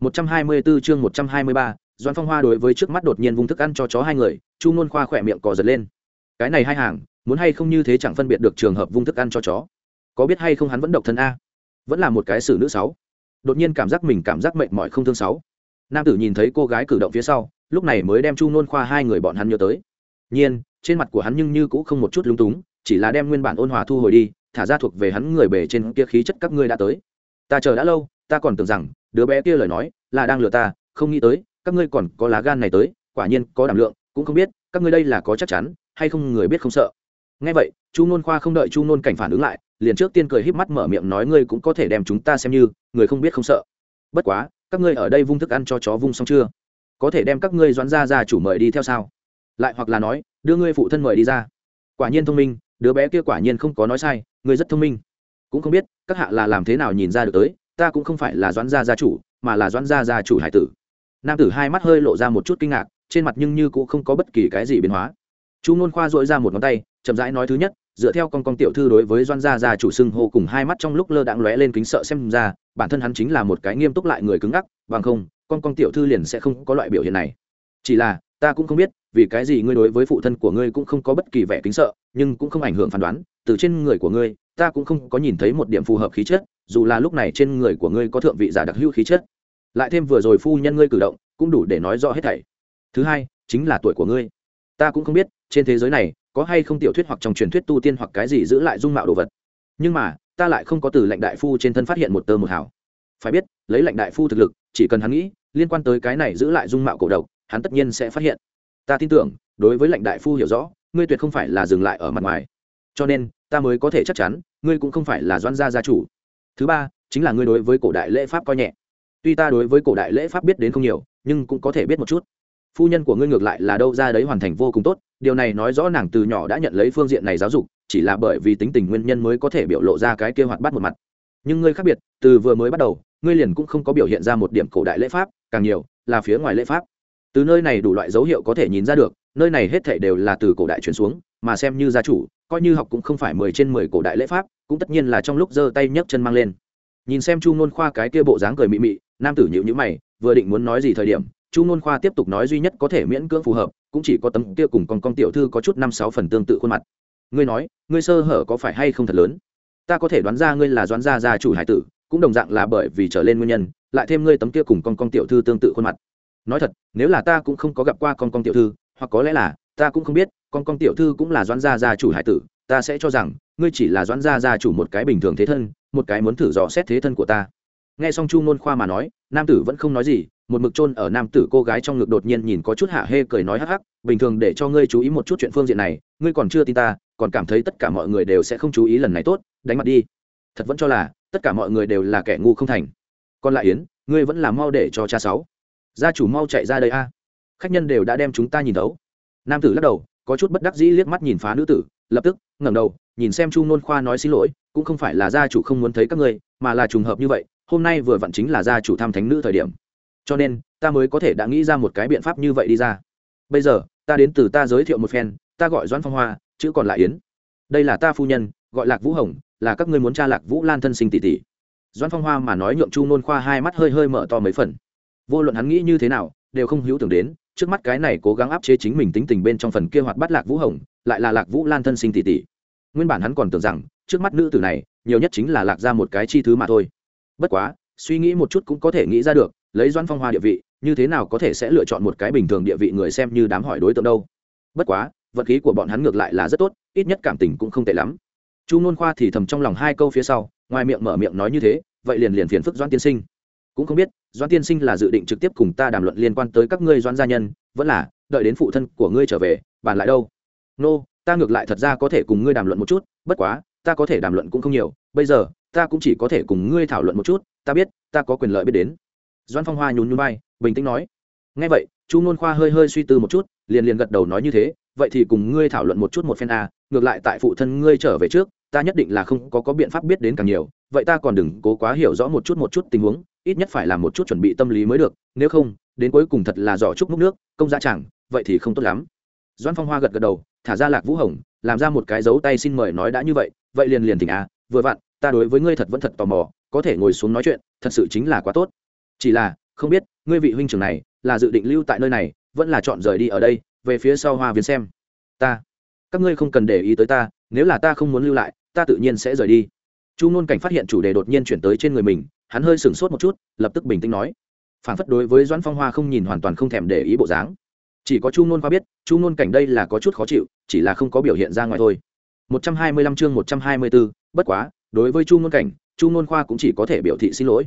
124 chương 123, Doãn Phong Hoa đối với trước mắt đột nhiên vung thức ăn cho chó hai người, Chu Nôn Khoa khỏe miệng cò giật lên. Cái này hai hàng, muốn hay không như thế chẳng phân biệt được trường hợp vung thức ăn cho chó. Có biết hay không hắn vẫn độc thân a? Vẫn là một cái xử nữ sáu. Đột nhiên cảm giác mình cảm giác mệt mỏi không thương sáu. Nam tử nhìn thấy cô gái cử động phía sau, lúc này mới đem Chu Nôn Khoa hai người bọn hắn nhớ tới. Nhiên, trên mặt của hắn nhưng như cũng không một chút lung túng, chỉ là đem nguyên bản ôn hòa thu hồi đi, thả ra thuộc về hắn người bề trên kia khí chất các ngươi đã tới. Ta chờ đã lâu, ta còn tưởng rằng đứa bé kia lời nói là đang lừa ta, không nghĩ tới, các ngươi còn có lá gan này tới, quả nhiên có đảm lượng, cũng không biết, các ngươi đây là có chắc chắn, hay không người biết không sợ. Ngay vậy, chu nôn khoa không đợi chu nôn cảnh phản ứng lại, liền trước tiên cười híp mắt mở miệng nói ngươi cũng có thể đem chúng ta xem như, người không biết không sợ. Bất quá, các ngươi ở đây vung thức ăn cho chó vung xong chưa? Có thể đem các ngươi doãn ra ra chủ mời đi theo sao? Lại hoặc là nói, đưa ngươi phụ thân mời đi ra. Quả nhiên thông minh, đứa bé kia quả nhiên không có nói sai, ngươi rất thông minh. Cũng không biết, các hạ là làm thế nào nhìn ra được tới ta cũng không phải là doãn gia gia chủ, mà là doãn gia gia chủ hải tử. Nam tử hai mắt hơi lộ ra một chút kinh ngạc, trên mặt nhưng như cũng không có bất kỳ cái gì biến hóa. Chu nôn khoa dội ra một ngón tay, chậm rãi nói thứ nhất, dựa theo con con tiểu thư đối với doan gia gia chủ xưng hô cùng hai mắt trong lúc lơ đãng lóe lên kính sợ xem ra, bản thân hắn chính là một cái nghiêm túc lại người cứng ngắc, bằng không, con con tiểu thư liền sẽ không có loại biểu hiện này. Chỉ là, ta cũng không biết, vì cái gì ngươi đối với phụ thân của ngươi cũng không có bất kỳ vẻ kính sợ, nhưng cũng không ảnh hưởng phán đoán, từ trên người của ngươi ta cũng không có nhìn thấy một điểm phù hợp khí chất, dù là lúc này trên người của ngươi có thượng vị giả đặc hữu khí chất. Lại thêm vừa rồi phu nhân ngươi cử động, cũng đủ để nói rõ hết thảy. Thứ hai, chính là tuổi của ngươi. Ta cũng không biết, trên thế giới này, có hay không tiểu thuyết hoặc trong truyền thuyết tu tiên hoặc cái gì giữ lại dung mạo đồ vật. Nhưng mà, ta lại không có từ lệnh đại phu trên thân phát hiện một tơ một hào. Phải biết, lấy lệnh đại phu thực lực, chỉ cần hắn nghĩ, liên quan tới cái này giữ lại dung mạo cổ độc, hắn tất nhiên sẽ phát hiện. Ta tin tưởng, đối với lệnh đại phu hiểu rõ, ngươi tuyệt không phải là dừng lại ở mặt ngoài. Cho nên ta mới có thể chắc chắn, ngươi cũng không phải là doan gia gia chủ. Thứ ba, chính là ngươi đối với cổ đại lễ pháp coi nhẹ. Tuy ta đối với cổ đại lễ pháp biết đến không nhiều, nhưng cũng có thể biết một chút. Phu nhân của ngươi ngược lại là đâu ra đấy hoàn thành vô cùng tốt, điều này nói rõ nàng từ nhỏ đã nhận lấy phương diện này giáo dục, chỉ là bởi vì tính tình nguyên nhân mới có thể biểu lộ ra cái kế hoạch bắt một mặt. Nhưng ngươi khác biệt, từ vừa mới bắt đầu, ngươi liền cũng không có biểu hiện ra một điểm cổ đại lễ pháp, càng nhiều là phía ngoài lễ pháp. Từ nơi này đủ loại dấu hiệu có thể nhìn ra được, nơi này hết thảy đều là từ cổ đại truyền xuống, mà xem như gia chủ coi như học cũng không phải mười trên mười cổ đại lễ pháp, cũng tất nhiên là trong lúc giơ tay nhấc chân mang lên. Nhìn xem chu ngôn khoa cái kia bộ dáng cười mị mị, nam tử nhịu nhữ mày, vừa định muốn nói gì thời điểm, chu ngôn khoa tiếp tục nói duy nhất có thể miễn cưỡng phù hợp, cũng chỉ có tấm kia cùng con con tiểu thư có chút năm sáu phần tương tự khuôn mặt. Ngươi nói, ngươi sơ hở có phải hay không thật lớn? Ta có thể đoán ra ngươi là doán gia gia chủ hải tử, cũng đồng dạng là bởi vì trở lên nguyên nhân, lại thêm ngươi tấm kia cùng con con tiểu thư tương tự khuôn mặt. Nói thật, nếu là ta cũng không có gặp qua con con tiểu thư, hoặc có lẽ là ta cũng không biết, con con tiểu thư cũng là doãn gia gia chủ hải tử, ta sẽ cho rằng, ngươi chỉ là doãn gia gia chủ một cái bình thường thế thân, một cái muốn thử dò xét thế thân của ta. Nghe xong chu ngôn khoa mà nói, nam tử vẫn không nói gì, một mực chôn ở nam tử cô gái trong ngực đột nhiên nhìn có chút hạ hê cười nói hắc hắc, bình thường để cho ngươi chú ý một chút chuyện phương diện này, ngươi còn chưa tin ta, còn cảm thấy tất cả mọi người đều sẽ không chú ý lần này tốt, đánh mặt đi. Thật vẫn cho là, tất cả mọi người đều là kẻ ngu không thành. Còn lại yến, ngươi vẫn là mau để cho cha sáu. Gia chủ mau chạy ra đây a. Khách nhân đều đã đem chúng ta nhìn thấu nam tử lắc đầu, có chút bất đắc dĩ liếc mắt nhìn phá nữ tử, lập tức, ngẩng đầu, nhìn xem chu nôn khoa nói xin lỗi, cũng không phải là gia chủ không muốn thấy các ngươi, mà là trùng hợp như vậy, hôm nay vừa vặn chính là gia chủ tham thánh nữ thời điểm. Cho nên, ta mới có thể đã nghĩ ra một cái biện pháp như vậy đi ra. Bây giờ, ta đến từ ta giới thiệu một phen, ta gọi doãn phong hoa, chữ còn lại yến. Đây là ta phu nhân, gọi lạc vũ hồng, là các ngươi muốn tra lạc vũ lan thân sinh tỷ tỷ. Doãn phong hoa mà nói nhượng chu nôn khoa hai mắt hơi hơi mở to mấy phần. Vô luận hắn nghĩ như thế nào, đều không hữu tưởng đến trước mắt cái này cố gắng áp chế chính mình tính tình bên trong phần kia hoạt bắt lạc vũ hồng, lại là lạc vũ lan thân sinh tỷ tỷ. Nguyên bản hắn còn tưởng rằng, trước mắt nữ tử này, nhiều nhất chính là lạc ra một cái chi thứ mà thôi. Bất quá, suy nghĩ một chút cũng có thể nghĩ ra được, lấy doãn phong hoa địa vị, như thế nào có thể sẽ lựa chọn một cái bình thường địa vị người xem như đám hỏi đối tượng đâu. Bất quá, vật khí của bọn hắn ngược lại là rất tốt, ít nhất cảm tình cũng không tệ lắm. Chu nôn khoa thì thầm trong lòng hai câu phía sau, ngoài miệng mở miệng nói như thế, vậy liền liền phiền phức doãn tiên sinh cũng không biết doan tiên sinh là dự định trực tiếp cùng ta đàm luận liên quan tới các ngươi doan gia nhân vẫn là đợi đến phụ thân của ngươi trở về bàn lại đâu? Nô、no, ta ngược lại thật ra có thể cùng ngươi đàm luận một chút bất quá ta có thể đàm luận cũng không nhiều bây giờ ta cũng chỉ có thể cùng ngươi thảo luận một chút ta biết ta có quyền lợi biết đến. Doan phong hoa nhún nhún bay bình tĩnh nói. Ngay vậy chu ngôn khoa hơi hơi suy tư một chút liền liền gật đầu nói như thế vậy thì cùng ngươi thảo luận một chút một phen a ngược lại tại phụ thân ngươi trở về trước ta nhất định là không có có biện pháp biết đến càng nhiều vậy ta còn đừng cố quá hiểu rõ một chút một chút tình huống ít nhất phải làm một chút chuẩn bị tâm lý mới được, nếu không, đến cuối cùng thật là giỏ trúc múc nước, công gia chẳng, vậy thì không tốt lắm. Doan phong hoa gật gật đầu, thả ra lạc vũ hồng, làm ra một cái dấu tay xin mời nói đã như vậy vậy liền liền tỉnh a à, vừa vặn, ta đối với ngươi thật vẫn thật tò mò, có thể ngồi xuống nói chuyện, thật sự chính là quá tốt. Chỉ là, không biết, ngươi vị huynh trưởng này, là dự định lưu tại nơi này, vẫn là chọn rời đi ở đây, về phía sau hoa viên xem. Ta, các ngươi không cần để ý tới ta, nếu là ta không muốn lưu lại, ta tự nhiên sẽ rời đi chu ngôn cảnh phát hiện chủ đề đột nhiên chuyển tới trên người mình hắn hơi sửng sốt một chút lập tức bình tĩnh nói. Phản phất đối với doãn phong hoa không nhìn hoàn toàn không thèm để ý bộ dáng. Chỉ có chu ngôn khoa biết chu ngôn cảnh đây là có chút khó chịu chỉ là không có biểu hiện ra ngoài thôi. 125 chương 124, bất quá đối với chu ngôn cảnh chu ngôn khoa cũng chỉ có thể biểu thị xin lỗi.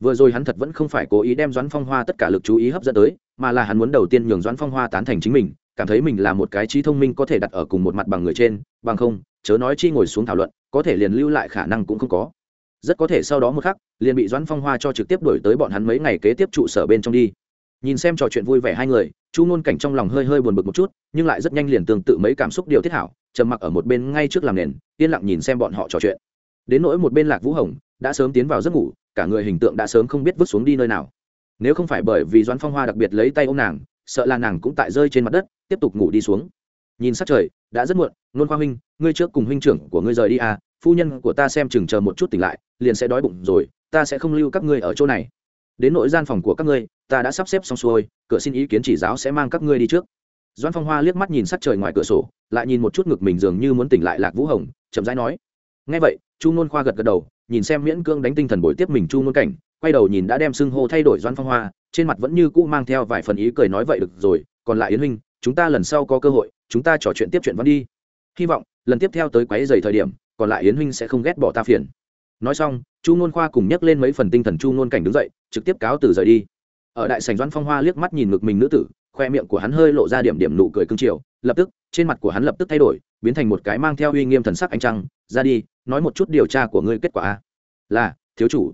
Vừa rồi hắn thật vẫn không phải cố ý đem doãn phong hoa tất cả lực chú ý hấp dẫn tới mà là hắn muốn đầu tiên nhường doãn phong hoa tán thành chính mình cảm thấy mình là một cái trí thông minh có thể đặt ở cùng một mặt bằng người trên, bằng không, chớ nói chi ngồi xuống thảo luận, có thể liền lưu lại khả năng cũng không có. Rất có thể sau đó một khắc, liền bị doãn phong hoa cho trực tiếp đổi tới bọn hắn mấy ngày kế tiếp trụ sở bên trong đi. Nhìn xem trò chuyện vui vẻ hai người, chu ngôn cảnh trong lòng hơi hơi buồn bực một chút, nhưng lại rất nhanh liền tương tự mấy cảm xúc điều thiết hảo, trầm mặc ở một bên ngay trước làm nền, yên lặng nhìn xem bọn họ trò chuyện. Đến nỗi một bên lạc vũ hồng, đã sớm tiến vào giấc ngủ, cả người hình tượng đã sớm không biết vứt xuống đi nơi nào. Nếu không phải bởi vì doãn phong hoa đặc biệt lấy tay ô m nàng, sợ là nàng cũng tại rơi trên mặt đất tiếp tục ngủ đi xuống. Nhìn sát trời, đã rất muộn, nôn khoa huynh, ngươi trước cùng huynh trưởng của ngươi rời đi à phu nhân của ta xem chừng chờ một chút tỉnh lại, liền sẽ đói bụng rồi, ta sẽ không lưu các ngươi ở chỗ này. Đến nội gian phòng của các ngươi, ta đã sắp xếp xong xuôi, cửa xin ý kiến chỉ giáo sẽ mang các ngươi đi trước. Doan phong hoa liếc mắt nhìn sắc trời ngoài cửa sổ, lại nhìn một chút ngực mình dường như muốn tỉnh lại lạc vũ hồng, chậm rãi nói. Ngay vậy, chu nôn khoa gật gật đầu, nhìn xem miễn cương đánh tinh thần bồi tiếp mình chu nôn cảnh, quay đầu nhìn đã đem xưng hô thay đổi doan phong hoa, trên mặt vẫn như cũ mang theo vài phần ý cười nói vậy được rồi, còn lại yến huynh chúng ta lần sau có cơ hội, chúng ta trò chuyện tiếp chuyện văn đi. Hy vọng, lần tiếp theo tới quáy dày thời điểm, còn lại yến huynh sẽ không ghét bỏ ta phiền. Nói xong, chu ngôn khoa cùng nhắc lên mấy phần tinh thần chu ngôn cảnh đứng dậy, trực tiếp cáo từ rời đi. Ở đại sảnh doãn phong hoa liếc mắt nhìn ngực mình nữ tử, khoe miệng của hắn hơi lộ ra điểm điểm nụ cười cưng chiều, lập tức, trên mặt của hắn lập tức thay đổi, biến thành một cái mang theo uy nghiêm thần sắc anh trăng, ra đi, nói một chút điều tra của ngươi kết quả là, thiếu chủ.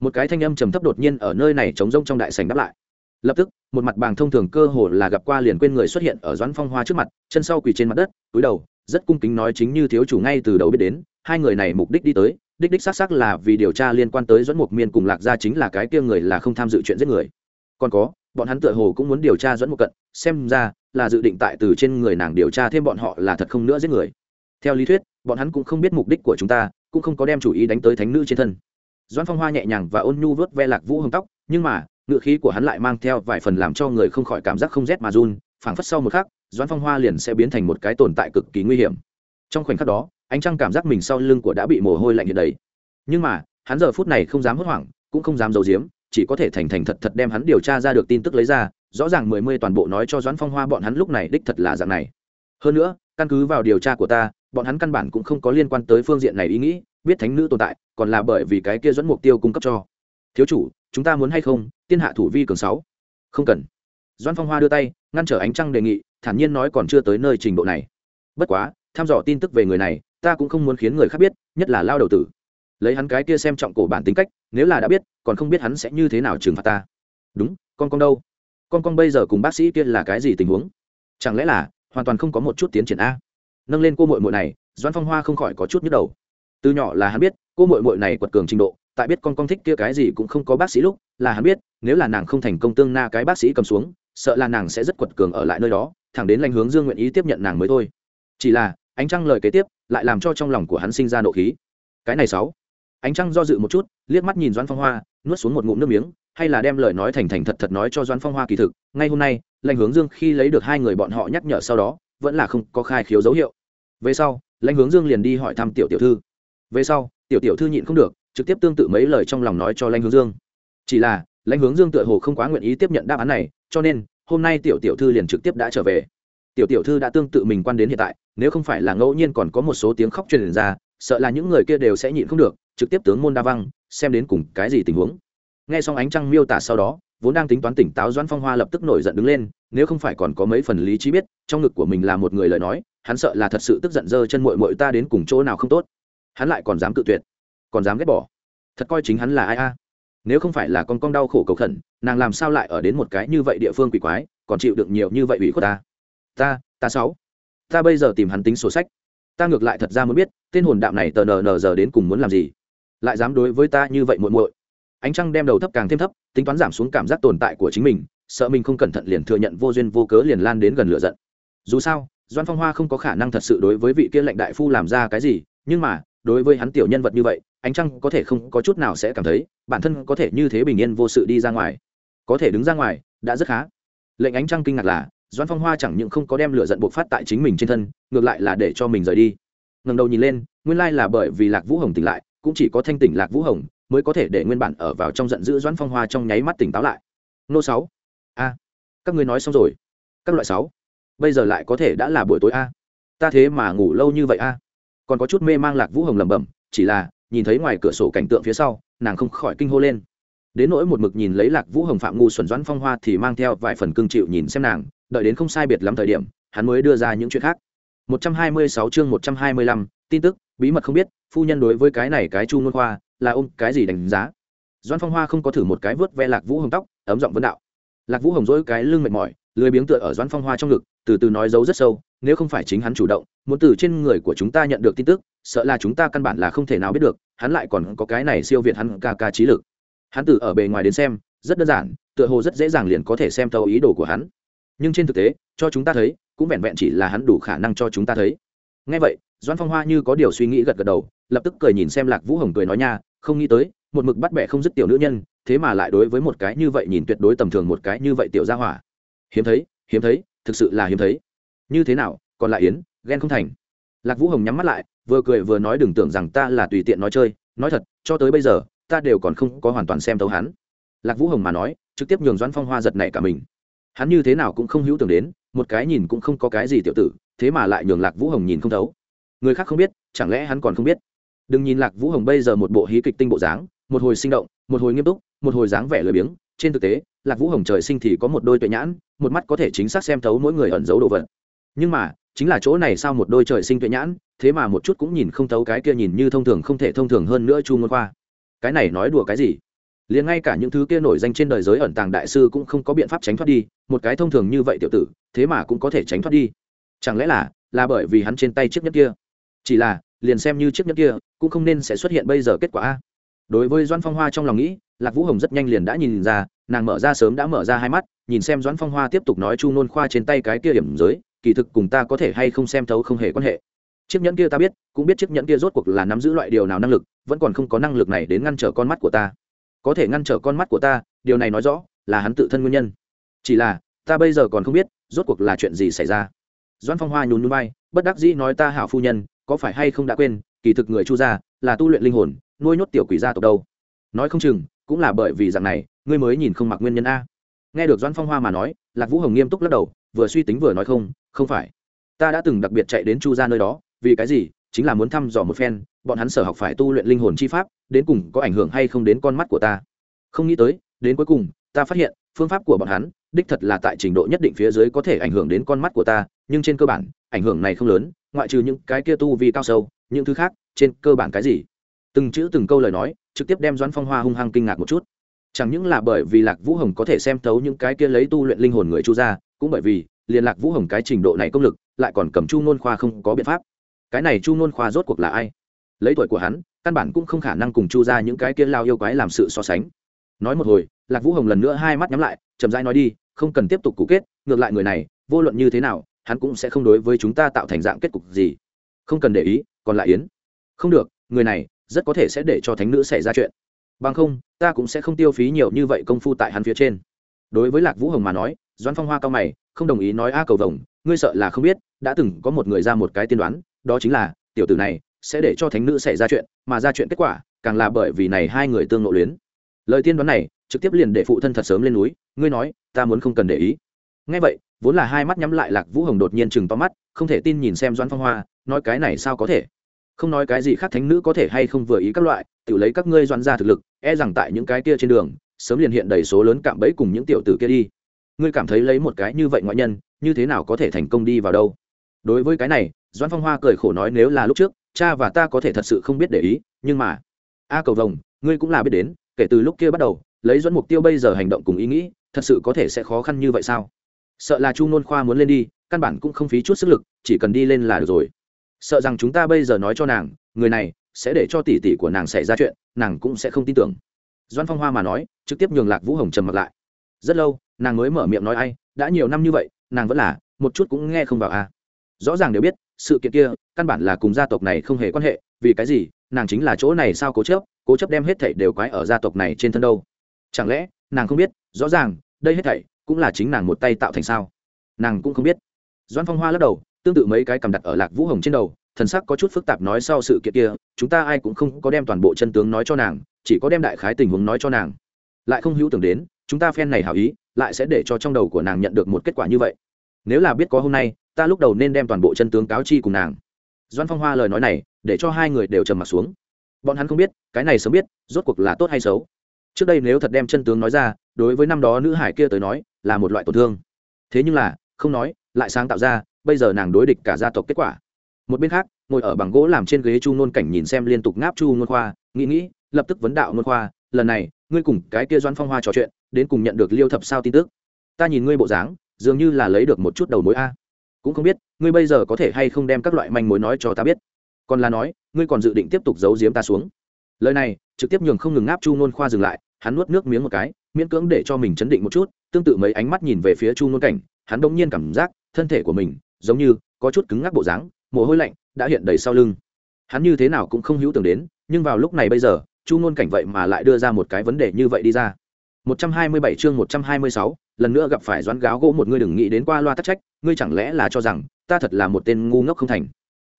Một cái thanh âm trầm thấp đột nhiên ở nơi này trống rông trong đại sảnh đáp lại lập tức, một mặt bàng thông thường cơ hồ là gặp qua liền quên người xuất hiện ở doãn phong hoa trước mặt, chân sau quỳ trên mặt đất, túi đầu, rất cung kính nói chính như thiếu chủ ngay từ đầu biết đến, hai người này mục đích đi tới, đích đích xác xác là vì điều tra liên quan tới dẫn mục miên cùng lạc gia chính là cái kia người là không tham dự chuyện giết người. Còn có, bọn hắn tựa hồ cũng muốn điều tra dẫn Mục cận, xem ra là dự định tại từ trên người nàng điều tra thêm bọn họ là thật không nữa giết người. Theo lý thuyết, bọn hắn cũng không biết mục đích của chúng ta, cũng không có đem chủ ý đánh tới thánh nữ trên thân. Doãn phong hoa nhẹ nhàng và ôn nhu vớt ve lạc vũ hồng tóc, nhưng mà ngựa khí của hắn lại mang theo vài phần làm cho người không khỏi cảm giác không rét mà run, phảng phất sau một khắc, doãn phong hoa liền sẽ biến thành một cái tồn tại cực kỳ nguy hiểm. Trong khoảnh khắc đó, ánh trăng cảm giác mình sau lưng của đã bị mồ hôi lạnh hiện đầy. Nhưng mà, hắn giờ phút này không dám hốt hoảng, cũng không dám giấu giếm, chỉ có thể thành thành thật thật đem hắn điều tra ra được tin tức lấy ra, rõ ràng mười mươi toàn bộ nói cho doãn phong hoa bọn hắn lúc này đích thật là dạng này. Hơn nữa, căn cứ vào điều tra của ta, bọn hắn căn bản cũng không có liên quan tới phương diện này ý nghĩ, biết thánh nữ tồn tại, còn là bởi vì cái kia dẫn mục tiêu cung cấp cho. Thiếu chủ chúng ta muốn hay không, tiên hạ thủ vi cường sáu. Không cần. Doan phong hoa đưa tay, ngăn trở ánh trăng đề nghị, thản nhiên nói còn chưa tới nơi trình độ này. Bất quá, tham dò tin tức về người này, ta cũng không muốn khiến người khác biết, nhất là lao đầu tử. Lấy hắn cái kia xem trọng cổ bản tính cách, nếu là đã biết, còn không biết hắn sẽ như thế nào trừng phạt ta. Đúng, con con đâu? Con con bây giờ cùng bác sĩ kia là cái gì tình huống? Chẳng lẽ là, hoàn toàn không có một chút tiến triển a? Nâng lên cô mội mội này Doan phong hoa không khỏi có chút nhức đầu. Từ nhỏ là hắn biết, cô mội mội này quật cường trình độ tại biết con con thích kia cái gì cũng không có bác sĩ lúc, là hắn biết, nếu là nàng không thành công tương na cái bác sĩ cầm xuống, sợ là nàng sẽ rất quật cường ở lại nơi đó, thẳng đến lãnh hướng dương nguyện ý tiếp nhận nàng mới thôi. Chỉ là, ánh trăng lời kế tiếp, lại làm cho trong lòng của hắn sinh ra nộ khí. Cái này sáu. Ánh trăng do dự một chút, liếc mắt nhìn doãn phong hoa, nuốt xuống một ngụm nước miếng, hay là đem lời nói thành thành thật thật nói cho doãn phong hoa kỳ thực. Ngay hôm nay, lãnh hướng dương khi lấy được hai người bọn họ nhắc nhở sau đó, vẫn là không có khai khiếu dấu hiệu. Về sau, lãnh hướng dương liền đi hỏi thăm tiểu tiểu thư. Về sau, tiểu tiểu thư nhịn không được trực tiếp tương tự mấy lời trong lòng nói cho lãnh hướng dương. Chỉ là, lãnh hướng dương tựa hồ không quá nguyện ý tiếp nhận đáp án này, cho nên, hôm nay tiểu tiểu thư liền trực tiếp đã trở về. Tiểu tiểu thư đã tương tự mình quan đến hiện tại, nếu không phải là ngẫu nhiên còn có một số tiếng khóc truyền ra, sợ là những người kia đều sẽ nhịn không được, trực tiếp tướng môn đa văng, xem đến cùng cái gì tình huống. Nghe xong ánh trăng miêu tả sau đó, vốn đang tính toán tỉnh táo doãn phong hoa lập tức nổi giận đứng lên, nếu không phải còn có mấy phần lý trí biết, trong ngực của mình là một người lời nói, hắn sợ là thật sự tức giận dơ chân mội mội ta đến cùng chỗ nào không tốt. Hắn lại còn dám cự tuyệt còn dám ghét bỏ. Thật coi chính hắn là ai a? Nếu không phải là con con đau khổ cầu khẩn, nàng làm sao lại ở đến một cái như vậy địa phương quỷ quái, còn chịu được nhiều như vậy ủy khuất ta? Ta ta sáu. Ta bây giờ tìm hắn tính sổ sách. Ta ngược lại thật ra muốn biết, tên hồn đạm này tờ nờ nờ giờ đến cùng muốn làm gì? Lại dám đối với ta như vậy muội muội. Ánh trăng đem đầu thấp càng thêm thấp, tính toán giảm xuống cảm giác tồn tại của chính mình, sợ mình không cẩn thận liền thừa nhận vô duyên vô cớ liền lan đến gần lửa giận. Dù sao doan phong hoa không có khả năng thật sự đối với vị kia lệnh đại phu làm ra cái gì, nhưng mà đối với hắn tiểu nhân vật như vậy, ánh trăng có thể không có chút nào sẽ cảm thấy, bản thân có thể như thế bình yên vô sự đi ra ngoài. Có thể đứng ra ngoài, đã rất khá. Lệnh ánh trăng kinh ngạc là, doãn phong hoa chẳng những không có đem lửa giận buộc phát tại chính mình trên thân, ngược lại là để cho mình rời đi. Ngầm đầu nhìn lên, nguyên lai là bởi vì lạc vũ hồng tỉnh lại, cũng chỉ có thanh tỉnh lạc vũ hồng mới có thể để nguyên bản ở vào trong giận dữ doãn phong hoa trong nháy mắt tỉnh táo lại. Nô sáu. A. Các ngươi nói xong rồi. Các loại sáu. Bây giờ lại có thể đã là buổi tối a. Ta thế mà ngủ lâu như vậy a còn có chút mê mang lạc vũ hồng lẩm bẩm chỉ là nhìn thấy ngoài cửa sổ cảnh tượng phía sau nàng không khỏi kinh hô lên. Đến nỗi một mực nhìn lấy lạc vũ hồng phạm ngu xuẩn doãn phong hoa thì mang theo vài phần cương chịu nhìn xem nàng đợi đến không sai biệt lắm thời điểm hắn mới đưa ra những chuyện khác. 126 chương 125, tin tức bí mật không biết phu nhân đối với cái này cái chu ngôn khoa là ôm cái gì đánh giá? Doãn phong hoa không có thử một cái vớt ve lạc vũ hồng tóc ấm giọng vấn đạo. Lạc vũ hồng dỗi cái lưng mệt mỏi lười biếng tựa ở doãn phong hoa trong ngực từ từ nói dấu rất sâu, nếu không phải chính hắn chủ động, muốn từ trên người của chúng ta nhận được tin tức, sợ là chúng ta căn bản là không thể nào biết được, hắn lại còn có cái này siêu việt hắn ca ca trí lực. Hắn từ ở bề ngoài đến xem, rất đơn giản, tựa hồ rất dễ dàng liền có thể xem thấu ý đồ của hắn. Nhưng trên thực tế, cho chúng ta thấy, cũng vẹn vẹn chỉ là hắn đủ khả năng cho chúng ta thấy. Ngay vậy doan phong hoa như có điều suy nghĩ gật gật đầu, lập tức cười nhìn xem lạc vũ hồng cười nói nha, không nghĩ tới, một mực bắt bẻ không dứt tiểu nữ nhân, thế mà lại đối với một cái như vậy nhìn tuyệt đối tầm thường một cái như vậy tiểu gia hỏa. Hiếm thấy hiếm thấy thực sự là hiếm thấy. Như thế nào, còn lại yến, ghen không thành. Lạc vũ hồng nhắm mắt lại, vừa cười vừa nói đừng tưởng rằng ta là tùy tiện nói chơi, nói thật, cho tới bây giờ, ta đều còn không có hoàn toàn xem thấu hắn. Lạc vũ hồng mà nói, trực tiếp nhường doãn phong hoa giật này cả mình. Hắn như thế nào cũng không hữu tưởng đến, một cái nhìn cũng không có cái gì tiểu tử, thế mà lại nhường lạc vũ hồng nhìn không thấu. Người khác không biết, chẳng lẽ hắn còn không biết? Đừng nhìn lạc vũ hồng bây giờ một bộ hí kịch tinh bộ dáng, một hồi sinh động, một hồi nghiêm túc, một hồi dáng vẻ lười biếng, trên thực tế lạc vũ hồng trời sinh thì có một đôi tuệ nhãn, một mắt có thể chính xác xem thấu mỗi người ẩn giấu đồ vật. Nhưng mà, chính là chỗ này sao một đôi trời sinh tuệ nhãn, thế mà một chút cũng nhìn không thấu cái kia nhìn như thông thường không thể thông thường hơn nữa chu ngôn khoa. Cái này nói đùa cái gì? Liền ngay cả những thứ kia nổi danh trên đời giới ẩn tàng đại sư cũng không có biện pháp tránh thoát đi, một cái thông thường như vậy tiểu tử, thế mà cũng có thể tránh thoát đi. Chẳng lẽ là là bởi vì hắn trên tay chiếc nhất kia? Chỉ là, liền xem như chiếc nhất kia, cũng không nên sẽ xuất hiện bây giờ kết quả a. Đối với doãn phong hoa trong lòng nghĩ, lạc vũ hồng rất nhanh liền đã nhìn ra nàng mở ra sớm đã mở ra hai mắt, nhìn xem doãn phong hoa tiếp tục nói chu nôn khoa trên tay cái kia điểm giới, kỳ thực cùng ta có thể hay không xem thấu không hề quan hệ. Chiếc nhẫn kia ta biết, cũng biết chiếc nhẫn kia rốt cuộc là nắm giữ loại điều nào năng lực, vẫn còn không có năng lực này đến ngăn trở con mắt của ta. Có thể ngăn trở con mắt của ta, điều này nói rõ, là hắn tự thân nguyên nhân. Chỉ là, ta bây giờ còn không biết, rốt cuộc là chuyện gì xảy ra. Doãn phong hoa nhún núi bay bất đắc dĩ nói ta hảo phu nhân, có phải hay không đã quên, kỳ thực người chu gia, là tu luyện linh hồn, nuôi nhốt tiểu quỷ gia tộc đâu. Nói không chừng, cũng là bởi vì dạng này ngươi mới nhìn không mặc nguyên nhân a. Nghe được doãn phong hoa mà nói, lạc vũ hồng nghiêm túc lắc đầu, vừa suy tính vừa nói không không phải. Ta đã từng đặc biệt chạy đến chu gia nơi đó, vì cái gì? Chính là muốn thăm dò một phen, bọn hắn sở học phải tu luyện linh hồn chi pháp, đến cùng có ảnh hưởng hay không đến con mắt của ta? Không nghĩ tới, đến cuối cùng, ta phát hiện, phương pháp của bọn hắn, đích thật là tại trình độ nhất định phía dưới có thể ảnh hưởng đến con mắt của ta, nhưng trên cơ bản, ảnh hưởng này không lớn, ngoại trừ những cái kia tu vi cao sâu, những thứ khác, trên cơ bản cái gì? Từng chữ từng câu lời nói, trực tiếp đem doãn phong hoa hung hăng kinh ngạc một chút chẳng những là bởi vì lạc vũ hồng có thể xem thấu những cái kia lấy tu luyện linh hồn người chu ra cũng bởi vì liên lạc vũ hồng cái trình độ này công lực, lại còn cầm chu nôn khoa không có biện pháp. Cái này chu nôn khoa rốt cuộc là ai? Lấy tuổi của hắn, căn bản cũng không khả năng cùng chu ra những cái kia lao yêu quái làm sự so sánh. Nói một hồi, lạc vũ hồng lần nữa hai mắt nhắm lại, chậm rãi nói đi, không cần tiếp tục cũ kết, ngược lại người này, vô luận như thế nào, hắn cũng sẽ không đối với chúng ta tạo thành dạng kết cục gì. Không cần để ý, còn lại yến. Không được, người này rất có thể sẽ để cho thánh nữ xảy ra chuyện bằng không, ta cũng sẽ không tiêu phí nhiều như vậy công phu tại hắn phía trên. Đối với lạc vũ hồng mà nói, doãn phong hoa cao mày, không đồng ý nói a cầu vồng, ngươi sợ là không biết, đã từng có một người ra một cái tiên đoán, đó chính là, tiểu tử này sẽ để cho thánh nữ xảy ra chuyện, mà ra chuyện kết quả, càng là bởi vì này hai người tương nội luyến. Lời tiên đoán này, trực tiếp liền để phụ thân thật sớm lên núi, ngươi nói, ta muốn không cần để ý. Ngay vậy, vốn là hai mắt nhắm lại lạc vũ hồng đột nhiên chừng to mắt, không thể tin nhìn xem doãn phong hoa, nói cái này sao có thể? Không nói cái gì khác thánh nữ có thể hay không vừa ý các loại tự lấy các ngươi doan ra thực lực e rằng tại những cái kia trên đường, sớm liền hiện đầy số lớn cạm bẫy cùng những tiểu tử kia đi. Ngươi cảm thấy lấy một cái như vậy ngoại nhân, như thế nào có thể thành công đi vào đâu? Đối với cái này doan phong hoa cười khổ nói nếu là lúc trước, cha và ta có thể thật sự không biết để ý, nhưng mà, a cầu vồng, ngươi cũng là biết đến, kể từ lúc kia bắt đầu, lấy dẫn mục tiêu bây giờ hành động cùng ý nghĩ, thật sự có thể sẽ khó khăn như vậy sao? Sợ là chu nôn khoa muốn lên đi, căn bản cũng không phí chút sức lực, chỉ cần đi lên là được rồi. Sợ rằng chúng ta bây giờ nói cho nàng, người này sẽ để cho tỷ tỷ của nàng xảy ra chuyện, nàng cũng sẽ không tin tưởng. Doan phong hoa mà nói, trực tiếp nhường lạc vũ hồng trầm mặc lại. Rất lâu, nàng mới mở miệng nói ai, đã nhiều năm như vậy, nàng vẫn là, một chút cũng nghe không vào a à. rõ ràng đều biết, sự kiện kia, căn bản là cùng gia tộc này không hề quan hệ, vì cái gì, nàng chính là chỗ này sao cố chấp cố chấp đem hết thảy đều quái ở gia tộc này trên thân đâu. Chẳng lẽ, nàng không biết, rõ ràng, đây hết thảy cũng là chính nàng một tay tạo thành sao? Nàng cũng không biết. Doan phong hoa lắc đầu, tương tự mấy cái cầm đặt ở lạc vũ hồng trên đầu thần sắc có chút phức tạp nói sau sự kiện kia, chúng ta ai cũng không có đem toàn bộ chân tướng nói cho nàng, chỉ có đem đại khái tình huống nói cho nàng. Lại không hữu tưởng đến, chúng ta phen này hảo ý, lại sẽ để cho trong đầu của nàng nhận được một kết quả như vậy. Nếu là biết có hôm nay, ta lúc đầu nên đem toàn bộ chân tướng cáo chi cùng nàng. Doan phong hoa lời nói này, để cho hai người đều trầm m ặ t xuống. Bọn hắn không biết, cái này sớm biết, rốt cuộc là tốt hay xấu. Trước đây nếu thật đem chân tướng nói ra, đối với năm đó nữ hải kia tới nói, là một loại tổn thương. Thế nhưng là, không nói, lại sáng tạo ra, bây giờ nàng đối địch cả gia tộc kết quả một bên khác, ngồi ở bằng gỗ làm trên ghế chu nôn cảnh nhìn xem liên tục ngáp chu nôn khoa, nghĩ nghĩ, lập tức vấn đạo nôn khoa, lần này, ngươi cùng cái kia doan phong hoa trò chuyện, đến cùng nhận được liêu thập sao tin tức? Ta nhìn ngươi bộ dáng, dường như là lấy được một chút đầu mối a. Cũng không biết, ngươi bây giờ có thể hay không đem các loại manh mối nói cho ta biết. Còn là nói, ngươi còn dự định tiếp tục giấu giếm ta xuống. Lời này, trực tiếp nhường không ngừng ngáp chu nôn khoa dừng lại, hắn nuốt nước miếng một cái, miễn cưỡng để cho mình chấn định một chút, tương tự mấy ánh mắt nhìn về phía chu nôn cảnh, hắn đông nhiên cảm giác thân thể của mình giống như có chút cứng ngắc bộ dáng mồ hôi lạnh đã hiện đầy sau lưng. Hắn như thế nào cũng không hữu tưởng đến nhưng vào lúc này bây giờ chu nôn cảnh vậy mà lại đưa ra một cái vấn đề như vậy đi ra. 127 chương 126, lần nữa gặp phải doãn gáo gỗ một ngươi đừng nghĩ đến qua loa tắc trách ngươi chẳng lẽ là cho rằng ta thật là một tên ngu ngốc không thành?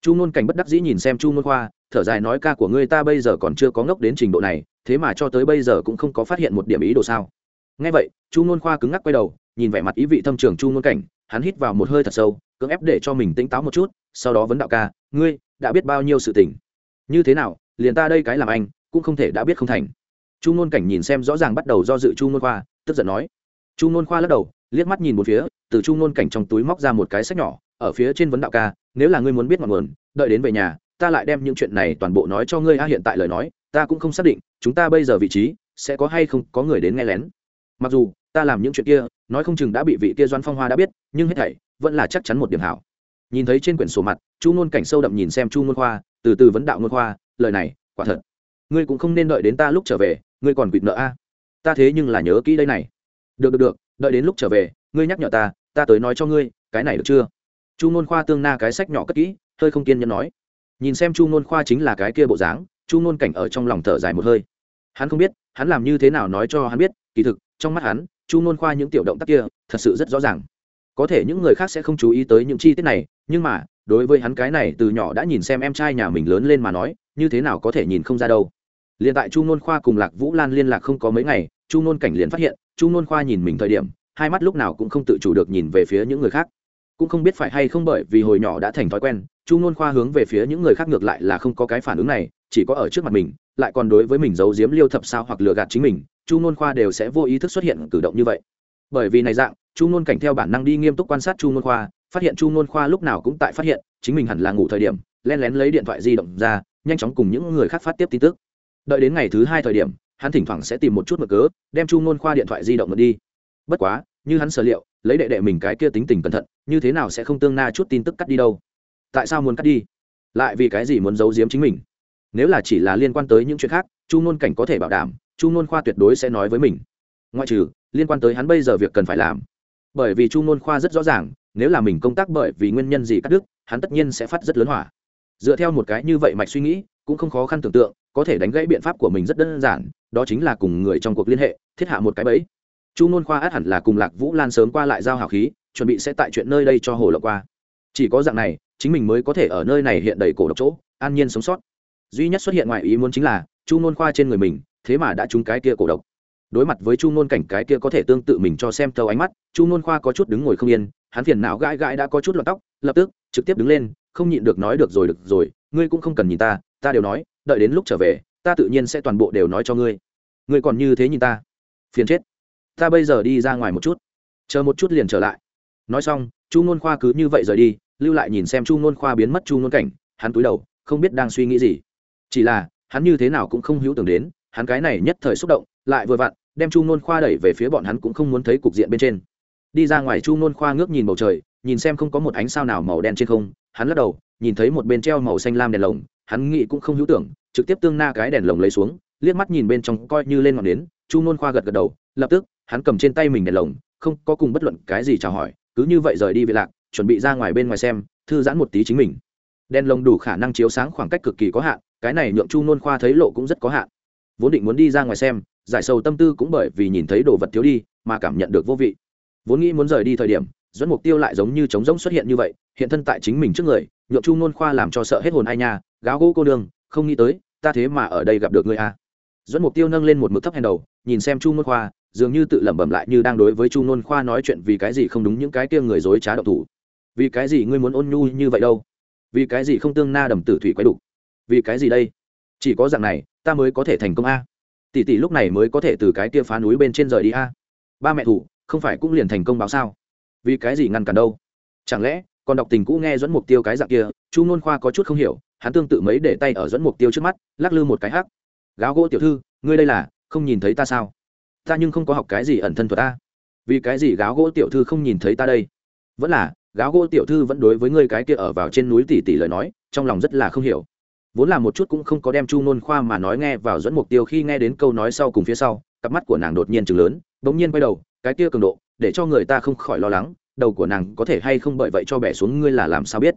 Chu nôn cảnh bất đắc dĩ nhìn xem chu nôn khoa thở dài nói ca của ngươi ta bây giờ còn chưa có ngốc đến trình độ này thế mà cho tới bây giờ cũng không có phát hiện một điểm ý đồ sao? Ngay vậy chu nôn khoa cứng ngắc quay đầu nhìn vẻ mặt ý vị thâm trường chu nôn cảnh hắn hít vào một hơi thật sâu cưỡng ép để cho mình tỉnh táo một chút, sau đó vấn đạo ca, ngươi đã biết bao nhiêu sự tình? Như thế nào, liền ta đây cái làm anh, cũng không thể đã biết không thành. Chu nôn cảnh nhìn xem rõ ràng bắt đầu do dự chu nôn khoa, tức giận nói. Chu nôn khoa lắc đầu, liếc mắt nhìn một phía, từ chu nôn cảnh trong túi móc ra một cái sách nhỏ, ở phía trên vấn đạo ca, nếu là ngươi muốn biết ngọn nguồn, đợi đến về nhà, ta lại đem những chuyện này toàn bộ nói cho ngươi. A hiện tại lời nói, ta cũng không xác định, chúng ta bây giờ vị trí, sẽ có hay không có người đến nghe lén. Mặc dù ta làm những chuyện kia, nói không chừng đã bị vị kia doan phong hoa đã biết, nhưng hết thảy vẫn là chắc chắn một điểm hảo. Nhìn thấy trên quyển sổ mặt, chu ngôn cảnh sâu đậm nhìn xem chu ngôn khoa từ từ vấn đạo ngôn khoa lời này, quả thật. Ngươi cũng không nên đợi đến ta lúc trở về, ngươi còn quỵt nợ a. Ta thế nhưng là nhớ kỹ đây này. Được được được, đợi đến lúc trở về, ngươi nhắc nhở ta ta tới nói cho ngươi, cái này được chưa? Chu ngôn khoa tương na cái sách nhỏ cất kỹ, hơi không kiên nhẫn nói. Nhìn xem chu ngôn khoa chính là cái kia bộ dáng, chu ngôn cảnh ở trong lòng thở dài một hơi. Hắn không biết, hắn làm như thế nào nói cho hắn biết, kỳ thực, trong mắt hắn chu ngôn khoa những tiểu động tác kia thật sự rất rõ ràng. Có thể những người khác sẽ không chú ý tới những chi tiết này, nhưng mà, đối với hắn cái này từ nhỏ đã nhìn xem em trai nhà mình lớn lên mà nói, như thế nào có thể nhìn không ra đâu. Liền tại chu nôn khoa cùng lạc vũ lan liên lạc không có mấy ngày, chu nôn cảnh liền phát hiện, chu nôn khoa nhìn mình thời điểm, hai mắt lúc nào cũng không tự chủ được nhìn về phía những người khác. Cũng không biết phải hay không bởi vì hồi nhỏ đã thành thói quen, chu nôn khoa hướng về phía những người khác ngược lại là không có cái phản ứng này, chỉ có ở trước mặt mình, lại còn đối với mình giấu giếm liêu thập sao hoặc lừa gạt chính mình chu nôn khoa đều sẽ vô ý thức xuất hiện cử động như vậy. Bởi vì này dạng, chu nôn cảnh theo bản năng đi nghiêm túc quan sát chu nôn khoa, phát hiện chu nôn khoa lúc nào cũng tại phát hiện, chính mình hẳn là ngủ thời điểm len lén lấy điện thoại di động ra, nhanh chóng cùng những người khác phát tiếp tin tức. Đợi đến ngày thứ hai thời điểm, hắn thỉnh thoảng sẽ tìm một chút mở cớ, đem chu nôn khoa điện thoại di động mất đi. Bất quá, như hắn sở liệu, lấy đệ đệ mình cái kia tính tình cẩn thận, như thế nào sẽ không tương na chút tin tức cắt đi đâu? Tại sao muốn cắt đi? Lại vì cái gì muốn giấu giếm chính mình? Nếu là chỉ là liên quan tới những chuyện khác, chu nôn cảnh có thể bảo đảm chu n khoa tuyệt đối sẽ nói với mình. Ngoại trừ, liên quan tới hắn bây giờ việc cần phải làm. Bởi vì chu n khoa rất rõ ràng, nếu là mình công tác bởi vì nguyên nhân gì cắt đứt, hắn tất nhiên sẽ phát rất lớn hỏa. Dựa theo một cái như vậy mạch suy nghĩ, cũng không khó khăn tưởng tượng, có thể đánh gãy biện pháp của mình rất đơn giản, đó chính là cùng người trong cuộc liên hệ, thiết hạ một cái bẫy. Chu n khoa át hẳn là cùng lạc vũ lan sớm qua lại giao hào khí, chuẩn bị sẽ tại chuyện nơi đây cho hồ lộc qua. Chỉ có dạng này, chính mình mới có thể ở nơi này hiện đầy cổ độc chỗ, an nhiên sống sót. Duy nhất xuất hiện ngoài ý muốn chính là, chu n khoa trên người mình thế mà đã trúng cái kia cổ độc. Đối mặt với chu ngôn cảnh cái kia có thể tương tự mình cho xem tàu ánh mắt, chu ngôn khoa có chút đứng ngồi không yên, hắn phiền não gãi gãi đã có chút lọt tóc, lập tức, trực tiếp đứng lên, không nhịn được nói được rồi được rồi, ngươi cũng không cần nhìn ta ta đều nói, đợi đến lúc trở về, ta tự nhiên sẽ toàn bộ đều nói cho ngươi. Ngươi còn như thế nhìn ta. Phiền chết. Ta bây giờ đi ra ngoài một chút. Chờ một chút liền trở lại. Nói xong, chu ngôn khoa cứ như vậy rời đi, lưu lại nhìn xem chu ngôn khoa biến mất chu ngôn cảnh, hắn cúi đầu, không biết đang suy nghĩ gì. Chỉ là, hắn như thế nào cũng không hữu tưởng đến hắn cái này nhất thời xúc động, lại vừa vặn, đem chu nôn khoa đẩy về phía bọn hắn cũng không muốn thấy cục diện bên trên. Đi ra ngoài chu nôn khoa ngước nhìn bầu trời, nhìn xem không có một ánh sao nào màu đen trên không, hắn lắc đầu, nhìn thấy một bên treo màu xanh lam đèn lồng, hắn nghĩ cũng không hữu tưởng, trực tiếp tương na cái đèn lồng lấy xuống, liếc mắt nhìn bên trong coi như lên ngọn nến, chu nôn khoa gật gật đầu, lập tức, hắn cầm trên tay mình đèn lồng, không có cùng bất luận cái gì chào hỏi, cứ như vậy rời đi về lạc, chuẩn bị ra ngoài bên ngoài xem, thư giãn một tí chính mình. Đèn lồng đủ khả năng chiếu sáng khoảng cách cực kỳ có hạn, cái này nhượng chu nôn khoa thấy lộ cũng rất có hạn vốn định muốn đi ra ngoài xem, giải sầu tâm tư cũng bởi vì nhìn thấy đồ vật thiếu đi mà cảm nhận được vô vị. Vốn nghĩ muốn rời đi thời điểm, dẫn mục tiêu lại giống như trống rỗng xuất hiện như vậy, hiện thân tại chính mình trước người, nhượng chu nôn khoa làm cho sợ hết hồn ai nha, gáo gỗ cô đường không nghĩ tới, ta thế mà ở đây gặp được ngươi a. Dẫn mục tiêu nâng lên một mực thấp hèn đầu, nhìn xem chu nôn khoa, dường như tự lẩm bẩm lại như đang đối với chu nôn khoa nói chuyện vì cái gì không đúng những cái kia người dối trá độc thủ. Vì cái gì ngươi muốn ôn nhu như vậy đâu? Vì cái gì không tương na đầm tử thủy quay đủ vì cái gì đây? Chỉ có dạng này, ta mới có thể thành công a. Tỷ tỷ lúc này mới có thể từ cái kia phá núi bên trên rời đi a. Ba mẹ thủ, không phải cũng liền thành công báo sao? Vì cái gì ngăn cản đâu? Chẳng lẽ, còn đọc tình cũ nghe dẫn mục tiêu cái dạng kia, chu ngôn khoa có chút không hiểu, hắn tương tự mấy để tay ở dẫn mục tiêu trước mắt, lắc lư một cái hắc. Gáo gỗ tiểu thư, ngươi đây là, không nhìn thấy ta sao? Ta nhưng không có học cái gì ẩn thân thuật ta vì cái gì gáo gỗ tiểu thư không nhìn thấy ta đây? Vẫn là, gáo gỗ tiểu thư vẫn đối với ngươi cái kia ở vào trên núi tỷ tỷ lời nói, trong lòng rất là không hiểu vốn là một chút cũng không có đem chu nôn khoa mà nói nghe vào dẫn mục tiêu khi nghe đến câu nói sau cùng phía sau, cặp mắt của nàng đột nhiên chừng lớn, bỗng nhiên quay đầu, cái kia cường độ, để cho người ta không khỏi lo lắng, đầu của nàng có thể hay không bởi vậy cho bẻ xuống, ngươi là làm sao biết?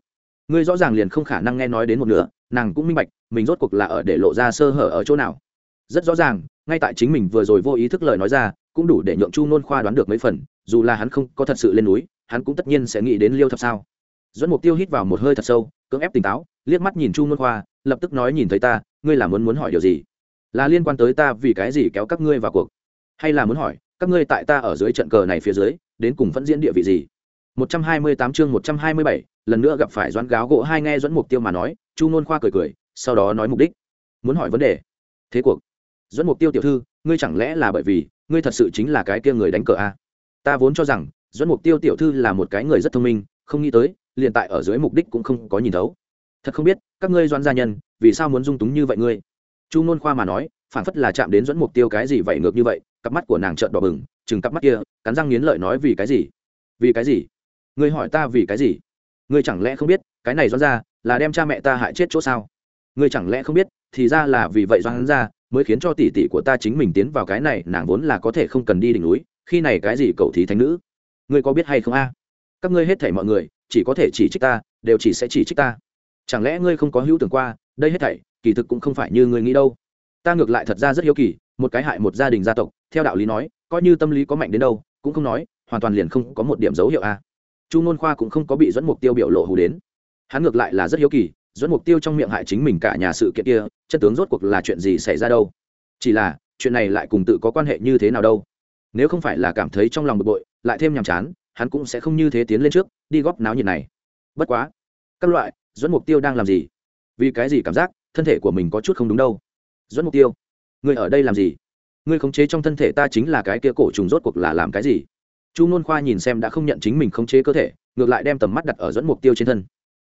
Ngươi rõ ràng liền không khả năng nghe nói đến một nửa, nàng cũng minh bạch, mình rốt cuộc là ở để lộ ra sơ hở ở chỗ nào. Rất rõ ràng, ngay tại chính mình vừa rồi vô ý thức lời nói ra, cũng đủ để nhượng chu nôn khoa đoán được mấy phần, dù là hắn không có thật sự lên núi, hắn cũng tất nhiên sẽ nghĩ đến liêu thập sao. Dẫn mục tiêu hít vào một hơi thật sâu cưỡng ép tỉnh táo liếc mắt nhìn chu nôn khoa lập tức nói nhìn thấy ta ngươi là muốn muốn hỏi điều gì? Là liên quan tới ta vì cái gì kéo các ngươi vào cuộc? Hay là muốn hỏi các ngươi tại ta ở dưới trận cờ này phía dưới đến cùng vẫn diễn địa vị gì? 128 chương 127, lần nữa gặp phải doãn gáo gỗ hai nghe Doãn mục tiêu mà nói chu nôn khoa cười cười sau đó nói mục đích. Muốn hỏi vấn đề. Thế cuộc. Doãn mục tiêu tiểu thư ngươi chẳng lẽ là bởi vì ngươi thật sự chính là cái kia người đánh cờ a? Ta vốn cho rằng Doãn mục tiêu tiểu thư là một cái người rất thông minh không nghĩ tới liền tại ở dưới mục đích cũng không có nhìn thấu. Thật không biết, các ngươi doan gia nhân, vì sao muốn dung túng như vậy ngươi? Chu n khoa mà nói phản phất là chạm đến dẫn mục tiêu cái gì vậy ngược như vậy, cặp mắt của nàng trợn đỏ bừng chừng cặp mắt kia, cắn răng nghiến lợi nói vì cái gì? Vì cái gì? Ngươi hỏi ta vì cái gì? Ngươi chẳng lẽ không biết, cái này doan ra là đem cha mẹ ta hại chết chỗ sao? Ngươi chẳng lẽ không biết, thì ra là vì vậy doãn ra mới khiến cho tỷ tỷ của ta chính mình tiến vào cái này, nàng vốn là có thể không cần đi đỉnh núi, khi này cái gì cậu thí thánh nữ? Ngươi có biết hay không a? Các ngươi hết thảy mọi người chỉ có thể chỉ trích ta, đều chỉ sẽ chỉ trích ta. Chẳng lẽ ngươi không có hữu tưởng qua, đây hết thảy, kỳ thực cũng không phải như ngươi nghĩ đâu. Ta ngược lại thật ra rất hiếu kỳ, một cái hại một gia đình gia tộc, theo đạo lý nói, coi như tâm lý có mạnh đến đâu, cũng không nói, hoàn toàn liền không có một điểm dấu hiệu a. Chu nôn khoa cũng không có bị dẫn mục tiêu biểu lộ hù đến. Hắn ngược lại là rất hiếu kỳ dẫn mục tiêu trong miệng hại chính mình cả nhà sự kiện kia chân tướng rốt cuộc là chuyện gì xảy ra đâu? Chỉ là, chuyện này lại cùng tự có quan hệ như thế nào đâu? Nếu không phải là cảm thấy trong lòng bực bội, lại thêm nhàm chán hắn cũng sẽ không như thế tiến lên trước, đi góp náo nhiệt này. Bất quá, các loại dẫn mục tiêu đang làm gì? Vì cái gì cảm giác thân thể của mình có chút không đúng đâu? Dẫn mục tiêu người ở đây làm gì? Người khống chế trong thân thể ta chính là cái kia cổ trùng rốt cuộc là làm cái gì? Chu nôn khoa nhìn xem đã không nhận chính mình khống chế cơ thể, ngược lại đem tầm mắt đặt ở dẫn mục tiêu trên thân.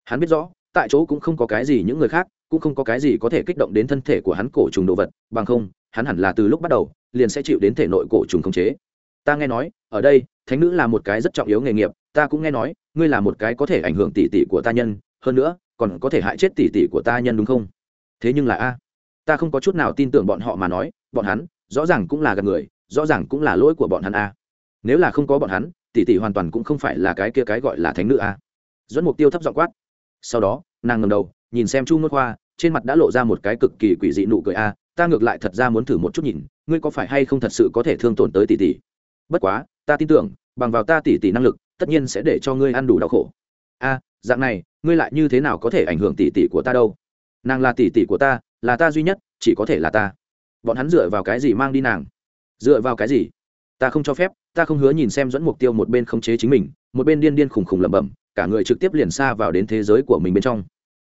Hắn biết rõ, tại chỗ cũng không có cái gì những người khác, cũng không có cái gì có thể kích động đến thân thể của hắn cổ trùng đồ vật, bằng không, hắn hẳn là từ lúc bắt đầu, liền sẽ chịu đến thể nội cổ trùng khống chế ta nghe nói, ở đây, thánh nữ là một cái rất trọng yếu nghề nghiệp, ta cũng nghe nói, ngươi là một cái có thể ảnh hưởng tỷ tỷ của ta nhân, hơn nữa, còn có thể hại chết tỷ tỷ của ta nhân đúng không? Thế nhưng là a, ta không có chút nào tin tưởng bọn họ mà nói, bọn hắn, rõ ràng cũng là gần người, rõ ràng cũng là lỗi của bọn hắn a. Nếu là không có bọn hắn, tỷ tỷ hoàn toàn cũng không phải là cái kia cái gọi là thánh nữ a. Dẫn mục tiêu thấp giọng quát. Sau đó, nàng ngầm đầu, nhìn xem chu ngôn khoa, trên mặt đã lộ ra một cái cực kỳ quỷ dị nụ cười a, ta ngược lại thật ra muốn thử một chút nhìn, ngươi có phải hay không thật sự có thể thương tổn tới tỷ tỷ? Bất quá, ta tin tưởng, bằng vào ta tỷ tỷ năng lực, tất nhiên sẽ để cho ngươi ăn đủ đau khổ. A, dạng này, ngươi lại như thế nào có thể ảnh hưởng tỷ tỷ của ta đâu? Nàng là tỷ tỷ của ta, là ta duy nhất, chỉ có thể là ta. Bọn hắn dựa vào cái gì mang đi nàng? Dựa vào cái gì? Ta không cho phép, ta không hứa nhìn xem dẫn mục tiêu một bên khống chế chính mình, một bên điên điên khùng khùng lẩm bẩm, cả người trực tiếp liền xa vào đến thế giới của mình bên trong.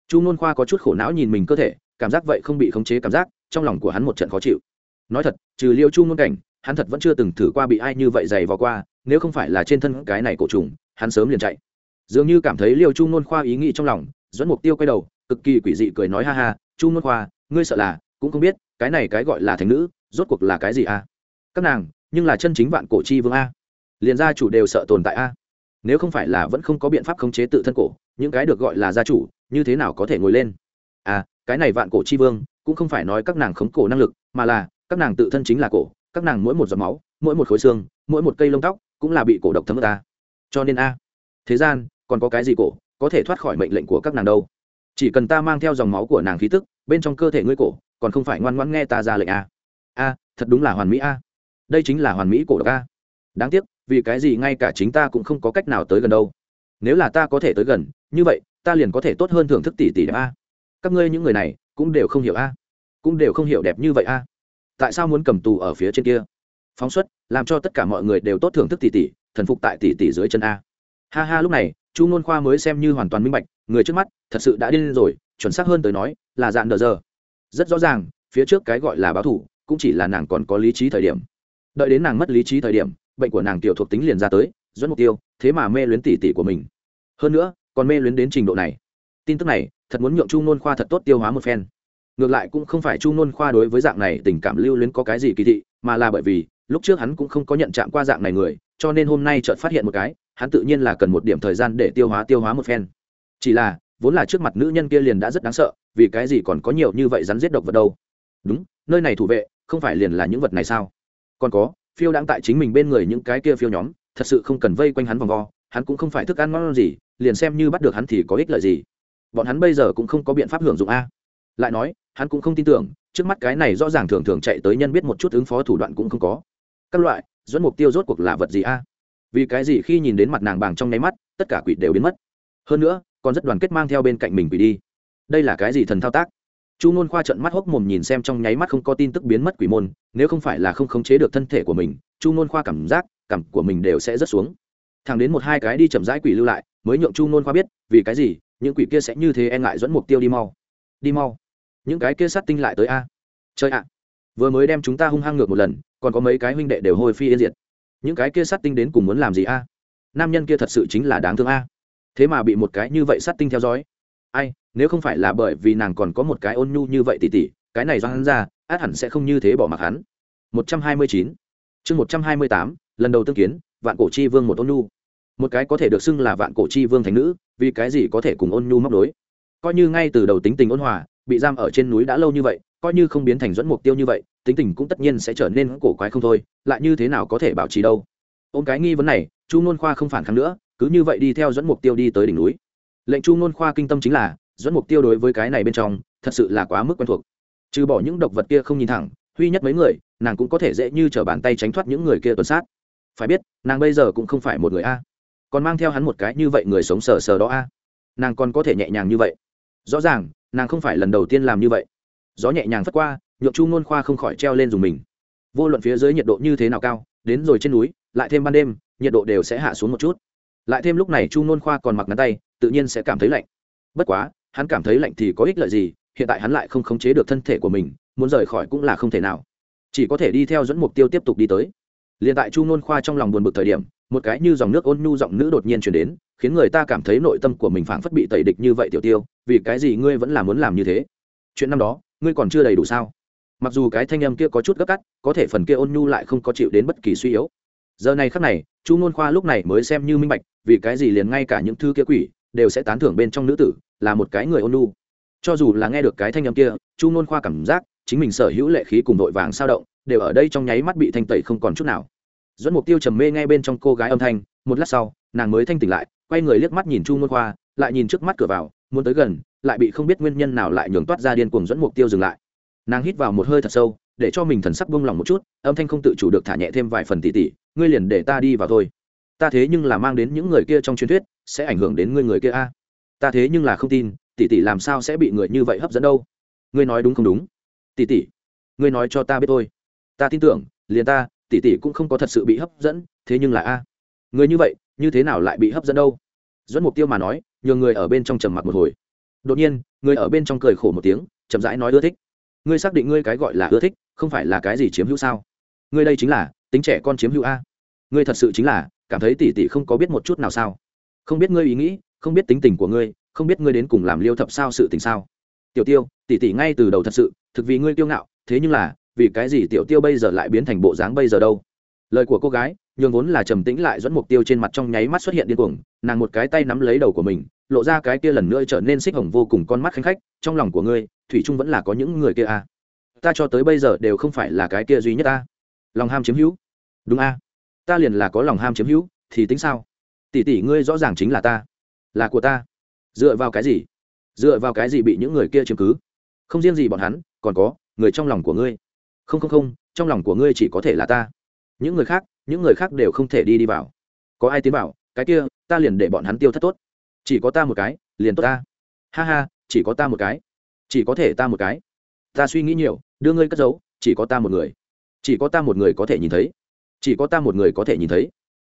Chu nôn khoa có chút khổ não nhìn mình cơ thể, cảm giác vậy không bị khống chế cảm giác, trong lòng của hắn một trận khó chịu. Nói thật, trừ liêu chu ngôn cảnh hắn thật vẫn chưa từng thử qua bị ai như vậy dày vào qua, nếu không phải là trên thân cái này cổ trùng, hắn sớm liền chạy. Dường như cảm thấy liêu chu nôn khoa ý nghĩ trong lòng, dẫn mục tiêu quay đầu, cực kỳ quỷ dị cười nói ha ha, chu nôn khoa, ngươi sợ là, cũng không biết, cái này cái gọi là thành nữ, rốt cuộc là cái gì a? À? Các nàng, nhưng là chân chính vạn cổ chi vương a. Liền gia chủ đều sợ tồn tại a. Nếu không phải là vẫn không có biện pháp khống chế tự thân cổ, những cái được gọi là gia chủ, như thế nào có thể ngồi lên? À cái này vạn cổ chi vương, cũng không phải nói các nàng khống cổ năng lực, mà là, các nàng tự thân chính là cổ các nàng mỗi một giọt máu, mỗi một khối xương, mỗi một cây lông tóc cũng là bị cổ độc thấm ta. Cho nên a, thế gian, còn có cái gì cổ có thể thoát khỏi mệnh lệnh của các nàng đâu? Chỉ cần ta mang theo dòng máu của nàng khí tức bên trong cơ thể ngươi cổ, còn không phải ngoan ngoãn nghe ta ra lệnh a. A, thật đúng là hoàn mỹ a. Đây chính là hoàn mỹ cổ độc a. Đáng tiếc, vì cái gì ngay cả chính ta cũng không có cách nào tới gần đâu. Nếu là ta có thể tới gần, như vậy, ta liền có thể tốt hơn thưởng thức tỷ tỷ đẹp a. Các ngươi những người này cũng đều không hiểu a. Cũng đều không hiểu đẹp như vậy a tại sao muốn cầm tù ở phía trên kia? Phóng xuất, làm cho tất cả mọi người đều tốt thưởng thức tỷ tỷ, thần phục tại tỷ tỷ dưới chân a. Ha ha, lúc này, chu ngôn khoa mới xem như hoàn toàn minh bạch, người trước mắt, thật sự đã điên rồi, chuẩn xác hơn tới nói, là dạn đờ giờ. Rất rõ ràng, phía trước cái gọi là báo thủ, cũng chỉ là nàng còn có lý trí thời điểm. Đợi đến nàng mất lý trí thời điểm, bệnh của nàng tiểu thuộc tính liền ra tới, dẫn mục tiêu, thế mà mê luyến tỷ tỷ của mình. Hơn nữa, còn mê luyến đến trình độ này. Tin tức này, thật muốn nhượng chu nôn khoa thật tốt tiêu hóa một phen ngược lại cũng không phải chu nôn khoa đối với dạng này tình cảm lưu luyến có cái gì kỳ thị, mà là bởi vì, lúc trước hắn cũng không có nhận chạm qua dạng này người, cho nên hôm nay chợt phát hiện một cái, hắn tự nhiên là cần một điểm thời gian để tiêu hóa tiêu hóa một phen. Chỉ là, vốn là trước mặt nữ nhân kia liền đã rất đáng sợ, vì cái gì còn có nhiều như vậy rắn giết độc vật đâu? Đúng, nơi này thủ vệ, không phải liền là những vật này sao? Còn có, phiêu đang tại chính mình bên người những cái kia phiêu nhóm, thật sự không cần vây quanh hắn vòng vo, hắn cũng không phải thức ăn ngon gì, liền xem như bắt được hắn thì có ích lợi gì. Bọn hắn bây giờ cũng không có biện pháp hưởng dụng a lại nói, hắn cũng không tin tưởng, trước mắt cái này rõ ràng thường thường chạy tới nhân biết một chút ứng phó thủ đoạn cũng không có. Các loại, dẫn mục tiêu rốt cuộc là vật gì a? Vì cái gì khi nhìn đến mặt nàng bàng trong nháy mắt, tất cả quỷ đều biến mất? Hơn nữa, còn rất đoàn kết mang theo bên cạnh mình quỷ đi. Đây là cái gì thần thao tác? Chu ngôn khoa trận mắt hốc mồm nhìn xem trong nháy mắt không có tin tức biến mất quỷ môn, nếu không phải là không khống chế được thân thể của mình, chu ngôn khoa cảm giác, cảm của mình đều sẽ rất xuống. Thẳng đến một hai cái đi chậm rãi quỷ lưu lại, mới nhượng chu ngôn khoa biết, vì cái gì, những quỷ kia sẽ như thế e ngại dẫn mục tiêu đi mau? Đi mau những cái kia sát tinh lại tới a. Chơi ạ. Vừa mới đem chúng ta hung hăng ngược một lần, còn có mấy cái huynh đệ đều hôi phi yên diệt. Những cái kia sát tinh đến cùng muốn làm gì a? Nam nhân kia thật sự chính là đáng thương a. Thế mà bị một cái như vậy sát tinh theo dõi. Ai, nếu không phải là bởi vì nàng còn có một cái ôn nhu như vậy tỉ tỉ, cái này do hắn ra, át hẳn sẽ không như thế bỏ mặc hắn. Một trăm hai mươi chín. Chương một trăm hai mươi tám, lần đầu tương kiến, vạn cổ chi vương một ôn nhu. Một cái có thể được xưng là vạn cổ chi vương thành nữ, vì cái gì có thể cùng ôn nhu móc đối? Coi như ngay từ đầu tính tình ôn hòa bị giam ở trên núi đã lâu như vậy, coi như không biến thành dẫn mục tiêu như vậy, tính tình cũng tất nhiên sẽ trở nên cổ quái không thôi, lại như thế nào có thể bảo trì đâu. Ôm cái nghi vấn này, chu nôn khoa không phản kháng nữa, cứ như vậy đi theo dẫn mục tiêu đi tới đỉnh núi. Lệnh chu nôn khoa kinh tâm chính là dẫn mục tiêu đối với cái này bên trong, thật sự là quá mức quen thuộc. Trừ bỏ những độc vật kia không nhìn thẳng huy nhất mấy người, nàng cũng có thể dễ như t r ở bàn tay tránh thoát những người kia tuần sát. Phải biết, nàng bây giờ cũng không phải một người a. Còn mang theo hắn một cái như vậy người sống sờ sờ đó a. Nàng còn có thể nhẹ nhàng như vậy. Rõ ràng nàng không phải lần đầu tiên làm như vậy. Gió nhẹ nhàng phất qua nhượng chu ngôn khoa không khỏi treo lên dùng mình. Vô luận phía dưới nhiệt độ như thế nào cao, đến rồi trên núi, lại thêm ban đêm, nhiệt độ đều sẽ hạ xuống một chút. Lại thêm lúc này chu ngôn khoa còn mặc ngắn tay, tự nhiên sẽ cảm thấy lạnh. Bất quá, hắn cảm thấy lạnh thì có ích lợi gì, hiện tại hắn lại không khống chế được thân thể của mình, muốn rời khỏi cũng là không thể nào. Chỉ có thể đi theo dẫn mục tiêu tiếp tục đi tới. Liền tại chu ngôn khoa trong lòng buồn bực thời điểm một cái như dòng nước ôn nhu giọng nữ đột nhiên chuyển đến, khiến người ta cảm thấy nội tâm của mình phảng phất bị tẩy địch như vậy tiểu tiêu, vì cái gì ngươi vẫn là muốn làm như thế? Chuyện năm đó, ngươi còn chưa đầy đủ sao? Mặc dù cái thanh âm kia có chút gấp cắt có thể phần kia ôn nhu lại không có chịu đến bất kỳ suy yếu. Giờ này khắc này, chu ngôn khoa lúc này mới xem như minh bạch, vì cái gì liền ngay cả những thư kia quỷ, đều sẽ tán thưởng bên trong nữ tử, là một cái người ôn nhu. Cho dù là nghe được cái thanh âm kia, chu ngôn khoa cảm giác, chính mình sở hữu lệ khí cùng vội vàng sao động, đều ở đây trong nháy mắt bị thanh tẩy không còn chút nào dẫn mục tiêu trầm mê ngay bên trong cô gái âm thanh, một lát sau, nàng mới thanh tỉnh lại, quay người liếc mắt nhìn chu môn khoa, lại nhìn trước mắt cửa vào, muốn tới gần, lại bị không biết nguyên nhân nào lại nhường toát ra điên cuồng dẫn mục tiêu dừng lại. Nàng hít vào một hơi thật sâu, để cho mình thần sắc buông lỏng một chút, âm thanh không tự chủ được thả nhẹ thêm vài phần tỉ tỉ, ngươi liền để ta đi vào thôi. Ta thế nhưng là mang đến những người kia trong truyền thuyết, sẽ ảnh hưởng đến ngươi người kia a. Ta thế nhưng là không tin tỷ tỷ làm sao sẽ bị người như vậy hấp dẫn đâu? Ngươi nói đúng không đúng? Tỷ tỷ ngươi nói cho ta biết thôi. Ta tin tưởng, liền ta tỷ tỷ cũng không có thật sự bị hấp dẫn, thế nhưng là a, người như vậy, như thế nào lại bị hấp dẫn đâu? Dẫn mục tiêu mà nói, nhường người ở bên trong trầm mặc một hồi. Đột nhiên, người ở bên trong cười khổ một tiếng, chậm rãi nói ưa thích. Ngươi xác định ngươi cái gọi là ưa thích, không phải là cái gì chiếm hữu sao? Ngươi đây chính là, tính trẻ con chiếm hữu a. Ngươi thật sự chính là, cảm thấy tỷ tỷ không có biết một chút nào sao? Không biết ngươi ý nghĩ, không biết tính tình của ngươi, không biết ngươi đến cùng làm liêu thập sao sự tình sao? Tiểu tiêu, tỷ tỷ ngay từ đầu thật sự, thực vì ngươi kiêu ngạo, thế nhưng là vì cái gì tiểu tiêu bây giờ lại biến thành bộ dáng bây giờ đâu? Lời của cô gái, nhường vốn là trầm tĩnh lại dẫn mục tiêu trên mặt trong nháy mắt xuất hiện điên cuồng, nàng một cái tay nắm lấy đầu của mình, lộ ra cái kia lần nữa trở nên xích hồng vô cùng con mắt khanh khách, trong lòng của ngươi, thủy trung vẫn là có những người kia à. ta cho tới bây giờ đều không phải là cái kia duy nhất ta. Lòng ham chiếm hữu. Đúng a ta liền là có lòng ham chiếm hữu, thì tính sao? Tỷ tỷ ngươi rõ ràng chính là ta. Là của ta. Dựa vào cái gì? Dựa vào cái gì bị những người kia chiếm cứ? Không riêng gì bọn hắn, còn có người trong lòng của ngươi không không không, trong lòng của ngươi chỉ có thể là ta. Những người khác, những người khác đều không thể đi đi vào. Có ai tiến vào, cái kia, ta liền để bọn hắn tiêu thất tốt. Chỉ có ta một cái, liền tốt ta. Ha ha, chỉ có ta một cái. Chỉ có thể ta một cái. Ta suy nghĩ nhiều, đưa ngươi cất giấu, chỉ có ta một người. Chỉ có ta một người có thể nhìn thấy. Chỉ có ta một người có thể nhìn thấy.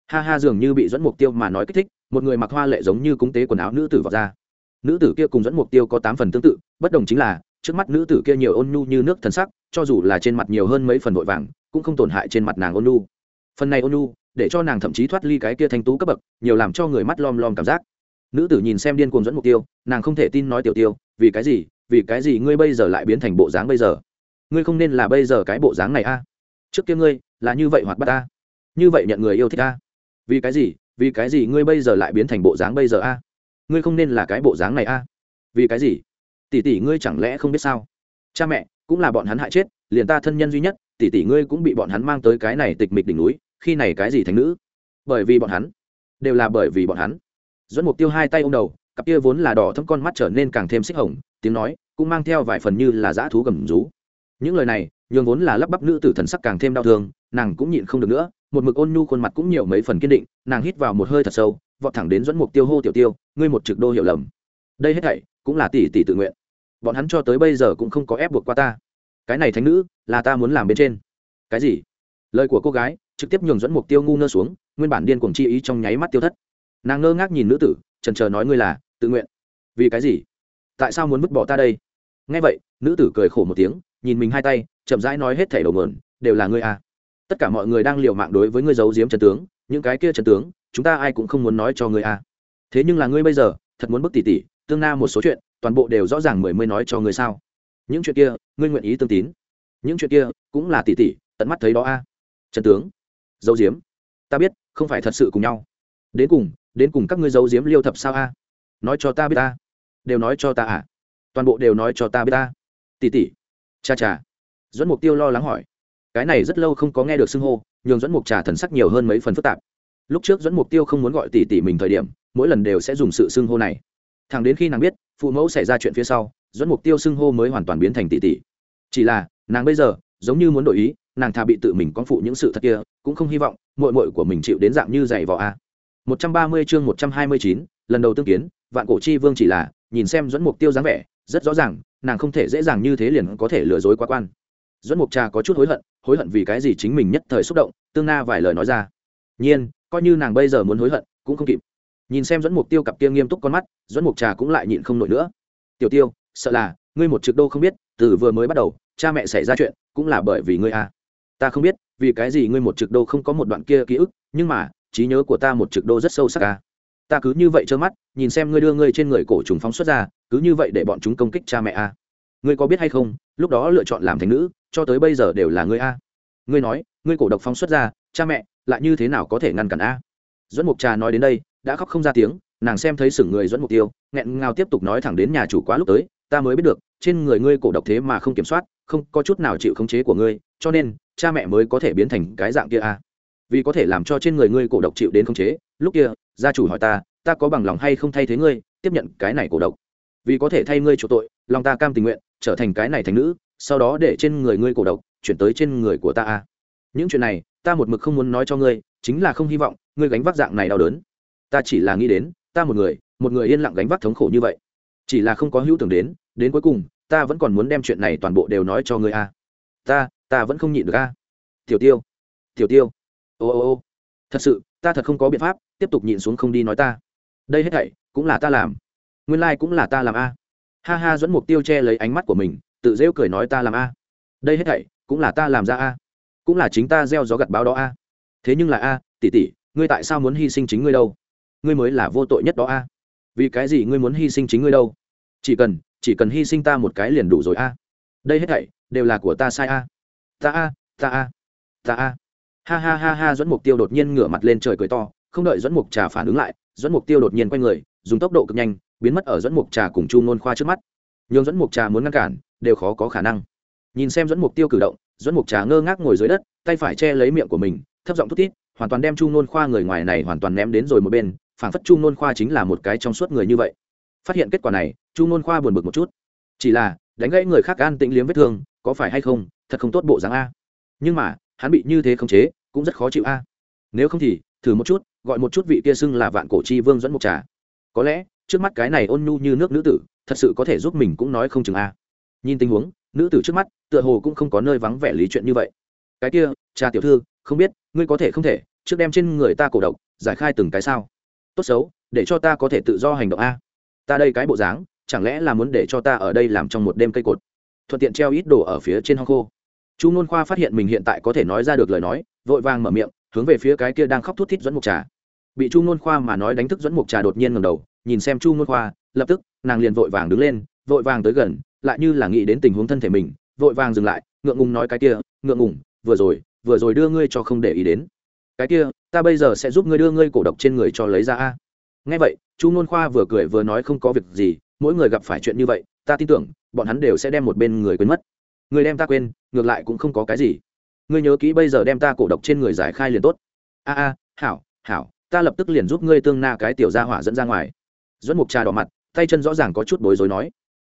Ha ha, dường như bị dẫn mục tiêu mà nói kích thích, một người mặc hoa lệ giống như cúng tế quần áo nữ tử vào ra. Nữ tử kia cùng dẫn mục tiêu có tám phần tương tự, bất đồng chính là, trước mắt nữ tử kia nhiều ôn nhu như nước thần sắc cho dù là trên mặt nhiều hơn mấy phần vội vàng, cũng không tổn hại trên mặt nàng ôn Nu. phần này ôn Nu để cho nàng thậm chí thoát ly cái kia thanh tú cấp bậc, nhiều làm cho người mắt lom lom cảm giác. Nữ tử nhìn xem điên cuồng dẫn mục tiêu, nàng không thể tin nói tiểu tiêu, vì cái gì, vì cái gì ngươi bây giờ lại biến thành bộ dáng bây giờ? Ngươi không nên là bây giờ cái bộ dáng này a. À? Trước kia ngươi, là như vậy hoặc bắt ta. Như vậy nhận người yêu thích a vì cái gì, vì cái gì ngươi bây giờ lại biến thành bộ dáng bây giờ a? À? Ngươi không nên là cái bộ dáng này a. Vì cái gì? Tỷ tỷ ngươi chẳng lẽ không biết sao? Cha mẹ cũng là bọn hắn hại chết, liền ta thân nhân duy nhất, tỷ tỷ ngươi cũng bị bọn hắn mang tới cái này tịch mịch đỉnh núi, khi này cái gì thành nữ? Bởi vì bọn hắn, đều là bởi vì bọn hắn. Dẫn mục tiêu hai tay ô m đầu, cặp kia vốn là đỏ thấm con mắt trở nên càng thêm xích hồng, tiếng nói cũng mang theo vài phần như là dã thú gầm rú. Những lời này, nhường vốn là lắp bắp nữ tử thần sắc càng thêm đau thương, nàng cũng nhịn không được nữa, một mực ôn nhu khuôn mặt cũng nhiều mấy phần kiên định, nàng hít vào một hơi thật sâu, vọt thẳng đến dẫn mục tiêu hô, tiểu tiêu, ngươi một trực đô hiểu lầm. Đây hết thảy cũng là tỷ tỷ tự nguyện bọn hắn cho tới bây giờ cũng không có ép buộc qua ta. Cái này thánh nữ, là ta muốn làm bên trên. Cái gì? Lời của cô gái, trực tiếp nhường dẫn mục tiêu ngu ngơ xuống, nguyên bản điên cuồng chi ý trong nháy mắt tiêu thất. Nàng ngơ ngác nhìn nữ tử trần trờ nói ngươi là, tự nguyện. Vì cái gì? Tại sao muốn vứt bỏ ta đây? Nghe vậy, nữ tử cười khổ một tiếng, nhìn mình hai tay, chậm rãi nói hết thảy đầu mượn đều là ngươi à. tất cả mọi người đang liều mạng đối với ngươi giấu giếm trần tướng, những cái kia trần tướng, chúng ta ai cũng không muốn nói cho ngươi à. thế nhưng là ngươi bây giờ, thật muốn bức tỉ tỉ tương na một số chuyện, toàn bộ đều rõ ràng mười mới nói cho ngươi sao. Những chuyện kia, ngươi nguyện ý tương tín. Những chuyện kia, cũng là tỉ tỉ, tận mắt thấy đó a. À. trần tướng, dấu diếm. Ta biết, không phải thật sự cùng nhau. Đến cùng đến cùng các ngươi giấu diếm liêu thập sao a? À? Nói cho ta biết ta. Đều nói cho ta à? Toàn bộ đều nói cho ta biết ta. Tỉ tỉ. Cha cha. Dẫn mục tiêu lo lắng hỏi. Cái này rất lâu không có nghe được xưng hô, nhường dẫn mục trà thần sắc nhiều hơn mấy phần phức tạp. Lúc trước dẫn mục tiêu không muốn gọi tỉ tỉ mình thời điểm, mỗi lần đều sẽ dùng sự xưng hô này thằng đến khi nàng biết, phụ mẫu xảy ra chuyện phía sau dẫn mục tiêu xưng hô mới hoàn toàn biến thành tỷ tỷ. chỉ là, nàng bây giờ, giống như muốn đổi ý, nàng thà bị tự mình con phụ những sự thật kia, cũng không hy vọng mội mội của mình chịu đến dạng như giày vò a. Một trăm ba mươi chương một trăm hai mươi chín, lần đầu tương kiến, vạn cổ chi vương chỉ là, nhìn xem dẫn mục tiêu dáng vẻ, rất rõ ràng, nàng không thể dễ dàng như thế liền có thể lừa dối quá quan. Dẫn mục trà có chút hối hận hối hận vì cái gì chính mình nhất thời xúc động, tương na vài lời nói ra. Nhiên, coi như nàng bây giờ muốn hối hận, cũng không kịp nhìn xem dẫn mục tiêu cặp kia nghiêm túc con mắt, dẫn mục trà cũng lại nhịn không nổi nữa. Tiểu tiêu, sợ là ngươi một trực đô không biết, từ vừa mới bắt đầu, cha mẹ xảy ra chuyện cũng là bởi vì ngươi à. ta không biết, vì cái gì ngươi một trực đô không có một đoạn kia ký ức, nhưng mà, trí nhớ của ta một trực đô rất sâu sắc à. Ta cứ như vậy trơ mắt, nhìn xem ngươi đưa ngươi trên người cổ trùng phóng xuất ra, cứ như vậy để bọn chúng công kích cha mẹ à. Ngươi có biết hay không, lúc đó lựa chọn làm thành nữ, cho tới bây giờ đều là ngươi a ngươi nói, ngươi cổ độc phóng xuất ra, cha mẹ, lại như thế nào có thể ngăn cản a dẫn mục trà nói đến đây đã khóc không ra tiếng, nàng xem thấy sửng người dẫn mục tiêu, nghẹn ngào tiếp tục nói thẳng đến nhà chủ quá lúc tới, ta mới biết được, trên người ngươi cổ độc thế mà không kiểm soát, không có chút nào chịu khống chế của ngươi, cho nên, cha mẹ mới có thể biến thành cái dạng kia a vì có thể làm cho trên người ngươi cổ độc chịu đến khống chế, lúc kia, gia chủ hỏi ta ta có bằng lòng hay không thay thế ngươi, tiếp nhận cái này cổ độc? Vì có thể thay ngươi chỗ tội, lòng ta cam tình nguyện, trở thành cái này thành nữ, sau đó để trên người ngươi cổ độc, chuyển tới trên người của ta a những chuyện này, ta một mực không muốn nói cho ngươi, chính là không hy vọng, ngươi gánh vác dạng này đau đớn ta chỉ là nghĩ đến, ta một người một người yên lặng gánh vác thống khổ như vậy. Chỉ là không có hữu tưởng đến đến cuối cùng, ta vẫn còn muốn đem chuyện này toàn bộ đều nói cho ngươi a. Ta ta vẫn không nhịn được a. Tiểu tiêu tiểu tiêu, ô ô ô. Thật sự, ta thật không có biện pháp, tiếp tục nhịn xuống không đi nói ta. Đây hết thảy, cũng là ta làm. Nguyên lai、like、cũng là ta làm a. Ha ha dẫn mục tiêu che lấy ánh mắt của mình, tự rêu cười nói ta làm a. Đây hết thảy, cũng là ta làm ra a. Cũng là chính ta gieo gió gặt báo đó a. Thế nhưng là a, tỷ tỷ, ngươi tại sao muốn hy sinh chính ngươi đâu? Ngươi mới là vô tội nhất đó a. Vì cái gì ngươi muốn hy sinh chính ngươi đâu? Chỉ cần chỉ cần hy sinh ta một cái liền đủ rồi a. Đây hết thảy đều là của ta sai a. Ta a ta a ta a. Ha ha ha ha dẫn mục tiêu đột nhiên ngửa mặt lên trời cười to, không đợi dẫn mục trà phản ứng lại dẫn mục tiêu đột nhiên quay người, dùng tốc độ cực nhanh, biến mất ở dẫn mục trà cùng chu nôn khoa trước mắt. Nhường dẫn mục trà muốn ngăn cản, đều khó có khả năng. Nhìn xem dẫn mục tiêu cử động dẫn mục trà ngơ ngác ngồi dưới đất, tay phải che lấy miệng của mình, thấp giọng thút thít, hoàn toàn đem chu nôn khoa người ngoài này hoàn toàn ném đến rồi một bên phản phất chu nôn khoa chính là một cái trong suốt người như vậy. Phát hiện kết quả này, chu nôn khoa buồn bực một chút. Chỉ là, đánh gãy người khác an tĩnh liếm vết thương, có phải hay không, thật không tốt bộ dáng a. Nhưng mà, hắn bị như thế khống chế, cũng rất khó chịu a. Nếu không thì, thử một chút, gọi một chút vị kia xưng là vạn cổ chi vương dẫn mục trà. Có lẽ, trước mắt cái này ôn nhu như nước nữ tử, thật sự có thể giúp mình cũng nói không chừng a. Nhìn tình huống, nữ tử trước mắt, tựa hồ cũng không có nơi vắng vẻ lý chuyện như vậy. Cái kia cha tiểu thư, không biết, ngươi có thể không thể, trước đem trên người ta cổ độc, giải khai từng cái sao? Tốt xấu, để cho ta có thể tự do hành động a. Ta đây cái bộ dáng, chẳng lẽ là muốn để cho ta ở đây làm trong một đêm cây cột? Thuận tiện treo ít đồ ở phía trên hong khô. Chu nôn khoa phát hiện mình hiện tại có thể nói ra được lời nói, vội vàng mở miệng, hướng về phía cái kia đang khóc thút thít dẫn mục trà. Bị chu nôn khoa mà nói đánh thức dẫn mục trà đột nhiên ngầm đầu, nhìn xem chu nôn khoa, lập tức, nàng liền vội vàng đứng lên, vội vàng tới gần, lại như là nghĩ đến tình huống thân thể mình, vội vàng dừng lại, ngượng ngùng nói cái kia, ngượng ngùng, vừa rồi vừa rồi đưa ngươi cho không để ý đến. Cái kia ta bây giờ sẽ giúp ngươi đưa ngươi cổ độc trên người cho lấy ra a. Nghe vậy, chu nôn khoa vừa cười vừa nói không có việc gì, mỗi người gặp phải chuyện như vậy, ta tin tưởng, bọn hắn đều sẽ đem một bên người quên mất. Người đem ta quên, ngược lại cũng không có cái gì. Ngươi nhớ kỹ bây giờ đem ta cổ độc trên người giải khai liền tốt. A a, hảo hảo, ta lập tức liền giúp ngươi tương na cái tiểu gia hỏa dẫn ra ngoài. Dẫn mục trà đỏ mặt, tay chân rõ ràng có chút bối rối nói.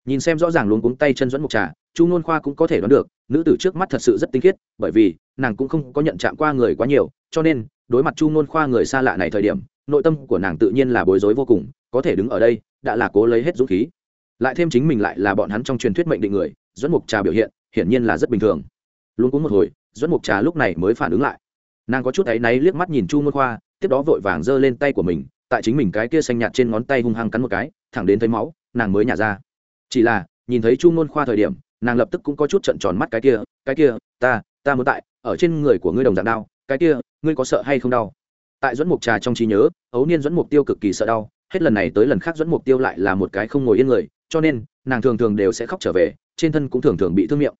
Nhìn xem rõ ràng luôn cuống tay chân dẫn mục trà, chu nôn khoa cũng có thể đoán được, nữ tử trước mắt thật sự rất tinh khiết, bởi vì nàng cũng không có nhận chạm qua người quá nhiều, cho nên đối mặt chu ngôn khoa người xa lạ này thời điểm, nội tâm của nàng tự nhiên là bối rối vô cùng, có thể đứng ở đây, đã là cố lấy hết dũng khí. Lại thêm chính mình lại là bọn hắn trong truyền thuyết mệnh định người dẫn mục trà biểu hiện, hiển nhiên là rất bình thường. Luôn cũng một hồi dẫn mục trà lúc này mới phản ứng lại. Nàng có chút áy náy liếc mắt nhìn chu môn khoa, tiếp đó vội vàng giơ lên tay của mình, tại chính mình cái kia xanh nhạt trên ngón tay hung hăng cắn một cái, thẳng đến thấy máu, nàng mới nhả ra. Chỉ là, nhìn thấy chu môn khoa thời điểm, nàng lập tức cũng có chút trận tròn mắt cái kia cái kia, ta ta muốn tại, ở trên người của ngươi đồng dạng đau cái kia, ngươi có sợ hay không đau? Tại dẫn mục trà trong trí nhớ, ấu niên dẫn mục tiêu cực kỳ sợ đau, hết lần này tới lần khác dẫn mục tiêu lại là một cái không ngồi yên người, cho nên, nàng thường thường đều sẽ khóc trở về, trên thân cũng thường thường bị thương miệng.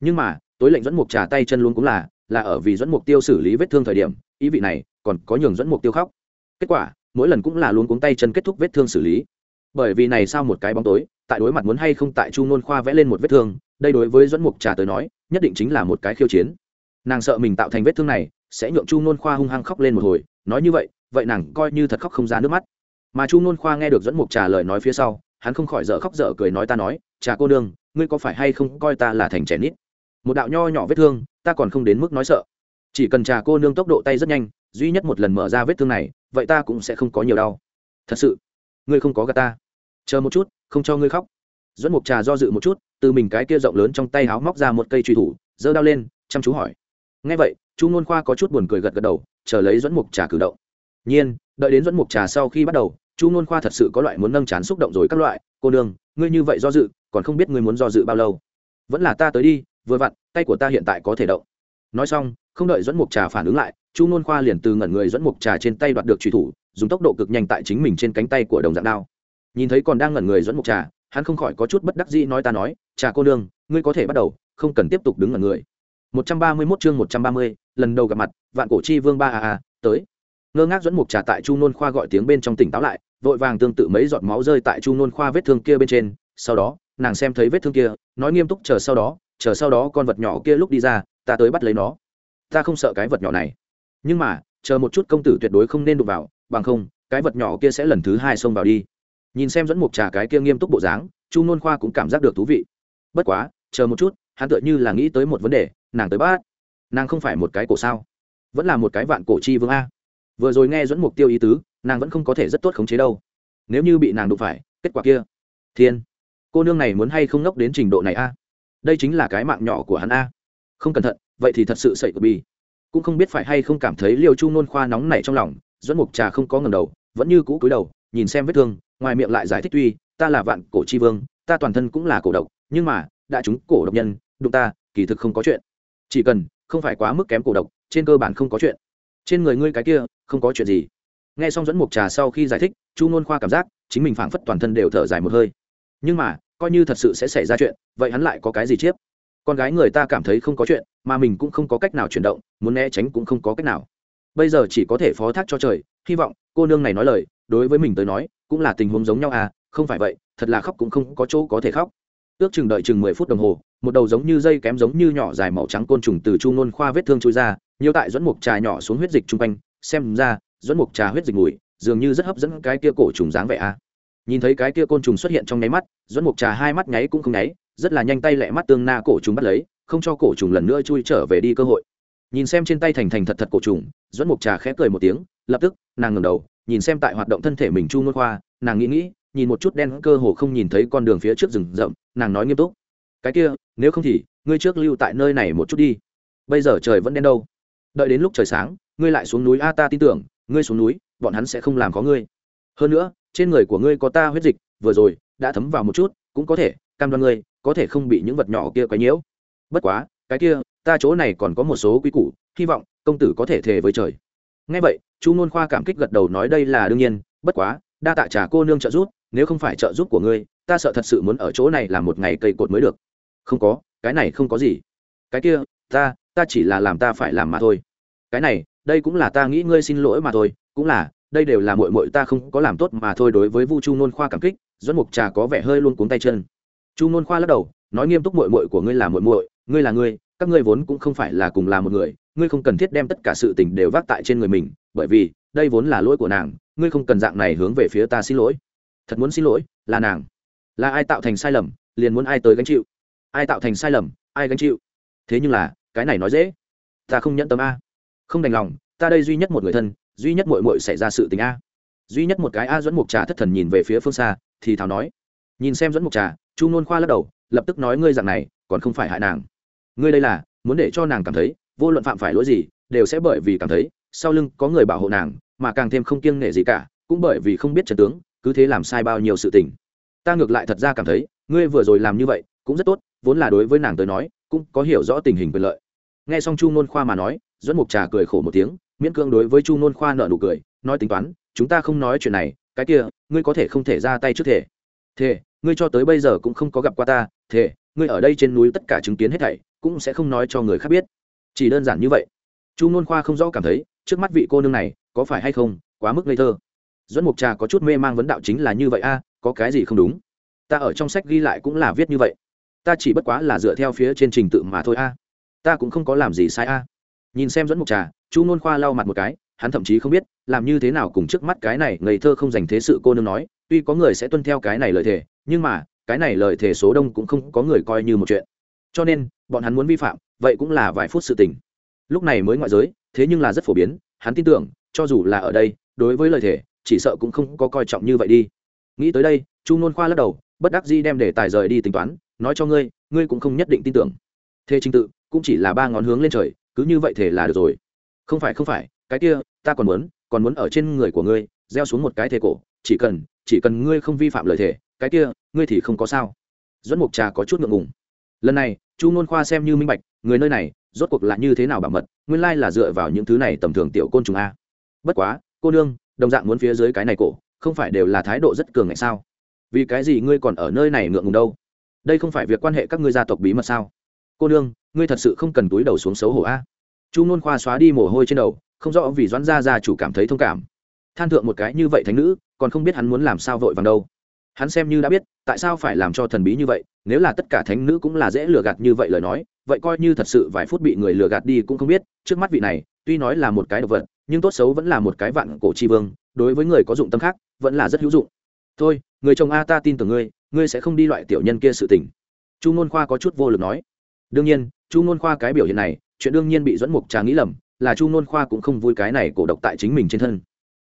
Nhưng mà, tối lệnh dẫn mục trà tay chân luôn cũng là là ở vì dẫn mục tiêu xử lý vết thương thời điểm, ý vị này, còn có nhường dẫn mục tiêu khóc. Kết quả, mỗi lần cũng là luôn cuống tay chân kết thúc vết thương xử lý. Bởi vì này sao một cái bóng tối, tại đối mặt muốn hay không tại chu nôn khoa vẽ lên một vết thương, đây đối với dẫn mục trà tới nói, nhất định chính là một cái khiêu chiến. Nàng sợ mình tạo thành vết thương này sẽ nhượng chu nôn khoa hung hăng khóc lên một hồi, nói như vậy vậy nàng coi như thật khóc không ra nước mắt. Mà chu nôn khoa nghe được dẫn mục trà lời nói phía sau, hắn không khỏi dở khóc dở cười nói ta nói, trà cô nương, ngươi có phải hay không coi ta là thành trẻ nít? Một đạo nho nhỏ vết thương, ta còn không đến mức nói sợ. Chỉ cần trà cô nương tốc độ tay rất nhanh, duy nhất một lần mở ra vết thương này, vậy ta cũng sẽ không có nhiều đau. Thật sự? Ngươi không có gà ta? Chờ một chút, không cho ngươi khóc. Dẫn mục trà do dự một chút, từ mình cái kia rộng lớn trong tay háo móc ra một cây truy thủ, giơ đao lên, chăm chú hỏi ngay vậy chu ngôn khoa có chút buồn cười gật gật đầu chờ lấy dẫn mục trà cử động. Nhiên đợi đến dẫn mục trà sau khi bắt đầu chu ngôn khoa thật sự có loại muốn nâng chán xúc động rồi các loại. Cô Đường, ngươi như vậy do dự còn không biết ngươi muốn do dự bao lâu. Vẫn là ta tới đi vừa vặn tay của ta hiện tại có thể động. Nói xong không đợi dẫn mục trà phản ứng lại chu ngôn khoa liền từ ngẩn người dẫn mục trà trên tay đoạt được truy thủ dùng tốc độ cực nhanh tại chính mình trên cánh tay của đồng dạng đao. Nhìn thấy còn đang ngẩn người dẫn mục trà hắn không khỏi có chút bất đắc dĩ nói ta nói trà cô nương ngươi có thể bắt đầu không cần tiếp tục đứng ngẩn người. 131 chương 130, lần đầu gặp mặt vạn cổ chi vương ba a a tới. Ngơ ngác dẫn mục trà tại chu nôn khoa gọi tiếng bên trong tỉnh táo lại vội vàng tương tự mấy giọt máu rơi tại chu nôn khoa vết thương kia bên trên. Sau đó nàng xem thấy vết thương kia nói nghiêm túc chờ sau đó chờ sau đó con vật nhỏ kia lúc đi ra ta tới bắt lấy nó. Ta không sợ cái vật nhỏ này. Nhưng mà chờ một chút công tử tuyệt đối không nên đụng vào bằng không cái vật nhỏ kia sẽ lần thứ hai xông vào đi. Nhìn xem dẫn mục trà cái kia nghiêm túc bộ dáng chu nôn khoa cũng cảm giác được thú vị. Bất quá chờ một chút hắn tựa như là nghĩ tới một vấn đề nàng tới bát, nàng không phải một cái cổ sao? Vẫn là một cái vạn cổ chi vương a. Vừa rồi nghe dẫn mục tiêu ý tứ nàng vẫn không có thể rất tốt khống chế đâu. Nếu như bị nàng đụng phải kết quả kia. Thiên cô nương này muốn hay không nốc đến trình độ này a? Đây chính là cái mạng nhỏ của hắn a. Không cẩn thận vậy thì thật sự sậy của bi cũng không biết phải hay không cảm thấy liều chu nôn khoa nóng này trong lòng dẫn mục trà không có ngầm đầu vẫn như cũ cúi đầu nhìn xem vết thương ngoài miệng lại giải thích tuy ta là vạn cổ chi vương ta toàn thân cũng là cổ độc nhưng mà đã chúng cổ độc nhân đụng ta, kỳ thực không có chuyện. Chỉ cần, không phải quá mức kém cổ độc, trên cơ bản không có chuyện. Trên người ngươi cái kia, không có chuyện gì. Nghe xong dẫn mục trà sau khi giải thích, chu ngôn khoa cảm giác, chính mình phảng phất toàn thân đều thở dài một hơi. Nhưng mà, coi như thật sự sẽ xảy ra chuyện, vậy hắn lại có cái gì chiếp? Con gái người ta cảm thấy không có chuyện, mà mình cũng không có cách nào chuyển động, muốn né tránh cũng không có cách nào. Bây giờ chỉ có thể phó thác cho trời, hy vọng, cô nương này nói lời, đối với mình tới nói, cũng là tình huống giống nhau à không phải vậy, thật là khóc cũng không có chỗ có thể khóc. Ước chừng đợi chừng mười phút đồng hồ một đầu giống như dây kém giống như nhỏ dài màu trắng côn trùng từ chu nôn khoa vết thương trôi ra, nhiều tại dẫn mục trà nhỏ xuống huyết dịch chung quanh, xem ra, dẫn mục trà huyết dịch mùi, dường như rất hấp dẫn cái kia cổ trùng dáng vẻ a. Nhìn thấy cái kia côn trùng xuất hiện trong nháy mắt, dẫn mục trà hai mắt nháy cũng không nháy, rất là nhanh tay lẹ mắt tương na cổ trùng bắt lấy, không cho cổ trùng lần nữa chui trở về đi cơ hội. Nhìn xem trên tay thành thành thật thật cổ trùng, dẫn mục trà khẽ cười một tiếng, lập tức, nàng ngẩng đầu, nhìn xem tại hoạt động thân thể mình chu nôn khoa, nàng nghĩ nghĩ, nhìn một chút đen cơ hồ không nhìn thấy con đường phía trước rừng rậm, nàng nói nghiêm túc cái kia, nếu không thì, ngươi trước lưu tại nơi này một chút đi. Bây giờ trời vẫn đen đâu. Đợi đến lúc trời sáng, ngươi lại xuống núi a ta tin tưởng, ngươi xuống núi, bọn hắn sẽ không làm có ngươi. Hơn nữa, trên người của ngươi có ta huyết dịch, vừa rồi, đã thấm vào một chút, cũng có thể, cam đoan ngươi, có thể không bị những vật nhỏ kia quấy nhiễu. Bất quá, cái kia, ta chỗ này còn có một số quy củ, hy vọng, công tử có thể thề với trời. Ngay vậy, chu nôn khoa cảm kích gật đầu nói đây là đương nhiên, bất quá, đa tạ trà cô nương trợ giúp, nếu không phải trợ giúp của ngươi, ta sợ thật sự muốn ở chỗ này làm một ngày cây cột mới được không có, cái này không có gì. Cái kia, ta ta chỉ là làm ta phải làm mà thôi. Cái này, đây cũng là ta nghĩ ngươi xin lỗi mà thôi, cũng là, đây đều là mội mội ta không có làm tốt mà thôi đối với vu chu nôn khoa cảm kích dẫn mục trà có vẻ hơi luôn cuống tay chân. Chu nôn khoa lắc đầu, nói nghiêm túc mội mội của ngươi là mội mội ngươi là ngươi, các ngươi vốn cũng không phải là cùng là một người, ngươi không cần thiết đem tất cả sự tình đều vác tại trên người mình, bởi vì, đây vốn là lỗi của nàng, ngươi không cần dạng này hướng về phía ta xin lỗi. Thật muốn xin lỗi, là nàng. Là ai tạo thành sai lầm, liền muốn ai tới gánh chịu ai tạo thành sai lầm, ai gánh chịu. Thế nhưng là, cái này nói dễ. Ta không nhận tâm a. Không đành lòng, ta đây duy nhất một người thân, duy nhất mội mội xảy ra sự tình a. Duy nhất một cái a dẫn mục trà thất thần nhìn về phía phương xa, thì thảo nói. Nhìn xem dẫn mục trà, chu nôn khoa lắc đầu, lập tức nói ngươi dạng này, còn không phải hại nàng. Ngươi đây là, muốn để cho nàng cảm thấy, vô luận phạm phải lỗi gì, đều sẽ bởi vì cảm thấy, sau lưng có người bảo hộ nàng, mà càng thêm không kiêng nể gì cả, cũng bởi vì không biết trần tướng, cứ thế làm sai bao nhiêu sự tình. Ta ngược lại thật ra cảm thấy, ngươi vừa rồi làm như vậy, cũng rất tốt vốn là đối với nàng tới nói, cũng có hiểu rõ tình hình quyền lợi. Nghe xong chu nôn khoa mà nói dẫn mục trà cười khổ một tiếng, miễn cưỡng đối với chu nôn khoa nợ nụ cười, nói tính toán, chúng ta không nói chuyện này, cái kia, ngươi có thể không thể ra tay trước thể thể ngươi cho tới bây giờ cũng không có gặp qua ta thể ngươi ở đây trên núi tất cả chứng kiến hết thảy, cũng sẽ không nói cho người khác biết. Chỉ đơn giản như vậy. Chu nôn khoa không rõ cảm thấy, trước mắt vị cô nương này, có phải hay không, quá mức ngây thơ. Dẫn mục trà có chút mê mang vấn đạo chính là như vậy a, có cái gì không đúng? Ta ở trong sách ghi lại cũng là viết như vậy ta chỉ bất quá là dựa theo phía trên trình tự mà thôi a. Ta cũng không có làm gì sai a. Nhìn xem dẫn mục trà, chu nôn khoa lau mặt một cái, hắn thậm chí không biết, làm như thế nào cùng trước mắt cái này ngây thơ không dành thế sự cô nương nói, tuy có người sẽ tuân theo cái này lời thề, nhưng mà, cái này lời thề số đông cũng không có người coi như một chuyện. Cho nên, bọn hắn muốn vi phạm, vậy cũng là vài phút sự tình. Lúc này mới ngoại giới, thế nhưng là rất phổ biến, hắn tin tưởng, cho dù là ở đây, đối với lời thề, chỉ sợ cũng không có coi trọng như vậy đi. Nghĩ tới đây, chu nôn khoa lắc đầu, bất đắc di đem để tài rời đi tính toán nói cho ngươi ngươi cũng không nhất định tin tưởng. Thế trình tự, cũng chỉ là ba ngón hướng lên trời, cứ như vậy thể là được rồi. Không phải không phải, cái kia, ta còn muốn còn muốn ở trên người của ngươi, gieo xuống một cái thể cổ, chỉ cần chỉ cần ngươi không vi phạm lời thề cái kia, ngươi thì không có sao. Dẫn mục trà có chút ngượng ngùng. Lần này, chu nôn khoa xem như minh bạch, người nơi này, rốt cuộc là như thế nào bảo mật, nguyên lai là dựa vào những thứ này tầm thường tiểu côn trùng a. Bất quá, cô nương, đồng dạng muốn phía dưới cái này cổ, không phải đều là thái độ rất cường ngạnh sao? Vì cái gì ngươi còn ở nơi này ngượng ngùng đâu? Đây không phải việc quan hệ các ngươi gia tộc bí mật sao? Cô nương, ngươi thật sự không cần túi đầu xuống xấu hổ a. Chu n khoa xóa đi mồ hôi trên đầu, không rõ vì doãn gia gia chủ cảm thấy thông cảm. Than thượng một cái như vậy thánh nữ, còn không biết hắn muốn làm sao vội vàng đâu. Hắn xem như đã biết, tại sao phải làm cho thần bí như vậy, nếu là tất cả thánh nữ cũng là dễ lừa gạt như vậy lời nói, vậy coi như thật sự vài phút bị người lừa gạt đi cũng không biết, trước mắt vị này, tuy nói là một cái độc vật, nhưng tốt xấu vẫn là một cái vạn cổ tri vương, đối với người có dụng tâm khác, vẫn là rất hữu dụng. Thôi người chồng a ta tin tưởng ngươi ngươi sẽ không đi loại tiểu nhân kia sự tình. Chu ngôn khoa có chút vô lực nói. Đương nhiên chu ngôn khoa cái biểu hiện này chuyện đương nhiên bị dẫn mục trà nghĩ lầm là chu ngôn khoa cũng không vui cái này cổ độc tại chính mình trên thân.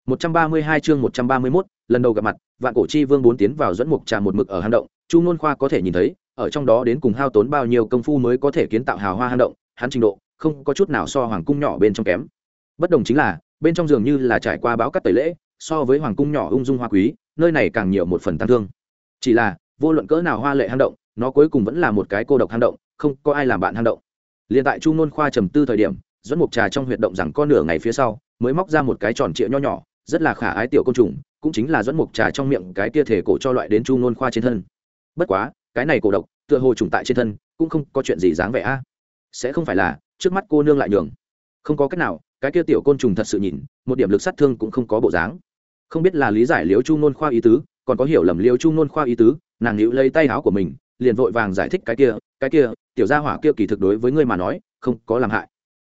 132 chương 131, lần đầu gặp mặt vạn cổ chi vương bốn tiến vào dẫn mục trà một mực ở hang động. Chu ngôn khoa có thể nhìn thấy ở trong đó đến cùng hao tốn bao nhiêu công phu mới có thể kiến tạo hào hoa hang động hắn trình độ không có chút nào so hoàng cung nhỏ bên trong kém. Bất đồng chính là bên trong giường như là trải qua báo cắt tẩy lễ so với hoàng cung nhỏ ung dung hoa quý nơi này càng nhiều một phần tăng thương. Chỉ là, vô luận cỡ nào hoa lệ hang động, nó cuối cùng vẫn là một cái cô độc hang động, không có ai làm bạn hang động. Liền tại chu nôn khoa trầm tư thời điểm dẫn mục trà trong huyệt động rằng con nửa ngày phía sau, mới móc ra một cái tròn trịa nho nhỏ, rất là khả ái tiểu côn trùng, cũng chính là dẫn mục trà trong miệng cái tia thể cổ cho loại đến chu nôn khoa trên thân. Bất quá, cái này cổ độc, tựa hồ trùng tại trên thân, cũng không có chuyện gì dáng vẻ a. Sẽ không phải là, trước mắt cô nương lại nhường. Không có cách nào, cái kia tiểu côn trùng thật sự nhìn, một điểm lực sát thương cũng không có bộ dáng không biết là lý giải liếu chu nôn khoa ý tứ, còn có hiểu lầm liếu chu nôn khoa ý tứ, nàng nữ lấy tay áo của mình, liền vội vàng giải thích cái kia cái kia, tiểu gia hỏa kia kỳ thực đối với ngươi mà nói, không có làm hại.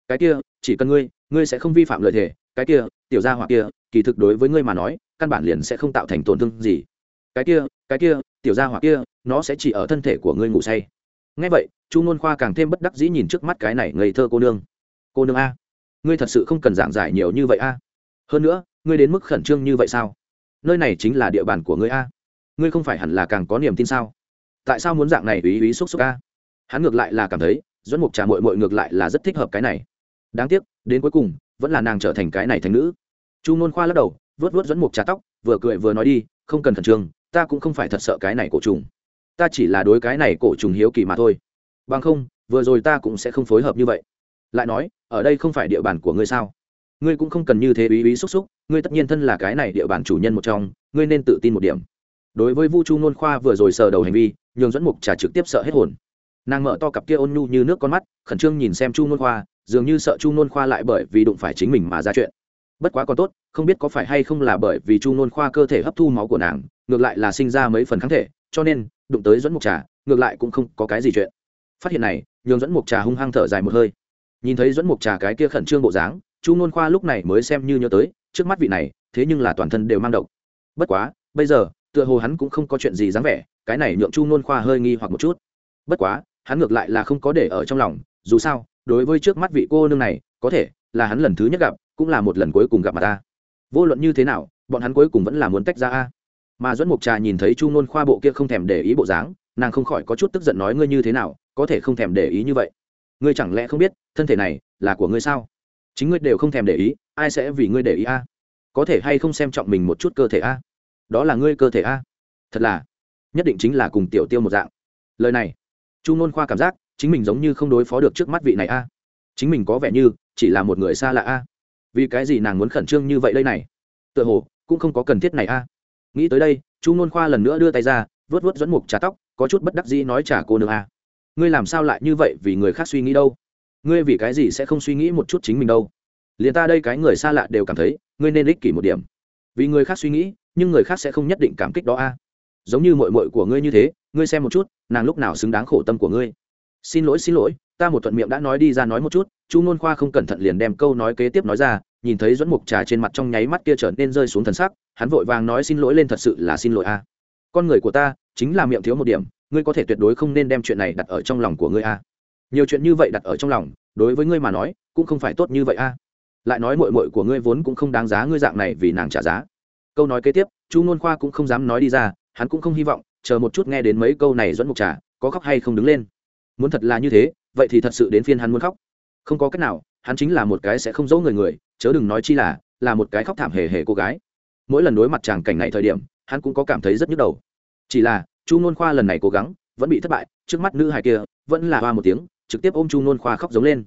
Cái kia, chỉ cần ngươi ngươi sẽ không vi phạm lợi thể cái kia, tiểu gia hỏa kia, kỳ thực đối với ngươi mà nói, căn bản liền sẽ không tạo thành tổn thương gì. Cái kia cái kia, tiểu gia hỏa kia, nó sẽ chỉ ở thân thể của ngươi ngủ say. Ngay vậy, chu ngôn khoa càng thêm bất đắc dĩ nhìn trước mắt cái này ngây thơ cô nương. Cô nương a, ngươi thật sự không cần giảng giải nhiều như vậy a. Hơn nữa ngươi đến mức khẩn trương như vậy sao? Nơi này chính là địa bàn của ngươi a. Ngươi không phải hẳn là càng có niềm tin sao? Tại sao muốn dạng này ý ý xúc xúc a? Hắn ngược lại là cảm thấy dẫn mục trà mội mội ngược lại là rất thích hợp cái này. Đáng tiếc, đến cuối cùng, vẫn là nàng trở thành cái này thành nữ. Chu nôn khoa lắc đầu vớt vớt dẫn mục trà tóc, vừa cười vừa nói đi, không cần khẩn trương, ta cũng không phải thật sợ cái này cổ trùng. Ta chỉ là đối cái này cổ trùng hiếu kỳ mà thôi. Bằng không, vừa rồi ta cũng sẽ không phối hợp như vậy. Lại nói, ở đây không phải địa bàn của ngươi sao? Ngươi cũng không cần như thế ý ý xúc xúc, ngươi tất nhiên thân là cái này địa bàn chủ nhân một trong, ngươi nên tự tin một điểm. Đối với vu chu nôn khoa vừa rồi sờ đầu hành vi, nhường dẫn mục trà trực tiếp sợ hết hồn. Nàng mở to cặp kia ôn nhu như nước con mắt, khẩn trương nhìn xem chu nôn khoa, dường như sợ chu nôn khoa lại bởi vì đụng phải chính mình mà ra chuyện. Bất quá còn tốt, không biết có phải hay không là bởi vì chu nôn khoa cơ thể hấp thu máu của nàng, ngược lại là sinh ra mấy phần kháng thể, cho nên, đụng tới dẫn mục trà, ngược lại cũng không có cái gì chuyện. Phát hiện này, nhường dẫn mục trà hung hăng thở dài một hơi. Nhìn thấy dẫn mục trà cái kia khẩn trương bộ dáng chu nôn khoa lúc này mới xem như nhớ tới, trước mắt vị này, thế nhưng là toàn thân đều mang độc. Bất quá, bây giờ, tựa hồ hắn cũng không có chuyện gì dáng vẻ, cái này nhượng chu nôn khoa hơi nghi hoặc một chút. Bất quá, hắn ngược lại là không có để ở trong lòng, dù sao, đối với trước mắt vị cô nương này, có thể là hắn lần thứ nhất gặp, cũng là một lần cuối cùng gặp mặt ta. Vô luận như thế nào, bọn hắn cuối cùng vẫn là muốn tách ra a. Mà dẫn mục trà nhìn thấy chu nôn khoa bộ kia không thèm để ý bộ dáng, nàng không khỏi có chút tức giận nói ngươi như thế nào, có thể không thèm để ý như vậy. Ngươi chẳng lẽ không biết, thân thể này là của ngươi sao? Chính ngươi đều không thèm để ý, ai sẽ vì ngươi để ý a? Có thể hay không xem trọng mình một chút cơ thể a? Đó là ngươi cơ thể a. Thật là, nhất định chính là cùng tiểu tiêu một dạng. Lời này, chu ngôn khoa cảm giác chính mình giống như không đối phó được trước mắt vị này a. Chính mình có vẻ như chỉ là một người xa lạ a. Vì cái gì nàng muốn khẩn trương như vậy đây này? Tựa hồ cũng không có cần thiết này a. Nghĩ tới đây, chu ngôn khoa lần nữa đưa tay ra vớt vớt dẫn mục trà tóc, có chút bất đắc dĩ nói trả cô nương a. Ngươi làm sao lại như vậy vì người khác suy nghĩ đâu? Ngươi vì cái gì sẽ không suy nghĩ một chút chính mình đâu? Liền ta đây cái người xa lạ đều cảm thấy, ngươi nên ích kỷ một điểm. Vì người khác suy nghĩ, nhưng người khác sẽ không nhất định cảm kích đó a. Giống như mội mội của ngươi như thế, ngươi xem một chút, nàng lúc nào xứng đáng khổ tâm của ngươi. Xin lỗi xin lỗi, ta một thuận miệng đã nói đi ra nói một chút, chu ngôn khoa không cẩn thận liền đem câu nói kế tiếp nói ra, nhìn thấy dẫn mục trà trên mặt trong nháy mắt kia trở nên rơi xuống thần sắc, hắn vội vàng nói xin lỗi lên thật sự là xin lỗi a. Con người của ta, chính là miệng thiếu một điểm, ngươi có thể tuyệt đối không nên đem chuyện này đặt ở trong lòng của ngươi a nhiều chuyện như vậy đặt ở trong lòng, đối với ngươi mà nói, cũng không phải tốt như vậy a. Lại nói mội mội của ngươi vốn cũng không đáng giá ngươi dạng này vì nàng trả giá. Câu nói kế tiếp, chu ngôn khoa cũng không dám nói đi ra, hắn cũng không hy vọng, chờ một chút nghe đến mấy câu này dẫn mục trà, có khóc hay không đứng lên. Muốn thật là như thế, vậy thì thật sự đến phiên hắn muốn khóc. Không có cách nào, hắn chính là một cái sẽ không dỗ người người, chớ đừng nói chi là là một cái khóc thảm hề hề cô gái. Mỗi lần đối mặt chàng cảnh này thời điểm, hắn cũng có cảm thấy rất nhức đầu. Chỉ là, chu nôn khoa lần này cố gắng, vẫn bị thất bại, trước mắt nữ hài kia, vẫn là hoa một tiếng trực tiếp ôm chu nôn khoa khóc giống lên.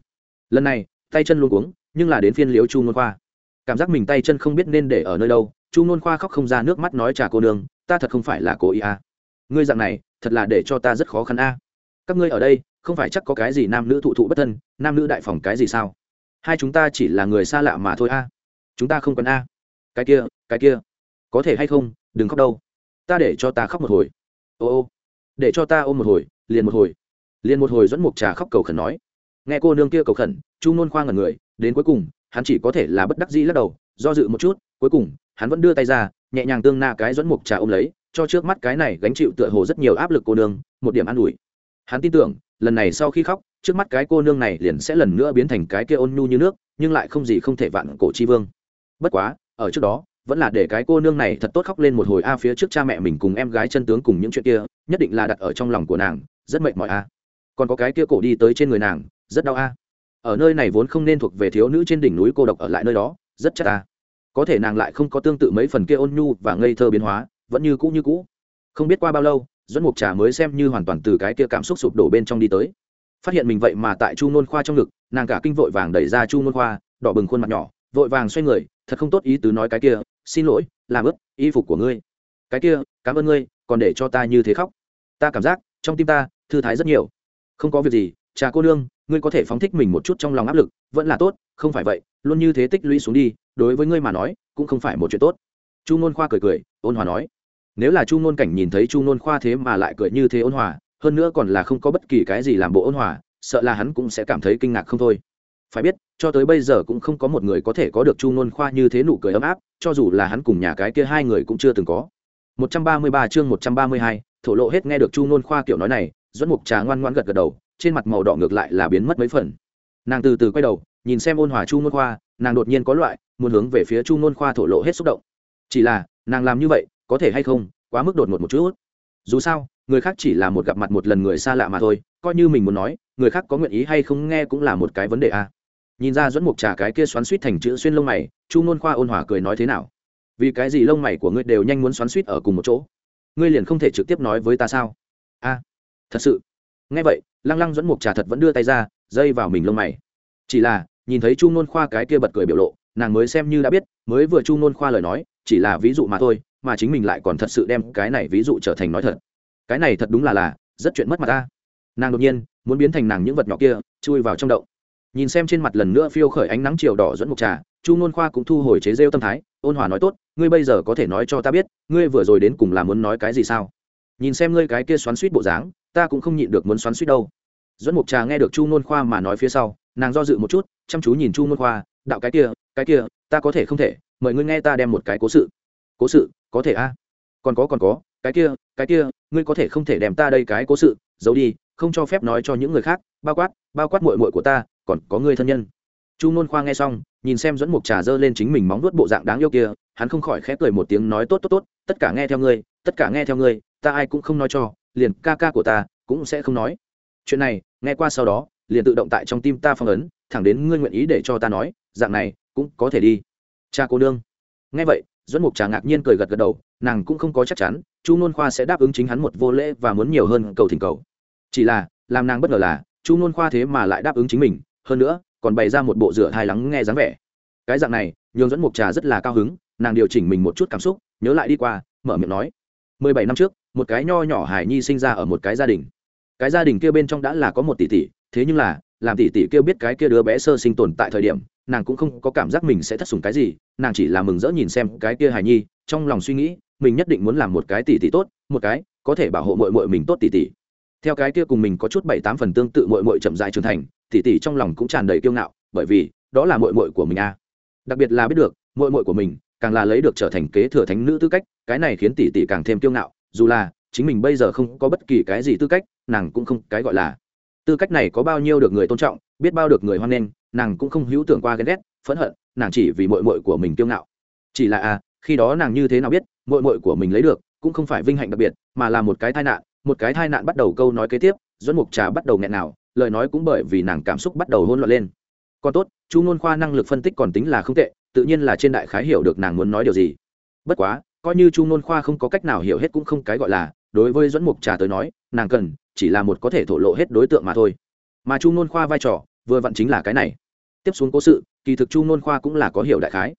Lần này, tay chân luôn cuống, nhưng là đến phiên liếu chu nôn khoa. Cảm giác mình tay chân không biết nên để ở nơi đâu, chu nôn khoa khóc không ra nước mắt nói trà cô nương, ta thật không phải là cô ý à. ngươi dạng này, thật là để cho ta rất khó khăn a các ngươi ở đây, không phải chắc có cái gì nam nữ thụ thụ bất thân, nam nữ đại phòng cái gì sao? Hai chúng ta chỉ là người xa lạ mà thôi a chúng ta không cần a cái kia cái kia. Có thể hay không, đừng khóc đâu. Ta để cho ta khóc một hồi. Ô ô. Để cho ta ôm một hồi, liền một hồi liền một hồi dẫn mục trà khóc cầu khẩn nói. Nghe cô nương kia cầu khẩn, chu nôn khoa ngẩn người, đến cuối cùng, hắn chỉ có thể là bất đắc dĩ lắc đầu, do dự một chút, cuối cùng, hắn vẫn đưa tay ra, nhẹ nhàng tương na cái dẫn mục trà ôm lấy, cho trước mắt cái này gánh chịu tựa hồ rất nhiều áp lực cô nương, một điểm an ủi. Hắn tin tưởng, lần này sau khi khóc, trước mắt cái cô nương này liền sẽ lần nữa biến thành cái kia ôn nhu như nước, nhưng lại không gì không thể vạn cổ chi vương. Bất quá, ở trước đó, vẫn là để cái cô nương này thật tốt khóc lên một hồi a phía trước cha mẹ mình cùng em gái chân tướng cùng những chuyện kia, nhất định là đặt ở trong lòng của nàng, rất mệt mỏi a còn có cái kia cổ đi tới trên người nàng, rất đau a. Ở nơi này vốn không nên thuộc về thiếu nữ trên đỉnh núi cô độc ở lại nơi đó, rất chắc a. Có thể nàng lại không có tương tự mấy phần kia ôn nhu và ngây thơ biến hóa, vẫn như cũ như cũ. Không biết qua bao lâu dẫn mục trà mới xem như hoàn toàn từ cái kia cảm xúc sụp đổ bên trong đi tới. Phát hiện mình vậy mà tại chu nôn khoa trong ngực, nàng cả kinh vội vàng đẩy ra chu nôn khoa, đỏ bừng khuôn mặt nhỏ, vội vàng xoay người, thật không tốt ý tứ nói cái kia, xin lỗi, làm ướp y phục của ngươi. Cái kia, cảm ơn ngươi, còn để cho ta như thế khóc. Ta cảm giác, trong tim ta, thư thái rất nhiều không có việc gì trà cô nương ngươi có thể phóng thích mình một chút trong lòng áp lực vẫn là tốt không phải vậy luôn như thế tích lũy xuống đi đối với ngươi mà nói cũng không phải một chuyện tốt. Chu nôn khoa cười cười ôn hòa nói. Nếu là chu nôn cảnh nhìn thấy chu nôn khoa thế mà lại cười như thế ôn hòa hơn nữa còn là không có bất kỳ cái gì làm bộ ôn hòa sợ là hắn cũng sẽ cảm thấy kinh ngạc không thôi. Phải biết cho tới bây giờ cũng không có một người có thể có được chu nôn khoa như thế nụ cười ấm áp cho dù là hắn cùng nhà cái kia hai người cũng chưa từng có. 133 chương 132, thổ lộ hết nghe được chu nôn khoa kiểu nói này dẫn mục trà ngoan ngoan gật gật đầu, trên mặt màu đỏ ngược lại là biến mất mấy phần. Nàng từ từ quay đầu, nhìn xem ôn hòa chu nôn khoa, nàng đột nhiên có loại muốn hướng về phía chu nôn khoa thổ lộ hết xúc động. Chỉ là, nàng làm như vậy, có thể hay không, quá mức đột ngột một chút. Dù sao, người khác chỉ là một gặp mặt một lần người xa lạ mà thôi, coi như mình muốn nói, người khác có nguyện ý hay không nghe cũng là một cái vấn đề a. Nhìn ra dẫn mục trà cái kia xoắn suýt thành chữ xuyên lông mày, chu nôn khoa ôn hòa cười nói thế nào? Vì cái gì lông mày của ngươi đều nhanh muốn xoắn suýt ở cùng một chỗ? Ngươi liền không thể trực tiếp nói với ta sao? A thật sự. Nghe vậy, lăng lăng dẫn mục trà thật vẫn đưa tay ra, dây vào mình lông mày. Chỉ là, nhìn thấy chu nôn khoa cái kia bật cười biểu lộ, nàng mới xem như đã biết, mới vừa chu nôn khoa lời nói, chỉ là ví dụ mà thôi, mà chính mình lại còn thật sự đem cái này ví dụ trở thành nói thật. Cái này thật đúng là là, rất chuyện mất mặt ta. Nàng đột nhiên, muốn biến thành nàng những vật nhỏ kia, chui vào trong đậu nhìn xem trên mặt lần nữa phiêu khởi ánh nắng chiều đỏ dẫn mục trà, chu nôn khoa cũng thu hồi chế rêu tâm thái, ôn hòa nói tốt, ngươi bây giờ có thể nói cho ta biết, ngươi vừa rồi đến cùng là muốn nói cái gì sao? Nhìn xem ngươi cái kia xoắn suýt bộ dáng ta cũng không nhịn được muốn xoắn suýt đâu. Dẫn mục trà nghe được chu nôn khoa mà nói phía sau, nàng do dự một chút, chăm chú nhìn chu nôn khoa, đạo cái kia cái kia, ta có thể không thể, mời ngươi nghe ta đem một cái cố sự. Cố sự, có thể a? Còn có còn có, cái kia cái kia, ngươi có thể không thể đem ta đây cái cố sự, giấu đi, không cho phép nói cho những người khác, bao quát bao quát mội mội của ta, còn có người thân nhân. Chu nôn khoa nghe xong, nhìn xem dẫn mục trà dơ lên chính mình móng nuốt bộ dạng đáng yêu kia, hắn không khỏi khẽ cười một tiếng nói, tốt tốt tốt, tất cả nghe theo ngươi, tất cả nghe theo ngươi, ta ai cũng không nói cho liền ca ca của ta cũng sẽ không nói. Chuyện này, nghe qua sau đó, liền tự động tại trong tim ta phong ấn, thẳng đến ngươi nguyện ý để cho ta nói, dạng này cũng có thể đi. Cha cô nương. Nghe vậy dẫn mục trà ngạc nhiên cười gật gật đầu, nàng cũng không có chắc chắn, chu nôn khoa sẽ đáp ứng chính hắn một vô lễ và muốn nhiều hơn cầu thỉnh cầu. Chỉ là, làm nàng bất ngờ là, chu nôn khoa thế mà lại đáp ứng chính mình, hơn nữa, còn bày ra một bộ rửa hài lắng nghe dáng vẻ. Cái dạng này, nhường dẫn mục trà rất là cao hứng, nàng điều chỉnh mình một chút cảm xúc, nhớ lại đi qua, mở miệng nói mười bảy năm trước, một cái nho nhỏ hải nhi sinh ra ở một cái gia đình. Cái gia đình kia bên trong đã là có một tỷ tỷ, thế nhưng là, làm tỷ tỷ kia biết cái kia đứa bé sơ sinh tồn tại thời điểm, nàng cũng không có cảm giác mình sẽ thất sủng cái gì, nàng chỉ là mừng rỡ nhìn xem cái kia hải nhi, trong lòng suy nghĩ, mình nhất định muốn làm một cái tỷ tỷ tốt, một cái có thể bảo hộ mội mội mình tốt tỷ tỷ. Theo cái kia cùng mình có chút bảy tám phần tương tự mội mội chậm dài trưởng thành, tỷ tỷ trong lòng cũng tràn đầy kiêu ngạo, bởi vì đó là mội mội của mình a đặc biệt là biết được mội mội của mình càng là lấy được trở thành kế thừa thánh nữ tư cách cái này khiến tỷ tỷ càng thêm kiêu ngạo dù là chính mình bây giờ không có bất kỳ cái gì tư cách nàng cũng không cái gọi là. Tư cách này có bao nhiêu được người tôn trọng biết bao được người hoan nghênh nàng cũng không hữu tưởng qua ghen ghét phẫn hận nàng chỉ vì mội mội của mình kiêu ngạo. Chỉ là à, khi đó nàng như thế nào biết mội mội của mình lấy được cũng không phải vinh hạnh đặc biệt mà là một cái tai nạn một cái tai nạn bắt đầu câu nói kế tiếp dẫn mục trà bắt đầu nghẹn nào lời nói cũng bởi vì nàng cảm xúc bắt đầu hôn loạn lên. Còn tốt chu ngôn khoa năng lực phân tích còn tính là không tệ tự nhiên là trên đại khái hiểu được nàng muốn nói điều gì. Bất quá, coi như chu Nôn khoa không có cách nào hiểu hết cũng không cái gọi là, đối với dẫn mục trà tới nói, nàng cần chỉ là một có thể thổ lộ hết đối tượng mà thôi. Mà chu Nôn khoa vai trò, vừa vặn chính là cái này. Tiếp xuống cố sự, kỳ thực chu Nôn khoa cũng là có hiểu đại khái.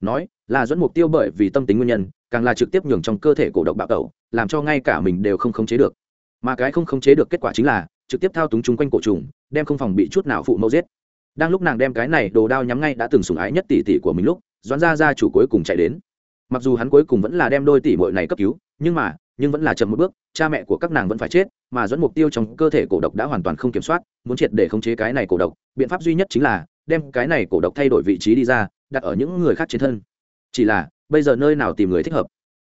Nói, là dẫn mục tiêu bởi vì tâm tính nguyên nhân, càng là trực tiếp nhường trong cơ thể cổ độc bạo tẩu, làm cho ngay cả mình đều không khống chế được. Mà cái không khống chế được kết quả chính là, trực tiếp thao túng chung quanh cổ trùng, đem không phòng bị chút nào phụ mẫu giết đang lúc nàng đem cái này đồ đao nhắm ngay đã từng sủng ái nhất tỷ tỷ của mình lúc, doãn gia gia chủ cuối cùng chạy đến. Mặc dù hắn cuối cùng vẫn là đem đôi tỷ muội này cấp cứu, nhưng mà, nhưng vẫn là chậm một bước, cha mẹ của các nàng vẫn phải chết, mà dẫn mục tiêu trong cơ thể cổ độc đã hoàn toàn không kiểm soát, muốn triệt để khống chế cái này cổ độc, biện pháp duy nhất chính là đem cái này cổ độc thay đổi vị trí đi ra, đặt ở những người khác trên thân. Chỉ là, bây giờ nơi nào tìm người thích hợp?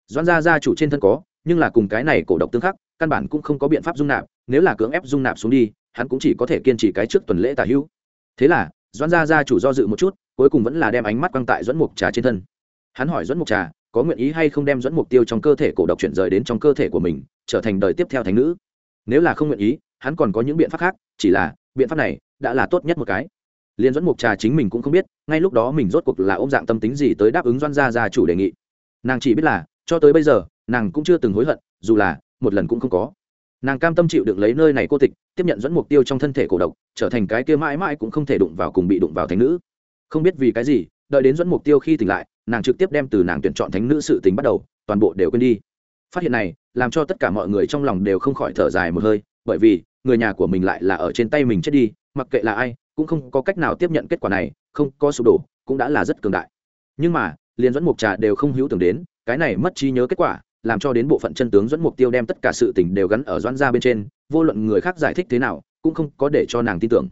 Doãn gia gia chủ trên thân có, nhưng là cùng cái này cổ độc tương khắc, căn bản cũng không có biện pháp dung nạp, nếu là cưỡng ép dung nạp xuống đi, hắn cũng chỉ có thể kiên trì cái trước tuần lễ tả hữu thế là, doãn gia gia chủ do dự một chút, cuối cùng vẫn là đem ánh mắt quăng tại dẫn mục trà trên thân. Hắn hỏi dẫn mục trà, có nguyện ý hay không đem dẫn mục tiêu trong cơ thể cổ độc chuyển rời đến trong cơ thể của mình, trở thành đời tiếp theo thành nữ? Nếu là không nguyện ý, hắn còn có những biện pháp khác, chỉ là, biện pháp này đã là tốt nhất một cái. Liên dẫn mục trà chính mình cũng không biết, ngay lúc đó mình rốt cuộc là ôm dạng tâm tính gì tới đáp ứng doan gia gia chủ đề nghị. Nàng chỉ biết là, cho tới bây giờ, nàng cũng chưa từng hối hận, dù là, một lần cũng không có nàng cam tâm chịu được lấy nơi này cô tịch, tiếp nhận dẫn mục tiêu trong thân thể cổ độc, trở thành cái kia mãi mãi cũng không thể đụng vào cùng bị đụng vào thánh nữ. Không biết vì cái gì, đợi đến dẫn mục tiêu khi tỉnh lại, nàng trực tiếp đem từ nàng tuyển chọn thánh nữ sự tình bắt đầu, toàn bộ đều quên đi. Phát hiện này, làm cho tất cả mọi người trong lòng đều không khỏi thở dài một hơi, bởi vì, người nhà của mình lại là ở trên tay mình chết đi, mặc kệ là ai, cũng không có cách nào tiếp nhận kết quả này, không có sụp đổ, cũng đã là rất cường đại. Nhưng mà, liền dẫn mục trà đều không hữu tưởng đến, cái này mất trí nhớ kết quả làm cho đến bộ phận chân tướng dẫn mục tiêu đem tất cả sự tình đều gắn ở doãn gia bên trên, vô luận người khác giải thích thế nào, cũng không có để cho nàng tin tưởng.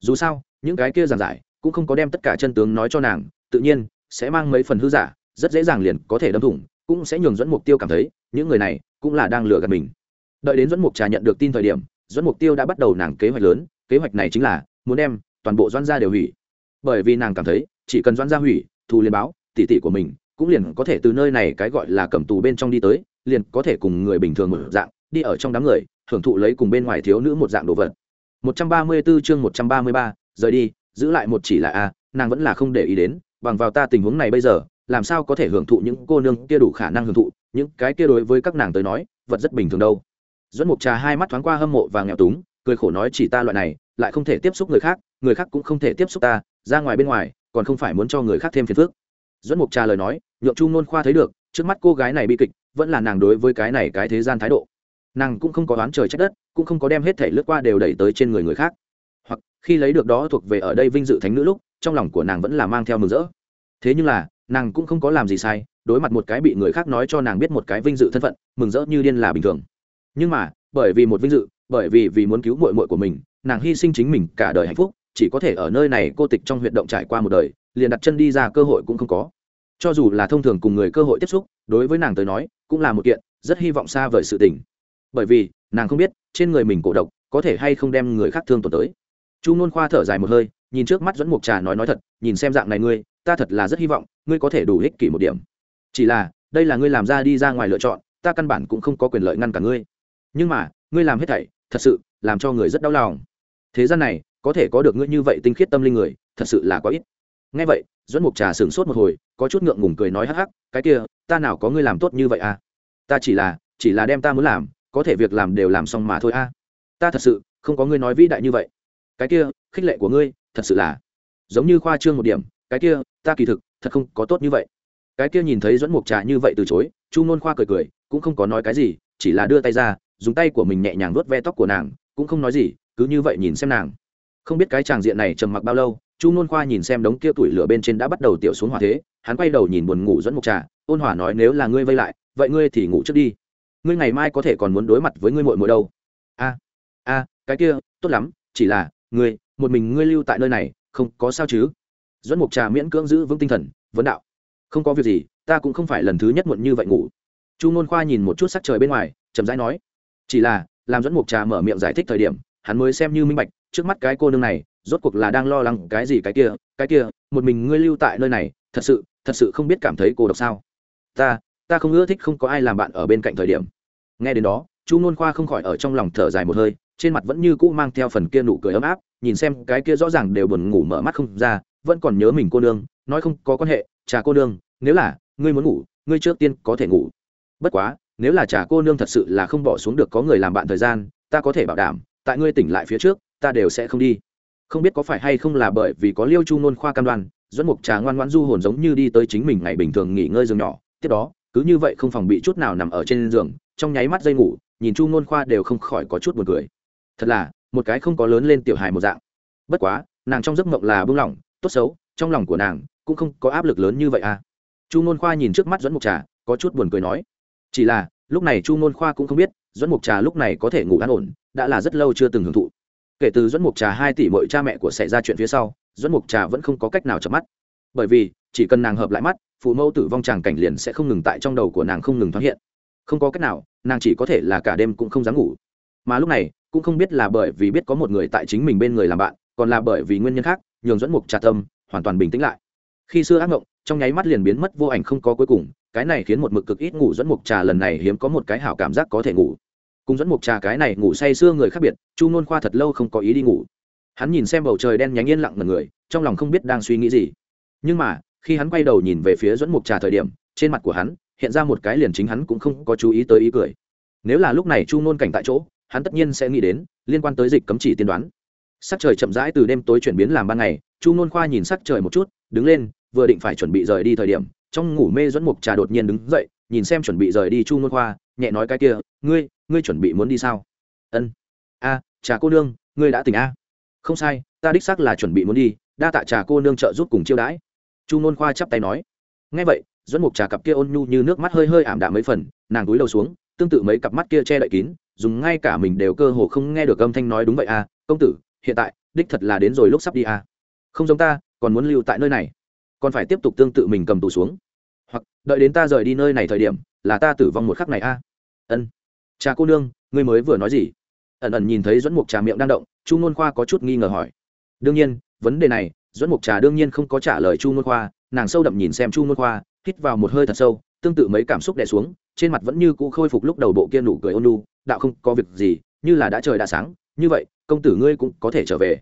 Dù sao, những cái kia giảng giải cũng không có đem tất cả chân tướng nói cho nàng, tự nhiên sẽ mang mấy phần hư giả, rất dễ dàng liền có thể đâm thủng, cũng sẽ nhường dẫn mục tiêu cảm thấy những người này cũng là đang lừa gạt mình. Đợi đến dẫn mục trà nhận được tin thời điểm, dẫn mục tiêu đã bắt đầu nàng kế hoạch lớn, kế hoạch này chính là muốn đem toàn bộ doãn gia đều hủy. Bởi vì nàng cảm thấy chỉ cần doãn gia hủy, thù liền báo, tỷ tỷ của mình cũng liền có thể từ nơi này cái gọi là cầm tù bên trong đi tới liền có thể cùng người bình thường một dạng đi ở trong đám người hưởng thụ lấy cùng bên ngoài thiếu nữ một dạng đồ vật. 134 chương 133, rời đi giữ lại một chỉ là a nàng vẫn là không để ý đến bằng vào ta tình huống này bây giờ làm sao có thể hưởng thụ những cô nương kia đủ khả năng hưởng thụ những cái kia đối với các nàng tới nói vật rất bình thường đâu. Dẫn mục trà hai mắt thoáng qua hâm mộ và nghèo túng cười khổ nói chỉ ta loại này lại không thể tiếp xúc người khác người khác cũng không thể tiếp xúc ta ra ngoài bên ngoài còn không phải muốn cho người khác thêm phiền phức. Dẫn mục trà lời nói nhượng chu nôn khoa thấy được, trước mắt cô gái này bi kịch, vẫn là nàng đối với cái này cái thế gian thái độ. Nàng cũng không có đoán trời trách đất, cũng không có đem hết thể lướt qua đều đẩy tới trên người người khác. Hoặc, khi lấy được đó thuộc về ở đây vinh dự thánh nữ lúc, trong lòng của nàng vẫn là mang theo mừng rỡ. Thế nhưng là, nàng cũng không có làm gì sai, đối mặt một cái bị người khác nói cho nàng biết một cái vinh dự thân phận, mừng rỡ như điên là bình thường. Nhưng mà, bởi vì một vinh dự, bởi vì vì muốn cứu mội mội của mình, nàng hy sinh chính mình cả đời hạnh phúc, chỉ có thể ở nơi này cô tịch trong huyệt động trải qua một đời, liền đặt chân đi ra cơ hội cũng không có cho dù là thông thường cùng người cơ hội tiếp xúc, đối với nàng tới nói, cũng là một kiện rất hy vọng xa vời sự tình. Bởi vì, nàng không biết, trên người mình cổ độc có thể hay không đem người khác thương tổn tới. Chu nôn khoa thở dài một hơi, nhìn trước mắt dẫn mục trà nói nói thật, nhìn xem dạng này ngươi, ta thật là rất hy vọng, ngươi có thể đủ ích kỷ một điểm. Chỉ là, đây là ngươi làm ra đi ra ngoài lựa chọn, ta căn bản cũng không có quyền lợi ngăn cả ngươi. Nhưng mà, ngươi làm hết thảy, thật sự làm cho người rất đau lòng. Thế gian này, có thể có được ngươi như vậy tinh khiết tâm linh người, thật sự là quá ít. Ngay vậy dẫn mục trà sửng sốt một hồi, có chút ngượng ngùng cười nói hắc hắc, cái kia, ta nào có ngươi làm tốt như vậy à? Ta chỉ là chỉ là đem ta muốn làm, có thể việc làm đều làm xong mà thôi a ta thật sự không có ngươi nói vĩ đại như vậy. Cái kia, khích lệ của ngươi, thật sự là giống như khoa trương một điểm, cái kia, ta kỳ thực, thật không có tốt như vậy. Cái kia nhìn thấy dẫn mục trà như vậy từ chối, chu nôn khoa cười cười, cũng không có nói cái gì, chỉ là đưa tay ra, dùng tay của mình nhẹ nhàng vuốt ve tóc của nàng, cũng không nói gì, cứ như vậy nhìn xem nàng. Không biết cái tràng diện này trầm mặc bao lâu chu nôn khoa nhìn xem đống kia tuổi lửa bên trên đã bắt đầu tiểu xuống hỏa thế, hắn quay đầu nhìn buồn ngủ dẫn mục trà, ôn hòa nói, nếu là ngươi vây lại, vậy ngươi thì ngủ trước đi. Ngươi ngày mai có thể còn muốn đối mặt với ngươi muội muội đâu? A a, cái kia, tốt lắm, chỉ là, ngươi, một mình ngươi lưu tại nơi này, không có sao chứ? Dẫn mục trà miễn cưỡng giữ vững tinh thần, vấn đạo, không có việc gì, ta cũng không phải lần thứ nhất muộn như vậy ngủ. Chu nôn khoa nhìn một chút sắc trời bên ngoài, chậm rãi nói, chỉ là, làm dẫn mục trà mở miệng giải thích thời điểm, hắn mới xem như minh bạch, trước mắt cái cô nương này rốt cuộc là đang lo lắng cái gì cái kia cái kia, một mình ngươi lưu tại nơi này, thật sự thật sự không biết cảm thấy cô độc sao? Ta ta không ưa thích không có ai làm bạn ở bên cạnh thời điểm. Nghe đến đó, chu nôn khoa không khỏi ở trong lòng thở dài một hơi, trên mặt vẫn như cũ mang theo phần kia nụ cười ấm áp, nhìn xem cái kia rõ ràng đều buồn ngủ mở mắt không ra, vẫn còn nhớ mình cô nương, nói không có quan hệ, trà cô nương, nếu là, ngươi muốn ngủ, ngươi trước tiên có thể ngủ. Bất quá, nếu là trà cô nương thật sự là không bỏ xuống được có người làm bạn thời gian, ta có thể bảo đảm, tại ngươi tỉnh lại phía trước, ta đều sẽ không đi không biết có phải hay không là bởi vì có liêu chu nôn khoa cam đoan dẫn mục trà ngoan ngoan du hồn giống như đi tới chính mình ngày bình thường nghỉ ngơi giường nhỏ, tiếp đó, cứ như vậy không phòng bị chút nào nằm ở trên giường, trong nháy mắt dây ngủ, nhìn chu nôn khoa đều không khỏi có chút buồn cười. Thật là, một cái không có lớn lên tiểu hài một dạng. Bất quá, nàng trong giấc mộng là bưng lỏng, tốt xấu, trong lòng của nàng cũng không có áp lực lớn như vậy à. Chu nôn khoa nhìn trước mắt dẫn mục trà, có chút buồn cười nói. Chỉ là, lúc này chu nôn khoa cũng không biết dẫn mục trà lúc này có thể ngủ an ổn, đã là rất lâu chưa từng hưởng thụ kể từ dẫn mục trà hai tỷ mọi cha mẹ của xảy ra chuyện phía sau dẫn mục trà vẫn không có cách nào chợp mắt. Bởi vì, chỉ cần nàng hợp lại mắt, phụ mẫu tử vong tràng cảnh liền sẽ không ngừng tại trong đầu của nàng không ngừng thoáng hiện. Không có cách nào, nàng chỉ có thể là cả đêm cũng không dám ngủ. Mà lúc này, cũng không biết là bởi vì biết có một người tại chính mình bên người làm bạn, còn là bởi vì nguyên nhân khác, nhường dẫn mục trà tâm hoàn toàn bình tĩnh lại. Khi xưa ác mộng, trong nháy mắt liền biến mất, vô ảnh không có cuối cùng, cái này khiến một mực cực ít ngủ dẫn mục trà lần này hiếm có một cái hảo cảm giác có thể ngủ cùng dẫn mục trà cái này ngủ say sưa người khác biệt, chu nôn khoa thật lâu không có ý đi ngủ. Hắn nhìn xem bầu trời đen nhánh yên lặng ngần người, trong lòng không biết đang suy nghĩ gì. Nhưng mà, khi hắn quay đầu nhìn về phía dẫn mục trà thời điểm, trên mặt của hắn, hiện ra một cái liền chính hắn cũng không có chú ý tới ý cười. Nếu là lúc này chu nôn cảnh tại chỗ, hắn tất nhiên sẽ nghĩ đến liên quan tới dịch cấm chỉ tiên đoán. Sắc trời chậm rãi từ đêm tối chuyển biến làm ban ngày, chu nôn khoa nhìn sắc trời một chút, đứng lên, vừa định phải chuẩn bị rời đi thời điểm, trong ngủ mê dẫn mục trà đột nhiên đứng dậy, nhìn xem chuẩn bị rời đi chu nôn khoa, nhẹ nói cái kia, ngươi ngươi chuẩn bị muốn đi sao? Ân. A, trà cô nương, ngươi đã tỉnh a. Không sai, ta đích xác là chuẩn bị muốn đi, đa tạ trà cô nương trợ giúp cùng chiêu đãi. Chu nôn khoa chắp tay nói. Ngay vậy dẫn mục trà cặp kia ôn nhu như nước mắt hơi hơi ảm đạm mấy phần, nàng túi đầu xuống, tương tự mấy cặp mắt kia che đậy kín, dùng ngay cả mình đều cơ hồ không nghe được âm thanh nói đúng vậy a, công tử, hiện tại, đích thật là đến rồi lúc sắp đi a. Không giống ta, còn muốn lưu tại nơi này. Còn phải tiếp tục tương tự mình cầm tù xuống. Hoặc, đợi đến ta rời đi nơi này thời điểm, là ta tử vong một khắc này a. Ân cha cô nương, ngươi mới vừa nói gì? Ẩn ẩn nhìn thấy dẫn mục trà miệng đang động, chu nôn khoa có chút nghi ngờ hỏi. Đương nhiên, vấn đề này dẫn mục trà đương nhiên không có trả lời chu Nôn khoa, nàng sâu đậm nhìn xem chu Nôn khoa, hít vào một hơi thật sâu, tương tự mấy cảm xúc đè xuống, trên mặt vẫn như cũ khôi phục lúc đầu bộ kia nụ cười ôn lu đạo không có việc gì, như là đã trời đã sáng, như vậy, công tử ngươi cũng có thể trở về.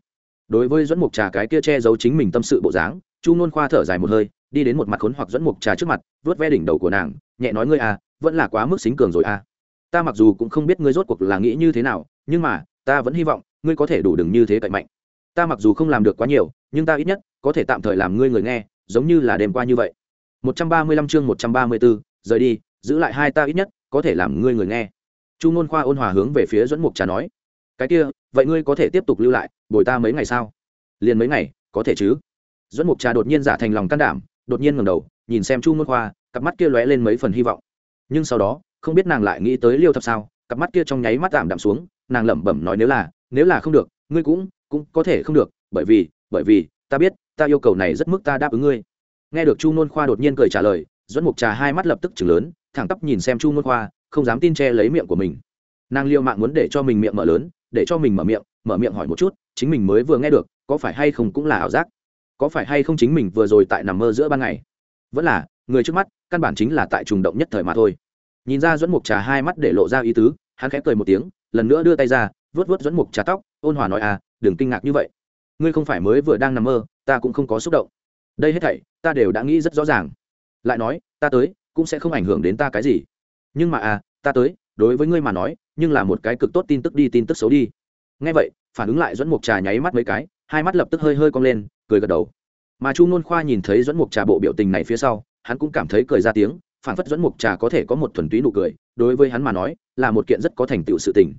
Đối với dẫn mục trà cái kia che giấu chính mình tâm sự bộ dáng, chu nôn khoa thở dài một hơi, đi đến một mặt khốn hoặc dẫn mục trà trước mặt vớt ve đỉnh đầu của nàng, nhẹ nói, ngươi à vẫn là quá mức xính cường rồi à ta mặc dù cũng không biết ngươi rốt cuộc là nghĩ như thế nào nhưng mà ta vẫn hy vọng ngươi có thể đủ đừng như thế cậy mạnh. Ta mặc dù không làm được quá nhiều nhưng ta ít nhất có thể tạm thời làm ngươi người nghe giống như là đêm qua như vậy. 135 chương 134, rời đi giữ lại hai ta ít nhất có thể làm ngươi người nghe. Chu nôn khoa ôn hòa hướng về phía dẫn mục trà nói cái kia vậy ngươi có thể tiếp tục lưu lại bồi ta mấy ngày sao? Liền mấy ngày có thể chứ. Dẫn mục trà đột nhiên giả thành lòng can đảm đột nhiên ngẩng đầu nhìn xem chu nôn khoa cặp mắt kia lóe lên mấy phần hy vọng. Nhưng sau đó không biết nàng lại nghĩ tới liêu thập sao, cặp mắt kia trong nháy mắt tạm đạm xuống, nàng lẩm bẩm nói nếu là nếu là không được, ngươi cũng cũng có thể không được, bởi vì bởi vì, ta biết, ta yêu cầu này rất mức ta đáp ứng ngươi. Nghe được chu nôn khoa đột nhiên cười trả lời dẫn mục trà hai mắt lập tức chừng lớn, thẳng tắp nhìn xem chu nôn khoa, không dám tin che lấy miệng của mình. Nàng liêu mạng muốn để cho mình miệng mở lớn, để cho mình mở miệng mở miệng hỏi một chút, chính mình mới vừa nghe được, có phải hay không cũng là ảo giác? Có phải hay không chính mình vừa rồi tại nằm mơ giữa ban ngày? Vẫn là, người trước mắt, căn bản chính là tại trùng động nhất thời mà thôi nhìn ra dẫn mục trà hai mắt để lộ ra ý tứ, hắn khẽ cười một tiếng, lần nữa đưa tay ra vớt vớt dẫn mục trà tóc, ôn hòa nói à đừng kinh ngạc như vậy. Ngươi không phải mới vừa đang nằm mơ, ta cũng không có xúc động. Đây hết thảy, ta đều đã nghĩ rất rõ ràng. Lại nói, ta tới, cũng sẽ không ảnh hưởng đến ta cái gì. Nhưng mà à ta tới, đối với ngươi mà nói, nhưng là một cái cực tốt tin tức đi, tin tức xấu đi. Ngay vậy, phản ứng lại dẫn mục trà nháy mắt mấy cái, hai mắt lập tức hơi hơi cong lên, cười gật đầu. Mà chu nôn khoa nhìn thấy dẫn mục trà bộ biểu tình này phía sau, hắn cũng cảm thấy cười ra tiếng phản phất dẫn mục trà có thể có một thuần túy nụ cười, đối với hắn mà nói, là một kiện rất có thành tựu sự tình.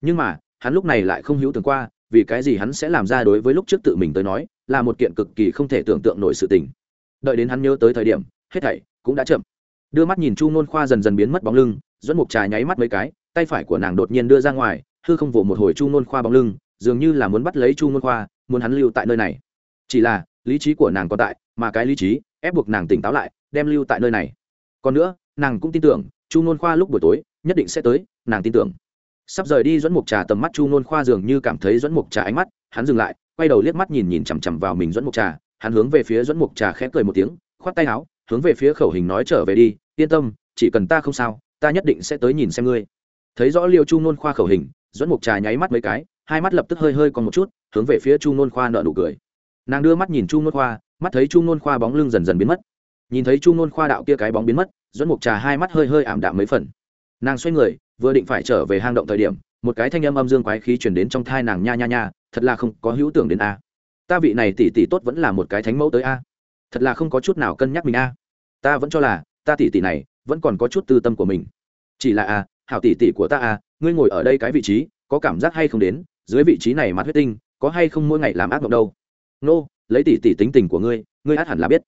Nhưng mà, hắn lúc này lại không hữu tưởng qua, vì cái gì hắn sẽ làm ra đối với lúc trước tự mình tới nói, là một kiện cực kỳ không thể tưởng tượng nổi sự tình. Đợi đến hắn nhớ tới thời điểm, hết thảy cũng đã chậm. Đưa mắt nhìn chu nôn khoa dần dần biến mất bóng lưng, dẫn mục trà nháy mắt mấy cái, tay phải của nàng đột nhiên đưa ra ngoài, hư không vỗ một hồi chu nôn khoa bóng lưng, dường như là muốn bắt lấy chu nôn khoa, muốn hắn lưu tại nơi này. Chỉ là, lý trí của nàng còn tại, mà cái lý trí ép buộc nàng tỉnh táo lại, đem lưu tại nơi này còn nữa, nàng cũng tin tưởng, chu nôn khoa lúc buổi tối, nhất định sẽ tới, nàng tin tưởng. Sắp rời đi dẫn mục trà tầm mắt, chu nôn khoa dường như cảm thấy dẫn mục trà ánh mắt, hắn dừng lại, quay đầu liếc mắt nhìn nhìn chằm chằm vào mình dẫn mục trà, hắn hướng về phía dẫn mục trà khẽ cười một tiếng, khoát tay áo, hướng về phía khẩu hình nói trở về đi, yên tâm, chỉ cần ta không sao, ta nhất định sẽ tới nhìn xem ngươi. Thấy rõ liêu chu nôn khoa khẩu hình dẫn mục trà nháy mắt mấy cái, hai mắt lập tức hơi hơi còn một chút, hướng về phía chu nôn khoa nợ nụ cười. Nàng đưa mắt nhìn chu nôn khoa, mắt thấy chu nôn khoa bóng lưng dần dần biến mất nhìn thấy chu ngôn khoa đạo kia cái bóng biến mất dẫn mục trà hai mắt hơi hơi ảm đạm mấy phần. Nàng xoay người, vừa định phải trở về hang động thời điểm, một cái thanh âm âm dương quái khí chuyển đến trong thai nàng nha nha nha, thật là không có hữu tưởng đến a. Ta vị này tỷ tỷ tốt vẫn là một cái thánh mẫu tới a. Thật là không có chút nào cân nhắc mình a. Ta vẫn cho là, ta tỷ tỷ này, vẫn còn có chút tư tâm của mình. Chỉ là a, hảo tỷ tỷ của ta a, ngươi ngồi ở đây cái vị trí, có cảm giác hay không đến, dưới vị trí này mặt huyết tinh, có hay không mỗi ngày làm ác mộng đâu. Nô, lấy tỷ tỷ tính tình của ngươi ngươi át hẳn là biết.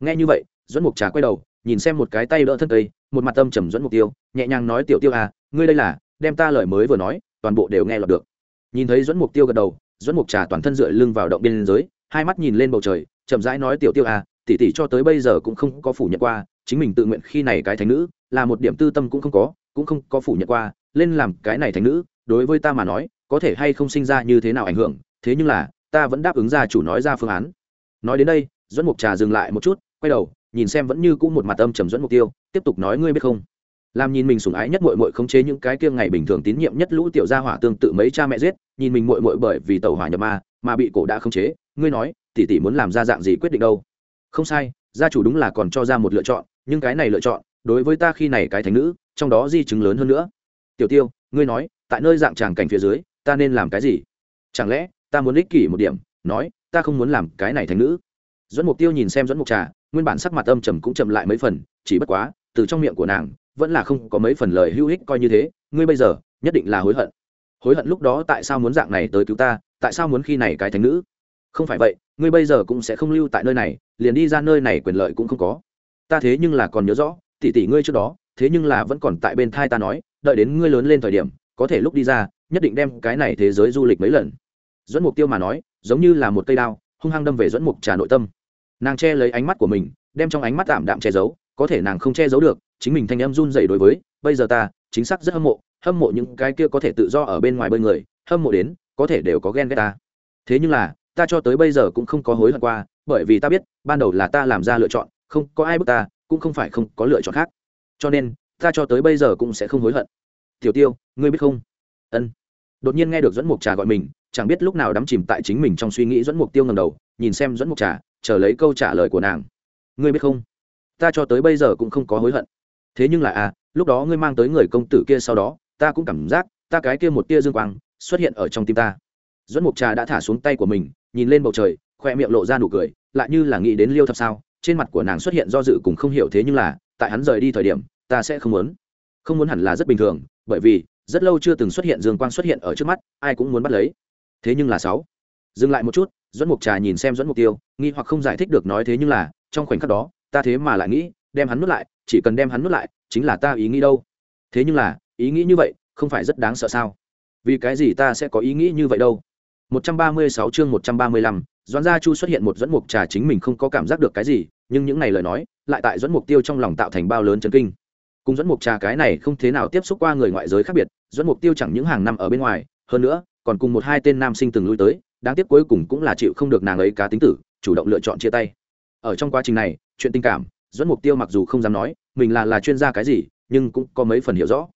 Nghe như vậy dẫn mục trà quay đầu, nhìn xem một cái tay đỡ thân cây, một mặt tâm trầm dẫn mục tiêu, nhẹ nhàng nói, tiểu tiêu à ngươi đây là, đem ta lời mới vừa nói, toàn bộ đều nghe lọt được. Nhìn thấy dẫn mục tiêu gật đầu dẫn mục trà toàn thân dựa lưng vào động biên giới hai mắt nhìn lên bầu trời, chậm rãi nói, tiểu tiêu à tỷ tỷ cho tới bây giờ cũng không có phủ nhận qua, chính mình tự nguyện khi này cái thánh nữ, là một điểm tư tâm cũng không có, cũng không có phủ nhận qua, lên làm cái này thánh nữ, đối với ta mà nói, có thể hay không sinh ra như thế nào ảnh hưởng, thế nhưng là, ta vẫn đáp ứng ra chủ nói ra phương án. Nói đến đây dẫn mục trà dừng lại một chút, quay đầu nhìn xem vẫn như cũng một mặt âm trầm dẫn mục tiêu, tiếp tục nói, ngươi biết không? Làm nhìn mình sủng ái nhất mội mội khống chế những cái kia ngày bình thường tín nhiệm nhất lũ tiểu gia hỏa tương tự mấy cha mẹ giết, nhìn mình mội mội bởi vì tàu hỏa nhập ma, mà bị cổ đã khống chế, ngươi nói, tỷ tỷ muốn làm ra dạng gì quyết định đâu? Không sai, gia chủ đúng là còn cho ra một lựa chọn, nhưng cái này lựa chọn, đối với ta khi này cái thành nữ, trong đó di chứng lớn hơn nữa. Tiểu tiêu, ngươi nói, tại nơi dạng tràng cảnh phía dưới, ta nên làm cái gì? Chẳng lẽ, ta muốn ích kỷ một điểm, nói, ta không muốn làm cái này thành nữ? Dẫn mục tiêu nhìn xem dẫn mục trà nguyên bản sắc mặt âm trầm cũng chậm lại mấy phần, chỉ bất quá, từ trong miệng của nàng, vẫn là không có mấy phần lời hữu ích coi như thế, ngươi bây giờ, nhất định là hối hận. Hối hận lúc đó tại sao muốn dạng này tới cứu ta, tại sao muốn khi này cái thánh nữ? Không phải vậy, ngươi bây giờ cũng sẽ không lưu tại nơi này, liền đi ra nơi này quyền lợi cũng không có. Ta thế nhưng là còn nhớ rõ, tỷ tỷ ngươi trước đó, thế nhưng là vẫn còn tại bên thai ta nói, đợi đến ngươi lớn lên thời điểm, có thể lúc đi ra, nhất định đem cái này thế giới du lịch mấy lần. Dẫn mục tiêu mà nói, giống như là một cây đao, hung hăng đâm về dẫn mục trà nội tâm nàng che lấy ánh mắt của mình, đem trong ánh mắt tạm đạm che giấu, có thể nàng không che giấu được, chính mình thanh em run dậy đối với, bây giờ ta, chính xác rất hâm mộ hâm mộ những cái kia có thể tự do ở bên ngoài bơi người, hâm mộ đến, có thể đều có ghen ghét ta. Thế nhưng là, ta cho tới bây giờ cũng không có hối hận qua, bởi vì ta biết, ban đầu là ta làm ra lựa chọn, không có ai bức ta, cũng không phải không có lựa chọn khác. Cho nên, ta cho tới bây giờ cũng sẽ không hối hận. Tiểu tiêu, ngươi biết không? Ân. Đột nhiên nghe được dẫn mục trà gọi mình, chẳng biết lúc nào đắm chìm tại chính mình trong suy nghĩ dẫn mục tiêu ngầm đầu, nhìn xem dẫn mục trà chờ lấy câu trả lời của nàng. Ngươi biết không? Ta cho tới bây giờ cũng không có hối hận. Thế nhưng là à lúc đó ngươi mang tới người công tử kia sau đó, ta cũng cảm giác, ta cái kia một tia dương quang xuất hiện ở trong tim ta. Dẫn mục trà đã thả xuống tay của mình, nhìn lên bầu trời, khoe miệng lộ ra nụ cười, lại như là nghĩ đến liêu thập sao, trên mặt của nàng xuất hiện do dự cùng không hiểu thế nhưng là, tại hắn rời đi thời điểm, ta sẽ không muốn. Không muốn hẳn là rất bình thường, bởi vì, rất lâu chưa từng xuất hiện dương quang xuất hiện ở trước mắt, ai cũng muốn bắt lấy. Thế nhưng là sáu, dừng lại một chút dẫn mục trà nhìn xem dẫn mục tiêu nghi hoặc không giải thích được nói thế nhưng là trong khoảnh khắc đó ta thế mà lại nghĩ đem hắn nuốt lại chỉ cần đem hắn nuốt lại chính là ta ý nghĩ đâu. Thế nhưng là ý nghĩ như vậy không phải rất đáng sợ sao? Vì cái gì ta sẽ có ý nghĩ như vậy đâu? 136 chương 135, Doãn Gia Chu xuất hiện một dẫn mục trà chính mình không có cảm giác được cái gì, nhưng những này lời nói, lại tại dẫn mục tiêu trong lòng tạo thành bao lớn chấn kinh. Cùng dẫn mục trà cái này không thế nào tiếp xúc qua người ngoại giới khác biệt, dẫn mục tiêu chẳng những hàng năm ở bên ngoài, hơn nữa, còn cùng một hai tên nam sinh từng lui tới, đáng tiếc cuối cùng cũng là chịu không được nàng ấy cá tính tử, chủ động lựa chọn chia tay. Ở trong quá trình này, chuyện tình cảm, dẫn mục tiêu mặc dù không dám nói, mình là là chuyên gia cái gì, nhưng cũng có mấy phần hiểu rõ.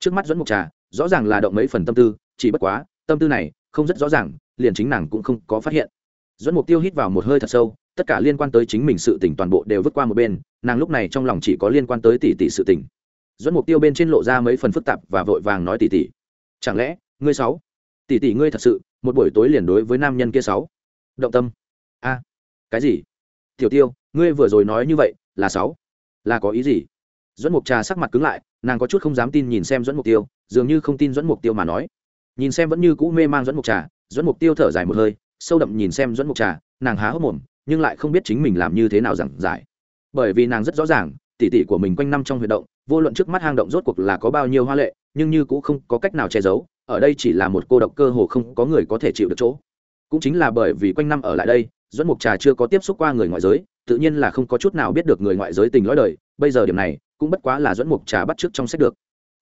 Trước mắt dẫn mục trà, rõ ràng là động mấy phần tâm tư, chỉ bất quá, tâm tư này không rất rõ ràng liền chính nàng cũng không có phát hiện dẫn mục tiêu hít vào một hơi thật sâu tất cả liên quan tới chính mình sự tỉnh toàn bộ đều vứt qua một bên nàng lúc này trong lòng chỉ có liên quan tới tỷ tỷ sự tỉnh dẫn mục tiêu bên trên lộ ra mấy phần phức tạp và vội vàng nói tỷ tỷ chẳng lẽ ngươi sáu tỷ tỷ ngươi thật sự, một buổi tối liền đối với nam nhân kia sáu. Động tâm. A. Cái gì? Tiểu tiêu, ngươi vừa rồi nói như vậy, là sáu? Là có ý gì? Dẫn mục trà sắc mặt cứng lại, nàng có chút không dám tin nhìn xem dẫn mục tiêu, dường như không tin dẫn mục tiêu mà nói. Nhìn xem vẫn như cũ mê mang dẫn mục trà dẫn mục tiêu thở dài một hơi, sâu đậm nhìn xem dẫn mục trà, nàng há hốc mồm, nhưng lại không biết chính mình làm như thế nào giảng giải. Bởi vì nàng rất rõ ràng tỉ tỉ của mình quanh năm trong huy động, vô luận trước mắt hang động rốt cuộc là có bao nhiêu hoa lệ, nhưng như cũng không có cách nào che giấu ở đây chỉ là một cô độc cơ hồ không có người có thể chịu được chỗ. Cũng chính là bởi vì quanh năm ở lại đây dẫn mục trà chưa có tiếp xúc qua người ngoại giới, tự nhiên là không có chút nào biết được người ngoại giới tình lõi đời, bây giờ điểm này, cũng bất quá là dẫn mục trà bắt trước trong sách được.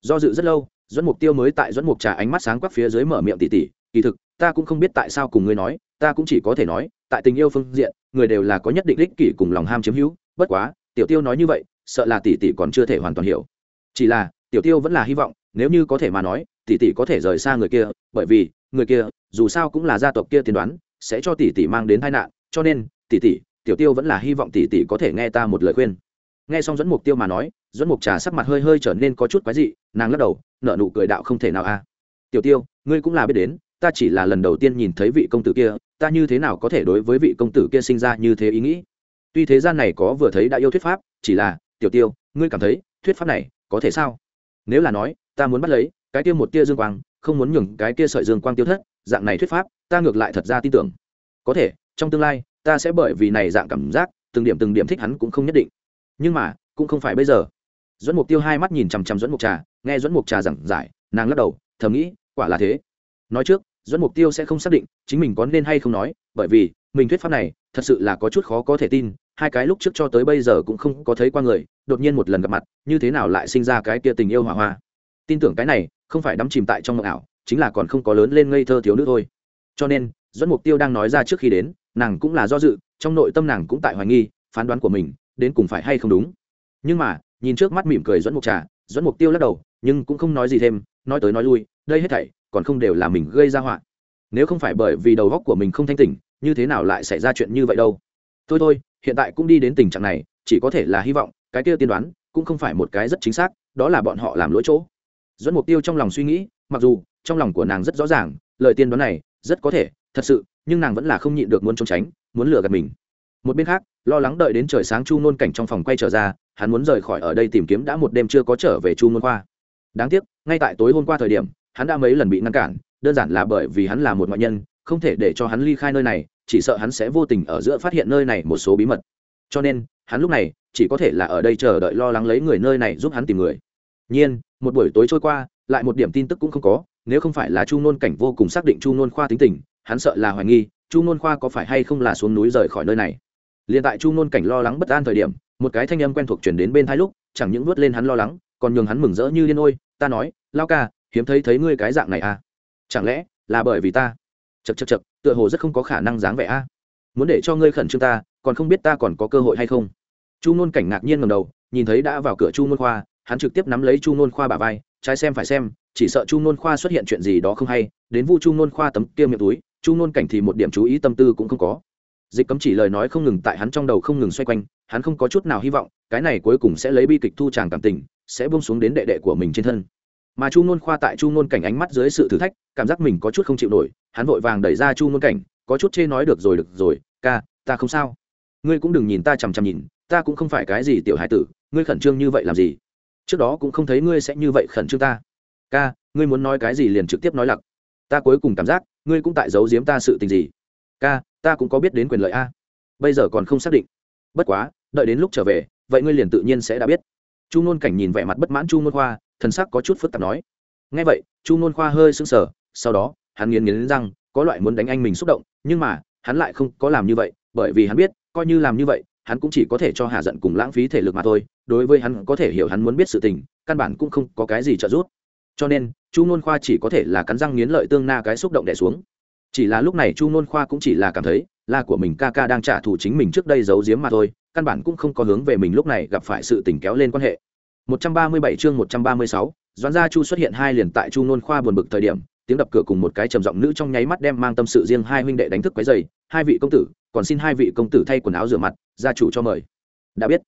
Do dự rất lâu dẫn mục tiêu mới tại dẫn mục trà ánh mắt sáng quắc phía dưới mở miệng tỉ tỉ, kỳ thực, ta cũng không biết tại sao cùng ngươi nói, ta cũng chỉ có thể nói, tại tình yêu phương diện, người đều là có nhất định đích kỷ cùng lòng ham chiếm hữu, bất quá, tiểu tiêu nói như vậy, sợ là tỷ tỷ còn chưa thể hoàn toàn hiểu. Chỉ là, tiểu tiêu vẫn là hy vọng nếu như có thể mà nói, tỷ tỷ có thể rời xa người kia, bởi vì, người kia, dù sao cũng là gia tộc kia tiên đoán, sẽ cho tỷ tỷ mang đến tai nạn, cho nên, tỷ tỷ, tiểu tiêu vẫn là hy vọng tỷ tỷ có thể nghe ta một lời khuyên. Nghe xong dẫn mục tiêu mà nói dẫn mục trà sắc mặt hơi hơi trở nên có chút quái dị, nàng lắc đầu, nở nụ cười đạo không thể nào a. Tiểu tiêu, ngươi cũng là biết đến, ta chỉ là lần đầu tiên nhìn thấy vị công tử kia, ta như thế nào có thể đối với vị công tử kia sinh ra như thế ý nghĩ? Tuy thế gian này có vừa thấy đã yêu thuyết pháp, chỉ là, tiểu tiêu, ngươi cảm thấy, thuyết pháp này có thể sao? Nếu là nói ta muốn bắt lấy, cái kia một tia dương quang, không muốn nhường cái kia sợi dương quang tiêu thất, dạng này thuyết pháp, ta ngược lại thật ra tin tưởng. Có thể, trong tương lai, ta sẽ bởi vì này dạng cảm giác, từng điểm từng điểm thích hắn cũng không nhất định. Nhưng mà, cũng không phải bây giờ. Dẫn mục tiêu hai mắt nhìn chằm chằm dẫn mục trà, nghe dẫn mục trà giảng giải, nàng lắc đầu, thầm nghĩ, quả là thế. Nói trước dẫn mục tiêu sẽ không xác định chính mình có nên hay không nói, bởi vì, mình thuyết pháp này, thật sự là có chút khó có thể tin, hai cái lúc trước cho tới bây giờ cũng không có thấy qua người, đột nhiên một lần gặp mặt, như thế nào lại sinh ra cái kia tình yêu hỏa hoa tin tưởng cái này, không phải đắm chìm tại trong mộng ảo, chính là còn không có lớn lên ngây thơ thiếu nữ thôi. Cho nên dẫn mục tiêu đang nói ra trước khi đến, nàng cũng là do dự, trong nội tâm nàng cũng tại hoài nghi, phán đoán của mình, đến cùng phải hay không đúng. Nhưng mà, nhìn trước mắt mỉm cười dẫn mục trà dẫn mục tiêu lắc đầu, nhưng cũng không nói gì thêm, nói tới nói lui, đây hết thảy, còn không đều là mình gây ra họa. Nếu không phải bởi vì đầu góc của mình không thanh tỉnh, như thế nào lại xảy ra chuyện như vậy đâu? Thôi thôi, hiện tại cũng đi đến tình trạng này, chỉ có thể là hy vọng, cái kia tiên đoán, cũng không phải một cái rất chính xác, đó là bọn họ làm lỗi chỗ dẫn mục tiêu trong lòng suy nghĩ, mặc dù trong lòng của nàng rất rõ ràng, lời tiên đoán này rất có thể, thật sự, nhưng nàng vẫn là không nhịn được muốn trốn tránh, muốn lừa gạt mình. Một bên khác, lo lắng đợi đến trời sáng chu nôn cảnh trong phòng quay trở ra, hắn muốn rời khỏi ở đây tìm kiếm đã một đêm chưa có trở về chu nôn khoa. Đáng tiếc, ngay tại tối hôm qua thời điểm, hắn đã mấy lần bị ngăn cản, đơn giản là bởi vì hắn là một ngoại nhân, không thể để cho hắn ly khai nơi này, chỉ sợ hắn sẽ vô tình ở giữa phát hiện nơi này một số bí mật. Cho nên, hắn lúc này chỉ có thể là ở đây chờ đợi lo lắng lấy người nơi này giúp hắn tìm người nhiên, một buổi tối trôi qua, lại một điểm tin tức cũng không có, nếu không phải là chu nôn cảnh vô cùng xác định chu nôn khoa tính tình, hắn sợ là hoài nghi, chu nôn khoa có phải hay không là xuống núi rời khỏi nơi này. Liền tại chu nôn cảnh lo lắng bất an thời điểm, một cái thanh âm quen thuộc chuyển đến bên thái lúc, chẳng những vớt lên hắn lo lắng, còn nhường hắn mừng rỡ như liên ôi, ta nói, lao ca, hiếm thấy thấy ngươi cái dạng này à? Chẳng lẽ là bởi vì ta? Chật chật chật tựa hồ rất không có khả năng dáng vẻ a. Muốn để cho ngươi khẩn trương ta, còn không biết ta còn có cơ hội hay không? Chu nôn cảnh ngạc nhiên ngầm đầu, nhìn thấy đã vào cửa chu nôn khoa hắn trực tiếp nắm lấy chu nôn khoa bà vai, trái xem phải xem, chỉ sợ chu nôn khoa xuất hiện chuyện gì đó không hay, đến vu chu nôn khoa tấm kia miệng túi, chu nôn cảnh thì một điểm chú ý tâm tư cũng không có. Dịch cấm chỉ lời nói không ngừng tại hắn trong đầu không ngừng xoay quanh, hắn không có chút nào hy vọng, cái này cuối cùng sẽ lấy bi kịch thu tràng cảm tình, sẽ buông xuống đến đệ đệ của mình trên thân. Mà chu nôn khoa tại chu nôn cảnh ánh mắt dưới sự thử thách, cảm giác mình có chút không chịu nổi, hắn vội vàng đẩy ra chu nôn cảnh, có chút chê nói được rồi được rồi, ca, ta không sao. Ngươi cũng đừng nhìn ta chằm chằm nhìn, ta cũng không phải cái gì tiểu hải tử, ngươi khẩn trương như vậy làm gì? Trước đó cũng không thấy ngươi sẽ như vậy khẩn trương ta. Ca, ngươi muốn nói cái gì liền trực tiếp nói lặc. Ta cuối cùng cảm giác, ngươi cũng tại giấu giếm ta sự tình gì. Ca, ta cũng có biết đến quyền lợi a. Bây giờ còn không xác định. Bất quá, đợi đến lúc trở về, vậy ngươi liền tự nhiên sẽ đã biết. Chu nôn cảnh nhìn vẻ mặt bất mãn chu nôn khoa, thần sắc có chút phức tạp nói. Ngay vậy, chu nôn khoa hơi sững sờ, sau đó, hắn nghiến nghiến răng, có loại muốn đánh anh mình xúc động, nhưng mà, hắn lại không có làm như vậy, bởi vì hắn biết, coi như làm như vậy hắn cũng chỉ có thể cho hà giận cùng lãng phí thể lực mà thôi đối với hắn có thể hiểu hắn muốn biết sự tình căn bản cũng không có cái gì trợ giúp. Cho nên chu nôn khoa chỉ có thể là cắn răng nghiến lợi tương na cái xúc động đẻ xuống. Chỉ là lúc này chu nôn khoa cũng chỉ là cảm thấy là của mình ca ca đang trả thù chính mình trước đây giấu giếm mà thôi căn bản cũng không có hướng về mình lúc này gặp phải sự tình kéo lên quan hệ. 137 chương 136, Doãn gia Chu xuất hiện hai liền tại Chu Nôn Khoa buồn bực thời điểm, tiếng đập cửa cùng một cái trầm giọng nữ trong nháy mắt đem mang tâm sự riêng hai huynh đệ đánh thức quấy dày hai vị công tử, còn xin hai vị công tử thay quần áo rửa mặt, gia chủ cho mời. Đã biết.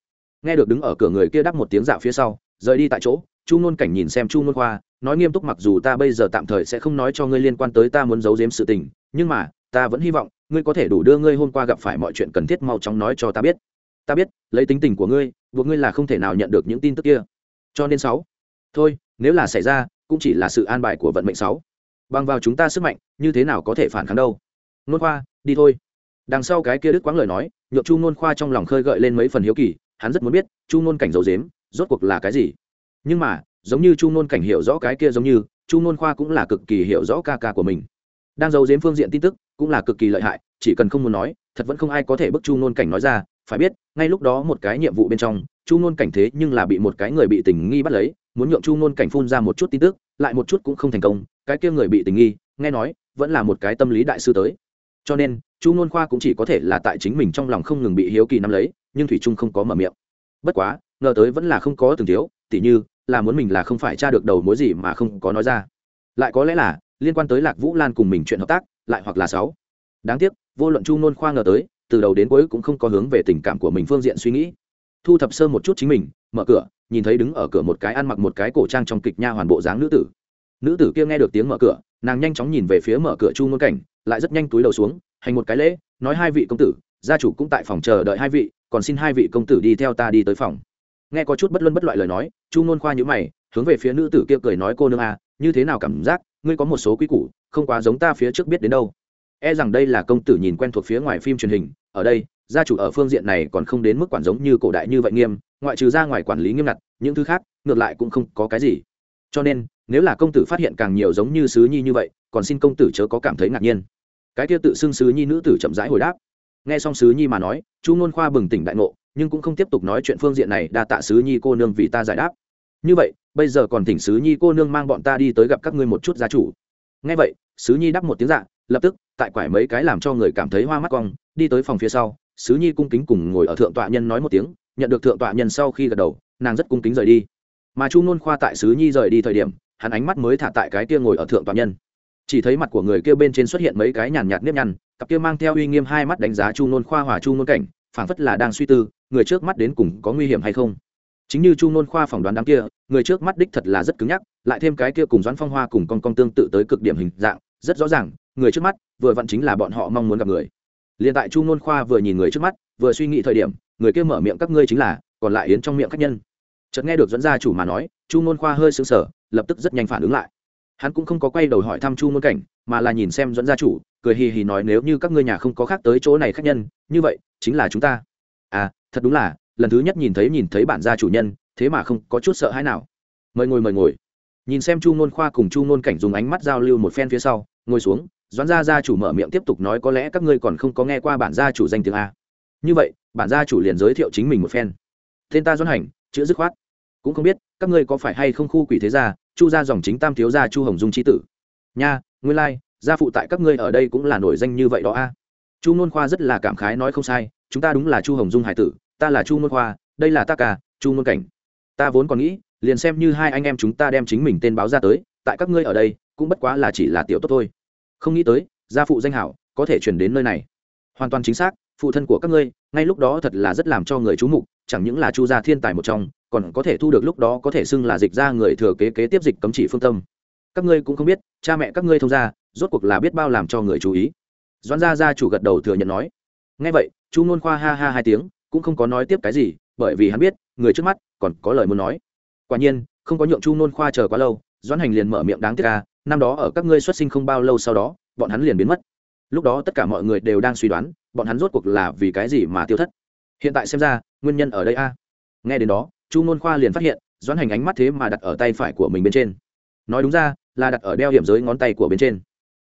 Nghe được đứng ở cửa người kia đáp một tiếng dạo phía sau, rời đi tại chỗ, Chu ngôn cảnh nhìn xem Chu ngôn Khoa, nói nghiêm túc mặc dù ta bây giờ tạm thời sẽ không nói cho ngươi liên quan tới ta muốn giấu giếm sự tình, nhưng mà, ta vẫn hy vọng ngươi có thể đủ đưa ngươi hôm qua gặp phải mọi chuyện cần thiết mau chóng nói cho ta biết. Ta biết, lấy tính tình của ngươi, buộc ngươi là không thể nào nhận được những tin tức kia cho nên sáu thôi nếu là xảy ra cũng chỉ là sự an bài của vận mệnh sáu bằng vào chúng ta sức mạnh, như thế nào có thể phản kháng đâu? Nôn khoa, đi thôi. Đằng sau cái kia Đức quãng lời nói, nhượng chu nôn khoa trong lòng khơi gợi lên mấy phần hiếu kỳ, hắn rất muốn biết, chu nôn cảnh dầu dếm rốt cuộc là cái gì? Nhưng mà, giống như chu nôn cảnh hiểu rõ cái kia giống như, chu nôn khoa cũng là cực kỳ hiểu rõ ca ca của mình. Đang giấu giếm phương diện tin tức, cũng là cực kỳ lợi hại, chỉ cần không muốn nói, thật vẫn không ai có thể bức chu nôn cảnh nói ra, phải biết, ngay lúc đó một cái nhiệm vụ bên trong, chu Nôn cảnh thế nhưng là bị một cái người bị tình nghi bắt lấy, muốn nhượng chu Nôn cảnh phun ra một chút tin tức lại một chút cũng không thành công, cái kia người bị tình nghi, nghe nói, vẫn là một cái tâm lý đại sư tới. Cho nên, chu ngôn khoa cũng chỉ có thể là tại chính mình trong lòng không ngừng bị hiếu kỳ nắm lấy, nhưng thủy trung không có mở miệng. Bất quá, ngờ tới vẫn là không có từng thiếu, tỉ như, là muốn mình là không phải tra được đầu mối gì mà không có nói ra. Lại có lẽ là, liên quan tới lạc vũ lan cùng mình chuyện hợp tác, lại hoặc là sáu. Đáng tiếc, vô luận chu nôn khoa ngờ tới, từ đầu đến cuối cũng không có hướng về tình cảm của mình phương diện suy nghĩ. Thu thập sơ một chút chính mình, mở cửa nhìn thấy đứng ở cửa một cái ăn mặc một cái cổ trang trong kịch nha hoàn bộ dáng nữ tử. Nữ tử kia nghe được tiếng mở cửa, nàng nhanh chóng nhìn về phía mở cửa chu ngôn cảnh, lại rất nhanh túi đầu xuống, hành một cái lễ, nói hai vị công tử, gia chủ cũng tại phòng chờ đợi hai vị, còn xin hai vị công tử đi theo ta đi tới phòng. Nghe có chút bất luân bất loại lời nói, chu ngôn khoa nhữ mày, hướng về phía nữ tử kia cười nói, cô nương à như thế nào cảm giác, ngươi có một số quý củ, không quá giống ta phía trước biết đến đâu. E rằng đây là công tử nhìn quen thuộc phía ngoài phim truyền hình, ở đây gia chủ ở phương diện này còn không đến mức quản giống như cổ đại như vậy nghiêm, ngoại trừ ra ngoài quản lý nghiêm ngặt, những thứ khác, ngược lại cũng không có cái gì. Cho nên, nếu là công tử phát hiện càng nhiều giống như sứ nhi như vậy, còn xin công tử chớ có cảm thấy ngạc nhiên. Cái kia tự xưng sứ nhi nữ tử chậm rãi hồi đáp. Nghe xong sứ nhi mà nói, chu ngôn khoa bừng tỉnh đại ngộ, nhưng cũng không tiếp tục nói chuyện phương diện này, đa tạ sứ nhi cô nương vì ta giải đáp. Như vậy, bây giờ còn thỉnh sứ nhi cô nương mang bọn ta đi tới gặp các ngươi một chút gia chủ. Nghe vậy, sứ nhi đáp một tiếng dạ lập tức, tại quải mấy cái làm cho người cảm thấy hoa mắt cong, đi tới phòng phía sau sứ nhi cung kính cùng ngồi ở thượng tọa nhân nói một tiếng, nhận được thượng tọa nhân sau khi gật đầu, nàng rất cung kính rời đi. Mà chu nôn khoa tại sứ nhi rời đi thời điểm, hắn ánh mắt mới thả tại cái kia ngồi ở thượng tọa nhân. Chỉ thấy mặt của người kia bên trên xuất hiện mấy cái nhàn nhạt nếp nhăn, cặp kia mang theo uy nghiêm hai mắt đánh giá chu nôn khoa hòa chu nôn cảnh, phảng phất là đang suy tư, người trước mắt đến cùng có nguy hiểm hay không. Chính như chu nôn khoa phỏng đoán đám kia, người trước mắt đích thật là rất cứng nhắc, lại thêm cái kia cùng doãn phong hoa cùng con con tương tự tới cực điểm hình dạng, rất rõ ràng, người trước mắt, vừa vặn chính là bọn họ mong muốn gặp người liền tại chu nôn khoa vừa nhìn người trước mắt, vừa suy nghĩ thời điểm, người kia mở miệng các ngươi chính là, còn lại yến trong miệng khách nhân. Chợt nghe được dẫn gia chủ mà nói, chu nôn khoa hơi sững sờ, lập tức rất nhanh phản ứng lại. Hắn cũng không có quay đầu hỏi thăm chu nôn cảnh, mà là nhìn xem dẫn gia chủ, cười hì hì nói nếu như các ngươi nhà không có khác tới chỗ này khách nhân, như vậy, chính là chúng ta. À thật đúng là, lần thứ nhất nhìn thấy nhìn thấy bản gia chủ nhân, thế mà không có chút sợ hãi nào. Mời ngồi mời ngồi. Nhìn xem chu nôn khoa cùng chu nôn cảnh dùng ánh mắt giao lưu một phen phía sau, ngồi xuống doãn gia gia chủ mở miệng tiếp tục nói có lẽ các ngươi còn không có nghe qua bản gia chủ danh tiếng a. Như vậy bản gia chủ liền giới thiệu chính mình một phen. Tên ta doãn hành chữ dứt khoát. Cũng không biết các ngươi có phải hay không khu quỷ thế gia chu gia dòng chính tam thiếu gia chu hồng dung chi tử? Nha nguyên lai、like, gia phụ tại các ngươi ở đây cũng là nổi danh như vậy đó a. Chu nôn khoa rất là cảm khái nói không sai chúng ta đúng là chu hồng dung hải tử ta là chu nôn khoa đây là ta cả chu nôn cảnh. Ta vốn còn nghĩ liền xem như hai anh em chúng ta đem chính mình tên báo ra tới tại các ngươi ở đây cũng bất quá là chỉ là tiểu tốt thôi không nghĩ tới, gia phụ danh hảo, có thể chuyển đến nơi này. Hoàn toàn chính xác, phụ thân của các ngươi, ngay lúc đó thật là rất làm cho người chú mục, chẳng những là chu gia thiên tài một trong, còn có thể thu được lúc đó có thể xưng là dịch ra người thừa kế kế tiếp dịch cấm chỉ phương tâm. Các ngươi cũng không biết, cha mẹ các ngươi thông gia, rốt cuộc là biết bao làm cho người chú ý. Doãn gia gia chủ gật đầu thừa nhận nói. Ngay vậy, chu nôn khoa ha ha hai tiếng, cũng không có nói tiếp cái gì, bởi vì hắn biết, người trước mắt còn có lời muốn nói. Quả nhiên, không có nhượng chu nôn khoa chờ quá lâu, doãn hành liền mở miệng đáng tiếc ca năm đó ở các ngươi xuất sinh không bao lâu sau đó, bọn hắn liền biến mất. Lúc đó tất cả mọi người đều đang suy đoán, bọn hắn rốt cuộc là vì cái gì mà tiêu thất. Hiện tại xem ra, nguyên nhân ở đây a. Nghe đến đó, chu nôn khoa liền phát hiện, doãn hành ánh mắt thế mà đặt ở tay phải của mình bên trên. Nói đúng ra, là đặt ở đeo hiểm giới ngón tay của bên trên.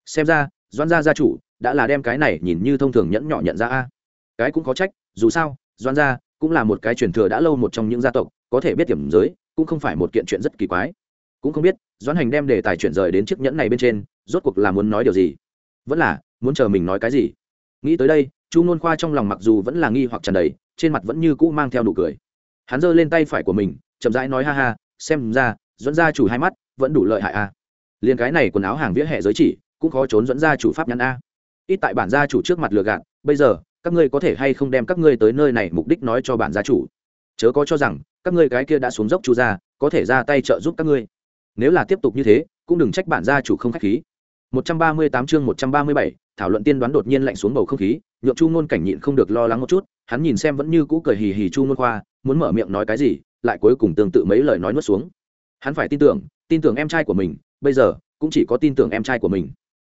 Xem ra, doãn gia gia chủ đã là đem cái này nhìn như thông thường nhẫn nhỏ nhận ra a. Cái cũng có trách, dù sao, doãn gia cũng là một cái truyền thừa đã lâu một trong những gia tộc, có thể biết hiểm giới cũng không phải một kiện chuyện rất kỳ quái. Cũng không biết doãn hành đem đề tài chuyển rời đến chiếc nhẫn này bên trên, rốt cuộc là muốn nói điều gì? Vẫn là, muốn chờ mình nói cái gì? Nghĩ tới đây, chu nôn khoa trong lòng mặc dù vẫn là nghi hoặc tràn đầy, trên mặt vẫn như cũ mang theo nụ cười. Hắn giơ lên tay phải của mình, chậm rãi nói ha ha, xem ra dẫn ra chủ hai mắt vẫn đủ lợi hại a. À. liền cái này quần áo hàng vỉa hè giới chỉ, cũng khó trốn dẫn ra chủ pháp nhắn a. Ít tại bản gia chủ trước mặt lừa gạt, bây giờ, các ngươi có thể hay không đem các ngươi tới nơi này mục đích nói cho bản gia chủ? Chớ có cho rằng, các ngươi cái kia đã xuống dốc chu ra có thể ra tay trợ giúp các ngươi nếu là tiếp tục như thế cũng đừng trách bản gia chủ không khách khí. 138 chương 137, thảo luận tiên đoán đột nhiên lạnh xuống bầu không khí nhượng chu ngôn cảnh nhịn không được lo lắng một chút hắn nhìn xem vẫn như cũ cười hì hì chu ngôn khoa muốn mở miệng nói cái gì lại cuối cùng tương tự mấy lời nói nuốt xuống. Hắn phải tin tưởng tin tưởng em trai của mình bây giờ cũng chỉ có tin tưởng em trai của mình.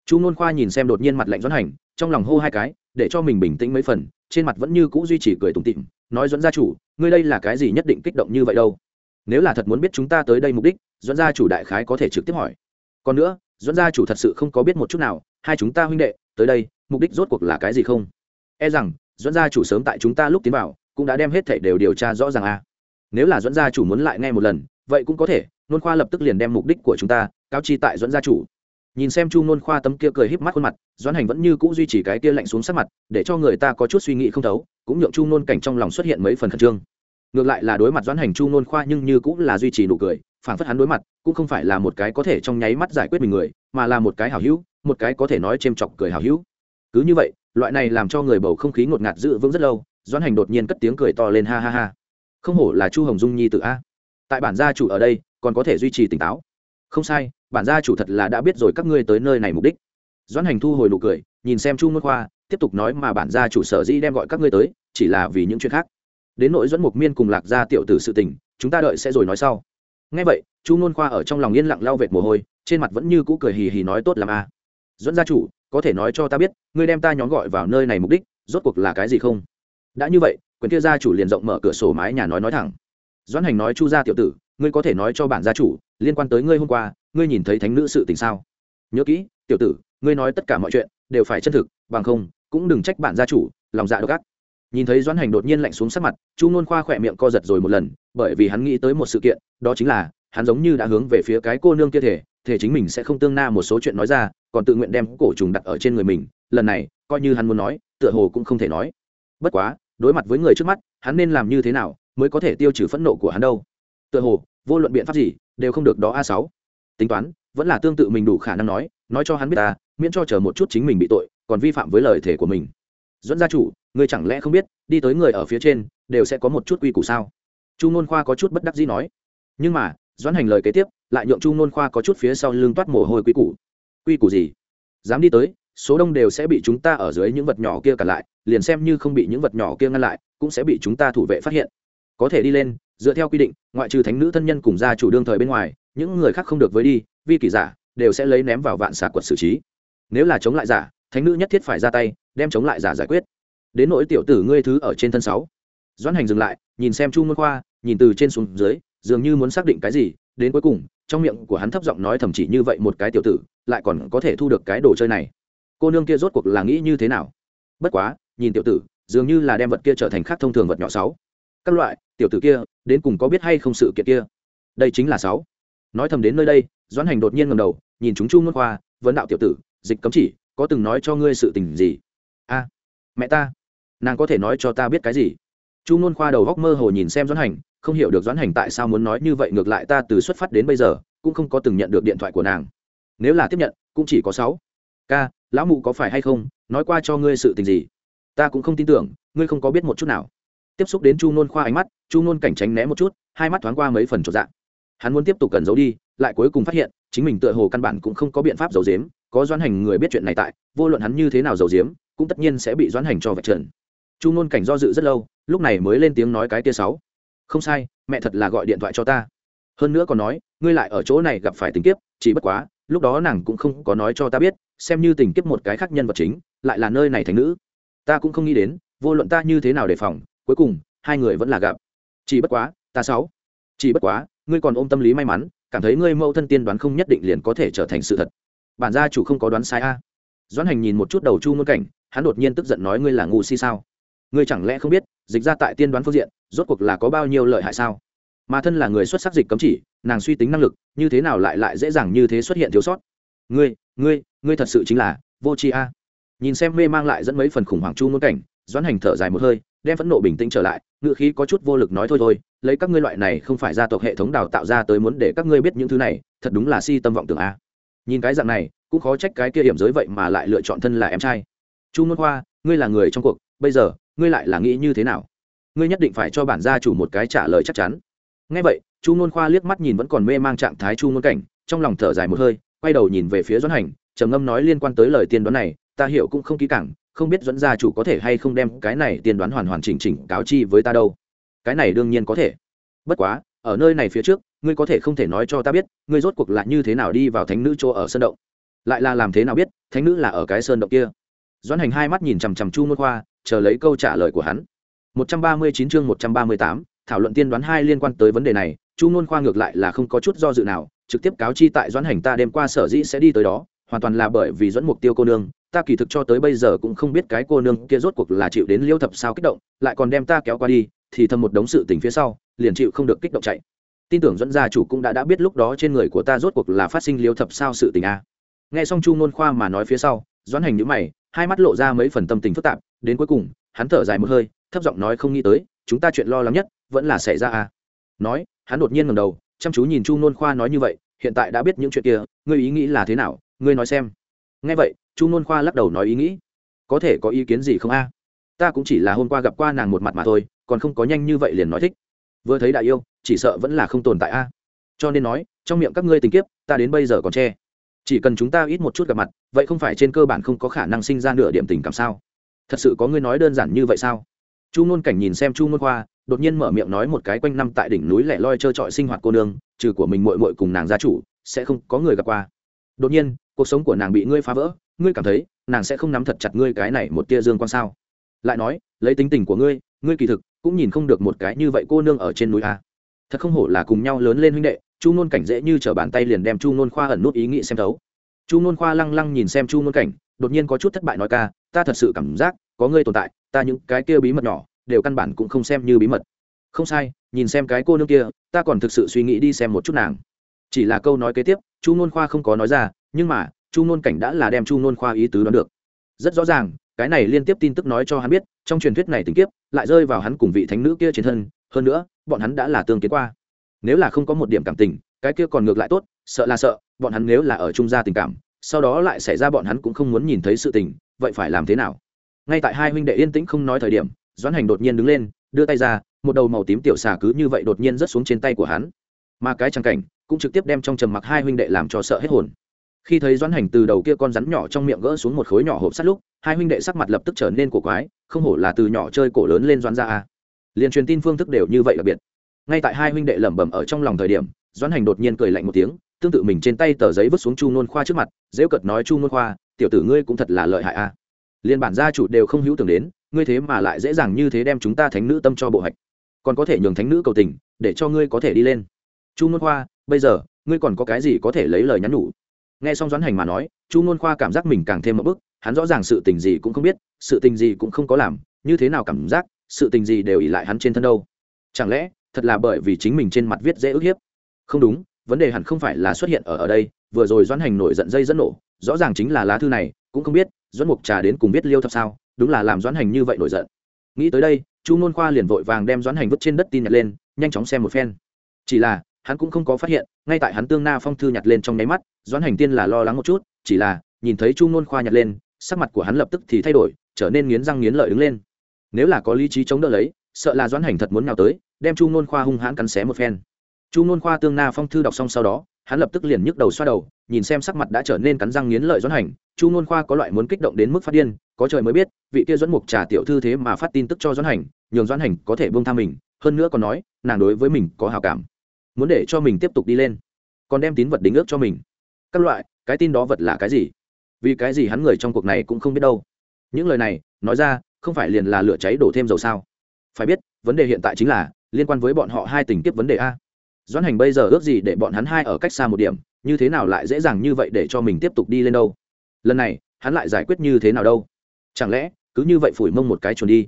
Chu ngôn khoa nhìn xem đột nhiên mặt lạnh doãn hành trong lòng hô hai cái để cho mình bình tĩnh mấy phần trên mặt vẫn như cũ duy trì cười tủm tỉm nói dẫn gia chủ ngươi đây là cái gì nhất định kích động như vậy đâu? Nếu là thật muốn biết chúng ta tới đây mục đích dẫn gia chủ đại khái có thể trực tiếp hỏi. Còn nữa dẫn gia chủ thật sự không có biết một chút nào, hai chúng ta huynh đệ, tới đây, mục đích rốt cuộc là cái gì không? E rằng dẫn gia chủ sớm tại chúng ta lúc tiến vào, cũng đã đem hết thảy đều điều tra rõ ràng a à. nếu là dẫn gia chủ muốn lại nghe một lần, vậy cũng có thể, nôn khoa lập tức liền đem mục đích của chúng ta cáo chi tại dẫn gia chủ. Nhìn xem chu nôn khoa tấm kia cười híp mắt khuôn mặt doãn hành vẫn như cũ duy trì cái kia lạnh xuống sắc mặt, để cho người ta có chút suy nghĩ không thấu, cũng nhượng chu nôn cảnh trong lòng xuất hiện mấy phần khẩn trương. Ngược lại là đối mặt doãn hành, chu nôn khoa nhưng như cũng là duy trì nụ cười phản phất hắn đối mặt, cũng không phải là một cái có thể trong nháy mắt giải quyết mình người, mà là một cái hào hữu, một cái có thể nói c chọc cười hào hữu. Cứ như vậy, loại này làm cho người bầu không khí ngột ngạt giữ vững rất lâu, doãn hành đột nhiên cất tiếng cười to lên ha ha ha. Không hổ là chu hồng dung nhi tự a. Tại bản gia chủ ở đây, còn có thể duy trì tỉnh táo. Không sai, bản gia chủ thật là đã biết rồi các ngươi tới nơi này mục đích. Doãn hành thu hồi nụ cười, nhìn xem chu ngôn khoa, tiếp tục nói mà bản gia chủ sở dĩ đem gọi các ngươi tới, chỉ là vì những chuyện khác. Đến nội dẫn mục miên cùng lạc gia tiểu tử sự tình, chúng ta đợi sẽ rồi nói sau ngay vậy, chu ngôn khoa ở trong lòng yên lặng lau vệt mồ hôi, trên mặt vẫn như cũ cười hì hì nói tốt làm a à. dẫn gia chủ, có thể nói cho ta biết, ngươi đem ta nhóm gọi vào nơi này mục đích, rốt cuộc là cái gì không? Đã như vậy, quyền kia gia chủ liền rộng mở cửa sổ mái nhà nói nói thẳng. Doãn hành nói chu gia tiểu tử, ngươi có thể nói cho bản gia chủ, liên quan tới ngươi hôm qua, ngươi nhìn thấy thánh nữ sự tình sao? Nhớ kỹ, tiểu tử, ngươi nói tất cả mọi chuyện, đều phải chân thực, bằng không, cũng đừng trách bản gia chủ, lòng dạ độc ác nhìn thấy doãn hành đột nhiên lạnh xuống sắc mặt, chu nôn khoa khỏe miệng co giật rồi một lần, bởi vì hắn nghĩ tới một sự kiện, đó chính là, hắn giống như đã hướng về phía cái cô nương kia thể thể chính mình sẽ không tương na một số chuyện nói ra, còn tự nguyện đem cổ trùng đặt ở trên người mình, lần này, coi như hắn muốn nói, tựa hồ cũng không thể nói. Bất quá, đối mặt với người trước mắt, hắn nên làm như thế nào mới có thể tiêu trừ phẫn nộ của hắn đâu? Tựa hồ, vô luận biện pháp gì, đều không được đó a sáu. Tính toán, vẫn là tương tự mình đủ khả năng nói nói cho hắn biết ta, miễn cho chờ một chút chính mình bị tội, còn vi phạm với lời thể của mình. Dẫn gia chủ Ngươi chẳng lẽ không biết, đi tới người ở phía trên, đều sẽ có một chút quy củ sao? Chu nôn khoa có chút bất đắc dĩ nói. Nhưng mà, doãn hành lời kế tiếp, lại nhượng chu nôn khoa có chút phía sau lưng toát mồ hôi quy củ. Quy củ gì? Dám đi tới, số đông đều sẽ bị chúng ta ở dưới những vật nhỏ kia cản lại, liền xem như không bị những vật nhỏ kia ngăn lại, cũng sẽ bị chúng ta thủ vệ phát hiện. Có thể đi lên, dựa theo quy định, ngoại trừ thánh nữ thân nhân cùng gia chủ đương thời bên ngoài, những người khác không được với đi, vi kỷ giả đều sẽ lấy ném vào vạn xạ quật xử trí. Nếu là chống lại giả, thánh nữ nhất thiết phải ra tay, đem chống lại giả giải quyết đến nỗi tiểu tử ngươi thứ ở trên thân sáu. Doãn hành dừng lại, nhìn xem chu môn khoa, nhìn từ trên xuống dưới, dường như muốn xác định cái gì, đến cuối cùng, trong miệng của hắn thấp giọng nói thầm chỉ như vậy một cái tiểu tử, lại còn có thể thu được cái đồ chơi này. Cô nương kia rốt cuộc là nghĩ như thế nào? Bất quá, nhìn tiểu tử, dường như là đem vật kia trở thành khác thông thường vật nhỏ sáu. Các loại, tiểu tử kia, đến cùng có biết hay không sự kiện kia? Đây chính là sáu. Nói thầm đến nơi đây, doãn hành đột nhiên ngầm đầu, nhìn chúng chu môn khoa, vấn đạo tiểu tử, dịch cấm chỉ, có từng nói cho ngươi sự tình gì? A, mẹ ta nàng có thể nói cho ta biết cái gì? Chu n khoa đầu góc mơ hồ nhìn xem doãn hành, không hiểu được doãn hành tại sao muốn nói như vậy, ngược lại ta từ xuất phát đến bây giờ, cũng không có từng nhận được điện thoại của nàng. Nếu là tiếp nhận, cũng chỉ có sáu. Ca, lão mụ có phải hay không? Nói qua cho ngươi sự tình gì? Ta cũng không tin tưởng, ngươi không có biết một chút nào. Tiếp xúc đến chu n khoa ánh mắt, chu n cảnh tránh né một chút, hai mắt thoáng qua mấy phần trọn dạng. Hắn muốn tiếp tục cần giấu đi, lại cuối cùng phát hiện, chính mình tựa hồ căn bản cũng không có biện pháp giấu giếm, có doãn hành người biết chuyện này tại, vô luận hắn như thế nào giấu giếm, cũng tất nhiên sẽ bị doãn hành cho vạch trần chu nôn cảnh do dự rất lâu, lúc này mới lên tiếng nói cái tia sáu. Không sai, mẹ thật là gọi điện thoại cho ta. Hơn nữa còn nói, ngươi lại ở chỗ này gặp phải tình kiếp, chỉ bất quá, lúc đó nàng cũng không có nói cho ta biết, xem như tình kiếp một cái khác nhân vật chính, lại là nơi này thành nữ. Ta cũng không nghĩ đến, vô luận ta như thế nào đề phòng, cuối cùng, hai người vẫn là gặp. Chỉ bất quá, ta sáu. Chỉ bất quá, ngươi còn ôm tâm lý may mắn, cảm thấy ngươi mẫu thân tiên đoán không nhất định liền có thể trở thành sự thật. Bản gia chủ không có đoán sai a. Doãn hành nhìn một chút đầu chu ngôn cảnh, hắn đột nhiên tức giận nói ngươi là ngu si sao? Ngươi chẳng lẽ không biết, dịch ra tại tiên đoán phương diện, rốt cuộc là có bao nhiêu lợi hại sao? Mà thân là người xuất sắc dịch cấm chỉ, nàng suy tính năng lực, như thế nào lại lại dễ dàng như thế xuất hiện thiếu sót? Ngươi ngươi ngươi thật sự chính là vô tri a. Nhìn xem mê mang lại dẫn mấy phần khủng hoảng chu ngôn cảnh, doãn hành thở dài một hơi, đem phẫn nộ bình tĩnh trở lại ngự khí có chút vô lực nói thôi thôi, lấy các ngươi loại này không phải gia tộc hệ thống đào tạo ra tới muốn để các ngươi biết những thứ này, thật đúng là si tâm vọng tưởng a. Nhìn cái dạng này, cũng khó trách cái kia hiểm giới vậy mà lại lựa chọn thân là em trai. Chu ngôn khoa, ngươi là người trong cuộc, bây giờ ngươi lại là nghĩ như thế nào? Ngươi nhất định phải cho bản gia chủ một cái trả lời chắc chắn. Ngay vậy chu ngôn khoa liếc mắt nhìn vẫn còn mê mang trạng thái chu ngôn cảnh trong lòng thở dài một hơi quay đầu nhìn về phía doãn hành trầm ngâm nói liên quan tới lời tiên đoán này ta hiểu cũng không kỹ cảng, không biết dẫn gia chủ có thể hay không đem cái này tiên đoán hoàn hoàn chỉnh chỉnh cáo chi với ta đâu. Cái này đương nhiên có thể. Bất quá ở nơi này phía trước ngươi có thể không thể nói cho ta biết ngươi rốt cuộc là như thế nào đi vào thánh nữ chỗ ở sơn động. Lại là làm thế nào biết thánh nữ là ở cái sơn động kia? Doãn hành hai mắt nhìn chằm chằm chu môn khoa chờ lấy câu trả lời của hắn. 139 chương 138, thảo luận tiên đoán hai liên quan tới vấn đề này chu nôn khoa ngược lại là không có chút do dự nào trực tiếp cáo chi tại doãn hành ta đêm qua sở dĩ sẽ đi tới đó hoàn toàn là bởi vì dẫn mục tiêu cô nương ta kỳ thực cho tới bây giờ cũng không biết cái cô nương kia rốt cuộc là chịu đến liêu thập sao kích động lại còn đem ta kéo qua đi thì thầm một đống sự tình phía sau liền chịu không được kích động chạy. Tin tưởng dẫn gia chủ cũng đã đã biết lúc đó trên người của ta rốt cuộc là phát sinh liêu thập sao sự tình a. Nghe xong chu ngôn khoa mà nói phía sau doãn hành nhữ mày hai mắt lộ ra mấy phần tâm tình phức tạp đến cuối cùng, hắn thở dài một hơi, thấp giọng nói không nghĩ tới, chúng ta chuyện lo lắng nhất vẫn là xảy ra à? nói, hắn đột nhiên ngầm đầu, chăm chú nhìn chu Nôn khoa nói như vậy, hiện tại đã biết những chuyện kia, ngươi ý nghĩ là thế nào, ngươi nói xem. Nghe vậy, chu Nôn khoa lắc đầu nói ý nghĩ. Có thể có ý kiến gì không a? Ta cũng chỉ là hôm qua gặp qua nàng một mặt mà thôi, còn không có nhanh như vậy liền nói thích. Vừa thấy đại yêu, chỉ sợ vẫn là không tồn tại a. Cho nên nói, trong miệng các ngươi tình kiếp, ta đến bây giờ còn che. Chỉ cần chúng ta ít một chút gặp mặt, vậy không phải trên cơ bản không có khả năng sinh ra nửa điểm tình cảm sao? Thật sự có ngươi nói đơn giản như vậy sao? Chu ngôn cảnh nhìn xem chu ngôn khoa, đột nhiên mở miệng nói một cái quanh năm tại đỉnh núi lẻ loi trơ trọi sinh hoạt cô nương, trừ của mình mội mội cùng nàng gia chủ, sẽ không có người gặp qua. Đột nhiên, cuộc sống của nàng bị ngươi phá vỡ, ngươi cảm thấy, nàng sẽ không nắm thật chặt ngươi cái này một tia dương quan sao? Lại nói, lấy tính tình của ngươi ngươi kỳ thực cũng nhìn không được một cái như vậy cô nương ở trên núi a. Thật không hổ là cùng nhau lớn lên huynh đệ, chu nôn cảnh dễ như t r ở bàn tay liền đem chu nôn khoa ẩn nút ý nghĩ xem thấu chu nôn khoa lăng lăng nhìn xem chu nôn cảnh, đột nhiên có chút thất bại nói ca, ta thật sự cảm giác có ngươi tồn tại, ta những cái kia bí mật nhỏ đều căn bản cũng không xem như bí mật. Không sai, nhìn xem cái cô nương kia, ta còn thực sự suy nghĩ đi xem một chút nàng. Chỉ là câu nói kế tiếp, chu nôn khoa không có nói ra, nhưng mà, chu nôn cảnh đã là đem chu nôn khoa ý tứ đoán được. Rất rõ ràng, cái này liên tiếp tin tức nói cho hắn biết, trong truyền thuyết này tình kiếp lại rơi vào hắn cùng vị thánh nữ kia trên thân, hơn nữa, bọn hắn đã là tương kiến qua. Nếu là không có một điểm cảm tình, cái kia còn ngược lại tốt, sợ là sợ bọn hắn nếu là ở trung gia tình cảm, sau đó lại xảy ra bọn hắn cũng không muốn nhìn thấy sự tình, vậy phải làm thế nào? Ngay tại hai huynh đệ yên tĩnh không nói thời điểm, doãn hành đột nhiên đứng lên, đưa tay ra, một đầu màu tím tiểu xà cứ như vậy đột nhiên rớt xuống trên tay của hắn. Mà cái trang cảnh cũng trực tiếp đem trong trầm mặc hai huynh đệ làm cho sợ hết hồn. Khi thấy doãn hành từ đầu kia con rắn nhỏ trong miệng gỡ xuống một khối nhỏ hộp sắt lúc, hai huynh đệ sắc mặt lập tức trở nên cổ quái, không hổ là từ nhỏ chơi cổ lớn lên doãn ra a. Liền truyền tin phương thức đều như vậy đặc biệt. Ngay tại hai huynh đệ lẩm bẩm ở trong lòng thời điểm, doãn hành đột nhiên cười lạnh một tiếng tương tự mình trên tay tờ giấy vứt xuống chu nôn khoa trước mặt, dễ cợt nói, chu nôn khoa, tiểu tử ngươi cũng thật là lợi hại a. Liên bản gia chủ đều không hữu tưởng đến, ngươi thế mà lại dễ dàng như thế đem chúng ta thánh nữ tâm cho bộ hạch. Còn có thể nhường thánh nữ cầu tình, để cho ngươi có thể đi lên. Chu nôn khoa, bây giờ, ngươi còn có cái gì có thể lấy lời nhắn nhủ? Nghe xong doãn hành mà nói, chu nôn khoa cảm giác mình càng thêm một bức hắn rõ ràng sự tình gì cũng không biết, sự tình gì cũng không có làm, như thế nào cảm giác, sự tình gì đều ỉ lại hắn trên thân đâu. Chẳng lẽ, thật là bởi vì chính mình trên mặt viết dễ ức hiếp? Không đúng vấn đề hẳn không phải là xuất hiện ở ở đây, vừa rồi doãn hành nổi giận dây dẫn nổ, rõ ràng chính là lá thư này, cũng không biết, doãn mục trà đến cùng biết liêu thập sao, đúng là làm doãn hành như vậy nổi giận. Nghĩ tới đây, chu nôn khoa liền vội vàng đem doãn hành vứt trên đất tin nhặt lên, nhanh chóng xem một phen. Chỉ là, hắn cũng không có phát hiện, ngay tại hắn tương na phong thư nhặt lên trong nháy mắt, doãn hành tiên là lo lắng một chút, chỉ là, nhìn thấy chu nôn khoa nhặt lên, sắc mặt của hắn lập tức thì thay đổi, trở nên nghiến răng nghiến lợi đứng lên. Nếu là có lý trí chống đỡ lấy, sợ là doãn hành thật muốn nào tới, đem chu nôn khoa hung hãn cắn xé một phen chu nôn khoa tương na phong thư đọc xong sau đó, hắn lập tức liền nhức đầu xoa đầu, nhìn xem sắc mặt đã trở nên cắn răng nghiến lợi doãn hành. Chu nôn khoa có loại muốn kích động đến mức phát điên, có trời mới biết, vị kia doãn mục trà tiểu thư thế mà phát tin tức cho doãn hành, nhường doãn hành có thể buông tha mình, hơn nữa còn nói, nàng đối với mình có hào cảm, muốn để cho mình tiếp tục đi lên, còn đem tín vật đính ước cho mình. Các loại, cái tin đó vật là cái gì? Vì cái gì hắn người trong cuộc này cũng không biết đâu. Những lời này, nói ra, không phải liền là lửa cháy đổ thêm dầu sao? Phải biết, vấn đề hiện tại chính là, liên quan với bọn họ hai tình kiếp vấn đề a doãn hành bây giờ ước gì để bọn hắn hai ở cách xa một điểm như thế nào lại dễ dàng như vậy để cho mình tiếp tục đi lên đâu? Lần này hắn lại giải quyết như thế nào đâu? Chẳng lẽ cứ như vậy phủi mông một cái chuồn đi?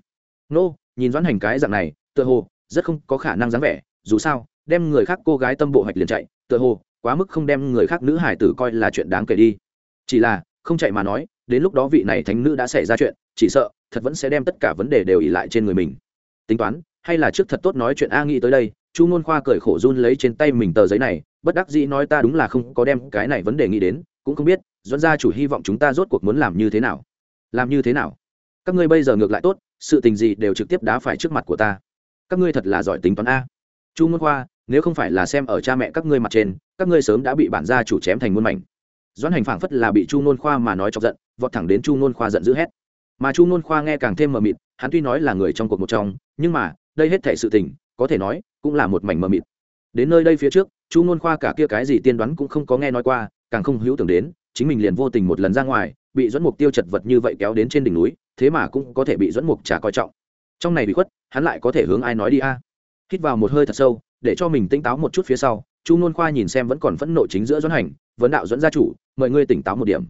Nô、no, nhìn doãn hành cái dạng này tựa hồ rất không có khả năng dáng vẻ dù sao đem người khác cô gái tâm bộ hoạch liền chạy tựa hồ quá mức không đem người khác nữ hải tử coi là chuyện đáng kể đi. Chỉ là không chạy mà nói đến lúc đó vị này thánh nữ đã xảy ra chuyện chỉ sợ thật vẫn sẽ đem tất cả vấn đề đều ỉ lại trên người mình. Tính toán hay là trước thật tốt nói chuyện a nghĩ tới đây chu ngôn khoa cởi khổ run lấy trên tay mình tờ giấy này, bất đắc dĩ nói ta đúng là không có đem cái này vấn đề nghĩ đến, cũng không biết dẫn ra chủ hy vọng chúng ta rốt cuộc muốn làm như thế nào. Làm như thế nào? Các ngươi bây giờ ngược lại tốt, sự tình gì đều trực tiếp đá phải trước mặt của ta. Các ngươi thật là giỏi tính toán a. Chu ngôn khoa, nếu không phải là xem ở cha mẹ các ngươi mặt trên, các ngươi sớm đã bị bản gia chủ chém thành muôn mảnh. Doãn hành phảng phất là bị chu ngôn khoa mà nói chọc giận, vọt thẳng đến chu ngôn khoa giận dữ hét. Mà chu ngôn khoa nghe càng thêm mờ mịt, hắn tuy nói là người trong cuộc một trong, nhưng mà, đây hết thể sự tình, có thể nói cũng là một mảnh mờ mịt. Đến nơi đây phía trước, chu ngôn khoa cả kia cái gì tiên đoán cũng không có nghe nói qua, càng không hữu tưởng đến, chính mình liền vô tình một lần ra ngoài, bị dẫn mục tiêu chật vật như vậy kéo đến trên đỉnh núi, thế mà cũng có thể bị dẫn mục trả coi trọng. Trong này bị khuất, hắn lại có thể hướng ai nói đi a? Hít vào một hơi thật sâu, để cho mình tỉnh táo một chút phía sau, chu ngôn khoa nhìn xem vẫn còn phẫn nộ chính giữa dẫn hành, vấn đạo dẫn gia chủ, mời ngươi tỉnh táo một điểm.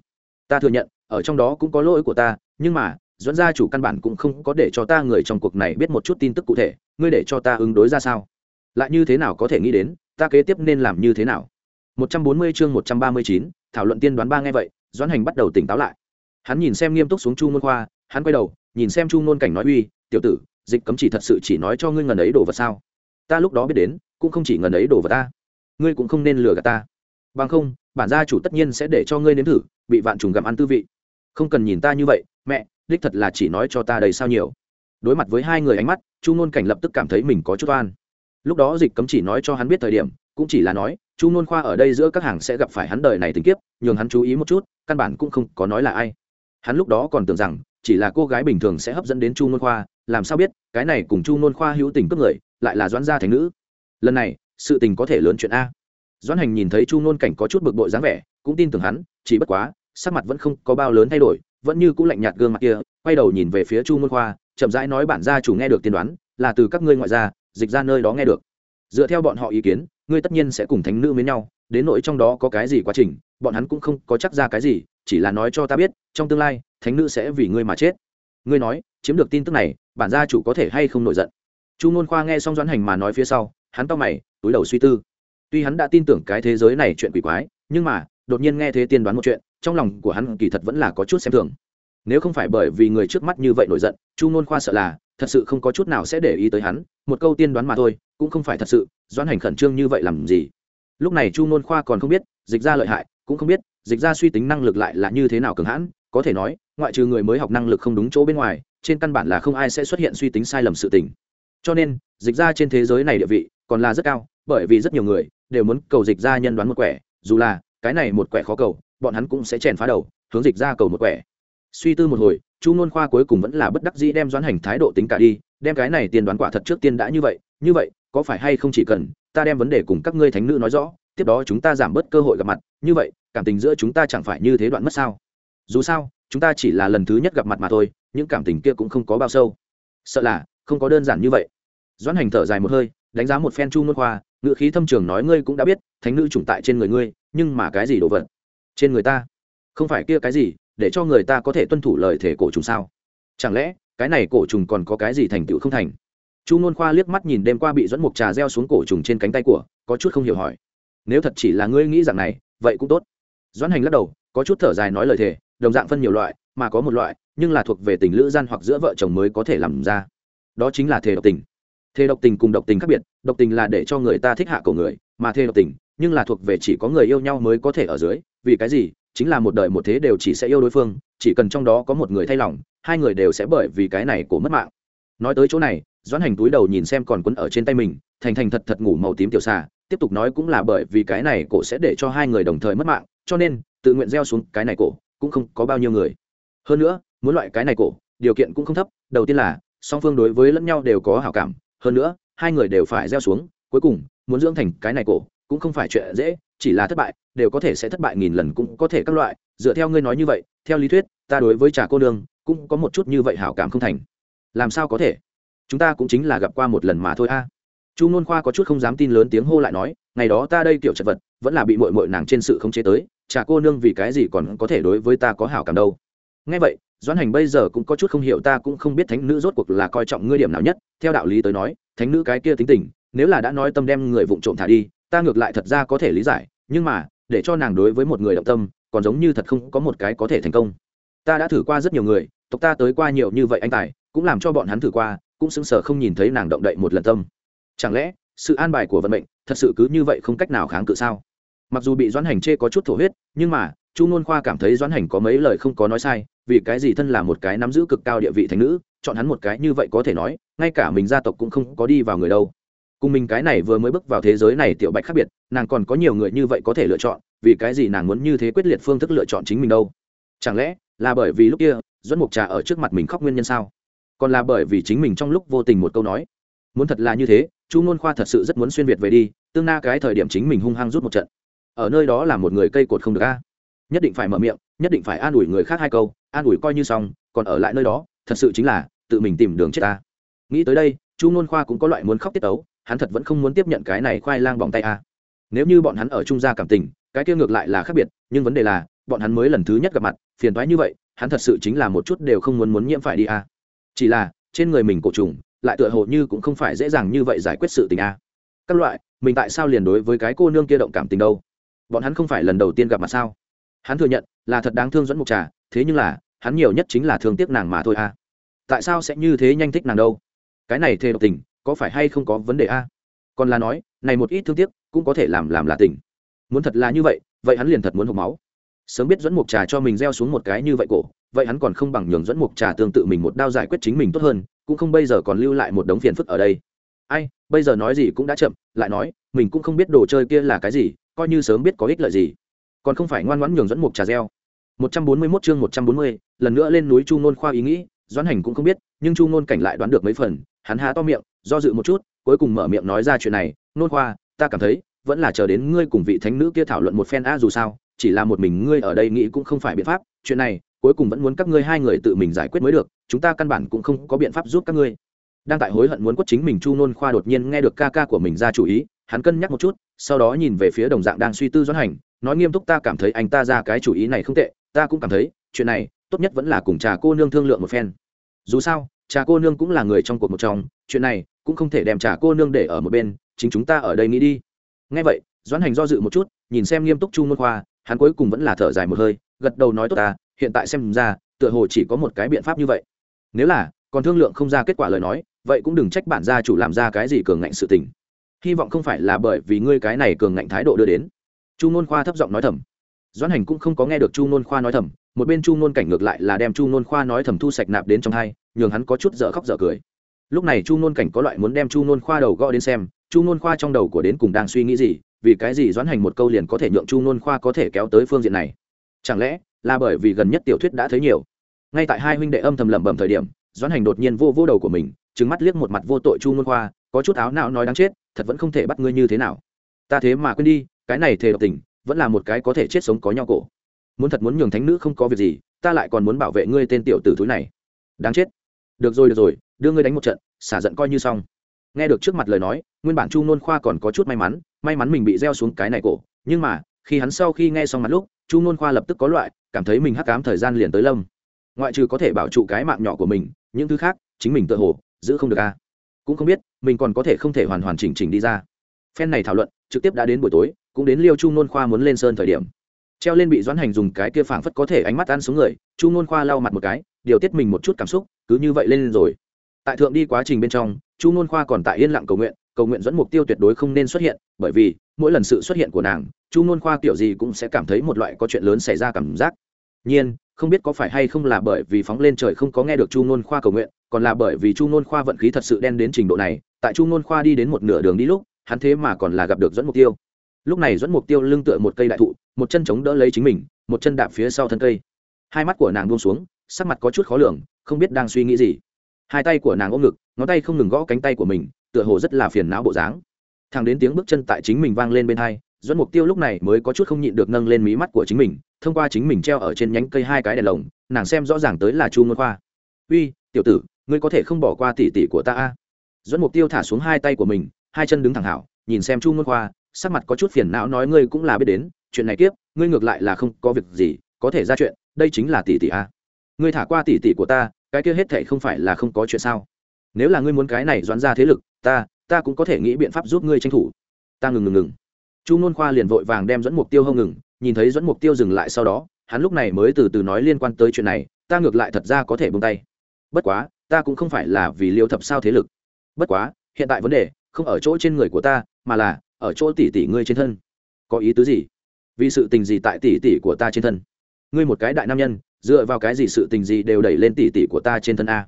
Ta thừa nhận, ở trong đó cũng có lỗi của ta, nhưng mà dẫn gia chủ căn bản cũng không có để cho ta người trong cuộc này biết một chút tin tức cụ thể, ngươi để cho ta ứng đối ra sao? Lại như thế nào có thể nghĩ đến ta kế tiếp nên làm như thế nào? 140 chương 139, thảo luận tiên đoán ba nghe vậy doãn hành bắt đầu tỉnh táo lại. Hắn nhìn xem nghiêm túc xuống chu ngôn khoa hắn quay đầu nhìn xem chu ngôn cảnh nói uy tiểu tử dịch cấm chỉ thật sự chỉ nói cho ngươi ngần ấy đồ vật sao? Ta lúc đó biết đến cũng không chỉ ngần ấy đồ vật ta. Ngươi cũng không nên lừa gạt ta. Bằng không bản gia chủ tất nhiên sẽ để cho ngươi nếm thử bị vạn trùng gặm ăn tư vị. Không cần nhìn ta như vậy mẹ đích thật là chỉ nói cho ta đầy sao nhiều. Đối mặt với hai người ánh mắt chu ngôn cảnh lập tức cảm thấy mình có chút oan lúc đó dịch cấm chỉ nói cho hắn biết thời điểm, cũng chỉ là nói, chu nôn khoa ở đây giữa các hàng sẽ gặp phải hắn đời này tình kiếp, nhường hắn chú ý một chút, căn bản cũng không có nói là ai. Hắn lúc đó còn tưởng rằng, chỉ là cô gái bình thường sẽ hấp dẫn đến chu nôn khoa, làm sao biết, cái này cùng chu nôn khoa hữu tình cướp người, lại là doãn gia thành nữ. Lần này, sự tình có thể lớn chuyện a. Doãn hành nhìn thấy chu nôn cảnh có chút bực bội dáng vẻ, cũng tin tưởng hắn, chỉ bất quá, sắc mặt vẫn không có bao lớn thay đổi, vẫn như cũng lạnh nhạt gương mặt kia, quay đầu nhìn về phía chu nôn khoa, chậm rãi nói bản gia chủ nghe được tiên đoán, là từ các ngươi ngoại gia dịch ra nơi đó nghe được. Dựa theo bọn họ ý kiến, ngươi tất nhiên sẽ cùng thánh nữ với nhau, đến nỗi trong đó có cái gì quá trình, bọn hắn cũng không có chắc ra cái gì, chỉ là nói cho ta biết, trong tương lai, thánh nữ sẽ vì ngươi mà chết. Ngươi nói, chiếm được tin tức này, bản gia chủ có thể hay không nổi giận? Chu n khoa nghe xong doãn hành mà nói phía sau, hắn to mày, túi đầu suy tư. Tuy hắn đã tin tưởng cái thế giới này chuyện quỷ quái, nhưng mà, đột nhiên nghe thế tiên đoán một chuyện, trong lòng của hắn kỳ thật vẫn là có chút xem thường. Nếu không phải bởi vì người trước mắt như vậy nổi giận, chu n khoa sợ là thật sự không có chút nào sẽ để ý tới hắn, một câu tiên đoán mà thôi, cũng không phải thật sự, doãn hành khẩn trương như vậy làm gì? Lúc này chu nôn khoa còn không biết, dịch ra lợi hại, cũng không biết, dịch ra suy tính năng lực lại là như thế nào cường hãn, có thể nói, ngoại trừ người mới học năng lực không đúng chỗ bên ngoài, trên căn bản là không ai sẽ xuất hiện suy tính sai lầm sự tình. Cho nên, dịch ra trên thế giới này địa vị còn là rất cao, bởi vì rất nhiều người đều muốn cầu dịch ra nhân đoán một quẻ, dù là cái này một quẻ khó cầu, bọn hắn cũng sẽ chèn phá đầu, hướng dịch ra cầu một quẻ. Suy tư một hồi chu ngôn khoa cuối cùng vẫn là bất đắc dĩ đem doãn hành thái độ tính cả đi, đem cái này tiền đoán quả thật trước tiên đã như vậy như vậy, có phải hay không chỉ cần, ta đem vấn đề cùng các ngươi thánh nữ nói rõ, tiếp đó chúng ta giảm bớt cơ hội gặp mặt, như vậy, cảm tình giữa chúng ta chẳng phải như thế đoạn mất sao? Dù sao, chúng ta chỉ là lần thứ nhất gặp mặt mà thôi, những cảm tình kia cũng không có bao sâu. Sợ là, không có đơn giản như vậy. Doãn hành thở dài một hơi, đánh giá một phen chu ngôn khoa ngự khí thâm trường nói ngươi cũng đã biết, thánh nữ chủng tại trên người ngươi, nhưng mà cái gì đồ vật? Trên người ta. Không phải kia cái gì để cho người ta có thể tuân thủ lời thể cổ trùng sao? Chẳng lẽ, cái này cổ trùng còn có cái gì thành tựu không thành? Chu nôn khoa liếc mắt nhìn đêm qua bị dẫn mục trà reo xuống cổ trùng trên cánh tay của, có chút không hiểu hỏi. Nếu thật chỉ là ngươi nghĩ rằng này, vậy cũng tốt. Doãn hành lắc đầu, có chút thở dài nói lời thề, đồng dạng phân nhiều loại, mà có một loại, nhưng là thuộc về tình lữ gian hoặc giữa vợ chồng mới có thể làm ra. Đó chính là thề độc tình. Thề độc tình cùng độc tình khác biệt, độc tình là để cho người ta thích hạ cầu người, mà thề độc tình, nhưng là thuộc về chỉ có người yêu nhau mới có thể ở dưới, vì cái gì? Chính là một đời một thế đều chỉ sẽ yêu đối phương, chỉ cần trong đó có một người thay lòng, hai người đều sẽ bởi vì cái này của mất mạng. Nói tới chỗ này, doãn hành túi đầu nhìn xem còn quấn ở trên tay mình, thành thành thật thật ngủ màu tím tiểu xà, tiếp tục nói cũng là bởi vì cái này cổ sẽ để cho hai người đồng thời mất mạng, cho nên, tự nguyện gieo xuống cái này cổ, cũng không có bao nhiêu người. Hơn nữa, muốn loại cái này cổ, điều kiện cũng không thấp, đầu tiên là, song phương đối với lẫn nhau đều có hảo cảm, hơn nữa, hai người đều phải gieo xuống, cuối cùng, muốn dưỡng thành cái này cổ, cũng không phải chuyện dễ chỉ là thất bại, đều có thể sẽ thất bại nghìn lần cũng có thể các loại. Dựa theo ngươi nói như vậy, theo lý thuyết, ta đối với trà cô nương cũng có một chút như vậy hảo cảm không thành. Làm sao có thể? Chúng ta cũng chính là gặp qua một lần mà thôi a. Chu nôn khoa có chút không dám tin lớn tiếng hô lại nói, ngày đó ta đây kiểu chật vật, vẫn là bị mội mội nàng trên sự khống chế tới, trà cô nương vì cái gì còn có thể đối với ta có hảo cảm đâu? Ngay vậy, doãn hành bây giờ cũng có chút không hiểu ta cũng không biết thánh nữ rốt cuộc là coi trọng ngươi điểm nào nhất. Theo đạo lý tới nói, thánh nữ cái kia tính tình, nếu là đã nói tâm đem người vụng trộm thả đi ta ngược lại thật ra có thể lý giải, nhưng mà, để cho nàng đối với một người động tâm, còn giống như thật không có một cái có thể thành công. Ta đã thử qua rất nhiều người, tộc ta tới qua nhiều như vậy anh tài, cũng làm cho bọn hắn thử qua, cũng sững sờ không nhìn thấy nàng động đậy một lần tâm. Chẳng lẽ, sự an bài của vận mệnh, thật sự cứ như vậy không cách nào kháng cự sao? Mặc dù bị doãn hành chê có chút thổ huyết, nhưng mà, chu ngôn khoa cảm thấy doãn hành có mấy lời không có nói sai, vì cái gì thân là một cái nắm giữ cực cao địa vị thành nữ, chọn hắn một cái như vậy có thể nói, ngay cả mình gia tộc cũng không có đi vào người đâu cùng mình cái này vừa mới bước vào thế giới này tiểu bạch khác biệt, nàng còn có nhiều người như vậy có thể lựa chọn, vì cái gì nàng muốn như thế quyết liệt phương thức lựa chọn chính mình đâu? Chẳng lẽ là bởi vì lúc kia dẫn mục trà ở trước mặt mình khóc nguyên nhân sao? Còn là bởi vì chính mình trong lúc vô tình một câu nói, muốn thật là như thế, chu nôn khoa thật sự rất muốn xuyên việt về đi, tương na cái thời điểm chính mình hung hăng rút một trận. Ở nơi đó là một người cây cột không được a. Nhất định phải mở miệng, nhất định phải an ủi người khác hai câu, an ủi coi như xong, còn ở lại nơi đó, thật sự chính là tự mình tìm đường chết ta. Nghĩ tới đây, chu nôn khoa cũng có loại muốn khóc tiết tấu hắn thật vẫn không muốn tiếp nhận cái này khoai lang vòng tay a. Nếu như bọn hắn ở trung gia cảm tình, cái kia ngược lại là khác biệt, nhưng vấn đề là, bọn hắn mới lần thứ nhất gặp mặt, phiền thoái như vậy, hắn thật sự chính là một chút đều không muốn muốn nhiễm phải đi a. Chỉ là, trên người mình cổ trùng, lại tựa hồ như cũng không phải dễ dàng như vậy giải quyết sự tình a. Các loại, mình tại sao liền đối với cái cô nương kia động cảm tình đâu? Bọn hắn không phải lần đầu tiên gặp mặt sao? Hắn thừa nhận, là thật đáng thương dẫn mục trà, thế nhưng là, hắn nhiều nhất chính là thương tiếc nàng mà thôi a. Tại sao sẽ như thế nhanh thích nàng đâu? Cái này thề độc tình có phải hay không có vấn đề a? Còn là nói này một ít thương tiếc cũng có thể làm làm là tình. Muốn thật là như vậy vậy hắn liền thật muốn hộp máu. Sớm biết dẫn mục trà cho mình gieo xuống một cái như vậy cổ vậy hắn còn không bằng nhường dẫn mục trà tương tự mình một đao giải quyết chính mình tốt hơn cũng không bây giờ còn lưu lại một đống phiền phức ở đây. Ai bây giờ nói gì cũng đã chậm lại nói mình cũng không biết đồ chơi kia là cái gì coi như sớm biết có ích lợi gì. Còn không phải ngoan ngoãn nhường dẫn mục trà gieo. 141 chương 140, lần nữa lên núi chu nôn khoa ý nghĩ doãn hành cũng không biết nhưng chu nôn cảnh lại đoán được mấy phần hắn há to miệng do dự một chút, cuối cùng mở miệng nói ra chuyện này, nôn khoa, ta cảm thấy vẫn là chờ đến ngươi cùng vị thánh nữ kia thảo luận một phen a dù sao, chỉ là một mình ngươi ở đây nghĩ cũng không phải biện pháp, chuyện này cuối cùng vẫn muốn các ngươi hai người tự mình giải quyết mới được, chúng ta căn bản cũng không có biện pháp giúp các ngươi. Đang tại hối hận muốn quất chính mình, chu nôn khoa đột nhiên nghe được ca ca của mình ra chủ ý, hắn cân nhắc một chút, sau đó nhìn về phía đồng dạng đang suy tư doãn hành, nói nghiêm túc, ta cảm thấy anh ta ra cái chủ ý này không tệ, ta cũng cảm thấy chuyện này tốt nhất vẫn là cùng trà cô nương thương lượng một phen. Dù sao, trà cô nương cũng là người trong cuộc một trong, chuyện này cũng không thể đem trà cô nương để ở một bên, chính chúng ta ở đây nghĩ đi. Ngay vậy, doãn hành do dự một chút, nhìn xem nghiêm túc chu môn khoa, hắn cuối cùng vẫn là thở dài một hơi, gật đầu nói tốt ta, hiện tại xem ra, tựa hồ chỉ có một cái biện pháp như vậy. Nếu là, còn thương lượng không ra kết quả lời nói, vậy cũng đừng trách bản gia chủ làm ra cái gì cường ngạnh sự tình. Hy vọng không phải là bởi vì ngươi cái này cường ngạnh thái độ đưa đến. Chu nôn khoa thấp giọng nói thầm. Doãn hành cũng không có nghe được chu nôn khoa nói thầm, một bên chu nôn cảnh ngược lại là đem chu nôn khoa nói thầm thu sạch nạp đến trong hai, nhường hắn có chút dở khóc dở cười lúc này chu nôn cảnh có loại muốn đem chu nôn khoa đầu gõ đến xem, chu nôn khoa trong đầu của đến cùng đang suy nghĩ gì, vì cái gì doãn hành một câu liền có thể nhượng chu nôn khoa có thể kéo tới phương diện này? Chẳng lẽ là bởi vì gần nhất tiểu thuyết đã thấy nhiều? Ngay tại hai huynh đệ âm thầm lẩm bẩm thời điểm, doãn hành đột nhiên vô vô đầu của mình trứng mắt liếc một mặt vô tội chu nôn khoa, có chút áo não nói đáng chết, thật vẫn không thể bắt ngươi như thế nào. Ta thế mà quên đi, cái này thề độc tình, vẫn là một cái có thể chết sống có nhau cổ. Muốn thật muốn nhường thánh nữ không có việc gì, ta lại còn muốn bảo vệ ngươi tên tiểu tử thúi này. Đáng chết. Được rồi được rồi, đưa ngươi đánh một trận xả giận coi như xong. Nghe được trước mặt lời nói, nguyên bản chu nôn khoa còn có chút may mắn may mắn mình bị gieo xuống cái này cổ. Nhưng mà, khi hắn sau khi nghe xong mặt lúc, chu nôn khoa lập tức có loại cảm thấy mình hắc cám thời gian liền tới lâm. Ngoại trừ có thể bảo trụ cái mạng nhỏ của mình, những thứ khác, chính mình tự hồ, giữ không được a. Cũng không biết, mình còn có thể không thể hoàn hoàn chỉnh chỉnh đi ra. Phen này thảo luận, trực tiếp đã đến buổi tối, cũng đến liêu chu nôn khoa muốn lên sơn thời điểm. Treo lên bị doãn hành dùng cái kia phảng phất có thể ánh mắt ăn xuống người, chu nôn khoa lau mặt một cái, điều tiết mình một chút cảm xúc, cứ như vậy lên rồi tại thượng đi quá trình bên trong, chu nôn khoa còn tại yên lặng cầu nguyện cầu nguyện dẫn mục tiêu tuyệt đối không nên xuất hiện, bởi vì, mỗi lần sự xuất hiện của nàng, chu nôn khoa kiểu gì cũng sẽ cảm thấy một loại có chuyện lớn xảy ra cảm giác. Nhiên, không biết có phải hay không là bởi vì phóng lên trời không có nghe được chu nôn khoa cầu nguyện, còn là bởi vì chu nôn khoa vận khí thật sự đen đến trình độ này, tại chu nôn khoa đi đến một nửa đường đi lúc, hắn thế mà còn là gặp được dẫn mục tiêu. Lúc này dẫn mục tiêu lưng tựa một cây đại thụ, một chân chống đỡ lấy chính mình, một chân đạp phía sau thân cây. Hai mắt của nàng buông xuống, sắc mặt có chút khó lường, không biết đang suy nghĩ gì hai tay của nàng ôm ngực, ngón tay không ngừng gõ cánh tay của mình, tựa hồ rất là phiền não bộ dáng. Thằng đến tiếng bước chân tại chính mình vang lên bên hai dẫn mục tiêu lúc này mới có chút không nhịn được nâng lên mí mắt của chính mình, thông qua chính mình treo ở trên nhánh cây hai cái đèn lồng, nàng xem rõ ràng tới là chu ngôn khoa. Uy, tiểu tử, ngươi có thể không bỏ qua tỉ tỉ của ta a? Dẫn mục tiêu thả xuống hai tay của mình, hai chân đứng thẳng hảo, nhìn xem chu ngôn khoa, sắc mặt có chút phiền não nói ngươi cũng là biết đến, chuyện này kiếp, ngươi ngược lại là không có việc gì, có thể ra chuyện, đây chính là tỷ tỷ a. Ngươi thả qua tỷ tỷ của ta cái kia hết thệ không phải là không có chuyện sao? Nếu là ngươi muốn cái này doán ra thế lực, ta ta cũng có thể nghĩ biện pháp giúp ngươi tranh thủ. Ta ngừng ngừng ngừng. Chu nôn khoa liền vội vàng đem dẫn mục tiêu hông ngừng, nhìn thấy dẫn mục tiêu dừng lại sau đó, hắn lúc này mới từ từ nói liên quan tới chuyện này, ta ngược lại thật ra có thể bông tay. Bất quá, ta cũng không phải là vì liêu thập sao thế lực. Bất quá, hiện tại vấn đề không ở chỗ trên người của ta, mà là ở chỗ tỷ tỷ ngươi trên thân. Có ý tứ gì? Vì sự tình gì tại tỷ tỷ của ta trên thân? Ngươi một cái đại nam nhân, dựa vào cái gì sự tình gì đều đẩy lên tỷ tỷ của ta trên thân a.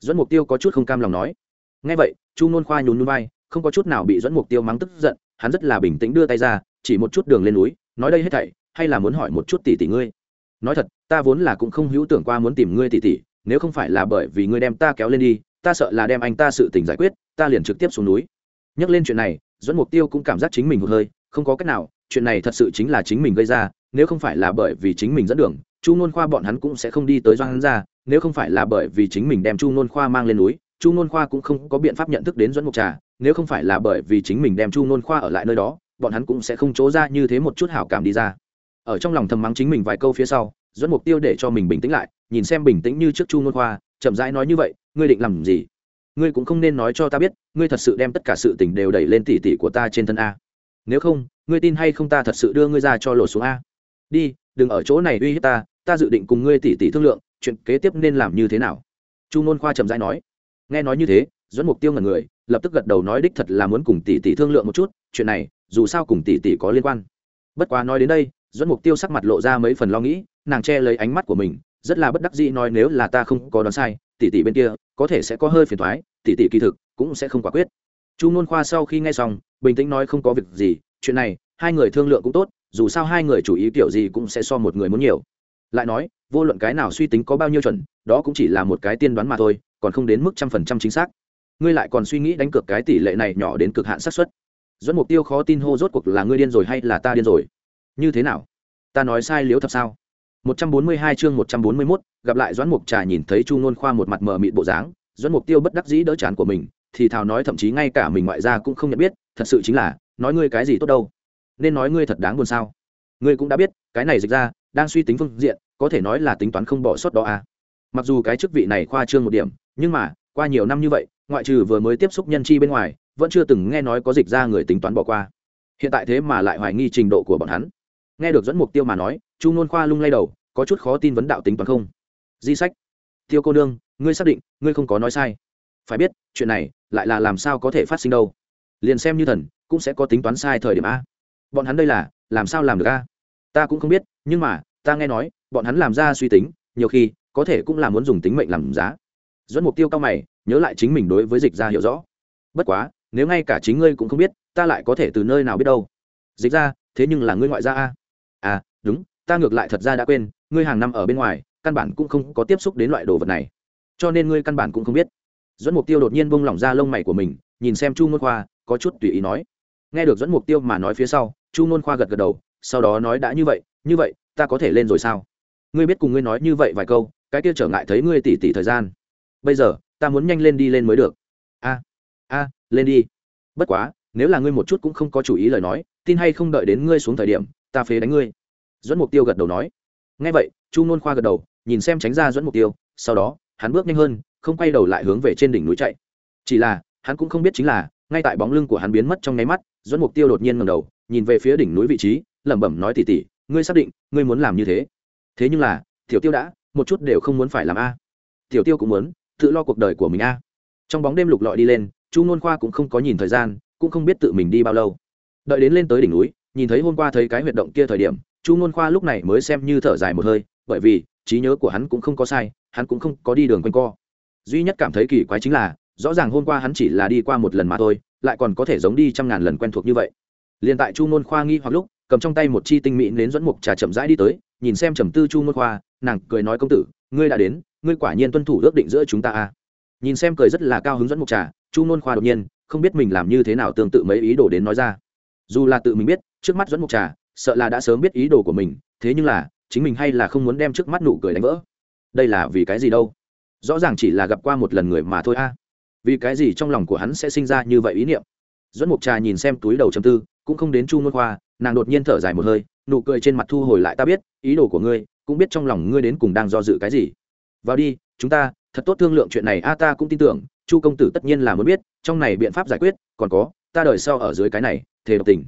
Dẫn mục tiêu có chút không cam lòng nói. Ngay vậy, chu nôn khoa nhún núi bay không có chút nào bị dẫn mục tiêu mắng tức giận, hắn rất là bình tĩnh đưa tay ra, chỉ một chút đường lên núi, nói đây hết thảy, hay là muốn hỏi một chút tỷ tỷ ngươi? Nói thật, ta vốn là cũng không hữu tưởng qua muốn tìm ngươi tỷ tỷ nếu không phải là bởi vì ngươi đem ta kéo lên đi, ta sợ là đem anh ta sự tình giải quyết, ta liền trực tiếp xuống núi. Nhắc lên chuyện này dẫn mục tiêu cũng cảm giác chính mình một hơi, không có cách nào, chuyện này thật sự chính là chính mình gây ra nếu không phải là bởi vì chính mình dẫn đường, chu nôn khoa bọn hắn cũng sẽ không đi tới doan hắn ra nếu không phải là bởi vì chính mình đem chu nôn khoa mang lên núi, chu nôn khoa cũng không có biện pháp nhận thức đến dẫn mục trà. Nếu không phải là bởi vì chính mình đem chu nôn khoa ở lại nơi đó, bọn hắn cũng sẽ không chỗ ra như thế một chút hảo cảm đi ra. Ở trong lòng thầm mắng chính mình vài câu phía sau dẫn mục tiêu để cho mình bình tĩnh lại, nhìn xem bình tĩnh như trước chu nôn khoa, chậm rãi nói như vậy, ngươi định làm gì? Ngươi cũng không nên nói cho ta biết, ngươi thật sự đem tất cả sự tình đều đẩy lên tỉ tỉ của ta trên thân a. Nếu không, ngươi tin hay không ta thật sự đưa ngươi ra cho lột xuống a? Đi, đừng ở chỗ này uy hiếp ta ta dự định cùng ngươi tỉ tỉ thương lượng, chuyện kế tiếp nên làm như thế nào? Chu nôn khoa chậm rãi nói. Nghe nói như thế dẫn mục tiêu ngần người, lập tức gật đầu nói đích thật là muốn cùng tỷ tỷ thương lượng một chút, chuyện này, dù sao cùng tỷ tỷ có liên quan. Bất quá nói đến đây dẫn mục tiêu sắc mặt lộ ra mấy phần lo nghĩ, nàng che lấy ánh mắt của mình, rất là bất đắc dĩ nói nếu là ta không có đoán sai tỷ tỷ bên kia, có thể sẽ có hơi phiền thoái tỷ tỷ kỳ thực, cũng sẽ không quả quyết. Chu nôn khoa sau khi nghe xong, bình tĩnh nói không có việc gì, chuyện này, hai người thương lượng cũng tốt dù sao hai người chủ ý kiểu gì cũng sẽ so một người muốn nhiều. Lại nói vô luận cái nào suy tính có bao nhiêu chuẩn đó cũng chỉ là một cái tiên đoán mà thôi còn không đến mức trăm phần trăm chính xác. Ngươi lại còn suy nghĩ đánh cược cái tỷ lệ này nhỏ đến cực hạn xác suất. Dẫn mục tiêu khó tin hô rốt cuộc là ngươi điên rồi hay là ta điên rồi? Như thế nào? Ta nói sai liếu thật sao? 142 chương 141, gặp lại Doãn Mục Trà nhìn thấy Chu Nôn Khoa một mặt mờ mịt bộ dáng, Doãn Mục Tiêu bất đắc dĩ đỡ chán của mình, thì thào nói thậm chí ngay cả mình ngoại gia cũng không nhận biết, thật sự chính là, nói ngươi cái gì tốt đâu. Nên nói ngươi thật đáng buồn sao? Ngươi cũng đã biết, cái này dịch ra, đang suy tính phương diện, có thể nói là tính toán không bỏ sót đó à. Mặc dù cái chức vị này khoa trương một điểm, nhưng mà, qua nhiều năm như vậy, ngoại trừ vừa mới tiếp xúc nhân chi bên ngoài, vẫn chưa từng nghe nói có dịch ra người tính toán bỏ qua. Hiện tại thế mà lại hoài nghi trình độ của bọn hắn. Nghe được dẫn mục tiêu mà nói, Chu Nôn Khoa lung lay đầu, có chút khó tin vấn đạo tính toán không di sách tiêu cô nương ngươi xác định ngươi không có nói sai phải biết chuyện này lại là làm sao có thể phát sinh đâu liền xem như thần cũng sẽ có tính toán sai thời điểm a bọn hắn đây là, làm sao làm được a? Ta cũng không biết, nhưng mà, ta nghe nói, bọn hắn làm ra suy tính, nhiều khi, có thể cũng là muốn dùng tính mệnh làm giá. Dẫn mục tiêu cao mày, nhớ lại chính mình đối với dịch ra hiểu rõ. Bất quá, nếu ngay cả chính ngươi cũng không biết, ta lại có thể từ nơi nào biết đâu? Dịch ra thế nhưng là ngươi ngoại gia a? À đúng, ta ngược lại thật ra đã quên, ngươi hàng năm ở bên ngoài, căn bản cũng không có tiếp xúc đến loại đồ vật này. Cho nên ngươi căn bản cũng không biết. Dẫn mục tiêu đột nhiên bông lỏng ra lông mày của mình, nhìn xem chu ngôn khoa, có chút tùy ý nói. Nghe được dẫn mục tiêu mà nói phía sau chu n khoa gật gật đầu, sau đó nói đã như vậy như vậy, ta có thể lên rồi sao? Ngươi biết cùng ngươi nói như vậy vài câu, cái kia trở ngại thấy ngươi tỉ tỉ thời gian. Bây giờ, ta muốn nhanh lên đi lên mới được. A a, lên đi. Bất quá, nếu là ngươi một chút cũng không có chủ ý lời nói, tin hay không đợi đến ngươi xuống thời điểm, ta phế đánh ngươi. Dẫn mục tiêu gật đầu nói. Ngay vậy, chu n khoa gật đầu, nhìn xem tránh ra dẫn mục tiêu, sau đó, hắn bước nhanh hơn, không quay đầu lại hướng về trên đỉnh núi chạy. Chỉ là, hắn cũng không biết chính là, ngay tại bóng lưng của hắn biến mất trong nháy mắt dẫn mục tiêu đột nhiên ngầm đầu nhìn về phía đỉnh núi vị trí, lẩm bẩm nói tỉ tỉ, ngươi xác định ngươi muốn làm như thế? Thế nhưng là, tiểu tiêu đã, một chút đều không muốn phải làm a. Tiểu tiêu cũng muốn, tự lo cuộc đời của mình a. Trong bóng đêm lục lọi đi lên, chu nôn khoa cũng không có nhìn thời gian, cũng không biết tự mình đi bao lâu. Đợi đến lên tới đỉnh núi, nhìn thấy hôm qua thấy cái huyệt động kia thời điểm, chu nôn khoa lúc này mới xem như thở dài một hơi, bởi vì, trí nhớ của hắn cũng không có sai, hắn cũng không có đi đường quanh co. Duy nhất cảm thấy kỳ quái chính là, rõ ràng hôm qua hắn chỉ là đi qua một lần mà thôi, lại còn có thể giống đi trăm ngàn lần quen thuộc như vậy liền tại chu nôn khoa nghi hoặc lúc, cầm trong tay một chi tinh mỹ đến dẫn mục trà chậm rãi đi tới, nhìn xem trầm tư chu nôn khoa, nàng cười nói công tử, ngươi đã đến, ngươi quả nhiên tuân thủ ước định giữa chúng ta à. nhìn xem cười rất là cao hứng dẫn mục trà, chu nôn khoa đột nhiên, không biết mình làm như thế nào tương tự mấy ý đồ đến nói ra. Dù là tự mình biết, trước mắt dẫn mục trà, sợ là đã sớm biết ý đồ của mình, thế nhưng là, chính mình hay là không muốn đem trước mắt nụ cười đánh vỡ. Đây là vì cái gì đâu? Rõ ràng chỉ là gặp qua một lần người mà thôi a. Vì cái gì trong lòng của hắn sẽ sinh ra như vậy ý niệm? Dẫn mục trà nhìn xem túi đầu chầm tư cũng không đến chu ngôn khoa, nàng đột nhiên thở dài một hơi, nụ cười trên mặt thu hồi lại, ta biết, ý đồ của ngươi cũng biết trong lòng ngươi đến cùng đang do dự cái gì. Vào đi, chúng ta, thật tốt thương lượng chuyện này, a, ta cũng tin tưởng, chu công tử tất nhiên là muốn biết, trong này biện pháp giải quyết, còn có, ta đợi sau ở dưới cái này, thề độc tình.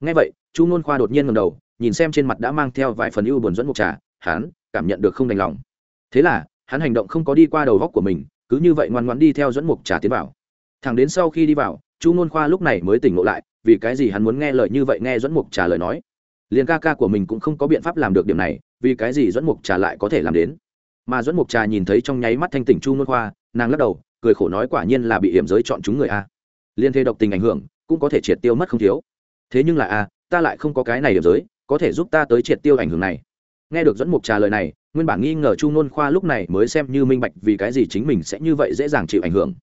Ngay vậy, chu ngôn khoa đột nhiên ngầm đầu, nhìn xem trên mặt đã mang theo vài phần ưu buồn dẫn mục trà, hắn cảm nhận được không đành lòng. Thế là, hắn hành động không có đi qua đầu góc của mình, cứ như vậy ngoan ngoãn đi theo dẫn mục trà tiến vào. Thẳng đến sau khi đi vào, chu ngôn khoa lúc này mới tỉnh ngộ lại vì cái gì hắn muốn nghe lời như vậy nghe dẫn mục trả lời nói? Liền ca ca của mình cũng không có biện pháp làm được điểm này, vì cái gì dẫn mục trà lại có thể làm đến? Mà dẫn mục trà nhìn thấy trong nháy mắt thanh tỉnh chu nôn khoa, nàng lắc đầu, cười khổ nói quả nhiên là bị hiểm giới chọn chúng người a. Liên thế độc tình ảnh hưởng, cũng có thể triệt tiêu mất không thiếu. Thế nhưng là a, ta lại không có cái này hiểm giới, có thể giúp ta tới triệt tiêu ảnh hưởng này. Nghe được dẫn mục trà lời này, nguyên bản nghi ngờ chu nôn khoa lúc này mới xem như minh bạch vì cái gì chính mình sẽ như vậy dễ dàng chịu ảnh hưởng.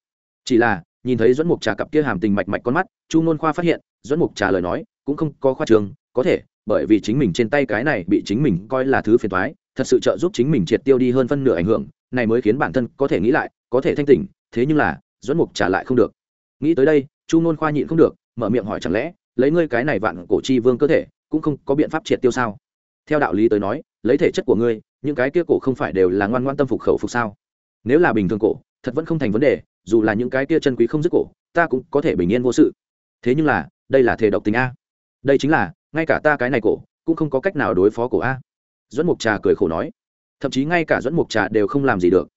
Chỉ là, nhìn thấy dẫn mục trà cặp kia hàm tình mạch mạch con mắt, chu nôn khoa phát hiện Doãn mục trả lời nói, cũng không có khoa trường, có thể, bởi vì chính mình trên tay cái này bị chính mình coi là thứ phiền thoái thật sự trợ giúp chính mình triệt tiêu đi hơn phân nửa ảnh hưởng, này mới khiến bản thân có thể nghĩ lại, có thể thanh tỉnh. Thế nhưng là Doãn mục trả lại không được. Nghĩ tới đây, chu nôn khoa nhịn không được, mở miệng hỏi chẳng lẽ, lấy ngươi cái này vạn cổ chi vương cơ thể, cũng không có biện pháp triệt tiêu sao? Theo đạo lý tới nói, lấy thể chất của ngươi, những cái kia cổ không phải đều là ngoan ngoan tâm phục khẩu phục sao? Nếu là bình thường cổ, thật vẫn không thành vấn đề, dù là những cái kia chân quý không dứt cổ, ta cũng có thể bình yên vô sự. Thế nhưng là đây là thể độc tính a. Đây chính là, ngay cả ta cái này cổ, cũng không có cách nào đối phó cổ a. Dẫn mục trà cười khổ nói. Thậm chí ngay cả dẫn mục trà đều không làm gì được.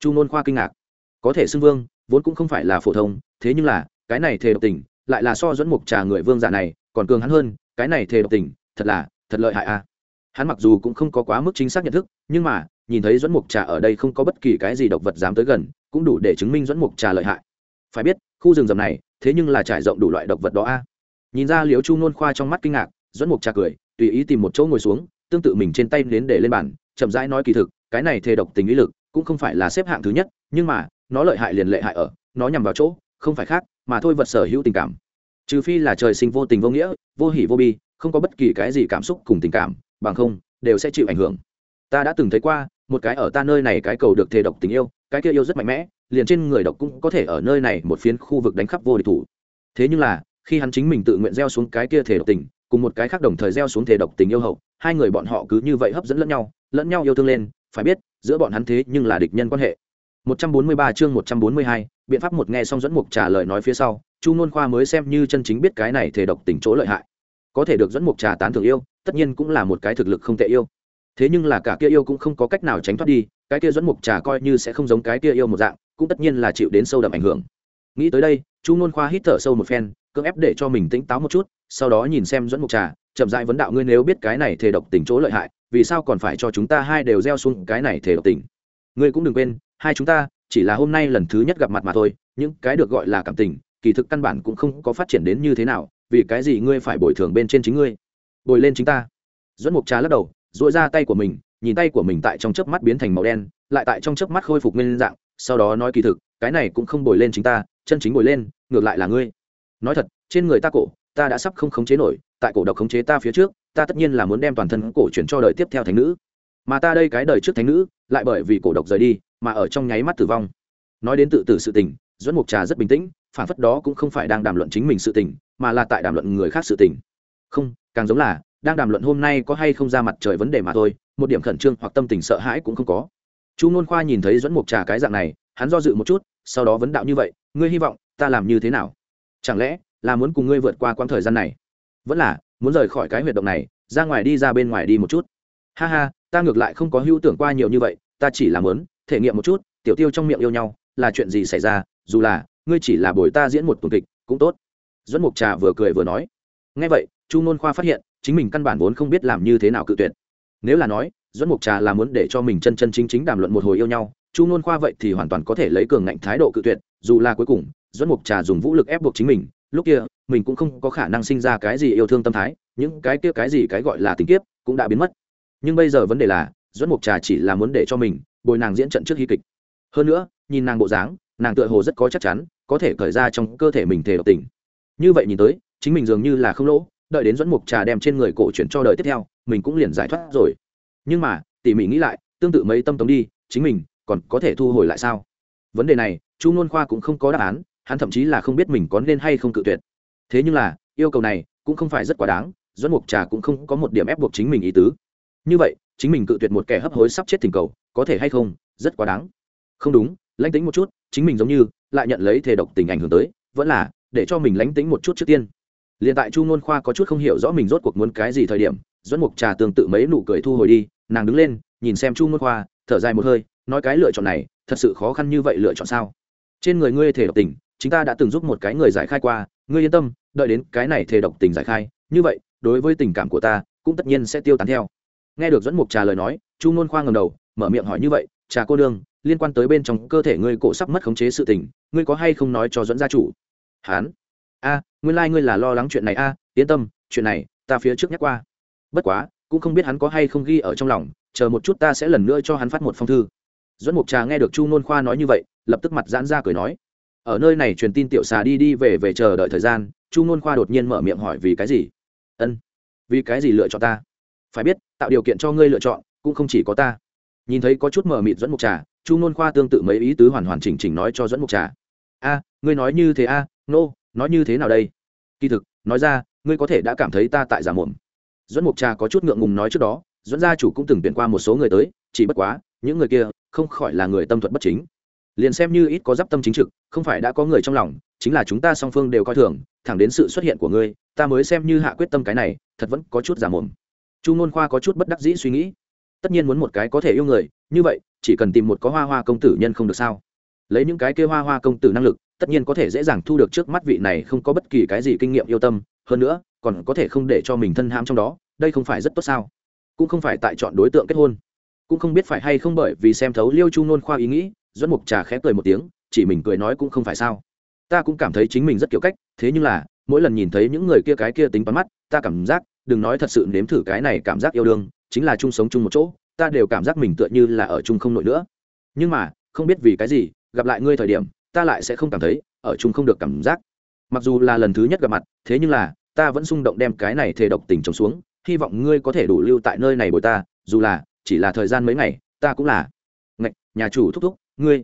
Chu nôn khoa kinh ngạc. Có thể xưng vương, vốn cũng không phải là phổ thông, thế nhưng là, cái này thề độc tình lại là so dẫn mục trà người vương giả này, còn cường hắn hơn, cái này thề độc tình thật là, thật lợi hại a. Hắn mặc dù cũng không có quá mức chính xác nhận thức, nhưng mà, nhìn thấy dẫn mục trà ở đây không có bất kỳ cái gì độc vật dám tới gần, cũng đủ để chứng minh dẫn mục trà lợi hại. Phải biết, khu rừng rầm này, thế nhưng là trải rộng đủ loại độc vật đó a nhìn ra liếu chu nôn khoa trong mắt kinh ngạc dẫn mục trà cười, tùy ý tìm một chỗ ngồi xuống, tương tự mình trên tay đến để lên bàn, chậm rãi nói kỳ thực, cái này thề độc tình ý lực, cũng không phải là xếp hạng thứ nhất, nhưng mà, nó lợi hại liền lệ hại ở, nó nhằm vào chỗ, không phải khác, mà thôi vật sở hữu tình cảm. Trừ phi là trời sinh vô tình vô nghĩa, vô hỉ vô bi, không có bất kỳ cái gì cảm xúc cùng tình cảm, bằng không, đều sẽ chịu ảnh hưởng. Ta đã từng thấy qua, một cái ở ta nơi này cái cầu được thề độc tình yêu, cái kia yêu rất mạnh mẽ, liền trên người độc cũng có thể ở nơi này một phiến khu vực đánh khắp vô địch thủ. Thế nhưng là khi hắn chính mình tự nguyện gieo xuống cái kia thể độc tình cùng một cái khác đồng thời gieo xuống thể độc tình yêu hậu hai người bọn họ cứ như vậy hấp dẫn lẫn nhau lẫn nhau yêu thương lên phải biết giữa bọn hắn thế nhưng là địch nhân quan hệ. 143 chương 142, biện pháp một nghe xong dẫn mục trả lời nói phía sau chu nôn khoa mới xem như chân chính biết cái này thể độc tình chỗ lợi hại. Có thể được dẫn mục trà tán thưởng yêu tất nhiên cũng là một cái thực lực không tệ yêu. Thế nhưng là cả kia yêu cũng không có cách nào tránh thoát đi cái kia dẫn mục trà coi như sẽ không giống cái kia yêu một dạng cũng tất nhiên là chịu đến sâu đậm ảnh hưởng. Nghĩ tới đây chu nôn khoa hít thở sâu một phen cưỡng ép để cho mình tỉnh táo một chút, sau đó nhìn xem dẫn mục trà, chậm dại vấn đạo, ngươi nếu biết cái này thể độc tình chỗ lợi hại, vì sao còn phải cho chúng ta hai đều gieo xuống cái này thể độc tình? Ngươi cũng đừng quên, hai chúng ta chỉ là hôm nay lần thứ nhất gặp mặt mà thôi, những cái được gọi là cảm tình, kỳ thực căn bản cũng không có phát triển đến như thế nào, vì cái gì ngươi phải bồi thường bên trên chính ngươi? Bồi lên chính ta. Dẫn mục trà lắc đầu dội ra tay của mình, nhìn tay của mình tại trong chớp mắt biến thành màu đen, lại tại trong chớp mắt khôi phục nguyên dạng, sau đó nói kỳ thực, cái này cũng không bồi lên chính ta, chân chính bồi lên, ngược lại là ngươi nói thật, trên người ta cổ, ta đã sắp không khống chế nổi, tại cổ độc khống chế ta phía trước, ta tất nhiên là muốn đem toàn thân cổ chuyển cho đời tiếp theo thành nữ. Mà ta đây cái đời trước thánh nữ, lại bởi vì cổ độc rời đi, mà ở trong nháy mắt tử vong. Nói đến tự tử sự tình dẫn mục trà rất bình tĩnh, phản phất đó cũng không phải đang đàm luận chính mình sự tình, mà là tại đàm luận người khác sự tình. Không, càng giống là, đang đàm luận hôm nay có hay không ra mặt trời vấn đề mà thôi, một điểm khẩn trương hoặc tâm tình sợ hãi cũng không có. Chu nôn khoa nhìn thấy dẫn mục trà cái dạng này, hắn do dự một chút, sau đó vấn đạo như vậy, ngươi hy vọng ta làm như thế nào? Chẳng lẽ là muốn cùng ngươi vượt qua quãng thời gian này? Vẫn là muốn rời khỏi cái huyệt động này, ra ngoài đi ra bên ngoài đi một chút. Ha ha, ta ngược lại không có hữu tưởng qua nhiều như vậy, ta chỉ là muốn thể nghiệm một chút, tiểu tiêu trong miệng yêu nhau, là chuyện gì xảy ra, dù là ngươi chỉ là bồi ta diễn một tuần kịch, cũng tốt. Dẫn mục trà vừa cười vừa nói. Ngay vậy, chu n khoa phát hiện, chính mình căn bản vốn không biết làm như thế nào cự tuyệt. Nếu là nói dẫn mục trà là muốn để cho mình chân chân chính chính đàm luận một hồi yêu nhau, chu n khoa vậy thì hoàn toàn có thể lấy cường ngạnh thái độ cự tuyệt, dù là cuối cùng dẫn mục trà dùng vũ lực ép buộc chính mình, lúc kia, mình cũng không có khả năng sinh ra cái gì yêu thương tâm thái, những cái kia cái gì cái gọi là tình kiếp cũng đã biến mất. Nhưng bây giờ vấn đề là dẫn mục trà chỉ là muốn để cho mình bồi nàng diễn trận trước hy kịch. Hơn nữa, nhìn nàng bộ dáng, nàng tựa hồ rất có chắc chắn, có thể khởi ra trong cơ thể mình thể độc tình. Như vậy nhìn tới, chính mình dường như là không lỗ, đợi đến dẫn mục trà đem trên người cổ chuyển cho đời tiếp theo, mình cũng liền giải thoát rồi. Nhưng mà, tỉ mỉ nghĩ lại, tương tự mấy tâm tống đi, chính mình còn có thể thu hồi lại sao? Vấn đề này, chu n khoa cũng không có đáp án hắn thậm chí là không biết mình có nên hay không cự tuyệt. Thế nhưng là, yêu cầu này cũng không phải rất quá đáng, doãn mục trà cũng không có một điểm ép buộc chính mình ý tứ. Như vậy, chính mình cự tuyệt một kẻ hấp hối sắp chết tình cầu, có thể hay không, rất quá đáng. Không đúng, lãnh tính một chút, chính mình giống như lại nhận lấy thể độc tình ảnh hưởng tới, vẫn là để cho mình lánh tính một chút trước tiên. Liền tại chu ngôn khoa có chút không hiểu rõ mình rốt cuộc muốn cái gì thời điểm, doãn mục trà tương tự mấy nụ cười thu hồi đi, nàng đứng lên, nhìn xem chu ngôn khoa, thở dài một hơi, nói cái lựa chọn này, thật sự khó khăn như vậy lựa chọn sao? Trên người ngươi thể độc tình chúng ta đã từng giúp một cái người giải khai qua ngươi yên tâm đợi đến cái này thề độc tình giải khai như vậy đối với tình cảm của ta cũng tất nhiên sẽ tiêu tán theo. Nghe được dẫn mục trà lời nói chu ngôn khoa ngầm đầu mở miệng hỏi như vậy trà cô đương liên quan tới bên trong cơ thể ngươi cổ sắp mất khống chế sự tình ngươi có hay không nói cho dẫn gia chủ? Hán. A à, nguyên lai、like、ngươi là lo lắng chuyện này a à, yên tâm chuyện này ta phía trước nhắc qua. Bất quá cũng không biết hắn có hay không ghi ở trong lòng chờ một chút ta sẽ lần nữa cho hắn phát một phong thư. Dẫn mục trà nghe được chu nôn khoa nói như vậy lập tức mặt giãn ra cười nói ở nơi này truyền tin tiểu xà đi đi về về chờ đợi thời gian chu ngôn khoa đột nhiên mở miệng hỏi vì cái gì? Ân vì cái gì lựa chọn ta? Phải biết tạo điều kiện cho ngươi lựa chọn cũng không chỉ có ta. Nhìn thấy có chút mở mịt dẫn mục trà chu ngôn khoa tương tự mấy ý tứ hoàn hoàn chỉnh chỉnh nói cho dẫn mục trà. A ngươi nói như thế a nô、no, nói như thế nào đây? Kỳ thực nói ra ngươi có thể đã cảm thấy ta tại giả mồm dẫn mục trà có chút ngượng ngùng nói trước đó dẫn gia chủ cũng từng tuyển qua một số người tới chỉ bất quá những người kia không khỏi là người tâm thuật bất chính liền xem như ít có d tâm chính trực, không phải đã có người trong lòng, chính là chúng ta song phương đều coi thường, thẳng đến sự xuất hiện của ngươi, ta mới xem như hạ quyết tâm cái này, thật vẫn có chút giả mồm. Chu ngôn khoa có chút bất đắc dĩ suy nghĩ. Tất nhiên muốn một cái có thể yêu người, như vậy, chỉ cần tìm một có hoa hoa công tử nhân không được sao? Lấy những cái kia hoa hoa công tử năng lực, tất nhiên có thể dễ dàng thu được trước mắt vị này không có bất kỳ cái gì kinh nghiệm yêu tâm, hơn nữa, còn có thể không để cho mình thân ham trong đó, đây không phải rất tốt sao? Cũng không phải tại chọn đối tượng kết hôn. Cũng không biết phải hay không bởi vì xem thấu liêu chu nôn khoa ý nghĩ dẫn mục trà khẽ cười một tiếng, chỉ mình cười nói cũng không phải sao. Ta cũng cảm thấy chính mình rất kiểu cách, thế nhưng là, mỗi lần nhìn thấy những người kia cái kia tính bắn mắt, ta cảm giác, đừng nói thật sự nếm thử cái này cảm giác yêu đương, chính là chung sống chung một chỗ, ta đều cảm giác mình tựa như là ở chung không nổi nữa. Nhưng mà, không biết vì cái gì, gặp lại ngươi thời điểm, ta lại sẽ không cảm thấy, ở chung không được cảm giác. Mặc dù là lần thứ nhất gặp mặt, thế nhưng là, ta vẫn xung động đem cái này thề độc tình trồng xuống, hy vọng ngươi có thể đủ lưu tại nơi này bồi ta, dù là, chỉ là thời gian mấy ngày, ta cũng là. Ngạch, nhà chủ thúc thúc ngươi,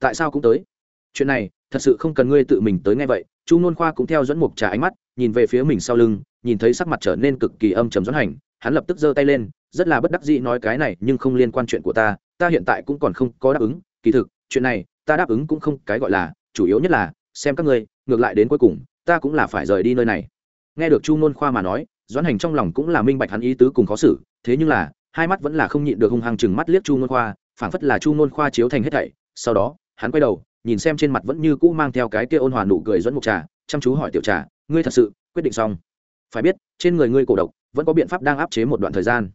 tại sao cũng tới? Chuyện này, thật sự không cần ngươi tự mình tới ngay vậy. Chu nôn khoa cũng theo dẫn mục trà ánh mắt, nhìn về phía mình sau lưng, nhìn thấy sắc mặt trở nên cực kỳ âm trầm dẫn hành. Hắn lập tức giơ tay lên, rất là bất đắc dĩ nói cái này, nhưng không liên quan chuyện của ta. Ta hiện tại cũng còn không có đáp ứng. Kỳ thực, chuyện này, ta đáp ứng cũng không cái gọi là, chủ yếu nhất là, xem các ngươi, ngược lại đến cuối cùng, ta cũng là phải rời đi nơi này. Nghe được chu nôn khoa mà nói doãn hành trong lòng cũng là minh bạch hắn ý tứ cùng khó xử. Thế nhưng là, hai mắt vẫn là không nhịn được hung hăng chừng mắt liếc chu nôn khoa phảng phất là chu nôn khoa chiếu thành hết thảy. Sau đó hắn quay đầu nhìn xem trên mặt vẫn như cũ mang theo cái kia ôn hòa nụ cười dẫn mục trà chăm chú hỏi tiểu trà ngươi thật sự quyết định xong? Phải biết trên người ngươi cổ độc vẫn có biện pháp đang áp chế một đoạn thời gian.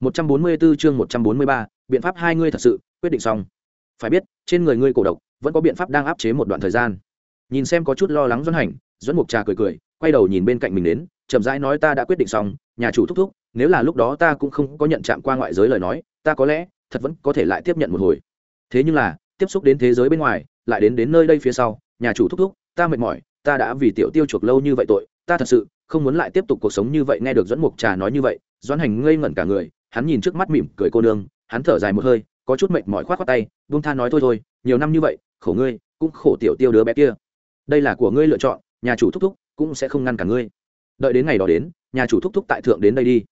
144 chương 143, biện pháp hai ngươi thật sự quyết định xong. Phải biết trên người ngươi cổ độc vẫn có biện pháp đang áp chế một đoạn thời gian. Nhìn xem có chút lo lắng Doãn hành dẫn mục trà cười cười quay đầu nhìn bên cạnh mình đến chậm rãi nói ta đã quyết định xong nhà chủ thúc thúc nếu là lúc đó ta cũng không có nhận chạm qua ngoại giới lời nói ta có lẽ thật vẫn có thể lại tiếp nhận một hồi. Thế nhưng là, tiếp xúc đến thế giới bên ngoài, lại đến đến nơi đây phía sau, nhà chủ thúc thúc, ta mệt mỏi, ta đã vì tiểu tiêu chuộc lâu như vậy tội, ta thật sự không muốn lại tiếp tục cuộc sống như vậy, nghe được dẫn mục trà nói như vậy, doãn hành ngây ngẩn cả người, hắn nhìn trước mắt mỉm cười cô nương, hắn thở dài một hơi, có chút mệt mỏi khoát khoát tay, buông tha nói thôi thôi, nhiều năm như vậy, khổ ngươi, cũng khổ tiểu tiêu đứa bé kia. Đây là của ngươi lựa chọn, nhà chủ thúc thúc cũng sẽ không ngăn cả ngươi. Đợi đến ngày đó đến, nhà chủ thúc thúc tại thượng đến đây đi.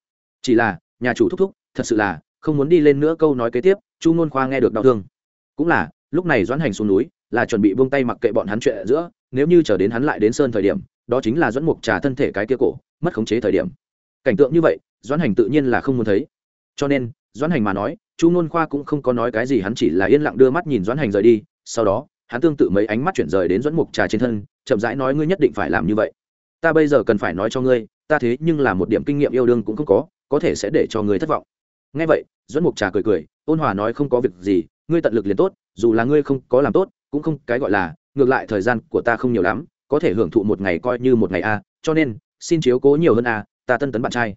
Chỉ là, nhà chủ thúc thúc, thật sự là không muốn đi lên nữa câu nói kế tiếp, chu nôn khoa nghe được đau thương. Cũng là, lúc này doãn hành xuống núi, là chuẩn bị buông tay mặc kệ bọn hắn chuyện giữa, nếu như chờ đến hắn lại đến sơn thời điểm, đó chính là doãn mục trà thân thể cái kia cổ, mất khống chế thời điểm. Cảnh tượng như vậy, doãn hành tự nhiên là không muốn thấy. Cho nên, doãn hành mà nói, chu nôn khoa cũng không có nói cái gì, hắn chỉ là yên lặng đưa mắt nhìn doãn hành rời đi, sau đó, hắn tương tự mấy ánh mắt chuyển rời đến doãn mục trà trên thân, chậm rãi nói, ngươi nhất định phải làm như vậy. Ta bây giờ cần phải nói cho ngươi, ta thế nhưng là một điểm kinh nghiệm yêu đương cũng không có có thể sẽ để cho ngươi thất vọng nghe vậy, duẫn mục trà cười cười, ôn hòa nói không có việc gì, ngươi tận lực liền tốt, dù là ngươi không có làm tốt, cũng không cái gọi là, ngược lại thời gian của ta không nhiều lắm, có thể hưởng thụ một ngày coi như một ngày a, cho nên, xin chiếu cố nhiều hơn a, ta tân tấn bạn trai.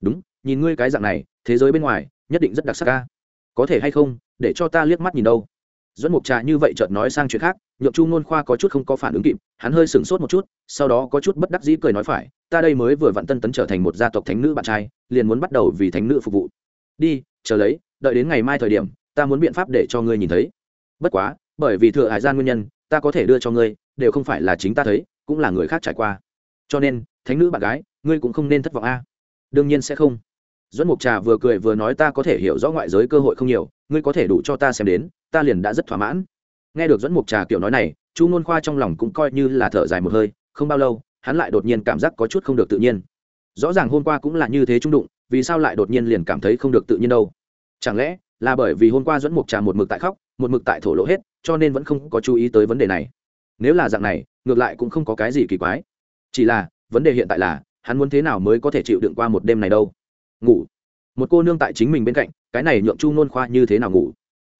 Đúng, nhìn ngươi cái dạng này, thế giới bên ngoài, nhất định rất đặc sắc a. Có thể hay không, để cho ta liếc mắt nhìn đâu. Dẫn mục trà như vậy chợt nói sang chuyện khác, nhượng chu ngôn khoa có chút không có phản ứng kịp, hắn hơi sửng sốt một chút, sau đó có chút bất đắc dĩ cười nói phải, ta đây mới vừa vặn tân tấn trở thành một gia tộc thánh nữ bạn trai, liền muốn bắt đầu vì thánh nữ phục vụ đi, chờ lấy, đợi đến ngày mai thời điểm, ta muốn biện pháp để cho ngươi nhìn thấy. Bất quá, bởi vì thừa hải gian nguyên nhân, ta có thể đưa cho ngươi, đều không phải là chính ta thấy, cũng là người khác trải qua. Cho nên, thánh nữ bạn gái, ngươi cũng không nên thất vọng a. Đương nhiên sẽ không. Dẫn mục trà vừa cười vừa nói ta có thể hiểu rõ ngoại giới cơ hội không nhiều, ngươi có thể đủ cho ta xem đến, ta liền đã rất thỏa mãn. Nghe được dẫn mục trà kiểu nói này, chu ngôn khoa trong lòng cũng coi như là thở dài một hơi, không bao lâu, hắn lại đột nhiên cảm giác có chút không được tự nhiên. Rõ ràng hôm qua cũng là như thế trung đụng vì sao lại đột nhiên liền cảm thấy không được tự nhiên đâu? Chẳng lẽ là bởi vì hôm qua dẫn mục trà một mực tại khóc một mực tại thổ lộ hết cho nên vẫn không có chú ý tới vấn đề này? Nếu là dạng này ngược lại cũng không có cái gì kỳ quái. Chỉ là vấn đề hiện tại là hắn muốn thế nào mới có thể chịu đựng qua một đêm này đâu? Ngủ. Một cô nương tại chính mình bên cạnh cái này nhượng chu nôn khoa như thế nào ngủ?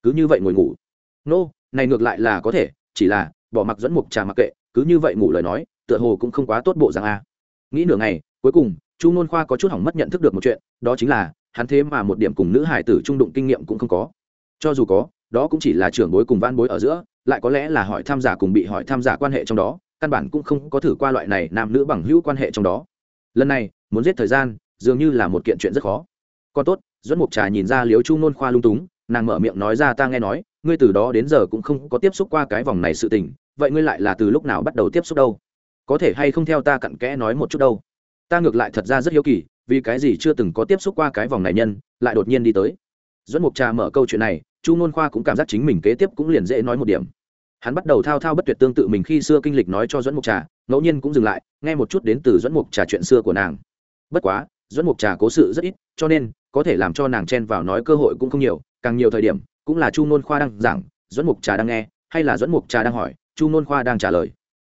Cứ như vậy ngồi ngủ. Nô、no, này ngược lại là có thể chỉ là bỏ mặc dẫn mục trà mặc kệ cứ như vậy ngủ lời nói tựa hồ cũng không quá tốt bộ rằng a. Nghĩ nửa ngày cuối cùng chu nôn khoa có chút hỏng mất nhận thức được một chuyện, đó chính là, hắn thế mà một điểm cùng nữ hải tử trung đụng kinh nghiệm cũng không có. Cho dù có, đó cũng chỉ là trưởng bối cùng van bối ở giữa, lại có lẽ là hỏi tham giả cùng bị hỏi tham giả quan hệ trong đó, căn bản cũng không có thử qua loại này nam nữ bằng hữu quan hệ trong đó. Lần này, muốn giết thời gian, dường như là một kiện chuyện rất khó. Còn tốt dẫn mục trà nhìn ra liếu chu nôn khoa lung túng, nàng mở miệng nói ra ta nghe nói, ngươi từ đó đến giờ cũng không có tiếp xúc qua cái vòng này sự tình, vậy ngươi lại là từ lúc nào bắt đầu tiếp xúc đâu? Có thể hay không theo ta cặn kẽ nói một chút đâu? Ta ngược lại thật ra rất hiếu kỳ, vì cái gì chưa từng có tiếp xúc qua cái vòng này nhân, lại đột nhiên đi tới. Dẫn mục trà mở câu chuyện này, chu ngôn khoa cũng cảm giác chính mình kế tiếp cũng liền dễ nói một điểm. Hắn bắt đầu thao thao bất tuyệt tương tự mình khi xưa kinh lịch nói cho dẫn mục trà, ngẫu nhiên cũng dừng lại, nghe một chút đến từ dẫn mục trà chuyện xưa của nàng. Bất quá dẫn mục trà cố sự rất ít, cho nên, có thể làm cho nàng chen vào nói cơ hội cũng không nhiều, càng nhiều thời điểm, cũng là chu ngôn khoa đang giảng dẫn mục trà đang nghe, hay là dẫn mục trà đang hỏi, chu ngôn khoa đang trả lời.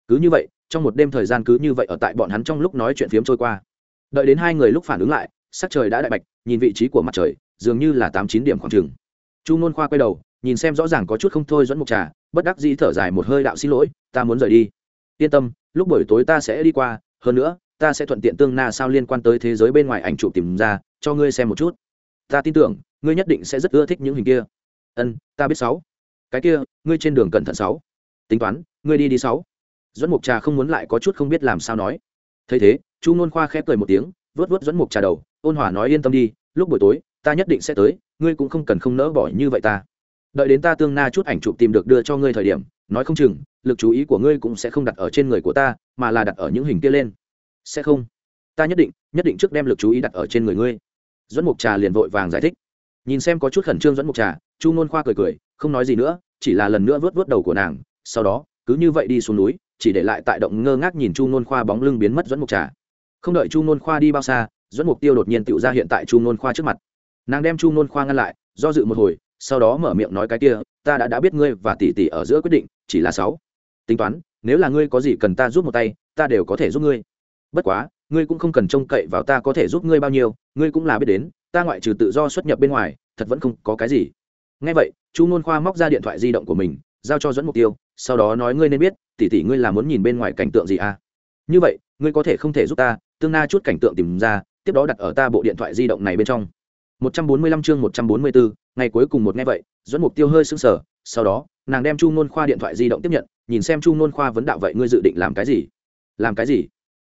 Cứ như vậy trong một đêm thời gian cứ như vậy ở tại bọn hắn trong lúc nói chuyện phiếm trôi qua. Đợi đến hai người lúc phản ứng lại, sắc trời đã đại bạch, nhìn vị trí của mặt trời, dường như là tám chín điểm khoảng chừng. Chu nôn khoa quay đầu, nhìn xem rõ ràng có chút không thôi dẫn mục trà, bất đắc dĩ thở dài một hơi đạo xin lỗi, ta muốn rời đi. Yên tâm, lúc buổi tối ta sẽ đi qua, hơn nữa, ta sẽ thuận tiện tương na sao liên quan tới thế giới bên ngoài ảnh chụp tìm ra, cho ngươi xem một chút. Ta tin tưởng, ngươi nhất định sẽ rất ưa thích những hình kia. Ân, ta biết sáu. Cái kia, ngươi trên đường cẩn thận sáu. Tính toán, ngươi đi đi sáu dẫn mục trà không muốn lại có chút không biết làm sao nói. Thấy thế, chu nôn khoa khép cười một tiếng, vớt vớt dẫn mục trà đầu, ôn hòa nói yên tâm đi, lúc buổi tối, ta nhất định sẽ tới, ngươi cũng không cần không nỡ bỏ như vậy ta. Đợi đến ta tương na chút ảnh chụp tìm được đưa cho ngươi thời điểm, nói không chừng, lực chú ý của ngươi cũng sẽ không đặt ở trên người của ta, mà là đặt ở những hình kia lên. Sẽ không. Ta nhất định nhất định trước đem lực chú ý đặt ở trên người ngươi. Dẫn mục trà liền vội vàng giải thích. Nhìn xem có chút khẩn trương dẫn mục trà, chu ngôn khoa cười cười, không nói gì nữa, chỉ là lần nữa vớt vớt đầu của nàng, sau đó, cứ như vậy đi xuống núi chỉ để lại tại động ngơ ngác nhìn chu Nôn khoa bóng lưng biến mất dẫn mục trà. Không đợi chu Nôn khoa đi bao xa, dẫn mục tiêu đột nhiên tự ra hiện tại chu Nôn khoa trước mặt. Nàng đem chu Nôn khoa ngăn lại, do dự một hồi, sau đó mở miệng nói cái kia, ta đã đã biết ngươi và tỷ tỷ ở giữa quyết định, chỉ là sáu. Tính toán, nếu là ngươi có gì cần ta giúp một tay, ta đều có thể giúp ngươi. Bất quá, ngươi cũng không cần trông cậy vào ta có thể giúp ngươi bao nhiêu, ngươi cũng là biết đến, ta ngoại trừ tự do xuất nhập bên ngoài, thật vẫn không có cái gì. Ngay vậy, chu nôn khoa móc ra điện thoại di động của mình, giao cho dẫn mục tiêu sau đó nói ngươi nên biết tỷ tỷ ngươi là muốn nhìn bên ngoài cảnh tượng gì à như vậy ngươi có thể không thể giúp ta tương na chút cảnh tượng tìm ra tiếp đó đặt ở ta bộ điện thoại di động này bên trong 145 chương 144, ngày cuối cùng một ngày vậy, dẫn mục tiêu hơi sững sờ, sau đó, nàng đem Chu Nôn Khoa điện thoại di động tiếp nhận, nhìn xem Chu Nôn Khoa vấn đạo vậy ngươi dự định làm cái gì? Làm cái gì?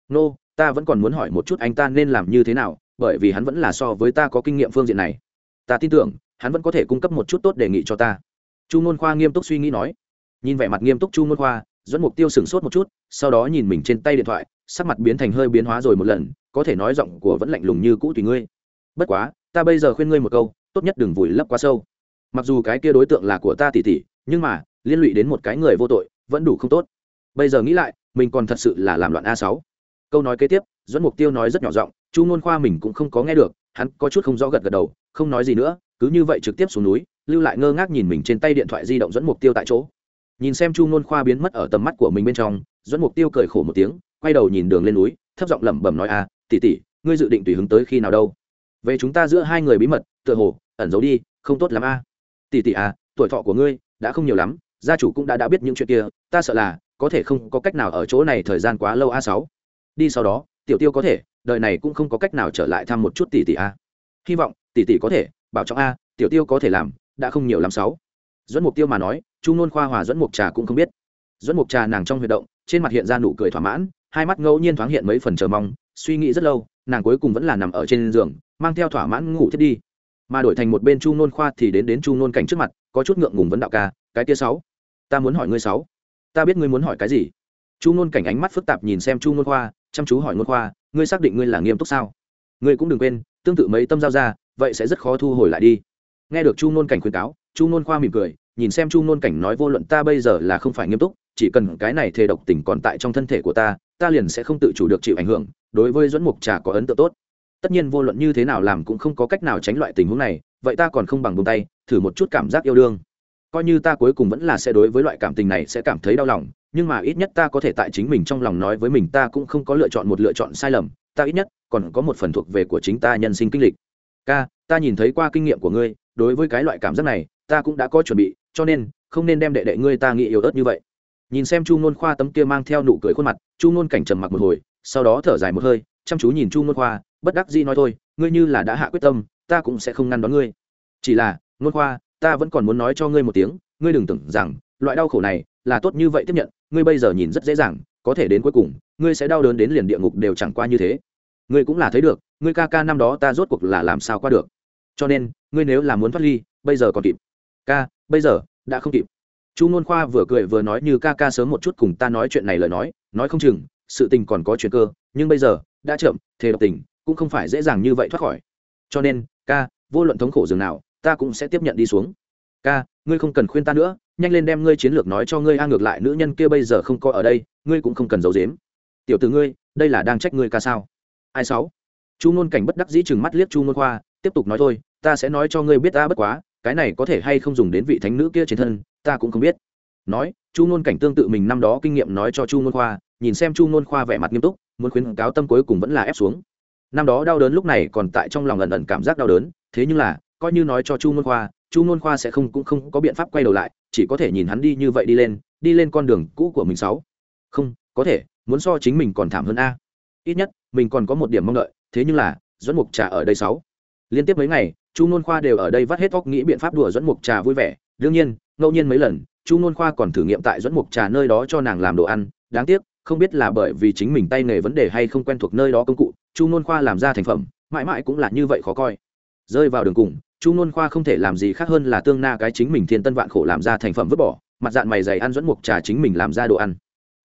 Nô, no, ta vẫn còn muốn hỏi một chút anh ta nên làm như thế nào, bởi vì hắn vẫn là so với ta có kinh nghiệm phương diện này. Ta tin tưởng, hắn vẫn có thể cung cấp một chút tốt đề nghị cho ta. Chu Nôn Khoa nghiêm túc suy nghĩ nói. Nhìn vẻ mặt nghiêm túc Chu Nôn Khoa, dẫn mục tiêu sửng sốt một chút, sau đó nhìn mình trên tay điện thoại, sắc mặt biến thành hơi biến hóa rồi một lần, có thể nói giọng của vẫn lạnh lùng như cũ tùy ngươi. Bất quá, ta bây giờ khuyên ngươi một câu tốt nhất đừng vùi lấp quá sâu. Mặc dù cái kia đối tượng là của ta tỉ tỉ nhưng mà liên lụy đến một cái người vô tội vẫn đủ không tốt. Bây giờ nghĩ lại mình còn thật sự là làm loạn a sáu. Câu nói kế tiếp dẫn mục tiêu nói rất nhỏ giọng chu nôn khoa mình cũng không có nghe được hắn có chút không rõ gật gật đầu không nói gì nữa cứ như vậy trực tiếp xuống núi lưu lại ngơ ngác nhìn mình trên tay điện thoại di động dẫn mục tiêu tại chỗ nhìn xem chu nôn khoa biến mất ở tầm mắt của mình bên trong dẫn mục tiêu cười khổ một tiếng, quay đầu nhìn đường lên núi, thấp giọng lẩm bẩm nói à tỉ tỉ ngươi dự định tùy hứng tới khi nào đâu? Về chúng ta giữa hai người bí mật, tựa hồ, ẩn giấu đi, không tốt lắm a. À. tỉ tỉ à tuổi thọ của ngươi đã không nhiều lắm, gia chủ cũng đã đã biết những chuyện kia, ta sợ là có thể không có cách nào ở chỗ này thời gian quá lâu a sáu. Đi sau đó, tiểu tiêu có thể, đời này cũng không có cách nào trở lại thăm một chút tỷ tỷ a. Hy vọng, tỷ tỷ có thể, bảo trọng a, tiểu tiêu có thể làm, đã không nhiều lắm sáu. Dẫn mục tiêu mà nói chu nôn khoa hòa dẫn mục trà cũng không biết. Dẫn mục trà nàng trong huy động, trên mặt hiện ra nụ cười thỏa mãn, hai mắt ngẫu nhiên thoáng hiện mấy phần chờ mong, suy nghĩ rất lâu, nàng cuối cùng vẫn là nằm ở trên giường, mang theo thỏa mãn ngủ thiết đi. Mà đổi thành một bên chu nôn khoa thì đến đến chu nôn cảnh trước mặt, có chút ngượng ngùng vấn đạo ca, cái tia sáu, ta muốn hỏi ngươi sáu. Ta biết ngươi muốn hỏi cái gì. Chu nôn cảnh ánh mắt phức tạp nhìn xem chu nôn khoa, chăm chú hỏi nôn khoa, ngươi xác định ngươi là nghiêm túc sao? Ngươi cũng đừng quên, tương tự mấy tâm giao ra, vậy sẽ rất khó thu hồi lại đi. Nghe được chu nôn cảnh khuyên cáo, chu nôn khoa mỉm cười nhìn xem chu nôn cảnh nói vô luận ta bây giờ là không phải nghiêm túc, chỉ cần cái này thề độc tình còn tại trong thân thể của ta ta liền sẽ không tự chủ được chịu ảnh hưởng, đối với dẫn mục trà có ấn tượng tốt. Tất nhiên vô luận như thế nào làm cũng không có cách nào tránh loại tình huống này, vậy ta còn không bằng buông tay, thử một chút cảm giác yêu đương. Coi như ta cuối cùng vẫn là sẽ đối với loại cảm tình này sẽ cảm thấy đau lòng, nhưng mà ít nhất ta có thể tại chính mình trong lòng nói với mình ta cũng không có lựa chọn một lựa chọn sai lầm, ta ít nhất còn có một phần thuộc về của chính ta nhân sinh kinh lịch. Ca, ta nhìn thấy qua kinh nghiệm của ngươi, đối với cái loại cảm giác này, ta cũng đã có chuẩn bị cho nên, không nên đem đệ đệ ngươi ta nghĩ yếu ớt như vậy. Nhìn xem chu nôn khoa tấm kia mang theo nụ cười khuôn mặt, chu nôn cảnh trầm mặc một hồi, sau đó thở dài một hơi, chăm chú nhìn chu nôn khoa, bất đắc dĩ nói thôi, ngươi như là đã hạ quyết tâm, ta cũng sẽ không ngăn đón ngươi. Chỉ là, nôn khoa, ta vẫn còn muốn nói cho ngươi một tiếng, ngươi đừng tưởng rằng, loại đau khổ này là tốt như vậy tiếp nhận, ngươi bây giờ nhìn rất dễ dàng, có thể đến cuối cùng, ngươi sẽ đau đớn đến liền địa ngục đều chẳng qua như thế. Ngươi cũng là thấy được, ngươi ca ca năm đó ta rốt cuộc là làm sao qua được. Cho nên, ngươi nếu là muốn thoát ly, bây giờ còn kịp. Ca bây giờ, đã không kịp. Chu n khoa vừa cười vừa nói như ca ca sớm một chút cùng ta nói chuyện này lời nói nói không chừng, sự tình còn có chuyện cơ, nhưng bây giờ, đã chậm, thề độc tình, cũng không phải dễ dàng như vậy thoát khỏi. Cho nên, ca, vô luận thống khổ dường nào, ta cũng sẽ tiếp nhận đi xuống. Ca, ngươi không cần khuyên ta nữa, nhanh lên đem ngươi chiến lược nói cho ngươi a ngược lại nữ nhân kia bây giờ không có ở đây, ngươi cũng không cần giấu dếm tiểu t ử ngươi, đây là đang trách ngươi ca sao? Ai sáu? Chu ngôn cảnh bất đắc dĩ chừng mắt liếc chu ngôn khoa, tiếp tục nói thôi, ta sẽ nói cho ngươi biết ta bất quá cái này có thể hay không dùng đến vị thánh nữ kia trên thân, ta cũng không biết. Nói, chu ngôn cảnh tương tự mình năm đó kinh nghiệm nói cho chu ngôn khoa, nhìn xem chu ngôn khoa vẻ mặt nghiêm túc, muốn khuyến cáo tâm cuối cùng vẫn là ép xuống. Năm đó đau đớn lúc này còn tại trong lòng ẩn ẩn cảm giác đau đớn, thế nhưng là, coi như nói cho chu ngôn khoa, chu ngôn khoa sẽ không, cũng không có biện pháp quay đầu lại, chỉ có thể nhìn hắn đi như vậy đi lên đi lên con đường cũ của mình sáu. Không, có thể, muốn so chính mình còn thảm hơn a. Ít nhất, mình còn có một điểm mong đợi, thế nhưng là dẫn mục trà ở đây sáu. Liên tiếp mấy ngày chu nôn khoa đều ở đây vắt hết óc nghĩ biện pháp đùa dẫn mục trà vui vẻ. Đương nhiên, ngẫu nhiên mấy lần, chu nôn khoa còn thử nghiệm tại dẫn mục trà nơi đó cho nàng làm đồ ăn. Đáng tiếc, không biết là bởi vì chính mình tay nghề vấn đề hay không quen thuộc nơi đó công cụ, chu nôn khoa làm ra thành phẩm, mãi mãi cũng là như vậy khó coi. Rơi vào đường cùng, chu nôn khoa không thể làm gì khác hơn là tương na cái chính mình thiên tân vạn khổ làm ra thành phẩm vứt bỏ, mặt dạng mày dày ăn dẫn mục trà chính mình làm ra đồ ăn.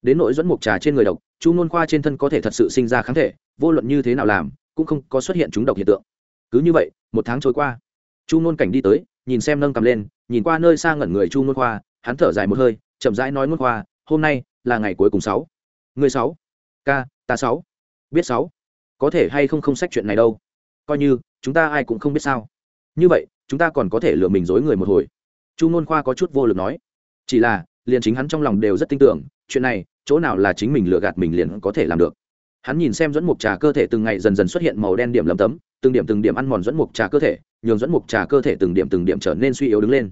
Đến nỗi dẫn mục trà trên người độc, chu nôn khoa trên thân có thể thật sự sinh ra kháng thể, vô luận như thế nào làm, cũng không có xuất hiện chúng độc hiện tượng cứ như vậy một tháng trôi qua. Chu nôn cảnh đi tới nhìn xem nâng cầm lên nhìn qua nơi xa ngẩn người chu nôn khoa hắn thở dài một hơi chậm rãi nói nôn khoa hôm nay là ngày cuối cùng sáu. Người sáu? Ca, ta sáu. Biết sáu. Có thể hay không không sách chuyện này đâu? Coi như chúng ta ai cũng không biết sao. Như vậy chúng ta còn có thể lừa mình dối người một hồi. Chu nôn khoa có chút vô lực nói. Chỉ là liền chính hắn trong lòng đều rất tin tưởng chuyện này chỗ nào là chính mình lừa gạt mình liền có thể làm được. Hắn nhìn xem dẫn mục trà cơ thể từng ngày dần dần xuất hiện màu đen điểm lấm tấm từng điểm từng điểm ăn mòn dẫn mục trà cơ thể, nhường dẫn mục trà cơ thể từng điểm từng điểm trở nên suy yếu đứng lên.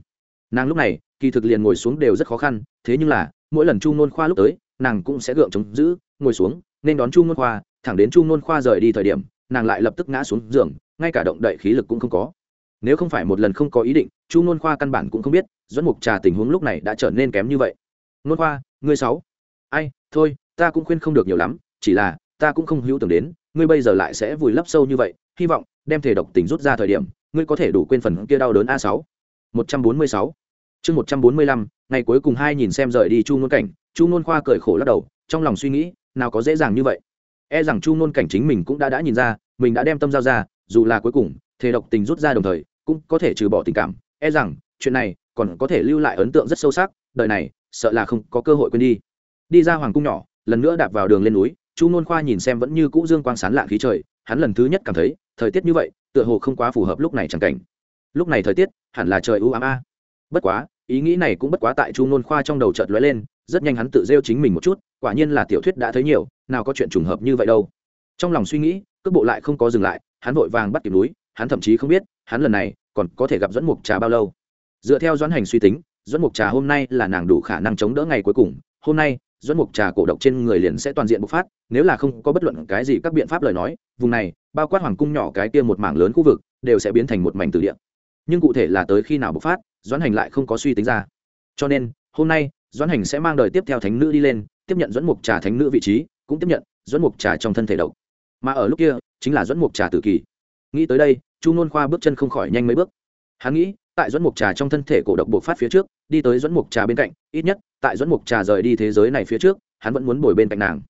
Nàng lúc này, kỳ thực liền ngồi xuống đều rất khó khăn, thế nhưng là, mỗi lần chu nôn khoa lúc tới, nàng cũng sẽ gượng chống giữ, ngồi xuống, nên đón chu nôn khoa, thẳng đến chu nôn khoa rời đi thời điểm, nàng lại lập tức ngã xuống giường, ngay cả động đậy khí lực cũng không có. Nếu không phải một lần không có ý định, chu nôn khoa căn bản cũng không biết, dẫn mục trà tình huống lúc này đã trở nên kém như vậy. Nôn khoa, ngươi sáu ai, thôi, ta cũng khuyên không được nhiều lắm, chỉ là, ta cũng không hữu tưởng đến, ngươi bây giờ lại sẽ vùi lấp sâu như vậy hy vọng đem thể độc tình rút ra thời điểm, ngươi có thể đủ quên phần kia đau đớn a sáu. một trăm bốn mươi sáu. Chương một trăm bốn mươi lăm, ngày cuối cùng hai nhìn xem rời đi chu nôn cảnh, chu nôn khoa cười khổ lắc đầu, trong lòng suy nghĩ, nào có dễ dàng như vậy. E rằng chu nôn cảnh chính mình cũng đã đã nhìn ra, mình đã đem tâm giao ra, dù là cuối cùng, thể độc tình rút ra đồng thời, cũng có thể trừ bỏ tình cảm. E rằng, chuyện này còn có thể lưu lại ấn tượng rất sâu sắc, đời này, sợ là không có cơ hội quên đi. Đi ra hoàng cung nhỏ, lần nữa đạp vào đường lên núi, chu nôn khoa nhìn xem vẫn như cũ dương quang sán lạ khí trời, hắn lần thứ nhất cảm thấy thời tiết như vậy, tựa hồ không quá phù hợp lúc này chẳng cảnh. Lúc này thời tiết, hẳn là trời ưu ám a. Bất quá, ý nghĩ này cũng bất quá tại chu nôn khoa trong đầu chợt lóe lên, rất nhanh hắn tự rêu chính mình một chút, quả nhiên là tiểu thuyết đã thấy nhiều, nào có chuyện trùng hợp như vậy đâu. Trong lòng suy nghĩ, cước bộ lại không có dừng lại, hắn vội vàng bắt kịp núi, hắn thậm chí không biết, hắn lần này còn có thể gặp dẫn mục trà bao lâu. Dựa theo doãn hành suy tính dẫn mục trà hôm nay là nàng đủ khả năng chống đỡ ngày cuối cùng, hôm nay dẫn mục trà cổ độc trên người liền sẽ toàn diện bộc phát, nếu là không có bất luận cái gì các biện pháp lời nói, vùng này bao quát hoàng cung nhỏ cái kia một mảng lớn khu vực, đều sẽ biến thành một mảnh từ địa. Nhưng cụ thể là tới khi nào bộc phát, doãn hành lại không có suy tính ra. Cho nên, hôm nay, doãn hành sẽ mang đời tiếp theo thánh nữ đi lên, tiếp nhận dẫn mục trà thánh nữ vị trí, cũng tiếp nhận dẫn mục trà trong thân thể độc. Mà ở lúc kia, chính là dẫn mục trà tự kỳ. Nghĩ tới đây, chu nôn khoa bước chân không khỏi nhanh mấy bước. Hắn nghĩ, tại dẫn mục trà trong thân thể cổ độc bộc phát phía trước, đi tới dẫn mục trà bên cạnh, ít nhất, tại dẫn mục trà rời đi thế giới này phía trước, hắn vẫn muốn bồi bên cạnh nàng.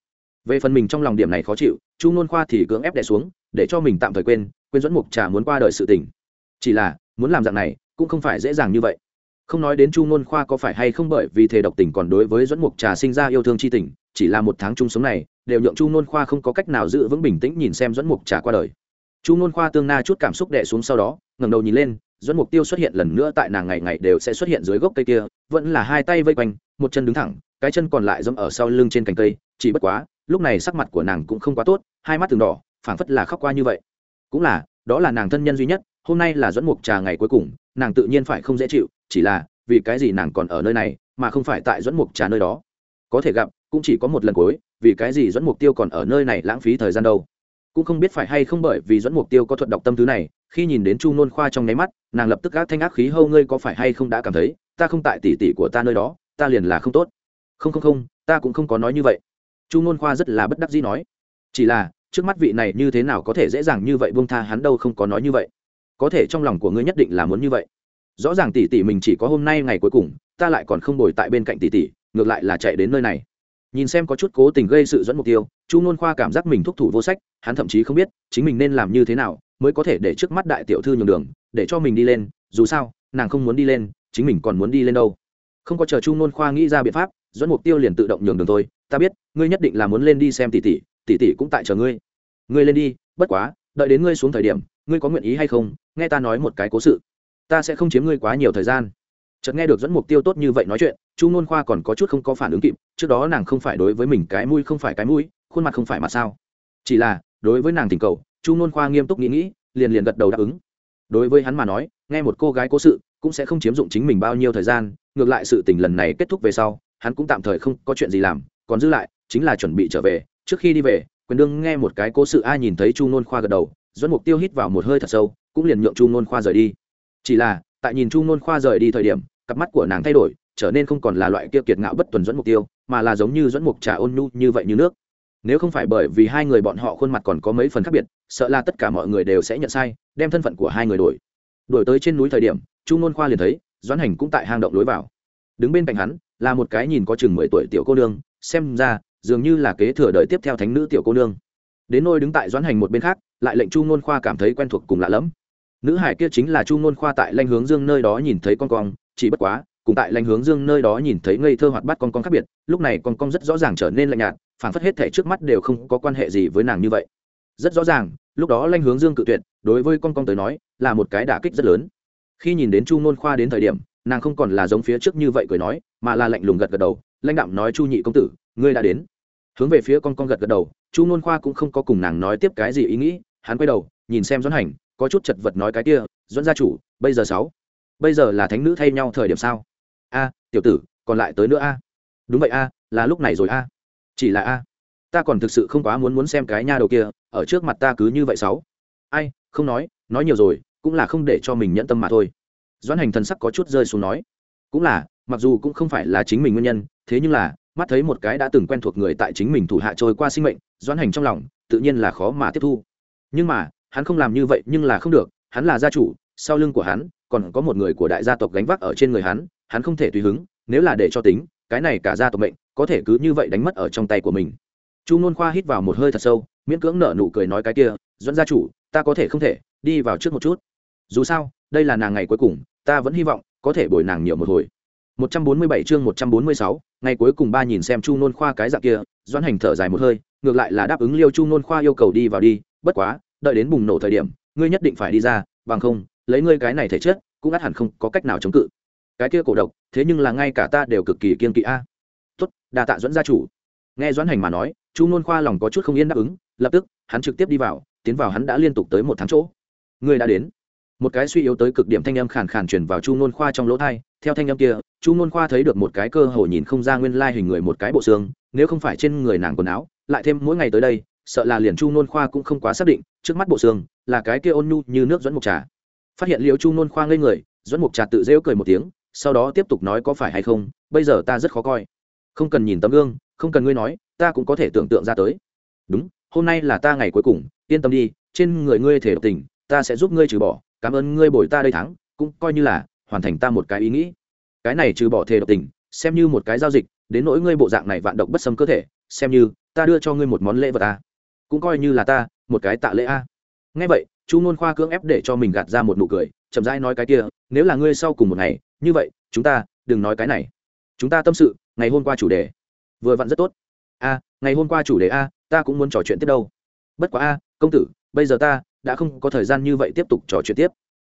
Về phần mình trong lòng điểm này khó chịu chu nôn khoa thì cưỡng ép đè xuống, để cho mình tạm thời quên quên dẫn mục trà muốn qua đời sự tình. Chỉ là, muốn làm dạng này, cũng không phải dễ dàng như vậy. Không nói đến chu nôn khoa có phải hay không bởi vì thề độc tình còn đối với dẫn mục trà sinh ra yêu thương c h i tình, chỉ là một tháng chung sống này, đều nhượng chu nôn khoa không có cách nào giữ vững bình tĩnh nhìn xem dẫn mục trà qua đời. Chu nôn khoa tương na chút cảm xúc đẻ xuống sau đó, ngẩng đầu nhìn lên dẫn mục tiêu xuất hiện lần nữa tại nàng ngày ngày đều sẽ xuất hiện dưới gốc cây kia, vẫn là hai tay vây quanh, một chân đứng thẳng, cái chân còn lại dẫm ở sau lưng trên cành cây, chỉ bất quá lúc này sắc mặt của nàng cũng không quá tốt, hai mắt từng đỏ, phảng phất là khóc qua như vậy. Cũng là, đó là nàng thân nhân duy nhất, hôm nay là dẫn mục trà ngày cuối cùng, nàng tự nhiên phải không dễ chịu, chỉ là, vì cái gì nàng còn ở nơi này, mà không phải tại dẫn mục trà nơi đó. Có thể gặp, cũng chỉ có một lần cuối, vì cái gì dẫn mục tiêu còn ở nơi này lãng phí thời gian đâu. Cũng không biết phải hay không bởi vì dẫn mục tiêu có thuật đọc tâm thứ này, khi nhìn đến chu nôn khoa trong nháy mắt, nàng lập tức gác thanh ác khí hâu, ngươi có phải hay không đã cảm thấy, ta không tại tỷ tỷ của ta nơi đó, ta liền là không tốt. Không không không, ta cũng không có nói như vậy chu ngôn khoa rất là bất đắc dĩ nói. Chỉ là, trước mắt vị này như thế nào có thể dễ dàng như vậy buông tha hắn đâu không có nói như vậy. Có thể trong lòng của ngươi nhất định là muốn như vậy. Rõ ràng tỷ tỷ mình chỉ có hôm nay ngày cuối cùng, ta lại còn không bồi tại bên cạnh tỷ tỷ, ngược lại là chạy đến nơi này. Nhìn xem có chút cố tình gây sự dẫn mục tiêu, chu nôn khoa cảm giác mình thúc thủ vô sách, hắn thậm chí không biết chính mình nên làm như thế nào mới có thể để trước mắt đại tiểu thư nhường đường, để cho mình đi lên, dù sao, nàng không muốn đi lên, chính mình còn muốn đi lên đâu. Không có chờ chu nôn khoa nghĩ ra biện pháp dẫn mục tiêu liền tự động nhường đường thôi, ta biết, ngươi nhất định là muốn lên đi xem tỷ tỷ tỷ tỷ cũng tại chờ ngươi. Ngươi lên đi, bất quá, đợi đến ngươi xuống thời điểm, ngươi có nguyện ý hay không, nghe ta nói một cái cố sự. Ta sẽ không chiếm ngươi quá nhiều thời gian. Chợt nghe được dẫn mục tiêu tốt như vậy nói chuyện, chu nôn khoa còn có chút không có phản ứng kịp, trước đó nàng không phải đối với mình cái mũi không phải cái mũi, khuôn mặt không phải mà sao. Chỉ là, đối với nàng tình cầu, chu nôn khoa nghiêm túc nghĩ nghĩ, liền liền gật đầu đáp ứng. Đối với hắn mà nói, nghe một cô gái cố sự, cũng sẽ không chiếm dụng chính mình bao nhiêu thời gian, ngược lại sự tình lần này kết thúc về sau hắn cũng tạm thời không có chuyện gì làm, còn giữ lại chính là chuẩn bị trở về. Trước khi đi về, quyền đương nghe một cái cố sự ai nhìn thấy chu nôn khoa gật đầu dẫn mục tiêu hít vào một hơi thật sâu, cũng liền nhượng chu nôn khoa rời đi. Chỉ là, tại nhìn chu nôn khoa rời đi thời điểm, cặp mắt của nàng thay đổi, trở nên không còn là loại kia kiệt ngạo bất tuần dẫn mục tiêu, mà là giống như dẫn mục trà ôn nhu như vậy như nước. Nếu không phải bởi vì hai người bọn họ khuôn mặt còn có mấy phần khác biệt, sợ là tất cả mọi người đều sẽ nhận sai, đem thân phận của hai người đổi. Đổi tới trên núi thời điểm, chu nôn khoa liền thấy, doãn hành cũng tại hang động lối vào. Đứng bên cạnh hắn là một cái nhìn có chừng mười tuổi tiểu cô nương, xem ra, dường như là kế thừa đời tiếp theo thánh nữ tiểu cô nương. Đến nôi đứng tại doãn hành một bên khác, lại lệnh chu nôn khoa cảm thấy quen thuộc cùng lạ lẫm. Nữ hải kia chính là chu nôn khoa tại lanh hướng dương nơi đó nhìn thấy con cong, chỉ bất quá, cùng tại lanh hướng dương nơi đó nhìn thấy ngây thơ hoạt bát con con khác biệt, lúc này con con rất rõ ràng trở nên lạnh nhạt phản phất hết thể trước mắt đều không có quan hệ gì với nàng như vậy. Rất rõ ràng, lúc đó lanh hướng dương cự tuyệt, đối với con con tới nói, là một cái đả kích rất lớn. Khi nhìn đến chu nôn khoa đến thời điểm nàng không còn là giống phía trước như vậy cười nói, mà là lạnh lùng gật gật đầu, lãnh đạm nói, chu nhị công tử, ngươi đã đến. Hướng về phía con con gật gật đầu, chu nôn khoa cũng không có cùng nàng nói tiếp cái gì ý nghĩ, hắn quay đầu, nhìn xem doãn hành, có chút chật vật nói cái kia, doãn gia chủ, bây giờ sáu, bây giờ là thánh nữ thay nhau thời điểm sao? A, tiểu tử, còn lại tới nữa a. Đúng vậy a, là lúc này rồi a. Chỉ là a, ta còn thực sự không quá muốn muốn xem cái nha đầu kia, ở trước mặt ta cứ như vậy sáu. Ai, không nói nói nhiều rồi, cũng là không để cho mình nhẫn tâm mà thôi doãn hành thần sắc có chút rơi xuống nói, cũng là, mặc dù cũng không phải là chính mình nguyên nhân, thế nhưng là, mắt thấy một cái đã từng quen thuộc người tại chính mình thủ hạ trôi qua sinh mệnh, doãn hành trong lòng tự nhiên là khó mà tiếp thu. Nhưng mà, hắn không làm như vậy nhưng là không được, hắn là gia chủ, sau lưng của hắn còn có một người của đại gia tộc gánh vác ở trên người hắn hắn không thể tùy hứng, nếu là để cho tính, cái này cả gia tộc mệnh có thể cứ như vậy đánh mất ở trong tay của mình. Chu nôn khoa hít vào một hơi thật sâu, miễn cưỡng nở nụ cười nói cái kia dẫn gia chủ, ta có thể không thể, đi vào trước một chút. Dù sao, đây là nàng ngày cuối cùng ta vẫn hy vọng có thể bồi nàng nhiều một hồi 147 chương 146, ngày cuối cùng ba nhìn xem Chu Nôn Khoa cái dạng kia, Doãn Hành thở dài một hơi, ngược lại là đáp ứng Liêu Chu Nôn Khoa yêu cầu đi vào đi, bất quá, đợi đến bùng nổ thời điểm, ngươi nhất định phải đi ra, bằng không, lấy ngươi cái này thể chất, cũng ắt hẳn không có cách nào chống cự. Cái kia cổ độc, thế nhưng là ngay cả ta đều cực kỳ kiên kỵ a. Tốt, đa tạ Doãn gia chủ. Nghe Doãn Hành mà nói, Chu Nôn Khoa lòng có chút không yên đáp ứng, lập tức, hắn trực tiếp đi vào, tiến vào hắn đã liên tục tới một tháng chỗ. Ngươi đã đến một cái suy yếu tới cực điểm thanh âm khàn khàn truyền vào chu ngôn khoa trong lỗ thai theo thanh âm kia, chu ngôn khoa thấy được một cái cơ hồ nhìn không ra nguyên lai hình người một cái bộ xương, nếu không phải trên người nàng quần áo, lại thêm mỗi ngày tới đây, sợ là liền chu ngôn khoa cũng không quá xác định, trước mắt bộ xương là cái kia ôn nhu như nước dẫn mục trà. Phát hiện liệu chu ngôn khoa ngây người, dẫn mục trà tự rêu cười một tiếng, sau đó tiếp tục nói có phải hay không, bây giờ ta rất khó coi. Không cần nhìn tấm gương, không cần ngươi nói, ta cũng có thể tưởng tượng ra tới. Đúng, hôm nay là ta ngày cuối cùng, yên tâm đi, trên người ngươi thể độc tình, ta sẽ giúp ngươi trừ bỏ cảm ơn ngươi bồi ta đây thắng, cũng coi như là hoàn thành ta một cái ý nghĩ. Cái này trừ bỏ thề độc tình, xem như một cái giao dịch, đến nỗi ngươi bộ dạng này vạn độc bất xâm cơ thể, xem như ta đưa cho ngươi một món lễ vật a. Cũng coi như là ta một cái tạ lễ a. Ngay vậy, chu nôn khoa cưỡng ép để cho mình gạt ra một nụ cười, chậm rãi nói cái kia, nếu là ngươi sau cùng một ngày, như vậy, chúng ta đừng nói cái này. Chúng ta tâm sự, ngày hôm qua chủ đề. Vừa vặn rất tốt. A, ngày hôm qua chủ đề a, ta cũng muốn trò chuyện tiếp đâu. Bất quá a, công tử, bây giờ ta đã không có thời gian như vậy tiếp tục trò chuyện tiếp.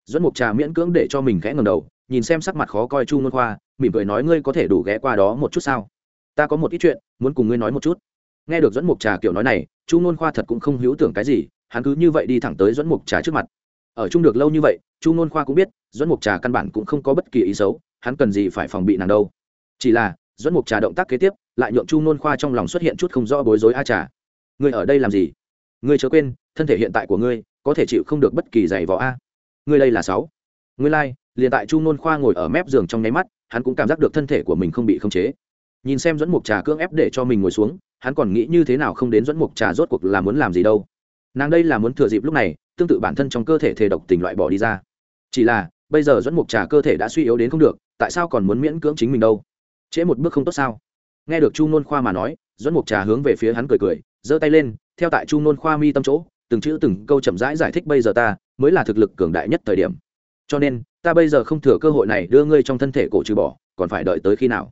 Dẫn mục trà miễn cưỡng để cho mình khẽ ngầm đầu, nhìn xem sắc mặt khó coi chu ngôn khoa, mỉm cười nói, ngươi có thể đủ ghé qua đó một chút sao? Ta có một ít chuyện muốn cùng ngươi nói một chút. Nghe được dẫn mục trà kiểu nói này, chu ngôn khoa thật cũng không hữu tưởng cái gì, hắn cứ như vậy đi thẳng tới dẫn mục trà trước mặt. Ở chung được lâu như vậy, chu ngôn khoa cũng biết dẫn mục trà căn bản cũng không có bất kỳ ý xấu, hắn cần gì phải phòng bị nàng đâu. Chỉ là dẫn mục trà động tác kế tiếp, lại nhượng chu ngôn khoa trong lòng xuất hiện chút không rõ bối rối a trà. Ngươi ở đây làm gì? Ngươi chớ quên, thân thể hiện tại của ngươi có thể chịu không được bất kỳ giày vò a. Ngươi đây là sáu. Ngươi lai、like, liền tại chu nôn khoa ngồi ở mép giường trong nháy mắt hắn cũng cảm giác được thân thể của mình không bị khống chế. Nhìn xem dẫn mục trà cưỡng ép để cho mình ngồi xuống hắn còn nghĩ như thế nào không đến dẫn mục trà rốt cuộc là muốn làm gì đâu. Nàng đây là muốn thừa dịp lúc này tương tự bản thân trong cơ thể thể độc tình loại bỏ đi ra. Chỉ là bây giờ dẫn mục trà cơ thể đã suy yếu đến không được tại sao còn muốn miễn cưỡng chính mình đâu? Trễ một bước không tốt sao? Nghe được chu nôn khoa mà nói dẫn mục trà hướng về phía hắn cười cười giơ tay lên theo tại chu nôn khoa mi tâm chỗ từng chữ từng câu chậm rãi giải, giải thích bây giờ ta mới là thực lực cường đại nhất thời điểm. Cho nên ta bây giờ không thừa cơ hội này đưa ngươi trong thân thể cổ trừ bỏ còn phải đợi tới khi nào?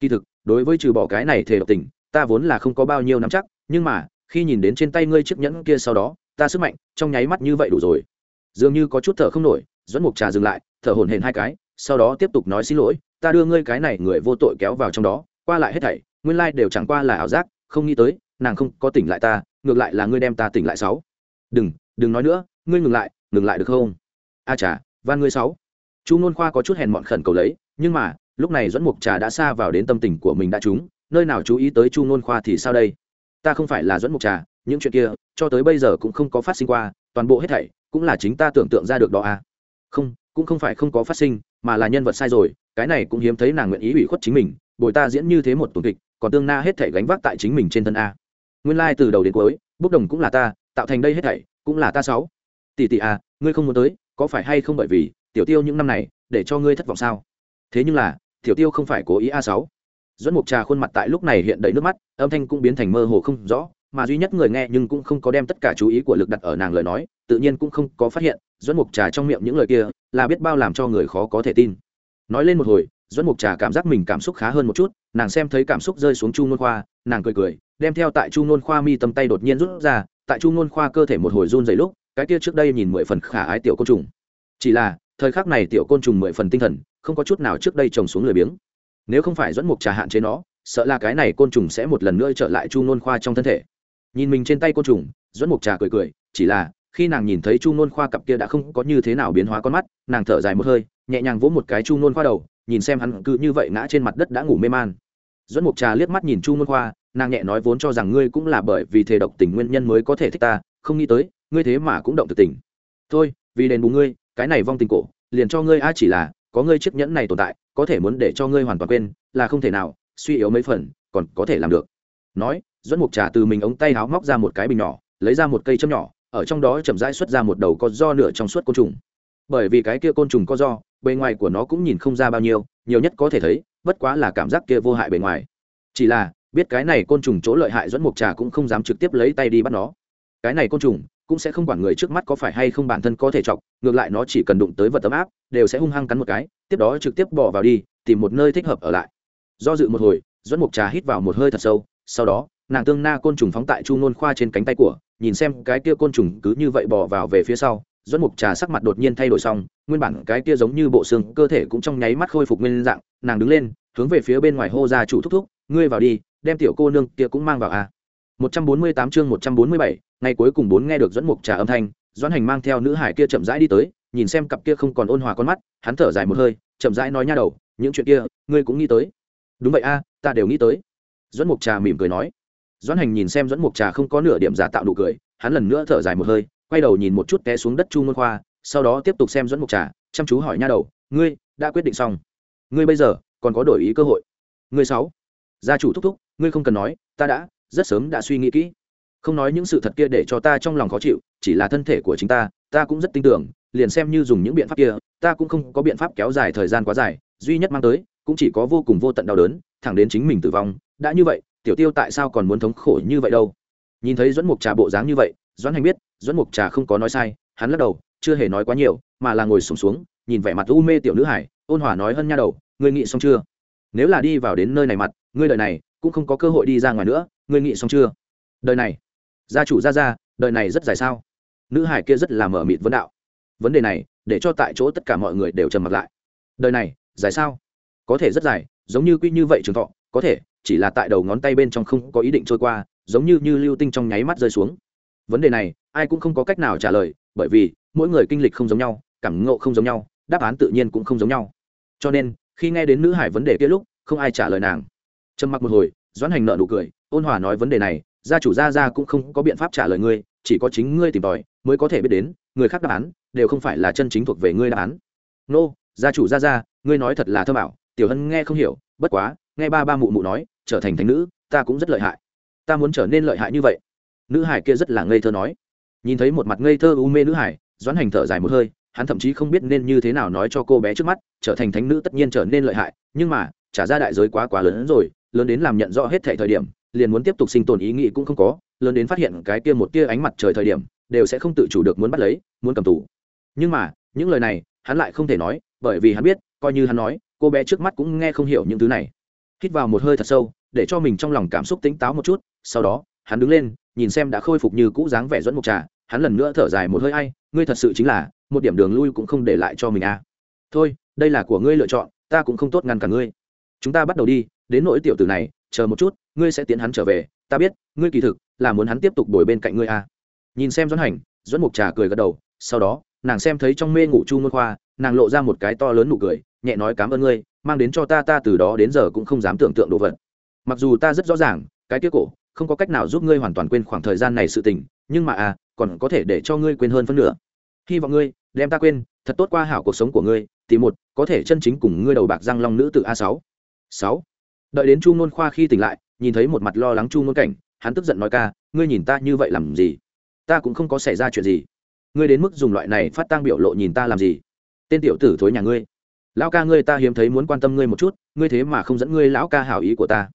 Kỳ thực đối với trừ bỏ cái này thể độc tình ta vốn là không có bao nhiêu nắm chắc nhưng mà khi nhìn đến trên tay ngươi chiếc nhẫn kia sau đó ta sức mạnh trong nháy mắt như vậy đủ rồi. Dường như có chút thở không nổi dẫn mục trà dừng lại thở hổn hển hai cái sau đó tiếp tục nói xin lỗi ta đưa ngươi cái này người vô tội kéo vào trong đó qua lại hết thảy nguyên lai đều chẳng qua là ảo giác không nghĩ tới nàng không có tỉnh lại ta ngược lại là ngươi đem ta tỉnh lại sáu đừng đừng nói nữa, ngươi ngừng lại ngừng lại được không? A à van ngươi sáu. Chu ngôn khoa có chút hèn mọn khẩn cầu lấy, nhưng mà, lúc này dẫn mục trà đã xa vào đến tâm tình của mình đã trúng, nơi nào chú ý tới chu ngôn khoa thì sao đây? Ta không phải là dẫn mục trà, những chuyện kia, cho tới bây giờ cũng không có phát sinh qua, toàn bộ hết thảy cũng là chính ta tưởng tượng ra được đó à? Không, cũng không phải không có phát sinh, mà là nhân vật sai rồi, cái này cũng hiếm thấy nàng nguyện ý ủy khuất chính mình, bồi ta diễn như thế một tuần kịch, còn tương na hết thảy gánh vác tại chính mình trên thân a. Nguyên lai từ đầu đến cuối, bốc đồng cũng là ta tạo thành đây hết thảy, cũng là ta sáu. Tỷ tỷ à ngươi không muốn tới, có phải hay không bởi vì, tiểu tiêu những năm này, để cho ngươi thất vọng sao? Thế nhưng là, tiểu tiêu không phải cố ý a sáu. Dẫn mục trà khuôn mặt tại lúc này hiện đầy nước mắt, âm thanh cũng biến thành mơ hồ không rõ, mà duy nhất người nghe nhưng cũng không có đem tất cả chú ý của lực đặt ở nàng lời nói, tự nhiên cũng không có phát hiện dẫn mục trà trong miệng những lời kia, là biết bao làm cho người khó có thể tin. Nói lên một hồi dẫn mục trà cảm giác mình cảm xúc khá hơn một chút, nàng xem thấy cảm xúc rơi xuống chu nôn khoa, nàng cười cười, đem theo tại chu nôn khoa mi tâm tay đột nhiên rút ra tại chu ngôn khoa cơ thể một hồi run dày lúc, cái kia trước đây nhìn mười phần khả ái tiểu côn trùng. Chỉ là, thời khắc này tiểu côn trùng mười phần tinh thần, không có chút nào trước đây trồng xuống lười biếng. Nếu không phải dẫn mục trà hạn chế nó, sợ là cái này côn trùng sẽ một lần nữa trở lại chu ngôn khoa trong thân thể. Nhìn mình trên tay côn trùng, dẫn mục trà cười cười, chỉ là, khi nàng nhìn thấy chu ngôn khoa cặp kia đã không có như thế nào biến hóa con mắt, nàng thở dài một hơi, nhẹ nhàng vỗ một cái chu ngôn khoa đầu, nhìn xem hắn cứ như vậy ngã trên mặt đất đã ngủ mê man. Dẫn mục trà liếc mắt nhìn chu ngôn khoa nàng nhẹ nói vốn cho rằng ngươi cũng là bởi vì thể độc tình nguyên nhân mới có thể thích ta, không nghĩ tới, ngươi thế mà cũng động thực tình. Thôi, vì đền bù ngươi, cái này vong tình cổ, liền cho ngươi a chỉ là, có ngươi chiếc nhẫn này tồn tại, có thể muốn để cho ngươi hoàn toàn quên, là không thể nào, suy yếu mấy phần, còn có thể làm được. Nói dẫn mục trà từ mình ống tay háo móc ra một cái bình nhỏ, lấy ra một cây châm nhỏ, ở trong đó chậm rãi xuất ra một đầu có do nửa trong suốt côn trùng. Bởi vì cái kia côn trùng có do, bề ngoài của nó cũng nhìn không ra bao nhiêu, nhiều nhất có thể thấy, bất quá là cảm giác kia vô hại bề ngoài. Chỉ là biết cái này côn trùng chỗ lợi hại dẫn mục trà cũng không dám trực tiếp lấy tay đi bắt nó. Cái này côn trùng cũng sẽ không quản người trước mắt có phải hay không bản thân có thể chọc, ngược lại nó chỉ cần đụng tới vật tấm áp, đều sẽ hung hăng cắn một cái, tiếp đó trực tiếp bỏ vào đi, tìm một nơi thích hợp ở lại. Do dự một hồi, dẫn mục trà hít vào một hơi thật sâu, sau đó, nàng tương na côn trùng phóng tại chu nôn khoa trên cánh tay của, nhìn xem cái kia côn trùng cứ như vậy bỏ vào về phía sau, dẫn mục trà sắc mặt đột nhiên thay đổi xong, nguyên bản cái kia giống như bộ xương cơ thể cũng trong nháy mắt khôi phục nguyên dạng, nàng đứng lên, hướng về phía bên ngoài hô ra chủ thúc thúc, ngươi vào đi đem tiểu cô nương kia cũng mang vào a. à. 148 chương 147, ngày cuối cùng bốn nghe được dẫn mục trà âm thanh doãn hành mang theo nữ hải kia chậm rãi đi tới nhìn xem cặp kia không còn ôn hòa con mắt hắn thở dài một hơi chậm rãi nói nha đầu những chuyện kia ngươi cũng nghĩ tới. Đúng vậy a ta đều nghĩ tới. Doãn mục trà mỉm cười nói. Doãn hành nhìn xem doãn mục trà không có nửa điểm giả tạo nụ cười hắn lần nữa thở dài một hơi quay đầu nhìn một chút té xuống đất chu môn khoa sau đó tiếp tục xem doãn mục trà chăm chú hỏi nha đầu ngươi đã quyết định xong. Ngươi bây giờ còn có đổi ý cơ hội. Ngươi sáu. Gia chủ thúc thúc ngươi không cần nói ta đã rất sớm đã suy nghĩ kỹ. Không nói những sự thật kia để cho ta trong lòng khó chịu chỉ là thân thể của chính ta ta cũng rất tin tưởng liền xem như dùng những biện pháp kia ta cũng không có biện pháp kéo dài thời gian quá dài duy nhất mang tới cũng chỉ có vô cùng vô tận đau đớn thẳng đến chính mình tử vong. Đã như vậy tiểu tiêu tại sao còn muốn thống khổ như vậy đâu? Nhìn thấy dẫn mục trà bộ dáng như vậy doãn hành biết doãn mục trà không có nói sai hắn lắc đầu chưa hề nói quá nhiều mà là ngồi sùng xuống, xuống nhìn vẻ mặt u mê tiểu nữ hải ôn hòa nói hơn nha đầu ngươi nghĩ xong chưa? Nếu là đi vào đến nơi này mặt ngươi đời này cũng không có cơ hội đi ra ngoài nữa ngươi nghĩ xong chưa? Đời này. Gia chủ ra ra, đời này rất dài sao? Nữ hải kia rất là mở mịt vấn đạo. Vấn đề này để cho tại chỗ tất cả mọi người đều trầm mặt lại. Đời này dài sao? Có thể rất dài giống như quy như vậy trường thọ có thể chỉ là tại đầu ngón tay bên trong không có ý định trôi qua giống như như lưu tinh trong nháy mắt rơi xuống. Vấn đề này ai cũng không có cách nào trả lời bởi vì mỗi người kinh lịch không giống nhau cảm ngộ không giống nhau đáp án tự nhiên cũng không giống nhau. Cho nên khi nghe đến nữ hải vấn đề kia lúc không ai trả lời nàng. Trầm mặc một hồi doãn hành nợ nụ cười, ôn hòa nói vấn đề này, gia chủ gia gia cũng không có biện pháp trả lời ngươi, chỉ có chính ngươi tìm tòi, mới có thể biết đến, người khác đáp án, đều không phải là chân chính thuộc về ngươi đáp án. Nô, gia chủ gia gia, ngươi nói thật là thơ bảo tiểu hân nghe không hiểu, bất quá, nghe ba ba mụ mụ nói, trở thành thánh nữ, ta cũng rất lợi hại. Ta muốn trở nên lợi hại như vậy. Nữ hải kia rất là ngây thơ nói. Nhìn thấy một mặt ngây thơ u mê nữ hải, doãn hành thở dài một hơi, hắn thậm chí không biết nên như thế nào nói cho cô bé trước mắt, trở thành thánh nữ tất nhiên trở nên lợi hại, nhưng mà, trả ra đại giới quá quá lớn hơn rồi lớn đến làm nhận rõ hết thể thời điểm, liền muốn tiếp tục sinh tồn ý nghĩ cũng không có, lớn đến phát hiện cái kia một tia ánh mặt trời thời điểm, đều sẽ không tự chủ được muốn bắt lấy, muốn cầm tù. Nhưng mà, những lời này, hắn lại không thể nói, bởi vì hắn biết, coi như hắn nói, cô bé trước mắt cũng nghe không hiểu những thứ này. Hít vào một hơi thật sâu, để cho mình trong lòng cảm xúc tỉnh táo một chút, sau đó, hắn đứng lên, nhìn xem đã khôi phục như cũ dáng vẻ dẫn mục trà, hắn lần nữa thở dài một hơi, ai, ngươi thật sự chính là, một điểm đường lui cũng không để lại cho mình à. Thôi, đây là của ngươi lựa chọn, ta cũng không tốt ngăn cả ngươi. Chúng ta bắt đầu đi đến nỗi tiểu tử này, chờ một chút, ngươi sẽ tiến hắn trở về, ta biết, ngươi kỳ thực là muốn hắn tiếp tục đổi bên cạnh ngươi à. Nhìn xem doãn hành, doãn mục trà cười gật đầu, sau đó, nàng xem thấy trong mê ngủ chu ngôn khoa, nàng lộ ra một cái to lớn nụ cười, nhẹ nói cảm ơn ngươi, mang đến cho ta ta từ đó đến giờ cũng không dám tưởng tượng đồ vật. Mặc dù ta rất rõ ràng, cái tiếc cổ không có cách nào giúp ngươi hoàn toàn quên khoảng thời gian này sự tình, nhưng mà à còn có thể để cho ngươi quên hơn phân nửa. Hy vọng ngươi đem ta quên, thật tốt qua hảo cuộc sống của ngươi thì một, có thể chân chính cùng ngươi đầu bạc răng long nữ từ a sáu. Sáu đợi đến chu nôn khoa khi tỉnh lại, nhìn thấy một mặt lo lắng chu nôn cảnh, hắn tức giận nói ca, ngươi nhìn ta như vậy làm gì? Ta cũng không có xảy ra chuyện gì. Ngươi đến mức dùng loại này phát tăng biểu lộ nhìn ta làm gì? Tên tiểu tử thối nhà ngươi. Lão ca ngươi ta hiếm thấy muốn quan tâm ngươi một chút, ngươi thế mà không dẫn ngươi lão ca hảo ý của ta.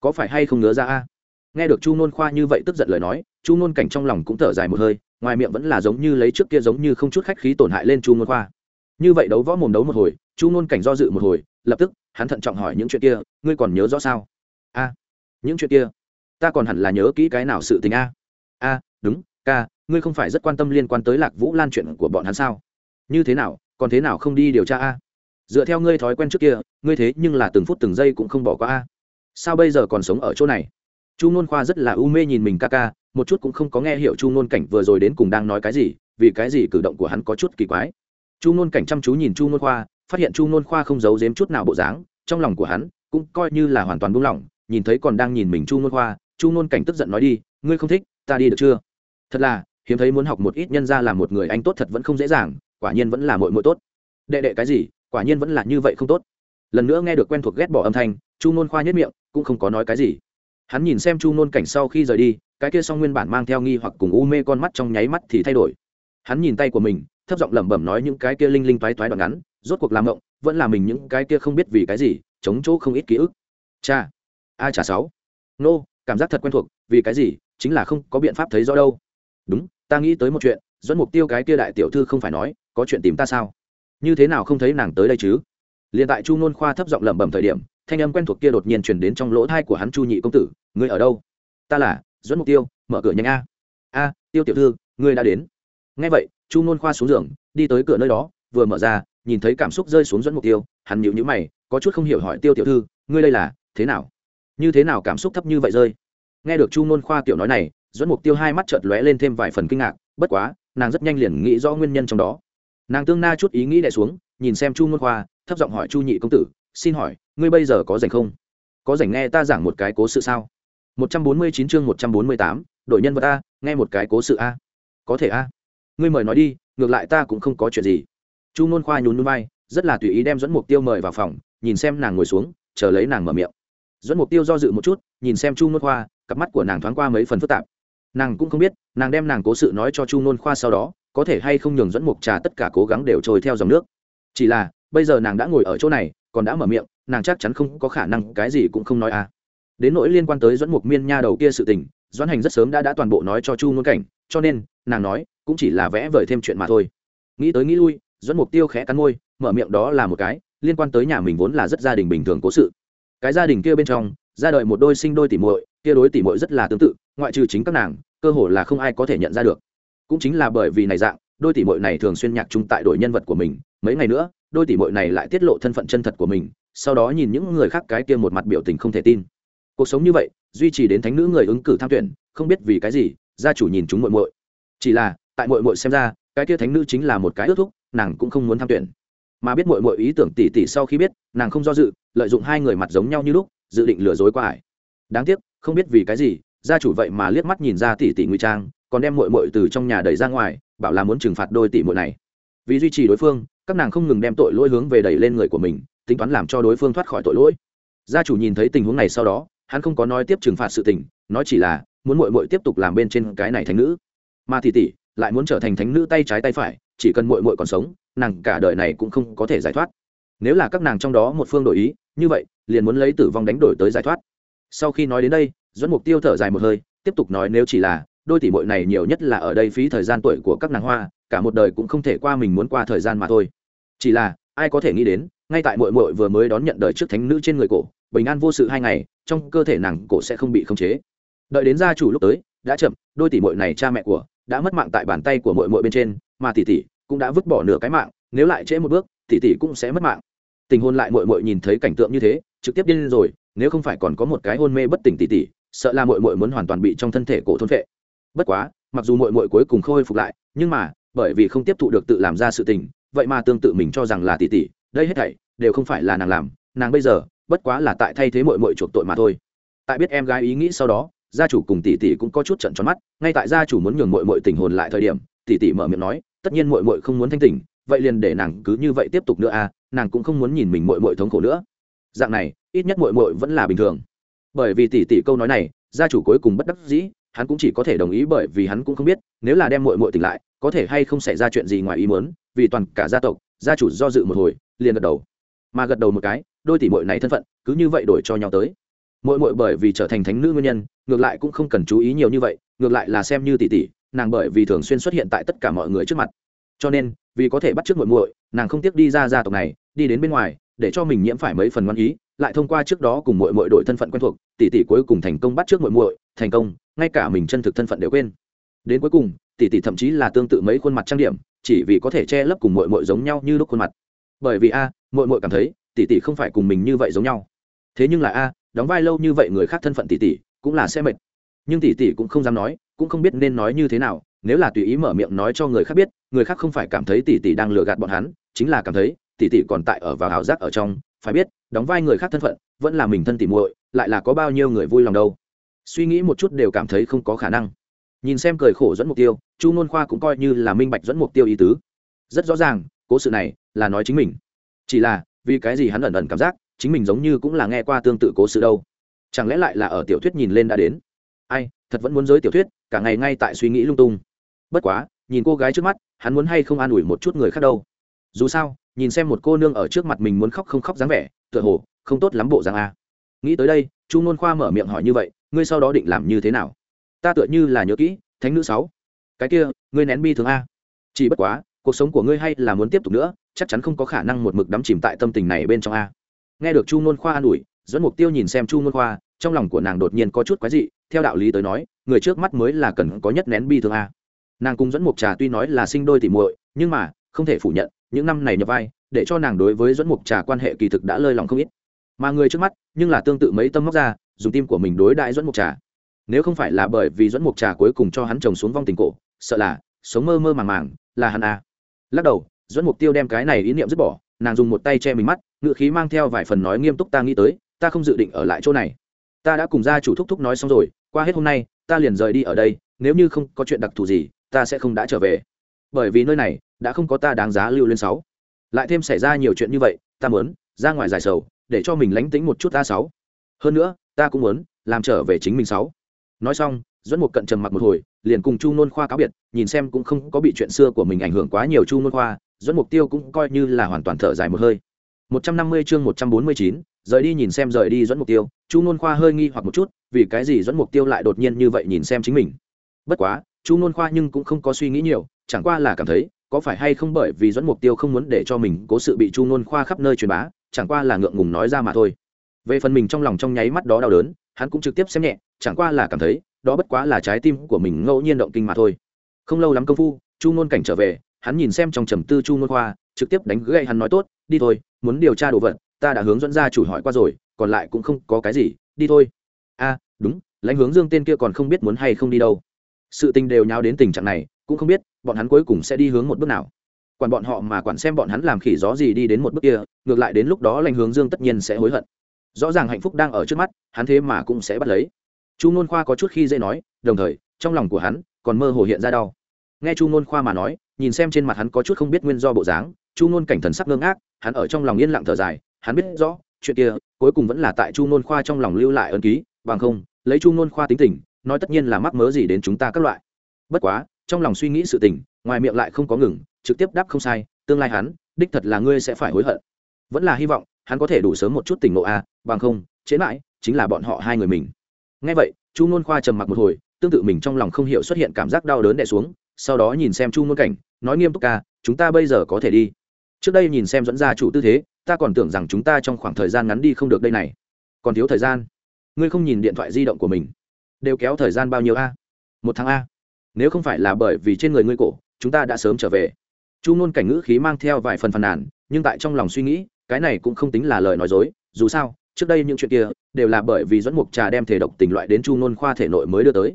Có phải hay không ngớ ra a? Nghe được chu nôn khoa như vậy tức giận lời nói, chu nôn cảnh trong lòng cũng thở dài một hơi, ngoài miệng vẫn là giống như lấy trước kia giống như không chút khách khí tổn hại lên chu nôn khoa. Như vậy đấu võ mồm đấu một hồi, chu nôn cảnh do dự một hồi, lập tức hắn thận trọng hỏi những chuyện kia, ngươi còn nhớ rõ sao? A, những chuyện kia? Ta còn hẳn là nhớ kỹ cái nào sự tình a? A, đúng, ca, ngươi không phải rất quan tâm liên quan tới lạc vũ lan chuyện của bọn hắn sao? Như thế nào, còn thế nào không đi điều tra a? Dựa theo ngươi thói quen trước kia, ngươi thế nhưng là từng phút từng giây cũng không bỏ qua a. Sao bây giờ còn sống ở chỗ này? Chu nôn khoa rất là u mê nhìn mình ca ca, một chút cũng không có nghe hiểu chu nôn cảnh vừa rồi đến cùng đang nói cái gì, vì cái gì cử động của hắn có chút kỳ quái. Chu nôn cảnh chăm chú nhìn chu nôn khoa phát hiện chu nôn khoa không giấu giếm chút nào bộ dáng, trong lòng của hắn cũng coi như là hoàn toàn buông lỏng, nhìn thấy còn đang nhìn mình chu nôn khoa, chu nôn cảnh tức giận nói đi, ngươi không thích, ta đi được chưa? Thật là, hiếm thấy muốn học một ít nhân ra làm một người anh tốt thật vẫn không dễ dàng, quả nhiên vẫn là mội mội tốt. Đệ đệ cái gì, quả nhiên vẫn là như vậy không tốt. Lần nữa nghe được quen thuộc ghét bỏ âm thanh, chu nôn khoa nhất miệng, cũng không có nói cái gì. Hắn nhìn xem chu nôn cảnh sau khi rời đi, cái kia xong nguyên bản mang theo nghi hoặc cùng u mê con mắt trong nháy mắt thì thay đổi. Hắn nhìn tay của mình, thấp giọng lẩm bẩm nói những cái kia linh linh toái toái đoạn ngắn rốt cuộc làm động vẫn là mình những cái kia không biết vì cái gì, chống chỗ không ít ký ức. Cha, a trả sáu. Nô, cảm giác thật quen thuộc, vì cái gì, chính là không có biện pháp thấy rõ đâu. Đúng, ta nghĩ tới một chuyện, dẫn mục tiêu cái kia đại tiểu thư không phải nói, có chuyện tìm ta sao? Như thế nào không thấy nàng tới đây chứ? Liền tại chu nôn khoa thấp giọng lẩm bẩm thời điểm, thanh âm quen thuộc kia đột nhiên chuyển đến trong lỗ thai của hắn chu nhị công tử, ngươi ở đâu? Ta là, dẫn mục tiêu, mở cửa nhanh a. A, tiêu tiểu thư, ngươi đã đến. Ngay vậy, chu nôn khoa xuống giường, đi tới cửa nơi đó, vừa mở ra nhìn thấy cảm xúc rơi xuống dẫn mục tiêu hắn nhịu nhữ mày có chút không hiểu hỏi tiêu tiểu thư ngươi đây là thế nào? Như thế nào cảm xúc thấp như vậy rơi? Nghe được chu nôn khoa tiểu nói này dẫn mục tiêu hai mắt chợt lóe lên thêm vài phần kinh ngạc bất quá nàng rất nhanh liền nghĩ rõ nguyên nhân trong đó. Nàng tương na chút ý nghĩ đẻ xuống nhìn xem chu nôn khoa thấp giọng hỏi chu nhị công tử xin hỏi ngươi bây giờ có rảnh không? Có rảnh nghe ta giảng một cái cố sự sao? 149 chương 148, đội nhân vật a nghe một cái cố sự a. Có thể a. Ngươi mời nói đi ngược lại ta cũng không có chuyện gì chu nôn khoa nhún núi bay rất là tùy ý đem dẫn mục tiêu mời vào phòng, nhìn xem nàng ngồi xuống, chờ lấy nàng mở miệng. Dẫn mục tiêu do dự một chút, nhìn xem chu nôn khoa, cặp mắt của nàng thoáng qua mấy phần phức tạp. Nàng cũng không biết, nàng đem nàng cố sự nói cho chu nôn khoa sau đó, có thể hay không nhường dẫn mục trà tất cả cố gắng đều trôi theo dòng nước. Chỉ là, bây giờ nàng đã ngồi ở chỗ này, còn đã mở miệng, nàng chắc chắn không có khả năng, cái gì cũng không nói à. Đến nỗi liên quan tới dẫn mục miên nha đầu kia sự tình doãn hành rất sớm đã đã toàn bộ nói cho chu ngôn cảnh, cho nên, nàng nói, cũng chỉ là vẽ vời thêm chuyện mà thôi. Nghĩ tới nghĩ lui dẫn mục tiêu khẽ cắn môi, mở miệng đó là một cái, liên quan tới nhà mình vốn là rất gia đình bình thường cố sự. Cái gia đình kia bên trong, ra đời một đôi sinh đôi tỉ muội, kia đối tỉ muội rất là tương tự, ngoại trừ chính các nàng, cơ hồ là không ai có thể nhận ra được. Cũng chính là bởi vì này dạng, đôi tỉ muội này thường xuyên nhạc chung tại đội nhân vật của mình, mấy ngày nữa, đôi tỉ muội này lại tiết lộ thân phận chân thật của mình, sau đó nhìn những người khác cái kia một mặt biểu tình không thể tin. Cuộc sống như vậy, duy trì đến thánh nữ người ứng cử tham tuyển, không biết vì cái gì, gia chủ nhìn chúng muội muội. Chỉ là, tại muội muội xem ra, cái kia thánh nữ chính là một cái ước thúc nàng cũng không muốn tham tuyển. Mà biết muội muội ý tưởng tỉ tỉ sau khi biết, nàng không do dự, lợi dụng hai người mặt giống nhau như lúc, dự định lừa dối qua ải đáng tiếc, không biết vì cái gì, gia chủ vậy mà liếc mắt nhìn ra tỉ tỉ nguy trang, còn đem muội muội từ trong nhà đẩy ra ngoài, bảo là muốn trừng phạt đôi tỷ muội này. Vì duy trì đối phương, các nàng không ngừng đem tội lỗi hướng về đẩy lên người của mình, tính toán làm cho đối phương thoát khỏi tội lỗi. Gia chủ nhìn thấy tình huống này sau đó, hắn không có nói tiếp trừng phạt sự tình, nói chỉ là muốn muội muội tiếp tục làm bên trên cái này thánh nữ. Mà tỷ tỷ lại muốn trở thành thánh nữ tay trái tay phải chỉ cần muội muội còn sống, nàng cả đời này cũng không có thể giải thoát. Nếu là các nàng trong đó một phương đổi ý, như vậy, liền muốn lấy tử vong đánh đổi tới giải thoát. Sau khi nói đến đây dẫn mục tiêu thở dài một hơi, tiếp tục nói nếu chỉ là, đôi tỷ muội này nhiều nhất là ở đây phí thời gian tuổi của các nàng hoa, cả một đời cũng không thể qua mình muốn qua thời gian mà thôi. Chỉ là, ai có thể nghĩ đến, ngay tại muội muội vừa mới đón nhận đời trước thánh nữ trên người cổ, bình an vô sự hai ngày, trong cơ thể nàng cổ sẽ không bị khống chế. Đợi đến gia chủ lúc tới, đã chậm, đôi tỷ muội này cha mẹ của, đã mất mạng tại bàn tay của muội muội bên trên mà tỷ tỷ cũng đã vứt bỏ nửa cái mạng, nếu lại trễ một bước tỷ tỷ cũng sẽ mất mạng. Tình hôn lại muội muội nhìn thấy cảnh tượng như thế, trực tiếp điên rồi, nếu không phải còn có một cái hôn mê bất tỉnh tỷ tỷ sợ là muội muội muốn hoàn toàn bị trong thân thể cổ thôn phệ. Bất quá, mặc dù muội muội cuối cùng khôi phục lại, nhưng mà, bởi vì không tiếp thụ được tự làm ra sự tình, vậy mà tương tự mình cho rằng là tỷ tỷ đây hết thảy đều không phải là nàng làm, nàng bây giờ, bất quá là tại thay thế muội muội chuộc tội mà thôi. Tại biết em gái ý nghĩ sau đó, gia chủ cùng tỷ tỷ cũng có chút trận tròn mắt, ngay tại gia chủ muốn nhường muội muội tình hồn lại thời điểm tỷ tỷ mở miệng nói tất nhiên muội muội không muốn thanh tỉnh, vậy liền để nàng cứ như vậy tiếp tục nữa à nàng cũng không muốn nhìn mình muội muội thống khổ nữa. Dạng này, ít nhất muội muội vẫn là bình thường. Bởi vì tỷ tỷ câu nói này, gia chủ cuối cùng bất đắc dĩ, hắn cũng chỉ có thể đồng ý bởi vì hắn cũng không biết, nếu là đem muội muội tỉnh lại, có thể hay không xảy ra chuyện gì ngoài ý muốn, vì toàn cả gia tộc, gia chủ do dự một hồi, liền gật đầu. Mà gật đầu một cái, đôi tỷ muội này thân phận, cứ như vậy đổi cho nhau tới. Muội muội bởi vì trở thành thánh nữ nguyên nhân, ngược lại cũng không cần chú ý nhiều như vậy, ngược lại là xem như tỷ tỷ nàng bởi vì thường xuyên xuất hiện tại tất cả mọi người trước mặt. Cho nên, vì có thể bắt trước muội muội, nàng không tiếc đi ra gia tộc này, đi đến bên ngoài, để cho mình nhiễm phải mấy phần ngoan ý, lại thông qua trước đó cùng muội muội đổi thân phận quen thuộc, tỷ tỷ cuối cùng thành công bắt trước muội muội, thành công, ngay cả mình chân thực thân phận đều quên. Đến cuối cùng, tỷ tỷ thậm chí là tương tự mấy khuôn mặt trang điểm, chỉ vì có thể che lấp cùng muội muội giống nhau như lúc khuôn mặt. Bởi vì a, muội muội cảm thấy, tỷ tỷ không phải cùng mình như vậy giống nhau. Thế nhưng là a, đóng vai lâu như vậy người khác thân phận tỷ tỷ cũng là sẽ mệt nhưng tỷ tỷ cũng không dám nói, cũng không biết nên nói như thế nào, nếu là tùy ý mở miệng nói cho người khác biết, người khác không phải cảm thấy tỷ tỷ đang lừa gạt bọn hắn, chính là cảm thấy tỷ tỷ còn tại ở vào ảo giác ở trong, phải biết, đóng vai người khác thân phận, vẫn là mình thân tỷ muội, lại là có bao nhiêu người vui lòng đâu. Suy nghĩ một chút đều cảm thấy không có khả năng. Nhìn xem cười khổ dẫn mục tiêu, chu nôn khoa cũng coi như là minh bạch dẫn mục tiêu ý tứ. Rất rõ ràng, cố sự này là nói chính mình. Chỉ là, vì cái gì hắn ẩn ẩn cảm giác, chính mình giống như cũng là nghe qua tương tự cố sự đâu. Chẳng lẽ lại là ở tiểu thuyết nhìn lên đã đến? Ai, thật vẫn muốn giới tiểu thuyết, cả ngày ngay tại suy nghĩ lung tung. Bất quá, nhìn cô gái trước mắt, hắn muốn hay không an ủi một chút người khác đâu. Dù sao, nhìn xem một cô nương ở trước mặt mình muốn khóc không khóc dáng vẻ, tựa hồ, không tốt lắm bộ dáng a. Nghĩ tới đây, chu nôn khoa mở miệng hỏi như vậy, ngươi sau đó định làm như thế nào? Ta tựa như là nhớ kỹ, thánh nữ sáu. Cái kia, ngươi nén bi thường a. Chỉ bất quá, cuộc sống của ngươi hay là muốn tiếp tục nữa, chắc chắn không có khả năng một mực đắm chìm tại tâm tình này bên trong a. Nghe được chu nôn khoa an ủi, dẫn mục tiêu nhìn xem chu nôn khoa trong lòng của nàng đột nhiên có chút quái dị, theo đạo lý tới nói, người trước mắt mới là cần có nhất nén bi thương a. Nàng cùng dẫn mục trà tuy nói là sinh đôi tỉ muội, nhưng mà, không thể phủ nhận, những năm này nhập vai, để cho nàng đối với dẫn mục trà quan hệ kỳ thực đã lơi lòng không ít. Mà người trước mắt, nhưng là tương tự mấy tâm móc ra, dùng tim của mình đối đại dẫn mục trà. Nếu không phải là bởi vì dẫn mục trà cuối cùng cho hắn chồng xuống vong tình cổ, sợ là, sống mơ mơ màng màng, là hắn a. Lắc đầu dẫn mục tiêu đem cái này ý niệm dứt bỏ, nàng dùng một tay che mình mắt, ngựa khí mang theo vài phần nói nghiêm túc, ta nghĩ tới, ta không dự định ở lại chỗ này ta đã cùng gia chủ thúc thúc nói xong rồi qua hết hôm nay ta liền rời đi ở đây nếu như không có chuyện đặc thù gì ta sẽ không đã trở về. Bởi vì nơi này đã không có ta đáng giá lưu lên sáu. Lại thêm xảy ra nhiều chuyện như vậy ta muốn ra ngoài giải sầu để cho mình lánh tính một chút ta sáu. Hơn nữa ta cũng muốn làm trở về chính mình sáu. Nói xong dẫn một cận trầm mặc một hồi liền cùng chu nôn khoa cáo biệt nhìn xem cũng không có bị chuyện xưa của mình ảnh hưởng quá nhiều chu nôn khoa dẫn mục tiêu cũng coi như là hoàn toàn thở dài một hơi. 150 chương 149, rời đi nhìn xem rời đi dẫn mục tiêu, chu nôn khoa hơi nghi hoặc một chút, vì cái gì dẫn mục tiêu lại đột nhiên như vậy nhìn xem chính mình? Bất quá, chu nôn khoa nhưng cũng không có suy nghĩ nhiều, chẳng qua là cảm thấy, có phải hay không bởi vì dẫn mục tiêu không muốn để cho mình cố sự bị chu nôn khoa khắp nơi truyền bá, chẳng qua là ngượng ngùng nói ra mà thôi. Về phần mình trong lòng trong nháy mắt đó đau đớn, hắn cũng trực tiếp xem nhẹ, chẳng qua là cảm thấy, đó bất quá là trái tim của mình ngẫu nhiên động kinh mà thôi. Không lâu lắm công phu, chu nôn cảnh trở về, hắn nhìn xem trong trầm tư chu nôn khoa, trực tiếp đánh gậy hắn nói tốt, đi thôi, muốn điều tra đồ vật ta đã hướng dẫn ra chủ hỏi qua rồi, còn lại cũng không có cái gì, đi thôi. A, đúng, lãnh hướng dương tên kia còn không biết muốn hay không đi đâu. Sự tình đều nháo đến tình trạng này, cũng không biết, bọn hắn cuối cùng sẽ đi hướng một bước nào. Quản bọn họ mà quản xem bọn hắn làm khỉ gió gì đi đến một bước kia, ngược lại đến lúc đó lãnh hướng dương tất nhiên sẽ hối hận. Rõ ràng hạnh phúc đang ở trước mắt, hắn thế mà cũng sẽ bắt lấy. Chu ngôn khoa có chút khi dễ nói, đồng thời, trong lòng của hắn còn mơ hồ hiện ra đau. Nghe chu ngôn khoa mà nói, nhìn xem trên mặt hắn có chút không biết nguyên do bộ dáng, chu ngôn cảnh thần sắc ngưng ác hắn ở trong lòng yên lặng thở dài hắn biết rõ chuyện kia cuối cùng vẫn là tại chu Nôn khoa trong lòng lưu lại ân ký bằng không lấy chu Nôn khoa tính tình nói tất nhiên là mắc mớ gì đến chúng ta các loại. Bất quá trong lòng suy nghĩ sự tình ngoài miệng lại không có ngừng trực tiếp đáp không sai tương lai hắn đích thật là ngươi sẽ phải hối hận. Vẫn là hy vọng hắn có thể đủ sớm một chút tỉnh ngộ a à, bằng không chế mãi chính là bọn họ hai người mình. Ngay vậy chu nôn khoa trầm mặc một hồi tương tự mình trong lòng không hiểu xuất hiện cảm giác đau đớn đè xuống sau đó nhìn xem chu nôn cảnh nói nghiêm túc ca chúng ta bây giờ có thể đi. Trước đây nhìn xem dẫn ra chủ tư thế ta còn tưởng rằng chúng ta trong khoảng thời gian ngắn đi không được đây này. Còn thiếu thời gian. Ngươi không nhìn điện thoại di động của mình. Đều kéo thời gian bao nhiêu a? Một tháng a? Nếu không phải là bởi vì trên người ngươi cổ, chúng ta đã sớm trở về. Chu nôn cảnh ngữ khí mang theo vài phần phàn nàn, nhưng tại trong lòng suy nghĩ, cái này cũng không tính là lời nói dối, dù sao, trước đây những chuyện kia đều là bởi vì dẫn mục trà đem thể độc tình loại đến chu nôn khoa thể nội mới đưa tới.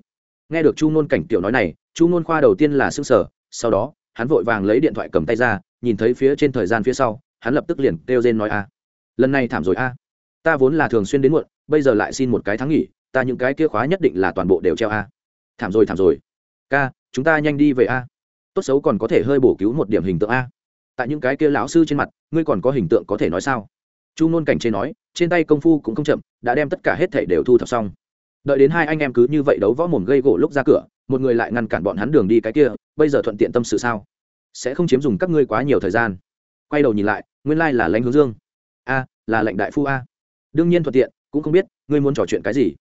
Nghe được chu nôn cảnh tiểu nói này, chu nôn khoa đầu tiên là s ư n g sở sau đó, hắn vội vàng lấy điện thoại cầm tay ra, nhìn thấy phía trên thời gian phía sau hắn lập tức liền kêu rên nói a. Lần này thảm rồi a. Ta vốn là thường xuyên đến muộn, bây giờ lại xin một cái tháng nghỉ, ta những cái kia khóa nhất định là toàn bộ đều treo a. Thảm rồi thảm rồi. Ca, chúng ta nhanh đi về a. Tốt xấu còn có thể hơi bổ cứu một điểm hình tượng a. Tại những cái kia lão sư trên mặt, ngươi còn có hình tượng có thể nói sao? Chu nôn cảnh chế nói, trên tay công phu cũng không chậm, đã đem tất cả hết thảy đều thu thập xong. Đợi đến hai anh em cứ như vậy đấu võ mồm gây gỗ lúc ra cửa, một người lại ngăn cản bọn hắn đường đi cái kia, bây giờ thuận tiện tâm sự sao? Sẽ không chiếm dùng các ngươi quá nhiều thời gian quay đầu nhìn lại, nguyên lai là lãnh hướng dương. A, là lệnh đại phu a. Đương nhiên thuận tiện, cũng không biết, ngươi muốn trò chuyện cái gì?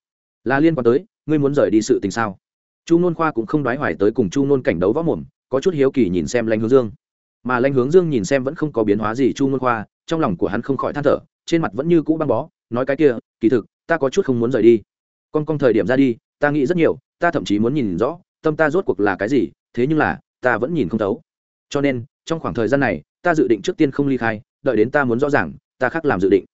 Là liên quan tới, ngươi muốn rời đi sự tình sao? Chu nôn khoa cũng không đoái hoài tới cùng chu nôn cảnh đấu võ mồm, có chút hiếu kỳ nhìn xem lãnh hướng dương. Mà lãnh hướng dương nhìn xem vẫn không có biến hóa gì chu nôn khoa, trong lòng của hắn không khỏi than thở, trên mặt vẫn như cũ băng bó, nói cái kia, kỳ thực, ta có chút không muốn rời đi. Con con thời điểm ra đi, ta nghĩ rất nhiều, ta thậm chí muốn nhìn rõ, tâm ta rốt cuộc là cái gì, thế nhưng là, ta vẫn nhìn không thấu. Cho nên, trong khoảng thời gian này ta dự định trước tiên không ly khai, đợi đến ta muốn rõ ràng, ta khác làm dự định.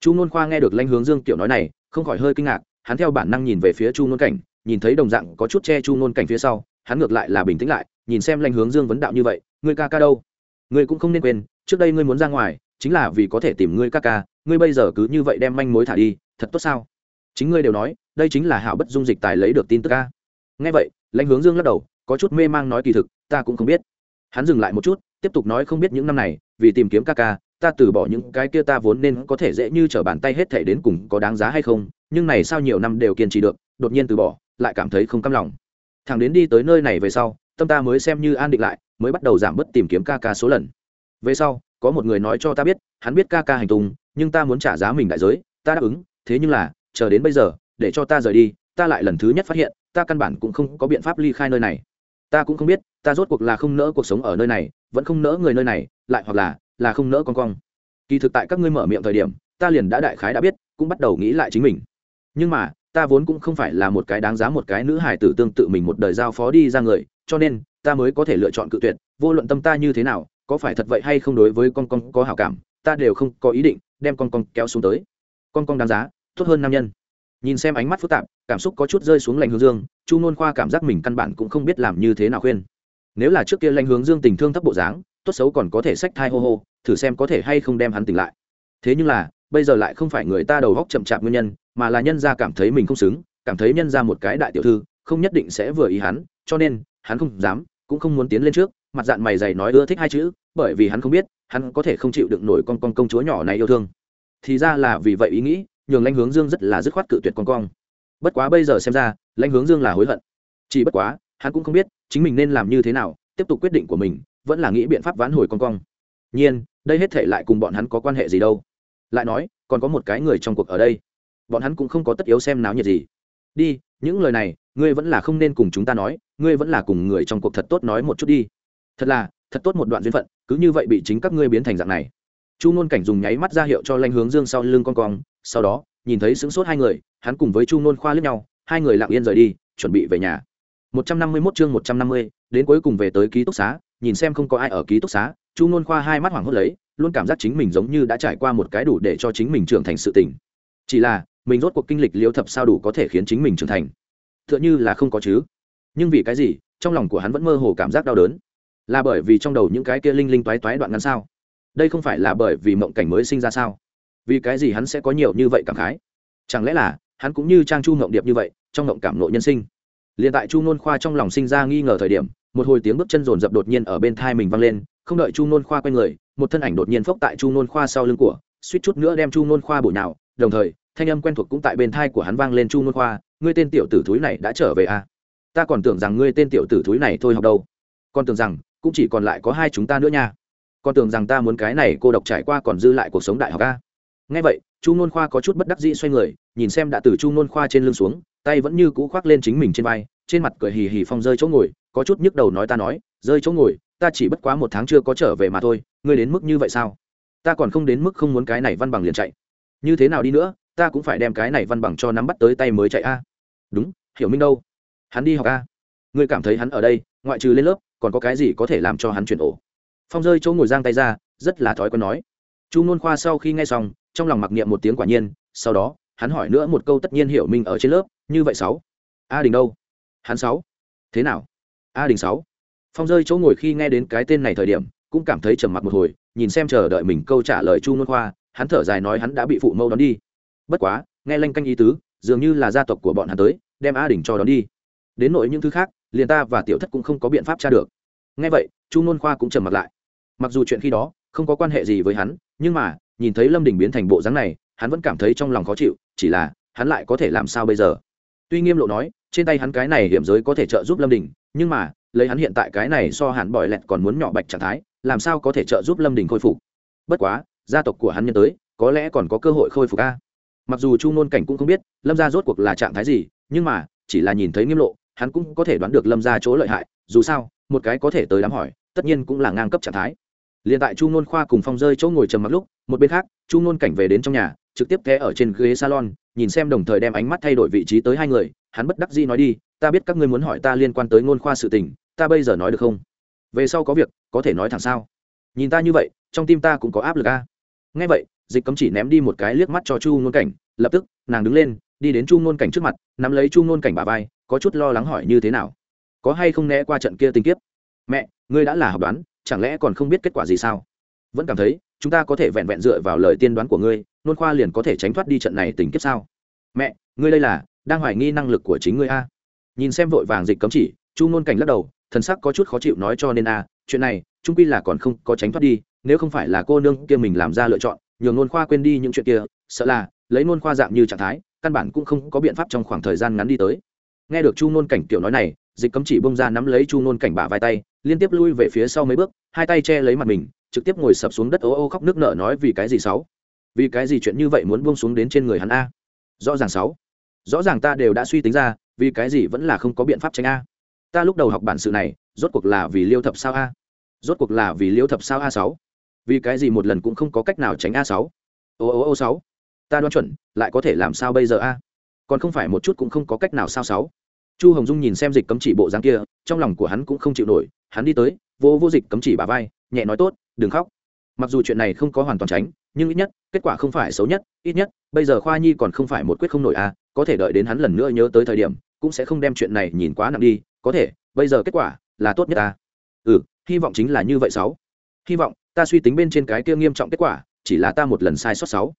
Chu nôn khoa nghe được lãnh hướng dương kiểu nói này, không khỏi hơi kinh ngạc, hắn theo bản năng nhìn về phía chu nôn cảnh, nhìn thấy đồng dạng có chút che chu nôn cảnh phía sau, hắn ngược lại là bình tĩnh lại, nhìn xem lãnh hướng dương vấn đạo như vậy, ngươi ca ca đâu? Ngươi cũng không nên quên, trước đây ngươi muốn ra ngoài, chính là vì có thể tìm ngươi ca ca, ngươi bây giờ cứ như vậy đem manh mối thả đi, thật tốt sao? Chính ngươi đều nói, đây chính là hảo bất dung dịch tài lấy được tin tức ca nghe vậy, lãnh hướng dương lắc đầu, có chút mê mang nói kỳ thực, ta cũng không biết. Hắn dừng lại một chút tiếp tục nói không biết những năm này, vì tìm kiếm ca ca, ta từ bỏ những cái kia ta vốn nên có thể dễ như trở bàn tay hết thể đến cùng có đáng giá hay không, nhưng này sao nhiều năm đều kiên trì được, đột nhiên từ bỏ, lại cảm thấy không căm lòng. Thằng đến đi tới nơi này về sau, tâm ta mới xem như an định lại, mới bắt đầu giảm bớt tìm kiếm ca ca số lần. Về sau, có một người nói cho ta biết, hắn biết ca ca hành tung, nhưng ta muốn trả giá mình đại giới, ta đáp ứng, thế nhưng là, chờ đến bây giờ, để cho ta rời đi, ta lại lần thứ nhất phát hiện, ta căn bản cũng không có biện pháp ly khai nơi này. Ta cũng không biết, ta rốt cuộc là không nỡ cuộc sống ở nơi này vẫn không nỡ người nơi này, lại hoặc là là không nỡ con cong. Kỳ thực tại các ngươi mở miệng thời điểm, ta liền đã đại khái đã biết, cũng bắt đầu nghĩ lại chính mình. Nhưng mà, ta vốn cũng không phải là một cái đáng giá một cái nữ hài tử tương tự mình một đời giao phó đi ra người, cho nên, ta mới có thể lựa chọn cự tuyệt, vô luận tâm ta như thế nào, có phải thật vậy hay không đối với con con có hảo cảm, ta đều không có ý định đem con con kéo xuống tới. Con con đáng giá, tốt hơn nam nhân. Nhìn xem ánh mắt phức tạp, cảm xúc có chút rơi xuống lành hướng dương, chu nôn khoa cảm giác mình căn bản cũng không biết làm như thế nào khuyên nếu là trước kia lãnh hướng dương tình thương thấp bộ dáng, tốt xấu còn có thể sách thai hô hô, thử xem có thể hay không đem hắn tỉnh lại. Thế nhưng là, bây giờ lại không phải người ta đầu góc chậm chạp nguyên nhân, mà là nhân ra cảm thấy mình không xứng, cảm thấy nhân ra một cái đại tiểu thư, không nhất định sẽ vừa ý hắn, cho nên, hắn không dám, cũng không muốn tiến lên trước, mặt dạng mày dày nói ưa thích hai chữ, bởi vì hắn không biết, hắn có thể không chịu đựng nổi con con công chúa nhỏ này yêu thương. Thì ra là vì vậy ý nghĩ, nhường lãnh hướng dương rất là dứt khoát cự tuyệt con con. Bất quá bây giờ xem ra, lãnh hướng dương là hối hận. Chỉ bất quá, hắn cũng không biết chính mình nên làm như thế nào, tiếp tục quyết định của mình, vẫn là nghĩ biện pháp vãn hồi con cong. Nhiên, đây hết thể lại cùng bọn hắn có quan hệ gì đâu. Lại nói, còn có một cái người trong cuộc ở đây. Bọn hắn cũng không có tất yếu xem náo nhiệt gì. Đi, những lời này, ngươi vẫn là không nên cùng chúng ta nói, ngươi vẫn là cùng người trong cuộc thật tốt nói một chút đi. Thật là, thật tốt một đoạn duyên phận, cứ như vậy bị chính các ngươi biến thành dạng này. Chu ngôn cảnh dùng nháy mắt ra hiệu cho lanh hướng dương sau lưng con cong, sau đó, nhìn thấy sững sốt hai người, hắn cùng với chu ngôn khoa lướt nhau, hai người lặng yên rời đi, chuẩn bị về nhà. 151 chương 150, đến cuối cùng về tới ký túc xá nhìn xem không có ai ở ký túc xá chu Nôn khoa hai mắt hoảng hốt lấy luôn cảm giác chính mình giống như đã trải qua một cái đủ để cho chính mình trưởng thành sự tỉnh chỉ là mình rốt cuộc kinh lịch liêu thập sao đủ có thể khiến chính mình trưởng thành? T như là không có chứ. Nhưng vì cái gì trong lòng của hắn vẫn mơ hồ cảm giác đau đớn? Là bởi vì trong đầu những cái kia linh linh toái toái đoạn ngắn sao? Đây không phải là bởi vì mộng cảnh mới sinh ra sao? Vì cái gì hắn sẽ có nhiều như vậy cảm khái? Chẳng lẽ là hắn cũng như trang chu ngộng điệp như vậy trong ngộng cảm nội nhân sinh? Liền tại chu nôn khoa trong lòng sinh ra nghi ngờ thời điểm, một hồi tiếng bước chân rồn rập đột nhiên ở bên thai mình vang lên, không đợi chu nôn khoa quay người, một thân ảnh đột nhiên phốc tại chu nôn khoa sau lưng của, suýt chút nữa đem chu nôn khoa bổ nhào, đồng thời, thanh âm quen thuộc cũng tại bên thai của hắn vang lên chu nôn khoa, ngươi tên tiểu tử thúi này đã trở về à? ta còn tưởng rằng ngươi tên tiểu tử thúi này thôi học đâu. Còn tưởng rằng, cũng chỉ còn lại có hai chúng ta nữa nha. Còn tưởng rằng ta muốn cái này cô độc trải qua còn dư lại cuộc sống đại học a nghe vậy chu nôn khoa có chút bất đắc dĩ xoay người, nhìn xem đã từ chu nôn khoa trên lưng xuống, tay vẫn như cũ khoác lên chính mình trên vai, trên mặt cười hì hì phong rơi chỗ ngồi, có chút nhức đầu nói ta nói, rơi chỗ ngồi, ta chỉ bất quá một tháng chưa có trở về mà thôi, ngươi đến mức như vậy sao? Ta còn không đến mức không muốn cái này văn bằng liền chạy. Như thế nào đi nữa, ta cũng phải đem cái này văn bằng cho nắm bắt tới tay mới chạy a. Đúng, hiểu minh đâu? Hắn đi học a. Ngươi cảm thấy hắn ở đây, ngoại trừ lên lớp, còn có cái gì có thể làm cho hắn chuyển ổ? Phong rơi chỗ ngồi giang tay ra, rất là thói quen nói. Chu nôn khoa sau khi nghe xong trong lòng mặc niệm một tiếng quả nhiên, sau đó, hắn hỏi nữa một câu tất nhiên hiểu mình ở trên lớp, như vậy sáu. A đình đâu? Hắn sáu. Thế nào? A đình sáu. Phong rơi chỗ ngồi khi nghe đến cái tên này thời điểm, cũng cảm thấy trầm mặc một hồi, nhìn xem chờ đợi mình câu trả lời chu nôn khoa, hắn thở dài nói hắn đã bị phụ mâu đón đi. Bất quá, nghe lanh canh ý tứ, dường như là gia tộc của bọn hắn tới, đem a đình cho đón đi. Đến nội những thứ khác, liền ta và tiểu thất cũng không có biện pháp tra được. Nghe vậy, chu nôn khoa cũng trầm mặt lại. Mặc dù chuyện khi đó, không có quan hệ gì với hắn, nhưng mà nhìn thấy lâm đình biến thành bộ dáng này, hắn vẫn cảm thấy trong lòng khó chịu, chỉ là, hắn lại có thể làm sao bây giờ? Tuy nghiêm lộ nói, trên tay hắn cái này hiểm giới có thể trợ giúp lâm đình, nhưng mà, lấy hắn hiện tại cái này so hẳn bỏi lẹt còn muốn nhỏ bạch trạng thái, làm sao có thể trợ giúp lâm đình khôi phục? Bất quá, gia tộc của hắn nhân tới, có lẽ còn có cơ hội khôi phục a. Mặc dù chu nôn cảnh cũng không biết, lâm gia rốt cuộc là trạng thái gì, nhưng mà, chỉ là nhìn thấy nghiêm lộ, hắn cũng có thể đoán được lâm gia chỗ lợi hại, dù sao, một cái có thể tới đám hỏi, tất nhiên cũng là ngang cấp trạng thái liền tại chu nôn khoa cùng phong rơi chỗ ngồi trầm mặc lúc, một bên khác, chu nôn cảnh về đến trong nhà, trực tiếp té ở trên ghế salon, nhìn xem đồng thời đem ánh mắt thay đổi vị trí tới hai người. Hắn bất đắc dĩ nói đi, ta biết các ngươi muốn hỏi ta liên quan tới ngôn khoa sự tình, ta bây giờ nói được không? Về sau có việc, có thể nói thẳng sao? Nhìn ta như vậy, trong tim ta cũng có áp lực a. Ngay vậy, dịch cấm chỉ ném đi một cái liếc mắt cho chu ngôn cảnh, lập tức, nàng đứng lên, đi đến chu ngôn cảnh trước mặt, nắm lấy chu ngôn cảnh bà vai, có chút lo lắng hỏi như thế nào? Có hay không né qua trận kia tình kiếp? Mẹ, ngươi đã là học đoán chẳng lẽ còn không biết kết quả gì sao? Vẫn cảm thấy, chúng ta có thể vẹn vẹn dựa vào lời tiên đoán của ngươi, nôn khoa liền có thể tránh thoát đi trận này tình kiếp sao? Mẹ, ngươi đây là, đang hoài nghi năng lực của chính ngươi a. Nhìn xem vội vàng dịch cấm chỉ, chu nôn cảnh lắc đầu, thần sắc có chút khó chịu nói cho nên a, chuyện này trung quy là còn không có tránh thoát đi, nếu không phải là cô nương kia mình làm ra lựa chọn, nhường nôn khoa quên đi những chuyện kia, sợ là, lấy nôn khoa dạng như trạng thái, căn bản cũng không có biện pháp trong khoảng thời gian ngắn đi tới. Nghe được chu nôn cảnh kiểu nói này dịch cấm chỉ bông ra nắm lấy chu nôn cảnh bả vai tay, liên tiếp lui về phía sau mấy bước, hai tay che lấy mặt mình, trực tiếp ngồi sập xuống đất ô ô khóc nước nở nói vì cái gì sáu? Vì cái gì chuyện như vậy muốn buông xuống đến trên người hắn a? Rõ ràng sáu. Rõ ràng ta đều đã suy tính ra, vì cái gì vẫn là không có biện pháp tránh a? Ta lúc đầu học bản sự này, rốt cuộc là vì liêu thập sao a? Rốt cuộc là vì liêu thập sao a sáu? Vì cái gì một lần cũng không có cách nào tránh a sáu? Ô ô ô sáu. Ta đoán chuẩn, lại có thể làm sao bây giờ a? Còn không phải một chút cũng không có cách nào sao sáu? Chu hồng dung nhìn xem dịch cấm chỉ bộ dáng kia, trong lòng của hắn cũng không chịu nổi, hắn đi tới, vô vô dịch cấm chỉ bà vai, nhẹ nói tốt, đừng khóc. Mặc dù chuyện này không có hoàn toàn tránh, nhưng ít nhất, kết quả không phải xấu nhất, ít nhất, bây giờ khoa nhi còn không phải một quyết không nổi a có thể đợi đến hắn lần nữa nhớ tới thời điểm, cũng sẽ không đem chuyện này nhìn quá nặng đi, có thể, bây giờ kết quả là tốt nhất à. ừ hy vọng chính là như vậy sáu. Hy vọng, ta suy tính bên trên cái kia nghiêm trọng kết quả, chỉ là ta một lần sai sót sáu.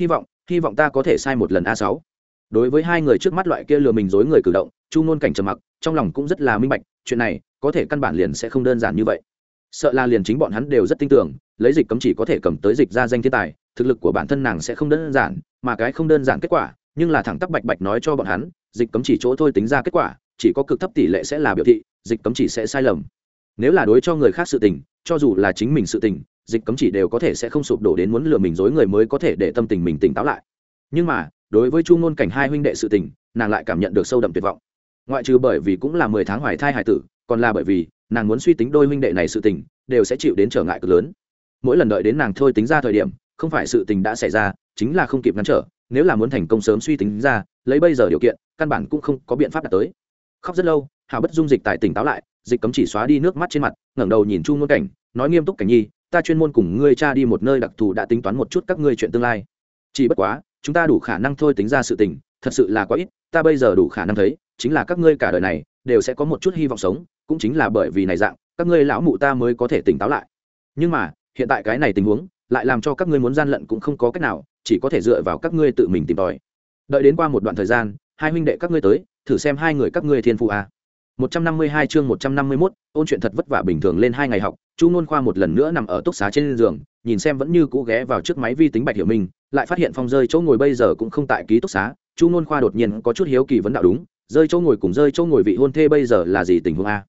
Hy vọng hy vọng ta có thể sai một lần a sáu. Đối với hai người trước mắt loại kia lừa mình dối người cử động chu ngôn cảnh trầm mặc, trong lòng cũng rất là minh bạch, chuyện này có thể căn bản liền sẽ không đơn giản như vậy. Sợ là liền chính bọn hắn đều rất tin tưởng, lấy dịch cấm chỉ có thể cầm tới dịch ra danh thiên tài, thực lực của bản thân nàng sẽ không đơn giản, mà cái không đơn giản kết quả, nhưng là thẳng tắc bạch bạch nói cho bọn hắn, dịch cấm chỉ chỗ thôi tính ra kết quả, chỉ có cực thấp tỷ lệ sẽ là biểu thị, dịch cấm chỉ sẽ sai lầm. Nếu là đối cho người khác sự tình, cho dù là chính mình sự tình, dịch cấm chỉ đều có thể sẽ không sụp đổ đến muốn lừa mình dối người mới có thể để tâm tình mình tỉnh táo lại. Nhưng mà, đối với chu ngôn cảnh hai huynh đệ sự tình, nàng lại cảm nhận được sâu đậm tuyệt vọng ngoại trừ bởi vì cũng là mười tháng hoài thai hải tử, còn là bởi vì nàng muốn suy tính đôi huynh đệ này sự tình, đều sẽ chịu đến trở ngại cực lớn. Mỗi lần đợi đến nàng thôi tính ra thời điểm, không phải sự tình đã xảy ra, chính là không kịp ngăn trở, nếu là muốn thành công sớm suy tính ra, lấy bây giờ điều kiện, căn bản cũng không có biện pháp đạt tới. Khóc rất lâu hào bất dung dịch tại tỉnh táo lại, dịch cấm chỉ xóa đi nước mắt trên mặt, ngẩng đầu nhìn chu ngôn cảnh, nói nghiêm túc cảnh nhi, ta chuyên môn cùng ngươi cha đi một nơi đặc thù đã tính toán một chút các ngươi chuyện tương lai. Chỉ bất quá, chúng ta đủ khả năng thôi tính ra sự tình, thật sự là quá ít ta bây giờ đủ khả năng thấy, chính là các ngươi cả đời này đều sẽ có một chút hy vọng sống, cũng chính là bởi vì này dạng, các ngươi lão mụ ta mới có thể tỉnh táo lại nhưng mà, hiện tại cái này tình huống lại làm cho các ngươi muốn gian lận cũng không có cách nào, chỉ có thể dựa vào các ngươi tự mình tìm tòi đợi đến qua một đoạn thời gian, hai huynh đệ các ngươi tới, thử xem hai người các ngươi thiên phụ à. 152 chương 151, ôn chuyện thật vất vả bình thường lên hai ngày học, Chu Nôn Khoa một lần nữa nằm ở túc xá trên giường, nhìn xem vẫn như cũ ghé vào trước máy vi tính Bạch Hiểu Minh, lại phát hiện phong rơi chỗ ngồi bây giờ cũng không tại ký túc xá, Chu Nôn Khoa đột nhiên có chút hiếu kỳ vấn đạo đúng, rơi chỗ ngồi cùng rơi chỗ ngồi vị hôn thê bây giờ là gì tình huống a?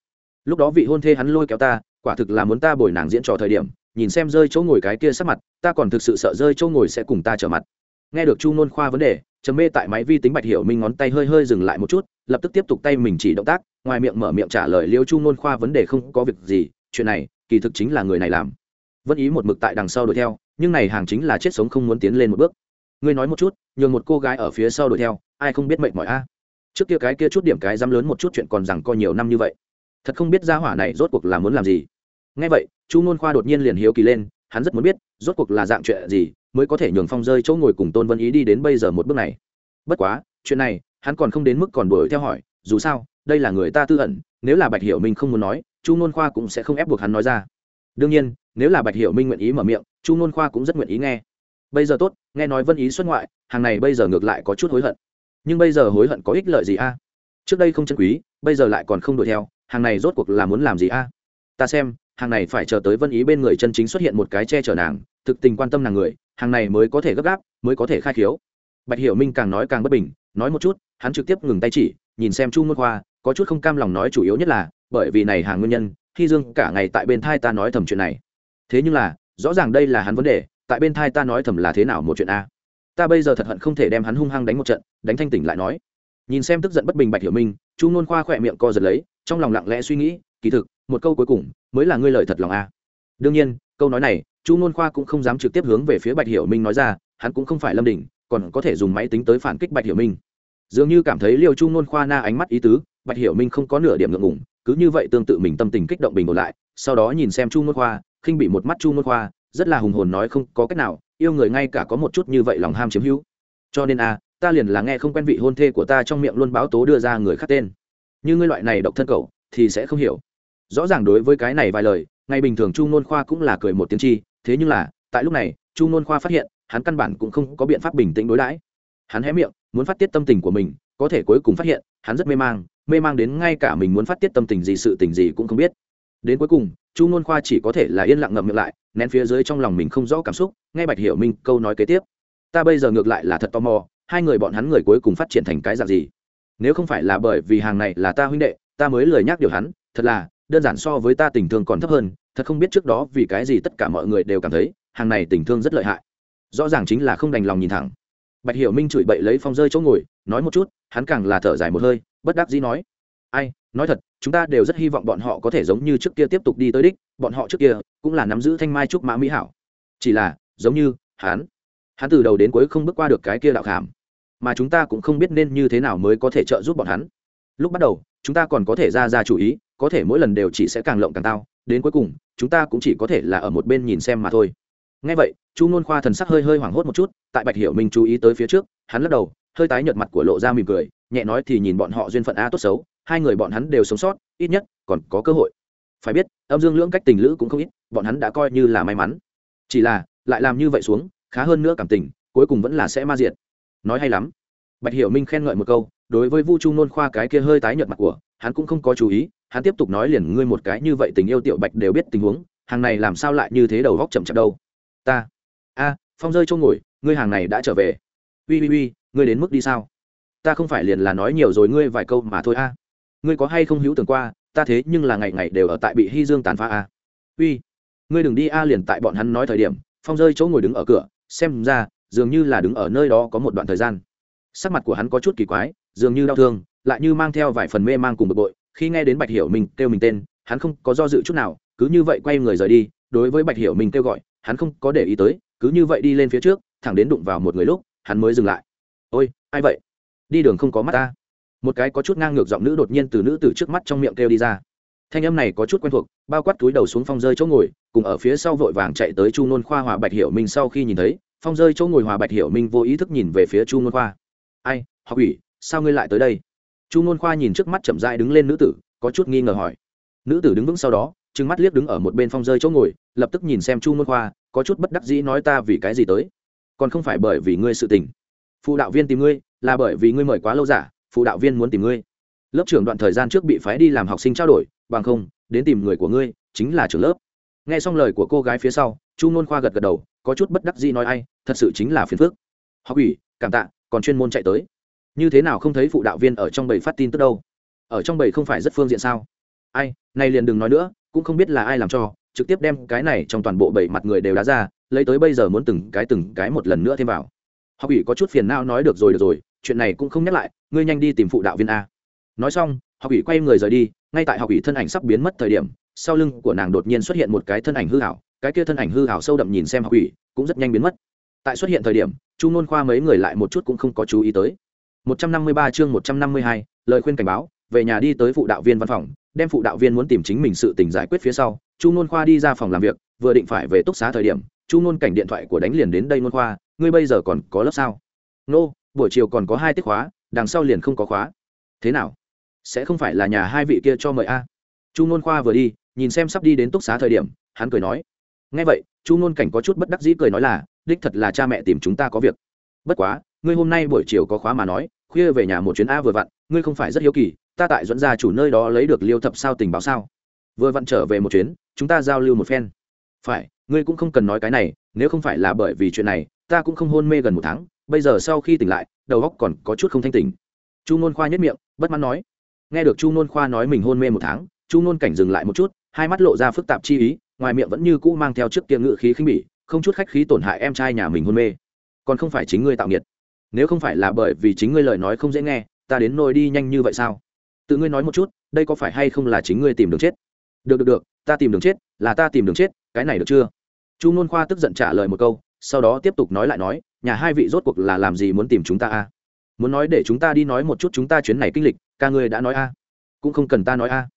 Lúc đó vị hôn thê hắn lôi kéo ta, quả thực là muốn ta bồi nàng diễn trò thời điểm, nhìn xem rơi chỗ ngồi cái kia sắc mặt, ta còn thực sự sợ rơi chỗ ngồi sẽ cùng ta trở mặt. Nghe được Chu Nôn Khoa vấn đề, trầm mê tại máy vi tính Bạch Hiểu Minh ngón tay hơi hơi dừng lại một chút, lập tức tiếp tục tay mình chỉ động tác, ngoài miệng mở miệng trả lời liêu chu ngôn khoa vấn đề không có việc gì chuyện này kỳ thực chính là người này làm. Vẫn ý một mực tại đằng sau đuổi theo nhưng này hàng chính là chết sống không muốn tiến lên một bước. Ngươi nói một chút nhường một cô gái ở phía sau đuổi theo ai không biết mệnh mỏi a? Trước kia cái kia chút điểm cái dám lớn một chút chuyện còn rằng co nhiều năm như vậy. Thật không biết gia hỏa này rốt cuộc là muốn làm gì. Ngay vậy chu ngôn khoa đột nhiên liền hiếu kỳ lên hắn rất muốn biết rốt cuộc là dạng chuyện gì mới có thể nhường phong rơi chỗ ngồi cùng tôn vân ý đi đến bây giờ một bước này. Bất quá, chuyện này, hắn còn không đến mức còn đuổi theo hỏi, dù sao, đây là người ta tư ẩn, nếu là bạch hiểu minh không muốn nói, chu ngôn khoa cũng sẽ không ép buộc hắn nói ra. Đương nhiên, nếu là bạch hiểu minh nguyện ý mở miệng, chu ngôn khoa cũng rất nguyện ý nghe. Bây giờ tốt, nghe nói vân ý xuất ngoại, hàng này bây giờ ngược lại có chút hối hận. Nhưng bây giờ hối hận có ích lợi gì a? Trước đây không chân quý, bây giờ lại còn không đuổi theo, hàng này rốt cuộc là muốn làm gì a? Ta xem hàng này phải chờ tới vân ý bên người chân chính xuất hiện một cái che chở nàng, thực tình quan tâm nàng người, hàng này mới có thể gấp gáp, mới có thể khai khiếu. Bạch hiểu minh càng nói càng bất bình, nói một chút, hắn trực tiếp ngừng tay chỉ, nhìn xem chu môn khoa, có chút không cam lòng nói chủ yếu nhất là, bởi vì này hàng nguyên nhân khi dương cả ngày tại bên thai ta nói thầm chuyện này. Thế nhưng là, rõ ràng đây là hắn vấn đề, tại bên thai ta nói thầm là thế nào một chuyện a. Ta bây giờ thật hận không thể đem hắn hung hăng đánh một trận, đánh thanh tỉnh lại nói. Nhìn xem tức giận bất bình bạch hiểu minh, chu nôn khoa khỏe miệng co giật lấy, trong lòng lặng lẽ suy nghĩ, kỳ thực một câu cuối cùng, mới là ngươi lời thật lòng a đương nhiên, câu nói này, chu nôn khoa cũng không dám trực tiếp hướng về phía bạch hiểu minh nói ra, hắn cũng không phải lâm đình còn có thể dùng máy tính tới phản kích bạch hiểu minh. Dường như cảm thấy liêu chu nôn khoa na ánh mắt ý tứ, bạch hiểu minh không có nửa điểm ngượng ngùng, cứ như vậy tương tự mình tâm tình kích động bình ổn lại, sau đó nhìn xem chu nôn khoa, khinh bị một mắt chu nôn khoa, rất là hùng hồn nói không có cách nào, yêu người ngay cả có một chút như vậy lòng ham chiếm hữu. Cho nên a ta liền là nghe không quen vị hôn thê của ta trong miệng luôn báo tố đưa ra người khác tên. Như ngươi loại này độc thân cậu, thì sẽ không hiểu rõ ràng đối với cái này vài lời ngày bình thường chu nôn khoa cũng là cười một tiếng chi, thế nhưng là, tại lúc này, chu nôn khoa phát hiện, hắn căn bản cũng không có biện pháp bình tĩnh đối đãi. Hắn hé miệng, muốn phát tiết tâm tình của mình, có thể cuối cùng phát hiện, hắn rất mê mang mê mang đến ngay cả mình muốn phát tiết tâm tình gì sự tình gì cũng không biết. Đến cuối cùng, chu nôn khoa chỉ có thể là yên lặng ngậm miệng lại, nén phía dưới trong lòng mình không rõ cảm xúc, nghe bạch hiểu minh câu nói kế tiếp. Ta bây giờ ngược lại là thật tò mò, hai người bọn hắn người cuối cùng phát triển thành cái dạng gì? Nếu không phải là bởi vì hàng này là ta huynh đệ, ta mới lời nhắc điều hắn, thật là đơn giản so với ta tình thương còn thấp hơn, thật không biết trước đó vì cái gì tất cả mọi người đều cảm thấy, hàng này tình thương rất lợi hại. Rõ ràng chính là không đành lòng nhìn thẳng. Bạch hiểu minh chửi bậy lấy phong rơi chỗ ngồi, nói một chút, hắn càng là thở dài một hơi, bất đắc dĩ nói. Ai, nói thật, chúng ta đều rất hy vọng bọn họ có thể giống như trước kia tiếp tục đi tới đích, bọn họ trước kia cũng là nắm giữ thanh mai trúc mã mỹ hảo. Chỉ là, giống như, hắn hắn từ đầu đến cuối không bước qua được cái kia đạo khảm mà chúng ta cũng không biết nên như thế nào mới có thể trợ giúp bọn hắn. Lúc bắt đầu, chúng ta còn có thể ra ra chủ ý có thể mỗi lần đều chỉ sẽ càng lộng càng tao, đến cuối cùng, chúng ta cũng chỉ có thể là ở một bên nhìn xem mà thôi. Ngay vậy, chu nôn khoa thần sắc hơi hơi hoảng hốt một chút, tại bạch hiểu minh chú ý tới phía trước, hắn lắc đầu, hơi tái nhợt mặt của lộ ra mỉm cười, nhẹ nói thì nhìn bọn họ duyên phận a tốt xấu, hai người bọn hắn đều sống sót, ít nhất còn có cơ hội. Phải biết, âm dương lưỡng cách tình lữ cũng không ít, bọn hắn đã coi như là may mắn. Chỉ là, lại làm như vậy xuống, khá hơn nữa cảm tình, cuối cùng vẫn là sẽ ma diệt. Nói hay lắm. Bạch hiểu minh khen ngợi một câu, đối với vu chu nôn khoa cái kia hơi tái nhợt mặt của, hắn cũng không có chú ý hắn tiếp tục nói liền ngươi một cái như vậy tình yêu tiểu bạch đều biết tình huống, hàng này làm sao lại như thế đầu góc chậm chậm đâu? Ta, a, phong rơi chỗ ngồi, ngươi hàng này đã trở về. Ui ui ui, ngươi đến mức đi sao? Ta không phải liền là nói nhiều rồi ngươi vài câu mà thôi a. Ngươi có hay không hữu tưởng qua, ta thế nhưng là ngày ngày đều ở tại bị hy dương tàn phá a. Uy ngươi đừng đi a liền tại bọn hắn nói thời điểm, phong rơi chỗ ngồi đứng ở cửa, xem ra, dường như là đứng ở nơi đó có một đoạn thời gian. Sắc mặt của hắn có chút kỳ quái, dường như đau thương, lại như mang theo vài phần mê mang cùng bực bội khi nghe đến bạch hiểu minh kêu mình tên, hắn không có do dự chút nào, cứ như vậy quay người rời đi, đối với bạch hiểu minh kêu gọi, hắn không có để ý tới, cứ như vậy đi lên phía trước, thẳng đến đụng vào một người lúc, hắn mới dừng lại. Ôi, ai vậy? Đi đường không có mắt ta. Một cái có chút ngang ngược giọng nữ đột nhiên từ nữ từ trước mắt trong miệng kêu đi ra. Thanh âm này có chút quen thuộc, bao quát túi đầu xuống phong rơi chỗ ngồi, cùng ở phía sau vội vàng chạy tới chu nôn khoa hòa bạch hiểu minh sau khi nhìn thấy, phong rơi chỗ ngồi hòa bạch hiểu minh vô ý thức nhìn về phía chu nôn khoa. Ai, học ủy sao ngươi lại tới đây? Chu nôn khoa nhìn trước mắt chậm dai đứng lên nữ tử, có chút nghi ngờ hỏi. Nữ tử đứng vững sau đó, trừng mắt liếc đứng ở một bên phong rơi chỗ ngồi, lập tức nhìn xem chu nôn khoa, có chút bất đắc dĩ nói ta vì cái gì tới? Còn không phải bởi vì ngươi sự tình. Phụ đạo viên tìm ngươi, là bởi vì ngươi mời quá lâu giả, phụ đạo viên muốn tìm ngươi. Lớp trưởng đoạn thời gian trước bị phái đi làm học sinh trao đổi, bằng không, đến tìm người của ngươi, chính là trưởng lớp. Nghe xong lời của cô gái phía sau, chu nôn khoa gật gật đầu, có chút bất đắc dĩ nói ai, thật sự chính là phiền phước học ủy, cảm tạ, còn chuyên môn chạy tới như thế nào không thấy phụ đạo viên ở trong bầy phát tin tức đâu? Ở trong bầy không phải rất phương diện sao? Ai nay liền đừng nói nữa, cũng không biết là ai làm cho, trực tiếp đem cái này trong toàn bộ bảy mặt người đều đá ra, lấy tới bây giờ muốn từng cái từng cái một lần nữa thêm vào. Học ủy có chút phiền não nói được rồi được rồi, chuyện này cũng không nhắc lại, ngươi nhanh đi tìm phụ đạo viên a. Nói xong, học ủy quay người rời đi, ngay tại học ủy thân ảnh sắp biến mất thời điểm, sau lưng của nàng đột nhiên xuất hiện một cái thân ảnh hư hảo cái kia thân ảnh hư hảo sâu đậm nhìn xem học ủy, cũng rất nhanh biến mất. Tại xuất hiện thời điểm, chu nôn khoa mấy người lại một chút cũng không có chú ý tới. 153 chương 152, lời khuyên cảnh báo về nhà đi tới phụ đạo viên văn phòng đem phụ đạo viên muốn tìm chính mình sự tình giải quyết phía sau chu nôn khoa đi ra phòng làm việc vừa định phải về túc xá thời điểm chu nôn cảnh điện thoại của đánh liền đến đây nôn khoa ngươi bây giờ còn có lớp sao? Nô buổi chiều còn có hai tiết khóa đằng sau liền không có khóa. Thế nào? Sẽ không phải là nhà hai vị kia cho mời a? Chu nôn khoa vừa đi nhìn xem sắp đi đến túc xá thời điểm hắn cười nói nghe vậy chu nôn cảnh có chút bất đắc dĩ cười nói là đích thật là cha mẹ tìm chúng ta có việc. Bất quá ngươi hôm nay buổi chiều có khóa mà nói, khuya về nhà một chuyến a vừa vặn, ngươi không phải rất hiếu kỳ, ta tại dẫn gia chủ nơi đó lấy được liêu thập sao tình báo sao? Vừa vặn trở về một chuyến, chúng ta giao lưu một phen. Phải, ngươi cũng không cần nói cái này, nếu không phải là bởi vì chuyện này, ta cũng không hôn mê gần một tháng, bây giờ sau khi tỉnh lại, đầu óc còn có chút không thanh tỉnh. Chu nôn khoa nhất miệng, bất mãn nói. Nghe được chu nôn khoa nói mình hôn mê một tháng, chu nôn cảnh dừng lại một chút, hai mắt lộ ra phức tạp chi ý, ngoài miệng vẫn như cũ mang theo trước kia ngự khí khinh bỉ, không chút khách khí tổn hại em trai nhà mình hôn mê. Còn không phải chính ngươi tạo nghiệt nếu không phải là bởi vì chính ngươi lời nói không dễ nghe, ta đến nôi đi nhanh như vậy sao? Tự ngươi nói một chút, đây có phải hay không là chính ngươi tìm đường chết? Được được được, ta tìm đường chết, là ta tìm đường chết, cái này được chưa? Chu n khoa tức giận trả lời một câu, sau đó tiếp tục nói lại nói, nhà hai vị rốt cuộc là làm gì muốn tìm chúng ta a? Muốn nói để chúng ta đi nói một chút chúng ta chuyến này kinh lịch, ca ngươi đã nói a? Cũng không cần ta nói a.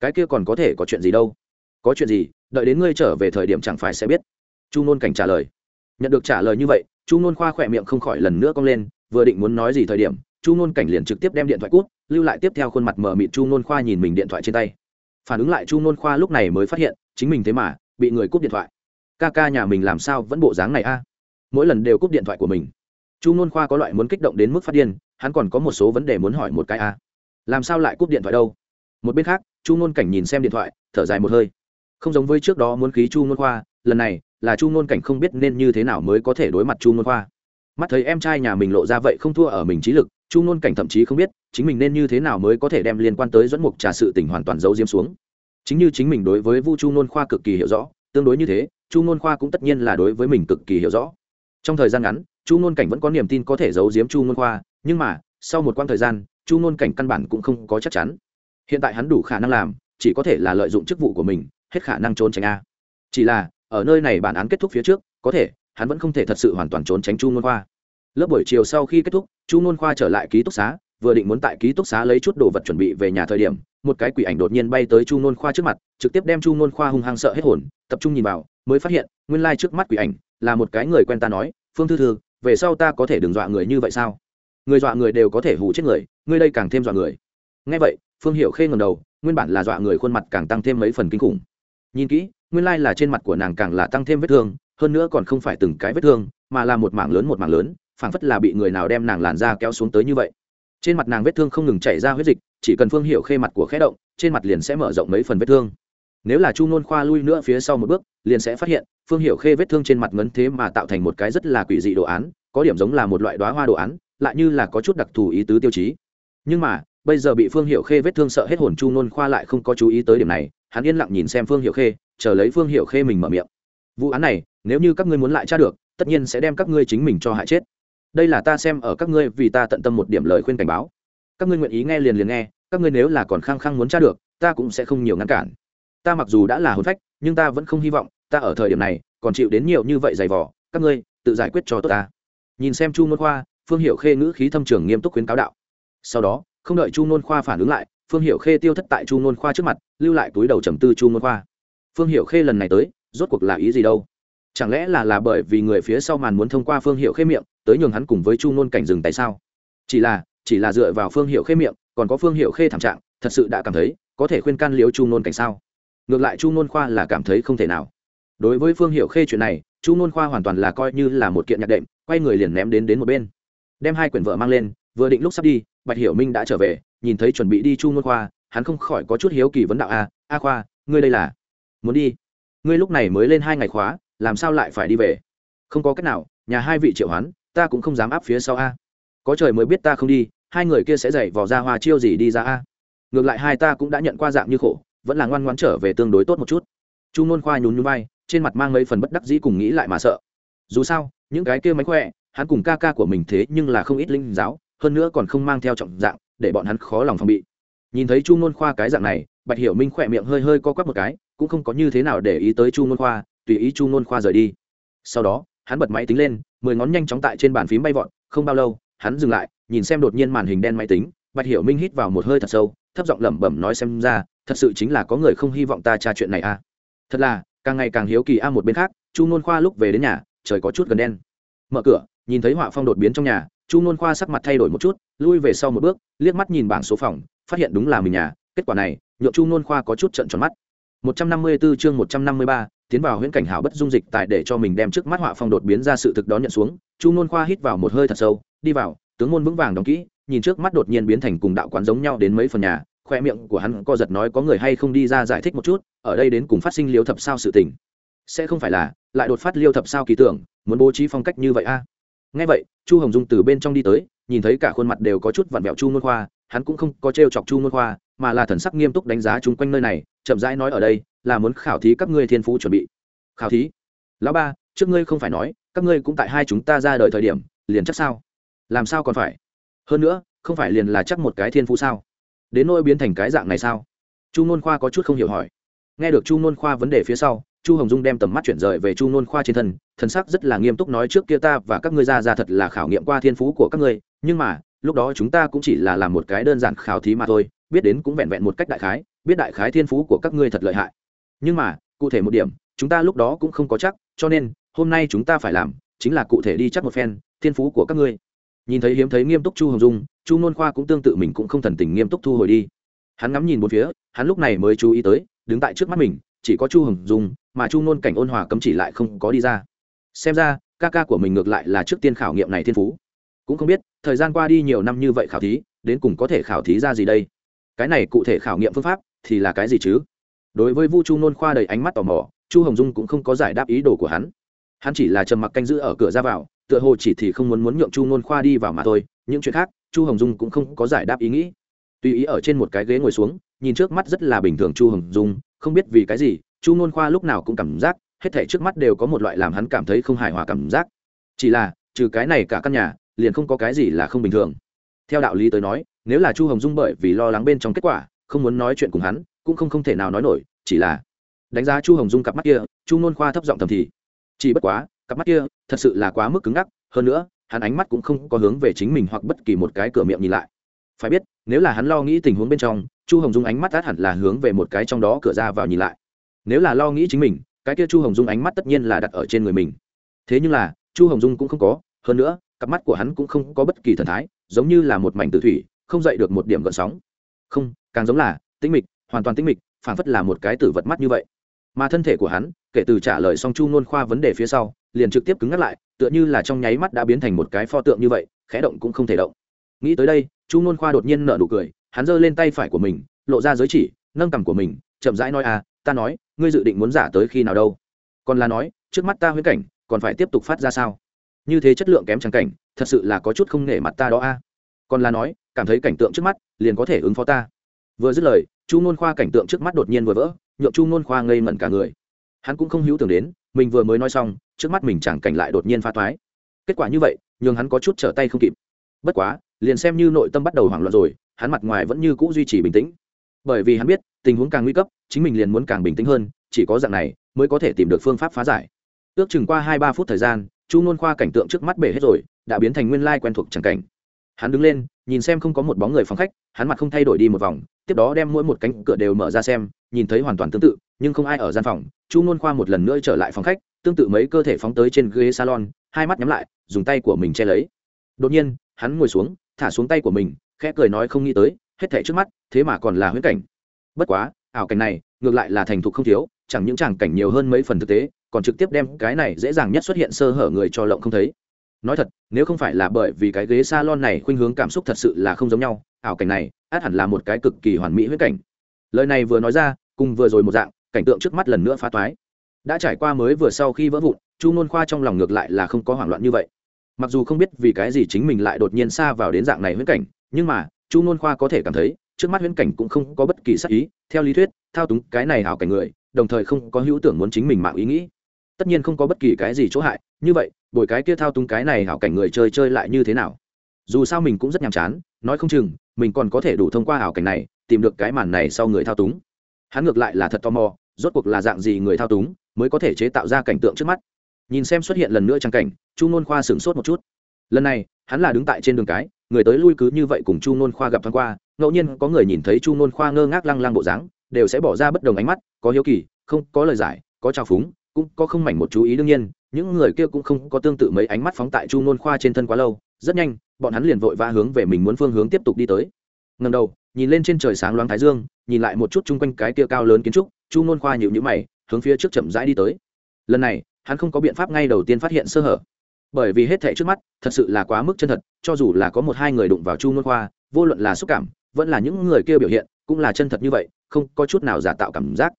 Cái kia còn có thể có chuyện gì đâu? Có chuyện gì, đợi đến ngươi trở về thời điểm chẳng phải sẽ biết. Chu nôn cảnh trả lời. Nhận được trả lời như vậy chu ngôn khoa khỏe miệng không khỏi lần nữa cong lên, vừa định muốn nói gì thời điểm, chu ngôn cảnh liền trực tiếp đem điện thoại cút, lưu lại tiếp theo khuôn mặt mở mịt chu ngôn khoa nhìn mình điện thoại trên tay. Phản ứng lại chu ngôn khoa lúc này mới phát hiện, chính mình thế mà, bị người cúp điện thoại. Ca ca nhà mình làm sao vẫn bộ dáng này a? Mỗi lần đều cúp điện thoại của mình. Chu ngôn khoa có loại muốn kích động đến mức phát điên, hắn còn có một số vấn đề muốn hỏi một cái a. Làm sao lại cúp điện thoại đâu? Một bên khác, chu ngôn cảnh nhìn xem điện thoại, thở dài một hơi. Không giống với trước đó muốn khí chu ngôn khoa, lần này là chu ngôn cảnh không biết nên như thế nào mới có thể đối mặt chu ngôn khoa. Mắt thấy em trai nhà mình lộ ra vậy không thua ở mình trí lực, chu ngôn cảnh thậm chí không biết chính mình nên như thế nào mới có thể đem liên quan tới dẫn mục trà sự tình hoàn toàn giấu diếm xuống. Chính như chính mình đối với vu chu ngôn khoa cực kỳ hiểu rõ, tương đối như thế, chu ngôn khoa cũng tất nhiên là đối với mình cực kỳ hiểu rõ. Trong thời gian ngắn, chu ngôn cảnh vẫn có niềm tin có thể giấu diếm chu ngôn khoa, nhưng mà, sau một quãng thời gian, chu ngôn cảnh căn bản cũng không có chắc chắn. Hiện tại hắn đủ khả năng làm, chỉ có thể là lợi dụng chức vụ của mình, hết khả năng trốn tránh a. Chỉ là ở nơi này bản án kết thúc phía trước, có thể, hắn vẫn không thể thật sự hoàn toàn trốn tránh chu nôn khoa. Lớp buổi chiều sau khi kết thúc, chu nôn khoa trở lại ký túc xá, vừa định muốn tại ký túc xá lấy chút đồ vật chuẩn bị về nhà thời điểm, một cái quỷ ảnh đột nhiên bay tới chu nôn khoa trước mặt, trực tiếp đem chu nôn khoa hung hăng sợ hết hồn, tập trung nhìn vào, mới phát hiện, nguyên lai trước mắt quỷ ảnh là một cái người quen ta nói, phương thư thư, về sau ta có thể đừng dọa người như vậy sao? Người dọa người đều có thể hù chết người, ngươi đây càng thêm dọa người. Ngay vậy, phương hiệu khê ngầm đầu, nguyên bản là dọa người khuôn mặt càng tăng thêm mấy phần kinh khủng. Nhìn kỹ nguyên lai là trên mặt của nàng càng là tăng thêm vết thương, hơn nữa còn không phải từng cái vết thương, mà là một mảng lớn một mảng lớn, phảng phất là bị người nào đem nàng làn da kéo xuống tới như vậy. Trên mặt nàng vết thương không ngừng chảy ra huyết dịch, chỉ cần phương hiệu khê mặt của khẽ động, trên mặt liền sẽ mở rộng mấy phần vết thương. Nếu là chu nôn khoa lui nữa phía sau một bước, liền sẽ phát hiện, phương hiệu khê vết thương trên mặt ngấn thế mà tạo thành một cái rất là quỷ dị đồ án, có điểm giống là một loại đoá hoa đồ án, lại như là có chút đặc thù ý tứ tiêu chí. Nhưng mà, bây giờ bị phương hiệu khê vết thương sợ hết hồn chu nôn khoa lại không có chú ý tới điểm này hắn yên lặng nhìn xem phương hiệu khê, chờ lấy phương hiệu khê mình mở miệng. Vụ án này, nếu như các ngươi muốn lại tra được, tất nhiên sẽ đem các ngươi chính mình cho hại chết. Đây là ta xem ở các ngươi vì ta tận tâm một điểm lời khuyên cảnh báo. Các ngươi nguyện ý nghe liền liền nghe, các ngươi nếu là còn khăng khăng muốn tra được, ta cũng sẽ không nhiều ngăn cản. Ta mặc dù đã là hồn phách, nhưng ta vẫn không hy vọng, ta ở thời điểm này, còn chịu đến nhiều như vậy dày vỏ các ngươi, tự giải quyết cho tốt ta. Nhìn xem chu nôn khoa, phương hiệu khê ngữ khí thâm trường nghiêm túc khuyến cáo đạo. Sau đó, không đợi chu nôn khoa phản ứng lại phương hiệu khê tiêu thất tại chu nôn khoa trước mặt, lưu lại túi đầu trầm tư chu nôn khoa. Phương hiệu khê lần này tới, rốt cuộc là ý gì đâu? Chẳng lẽ là là bởi vì người phía sau màn muốn thông qua phương hiệu khê miệng, tới nhường hắn cùng với chu nôn cảnh dừng tại sao? Chỉ là chỉ là dựa vào phương hiệu khê miệng, còn có phương hiệu khê thảm trạng, thật sự đã cảm thấy, có thể khuyên can liếu chu nôn cảnh sao? Ngược lại chu nôn khoa là cảm thấy không thể nào. Đối với phương hiệu khê chuyện này, chu nôn khoa hoàn toàn là coi như là một kiện nhạc đệm, quay người liền ném đến đến một bên. Đem hai quyển vợ mang lên, vừa định lúc sắp đi, bạch hiểu minh đã trở về nhìn thấy chuẩn bị đi chu ngôn khoa, hắn không khỏi có chút hiếu kỳ vấn đạo, a a khoa, ngươi đây là muốn đi? Ngươi lúc này mới lên hai ngày khóa, làm sao lại phải đi về? Không có cách nào, nhà hai vị triệu hoán, ta cũng không dám áp phía sau a. Có trời mới biết ta không đi, hai người kia sẽ dậy vò ra hoa chiêu gì đi ra a. Ngược lại hai ta cũng đã nhận qua dạng như khổ, vẫn là ngoan ngoãn trở về tương đối tốt một chút. Chu ngôn khoa nhún nhún vai, trên mặt mang mấy phần bất đắc dĩ cùng nghĩ lại mà sợ. Dù sao, những cái kia máy khỏe, hắn cùng ca ca của mình thế nhưng là không ít linh giáo, hơn nữa còn không mang theo trọng dạng để bọn hắn khó lòng phòng bị. Nhìn thấy chu nôn khoa cái dạng này, bạch hiểu minh khỏe miệng hơi hơi co quắp một cái, cũng không có như thế nào để ý tới chu nôn khoa, tùy ý chu nôn khoa rời đi. Sau đó, hắn bật máy tính lên, mười ngón nhanh chóng tại trên bàn phím bay vọt, không bao lâu, hắn dừng lại, nhìn xem đột nhiên màn hình đen máy tính, bạch hiểu minh hít vào một hơi thật sâu, thấp giọng lẩm bẩm nói xem ra, thật sự chính là có người không hy vọng ta tra chuyện này à. Thật là, càng ngày càng hiếu kỳ a một bên khác, chu nôn khoa lúc về đến nhà, trời có chút gần đen. Mở cửa, nhìn thấy họa phong đột biến trong nhà chu nôn khoa sắc mặt thay đổi một chút lui về sau một bước liếc mắt nhìn bảng số phòng phát hiện đúng là mình nhà kết quả này nhộn chu nôn khoa có chút trận tròn mắt 154 chương 153, tiến vào huyễn cảnh hảo bất dung dịch tại để cho mình đem trước mắt họa phong đột biến ra sự thực đó nhận xuống chu nôn khoa hít vào một hơi thật sâu đi vào tướng môn vững vàng đóng kỹ nhìn trước mắt đột nhiên biến thành cùng đạo quán giống nhau đến mấy phần nhà khoe miệng của hắn co giật nói có người hay không đi ra giải thích một chút ở đây đến cùng phát sinh liêu thập sao sự tình sẽ không phải là lại đột phát liêu thập sao kỳ tưởng muốn bố trí phong cách như vậy a à? Ngay vậy, chu hồng dung từ bên trong đi tới, nhìn thấy cả khuôn mặt đều có chút vặn vẹo chu nôn khoa, hắn cũng không có t chọc chu nôn khoa, mà là thần sắc nghiêm túc đánh giá chung quanh nơi này, chậm rãi nói ở đây, là muốn khảo thí các ngươi thiên phú chuẩn bị. Khảo thí? Lão ba, trước ngươi không phải nói, các ngươi cũng tại hai chúng ta ra đời thời điểm, liền chắc sao? Làm sao còn phải? Hơn nữa, không phải liền là chắc một cái thiên phú sao? Đến nỗi biến thành cái dạng này sao? Chu nôn khoa có chút không hiểu hỏi. Nghe được chu nôn khoa vấn đề phía sau chu hồng dung đem tầm mắt chuyển rời về chu nôn khoa trên thân, thần sắc rất là nghiêm túc nói trước kia ta và các ngươi ra ra thật là khảo nghiệm qua thiên phú của các ngươi, nhưng mà, lúc đó chúng ta cũng chỉ là làm một cái đơn giản khảo thí mà thôi, biết đến cũng vẹn vẹn một cách đại khái, biết đại khái thiên phú của các ngươi thật lợi hại. Nhưng mà, cụ thể một điểm, chúng ta lúc đó cũng không có chắc, cho nên, hôm nay chúng ta phải làm, chính là cụ thể đi chắc một phen, thiên phú của các ngươi. Nhìn thấy hiếm thấy nghiêm túc chu hồng dung, chu nôn khoa cũng tương tự mình cũng không thần tình nghiêm túc thu hồi đi. Hắn ngắm nhìn một phía, hắn lúc này mới chú ý tới, đứng tại trước mắt mình chỉ có chu hồng dung, mà chu nôn cảnh ôn hòa cấm chỉ lại không có đi ra. Xem ra, ca ca của mình ngược lại là trước tiên khảo nghiệm này thiên phú. Cũng không biết, thời gian qua đi nhiều năm như vậy khảo thí, đến cùng có thể khảo thí ra gì đây? Cái này cụ thể khảo nghiệm phương pháp thì là cái gì chứ? Đối với vu chu nôn khoa đầy ánh mắt tò mò, chu hồng dung cũng không có giải đáp ý đồ của hắn. Hắn chỉ là trầm mặc canh giữ ở cửa ra vào, tựa hồ chỉ thì không muốn muốn nhượng chu nôn khoa đi vào mà thôi, những chuyện khác, chu hồng dung cũng không có giải đáp ý nghĩ. Tùy ý ở trên một cái ghế ngồi xuống, nhìn trước mắt rất là bình thường chu hồng dung không biết vì cái gì, chu nôn khoa lúc nào cũng cảm giác, hết thể trước mắt đều có một loại làm hắn cảm thấy không hài hòa cảm giác. Chỉ là, trừ cái này cả căn nhà, liền không có cái gì là không bình thường. Theo đạo lý tới nói, nếu là chu hồng dung bởi vì lo lắng bên trong kết quả, không muốn nói chuyện cùng hắn, cũng không không thể nào nói nổi, chỉ là đánh giá chu hồng dung cặp mắt kia, chu nôn khoa thấp giọng thầm thì, chỉ bất quá, cặp mắt kia thật sự là quá mức cứng ngắc, hơn nữa, hắn ánh mắt cũng không có hướng về chính mình hoặc bất kỳ một cái cửa miệng nhìn lại. Phải biết, nếu là hắn lo nghĩ tình huống bên trong chu hồng dung ánh mắt át hẳn là hướng về một cái trong đó cửa ra vào nhìn lại. Nếu là lo nghĩ chính mình, cái kia chu hồng dung ánh mắt tất nhiên là đặt ở trên người mình. Thế nhưng là, chu hồng dung cũng không có, hơn nữa, cặp mắt của hắn cũng không có bất kỳ thần thái, giống như là một mảnh tử thủy, không dậy được một điểm gợn sóng. Không, càng giống là, tĩnh mịch, hoàn toàn tĩnh mịch, phảng phất là một cái tử vật mắt như vậy. Mà thân thể của hắn, kể từ trả lời xong chu nôn khoa vấn đề phía sau, liền trực tiếp cứng ngắt lại, tựa như là trong nháy mắt đã biến thành một cái pho tượng như vậy, khẽ động cũng không thể động. Nghĩ tới đây, chu nôn khoa đột nhiên nở nụ cười hắn giơ lên tay phải của mình, lộ ra giới chỉ, nâng cằm của mình, chậm rãi nói à ta nói, ngươi dự định muốn giả tới khi nào đâu? Còn là nói, trước mắt ta huyễn cảnh, còn phải tiếp tục phát ra sao? Như thế chất lượng kém trắng cảnh, thật sự là có chút không nể mặt ta đó a. Còn là nói, cảm thấy cảnh tượng trước mắt, liền có thể ứng phó ta. Vừa dứt lời, chu nôn khoa cảnh tượng trước mắt đột nhiên vừa vỡ, nhượng chu nôn khoa ngây mẩn cả người. Hắn cũng không hữu tưởng đến, mình vừa mới nói xong, trước mắt mình chẳng cảnh lại đột nhiên pha toái. Kết quả như vậy, nhường hắn có chút trở tay không kịp. Bất quá, liền xem như nội tâm bắt đầu hoảng loạn rồi hắn mặt ngoài vẫn như cũ duy trì bình tĩnh. Bởi vì hắn biết, tình huống càng nguy cấp, chính mình liền muốn càng bình tĩnh hơn, chỉ có dạng này mới có thể tìm được phương pháp phá giải. Ước chừng qua hai ba phút thời gian, chu nôn khoa cảnh tượng trước mắt bể hết rồi, đã biến thành nguyên lai quen thuộc c cảnh. Hắn đứng lên, nhìn xem không có một bóng người phòng khách, hắn mặt không thay đổi đi một vòng, tiếp đó đem mỗi một cánh cửa đều mở ra xem, nhìn thấy hoàn toàn tương tự, nhưng không ai ở gian phòng. Chu nôn khoa một lần nữa trở lại phòng khách, tương tự mấy cơ thể phóng tới trên ghế salon, hai mắt nhắm lại, dùng tay của mình che lấy. Đột nhiên, hắn ngồi xuống, thả xuống tay của mình khẽ cười nói không nghĩ tới, hết thảy trước mắt, thế mà còn là huyễn cảnh. Bất quá, ảo cảnh này, ngược lại là thành thục không thiếu, chẳng những tràng cảnh nhiều hơn mấy phần thực tế, còn trực tiếp đem cái này dễ dàng nhất xuất hiện sơ hở người cho lộng không thấy. Nói thật, nếu không phải là bởi vì cái ghế salon này khuynh hướng cảm xúc thật sự là không giống nhau, ảo cảnh này, át hẳn là một cái cực kỳ hoàn mỹ huyết cảnh. Lời này vừa nói ra, cùng vừa rồi một dạng, cảnh tượng trước mắt lần nữa phá toái. Đã trải qua mới vừa sau khi vỡ vụn, chu nôn khoa trong lòng ngược lại là không có hoảng loạn như vậy. Mặc dù không biết vì cái gì chính mình lại đột nhiên xa vào đến dạng này huyết cảnh nhưng mà, chu nôn khoa có thể cảm thấy, trước mắt huyễn cảnh cũng không có bất kỳ sắc ý, theo lý thuyết, thao túng cái này hảo cảnh người, đồng thời không có hữu tưởng muốn chính mình mạng ý nghĩ. Tất nhiên không có bất kỳ cái gì chỗ hại, như vậy, bồi cái kia thao túng cái này hảo cảnh người chơi chơi lại như thế nào? Dù sao mình cũng rất nhàm chán, nói không chừng, mình còn có thể đủ thông qua hảo cảnh này, tìm được cái màn này sau người thao túng. Hắn ngược lại là thật tò mò, rốt cuộc là dạng gì người thao túng, mới có thể chế tạo ra cảnh tượng trước mắt. Nhìn xem xuất hiện lần nữa trang cảnh, chu nôn khoa sửng sốt một chút. Lần này, hắn là đứng tại trên đường cái người tới lui cứ như vậy cùng chu nôn khoa gặp thoáng qua, ngẫu nhiên có người nhìn thấy chu nôn khoa ngơ ngác lăng lăng bộ dáng, đều sẽ bỏ ra bất đồng ánh mắt, có hiếu kỳ, không, có lời giải, có trào phúng, cũng có không mảnh một chú ý đương nhiên, những người kia cũng không có tương tự mấy ánh mắt phóng tại chu nôn khoa trên thân quá lâu, rất nhanh, bọn hắn liền vội vã hướng về mình muốn phương hướng tiếp tục đi tới. Ngầm đầu, nhìn lên trên trời sáng loáng thái dương, nhìn lại một chút chung quanh cái kia cao lớn kiến trúc, chu nôn khoa nhịu nhữ mày, hướng phía trước chậm rãi đi tới. Lần này, hắn không có biện pháp ngay đầu tiên phát hiện sơ hở bởi vì hết thảy trước mắt thật sự là quá mức chân thật cho dù là có một hai người đụng vào chu nôn khoa vô luận là xúc cảm vẫn là những người kia biểu hiện cũng là chân thật như vậy không có chút nào giả tạo cảm giác.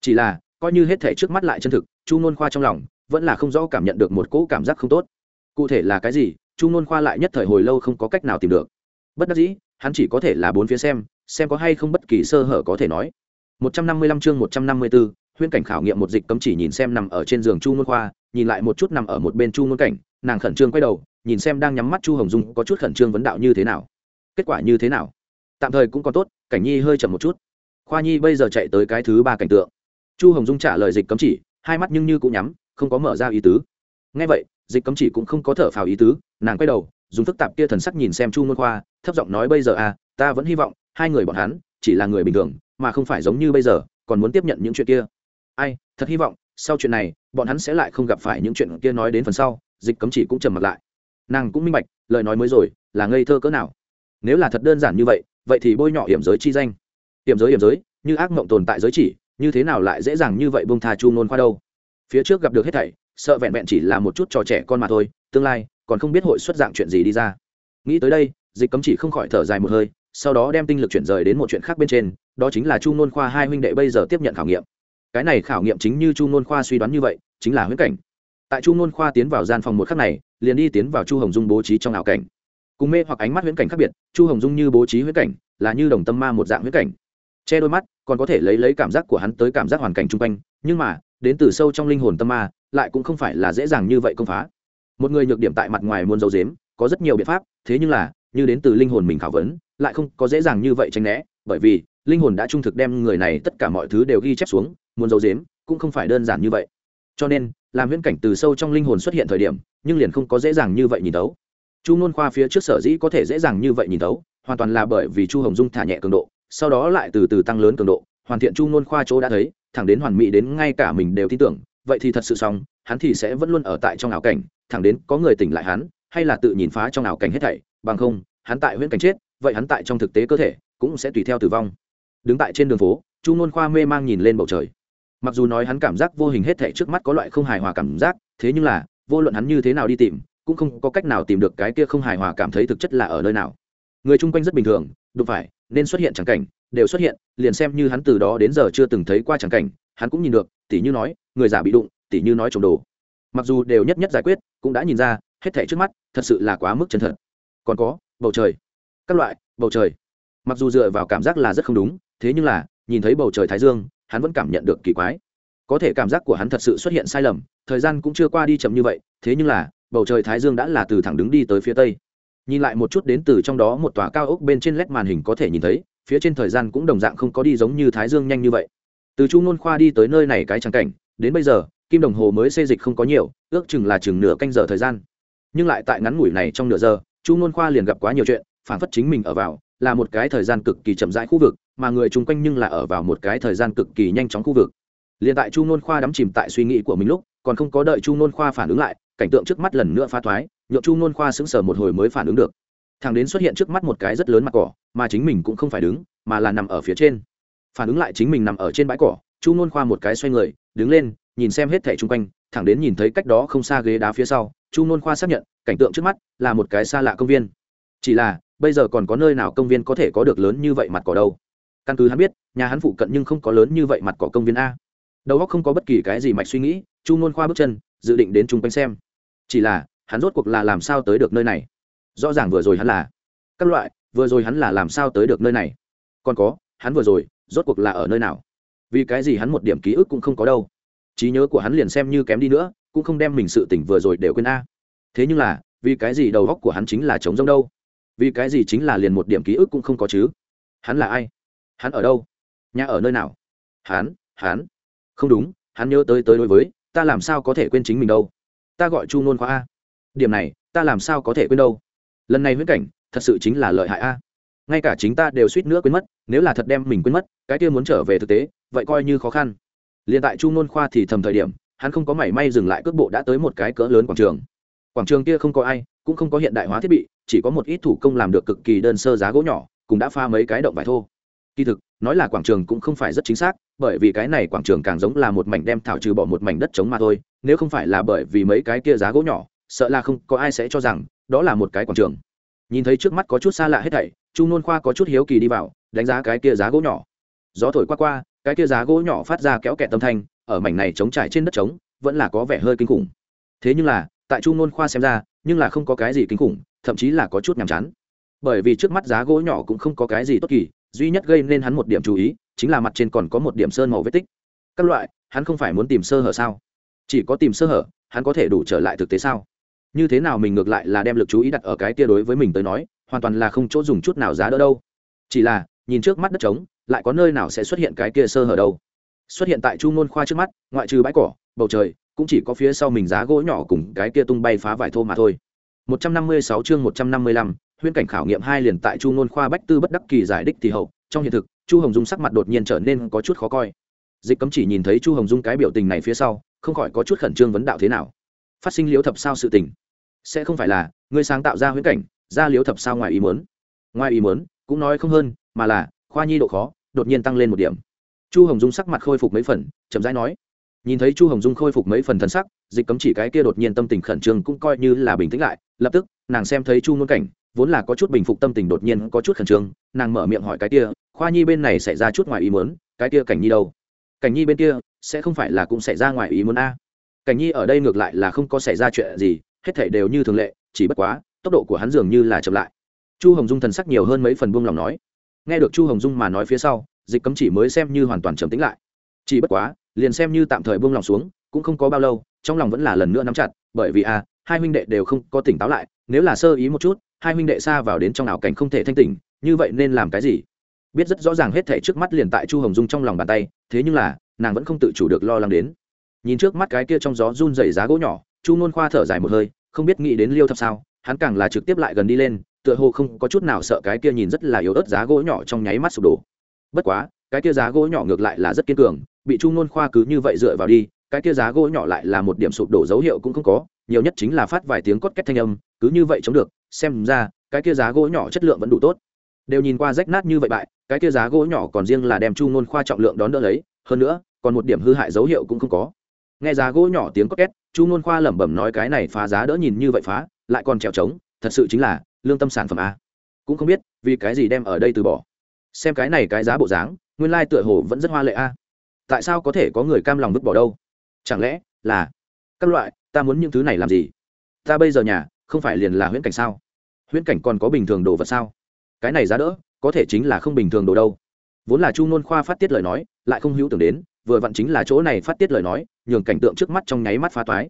Chỉ là coi như hết thảy trước mắt lại chân thực chu nôn khoa trong lòng vẫn là không rõ cảm nhận được một cỗ cảm giác không tốt. Cụ thể là cái gì chu nôn khoa lại nhất thời hồi lâu không có cách nào tìm được. Bất đắc dĩ hắn chỉ có thể là bốn phía xem xem có hay không bất kỳ sơ hở có thể nói. 155 chương 154, huyễn cảnh khảo nghiệm một dịch cấm chỉ nhìn xem nằm ở trên giường chu nôn khoa nhìn lại một chút nằm ở một bên chu nôn cảnh nàng khẩn trương quay đầu, nhìn xem đang nhắm mắt chu hồng dung có chút khẩn trương vấn đạo như thế nào. Kết quả như thế nào? Tạm thời cũng còn tốt, cảnh nhi hơi chậm một chút. Khoa nhi bây giờ chạy tới cái thứ ba cảnh tượng. Chu hồng dung trả lời dịch cấm chỉ, hai mắt nhưng như cũng nhắm, không có mở ra ý tứ. Ngay vậy, dịch cấm chỉ cũng không có thở phào ý tứ, nàng quay đầu, dùng phức tạp kia thần sắc nhìn xem chu môn khoa, thấp giọng nói bây giờ à ta vẫn hy vọng, hai người bọn hắn chỉ là người bình thường, mà không phải giống như bây giờ, còn muốn tiếp nhận những chuyện kia. Ai, thật hy vọng, sau chuyện này, bọn hắn sẽ lại không gặp phải những chuyện kia nói đến phần sau dịch cấm chỉ cũng trầm mặt lại. Nàng cũng minh bạch, lời nói mới rồi, là ngây thơ cỡ nào. Nếu là thật đơn giản như vậy vậy thì bôi nhọ hiểm giới chi danh. Hiểm giới hiểm giới, như ác mộng tồn tại giới chỉ, như thế nào lại dễ dàng như vậy bông tha chu nôn khoa đâu? Phía trước gặp được hết thảy, sợ vẹn vẹn chỉ là một chút trò trẻ con mà thôi, tương lai, còn không biết hội xuất dạng chuyện gì đi ra. Nghĩ tới đây, dịch cấm chỉ không khỏi thở dài một hơi, sau đó đem tinh lực chuyển rời đến một chuyện khác bên trên, đó chính là chu nôn khoa hai huynh đệ bây giờ tiếp nhận khảo nghiệm. Cái này khảo nghiệm chính như chu nôn khoa suy đoán như vậy, chính là huyễn cảnh tại chu ngôn khoa tiến vào gian phòng một khắc này, liền đi tiến vào chu hồng dung bố trí trong ảo cảnh. Cùng mê hoặc ánh mắt huyễn cảnh khác biệt, chu hồng dung như bố trí huyễn cảnh, là như đồng tâm ma một dạng huyễn cảnh. Che đôi mắt, còn có thể lấy lấy cảm giác của hắn tới cảm giác hoàn cảnh chung quanh, nhưng mà, đến từ sâu trong linh hồn tâm ma, lại cũng không phải là dễ dàng như vậy công phá. Một người nhược điểm tại mặt ngoài muôn dấu dếm có rất nhiều biện pháp, thế nhưng là, như đến từ linh hồn mình khảo vấn, lại không có dễ dàng như vậy tránh né, bởi vì, linh hồn đã trung thực đem người này tất cả mọi thứ đều ghi chép xuống, muốn dấu dếm cũng không phải đơn giản như vậy. Cho nên làm viễn cảnh từ sâu trong linh hồn xuất hiện thời điểm, nhưng liền không có dễ dàng như vậy nhìn tấu chu nôn khoa phía trước sở dĩ có thể dễ dàng như vậy nhìn tấu hoàn toàn là bởi vì chu hồng dung thả nhẹ cường độ, sau đó lại từ từ tăng lớn cường độ, hoàn thiện chu nôn khoa chỗ đã thấy, thẳng đến hoàn mỹ đến ngay cả mình đều tin tưởng, vậy thì thật sự xong, hắn thì sẽ vẫn luôn ở tại trong ảo cảnh, thẳng đến có người tỉnh lại hắn, hay là tự nhìn phá trong ảo cảnh hết thảy, bằng không, hắn tại huyễn cảnh chết, vậy hắn tại trong thực tế cơ thể, cũng sẽ tùy theo tử vong. Đứng tại trên đường phố, chu nôn khoa mê mang nhìn lên bầu trời mặc dù nói hắn cảm giác vô hình hết thảy trước mắt có loại không hài hòa cảm giác, thế nhưng là, vô luận hắn như thế nào đi tìm, cũng không có cách nào tìm được cái kia không hài hòa cảm thấy thực chất là ở nơi nào. Người chung quanh rất bình thường, đụng phải, nên xuất hiện chẳng cảnh, đều xuất hiện, liền xem như hắn từ đó đến giờ chưa từng thấy qua chẳng cảnh, hắn cũng nhìn được, tỉ như nói, người giả bị đụng, tỉ như nói trồng đồ. Mặc dù đều nhất nhất giải quyết, cũng đã nhìn ra, hết thảy trước mắt, thật sự là quá mức chân thật. Còn có, bầu trời. Các loại, bầu trời. Mặc dù dựa vào cảm giác là rất không đúng, thế nhưng là, nhìn thấy bầu trời thái dương hắn vẫn cảm nhận được kỳ quái. Có thể cảm giác của hắn thật sự xuất hiện sai lầm, thời gian cũng chưa qua đi chậm như vậy, thế nhưng là, bầu trời thái dương đã là từ thẳng đứng đi tới phía tây. Nhìn lại một chút đến từ trong đó một tòa cao ốc bên trên led màn hình có thể nhìn thấy, phía trên thời gian cũng đồng dạng không có đi giống như thái dương nhanh như vậy. Từ Chu nôn khoa đi tới nơi này cái trắng cảnh, đến bây giờ, kim đồng hồ mới xê dịch không có nhiều, ước chừng là chừng nửa canh giờ thời gian. Nhưng lại tại ngắn ngủi này trong nửa giờ, chu nôn khoa liền gặp quá nhiều chuyện, phản phất chính mình ở vào là một cái thời gian cực kỳ chậm rãi khu vực, mà người chung quanh nhưng là ở vào một cái thời gian cực kỳ nhanh chóng khu vực. Liền tại chu nôn khoa đắm chìm tại suy nghĩ của mình lúc, còn không có đợi chu nôn khoa phản ứng lại, cảnh tượng trước mắt lần nữa pha thoái nhộn chu nôn khoa sững sờ một hồi mới phản ứng được. Thằng đến xuất hiện trước mắt một cái rất lớn mặt cỏ, mà chính mình cũng không phải đứng, mà là nằm ở phía trên. Phản ứng lại chính mình nằm ở trên bãi cỏ, chu nôn khoa một cái xoay người, đứng lên, nhìn xem hết thẻ chung quanh, thẳng đến nhìn thấy cách đó không xa ghế đá phía sau, chu nôn khoa xác nhận, cảnh tượng trước mắt là một cái xa lạ công viên. Chỉ là bây giờ còn có nơi nào công viên có thể có được lớn như vậy mặt cỏ đâu? Căn cứ hắn biết, nhà hắn phụ cận nhưng không có lớn như vậy mặt cỏ công viên a. Đầu óc không có bất kỳ cái gì mạch suy nghĩ, chu ngôn khoa bước chân, dự định đến chung quanh xem. Chỉ là, hắn rốt cuộc là làm sao tới được nơi này? Rõ ràng vừa rồi hắn là các loại, vừa rồi hắn là làm sao tới được nơi này? Còn có, hắn vừa rồi, rốt cuộc là ở nơi nào? Vì cái gì hắn một điểm ký ức cũng không có đâu? Trí nhớ của hắn liền xem như kém đi nữa, cũng không đem mình sự tỉnh vừa rồi đều quên a. Thế nhưng là, vì cái gì đầu góc của hắn chính là trống rông đâu? Vì cái gì chính là liền một điểm ký ức cũng không có chứ? Hắn là ai? Hắn ở đâu? Nhà ở nơi nào? Hắn hắn. Không đúng, hắn nhớ tới tới đối với, ta làm sao có thể quên chính mình đâu? Ta gọi chu nôn khoa a. Điểm này, ta làm sao có thể quên đâu? Lần này huyễn cảnh, thật sự chính là lợi hại a. Ngay cả chính ta đều suýt nữa quên mất, nếu là thật đem mình quên mất, cái kia muốn trở về thực tế, vậy coi như khó khăn. Liền tại chu nôn khoa thì thầm thời điểm, hắn không có mảy may dừng lại cước bộ đã tới một cái cỡ lớn quảng trường quảng trường kia không có ai, cũng không có hiện đại hóa thiết bị, chỉ có một ít thủ công làm được cực kỳ đơn sơ giá gỗ nhỏ cũng đã pha mấy cái động vải thô. Kỳ thực, nói là quảng trường cũng không phải rất chính xác, bởi vì cái này quảng trường càng giống là một mảnh đem thảo trừ bỏ một mảnh đất trống mà thôi, nếu không phải là bởi vì mấy cái kia giá gỗ nhỏ, sợ là không có ai sẽ cho rằng, đó là một cái quảng trường. Nhìn thấy trước mắt có chút xa lạ hết thảy, chu nôn khoa có chút hiếu kỳ đi vào, đánh giá cái kia giá gỗ nhỏ. Gió thổi qua qua, cái kia giá gỗ nhỏ phát ra kéo kẹt tâm thanh, ở mảnh này trống trải trên đất trống, vẫn là có vẻ hơi kinh khủng. Thế nhưng là tại chu ngôn khoa xem ra, nhưng là không có cái gì kinh khủng, thậm chí là có chút nhàm chán. Bởi vì trước mắt giá gỗ nhỏ cũng không có cái gì tốt kỳ, duy nhất gây nên hắn một điểm chú ý, chính là mặt trên còn có một điểm sơn màu vết tích. Các loại, hắn không phải muốn tìm sơ hở sao? Chỉ có tìm sơ hở, hắn có thể đủ trở lại thực tế sao? Như thế nào mình ngược lại là đem lực chú ý đặt ở cái tia đối với mình tới nói, hoàn toàn là không chỗ dùng chút nào giá đỡ đâu. Chỉ là, nhìn trước mắt đất trống, lại có nơi nào sẽ xuất hiện cái kia sơ hở đâu? Xuất hiện tại chu ngôn khoa trước mắt, ngoại trừ bãi cỏ, bầu trời cũng chỉ có phía sau mình giá gỗ nhỏ cùng cái kia tung bay phá vải thô mà thôi. 156 chương 155, huyễn cảnh khảo nghiệm hai liền tại chu ngôn khoa bách tư bất đắc kỳ giải đích thì hậu trong hiện thực chu hồng dung sắc mặt đột nhiên trở nên có chút khó coi. Dịch cấm chỉ nhìn thấy chu hồng dung cái biểu tình này phía sau không khỏi có chút khẩn trương vấn đạo thế nào. Phát sinh liếu thập sao sự tình. Sẽ không phải là người sáng tạo ra huyễn cảnh ra liếu thập sao ngoài ý muốn. Ngoài ý muốn cũng nói không hơn mà là khoa nhi độ khó đột nhiên tăng lên một điểm. Chu hồng dung sắc mặt khôi phục mấy phần chậm rãi nói nhìn thấy chu hồng dung khôi phục mấy phần thần sắc, dịch cấm chỉ cái kia đột nhiên tâm tình khẩn trương cũng coi như là bình tĩnh lại, lập tức, nàng xem thấy chu ngôn cảnh, vốn là có chút bình phục tâm tình đột nhiên có chút khẩn trương, nàng mở miệng hỏi cái kia, khoa nhi bên này xảy ra chút ngoài ý muốn, cái kia cảnh nhi đâu? Cảnh nhi bên kia, sẽ không phải là cũng xảy ra ngoài ý muốn a? Cảnh nhi ở đây ngược lại là không có xảy ra chuyện gì, hết thảy đều như thường lệ, chỉ bất quá, tốc độ của hắn dường như là chậm lại. Chu hồng dung thần sắc nhiều hơn mấy phần buông lòng nói. Nghe được chu hồng dung mà nói phía sau, dịch cấm chỉ mới xem như hoàn toàn trầm tĩnh lại. Chỉ bất quá liền xem như tạm thời buông lòng xuống, cũng không có bao lâu, trong lòng vẫn là lần nữa nắm chặt, bởi vì a hai huynh đệ đều không có tỉnh táo lại, nếu là sơ ý một chút, hai huynh đệ xa vào đến trong ảo cảnh không thể thanh tỉnh, như vậy nên làm cái gì? Biết rất rõ ràng hết thể trước mắt liền tại chu hồng dung trong lòng bàn tay, thế nhưng là, nàng vẫn không tự chủ được lo lắng đến. Nhìn trước mắt cái kia trong gió run rẩy giá gỗ nhỏ, chu nôn khoa thở dài một hơi, không biết nghĩ đến liêu thập sao, hắn càng là trực tiếp lại gần đi lên, tựa hồ không có chút nào sợ cái kia nhìn rất là yếu ớt giá gỗ nhỏ trong nháy mắt sụp đổ. Bất quá, cái kia giá gỗ nhỏ ngược lại là rất kiên cường bị chu nôn khoa cứ như vậy dựa vào đi, cái kia giá gỗ nhỏ lại là một điểm sụp đổ dấu hiệu cũng không có, nhiều nhất chính là phát vài tiếng cốt két thanh âm, cứ như vậy chống được, xem ra, cái kia giá gỗ nhỏ chất lượng vẫn đủ tốt. Đều nhìn qua rách nát như vậy bại, cái kia giá gỗ nhỏ còn riêng là đem chu nôn khoa trọng lượng đón đỡ lấy, hơn nữa, còn một điểm hư hại dấu hiệu cũng không có. Nghe giá gỗ nhỏ tiếng cốt két, chu nôn khoa lẩm bẩm nói cái này phá giá đỡ nhìn như vậy phá, lại còn trèo trống, thật sự chính là, lương tâm sản phẩm a. Cũng không biết, vì cái gì đem ở đây từ bỏ. Xem cái này cái giá bộ dáng, nguyên lai tựa hồ vẫn rất hoa lệ a tại sao có thể có người cam lòng vứt bỏ đâu? Chẳng lẽ là, các loại, ta muốn những thứ này làm gì? Ta bây giờ nhà, không phải liền là huyễn cảnh sao? Huyễn cảnh còn có bình thường đồ vật sao? Cái này giá đỡ, có thể chính là không bình thường đồ đâu. Vốn là chu nôn khoa phát tiết lời nói, lại không hữu tưởng đến, vừa vặn chính là chỗ này phát tiết lời nói, nhường cảnh tượng trước mắt trong nháy mắt phá toái.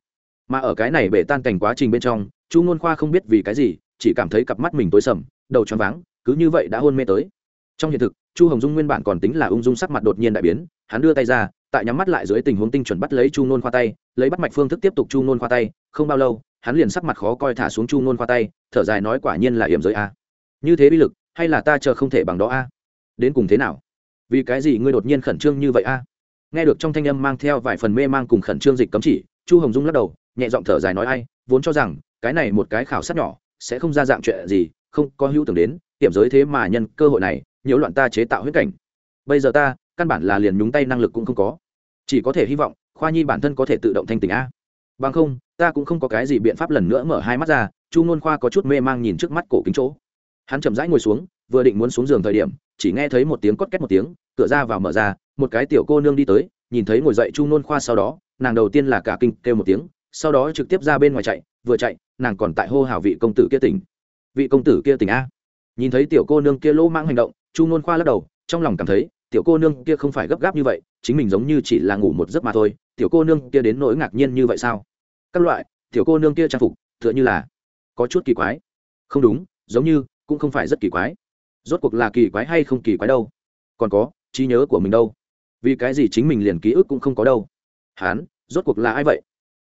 Mà ở cái này bể tan cảnh quá trình bên trong, chu nôn khoa không biết vì cái gì, chỉ cảm thấy cặp mắt mình tối sầm, đầu choáng váng, cứ như vậy đã hôn mê tới. Trong hiện thực chu hồng dung nguyên bản còn tính là ung dung sắc mặt đột nhiên đại biến, hắn đưa tay ra, tại nhắm mắt lại dưới tình huống tinh chuẩn bắt lấy chu nôn khoa tay, lấy bắt mạch phương thức tiếp tục chu nôn khoa tay, không bao lâu, hắn liền sắc mặt khó coi thả xuống chu nôn khoa tay, thở dài nói quả nhiên là hiểm giới a. Như thế bi lực, hay là ta chờ không thể bằng đó a? Đến cùng thế nào? Vì cái gì ngươi đột nhiên khẩn trương như vậy a? Nghe được trong thanh âm mang theo vài phần mê mang cùng khẩn trương dịch cấm chỉ, chu hồng dung lắc đầu, nhẹ giọng thở dài nói ai, vốn cho rằng, cái này một cái khảo sát nhỏ, sẽ không ra dạng chuyện gì, không có hữu tưởng đến hiểm giới thế mà nhân cơ hội này nhiễu loạn ta chế tạo huyết cảnh. Bây giờ ta, căn bản là liền nhúng tay năng lực cũng không có. Chỉ có thể hy vọng, khoa nhi bản thân có thể tự động thanh tỉnh a. Bằng không, ta cũng không có cái gì biện pháp lần nữa mở hai mắt ra, chu nôn khoa có chút mê mang nhìn trước mắt cổ kính chỗ. Hắn chậm rãi ngồi xuống, vừa định muốn xuống giường thời điểm, chỉ nghe thấy một tiếng cốt két một tiếng, cửa ra vào mở ra, một cái tiểu cô nương đi tới, nhìn thấy ngồi dậy chu nôn khoa sau đó, nàng đầu tiên là cả kinh kêu một tiếng, sau đó trực tiếp ra bên ngoài chạy, vừa chạy, nàng còn tại hô hào vị công tử kia tỉnh. Vị công tử kia tỉnh a. Nhìn thấy tiểu cô nương kia lỗ mang hành động chu ngôn khoa lắc đầu, trong lòng cảm thấy, tiểu cô nương kia không phải gấp gáp như vậy, chính mình giống như chỉ là ngủ một giấc mà thôi, tiểu cô nương kia đến nỗi ngạc nhiên như vậy sao? Các loại, tiểu cô nương kia trang phục, tựa như là có chút kỳ quái. Không đúng, giống như cũng không phải rất kỳ quái. Rốt cuộc là kỳ quái hay không kỳ quái đâu? Còn có, trí nhớ của mình đâu? Vì cái gì chính mình liền ký ức cũng không có đâu? Hán, rốt cuộc là ai vậy?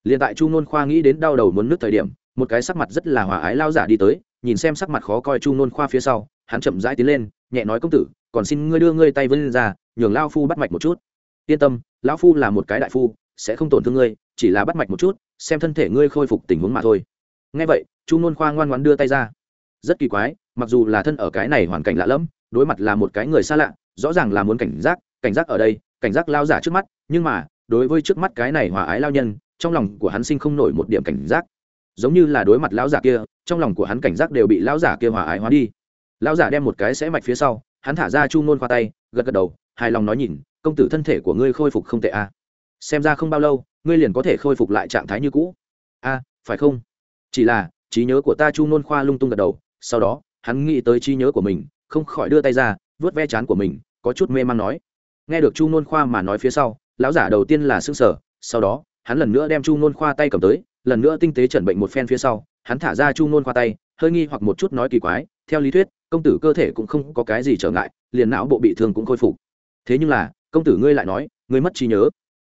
Liền tại chu ngôn khoa nghĩ đến đau đầu muốn nước thời điểm, một cái sắc mặt rất là hòa ái lao giả đi tới nhìn xem sắc mặt khó coi chu nôn khoa phía sau, hắn chậm rãi tiến lên, nhẹ nói, công tử, còn xin ngươi đưa ngươi tay vươn ra, nhường lao phu bắt mạch một chút. Yên tâm, lão phu là một cái đại phu, sẽ không tổn thương ngươi, chỉ là bắt mạch một chút, xem thân thể ngươi khôi phục tình huống mà thôi. Ngay vậy, chu nôn khoa ngoan ngoan đưa tay ra. Rất kỳ quái, mặc dù là thân ở cái này hoàn cảnh lạ lẫm, đối mặt là một cái người xa lạ, rõ ràng là muốn cảnh giác cảnh giác ở đây, cảnh giác lao giả trước mắt, nhưng mà, đối với trước mắt cái này hòa ái lao nhân, trong lòng của hắn sinh không nổi một điểm cảnh giác giống như là đối mặt lão giả kia, trong lòng của hắn cảnh giác đều bị lão giả kia hòa ái hóa đi. Lão giả đem một cái sẽ mạch phía sau, hắn thả ra chu ngôn khoa tay, gật gật đầu, hài lòng nói nhìn, công tử thân thể của ngươi khôi phục không tệ a à. xem ra không bao lâu, ngươi liền có thể khôi phục lại trạng thái như cũ. A, phải không? Chỉ là, trí nhớ của ta chu ngôn khoa lung tung gật đầu, sau đó, hắn nghĩ tới trí nhớ của mình, không khỏi đưa tay ra vớt ve chán của mình, có chút mê man nói. Nghe được chu ngôn khoa mà nói phía sau, lão giả đầu tiên là s ư n g sở sau đó, hắn lần nữa đem chu ngôn khoa tay cầm tới lần nữa tinh tế chẩn bệnh một phen phía sau, hắn thả ra chu nôn khoa tay, hơi nghi hoặc một chút nói kỳ quái, theo lý thuyết, công tử cơ thể cũng không có cái gì trở ngại, liền não bộ bị thương cũng khôi phục. Thế nhưng là, công tử ngươi lại nói, ngươi mất trí nhớ.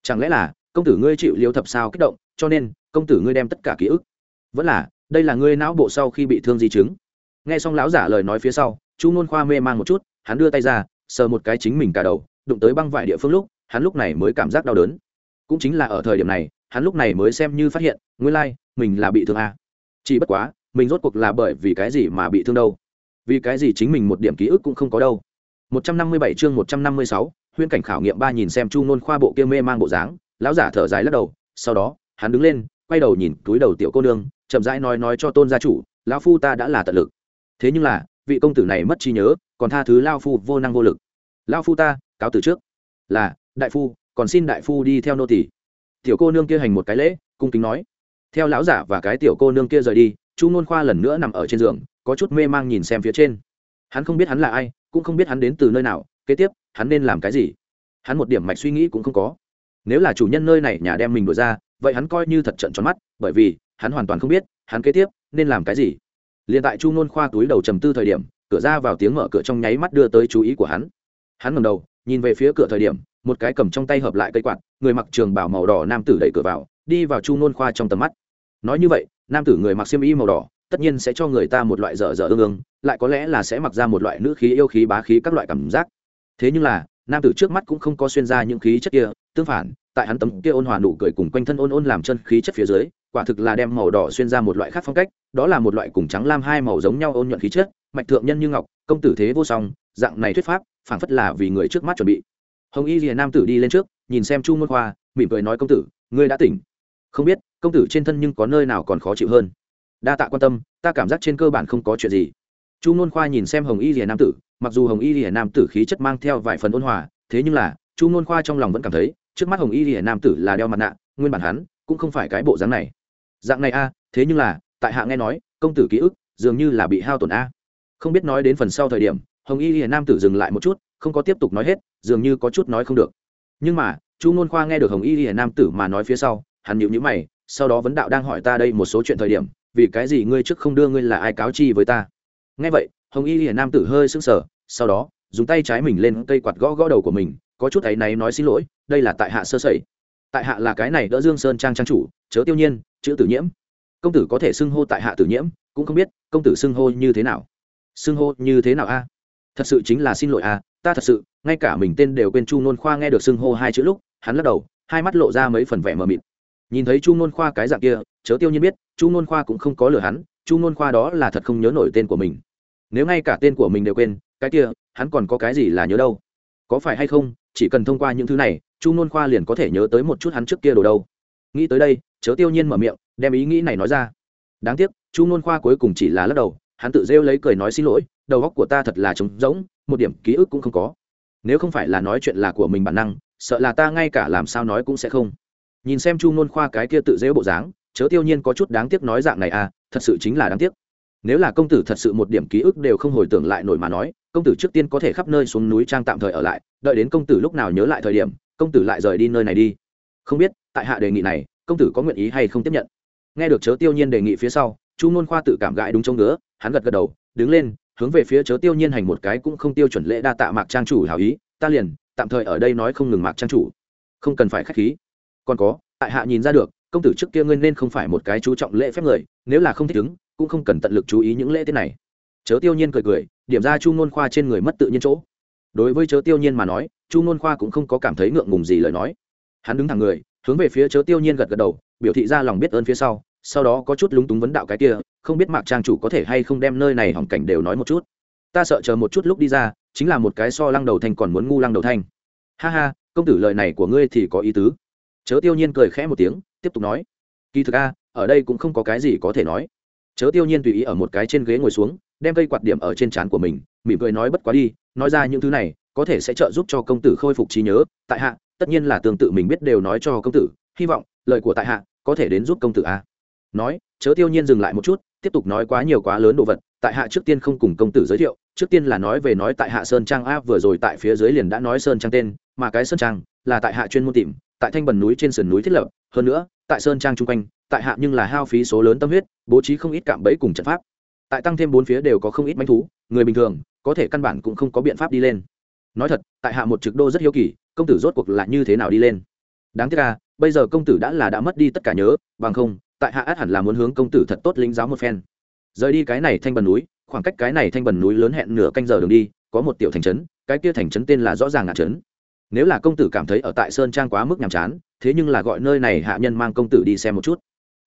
Chẳng lẽ là, công tử ngươi chịu liêu thập sao kích động, cho nên, công tử ngươi đem tất cả ký ức. Vẫn là, đây là ngươi não bộ sau khi bị thương di chứng. Nghe xong lão giả lời nói phía sau, chu nôn khoa mê man một chút, hắn đưa tay ra, sờ một cái chính mình cả đầu, đụng tới băng vải địa phương lúc, hắn lúc này mới cảm giác đau đớn. Cũng chính là ở thời điểm này, hắn lúc này mới xem như phát hiện nguyên lai、like, mình là bị thương à. chỉ bất quá mình rốt cuộc là bởi vì cái gì mà bị thương đâu? Vì cái gì chính mình một điểm ký ức cũng không có đâu? 157 chương 156, huyễn cảnh khảo nghiệm ba nhìn xem chu nôn khoa bộ kia mê mang bộ dáng lão giả thở dài lắc đầu sau đó hắn đứng lên quay đầu nhìn túi đầu tiểu cô nương chậm rãi nói nói cho tôn gia chủ lão phu ta đã là tận lực. Thế nhưng là vị công tử này mất trí nhớ còn tha thứ lao phu vô năng vô lực. Lao phu ta cáo từ trước. Là đại phu còn xin đại phu đi theo nô tỷ tiểu cô nương kia hành một cái lễ cung kính nói theo lão giả và cái tiểu cô nương kia rời đi, chu nôn khoa lần nữa nằm ở trên giường, có chút mê mang nhìn xem phía trên. Hắn không biết hắn là ai, cũng không biết hắn đến từ nơi nào, kế tiếp, hắn nên làm cái gì? Hắn một điểm mạch suy nghĩ cũng không có. Nếu là chủ nhân nơi này nhà đem mình đổi ra, vậy hắn coi như thật trận tròn mắt, bởi vì, hắn hoàn toàn không biết, hắn kế tiếp, nên làm cái gì. Liền tại chu nôn khoa túi đầu trầm tư thời điểm, cửa ra vào tiếng mở cửa trong nháy mắt đưa tới chú ý của hắn. Hắn ngầm đầu, nhìn về phía cửa thời điểm, một cái cầm trong tay hợp lại cây quạt, người mặc trường bảo màu đỏ nam tử đẩy cửa vào, đi vào chu nôn khoa trong tầm mắt nói như vậy, nam tử người mặc xiêm y màu đỏ, tất nhiên sẽ cho người ta một loại dở dở ương ương, lại có lẽ là sẽ mặc ra một loại nữ khí yêu khí bá khí các loại cảm giác. Thế nhưng là, nam tử trước mắt cũng không có xuyên ra những khí chất kia, tương phản, tại hắn tấm kia ôn hòa nụ cười cùng quanh thân ôn ôn làm chân khí chất phía dưới, quả thực là đem màu đỏ xuyên ra một loại khác phong cách, đó là một loại cùng trắng lam hai màu giống nhau ôn nhuận khí chất, mạch thượng nhân như ngọc, công tử thế vô song, dạng này thuyết pháp, phảng phất là vì người trước mắt chuẩn bị. Hồng y rìa nam tử đi lên trước, nhìn xem chu môn khoa, mỉm cười nói công tử, ngươi đã tỉnh. Không biết công tử trên thân nhưng có nơi nào còn khó chịu hơn? Đa tạ quan tâm, ta cảm giác trên cơ bản không có chuyện gì. Chu môn khoa nhìn xem hồng y rìa nam tử, mặc dù hồng y rìa nam tử khí chất mang theo vài phần ôn hòa, thế nhưng là, chu môn khoa trong lòng vẫn cảm thấy, trước mắt hồng y rìa nam tử là đeo mặt nạ, nguyên bản hắn cũng không phải cái bộ dáng này. Dạng này a, thế nhưng là, tại hạ nghe nói, công tử ký ức dường như là bị hao tổn a. Không biết nói đến phần sau thời điểm, hồng y rìa nam tử dừng lại một chút, không có tiếp tục nói hết, dường như có chút nói không được. Nhưng mà, chu ngôn khoa nghe được hồng y rìa nam tử mà nói phía sau, hắn nhịu nhữ mày sau đó vấn đạo đang hỏi ta đây một số chuyện thời điểm, vì cái gì ngươi trước không đưa ngươi là ai cáo chi với ta? Nghe vậy, hồng y hiển nam tử hơi sững sờ, sau đó, dùng tay trái mình lên cây quạt gõ gõ đầu của mình, có chút ấy náy nói xin lỗi, đây là tại hạ sơ sẩy. Tại hạ là cái này đỡ dương sơn trang trang chủ, chớ tiêu nhiên, chữ tử nhiễm. Công tử có thể xưng hô tại hạ tử nhiễm, cũng không biết, công tử xưng hô như thế nào. Xưng hô như thế nào a? Thật sự chính là xin lỗi a, ta thật sự, ngay cả mình tên đều quên chu nôn khoa nghe được xưng hô hai chữ lúc, hắn lắc đầu, hai mắt lộ ra mấy phần vẻ mờ mịt nhìn thấy chu nôn khoa cái dạng kia, chớ tiêu nhiên biết, chu nôn khoa cũng không có lừa hắn, chu nôn khoa đó là thật không nhớ nổi tên của mình. Nếu ngay cả tên của mình đều quên, cái kia, hắn còn có cái gì là nhớ đâu? Có phải hay không, chỉ cần thông qua những thứ này, chu nôn khoa liền có thể nhớ tới một chút hắn trước kia đồ đâu? Nghĩ tới đây, chớ tiêu nhiên mở miệng, đem ý nghĩ này nói ra. Đáng tiếc, chu nôn khoa cuối cùng chỉ là lắc đầu, hắn tự rêu lấy cười nói xin lỗi, đầu óc của ta thật là trống rỗng, một điểm ký ức cũng không có. Nếu không phải là nói chuyện là của mình bản năng, sợ là ta ngay cả làm sao nói cũng sẽ không nhìn xem chu nôn khoa cái kia tự dễu bộ dáng, chớ tiêu nhiên có chút đáng tiếc nói dạng này à thật sự chính là đáng tiếc. Nếu là công tử thật sự một điểm ký ức đều không hồi tưởng lại nổi mà nói, công tử trước tiên có thể khắp nơi xuống núi trang tạm thời ở lại, đợi đến công tử lúc nào nhớ lại thời điểm, công tử lại rời đi nơi này đi. Không biết, tại hạ đề nghị này, công tử có nguyện ý hay không tiếp nhận? Nghe được chớ tiêu nhiên đề nghị phía sau, chu ngôn khoa tự cảm gãi đúng chỗ ngứa, hắn gật gật đầu, đứng lên, hướng về phía chớ tiêu nhiên hành một cái cũng không tiêu chuẩn lễ đa tạ mạc trang chủ hảo ý, ta liền, tạm thời ở đây nói không ngừng mạc trang chủ. Không cần phải khách khí còn có, tại hạ nhìn ra được, công tử trước kia ngươi nên không phải một cái chú trọng lễ phép người, nếu là không thích ứng, cũng không cần tận lực chú ý những lễ tiết này. Chớ tiêu nhiên cười cười, điểm ra chu ngôn khoa trên người mất tự nhiên chỗ. Đối với chớ tiêu nhiên mà nói, chu ngôn khoa cũng không có cảm thấy ngượng ngùng gì lời nói. Hắn đứng thẳng người, hướng về phía chớ tiêu nhiên gật gật đầu, biểu thị ra lòng biết ơn phía sau sau đó có chút lúng túng vấn đạo cái kia, không biết mạc trang chủ có thể hay không đem nơi này hỏng cảnh đều nói một chút. Ta sợ chờ một chút lúc đi ra, chính là một cái so lăng đầu thanh còn muốn ngu lăng đầu thanh ha ha, công tử lời này của ngươi thì có ý tứ chớ tiêu nhiên cười khẽ một tiếng, tiếp tục nói, kỳ thực a, ở đây cũng không có cái gì có thể nói. Chớ tiêu nhiên tùy ý ở một cái trên ghế ngồi xuống, đem cây quạt điểm ở trên trán của mình, mỉm cười nói bất quá đi, nói ra những thứ này, có thể sẽ trợ giúp cho công tử khôi phục trí nhớ, tại hạ, tất nhiên là tương tự mình biết đều nói cho công tử, hy vọng, lời của tại hạ, có thể đến giúp công tử a. Nói, chớ tiêu nhiên dừng lại một chút, tiếp tục nói quá nhiều quá lớn đồ vật, tại hạ trước tiên không cùng công tử giới thiệu, trước tiên là nói về nói tại hạ sơn trang a vừa rồi tại phía dưới liền đã nói sơn trang tên, mà cái sơn trang là tại hạ chuyên môn tìm tại thanh bần núi trên sườn núi thiết lập, hơn nữa, tại sơn trang chung quanh, tại hạ nhưng là hao phí số lớn tâm huyết, bố trí không ít cạm bẫy cùng trận pháp. Tại tăng thêm bốn phía đều có không ít manh thú, người bình thường, có thể căn bản cũng không có biện pháp đi lên. Nói thật, tại hạ một trực đô rất hiếu kỳ, công tử rốt cuộc là như thế nào đi lên. Đáng tiếc là bây giờ công tử đã là đã mất đi tất cả nhớ, bằng không, tại hạ át hẳn là muốn hướng công tử thật tốt lính giáo một phen. Rời đi cái này thanh bần núi, khoảng cách cái này thanh bần núi lớn hẹn nửa canh giờ đường đi, có một tiểu thành trấn, cái kia thành trấn tên là rõ ràng ngạc trấn nếu là công tử cảm thấy ở tại sơn trang quá mức nhàm chán, thế nhưng là gọi nơi này hạ nhân mang công tử đi xem một chút.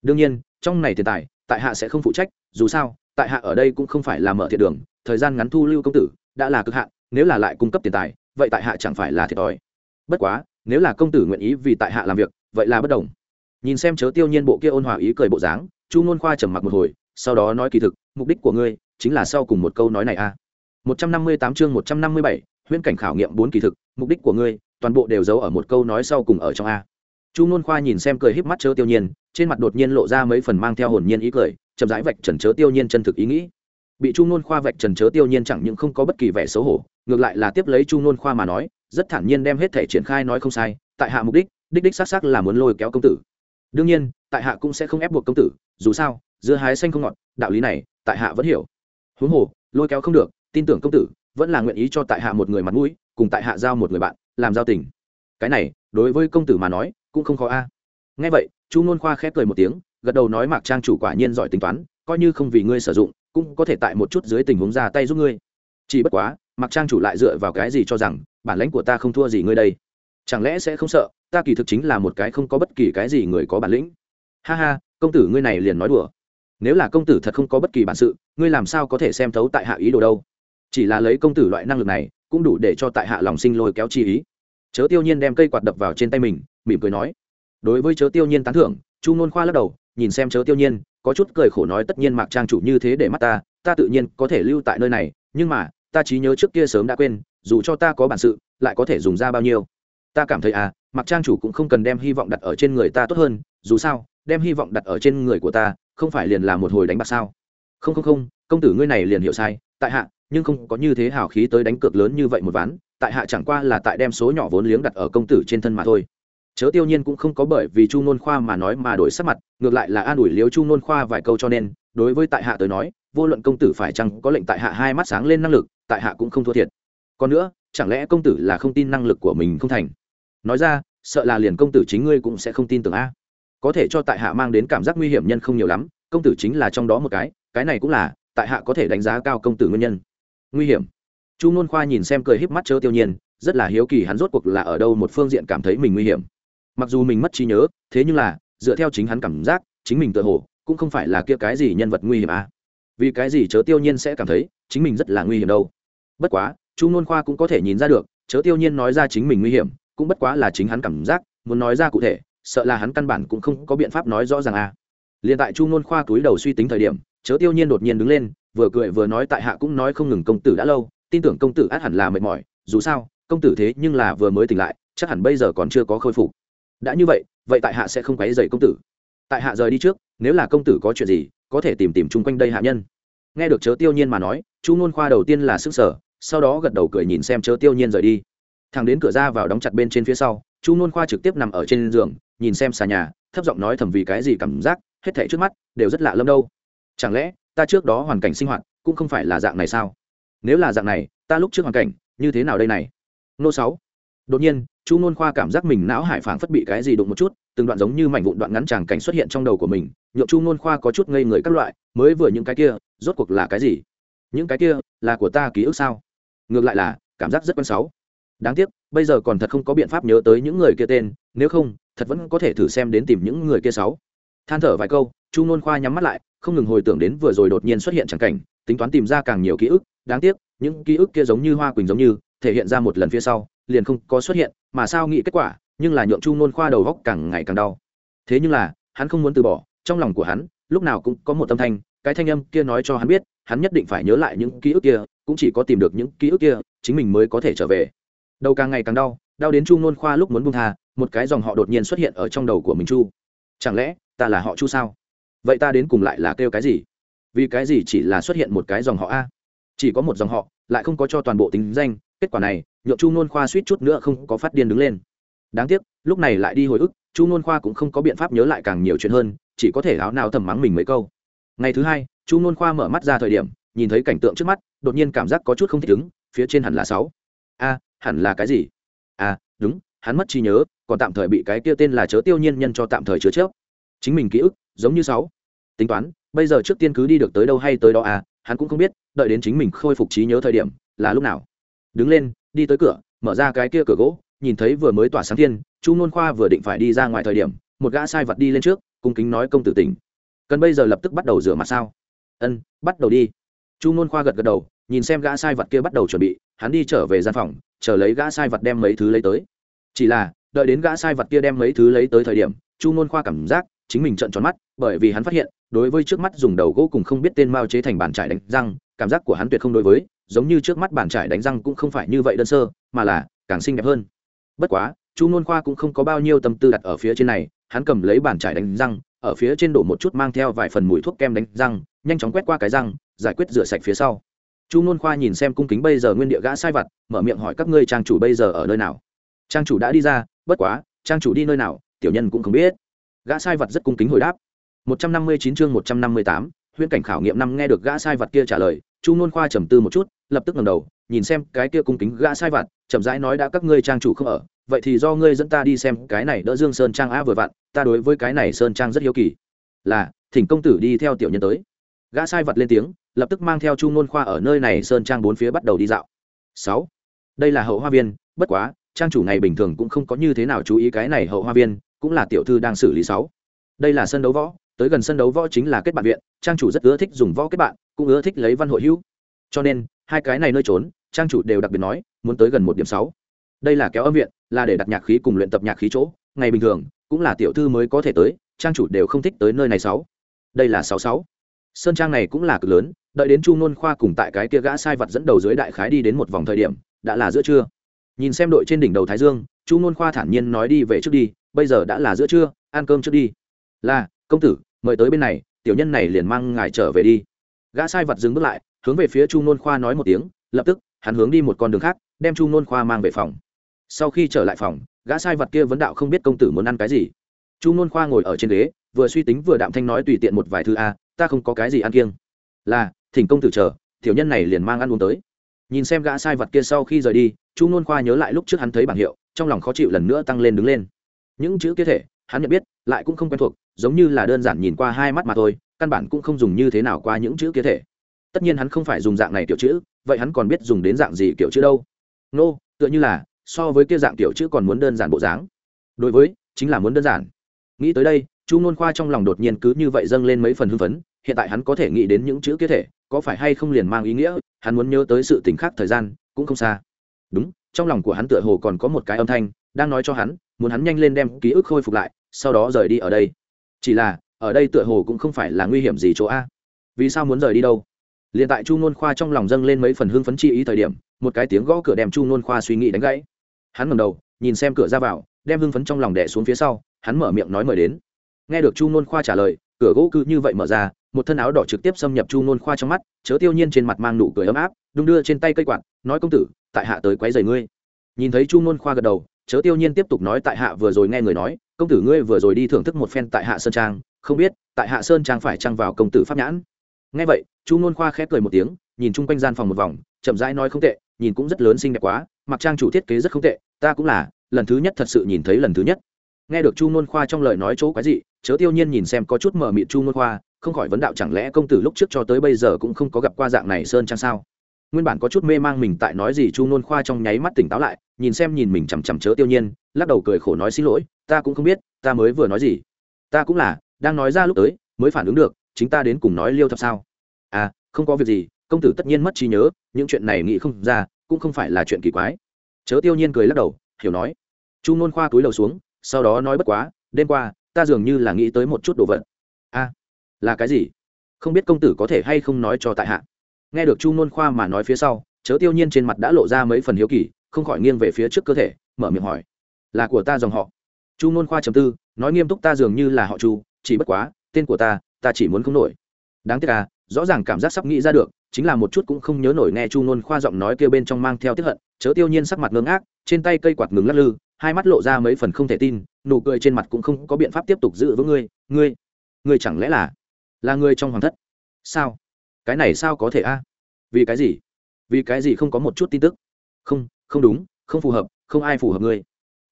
Đương nhiên, trong này tiền tài, tại hạ sẽ không phụ trách, dù sao, tại hạ ở đây cũng không phải là mở thiệt đường, thời gian ngắn thu lưu công tử, đã là cực hạn, nếu là lại cung cấp tiền tài, vậy tại hạ chẳng phải là thiệt thòi. Bất quá, nếu là công tử nguyện ý vì tại hạ làm việc, vậy là bất đồng. Nhìn xem chớ tiêu nhiên bộ kia ôn hòa ý cười bộ dáng, chu ngôn khoa trầm mặc một hồi, sau đó nói kỳ thực, mục đích của ngươi, chính là sau cùng một câu nói này a. Một trăm năm mươi tám chương một trăm năm mươi bảy, huyễn cảnh khảo nghiệm bốn kỳ thực mục đích của ngươi, toàn bộ đều giấu ở một câu nói sau cùng ở trong a. Chu n khoa nhìn xem cười híp mắt chớ tiêu nhiên, trên mặt đột nhiên lộ ra mấy phần mang theo hồn nhiên ý cười, chậm rãi vạch trần chớ tiêu nhiên chân thực ý nghĩ. Bị chu n khoa vạch trần chớ tiêu nhiên chẳng những không có bất kỳ vẻ xấu hổ, ngược lại là tiếp lấy chu n khoa mà nói, rất thản nhiên đem hết thể triển khai nói không sai, tại hạ mục đích đích đích xác xác là muốn lôi kéo công tử. Đương nhiên, tại hạ cũng sẽ không ép buộc công tử, dù sao, dưa hái xanh không ngọt, đạo lý này, tại hạ vẫn hiểu. Huống hồ, lôi kéo không được, tin tưởng công tử, vẫn là nguyện ý cho tại hạ một người mặt mũi cùng tại hạ giao một người bạn, làm giao tình. Cái này, đối với công tử mà nói, cũng không khó a. Nghe vậy, chu nôn khoa khép cười một tiếng, gật đầu nói mạc trang chủ quả nhiên giỏi tính toán, coi như không vì ngươi sử dụng, cũng có thể tại một chút dưới tình huống ra tay giúp ngươi. Chỉ bất quá, mạc trang chủ lại dựa vào cái gì cho rằng, bản lãnh của ta không thua gì ngươi đây? Chẳng lẽ sẽ không sợ, ta kỳ thực chính là một cái không có bất kỳ cái gì người có bản lĩnh? Ha ha, công tử ngươi này liền nói đùa. Nếu là công tử thật không có bất kỳ bản sự, ngươi làm sao có thể xem thấu tại hạ ý đồ đâu? Chỉ là lấy công tử loại năng lực này cũng đủ để cho tại hạ lòng sinh lôi kéo chi ý. Chớ tiêu nhiên đem cây quạt đập vào trên tay mình, mỉm cười nói. Đối với chớ tiêu nhiên tán thưởng, chu nôn khoa lắc đầu, nhìn xem chớ tiêu nhiên, có chút cười khổ nói tất nhiên mạc trang chủ như thế để mắt ta ta tự nhiên có thể lưu tại nơi này, nhưng mà, ta trí nhớ trước kia sớm đã quên, dù cho ta có bản sự, lại có thể dùng ra bao nhiêu. Ta cảm thấy à mạc trang chủ cũng không cần đem hy vọng đặt ở trên người ta tốt hơn, dù sao, đem hy vọng đặt ở trên người của ta, không phải liền là một hồi đánh bạc sao? Không không không, công tử ngươi này liền hiểu sai, tại hạ nhưng không có như thế hào khí tới đánh cược lớn như vậy một ván, tại hạ chẳng qua là tại đem số nhỏ vốn liếng đặt ở công tử trên thân mà thôi. Chớ tiêu nhiên cũng không có bởi vì chu nôn khoa mà nói mà đổi sắc mặt, ngược lại là an ủi liếu chu nôn khoa vài câu cho nên, đối với tại hạ tới nói, vô luận công tử phải chăng có lệnh tại hạ hai mắt sáng lên năng lực, tại hạ cũng không thua thiệt. Còn nữa, chẳng lẽ công tử là không tin năng lực của mình không thành? Nói ra, sợ là liền công tử chính ngươi cũng sẽ không tin tưởng a. Có thể cho tại hạ mang đến cảm giác nguy hiểm nhân không nhiều lắm, công tử chính là trong đó một cái cái này cũng là, tại hạ có thể đánh giá cao công tử nguyên nhân nguy hiểm chu nôn khoa nhìn xem cười híp mắt chớ tiêu nhiên, rất là hiếu kỳ hắn rốt cuộc là ở đâu một phương diện cảm thấy mình nguy hiểm mặc dù mình mất trí nhớ, thế nhưng là, dựa theo chính hắn cảm giác, chính mình tự hồ, cũng không phải là kia cái gì nhân vật nguy hiểm à. vì cái gì chớ tiêu nhiên sẽ cảm thấy, chính mình rất là nguy hiểm đâu bất quá, chu nôn khoa cũng có thể nhìn ra được, chớ tiêu nhiên nói ra chính mình nguy hiểm, cũng bất quá là chính hắn cảm giác, muốn nói ra cụ thể, sợ là hắn căn bản cũng không có biện pháp nói rõ ràng à. liền tại chu nôn khoa túi đầu suy tính thời điểm, chớ tiêu nhiên đột nhiên đứng lên vừa cười vừa nói tại hạ cũng nói không ngừng công tử đã lâu, tin tưởng công tử át hẳn là mệt mỏi, dù sao, công tử thế nhưng là vừa mới tỉnh lại, chắc hẳn bây giờ còn chưa có khôi phục. Đã như vậy vậy tại hạ sẽ không quấy dày công tử. Tại hạ rời đi trước, nếu là công tử có chuyện gì, có thể tìm tìm chung quanh đây hạ nhân. Nghe được chớ tiêu nhiên mà nói, chu ngôn khoa đầu tiên là sức sở sau đó gật đầu cười nhìn xem chớ tiêu nhiên rời đi. Thằng đến cửa ra vào đóng chặt bên trên phía sau, chu ngôn khoa trực tiếp nằm ở trên giường, nhìn xem xà nhà, thấp giọng nói thầm vì cái gì cảm giác, hết thảy trước mắt đều rất lạ lâm đâu. Chẳng lẽ ta trước đó hoàn cảnh sinh hoạt cũng không phải là dạng này sao? Nếu là dạng này, ta lúc trước hoàn cảnh, như thế nào đây này? Nô sáu. Đột nhiên, chu nôn khoa cảm giác mình não hải phảng phất bị cái gì đụng một chút, từng đoạn giống như mảnh vụn đoạn ngắn tràng cảnh xuất hiện trong đầu của mình nhộn chu nôn khoa có chút ngây người các loại, mới vừa những cái kia, rốt cuộc là cái gì? Những cái kia, là của ta ký ức sao? Ngược lại là, cảm giác rất quen sáu đáng tiếc, bây giờ còn thật không có biện pháp nhớ tới những người kia tên, nếu không, thật vẫn có thể thử xem đến tìm những người kia sáu than thở vài câu, chu nôn khoa nhắm mắt lại không ngừng hồi tưởng đến vừa rồi đột nhiên xuất hiện chẳng cảnh, tính toán tìm ra càng nhiều ký ức, đáng tiếc, những ký ức kia giống như hoa quỳnh giống như, thể hiện ra một lần phía sau, liền không có xuất hiện, mà sao nghĩ kết quả, nhưng là nhượng chu nôn khoa đầu góc càng ngày càng đau. Thế nhưng là, hắn không muốn từ bỏ, trong lòng của hắn, lúc nào cũng có một tâm thanh, cái thanh âm kia nói cho hắn biết, hắn nhất định phải nhớ lại những ký ức kia, cũng chỉ có tìm được những ký ức kia, chính mình mới có thể trở về. Đầu càng ngày càng đau đau đến chu nôn khoa lúc muốn buông tha, một cái dòng họ đột nhiên xuất hiện ở trong đầu của mình chu. Chẳng lẽ, ta là họ chu sao? Vậy ta đến cùng lại là kêu cái gì? Vì cái gì chỉ là xuất hiện một cái dòng họ a? Chỉ có một dòng họ lại không có cho toàn bộ tính danh kết quả này nhượng chu nôn khoa suýt chút nữa không có phát điên đứng lên. Đáng tiếc lúc này lại đi hồi ức chu nôn khoa cũng không có biện pháp nhớ lại càng nhiều chuyện hơn chỉ có thể áo nào thầm mắng mình mấy câu. Ngày thứ hai chu nôn khoa mở mắt ra thời điểm nhìn thấy cảnh tượng trước mắt đột nhiên cảm giác có chút không thích ứng phía trên hẳn là sáu. A hẳn là cái gì? A à, đúng hắn mất trí nhớ còn tạm thời bị cái kia tên là chớ tiêu nhiên nhân cho tạm thời chứa chớp. Chính mình ký ức giống như sáu. Tính toán, bây giờ trước tiên cứ đi được tới đâu hay tới đó à hắn cũng không biết, đợi đến chính mình khôi phục trí nhớ thời điểm, là lúc nào. Đứng lên, đi tới cửa, mở ra cái kia cửa gỗ, nhìn thấy vừa mới tỏa sáng thiên, chu nôn khoa vừa định phải đi ra ngoài thời điểm, một gã sai vật đi lên trước, cung kính nói công tử tỉnh. Cần bây giờ lập tức bắt đầu rửa mặt sao? Ân, bắt đầu đi. Chu nôn khoa gật gật đầu, nhìn xem gã sai vật kia bắt đầu chuẩn bị, hắn đi trở về gian phòng, chờ lấy gã sai vật đem mấy thứ lấy tới. Chỉ là, đợi đến gã sai vật kia đem mấy thứ lấy tới thời điểm, chu nôn khoa cảm giác, chính mình trợn tròn mắt bởi vì hắn phát hiện, đối với trước mắt dùng đầu gỗ cùng không biết tên mao chế thành bàn trải đánh răng, cảm giác của hắn tuyệt không đối với, giống như trước mắt bàn trải đánh răng cũng không phải như vậy đơn sơ, mà là càng xinh đẹp hơn. Bất quá chu nôn khoa cũng không có bao nhiêu tâm tư đặt ở phía trên này, hắn cầm lấy bàn trải đánh răng, ở phía trên đổ một chút mang theo vài phần mùi thuốc kem đánh răng, nhanh chóng quét qua cái răng, giải quyết rửa sạch phía sau. Chu nôn khoa nhìn xem cung kính bây giờ nguyên địa gã sai vặt, mở miệng hỏi các ngươi trang chủ bây giờ ở nơi nào? Trang chủ đã đi ra, bất quá, trang chủ đi nơi nào, tiểu nhân cũng không biết. Gã sai vật rất cung kính hồi đáp. 159 chương 158, huyễn cảnh khảo nghiệm năm nghe được gã sai vật kia trả lời chu nôn khoa trầm tư một chút lập tức ngẩng đầu nhìn xem cái kia cung kính gã sai vật, chậm rãi nói đã các ngươi trang chủ không ở vậy thì do ngươi dẫn ta đi xem cái này đỡ dương sơn trang á vừa vặn ta đối với cái này sơn trang rất hiếu kỳ. Là thỉnh công tử đi theo tiểu nhân tới. Gã sai vật lên tiếng lập tức mang theo chu nôn khoa ở nơi này sơn trang bốn phía bắt đầu đi dạo. Sáu đây là hậu hoa viên bất quá trang chủ này bình thường cũng không có như thế nào chú ý cái này hậu hoa viên cũng là tiểu thư đang xử lý sáu. Đây là sân đấu võ tới gần sân đấu võ chính là kết bạn viện, trang chủ rất ưa thích dùng võ kết bạn, cũng ưa thích lấy văn hội hữu. Cho nên, hai cái này nơi trốn, trang chủ đều đặc biệt nói, muốn tới gần một điểm sáu. Đây là kéo âm viện, là để đặt nhạc khí cùng luyện tập nhạc khí chỗ, ngày bình thường, cũng là tiểu thư mới có thể tới, trang chủ đều không thích tới nơi này sáu. Đây là sáu sáu. Sơn trang này cũng là cực lớn, đợi đến chu nôn khoa cùng tại cái kia gã sai vật dẫn đầu dưới đại khái đi đến một vòng thời điểm, đã là giữa trưa. Nhìn xem đội trên đỉnh đầu thái dương, chu nôn khoa thản nhiên nói đi về trước đi, bây giờ đã là giữa trưa, ăn cơm trước đi. Là công tử, mời tới bên này, tiểu nhân này liền mang ngài trở về đi. Gã sai vật dừng bước lại, hướng về phía chu nôn khoa nói một tiếng, lập tức, hắn hướng đi một con đường khác, đem chu nôn khoa mang về phòng. Sau khi trở lại phòng, gã sai vật kia vấn đạo không biết công tử muốn ăn cái gì. Chu nôn khoa ngồi ở trên ghế, vừa suy tính vừa đạm thanh nói tùy tiện một vài thứ, a, ta không có cái gì ăn kiêng. Là, thỉnh công tử chờ, tiểu nhân này liền mang ăn uống tới. Nhìn xem gã sai vật kia sau khi rời đi, chu nôn khoa nhớ lại lúc trước hắn thấy bảng hiệu, trong lòng khó chịu lần nữa tăng lên đứng lên. Những chữ kia thể, hắn nhận biết lại cũng không quen thuộc giống như là đơn giản nhìn qua hai mắt mà thôi căn bản cũng không dùng như thế nào qua những chữ kia thể. Tất nhiên hắn không phải dùng dạng này kiểu chữ vậy hắn còn biết dùng đến dạng gì kiểu chữ đâu? Nô、no, tựa như là so với kia dạng kiểu chữ còn muốn đơn giản bộ dáng. Đối với chính là muốn đơn giản. Nghĩ tới đây chu nôn khoa trong lòng đột nhiên cứ như vậy dâng lên mấy phần hưng phấn hiện tại hắn có thể nghĩ đến những chữ kia thể có phải hay không liền mang ý nghĩa hắn muốn nhớ tới sự t ì n h khác thời gian cũng không xa. Đúng trong lòng của hắn tựa hồ còn có một cái âm thanh đang nói cho hắn muốn hắn nhanh lên đem ký ức khôi phục lại sau đó rời đi ở đây. Chỉ là, ở đây tựa hồ cũng không phải là nguy hiểm gì chỗ a. Vì sao muốn rời đi đâu? L i ệ n tại chu n khoa trong lòng dâng lên mấy phần hưng phấn chi ý thời điểm, một cái tiếng gõ cửa đem chu n khoa suy nghĩ đánh gãy. Hắn ngầm đầu, nhìn xem cửa ra vào, đem hưng phấn trong lòng đẻ xuống phía sau, hắn mở miệng nói mời đến. Nghe được chu n khoa trả lời, cửa gỗ cứ như vậy mở ra, một thân áo đỏ trực tiếp xâm nhập chu n khoa trong mắt, chớ tiêu nhiên trên mặt mang nụ cười ấm áp, đung đưa trên tay cây quạt, nói công tử, tại hạ tới quấy rầy ngươi. Nhìn thấy chu n khoa gật đầu chớ tiêu nhiên tiếp tục nói tại hạ vừa rồi nghe người nói, công tử ngươi vừa rồi đi thưởng thức một phen tại hạ sơn trang, không biết, tại hạ sơn trang phải trăng vào công tử pháp nhãn? Nghe vậy, chu nôn khoa khép cười một tiếng, nhìn chung quanh gian phòng một vòng, chậm rãi nói không tệ, nhìn cũng rất lớn xinh đẹp quá, mặc trang chủ thiết kế rất không tệ, ta cũng là, lần thứ nhất thật sự nhìn thấy lần thứ nhất. Nghe được chu nôn khoa trong lời nói chỗ quái gì chớ tiêu nhiên nhìn xem có chút mờ mịt chu nôn khoa, không khỏi vấn đạo chẳng lẽ công tử lúc trước cho tới bây giờ cũng không có gặp qua dạng này sơn trang sao? Nguyên bản có chút mê mang mình tại nói gì chu nôn khoa trong nháy mắt tỉnh táo lại, nhìn xem nhìn mình chằm chằm chớ tiêu nhiên, lắc đầu cười khổ nói xin lỗi, ta cũng không biết, ta mới vừa nói gì. Ta cũng là, đang nói ra lúc tới, mới phản ứng được, chính ta đến cùng nói liêu thập sao. À không có việc gì, công tử tất nhiên mất trí nhớ, những chuyện này nghĩ không ra, cũng không phải là chuyện kỳ quái. Chớ tiêu nhiên cười lắc đầu, hiểu nói. Chu nôn khoa túi đầu xuống, sau đó nói bất quá, đêm qua, ta dường như là nghĩ tới một chút đồ vật. A là cái gì? Không biết công tử có thể hay không nói cho tại hạ nghe được chu nôn khoa mà nói phía sau, chớ tiêu nhiên trên mặt đã lộ ra mấy phần hiếu kỳ, không khỏi nghiêng về phía trước cơ thể, mở miệng hỏi, là của ta dòng họ? Chu nôn khoa chầm tư, nói nghiêm túc, ta dường như là họ chu, chỉ bất quá, tên của ta ta chỉ muốn không nổi. Đáng tiếc à rõ ràng cảm giác sắp nghĩ ra được, chính là một chút cũng không nhớ nổi nghe chu nôn khoa giọng nói kêu bên trong mang theo tiếp hận. Chớ tiêu nhiên sắc mặt ngưng ác trên tay cây quạt ngừng lắc lư, hai mắt lộ ra mấy phần không thể tin, nụ cười trên mặt cũng không có biện pháp tiếp tục giữ vững ngươi. Ngươi ngươi chẳng lẽ là là người trong hoàng thất? Sao? Cái này sao có thể a? Vì cái gì? Vì cái gì không có một chút tin tức? Không không đúng, không phù hợp, không ai phù hợp ngươi.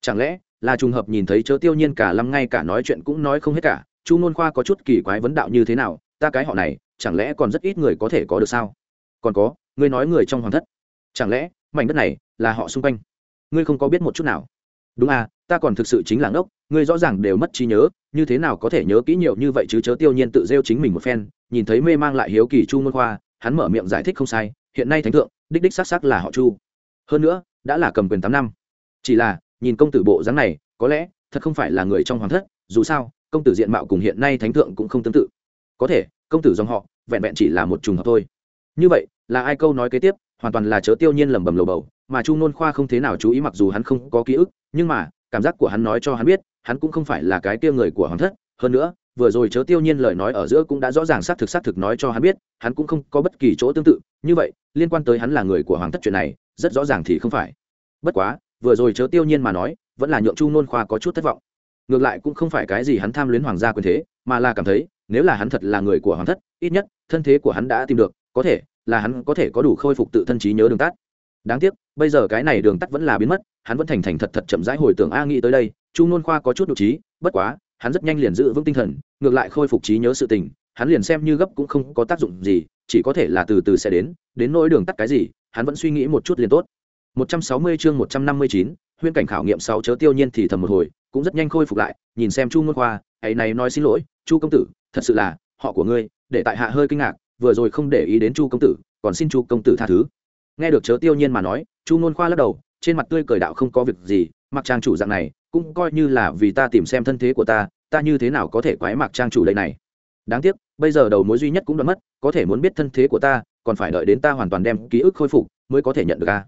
Chẳng lẽ là trùng hợp nhìn thấy chớ tiêu nhiên cả lâm ngay cả nói chuyện cũng nói không hết cả, chu nôn khoa có chút kỳ quái vấn đạo như thế nào, ta cái họ này, chẳng lẽ còn rất ít người có thể có được sao? Còn có, ngươi nói người trong hoàng thất, chẳng lẽ mảnh đất này là họ xung quanh? Ngươi không có biết một chút nào. Đúng à ta còn thực sự chính là ngốc, ngươi rõ ràng đều mất trí nhớ, như thế nào có thể nhớ kỹ nhiều như vậy chứ chớ tiêu nhiên tự rêu chính mình một phen nhìn thấy mê mang lại hiếu kỳ chu môn khoa, hắn mở miệng giải thích không sai, hiện nay thánh thượng, đích đích xác xác là họ chu. Hơn nữa, đã là cầm quyền tám năm. Chỉ là, nhìn công tử bộ dáng này, có lẽ, thật không phải là người trong hoàng thất, dù sao, công tử diện mạo cùng hiện nay thánh thượng cũng không tương tự. Có thể, công tử dòng họ, vẹn vẹn chỉ là một trùng hợp thôi. Như vậy, là ai câu nói kế tiếp, hoàn toàn là chớ tiêu nhiên lẩm bẩm lầu bầu, mà chu nôn khoa không thế nào chú ý mặc dù hắn không có ký ức, nhưng mà, cảm giác của hắn nói cho hắn biết, hắn cũng không phải là cái tia người của hoàng thất, hơn nữa vừa rồi chớ tiêu nhiên lời nói ở giữa cũng đã rõ ràng xác thực xác thực nói cho hắn biết, hắn cũng không có bất kỳ chỗ tương tự. Như vậy, liên quan tới hắn là người của hoàng thất chuyện này, rất rõ ràng thì không phải. Bất quá, vừa rồi chớ tiêu nhiên mà nói, vẫn là nhượng chu nôn khoa có chút thất vọng. Ngược lại cũng không phải cái gì hắn tham luyến hoàng gia quyền thế, mà là cảm thấy, nếu là hắn thật là người của hoàng thất, ít nhất, thân thế của hắn đã tìm được, có thể là hắn có thể có đủ khôi phục tự thân trí nhớ đường tắt. Đáng tiếc, bây giờ cái này đường tắt vẫn là biến mất, hắn vẫn thành thành thật thật chậm rãi hồi tưởng a nghĩ tới đây, chu nôn khoa có chút độ trí, bất quá hắn rất nhanh liền giữ vững tinh thần ngược lại khôi phục trí nhớ sự tình hắn liền xem như gấp cũng không có tác dụng gì chỉ có thể là từ từ sẽ đến đến nỗi đường tắt cái gì hắn vẫn suy nghĩ một chút liền tốt. 160 chương 159, huyên cảnh khảo nghiệm sáu chớ tiêu nhiên thì thầm một hồi cũng rất nhanh khôi phục lại nhìn xem chu ngôn khoa ấy này nói xin lỗi chu công tử thật sự là họ của ngươi để tại hạ hơi kinh ngạc vừa rồi không để ý đến chu công tử còn xin chu công tử tha thứ. Nghe được chớ tiêu nhiên mà nói chu ngôn khoa lắc đầu trên mặt tươi cười đạo không có việc gì mặc trang chủ dạng này cũng coi như là vì ta tìm xem thân thế của ta ta như thế nào có thể quái mạc trang chủ đây này. Đáng tiếc, bây giờ đầu mối duy nhất cũng đã mất, có thể muốn biết thân thế của ta, còn phải đợi đến ta hoàn toàn đem ký ức khôi phục mới có thể nhận được a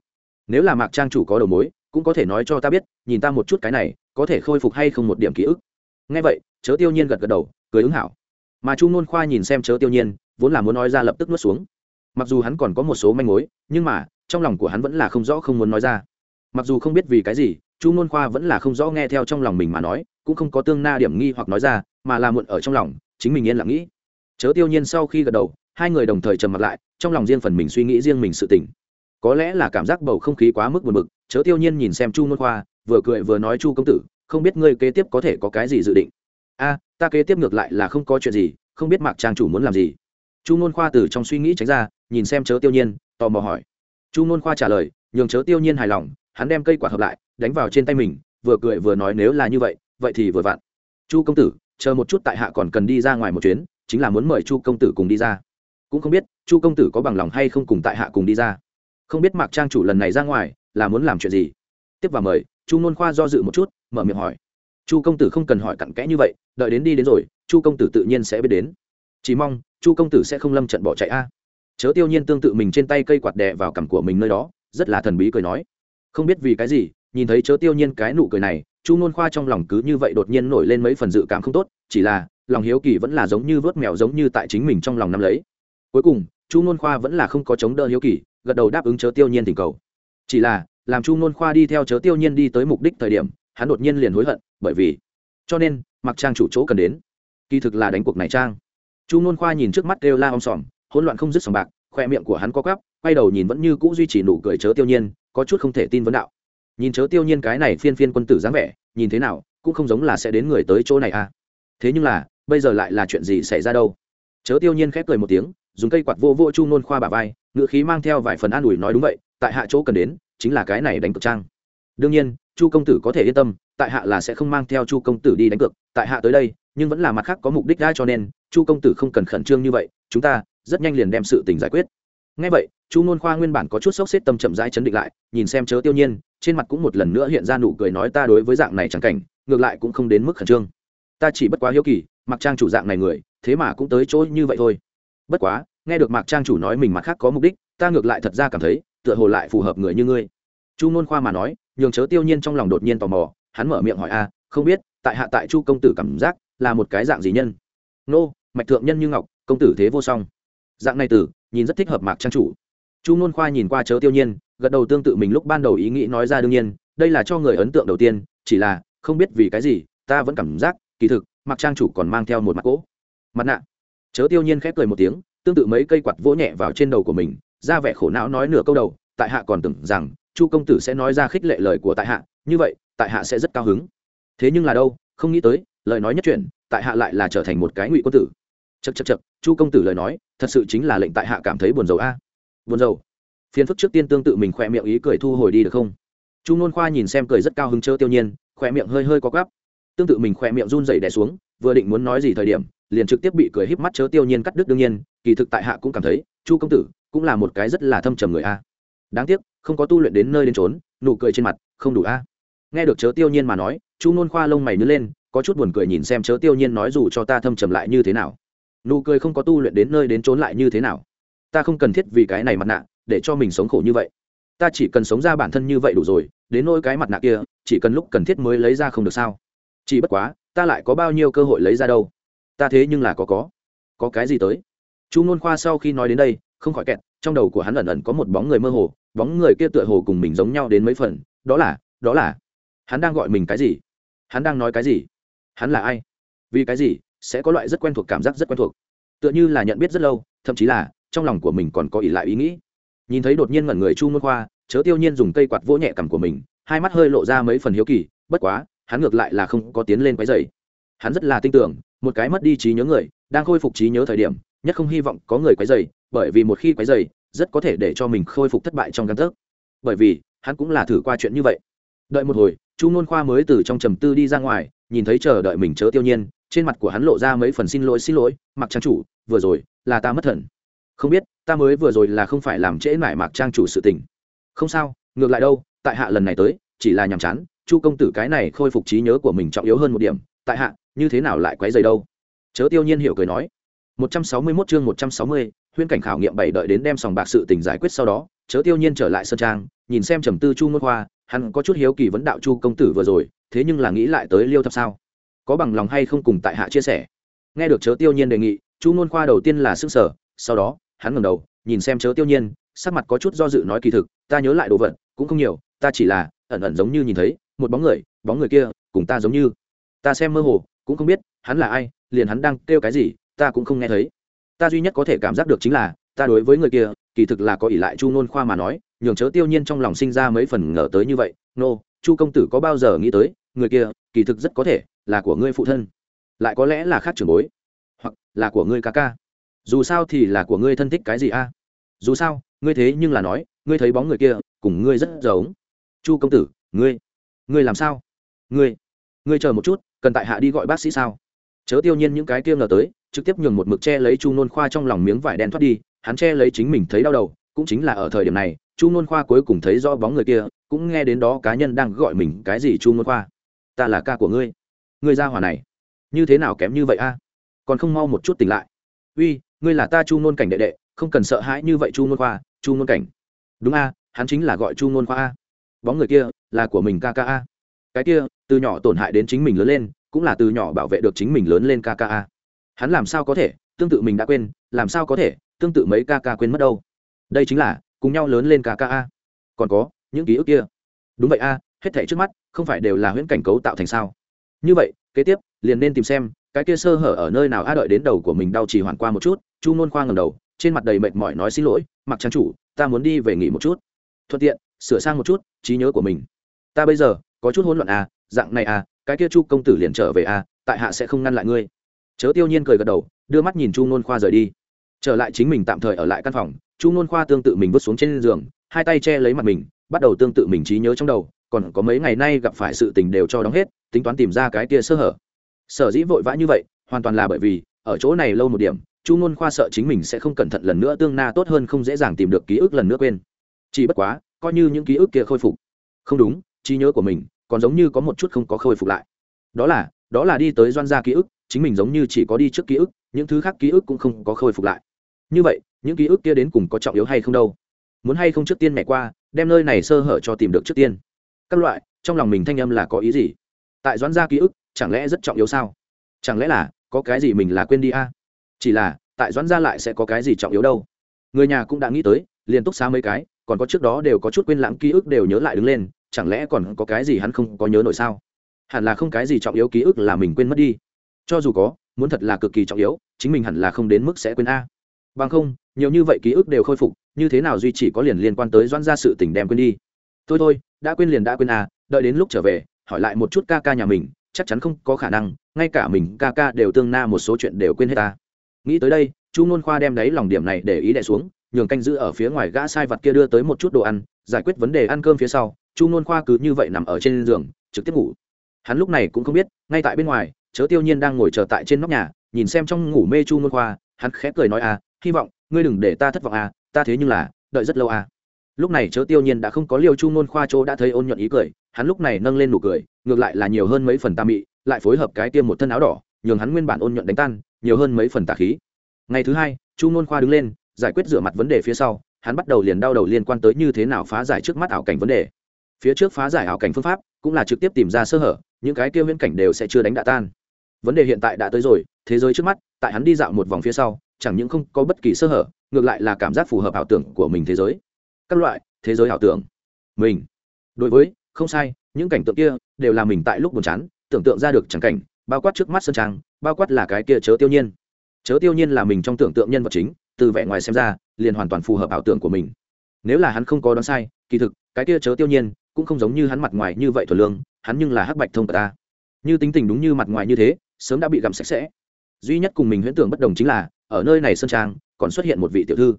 nếu là mạc trang chủ có đầu mối, cũng có thể nói cho ta biết, nhìn ta một chút cái này, có thể khôi phục hay không một điểm ký ức. Ngay vậy, chớ tiêu nhiên gật gật đầu, cười ứng hảo. Mà chu nôn khoa nhìn xem chớ tiêu nhiên, vốn là muốn nói ra lập tức nuốt xuống. Mặc dù hắn còn có một số manh mối, nhưng mà, trong lòng của hắn vẫn là không rõ không muốn nói ra. Mặc dù không biết vì cái gì chu n khoa vẫn là không rõ nghe theo trong lòng mình mà nói, cũng không có tương na điểm nghi hoặc nói ra, mà là muộn ở trong lòng, chính mình yên lặng nghĩ. Chớ tiêu nhiên sau khi gật đầu, hai người đồng thời trầm mặt lại, trong lòng riêng phần mình suy nghĩ riêng mình sự tỉnh có lẽ là cảm giác bầu không khí quá mức buồn bực, chớ tiêu nhiên nhìn xem chu n khoa, vừa cười vừa nói, chu công tử, không biết ngươi kế tiếp có thể có cái gì dự định? A, ta kế tiếp ngược lại là không có chuyện gì, không biết mạc trang chủ muốn làm gì. Chu n khoa từ trong suy nghĩ tránh ra, nhìn xem chớ tiêu nhiên, tò mò hỏi. Chu n khoa trả lời, nhường chớ tiêu nhiên hài lòng, hắn đem cây quả hợp lại đánh vào trên tay mình, vừa cười vừa nói nếu là như vậy vậy thì vừa vặn. Chu công tử, chờ một chút tại hạ còn cần đi ra ngoài một chuyến, chính là muốn mời chu công tử cùng đi ra. Cũng không biết, chu công tử có bằng lòng hay không cùng tại hạ cùng đi ra. Không biết mạc trang chủ lần này ra ngoài, là muốn làm chuyện gì? Tiếp vào mời, chu nôn khoa do dự một chút, mở miệng hỏi. Chu công tử không cần hỏi cặn kẽ như vậy, đợi đến đi đến rồi, chu công tử tự nhiên sẽ biết đến. Chỉ mong, chu công tử sẽ không lâm trận bỏ chạy a. Chớ tiêu nhiên tương tự mình trên tay cây quạt đè vào cằm của mình nơi đó, rất là thần bí cười nói. Không biết vì cái gì nhìn thấy chớ tiêu nhiên cái nụ cười này, chu nôn khoa trong lòng cứ như vậy đột nhiên nổi lên mấy phần dự cảm không tốt, chỉ là, lòng hiếu kỳ vẫn là giống như vớt mèo giống như tại chính mình trong lòng nắm lấy. Cuối cùng, chu nôn khoa vẫn là không có chống đỡ hiếu kỳ, gật đầu đáp ứng chớ tiêu nhiên tình cầu. Chỉ là, làm chu nôn khoa đi theo chớ tiêu nhiên đi tới mục đích thời điểm, hắn đột nhiên liền hối hận, bởi vì, cho nên, mặc trang chủ chỗ cần đến. Kỳ thực là đánh cuộc này trang. Chu nôn khoa nhìn trước mắt kêu la om sòm, hỗn loạn không dứt sòng bạc, khoe miệng của hắn có gắp quay đầu nhìn vẫn như cũ duy trì nụ cười chớ tiêu nhiên, có chút không thể tin vấn đạo nhìn chớ tiêu nhiên cái này phiên phiên quân tử dáng vẻ, nhìn thế nào, cũng không giống là sẽ đến người tới chỗ này à. Thế nhưng là, bây giờ lại là chuyện gì xảy ra đâu? Chớ tiêu nhiên khép cười một tiếng, dùng cây quạt vô vô chu nôn khoa bà vai ngựa khí mang theo vài phần an ủi nói đúng vậy, tại hạ chỗ cần đến, chính là cái này đánh cực trang. Đương nhiên, chu công tử có thể yên tâm, tại hạ là sẽ không mang theo chu công tử đi đánh cược, tại hạ tới đây, nhưng vẫn là mặt khác có mục đích ra cho nên, chu công tử không cần khẩn trương như vậy, chúng ta rất nhanh liền đem sự tình giải quyết ngay vậy, chu nôn khoa nguyên bản có chút sốc xếp tâm chậm rãi chấn định lại, nhìn xem chớ tiêu nhiên, trên mặt cũng một lần nữa hiện ra nụ cười nói ta đối với dạng này chẳng cảnh, ngược lại cũng không đến mức khẩn trương. Ta chỉ bất quá hiếu kỳ mặc trang chủ dạng này người, thế mà cũng tới chỗ như vậy thôi. Bất quá, nghe được mạc trang chủ nói mình mặt khác có mục đích, ta ngược lại thật ra cảm thấy, tựa hồ lại phù hợp người như ngươi. Chu nôn khoa mà nói, nhường chớ tiêu nhiên trong lòng đột nhiên tò mò, hắn mở miệng hỏi a, không biết, tại hạ tại chu công tử cảm giác là một cái dạng gì nhân? Nô, mạch thượng nhân như ngọc, công tử thế vô song dạng này tử nhìn rất thích hợp mạc trang chủ. Chu nôn khoa nhìn qua chớ tiêu nhiên gật đầu tương tự mình lúc ban đầu ý nghĩ nói ra đương nhiên đây là cho người ấn tượng đầu tiên chỉ là không biết vì cái gì ta vẫn cảm giác kỳ thực mạc trang chủ còn mang theo một mặt cỗ mặt nạ. Chớ tiêu nhiên khép cười một tiếng tương tự mấy cây quạt vỗ nhẹ vào trên đầu của mình ra vẻ khổ não nói nửa câu đầu tại hạ còn tưởng rằng chu công tử sẽ nói ra khích lệ lời của tại hạ như vậy tại hạ sẽ rất cao hứng. Thế nhưng là đâu không nghĩ tới lời nói nhất truyền, tại hạ lại là trở thành một cái ngụy quân tử chật chật chật, chu công tử lời nói, thật sự chính là lệnh tại hạ cảm thấy buồn rầu a. Buồn rầu. Phiền phức trước tiên tương tự mình khỏe miệng ý cười thu hồi đi được không? Chu nôn khoa nhìn xem cười rất cao hứng chớ tiêu nhiên, khỏe miệng hơi hơi có gắp tương tự mình khỏe miệng run rẩy đè xuống, vừa định muốn nói gì thời điểm, liền trực tiếp bị cười híp mắt chớ tiêu nhiên cắt đứt đương nhiên, kỳ thực tại hạ cũng cảm thấy, chu công tử cũng là một cái rất là thâm trầm người a. Đáng tiếc, không có tu luyện đến nơi đến trốn nụ cười trên mặt không đủ a. Nghe được chớ tiêu nhiên mà nói, chu nôn khoa lông mày nứt lên, có chút buồn cười nhìn xem chớ tiêu nhiên nói dù cho ta thâm trầm lại như thế nào nụ cười không có tu luyện đến nơi đến trốn lại như thế nào? Ta không cần thiết vì cái này mặt nạ để cho mình sống khổ như vậy. Ta chỉ cần sống ra bản thân như vậy đủ rồi, đến nỗi cái mặt nạ kia, chỉ cần lúc cần thiết mới lấy ra không được sao? Chỉ bất quá, ta lại có bao nhiêu cơ hội lấy ra đâu? Ta thế nhưng là có có. Có cái gì tới? Chu nôn khoa sau khi nói đến đây, không khỏi kẹt, trong đầu của hắn ẩn ẩn có một bóng người mơ hồ, bóng người kia tựa hồ cùng mình giống nhau đến mấy phần, đó là đó là, hắn đang gọi mình cái gì? Hắn đang nói cái gì? Hắn là ai? Vì cái gì? Sẽ có loại rất quen thuộc cảm giác rất quen thuộc. Tựa như là nhận biết rất lâu, thậm chí là trong lòng của mình còn có ỉ lại ý nghĩ. Nhìn thấy đột nhiên ngẩn người chu môn khoa, chớ tiêu nhiên dùng cây quạt vỗ nhẹ cằm của mình, hai mắt hơi lộ ra mấy phần hiếu kỳ, bất quá, hắn ngược lại là không có tiến lên quái dày hắn rất là tin tưởng, một cái mất đi trí nhớ người, đang khôi phục trí nhớ thời điểm, nhất không hy vọng có người quái dày bởi vì một khi quái dày rất có thể để cho mình khôi phục thất bại trong căn thức bởi vì, hắn cũng là thử qua chuyện như vậy. Đợi một hồi, chu nôn khoa mới từ trong trầm tư đi ra ngoài, nhìn thấy chờ đợi mình chớ tiêu nhiên trên mặt của hắn lộ ra mấy phần xin lỗi xin lỗi mặc trang chủ vừa rồi là ta mất thần. Không biết ta mới vừa rồi là không phải làm trễ mải mặc trang chủ sự tình. Không sao ngược lại đâu tại hạ lần này tới chỉ là nhàm chán chu công tử cái này khôi phục trí nhớ của mình trọng yếu hơn một điểm tại hạ như thế nào lại quấy dày đâu? Chớ tiêu nhiên hiểu cười nói. 161 chương 160, huyên cảnh khảo nghiệm bảy đợi đến đem sòng bạc sự tình giải quyết sau đó chớ tiêu nhiên trở lại sơn trang nhìn xem trầm tư chu ngôn hoa, hắn có chút hiếu kỳ vấn đạo chu công tử vừa rồi thế nhưng là nghĩ lại tới liêu thập sao? Có bằng lòng hay không cùng tại hạ chia sẻ. Nghe được chớ tiêu nhiên đề nghị chu ngôn khoa đầu tiên là sức sở sau đó hắn ngẩng đầu nhìn xem chớ tiêu nhiên sắc mặt có chút do dự nói kỳ thực ta nhớ lại đồ vật cũng không nhiều ta chỉ là ẩn ẩn giống như nhìn thấy một bóng người bóng người kia cùng ta giống như. Ta xem mơ hồ cũng không biết hắn là ai liền hắn đang kêu cái gì ta cũng không nghe thấy. Ta duy nhất có thể cảm giác được chính là ta đối với người kia kỳ thực là có ỷ lại chu nôn khoa mà nói nhường chớ tiêu nhiên trong lòng sinh ra mấy phần ngờ tới như vậy. Nô、no, chu công tử có bao giờ nghĩ tới người kia, kỳ thực rất có thể là của ngươi phụ thân. Lại có lẽ là khác trưởng bối, hoặc là của ngươi ca ca. Dù sao thì là của ngươi thân thích cái gì a? Dù sao, ngươi thế nhưng là nói, ngươi thấy bóng người kia, cùng ngươi rất giống. Chu công tử, ngươi ngươi làm sao? Ngươi ngươi chờ một chút, cần tại hạ đi gọi bác sĩ sao? Chớ tiêu nhiên những cái kia ngờ tới, trực tiếp nhường một mực che lấy chu nôn khoa trong lòng miếng vải đen thoát đi, hắn che lấy chính mình thấy đau đầu, cũng chính là ở thời điểm này, chu nôn khoa cuối cùng thấy rõ bóng người kia, cũng nghe đến đó cá nhân đang gọi mình cái gì chu nôn khoa ta là ca của ngươi. Ngươi ra hòa này, như thế nào kém như vậy a? Còn không mau một chút tỉnh lại. Uy, ngươi là ta chu nôn cảnh đệ đệ, không cần sợ hãi như vậy chu nôn khoa, chu nôn cảnh. Đúng a, hắn chính là gọi chu nôn khoa a. Bóng người kia là của mình ca ca a. Cái kia, từ nhỏ tổn hại đến chính mình lớn lên, cũng là từ nhỏ bảo vệ được chính mình lớn lên ca ca a. Hắn làm sao có thể, tương tự mình đã quên, làm sao có thể, tương tự mấy ca ca quên mất đâu. Đây chính là, cùng nhau lớn lên ca ca a. Còn có, những ký ức kia. Đúng vậy a, hết thảy trước mắt không phải đều là huyễn cảnh cấu tạo thành sao? Như vậy, kế tiếp, liền nên tìm xem, cái kia sơ hở ở nơi nào a đợi đến đầu của mình đau chỉ hoàn qua một chút, chu Nôn khoa ngầm đầu, trên mặt đầy mệt mỏi nói xin lỗi mặc trang chủ, ta muốn đi về nghỉ một chút. Thuận tiện, sửa sang một chút, trí nhớ của mình. Ta bây giờ, có chút hỗn loạn à dạng này à cái kia chu công tử liền trở về à tại hạ sẽ không ngăn lại ngươi. Chớ tiêu nhiên cười gật đầu, đưa mắt nhìn chu nôn khoa rời đi. Trở lại chính mình tạm thời ở lại căn phòng, chu nôn khoa tương tự mình vứt xuống trên giường, hai tay che lấy mặt mình, bắt đầu tương tự mình trí nhớ trong đầu còn có mấy ngày nay gặp phải sự tình đều cho đóng hết, tính toán tìm ra cái kia sơ hở. Sở dĩ vội vã như vậy, hoàn toàn là bởi vì, ở chỗ này lâu một điểm, chu ngôn khoa sợ chính mình sẽ không cẩn thận lần nữa tương na tốt hơn không dễ dàng tìm được ký ức lần nữa quên. Chỉ bất quá, coi như những ký ức kia khôi phục. Không đúng, trí nhớ của mình còn giống như có một chút không có khôi phục lại. Đó là đó là đi tới doan gia ký ức, chính mình giống như chỉ có đi trước ký ức, những thứ khác ký ức cũng không có khôi phục lại. Như vậy, những ký ức kia đến cùng có trọng yếu hay không đâu? Muốn hay không trước tiên mẹ qua, đem nơi này sơ hở cho tìm được trước tiên các loại, trong lòng mình thanh âm là có ý gì? Tại doãn gia ký ức, chẳng lẽ rất trọng yếu sao? Chẳng lẽ là, có cái gì mình là quên đi a? Chỉ là, tại doãn gia lại sẽ có cái gì trọng yếu đâu? Người nhà cũng đã nghĩ tới, liền túc xá mấy cái, còn có trước đó đều có chút quên lãng ký ức đều nhớ lại đứng lên, chẳng lẽ còn có cái gì hắn không có nhớ nổi sao? Hẳn là không cái gì trọng yếu ký ức là mình quên mất đi. Cho dù có, muốn thật là cực kỳ trọng yếu, chính mình hẳn là không đến mức sẽ quên a. Bằng không, nhiều như vậy ký ức đều khôi phục, như thế nào duy chỉ có liền liên quan tới doãn gia sự tình đem quên đi thôi thôi, đã quên liền đã quên à đợi đến lúc trở về, hỏi lại một chút ca ca nhà mình, chắc chắn không có khả năng, ngay cả mình, ca ca đều tương na một số chuyện đều quên hết ta. Nghĩ tới đây, chu nôn khoa đem đấy lòng điểm này để ý đẻ xuống, nhường canh giữ ở phía ngoài gã sai vật kia đưa tới một chút đồ ăn, giải quyết vấn đề ăn cơm phía sau, chu nôn khoa cứ như vậy nằm ở trên giường, trực tiếp ngủ. Hắn lúc này cũng không biết, ngay tại bên ngoài, chớ tiêu nhiên đang ngồi chờ tại trên nóc nhà, nhìn xem trong ngủ mê chu nôn khoa, hắn khẽ cười nói à hy vọng, ngươi đừng để ta thất vọng à ta thế nhưng là, đợi rất lâu à lúc này chớ tiêu nhiên đã không có liêu chu ngôn khoa chỗ đã thấy ôn nhuận ý cười, hắn lúc này nâng lên nụ cười, ngược lại là nhiều hơn mấy phần tà mị, lại phối hợp cái tiêm một thân áo đỏ, nhường hắn nguyên bản ôn nhuận đánh tan, nhiều hơn mấy phần tà khí. Ngày thứ hai, chu ngôn khoa đứng lên, giải quyết rửa mặt vấn đề phía sau, hắn bắt đầu liền đau đầu liên quan tới như thế nào phá giải trước mắt ảo cảnh vấn đề. Phía trước phá giải ảo cảnh phương pháp, cũng là trực tiếp tìm ra sơ hở, những cái kia viễn cảnh đều sẽ chưa đánh đã tan. Vấn đề hiện tại đã tới rồi, thế giới trước mắt, tại hắn đi dạo một vòng phía sau, chẳng những không có bất kỳ sơ hở, ngược lại là cảm giác phù hợp ảo tưởng của mình thế giới các loại, thế giới ảo tưởng. Mình. Đối với, không sai, những cảnh tượng kia đều là mình tại lúc buồn chán, tưởng tượng ra được chẳng cảnh, bao quát trước mắt sơn trang, bao quát là cái kia chớ tiêu nhiên. Chớ tiêu nhiên là mình trong tưởng tượng nhân vật chính, từ vẻ ngoài xem ra, liền hoàn toàn phù hợp ảo tưởng của mình. Nếu là hắn không có đoán sai, kỳ thực, cái kia chớ tiêu nhiên cũng không giống như hắn mặt ngoài như vậy thuần lương, hắn nhưng là hắc bạch thông của ta. Như tính tình đúng như mặt ngoài như thế, sớm đã bị gặm sạch sẽ. Duy nhất cùng mình huyễn tưởng bất đồng chính là, ở nơi này sơn trang, còn xuất hiện một vị tiểu thư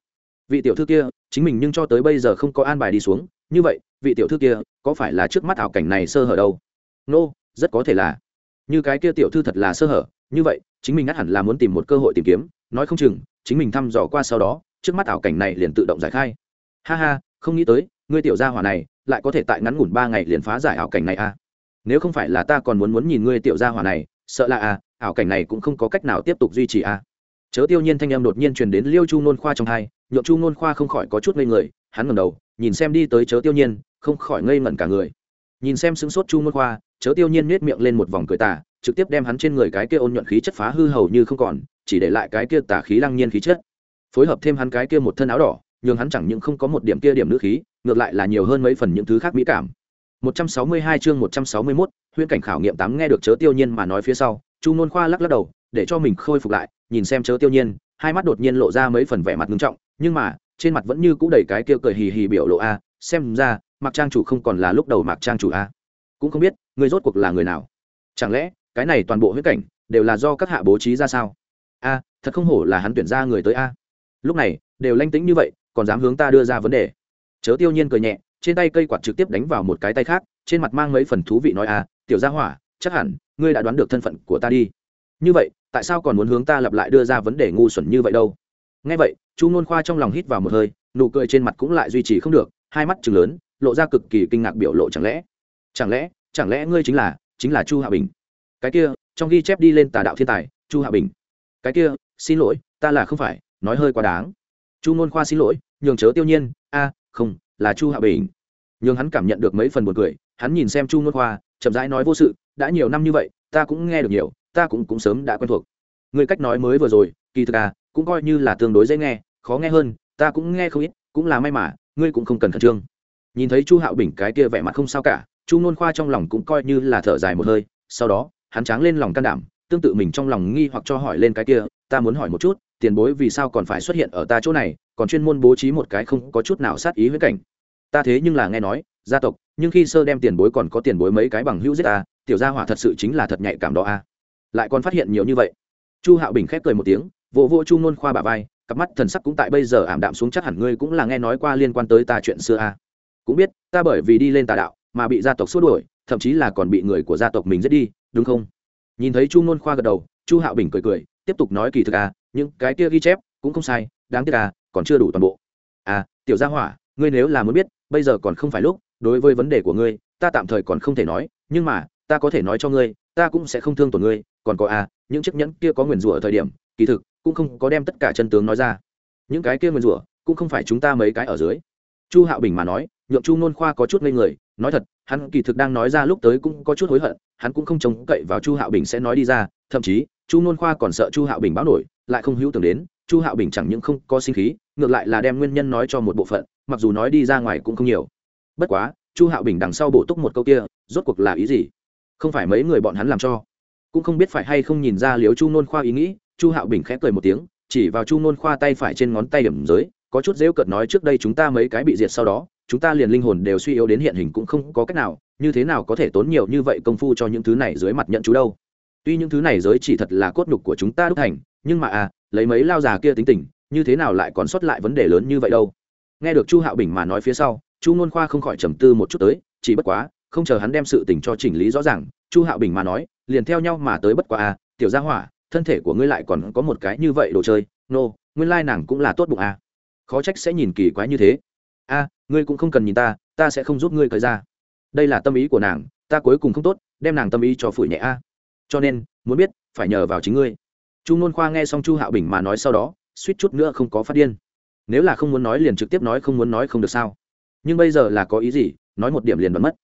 vị tiểu thư kia chính mình nhưng cho tới bây giờ không có an bài đi xuống. Như vậy vị tiểu thư kia có phải là trước mắt ảo cảnh này sơ hở đâu? Nô、no, rất có thể là. Như cái kia tiểu thư thật là sơ hở. Như vậy chính mình ngắt hẳn là muốn tìm một cơ hội tìm kiếm. Nói không chừng chính mình thăm dò qua sau đó trước mắt ảo cảnh này liền tự động giải khai. Ha ha không nghĩ tới ngươi tiểu gia hỏa này lại có thể tại ngắn ngủn ba ngày liền phá giải ảo cảnh này à? nếu không phải là ta còn muốn muốn nhìn ngươi tiểu gia hỏa này sợ là à, ảo cảnh này cũng không có cách nào tiếp tục duy trì à. chớ tiêu nhiên thanh em đột nhiên truyền đến liêu chu nôn khoa trong hai nhộn chu ngôn khoa không khỏi có chút ngây người hắn ngẩng đầu nhìn xem đi tới chớ tiêu nhiên không khỏi ngây ngẩn cả người. Nhìn xem sững sốt chu ngôn khoa chớ tiêu nhiên nết miệng lên một vòng cười tà trực tiếp đem hắn trên người cái kia ôn nhuận khí chất phá hư hầu như không còn chỉ để lại cái kia tà khí lăng nhiên khí chất. Phối hợp thêm hắn cái kia một thân áo đỏ nhưng hắn chẳng những không có một điểm kia điểm nữ khí ngược lại là nhiều hơn mấy phần những thứ khác mỹ cảm. 162 chương 161, huyễn cảnh khảo nghiệm tám nghe được chớ tiêu nhiên mà nói phía sau chu nôn khoa lắc lắc đầu để cho mình khôi phục lại nhìn xem chớ tiêu nhiên hai mắt đột nhiên lộ ra mấy phần vẻ mặt nghiêm trọng nhưng mà, trên mặt vẫn như cũ đầy cái kia cười hì hì biểu lộ a, xem ra, mặc trang chủ không còn là lúc đầu mặc trang chủ a. Cũng không biết người rốt cuộc là người nào? Chẳng lẽ, cái này toàn bộ huyết cảnh, đều là do các hạ bố trí ra sao? A, thật không hổ là hắn tuyển ra người tới a. Lúc này, đều lanh tính như vậy, còn dám hướng ta đưa ra vấn đề. Chớ tiêu nhiên cười nhẹ, trên tay cây quạt trực tiếp đánh vào một cái tay khác, trên mặt mang mấy phần thú vị nói a, tiểu gia hỏa, chắc hẳn, ngươi đã đoán được thân phận của ta đi. Như vậy, tại sao còn muốn hướng ta lặp lại đưa ra vấn đề ngu xuẩn như vậy đâu? Ngay vậy chu nôn khoa trong lòng hít vào một hơi, nụ cười trên mặt cũng lại duy trì không được, hai mắt chừng lớn, lộ ra cực kỳ kinh ngạc biểu lộ chẳng lẽ chẳng lẽ chẳng lẽ ngươi chính là chính là chu hạ bình? Cái kia, trong ghi chép đi lên tà đạo thiên tài, chu hạ bình. Cái kia, xin lỗi, ta là không phải, nói hơi quá đáng. Chu nôn khoa xin lỗi, nhường chớ tiêu nhiên, a, không, là chu hạ bình. Nhường hắn cảm nhận được mấy phần buồn cười, hắn nhìn xem chu nôn khoa, chậm rãi nói vô sự, đã nhiều năm như vậy, ta cũng nghe được nhiều, ta cũng cũng sớm đã quen thuộc. Người cách nói mới vừa rồi, kỳ thực à cũng coi như là tương đối dễ nghe, khó nghe hơn, ta cũng nghe không ít, cũng là may mà, ngươi cũng không cần khẩn trương. Nhìn thấy chu hạo bình cái kia vẻ mặt không sao cả, chu nôn khoa trong lòng cũng coi như là thở dài một hơi, sau đó, hắn tráng lên lòng can đảm, tương tự mình trong lòng nghi hoặc cho hỏi lên cái kia, ta muốn hỏi một chút, tiền bối vì sao còn phải xuất hiện ở ta chỗ này, còn chuyên môn bố trí một cái không có chút nào sát ý huyết cảnh? Ta thế nhưng là nghe nói, gia tộc, nhưng khi sơ đem tiền bối còn có tiền bối mấy cái bằng hữu giết ta, tiểu gia hỏa thật sự chính là thật nhạy cảm đó a. Lại còn phát hiện nhiều như vậy. Chu hạo bình khép cười một tiếng vỗ vỗ chu nôn khoa bà vai, cặp mắt thần sắc cũng tại bây giờ ảm đạm xuống chắc hẳn ngươi cũng là nghe nói qua liên quan tới ta chuyện xưa a cũng biết, ta bởi vì đi lên tà đạo mà bị gia tộc xua đuổi, thậm chí là còn bị người của gia tộc mình giết đi, đúng không? Nhìn thấy chu nôn khoa gật đầu, chu hạo bình cười cười, tiếp tục nói kỳ thực à những cái kia ghi chép cũng không sai, đáng tiếc à còn chưa đủ toàn bộ. À tiểu gia hỏa, ngươi nếu là muốn biết, bây giờ còn không phải lúc, đối với vấn đề của ngươi, ta tạm thời còn không thể nói, nhưng mà, ta có thể nói cho ngươi, ta cũng sẽ không thương tổn ngươi, còn có à những chiếc nhẫn kia có nguyền rủa ở thời điểm, kỳ thực cũng không có đem tất cả chân tướng nói ra. Những cái kia nguyên rủa cũng không phải chúng ta mấy cái ở dưới. Chu hạo bình mà nói, nhượng chu nôn khoa có chút ngây người, nói thật, hắn kỳ thực đang nói ra lúc tới cũng có chút hối hận, hắn cũng không trông cậy vào chu hạo bình sẽ nói đi ra, thậm chí, chu nôn khoa còn sợ chu hạo bình báo nổi, lại không hữu tưởng đến, chu hạo bình chẳng những không có sinh khí, ngược lại là đem nguyên nhân nói cho một bộ phận, mặc dù nói đi ra ngoài cũng không nhiều. Bất quá, chu hạo bình đằng sau bổ túc một câu kia, rốt cuộc là ý gì? Không phải mấy người bọn hắn làm cho. Cũng không biết phải hay không nhìn ra liếu chu nôn khoa ý nghĩ chu hạo bình khẽ cười một tiếng, chỉ vào chu nôn khoa tay phải trên ngón tay điểm giới, có chút dễu cợt nói trước đây chúng ta mấy cái bị diệt sau đó, chúng ta liền linh hồn đều suy yếu đến hiện hình cũng không có cách nào, như thế nào có thể tốn nhiều như vậy công phu cho những thứ này dưới mặt nhận chú đâu? Tuy những thứ này giới chỉ thật là cốt nhục của chúng ta đúc thành, nhưng mà à lấy mấy lao già kia tính tình, như thế nào lại còn sót lại vấn đề lớn như vậy đâu? Nghe được chu hạo bình mà nói phía sau, chu Nôn khoa không khỏi trầm tư một chút tới, chỉ bất quá, không chờ hắn đem sự tình cho chỉnh lý rõ ràng, chu hạo bình mà nói, liền theo nhau mà tới bất quá à tiểu gia hỏa thân thể của ngươi lại còn có một cái như vậy đồ chơi nô、no, nguyên lai nàng cũng là tốt bụng à. Khó trách sẽ nhìn kỳ quái như thế. A ngươi cũng không cần nhìn ta ta sẽ không giúp ngươi cởi ra. Đây là tâm ý của nàng ta cuối cùng không tốt đem nàng tâm ý cho phủi nhẹ a cho nên muốn biết phải nhờ vào chính ngươi. Chu nôn khoa nghe xong chu hạo bình mà nói sau đó suýt chút nữa không có phát điên. Nếu là không muốn nói liền trực tiếp nói không muốn nói không được sao. Nhưng bây giờ là có ý gì nói một điểm liền bật mất.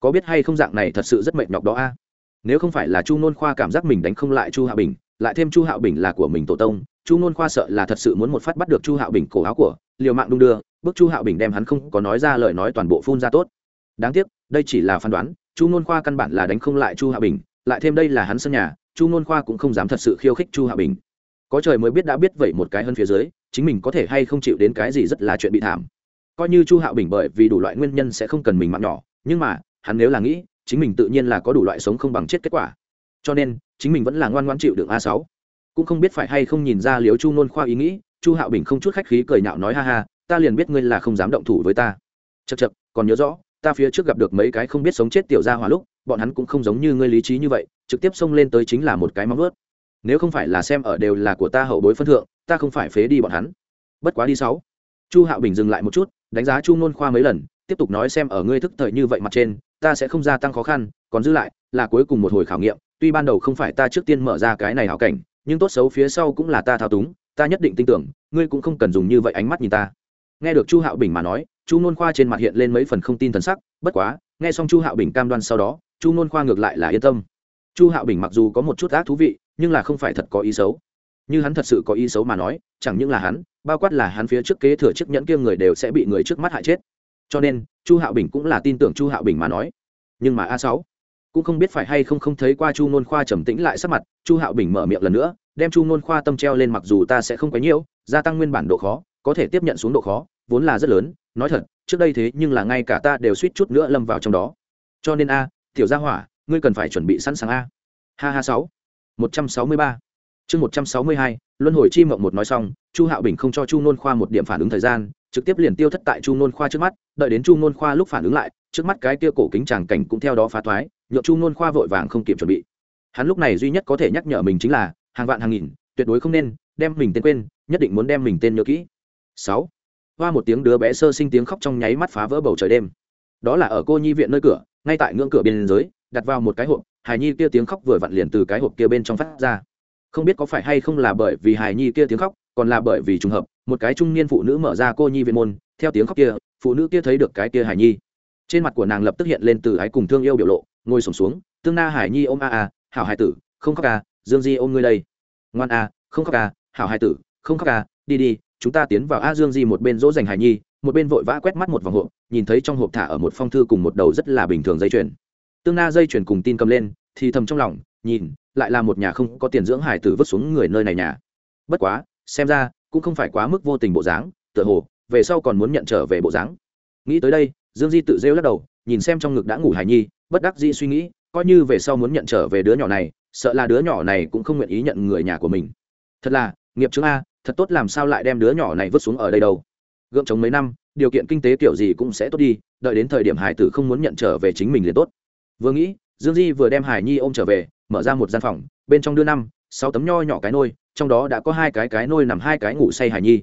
Có biết hay không dạng này thật sự rất mệt nhọc đó a nếu không phải là chu nôn khoa cảm giác mình đánh không lại chu hạo bình lại thêm chu hạo bình là của mình tổ tông, chu nôn khoa sợ là thật sự muốn một phát bắt được chu hạo bình cổ áo của liều mạng đung đưa, bước chu hạo bình đem hắn không có nói ra lời nói toàn bộ phun ra tốt. Đáng tiếc, đây chỉ là phán đoán, chu nôn khoa căn bản là đánh không lại chu hạo bình, lại thêm đây là hắn sân nhà, chu nôn khoa cũng không dám thật sự khiêu khích chu hạo bình. Có trời mới biết đã biết vậy một cái hơn phía dưới, chính mình có thể hay không chịu đến cái gì rất là chuyện bị thảm. Coi như chu hạo bình bởi vì đủ loại nguyên nhân sẽ không cần mình mạng nhỏ, nhưng mà, hắn nếu là nghĩ, chính mình tự nhiên là có đủ loại sống không bằng chết kết quả. Cho nên chính mình vẫn là ngoan ngoan chịu đựng a sáu. Cũng không biết phải hay không nhìn ra liếu chu nôn khoa ý nghĩ, chu hạo bình không chút khách khí cười nhạo nói ha ha, ta liền biết ngươi là không dám động thủ với ta. Chật chật còn nhớ rõ, ta phía trước gặp được mấy cái không biết sống chết tiểu gia hỏa lúc, bọn hắn cũng không giống như ngươi lý trí như vậy, trực tiếp xông lên tới chính là một cái móng ướt nếu không phải là xem ở đều là của ta hậu bối phân thượng, ta không phải phế đi bọn hắn. Bất quá đi sáu. Chu hạo bình dừng lại một chút, đánh giá chu nôn khoa mấy lần, tiếp tục nói xem ở ngươi thức thời như vậy mặt trên, ta sẽ không gia tăng khó khăn, còn giữ lại là cuối cùng một hồi khảo nghiệm tuy ban đầu không phải ta trước tiên mở ra cái này hảo cảnh, nhưng tốt xấu phía sau cũng là ta thao túng, ta nhất định tin tưởng, ngươi cũng không cần dùng như vậy ánh mắt nhìn ta. Nghe được chu hạo bình mà nói, chu nôn khoa trên mặt hiện lên mấy phần không tin thần sắc, bất quá, nghe xong chu hạo bình cam đoan sau đó, chu nôn khoa ngược lại là yên tâm. Chu hạo bình mặc dù có một chút ác thú vị, nhưng là không phải thật có ý xấu. Như hắn thật sự có ý xấu mà nói, chẳng những là hắn, bao quát là hắn phía trước kế thừa chiếc nhẫn kia người đều sẽ bị người trước mắt hại chết. Cho nên, chu hạo bình cũng là tin tưởng chu hạo bình mà nói. Nhưng mà a sáu cũng không biết phải hay không không thấy qua chu nôn khoa trầm tĩnh lại sắc mặt, chu hạo bình mở miệng lần nữa, đem chu nôn khoa tâm treo lên mặc dù ta sẽ không quấy nhiễu, gia tăng nguyên bản độ khó, có thể tiếp nhận xuống độ khó, vốn là rất lớn, nói thật, trước đây thế nhưng là ngay cả ta đều suýt chút nữa lâm vào trong đó. Cho nên a, tiểu gia hỏa, ngươi cần phải chuẩn bị sẵn sàng a. Ha ha sáu. Một trăm sáu mươi ba. Chương một trăm sáu mươi hai, luân hồi chi mộng một nói xong, chu hạo bình không cho chu nôn khoa một điểm phản ứng thời gian, trực tiếp liền tiêu thất tại chu nôn khoa trước mắt, đợi đến chu nôn khoa lúc phản ứng lại, trước mắt cái kia cổ kính tràng cảnh cũng theo đó phá thoái nhượng chu nôn khoa vội vàng không kịp chuẩn bị. Hắn lúc này duy nhất có thể nhắc nhở mình chính là, hàng vạn hàng nghìn, tuyệt đối không nên, đem mình tên quên, nhất định muốn đem mình tên nhớ kỹ. Sáu. Hoa một tiếng đứa bé sơ sinh tiếng khóc trong nháy mắt phá vỡ bầu trời đêm. Đó là ở cô nhi viện nơi cửa, ngay tại ngưỡng cửa biên giới, đặt vào một cái hộp, hài nhi kia tiếng khóc vừa vặn liền từ cái hộp kia bên trong phát ra. Không biết có phải hay không là bởi vì hài nhi kia tiếng khóc, còn là bởi vì trùng hợp, một cái trung niên phụ nữ mở ra cô nhi viện môn, theo tiếng khóc kia, phụ nữ kia thấy được cái kia hài nhi. Trên mặt của nàng lập tức hiện lên từ ái cùng thương yêu biểu lộ ngồi sổm xuống, tương na hải nhi ôm a a, hảo hải tử, không khóc a, dương di ôm ngươi đây. Ngoan a, không khóc a, hảo hải tử, không khóc a, đi đi, chúng ta tiến vào a dương di một bên dỗ dành hải nhi, một bên vội vã quét mắt một vòng hộp, nhìn thấy trong hộp thả ở một phong thư cùng một đầu rất là bình thường dây chuyền. Tương na dây chuyền cùng tin cầm lên, thì thầm trong lòng, nhìn, lại là một nhà không có tiền dưỡng hải tử vứt xuống người nơi này nhà. Bất quá, xem ra, cũng không phải quá mức vô tình bộ dáng, tựa hồ, về sau còn muốn nhận trở về bộ dáng. Nghĩ tới đây, dương di tự rêu lắc đầu, nhìn xem trong ngực đã ngủ hải nhi bất đắc dĩ suy nghĩ, coi như về sau muốn nhận trở về đứa nhỏ này, sợ là đứa nhỏ này cũng không nguyện ý nhận người nhà của mình. Thật là, nghiệp chứng a, thật tốt làm sao lại đem đứa nhỏ này vứt xuống ở đây đâu. Gượng chống mấy năm, điều kiện kinh tế kiểu gì cũng sẽ tốt đi, đợi đến thời điểm hải tử không muốn nhận trở về chính mình liền tốt. Vừa nghĩ, dương di vừa đem hải nhi ôm trở về, mở ra một gian phòng, bên trong đưa năm, sáu tấm nho nhỏ cái nôi, trong đó đã có hai cái cái nôi nằm hai cái ngủ say hải nhi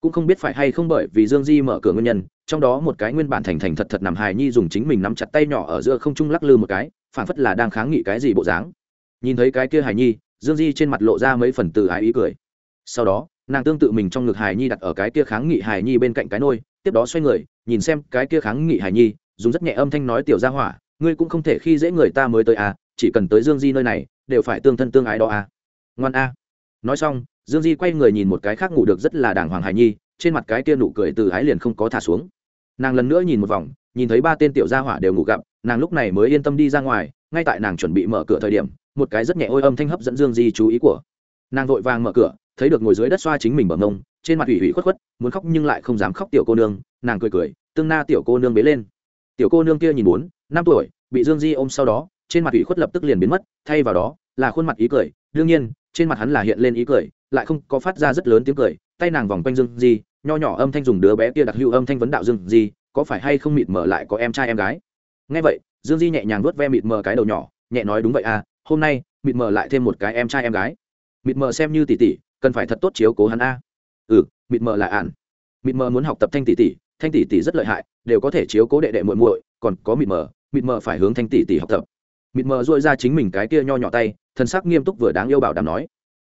cũng không biết phải hay không bởi vì dương di mở cửa nguyên nhân, trong đó một cái nguyên bản thành thành thật thật nằm hài nhi dùng chính mình nắm chặt tay nhỏ ở giữa không trung lắc lư một cái phản phất là đang kháng nghị cái gì bộ dáng. Nhìn thấy cái kia hài nhi, dương di trên mặt lộ ra mấy phần từ ái ý cười. Sau đó, nàng tương tự mình trong ngực hài nhi đặt ở cái kia kháng nghị hài nhi bên cạnh cái nôi, tiếp đó xoay người, nhìn xem cái kia kháng nghị hài nhi, dùng rất nhẹ âm thanh nói tiểu ra hỏa, ngươi cũng không thể khi dễ người ta mới tới à chỉ cần tới dương di nơi này, đều phải tương thân tương ái đó à. Ngoan a nói xong, dương di quay người nhìn một cái khác ngủ được rất là đàng hoàng hài nhi, trên mặt cái kia nụ cười từ ái liền không có thả xuống. Nàng lần nữa nhìn một vòng, nhìn thấy ba tên tiểu gia hỏa đều ngủ gặp, nàng lúc này mới yên tâm đi ra ngoài, ngay tại nàng chuẩn bị mở cửa thời điểm, một cái rất nhẹ ôi âm thanh hấp dẫn dương di chú ý của. Nàng vội vàng mở cửa, thấy được ngồi dưới đất xoa chính mình bằng mông, trên mặt ủy ủy khuất khuất, muốn khóc nhưng lại không dám khóc tiểu cô nương, nàng cười cười, tương na tiểu cô nương bế lên. Tiểu cô nương kia nhìn bốn, năm tuổi, bị dương di ôm sau đó, trên mặt ủy khuất lập tức liền biến mất, thay vào đó là khuôn mặt ý cười, đương nhiên trên mặt hắn là hiện lên ý cười, lại không có phát ra rất lớn tiếng cười, tay nàng vòng quanh dương di, nho nhỏ âm thanh dùng đứa bé kia đặc hữu âm thanh vấn đạo dương di, có phải hay không mịt mờ lại có em trai em gái? Nghe vậy, dương di nhẹ nhàng vuốt ve mịt mờ cái đầu nhỏ, nhẹ nói đúng vậy à hôm nay, mịt mờ lại thêm một cái em trai em gái. Mịt mờ xem như tỷ tỷ, cần phải thật tốt chiếu cố hắn a. Ừ mịt mờ là ạn mịt mờ muốn học tập thanh tỷ tỷ, thanh tỷ tỷ rất lợi hại, đều có thể chiếu cố đệ đệ muội muội, còn có mịt mờ mịt mờ phải hướng thanh tỷ tỷ học tập mịt mờ dội ra chính mình cái kia nho nhỏ tay thân sắc nghiêm túc vừa đáng yêu bảo đảm nói.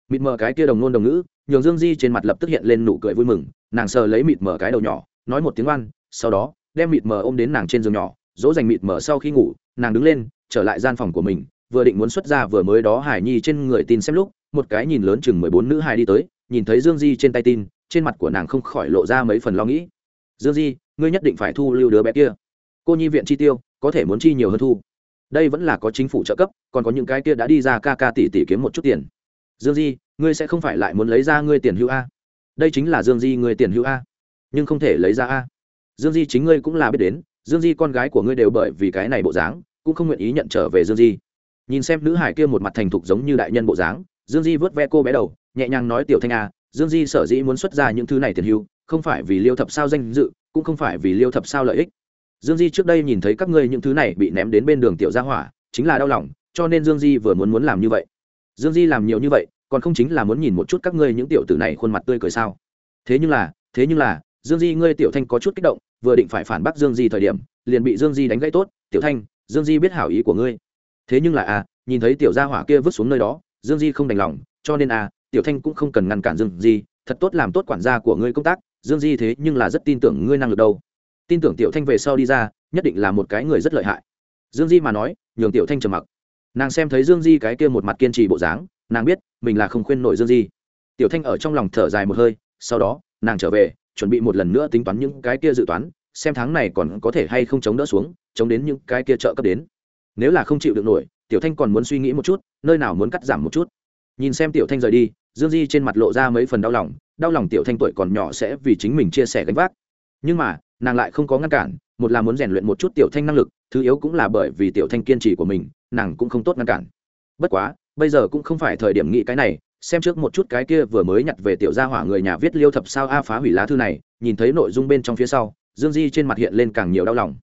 Mịt mờ cái kia đồng nôn đồng ngữ, nhường dương di trên mặt lập tức hiện lên nụ cười vui mừng, nàng sờ lấy mịt mờ cái đầu nhỏ, nói một tiếng oan, sau đó, đem mịt mờ ôm đến nàng trên giường nhỏ, dỗ dành mịt mờ sau khi ngủ, nàng đứng lên, trở lại gian phòng của mình, vừa định muốn xuất ra vừa mới đó hải nhi trên người tin xem lúc, một cái nhìn lớn chừng mười bốn nữ hài đi tới, nhìn thấy dương di trên tay tin, trên mặt của nàng không khỏi lộ ra mấy phần lo nghĩ. Dương di, ngươi nhất định phải thu lưu đứa bé kia. Cô nhi viện chi tiêu, có thể muốn chi nhiều hơn thu đây vẫn là có chính phủ trợ cấp, còn có những cái kia đã đi ra ca ca tỷ tỷ kiếm một chút tiền. Dương di, ngươi sẽ không phải lại muốn lấy ra ngươi tiền hưu a. Đây chính là dương di ngươi tiền hữu a. Nhưng không thể lấy ra a. Dương di chính ngươi cũng là biết đến, dương di con gái của ngươi đều bởi vì cái này bộ dáng, cũng không nguyện ý nhận trở về dương di. Nhìn xem nữ hải kia một mặt thành thục giống như đại nhân bộ dáng, dương di vớt ve cô bé đầu, nhẹ nhàng nói tiểu thanh a, dương di sở dĩ muốn xuất ra những thứ này tiền hưu không phải vì liêu thập sao danh dự, cũng không phải vì liêu thập sao lợi ích dương di trước đây nhìn thấy các ngươi những thứ này bị ném đến bên đường tiểu gia hỏa, chính là đau lòng, cho nên dương di vừa muốn muốn làm như vậy. Dương di làm nhiều như vậy, còn không chính là muốn nhìn một chút các ngươi những tiểu tử này khuôn mặt tươi cười sao? Thế nhưng là, thế nhưng là, dương di ngươi tiểu thanh có chút kích động, vừa định phải phản bác dương di thời điểm, liền bị dương di đánh gãy tốt, tiểu thanh, dương di biết hảo ý của ngươi. Thế nhưng là à nhìn thấy tiểu gia hỏa kia vứt xuống nơi đó, dương di không đành lòng, cho nên à tiểu thanh cũng không cần ngăn cản dương di, thật tốt làm tốt quản gia của ngươi công tác, dương di thế nhưng là rất tin tưởng ngươi năng lực đâu tin tưởng tiểu thanh về sau đi ra, nhất định là một cái người rất lợi hại. Dương di mà nói, nhường tiểu thanh trầm mặc. Nàng xem thấy dương di cái kia một mặt kiên trì bộ dáng, nàng biết, mình là không khuyên nổi dương di. Tiểu thanh ở trong lòng thở dài một hơi, sau đó, nàng trở về, chuẩn bị một lần nữa tính toán những cái kia dự toán, xem tháng này còn có thể hay không chống đỡ xuống, chống đến những cái kia trợ cấp đến. Nếu là không chịu được nổi, tiểu thanh còn muốn suy nghĩ một chút, nơi nào muốn cắt giảm một chút. Nhìn xem tiểu thanh rời đi, dương di trên mặt lộ ra mấy phần đau lòng đau lòng tiểu thanh tuổi còn nhỏ sẽ vì chính mình chia sẻ gánh vác nhưng mà, nàng lại không có ngăn cản, một là muốn rèn luyện một chút tiểu thanh năng lực, thứ yếu cũng là bởi vì tiểu thanh kiên trì của mình, nàng cũng không tốt ngăn cản. Bất quá, bây giờ cũng không phải thời điểm nghĩ cái này, xem trước một chút cái kia vừa mới nhặt về tiểu gia hỏa người nhà viết liêu thập sao a phá hủy lá thư này, nhìn thấy nội dung bên trong phía sau, dương di trên mặt hiện lên càng nhiều đau lòng.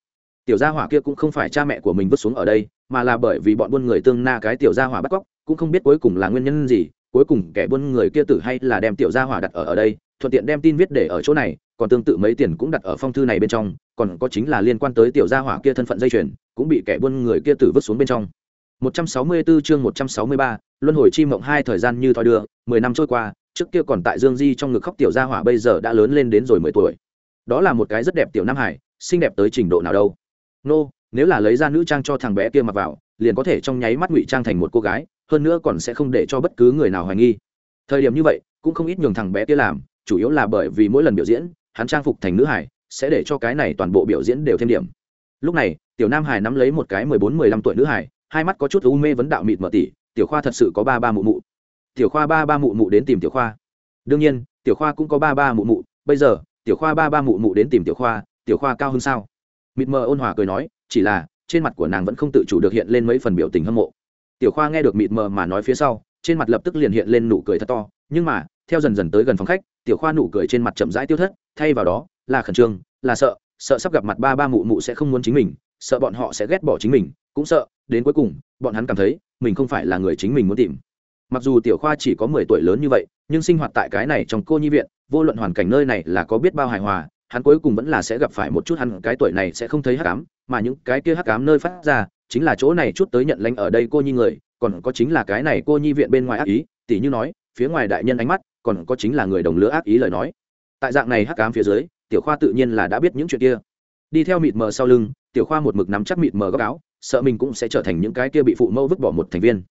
Tiểu gia hỏa kia cũng không phải cha mẹ của mình vứt xuống ở đây, mà là bởi vì bọn buôn người tương na cái tiểu gia hỏa bắt cóc, cũng không biết cuối cùng là nguyên nhân gì, cuối cùng kẻ buôn người kia tử hay là đem tiểu gia hỏa đặt ở ở đây, thuận tiện đem tin viết để ở chỗ này còn tương tự mấy tiền cũng đặt ở phong thư này bên trong còn có chính là liên quan tới tiểu gia hỏa kia thân phận dây chuyền cũng bị kẻ buôn người kia tử vứt xuống bên trong 164 chương 163, luân hồi chi mộng hai thời gian như thoi đưa, 10 năm trôi qua, trước kia còn tại Dương Di trong ngực khóc tiểu gia hỏa bây giờ đã lớn lên đến rồi 10 tuổi. Đó là một cái rất đẹp tiểu nam hải, xinh đẹp tới trình độ nào đâu. Nô, nếu là lấy ra nữ trang cho thằng bé kia mặc vào, liền có thể trong nháy mắt ngụy trang thành một cô gái, hơn nữa còn sẽ không để cho bất cứ người nào hoài nghi. Thời điểm như vậy, cũng không ít nhường thằng bé kia làm, chủ yếu là bởi vì mỗi lần biểu diễn, hắn trang phục thành nữ hải, sẽ để cho cái này toàn bộ biểu diễn đều thêm điểm. Lúc này, tiểu nam hải nắm lấy một cái 14-15 tuổi nữ hải, hai mắt có chút u mê vấn đạo mịt mờ tỉ tiểu khoa thật sự có ba ba mụ mụ. Tiểu khoa ba ba mụ mụ đến tìm tiểu khoa. Đương nhiên tiểu khoa cũng có ba ba mụ mụ bây giờ tiểu khoa ba ba mụ mụ đến tìm tiểu khoa tiểu khoa cao hơn sao? Mịt mờ ôn hòa cười nói chỉ là trên mặt của nàng vẫn không tự chủ được hiện lên mấy phần biểu tình hâm mộ. Tiểu khoa nghe được mịt mờ mà nói phía sau trên mặt lập tức liền hiện lên nụ cười thật to nhưng mà theo dần dần tới gần phòng khách tiểu khoa nụ cười trên mặt chậm rãi tiêu thất thay vào đó, là khẩn trương, là sợ sợ sắp gặp mặt ba ba mụ mụ sẽ không muốn chính mình, sợ bọn họ sẽ ghét bỏ chính mình, cũng sợ, đến cuối cùng, bọn hắn cảm thấy, mình không phải là người chính mình muốn tìm. Mặc dù tiểu khoa chỉ có mười tuổi lớn như vậy, nhưng sinh hoạt tại cái này trong cô nhi viện, vô luận hoàn cảnh nơi này là có biết bao hài hòa, hắn cuối cùng vẫn là sẽ gặp phải một chút hắn, cái tuổi này sẽ không thấy hắc ám, mà những cái kia hắc ám nơi phát ra, chính là chỗ này chút tới nhận lãnh ở đây cô nhi người, còn có chính là cái này cô nhi viện bên ngoài ác ý, tỉ như nói, phía ngoài đại nhân ánh mắt, còn có chính là người đồng lứa ác ý lời nói tại dạng này hắc cám phía dưới, tiểu khoa tự nhiên là đã biết những chuyện kia. Đi theo mịt mờ sau lưng, tiểu khoa một mực nắm chắc mịt mờ góc áo, sợ mình cũng sẽ trở thành những cái kia bị phụ mẫu vứt bỏ một thành viên.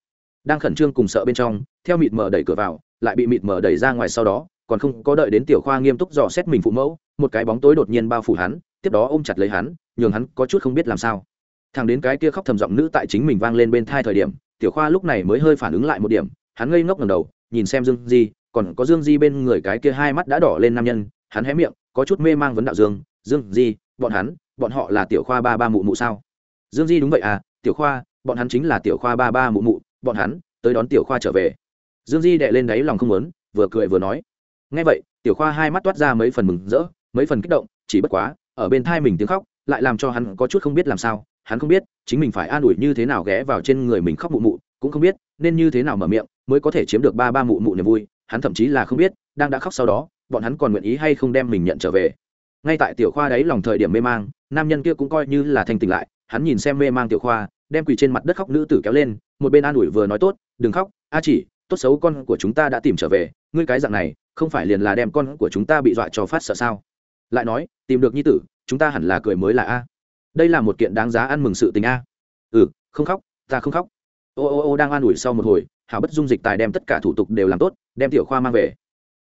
Đang khẩn trương cùng sợ bên trong, theo mịt mờ đẩy cửa vào, lại bị mịt mờ đẩy ra ngoài sau đó, còn không có đợi đến tiểu khoa nghiêm túc dò xét mình phụ mẫu, một cái bóng tối đột nhiên bao phủ hắn, tiếp đó ôm chặt lấy hắn, nhường hắn có chút không biết làm sao. Thằng đến cái kia khóc thầm giọng nữ tại chính mình vang lên bên thai thời điểm, tiểu khoa lúc này mới hơi phản ứng lại một điểm, hắn ngây ngốc ngầm đầu, nhìn xem dương di còn có dương di bên người cái kia hai mắt đã đỏ lên nam nhân, hắn hé miệng, có chút mê mang vấn đạo dương dương di, bọn hắn, bọn họ là tiểu khoa ba ba mụ mụ sao? Dương di đúng vậy à tiểu khoa, bọn hắn chính là tiểu khoa ba ba mụ mụ, bọn hắn, tới đón tiểu khoa trở về. Dương di đệ lên đáy lòng không muốn, vừa cười vừa nói. Ngay vậy, tiểu khoa hai mắt toát ra mấy phần mừng rỡ, mấy phần kích động, chỉ bất quá, ở bên thai mình tiếng khóc, lại làm cho hắn có chút không biết làm sao, hắn không biết chính mình phải an ủi như thế nào ghé vào trên người mình khóc mụ mụ, cũng không biết nên như thế nào mở miệng mới có thể chiếm được ba ba mụ mụ niềm vui hắn thậm chí là không biết, đang đã khóc sau đó, bọn hắn còn nguyện ý hay không đem mình nhận trở về. Ngay tại tiểu khoa đấy lòng thời điểm mê mang, nam nhân kia cũng coi như là thanh tỉnh lại, hắn nhìn xem mê mang tiểu khoa, đem quỳ trên mặt đất khóc nữ tử kéo lên, một bên an ủi vừa nói tốt, đừng khóc, a chỉ, tốt xấu con của chúng ta đã tìm trở về, ngươi cái dạng này, không phải liền là đem con của chúng ta bị dọa cho phát sợ sao? Lại nói, tìm được nhi tử, chúng ta hẳn là cười mới là a. Đây là một kiện đáng giá ăn mừng sự tình a. Ừ không khóc, ta không khóc. Ô ô ô đang an ủi sau một hồi hảo bất dung dịch tài đem tất cả thủ tục đều làm tốt, đem tiểu khoa mang về.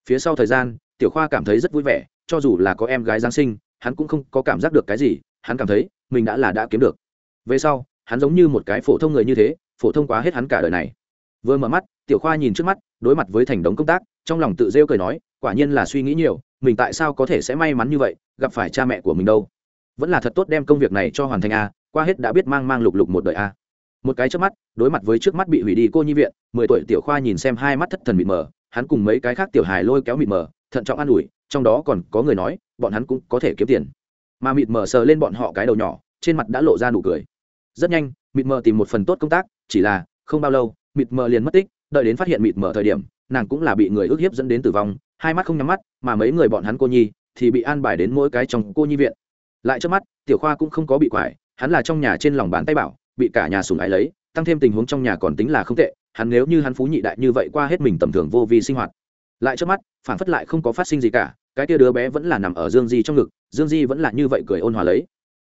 Phía sau thời gian, tiểu khoa cảm thấy rất vui vẻ, cho dù là có em gái giáng sinh, hắn cũng không có cảm giác được cái gì, hắn cảm thấy mình đã là đã kiếm được. Về sau, hắn giống như một cái phổ thông người như thế, phổ thông quá hết hắn cả đời này. Vừa mở mắt, tiểu khoa nhìn trước mắt, đối mặt với thành đống công tác, trong lòng tự rêu cười nói, quả nhiên là suy nghĩ nhiều, mình tại sao có thể sẽ may mắn như vậy, gặp phải cha mẹ của mình đâu. Vẫn là thật tốt đem công việc này cho hoàn thành a qua hết đã biết mang mang lục lục một đời a một cái trước mắt, đối mặt với trước mắt bị hủy đi cô nhi viện, mười tuổi tiểu khoa nhìn xem hai mắt thất thần mịt mờ, hắn cùng mấy cái khác tiểu hài lôi kéo mịt mờ, thận trọng an ủi, trong đó còn có người nói, bọn hắn cũng có thể kiếm tiền. Mà mịt mờ sờ lên bọn họ cái đầu nhỏ, trên mặt đã lộ ra nụ cười. Rất nhanh, mịt mờ tìm một phần tốt công tác, chỉ là, không bao lâu, mịt mờ liền mất tích, đợi đến phát hiện mịt mờ thời điểm, nàng cũng là bị người ức hiếp dẫn đến tử vong, hai mắt không nhắm mắt, mà mấy người bọn hắn cô nhi, thì bị an bài đến mỗi cái trong cô nhi viện. Lại trước mắt, tiểu khoa cũng không có bị quải, hắn là trong nhà trên lòng bàn tay bảo bị cả nhà sùng ái lấy, tăng thêm tình huống trong nhà còn tính là không tệ, hắn nếu như hắn phú nhị đại như vậy qua hết mình tầm thường vô vi sinh hoạt. Lại trước mắt, phản phất lại không có phát sinh gì cả, cái tia đứa bé vẫn là nằm ở dương di trong ngực, dương di vẫn là như vậy cười ôn hòa lấy.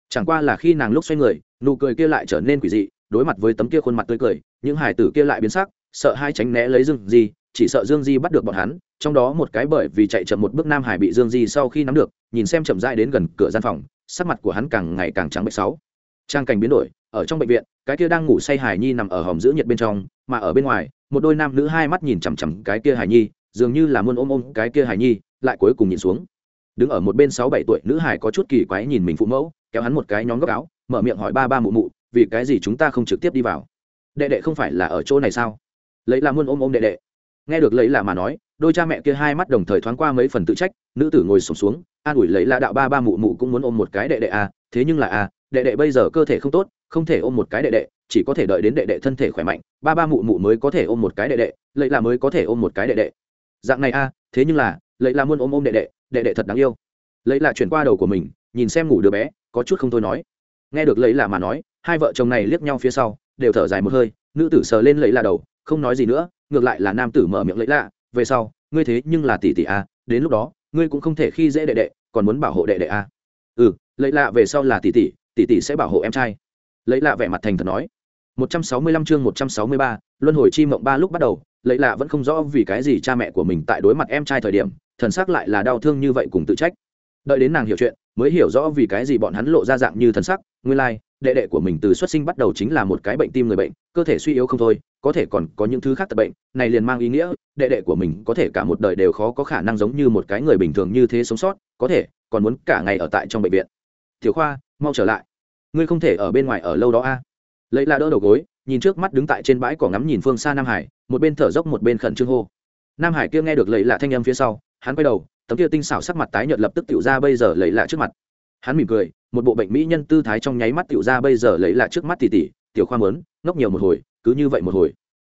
Chẳng qua là khi nàng lúc xoay người, nụ cười kia lại trở nên quỷ dị, đối mặt với tấm kia khuôn mặt tươi cười, những hải tử kia lại biến sắc, sợ hai tránh né lấy dương di, chỉ sợ dương di bắt được bọn hắn, trong đó một cái bởi vì chạy chậm một bước nam hải bị dương di sau khi nắm được, nhìn xem chậm dai đến gần cửa gian phòng, sắc mặt của hắn càng ngày càng trắng bệch sáu. Trang cảnh biến đổi ở trong bệnh viện cái kia đang ngủ say hải nhi nằm ở hòm giữ nhiệt bên trong mà ở bên ngoài một đôi nam nữ hai mắt nhìn chằm chằm cái kia hải nhi dường như là muôn ôm ôm cái kia hải nhi lại cuối cùng nhìn xuống. Đứng ở một bên sáu bảy tuổi nữ hải có chút kỳ quái nhìn mình phụ mẫu kéo hắn một cái nhóm góc áo mở miệng hỏi ba ba mụ mụ vì cái gì chúng ta không trực tiếp đi vào? Đệ đệ không phải là ở chỗ này sao? Lấy là muôn ôm ôm đệ đệ. Nghe được lấy là mà nói đôi cha mẹ kia hai mắt đồng thời thoáng qua mấy phần tự trách nữ tử ngồi sụp xuống, xuống an ủi lấy là đạo ba ba mụ mụ cũng muốn ôm một cái đệ đệ à thế nhưng là à đệ đệ bây giờ cơ thể không tốt không thể ôm một cái đệ đệ, chỉ có thể đợi đến đệ đệ thân thể khỏe mạnh, ba ba mụ mụ mới có thể ôm một cái đệ đệ, lệ là mới có thể ôm một cái đệ đệ. Dạng này à thế nhưng là, lệ là muốn ôm ôm đệ đệ đệ đệ thật đáng yêu. Lấy là chuyển qua đầu của mình, nhìn xem ngủ đứa bé, có chút không thôi nói. Nghe được lấy là mà nói, hai vợ chồng này liếc nhau phía sau, đều thở dài một hơi, nữ tử sờ lên lấy là đầu, không nói gì nữa, ngược lại là nam tử mở miệng lấy lạ, về sau, ngươi thế nhưng là tỷ tỷ a, đến lúc đó, ngươi cũng không thể khi dễ đệ đệ, còn muốn bảo hộ đệ đệ a. Ừ lấy lạ về sau là tỷ tỷ tỷ tỷ sẽ bảo hộ em trai lấy lạ vẻ mặt thành thật nói. 165 chương 163, luân hồi chi mộng ba lúc bắt đầu lấy lạ vẫn không rõ vì cái gì cha mẹ của mình tại đối mặt em trai thời điểm thần sắc lại là đau thương như vậy cùng tự trách. Đợi đến nàng hiểu chuyện mới hiểu rõ vì cái gì bọn hắn lộ ra dạng như thần sắc nguyên lai đệ đệ của mình từ xuất sinh bắt đầu chính là một cái bệnh tim người bệnh cơ thể suy yếu không thôi có thể còn có những thứ khác tật bệnh này liền mang ý nghĩa đệ đệ của mình có thể cả một đời đều khó có khả năng giống như một cái người bình thường như thế sống sót có thể còn muốn cả ngày ở tại trong bệnh viện. Tiểu khoa mau trở lại ngươi không thể ở bên ngoài ở lâu đó a. À? Lấy là đỡ đầu gối, nhìn trước mắt đứng tại trên bãi cỏ ngắm nhìn phương xa nam hải, một bên thở dốc một bên khẩn trương hô. Nam hải kia nghe được lấy lạ thanh âm phía sau, hắn quay đầu, tấm kia tinh xảo sắc mặt tái nhợt lập tức tiểu ra bây giờ lấy lạ trước mặt. Hắn mỉm cười, một bộ bệnh mỹ nhân tư thái trong nháy mắt tiểu ra bây giờ lấy lạ trước mắt tỷ tỷ tiểu khoa mớn ngốc nhiều một hồi, cứ như vậy một hồi.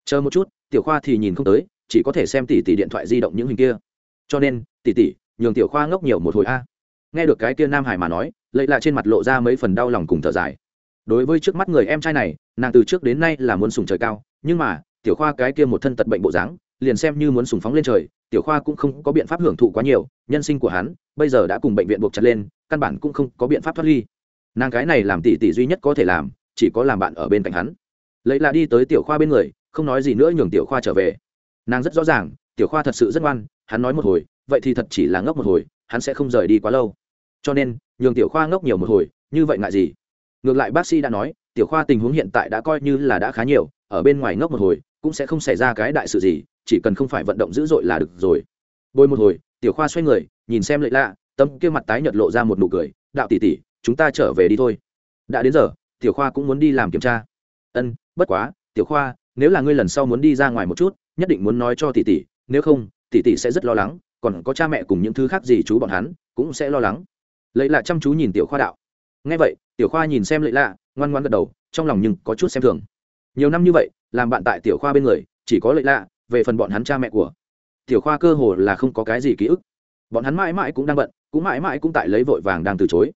Chờ một chút, tiểu khoa thì nhìn không tới, chỉ có thể xem tỷ tỷ điện thoại di động những hình kia. Cho nên tỷ tỷ nhường tiểu khoa ngốc nhiều một hồi a nghe được cái kia nam hải mà nói, lệ lạ trên mặt lộ ra mấy phần đau lòng cùng thở dài. Đối với trước mắt người em trai này, nàng từ trước đến nay là muốn sùng trời cao, nhưng mà, tiểu khoa cái kia một thân tật bệnh bộ dáng, liền xem như muốn sùng phóng lên trời, tiểu khoa cũng không có biện pháp hưởng thụ quá nhiều, nhân sinh của hắn, bây giờ đã cùng bệnh viện buộc chặt lên, căn bản cũng không có biện pháp thoát ly. Nàng cái này làm tỷ tỷ duy nhất có thể làm, chỉ có làm bạn ở bên cạnh hắn. Lấy là đi tới tiểu khoa bên người, không nói gì nữa nhường tiểu khoa trở về. Nàng rất rõ ràng, tiểu khoa thật sự rất ngoan, hắn nói một hồi, vậy thì thật chỉ là ngốc một hồi, hắn sẽ không rời đi quá lâu cho nên, nhường tiểu khoa ngốc nhiều một hồi, như vậy ngại gì? Ngược lại bác sĩ đã nói, tiểu khoa tình huống hiện tại đã coi như là đã khá nhiều, ở bên ngoài ngốc một hồi, cũng sẽ không xảy ra cái đại sự gì, chỉ cần không phải vận động dữ dội là được rồi. Bôi một hồi, tiểu khoa xoay người, nhìn xem lệ lạ tâm kia mặt tái nhợt lộ ra một nụ cười, đạo tỷ tỷ, chúng ta trở về đi thôi. Đã đến giờ, tiểu khoa cũng muốn đi làm kiểm tra. Ân, bất quá, tiểu khoa, nếu là ngươi lần sau muốn đi ra ngoài một chút, nhất định muốn nói cho tỷ tỷ, nếu không, tỷ tỷ sẽ rất lo lắng, còn có cha mẹ cùng những thứ khác gì chú bọn hắn, cũng sẽ lo lắng lấy lạ chăm chú nhìn tiểu khoa đạo. Ngay vậy tiểu khoa nhìn xem lợi lạ ngoan ngoan gật đầu trong lòng nhưng có chút xem thường. Nhiều năm như vậy làm bạn tại tiểu khoa bên người chỉ có lợi lạ về phần bọn hắn cha mẹ của. Tiểu khoa cơ hồ là không có cái gì ký ức. Bọn hắn mãi mãi cũng đang bận cũng mãi mãi cũng tại lấy vội vàng đang từ chối.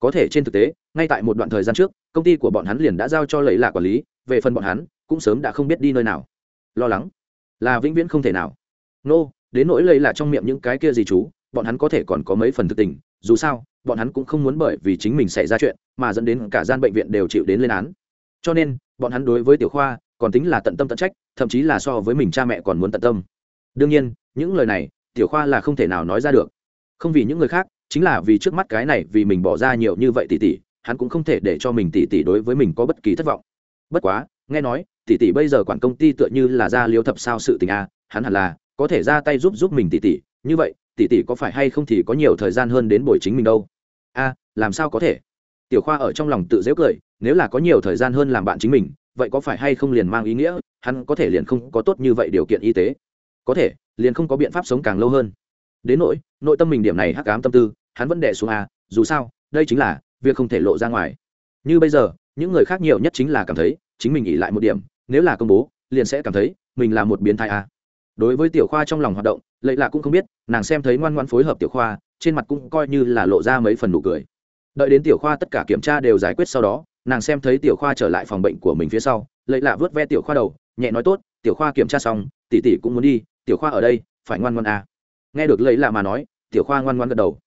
Có thể trên thực tế ngay tại một đoạn thời gian trước công ty của bọn hắn liền đã giao cho lấy lạ quản lý về phần bọn hắn cũng sớm đã không biết đi nơi nào. Lo lắng là vĩnh viễn không thể nào. Nô、no, đến nỗi lấy lạ trong miệng những cái kia gì chú bọn hắn có thể còn có mấy phần thực tình dù sao bọn hắn cũng không muốn bởi vì chính mình xảy ra chuyện mà dẫn đến cả gian bệnh viện đều chịu đến lên án. Cho nên, bọn hắn đối với tiểu khoa còn tính là tận tâm tận trách, thậm chí là so với mình cha mẹ còn muốn tận tâm. Đương nhiên, những lời này, tiểu khoa là không thể nào nói ra được. Không vì những người khác, chính là vì trước mắt cái này vì mình bỏ ra nhiều như vậy tỷ tỷ, hắn cũng không thể để cho mình tỷ tỷ đối với mình có bất kỳ thất vọng. Bất quá, nghe nói, tỷ tỷ bây giờ quản công ty tựa như là ra liêu thập sao sự tình a, hắn hẳn là có thể ra tay giúp giúp mình tỷ tỷ, như vậy tỷ tỷ có phải hay không thì có nhiều thời gian hơn đến buổi chính mình đâu? A, làm sao có thể? Tiểu khoa ở trong lòng tự dễu cười, nếu là có nhiều thời gian hơn làm bạn chính mình, vậy có phải hay không liền mang ý nghĩa, hắn có thể liền không có tốt như vậy điều kiện y tế? Có thể, liền không có biện pháp sống càng lâu hơn. Đến nỗi, nội tâm mình điểm này hắc ám tâm tư, hắn vẫn đẻ xuống a, dù sao, đây chính là, việc không thể lộ ra ngoài. Như bây giờ, những người khác nhiều nhất chính là cảm thấy, chính mình nghỉ lại một điểm, nếu là công bố, liền sẽ cảm thấy, mình là một biến thái a. Đối với tiểu khoa trong lòng hoạt động, lệ lạ cũng không biết nàng xem thấy ngoan ngoan phối hợp tiểu khoa, trên mặt cũng coi như là lộ ra mấy phần nụ cười. Đợi đến tiểu khoa tất cả kiểm tra đều giải quyết sau đó, nàng xem thấy tiểu khoa trở lại phòng bệnh của mình phía sau, lấy lạ vớt ve tiểu khoa đầu, nhẹ nói tốt, tiểu khoa kiểm tra xong, tỷ tỷ cũng muốn đi, tiểu khoa ở đây, phải ngoan ngoan à. nghe được lấy lạ mà nói, tiểu khoa ngoan ngoan gật đầu.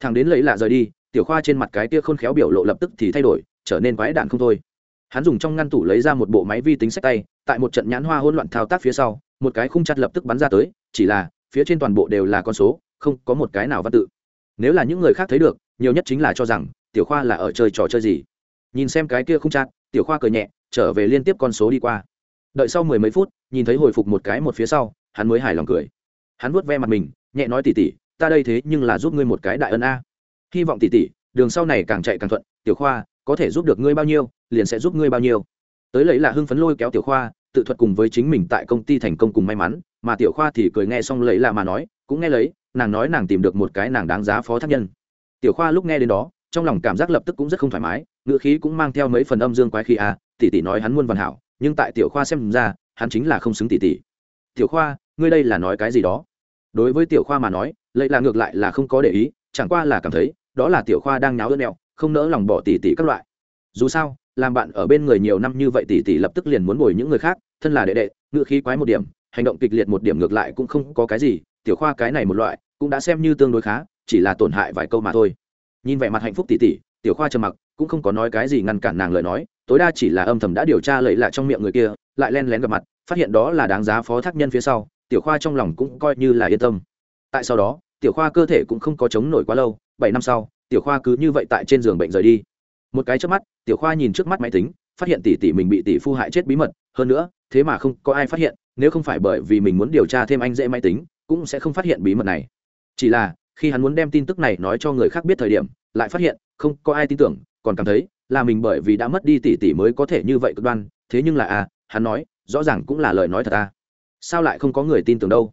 Thằng đến lấy lạ rời đi, tiểu khoa trên mặt cái tia khôn khéo biểu lộ lập tức thì thay đổi, trở nên quái đạn không thôi. Hắn dùng trong ngăn tủ lấy ra một bộ máy vi tính sách tay, tại một trận nhãn hoa hỗn loạn thao tác phía sau, một cái khung chặt lập tức bắn ra tới, chỉ là phía trên toàn bộ đều là con số, không có một cái nào văn tự. Nếu là những người khác thấy được, nhiều nhất chính là cho rằng, tiểu khoa là ở chơi trò chơi gì. Nhìn xem cái kia không chặt tiểu khoa cười nhẹ, trở về liên tiếp con số đi qua. Đợi sau mười mấy phút, nhìn thấy hồi phục một cái một phía sau, hắn mới hài lòng cười. Hắn vuốt ve mặt mình, nhẹ nói tỉ tỉ, ta đây thế nhưng là giúp ngươi một cái đại ân a. Hy vọng tỉ tỉ, đường sau này càng chạy càng thuận, tiểu khoa, có thể giúp được ngươi bao nhiêu, liền sẽ giúp ngươi bao nhiêu. Tới lấy là hưng phấn lôi kéo tiểu khoa tự thuật cùng với chính mình tại công ty thành công cùng may mắn, mà tiểu khoa thì cười nghe xong lấy là mà nói, cũng nghe lấy, nàng nói nàng tìm được một cái nàng đáng giá phó thác nhân. Tiểu khoa lúc nghe đến đó, trong lòng cảm giác lập tức cũng rất không thoải mái ngựa khí cũng mang theo mấy phần âm dương quái khí à tỷ tỷ nói hắn muôn văn hảo, nhưng tại tiểu khoa xem ra, hắn chính là không xứng tỷ tỷ. Tiểu khoa, ngươi đây là nói cái gì đó? Đối với tiểu khoa mà nói, lấy là ngược lại là không có để ý, chẳng qua là cảm thấy, đó là tiểu khoa đang nháo ớt mẹo, không nỡ lòng bỏ tỷ tỷ các loại. Dù sao, làm bạn ở bên người nhiều năm như vậy tỷ tỷ lập tức liền muốn bồi những người khác thân là đệ đệ ngự khí quái một điểm, hành động kịch liệt một điểm ngược lại cũng không có cái gì, tiểu khoa cái này một loại, cũng đã xem như tương đối khá, chỉ là tổn hại vài câu mà thôi. Nhìn vẻ mặt hạnh phúc tỷ tỷ tiểu khoa trầm mặc, cũng không có nói cái gì ngăn cản nàng lời nói, tối đa chỉ là âm thầm đã điều tra lấy lại trong miệng người kia, lại len lén gặp mặt, phát hiện đó là đáng giá phó thác nhân phía sau, tiểu khoa trong lòng cũng coi như là yên tâm. Tại sau đó, tiểu khoa cơ thể cũng không có chống nổi quá lâu, bảy năm sau, tiểu khoa cứ như vậy tại trên giường bệnh rời đi. Một cái trước mắt, tiểu khoa nhìn trước mắt máy tính phát hiện tỷ tỷ mình bị tỷ phu hại chết bí mật hơn nữa thế mà không có ai phát hiện nếu không phải bởi vì mình muốn điều tra thêm anh dễ máy tính cũng sẽ không phát hiện bí mật này. Chỉ là khi hắn muốn đem tin tức này nói cho người khác biết thời điểm lại phát hiện không có ai tin tưởng còn cảm thấy là mình bởi vì đã mất đi tỷ tỷ mới có thể như vậy cực đoan thế nhưng là à hắn nói rõ ràng cũng là lời nói thật à sao lại không có người tin tưởng đâu?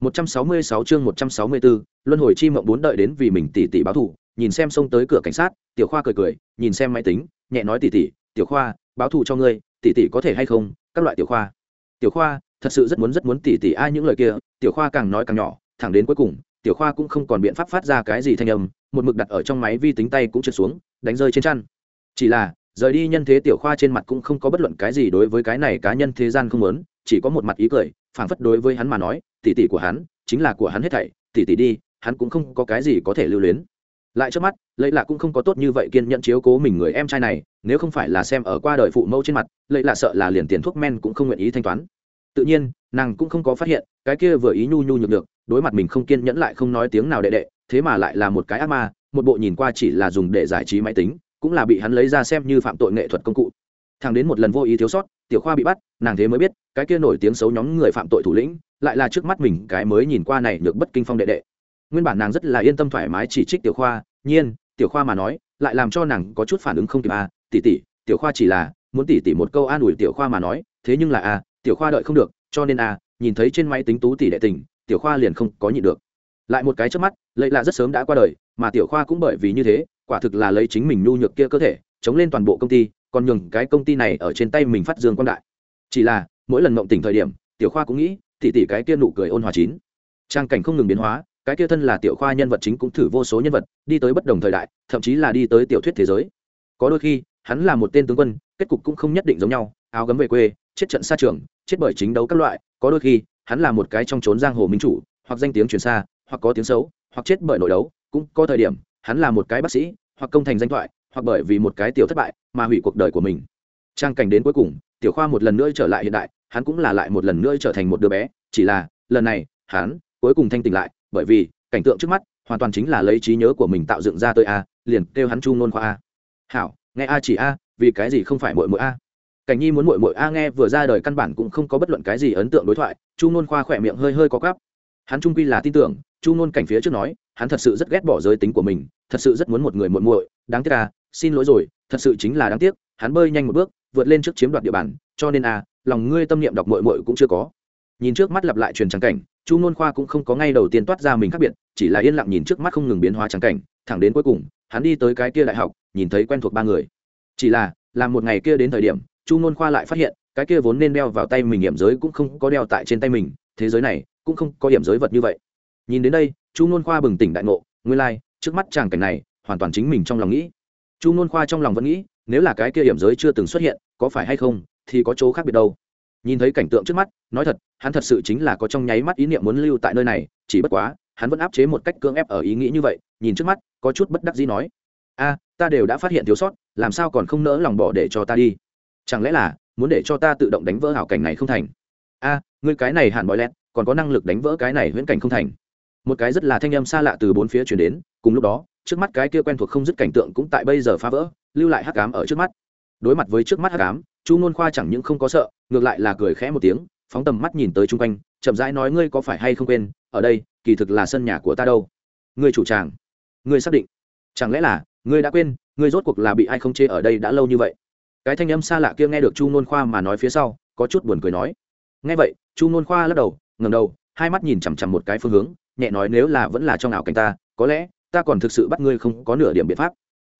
166 chương 164, luân hồi chi mộng bốn đợi đến vì mình tỷ tỷ báo thù nhìn xem xông tới cửa cảnh sát tiểu khoa cười cười nhìn xem máy tính nhẹ nói tỷ tỷ tiểu khoa báo thù cho ngươi, tỷ tỷ có thể hay không? Các loại tiểu khoa. Tiểu khoa, thật sự rất muốn rất muốn tỷ tỷ ai những lời kia. Tiểu khoa càng nói càng nhỏ, thẳng đến cuối cùng, tiểu khoa cũng không còn biện pháp phát ra cái gì thanh âm, một mực đặt ở trong máy vi tính tay cũng trượt xuống, đánh rơi trên chăn. Chỉ là, rời đi nhân thế tiểu khoa trên mặt cũng không có bất luận cái gì đối với cái này cá nhân thế gian không lớn chỉ có một mặt ý cười, phảng phất đối với hắn mà nói, tỷ tỷ của hắn chính là của hắn hết thảy, tỷ tỷ đi, hắn cũng không có cái gì có thể lưu luyến lại trước mắt lấy lạ cũng không có tốt như vậy kiên nhẫn chiếu cố mình người em trai này, nếu không phải là xem ở qua đời phụ mẫu trên mặt lấy lạ sợ là liền tiền thuốc men cũng không nguyện ý thanh toán. Tự nhiên, nàng cũng không có phát hiện, cái kia vừa ý nhu nhu nhược được đối mặt mình không kiên nhẫn lại không nói tiếng nào đệ đệ, thế mà lại là một cái ác ma, một bộ nhìn qua chỉ là dùng để giải trí máy tính, cũng là bị hắn lấy ra xem như phạm tội nghệ thuật công cụ. Thằng đến một lần vô ý thiếu sót, tiểu khoa bị bắt, nàng thế mới biết, cái kia nổi tiếng xấu nhóm người phạm tội thủ lĩnh, lại là trước mắt mình cái mới nhìn qua này được bất kinh phong đệ đệ nguyên bản nàng rất là yên tâm thoải mái chỉ trích tiểu khoa nhiên tiểu khoa mà nói lại làm cho nàng có chút phản ứng không kịp a à, tỷ tỷ tiểu khoa chỉ là muốn tỷ tỷ một câu an ủi tiểu khoa mà nói thế nhưng là a à, tiểu khoa đợi không được cho nên a à, nhìn thấy trên máy tính tú tỷ đệ tình tiểu khoa liền không có nhịn được. Lại một cái trước mắt lấy là rất sớm đã qua đời mà tiểu khoa cũng bởi vì như thế quả thực là lấy chính mình nhu nhược kia cơ thể chống lên toàn bộ công ty còn nhường cái công ty này ở trên tay mình phát dương quan đại. Chỉ là mỗi lần mộng tỉnh thời điểm tiểu khoa cũng nghĩ tỷ tỷ cái kia nụ cười ôn hòa chín. Trang cảnh không ngừng biến hóa cái kia thân là tiểu khoa nhân vật chính cũng thử vô số nhân vật, đi tới bất đồng thời đại, thậm chí là đi tới tiểu thuyết thế giới. Có đôi khi, hắn là một tên tướng quân, kết cục cũng không nhất định giống nhau, áo gấm về quê, chết trận xa trường, chết bởi chính đấu các loại, có đôi khi, hắn là một cái trong trốn giang hồ minh chủ, hoặc danh tiếng truyền xa, hoặc có tiếng xấu, hoặc chết bởi nội đấu, cũng có thời điểm, hắn là một cái bác sĩ, hoặc công thành danh thoại, hoặc bởi vì một cái tiểu thất bại mà hủy cuộc đời của mình. Trang cảnh đến cuối cùng, tiểu khoa một lần nữa trở lại hiện đại, hắn cũng là lại một lần nữa trở thành một đứa bé, chỉ là, lần này, hắn cuối cùng thanh tỉnh lại bởi vì, cảnh tượng trước mắt, hoàn toàn chính là lấy trí nhớ của mình tạo dựng ra tới a, liền kêu hắn chu nôn khoa a. Hảo, nghe a chỉ a, vì cái gì không phải mội mội a? Cảnh nhi muốn mội mội a nghe vừa ra đời căn bản cũng không có bất luận cái gì ấn tượng đối thoại, chu nôn khoa khỏe miệng hơi hơi có gắp hắn trung quy là tin tưởng, chu nôn cảnh phía trước nói, hắn thật sự rất ghét bỏ giới tính của mình, thật sự rất muốn một người muội muội, đáng tiếc à xin lỗi rồi, thật sự chính là đáng tiếc, hắn bơi nhanh một bước, vượt lên trước chiếm đoạt địa bàn, cho nên à lòng ngươi tâm niệm đọc muội muội cũng chưa có. Nhìn trước mắt lặp lại truyền trắng cảnh chu nôn khoa cũng không có ngay đầu tiên toát ra mình khác biệt chỉ là yên lặng nhìn trước mắt không ngừng biến hóa trắng cảnh thẳng đến cuối cùng hắn đi tới cái kia đại học nhìn thấy quen thuộc ba người. Chỉ là làm một ngày kia đến thời điểm chu nôn khoa lại phát hiện cái kia vốn nên đeo vào tay mình hiểm giới cũng không có đeo tại trên tay mình thế giới này cũng không có hiểm giới vật như vậy. Nhìn đến đây chu nôn khoa bừng tỉnh đại ngộ nguyên lai、like, trước mắt tràng cảnh này hoàn toàn chính mình trong lòng nghĩ. Chu nôn khoa trong lòng vẫn nghĩ nếu là cái kia hiểm giới chưa từng xuất hiện có phải hay không thì có chỗ khác biệt đâu. Nhìn thấy cảnh tượng trước mắt nói thật hắn thật sự chính là có trong nháy mắt ý niệm muốn lưu tại nơi này chỉ bất quá hắn vẫn áp chế một cách cưỡng ép ở ý nghĩ như vậy nhìn trước mắt có chút bất đắc dĩ nói a ta đều đã phát hiện thiếu sót làm sao còn không nỡ lòng bỏ để cho ta đi? Chẳng lẽ là muốn để cho ta tự động đánh vỡ hảo cảnh này không thành? A à, cái này hẳn bói lẹt còn có năng lực đánh vỡ cái này huyễn cảnh không thành. Một cái rất là thanh âm xa lạ từ bốn phía chuyển đến cùng lúc đó trước mắt cái kia quen thuộc không dứt cảnh tượng cũng tại bây giờ phá vỡ lưu lại hắc ám ở trước mắt. Đối mặt với trước mắt hắc ám chu ngôn khoa chẳng những không có sợ ngược lại là cười khẽ một tiếng phóng tầm mắt nhìn tới chung quanh, chậm rãi nói, ngươi có phải hay không quên, ở đây, kỳ thực là sân nhà của ta đâu? Ngươi chủ tràng. Ngươi xác định. Chẳng lẽ là, ngươi đã quên, ngươi rốt cuộc là bị ai không chê ở đây đã lâu như vậy? Cái thanh âm xa lạ kia nghe được chu nôn khoa mà nói phía sau, có chút buồn cười nói. Nghe vậy, chu nôn khoa lắc đầu ngầm đầu, hai mắt nhìn chằm chằm một cái phương hướng, nhẹ nói, nếu là vẫn là trong ảo cảnh ta, có lẽ ta còn thực sự bắt ngươi không có nửa điểm biện pháp.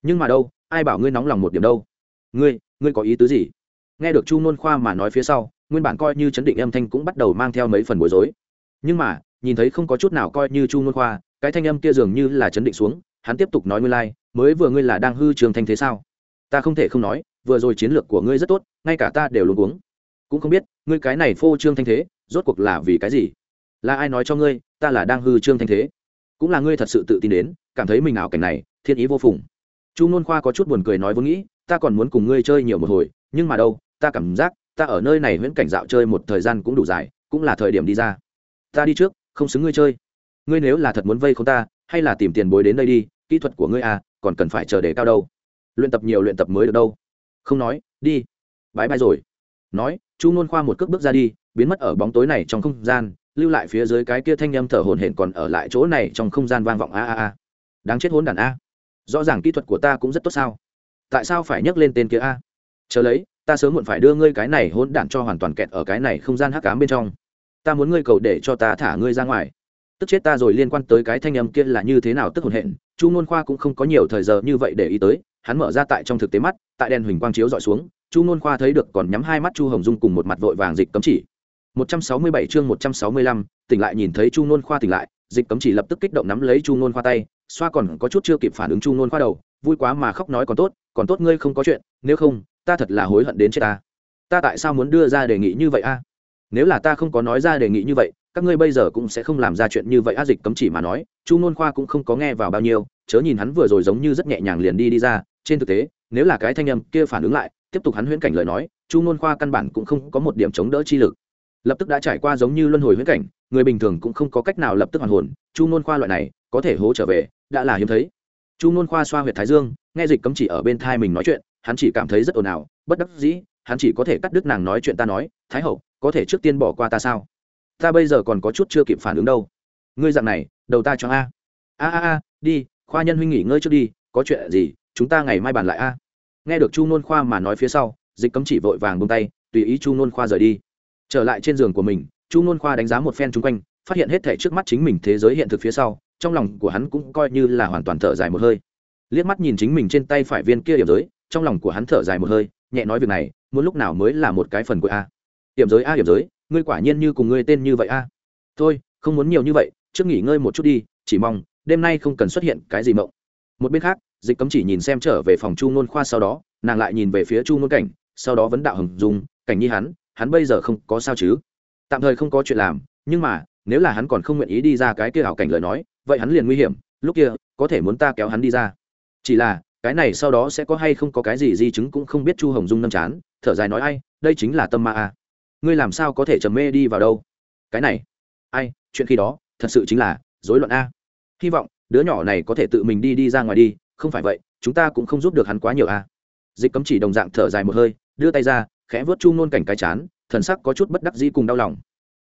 Nhưng mà đâu, ai bảo ngươi nóng lòng một điểm đâu? Ngươi ngươi có ý tứ gì? Nghe được chu nôn khoa mà nói phía sau nguyên bản coi như chấn định âm thanh cũng bắt đầu mang theo mấy phần bối rối. Nhưng mà nhìn thấy không có chút nào coi như chu ngôn khoa cái thanh âm kia dường như là chấn định xuống hắn tiếp tục nói ngươi lai、like, mới vừa ngươi là đang hư trường thanh thế sao? Ta không thể không nói vừa rồi chiến lược của ngươi rất tốt ngay cả ta đều luôn uống cũng không biết ngươi cái này phô trương thanh thế rốt cuộc là vì cái gì? Là ai nói cho ngươi ta là đang hư trương thanh thế? Cũng là ngươi thật sự tự tin đến cảm thấy mình ảo cảnh này thiên ý vô phùng. Chu ngôn khoa có chút buồn cười nói vốn nghĩ ta còn muốn cùng ngươi chơi nhiều một hồi nhưng mà đâu ta cảm giác ta ở nơi này huyễn cảnh dạo chơi một thời gian cũng đủ dài, cũng là thời điểm đi ra. Ta đi trước, không xứng ngươi chơi. Ngươi nếu là thật muốn vây không ta, hay là tìm tiền bối đến đây đi, kỹ thuật của ngươi à còn cần phải chờ để cao đâu. Luyện tập nhiều luyện tập mới được đâu. Không nói, đi. Bãi bay rồi. Nói, chu nôn khoa một cước bước ra đi, biến mất ở bóng tối này trong không gian, lưu lại phía dưới cái kia thanh â m thở hồn hển còn ở lại chỗ này trong không gian vang vọng a a a. Đáng chết hốn đàn a. Rõ ràng kỹ thuật của ta cũng rất tốt sao? Tại sao phải nhắc lên tên kia a? Chờ lấy ta sớm muộn phải đưa ngươi cái này hỗn đản cho hoàn toàn kẹt ở cái này không gian hắc ám bên trong. Ta muốn ngươi cầu để cho ta thả ngươi ra ngoài. Tức chết ta rồi liên quan tới cái thanh âm kia là như thế nào tức hồn hện chu nôn khoa cũng không có nhiều thời giờ như vậy để ý tới hắn mở ra tại trong thực tế mắt tại đèn huỳnh quang chiếu dọi xuống chu nôn khoa thấy được còn nhắm hai mắt chu hồng dung cùng một mặt vội vàng dịch cấm chỉ. 167 chương 165, tỉnh lại nhìn thấy chu nôn khoa tỉnh lại dịch cấm chỉ lập tức kích động nắm lấy chu nôn khoa tay xoa còn có chút chưa kịp phản ứng chu nôn khoa đầu vui quá mà khóc nói còn tốt còn tốt ngươi không có chuyện nếu không ta thật là hối hận đến chết ta. Ta tại sao muốn đưa ra đề nghị như vậy a? Nếu là ta không có nói ra đề nghị như vậy, các ngươi bây giờ cũng sẽ không làm ra chuyện như vậy a, dịch cấm chỉ mà nói. Chu nôn khoa cũng không có nghe vào bao nhiêu, chớ nhìn hắn vừa rồi giống như rất nhẹ nhàng liền đi đi ra. Trên thực tế, nếu là cái thanh âm kia phản ứng lại, tiếp tục hắn huyễn cảnh lời nói, chu nôn khoa căn bản cũng không có một điểm chống đỡ chi lực. Lập tức đã trải qua giống như luân hồi huyễn cảnh, người bình thường cũng không có cách nào lập tức hoàn hồn. Chu nôn khoa loại này, có thể hố trở về, đã là hiếm thấy. Chu nôn khoa xoa huyệt thái dương, nghe dịch cấm chỉ ở bên thai mình nói chuyện hắn chỉ cảm thấy rất ồn ào, bất đắc dĩ, hắn chỉ có thể cắt đứt nàng nói chuyện ta nói, thái hậu, có thể trước tiên bỏ qua ta sao? Ta bây giờ còn có chút chưa kịp phản ứng đâu. Ngươi dặn này, đầu ta cho a. A a a, đi, khoa nhân huynh nghỉ ngơi trước đi, có chuyện gì, chúng ta ngày mai bàn lại a. Nghe được chu nôn khoa mà nói phía sau, dịch cấm chỉ vội vàng bông tay, tùy ý chu nôn khoa rời đi. Trở lại trên giường của mình, chu nôn khoa đánh giá một phen chung quanh, phát hiện hết thể trước mắt chính mình thế giới hiện thực phía sau, trong lòng của hắn cũng coi như là hoàn toàn thở dài một hơi. Liếc mắt nhìn chính mình trên tay phải viên kia điểm giới trong lòng của hắn thở dài một hơi, nhẹ nói việc này, muốn lúc nào mới là một cái phần của a. Hiểm giới a, hiểm giới, ngươi quả nhiên như cùng ngươi tên như vậy a. Thôi, không muốn nhiều như vậy, trước nghỉ ngơi một chút đi, chỉ mong, đêm nay không cần xuất hiện cái gì mộng. Một bên khác, dịch cấm chỉ nhìn xem trở về phòng chu ngôn khoa sau đó, nàng lại nhìn về phía chu ngôn cảnh, sau đó vấn đạo hừng dùng cảnh nhi hắn hắn bây giờ không có sao chứ? Tạm thời không có chuyện làm, nhưng mà, nếu là hắn còn không nguyện ý đi ra cái kia hảo cảnh lời nói, vậy hắn liền nguy hiểm, lúc kia, có thể muốn ta kéo hắn đi ra. Chỉ là cái này sau đó sẽ có hay không có cái gì di chứng cũng không biết chu hồng dung nâm chán, thở dài nói, ai, đây chính là tâm ma à ngươi làm sao có thể trầm mê đi vào đâu? Cái này, ai, chuyện khi đó, thật sự chính là dối loạn a. Hy vọng đứa nhỏ này có thể tự mình đi đi ra ngoài đi, không phải vậy, chúng ta cũng không giúp được hắn quá nhiều a. Dịch cấm chỉ đồng dạng thở dài một hơi, đưa tay ra, khẽ vớt chu ngôn cảnh cái chán, thần sắc có chút bất đắc dĩ cùng đau lòng.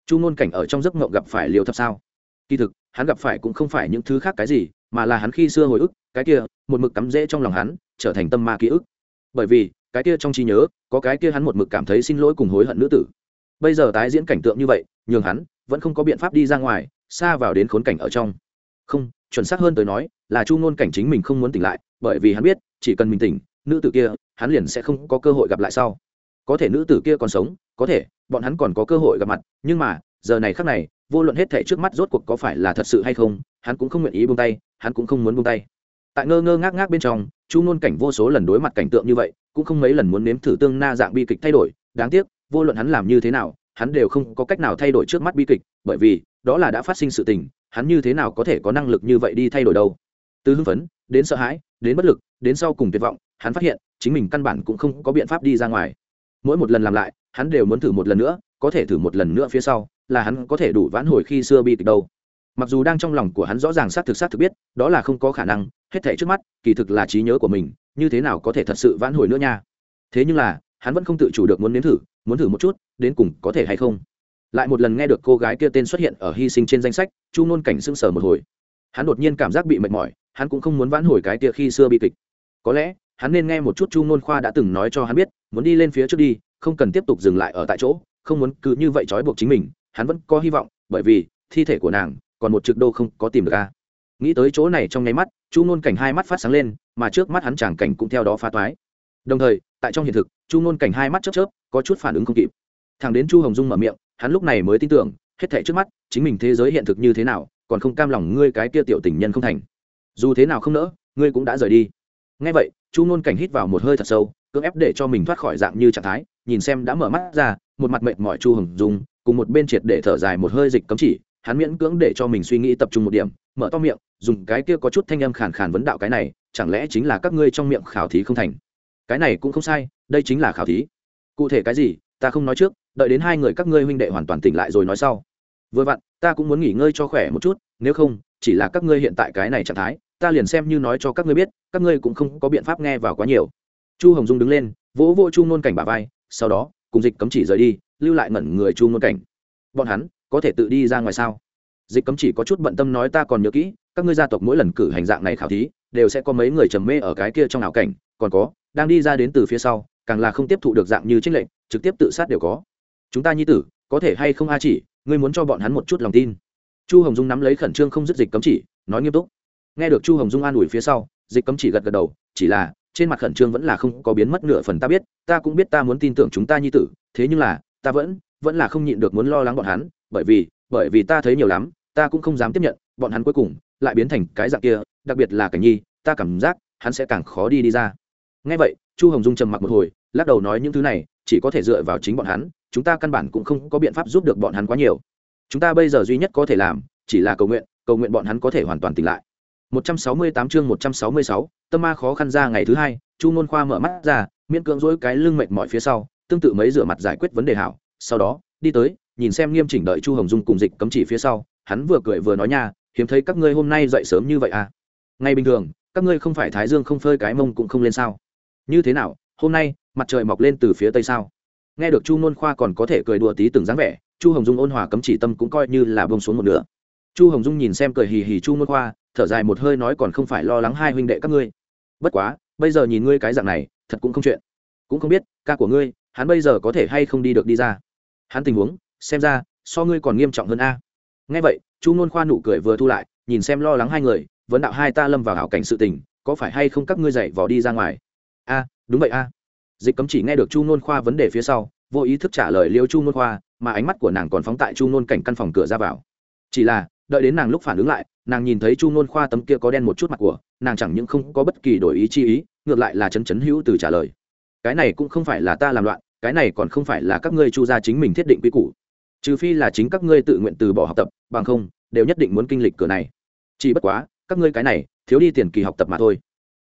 Chu ngôn cảnh ở trong giấc ngộng gặp phải liều thập sao? Kỳ thực, hắn gặp phải cũng không phải những thứ khác cái gì mà là hắn khi xưa hồi ức, cái kia, một mực cắm rễ trong lòng hắn, trở thành tâm ma ký ức. Bởi vì, cái kia trong trí nhớ, có cái kia hắn một mực cảm thấy xin lỗi cùng hối hận nữ tử. Bây giờ tái diễn cảnh tượng như vậy, nhường hắn vẫn không có biện pháp đi ra ngoài, xa vào đến khốn cảnh ở trong. Không, chuẩn xác hơn tới nói, là chu ngôn cảnh chính mình không muốn tỉnh lại, bởi vì hắn biết, chỉ cần mình tỉnh, nữ tử kia, hắn liền sẽ không có cơ hội gặp lại sau. Có thể nữ tử kia còn sống, có thể, bọn hắn còn có cơ hội gặp mặt, nhưng mà, giờ này khác này, vô luận hết thể trước mắt rốt cuộc có phải là thật sự hay không, hắn cũng không nguyện ý buông tay hắn cũng không muốn buông tay. Tại ngơ ngơ ngác ngác bên trong, chu ngôn cảnh vô số lần đối mặt cảnh tượng như vậy, cũng không mấy lần muốn nếm thử tương na dạng bi kịch thay đổi. Đáng tiếc, vô luận hắn làm như thế nào, hắn đều không có cách nào thay đổi trước mắt bi kịch, bởi vì, đó là đã phát sinh sự tình, hắn như thế nào có thể có năng lực như vậy đi thay đổi đâu? Từ hưng phấn, đến sợ hãi, đến bất lực, đến sau cùng tuyệt vọng, hắn phát hiện, chính mình căn bản cũng không có biện pháp đi ra ngoài. Mỗi một lần làm lại, hắn đều muốn thử một lần nữa, có thể thử một lần nữa phía sau, là hắn có thể đủ vãn hồi khi xưa bi kịch đâu mặc dù đang trong lòng của hắn rõ ràng xác thực xác thực biết, đó là không có khả năng, hết thể trước mắt, kỳ thực là trí nhớ của mình, như thế nào có thể thật sự vãn hồi nữa nha? Thế nhưng là, hắn vẫn không tự chủ được muốn nếm thử, muốn thử một chút, đến cùng có thể hay không? Lại một lần nghe được cô gái kia tên xuất hiện ở hy sinh trên danh sách, chu nôn cảnh sưng sờ một hồi. Hắn đột nhiên cảm giác bị mệt mỏi, hắn cũng không muốn vãn hồi cái kia khi xưa bị kịch. Có lẽ, hắn nên nghe một chút chu nôn khoa đã từng nói cho hắn biết, muốn đi lên phía trước đi, không cần tiếp tục dừng lại ở tại chỗ, không muốn cứ như vậy trói buộc chính mình, hắn vẫn có hy vọng, bởi vì thi thể của nàng còn một trực đô không có tìm được a nghĩ tới chỗ này trong nháy mắt, chu ngôn cảnh hai mắt phát sáng lên, mà trước mắt hắn chàng cảnh cũng theo đó phá toái. Đồng thời, tại trong hiện thực, chu ngôn cảnh hai mắt chớp chớp, có chút phản ứng không kịp. Thằng đến chu hồng dung mở miệng, hắn lúc này mới tin tưởng, hết thảy trước mắt, chính mình thế giới hiện thực như thế nào, còn không cam lòng ngươi cái kia tiểu tình nhân không thành. Dù thế nào không nỡ, ngươi cũng đã rời đi. Ngay vậy, chu ngôn cảnh hít vào một hơi thật sâu, cưỡng ép để cho mình thoát khỏi dạng như trạng thái, nhìn xem đã mở mắt ra, một mặt mệt mỏi chu hồng dung, cùng một bên triệt để thở dài một hơi dịch cấm chỉ hắn miễn cưỡng để cho mình suy nghĩ tập trung một điểm, mở to miệng, dùng cái kia có chút thanh âm khàn khàn vấn đạo cái này, chẳng lẽ chính là các ngươi trong miệng khảo thí không thành? Cái này cũng không sai, đây chính là khảo thí. Cụ thể cái gì, ta không nói trước, đợi đến hai người các ngươi huynh đệ hoàn toàn tỉnh lại rồi nói sau. Vừa vặn, ta cũng muốn nghỉ ngơi cho khỏe một chút, nếu không, chỉ là các ngươi hiện tại cái này trạng thái, ta liền xem như nói cho các ngươi biết, các ngươi cũng không có biện pháp nghe vào quá nhiều. Chu hồng dung đứng lên, vỗ vô chu nôn cảnh bà vai, sau đó, cùng dịch cấm chỉ rời đi, lưu lại ngẩn người chu nôn cảnh. Bọn hắn có thể tự đi ra ngoài sao? Dịch cấm chỉ có chút bận tâm nói ta còn nhớ kỹ, các ngươi gia tộc mỗi lần cử hành dạng này khảo thí, đều sẽ có mấy người trầm mê ở cái kia trong ảo cảnh, còn có, đang đi ra đến từ phía sau, càng là không tiếp thụ được dạng như trích lệnh, trực tiếp tự sát đều có. Chúng ta nhi tử, có thể hay không a chỉ, ngươi muốn cho bọn hắn một chút lòng tin. Chu hồng dung nắm lấy khẩn trương không dứt dịch cấm chỉ, nói nghiêm túc. Nghe được chu hồng dung an ủi phía sau, dịch cấm chỉ gật gật đầu, chỉ là, trên mặt khẩn trương vẫn là không có biến mất nửa phần ta biết, ta cũng biết ta muốn tin tưởng chúng ta nhi tử, thế nhưng là, ta vẫn vẫn là không nhịn được muốn lo lắng bọn hắn bởi vì bởi vì ta thấy nhiều lắm ta cũng không dám tiếp nhận bọn hắn cuối cùng lại biến thành cái dạng kia đặc biệt là cảnh nhi ta cảm giác hắn sẽ càng khó đi đi ra. Ngay vậy chu hồng dung trầm mặc một hồi lắc đầu nói những thứ này chỉ có thể dựa vào chính bọn hắn chúng ta căn bản cũng không có biện pháp giúp được bọn hắn quá nhiều. Chúng ta bây giờ duy nhất có thể làm chỉ là cầu nguyện cầu nguyện bọn hắn có thể hoàn toàn tỉnh lại. 168 chương 166, tâm ma khó khăn ra ngày thứ hai chu ngôn khoa mở mắt ra miễn cưỡng dỗi cái lưng mệt mỏi phía sau tương tự mấy rửa mặt giải quyết vấn đề hảo sau đó đi tới nhìn xem nghiêm chỉnh đợi chu hồng dung cùng dịch cấm chỉ phía sau, hắn vừa cười vừa nói nha, hiếm thấy các ngươi hôm nay dậy sớm như vậy à? Ngay bình thường, các ngươi không phải thái dương không phơi cái mông cũng không lên sao? Như thế nào, hôm nay, mặt trời mọc lên từ phía tây sao? Nghe được chu nôn khoa còn có thể cười đùa tí từng dáng vẻ, chu hồng dung ôn hòa cấm chỉ tâm cũng coi như là bông xuống một nửa. Chu hồng dung nhìn xem cười hì hì chu nôn khoa, thở dài một hơi nói còn không phải lo lắng hai huynh đệ các ngươi. Bất quá, bây giờ nhìn ngươi cái dạng này, thật cũng không chuyện. Cũng không biết, ca của ngươi, hắn bây giờ có thể hay không đi được đi ra? Hắn tình huống xem ra, so ngươi còn nghiêm trọng hơn a. Nghe vậy, chu nôn khoa nụ cười vừa thu lại, nhìn xem lo lắng hai người, vấn đạo hai ta lâm vào hảo cảnh sự tình, có phải hay không các ngươi dậy vò đi ra ngoài? A, đúng vậy a. Dịch cấm chỉ nghe được chu nôn khoa vấn đề phía sau, vô ý thức trả lời liêu chu nôn khoa, mà ánh mắt của nàng còn phóng tại chu nôn cảnh căn phòng cửa ra vào. Chỉ là, đợi đến nàng lúc phản ứng lại, nàng nhìn thấy chu nôn khoa tấm kia có đen một chút mặt của, nàng chẳng những không có bất kỳ đổi ý chi ý, ngược lại là chấn chấn hữu từ trả lời. Cái này cũng không phải là ta làm loạn, cái này còn không phải là các ngươi chu gia chính mình thiết định quy củ trừ phi là chính các ngươi tự nguyện từ bỏ học tập, bằng không, đều nhất định muốn kinh lịch cửa này. Chỉ bất quá, các ngươi cái này, thiếu đi tiền kỳ học tập mà thôi.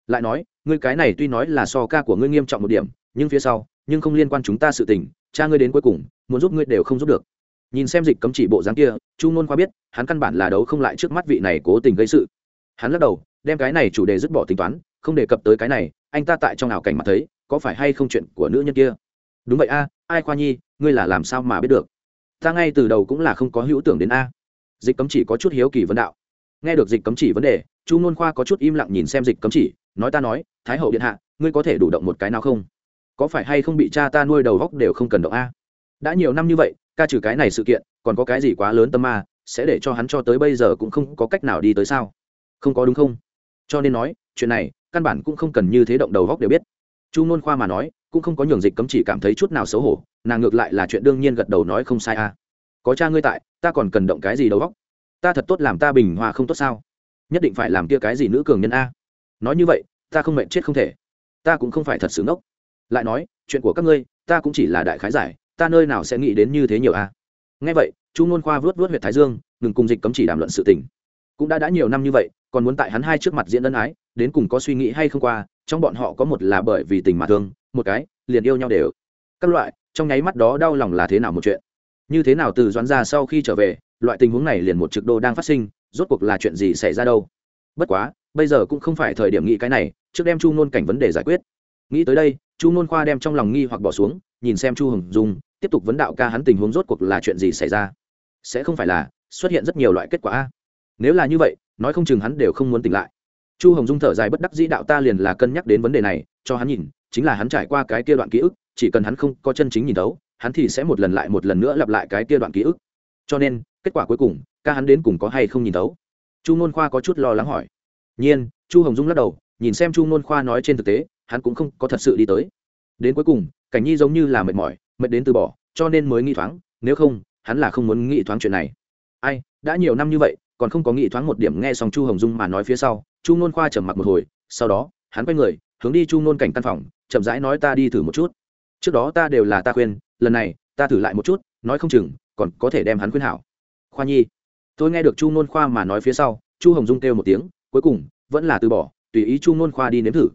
Lại nói, ngươi cái này tuy nói là so ca của ngươi nghiêm trọng một điểm, nhưng phía sau, nhưng không liên quan chúng ta sự tình, cha ngươi đến cuối cùng, muốn giúp ngươi đều không giúp được. Nhìn xem dịch cấm chỉ bộ dáng kia, chu ngôn khoa biết, hắn căn bản là đấu không lại trước mắt vị này cố tình gây sự. Hắn lắc đầu, đem cái này chủ đề dứt bỏ tính toán, không đề cập tới cái này, anh ta tại trong ảo cảnh mà thấy, có phải hay không chuyện của nữ nhân kia? Đúng vậy a, ai khoa nhi, ngươi là làm sao mà biết được? Ta ngay từ đầu cũng là không có hữu tưởng đến a. Dịch cấm chỉ có chút hiếu kỳ vấn đạo. Nghe được dịch cấm chỉ vấn đề, chu nôn khoa có chút im lặng nhìn xem dịch cấm chỉ, nói ta nói, thái hậu điện hạ, ngươi có thể đủ động một cái nào không? Có phải hay không bị cha ta nuôi đầu góc đều không cần động a? Đã nhiều năm như vậy, ca trừ cái này sự kiện, còn có cái gì quá lớn tâm ma, sẽ để cho hắn cho tới bây giờ cũng không có cách nào đi tới sao? Không có đúng không? Cho nên nói, chuyện này, căn bản cũng không cần như thế động đầu góc đều biết. Chu nôn khoa mà nói, cũng không có nhường dịch cấm chỉ cảm thấy chút nào xấu hổ nàng ngược lại là chuyện đương nhiên gật đầu nói không sai a có cha ngươi tại, ta còn cần động cái gì đầu góc ta thật tốt làm ta bình hòa không tốt sao? Nhất định phải làm kia cái gì nữ cường nhân a. Nói như vậy, ta không mệnh chết không thể. Ta cũng không phải thật sự ngốc. Lại nói, chuyện của các ngươi, ta cũng chỉ là đại khái giải, ta nơi nào sẽ nghĩ đến như thế nhiều a? Nghe vậy, chu ngôn khoa vớt vớt huyện thái dương, ngừng cùng dịch cấm chỉ đàm luận sự tình. Cũng đã đã nhiều năm như vậy, còn muốn tại hắn hai trước mặt diễn ân ái, đến cùng có suy nghĩ hay không qua, trong bọn họ có một là bởi vì tình mà thương, một cái liền yêu nhau đều. Các loại trong nháy mắt đó đau lòng là thế nào một chuyện. Như thế nào từ doãn ra sau khi trở về, loại tình huống này liền một trực đô đang phát sinh, rốt cuộc là chuyện gì xảy ra đâu? Bất quá, bây giờ cũng không phải thời điểm nghĩ cái này, trước đem chu ngôn cảnh vấn đề giải quyết. Nghĩ tới đây, chu ngôn khoa đem trong lòng nghi hoặc bỏ xuống, nhìn xem chu hồng dung, tiếp tục vấn đạo ca hắn tình huống rốt cuộc là chuyện gì xảy ra. Sẽ không phải là, xuất hiện rất nhiều loại kết quả a. Nếu là như vậy, nói không chừng hắn đều không muốn tỉnh lại. Chu hồng dung thở dài bất đắc dĩ đạo ta liền là cân nhắc đến vấn đề này, cho hắn nhìn, chính là hắn trải qua cái kia đoạn ký ức chỉ cần hắn không có chân chính nhìn đấu, hắn thì sẽ một lần lại một lần nữa lặp lại cái kia đoạn ký ức. Cho nên kết quả cuối cùng ca hắn đến cùng có hay không nhìn đấu? chu n khoa có chút lo lắng hỏi. Nhiên chu hồng dung lắc đầu nhìn xem chu n khoa nói trên thực tế hắn cũng không có thật sự đi tới. Đến cuối cùng cảnh nhi giống như là mệt mỏi mệt đến từ bỏ cho nên mới nghĩ thoáng nếu không hắn là không muốn nghĩ thoáng chuyện này. Ai đã nhiều năm như vậy còn không có nghĩ thoáng một điểm nghe xong chu hồng dung mà nói phía sau chu nôn khoa trầm mặc một hồi sau đó hắn quay người hướng đi chu nôn cảnh căn phòng chậm rãi nói ta đi thử một chút trước đó ta đều là ta khuyên, lần này, ta thử lại một chút, nói không chừng, còn có thể đem hắn khuyên hảo. Khoa nhi, tôi nghe được chu nôn khoa mà nói phía sau, chu hồng dung kêu một tiếng, cuối cùng, vẫn là từ bỏ, tùy ý chu nôn khoa đi nếm thử.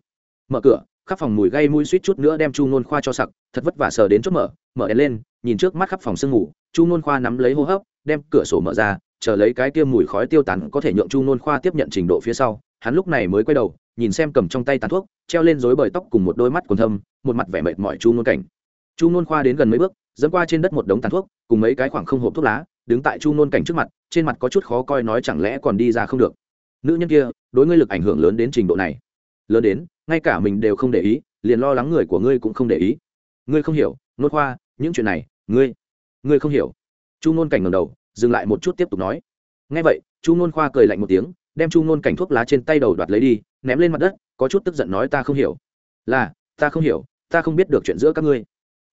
Mở cửa, khắp phòng mùi gây mũi suýt chút nữa đem chu nôn khoa cho sặc, thật vất vả sờ đến chốt mở mở đèn lên, nhìn trước mắt khắp phòng sương ngủ chu nôn khoa nắm lấy hô hấp, đem cửa sổ mở ra, chờ lấy cái kia mùi khói tiêu tán có thể nhượng chu nôn khoa tiếp nhận trình độ phía sau hắn lúc này mới quay đầu, nhìn xem cầm trong tay tàn thuốc, treo lên dối bời tóc cùng một đôi mắt còn thâm, một mặt vẻ mệt mỏi chu nôn cảnh. Chu nôn khoa đến gần mấy bước, dẫm qua trên đất một đống tàn thuốc, cùng mấy cái khoảng không hộp thuốc lá, đứng tại chu nôn cảnh trước mặt, trên mặt có chút khó coi nói chẳng lẽ còn đi ra không được. Nữ nhân kia, đối ngươi lực ảnh hưởng lớn đến trình độ này. Lớn đến, ngay cả mình đều không để ý, liền lo lắng người của ngươi cũng không để ý. Ngươi không hiểu, nôn khoa, những chuyện này, ngươi ngươi không hiểu. Chu nôn cảnh ngầm đầu, dừng lại một chút tiếp tục nói. Ngay vậy, chu nôn khoa cười lạnh một tiếng đem chu nôn cảnh thuốc lá trên tay đầu đoạt lấy đi, ném lên mặt đất, có chút tức giận nói ta không hiểu. Là, ta không hiểu, ta không biết được chuyện giữa các ngươi.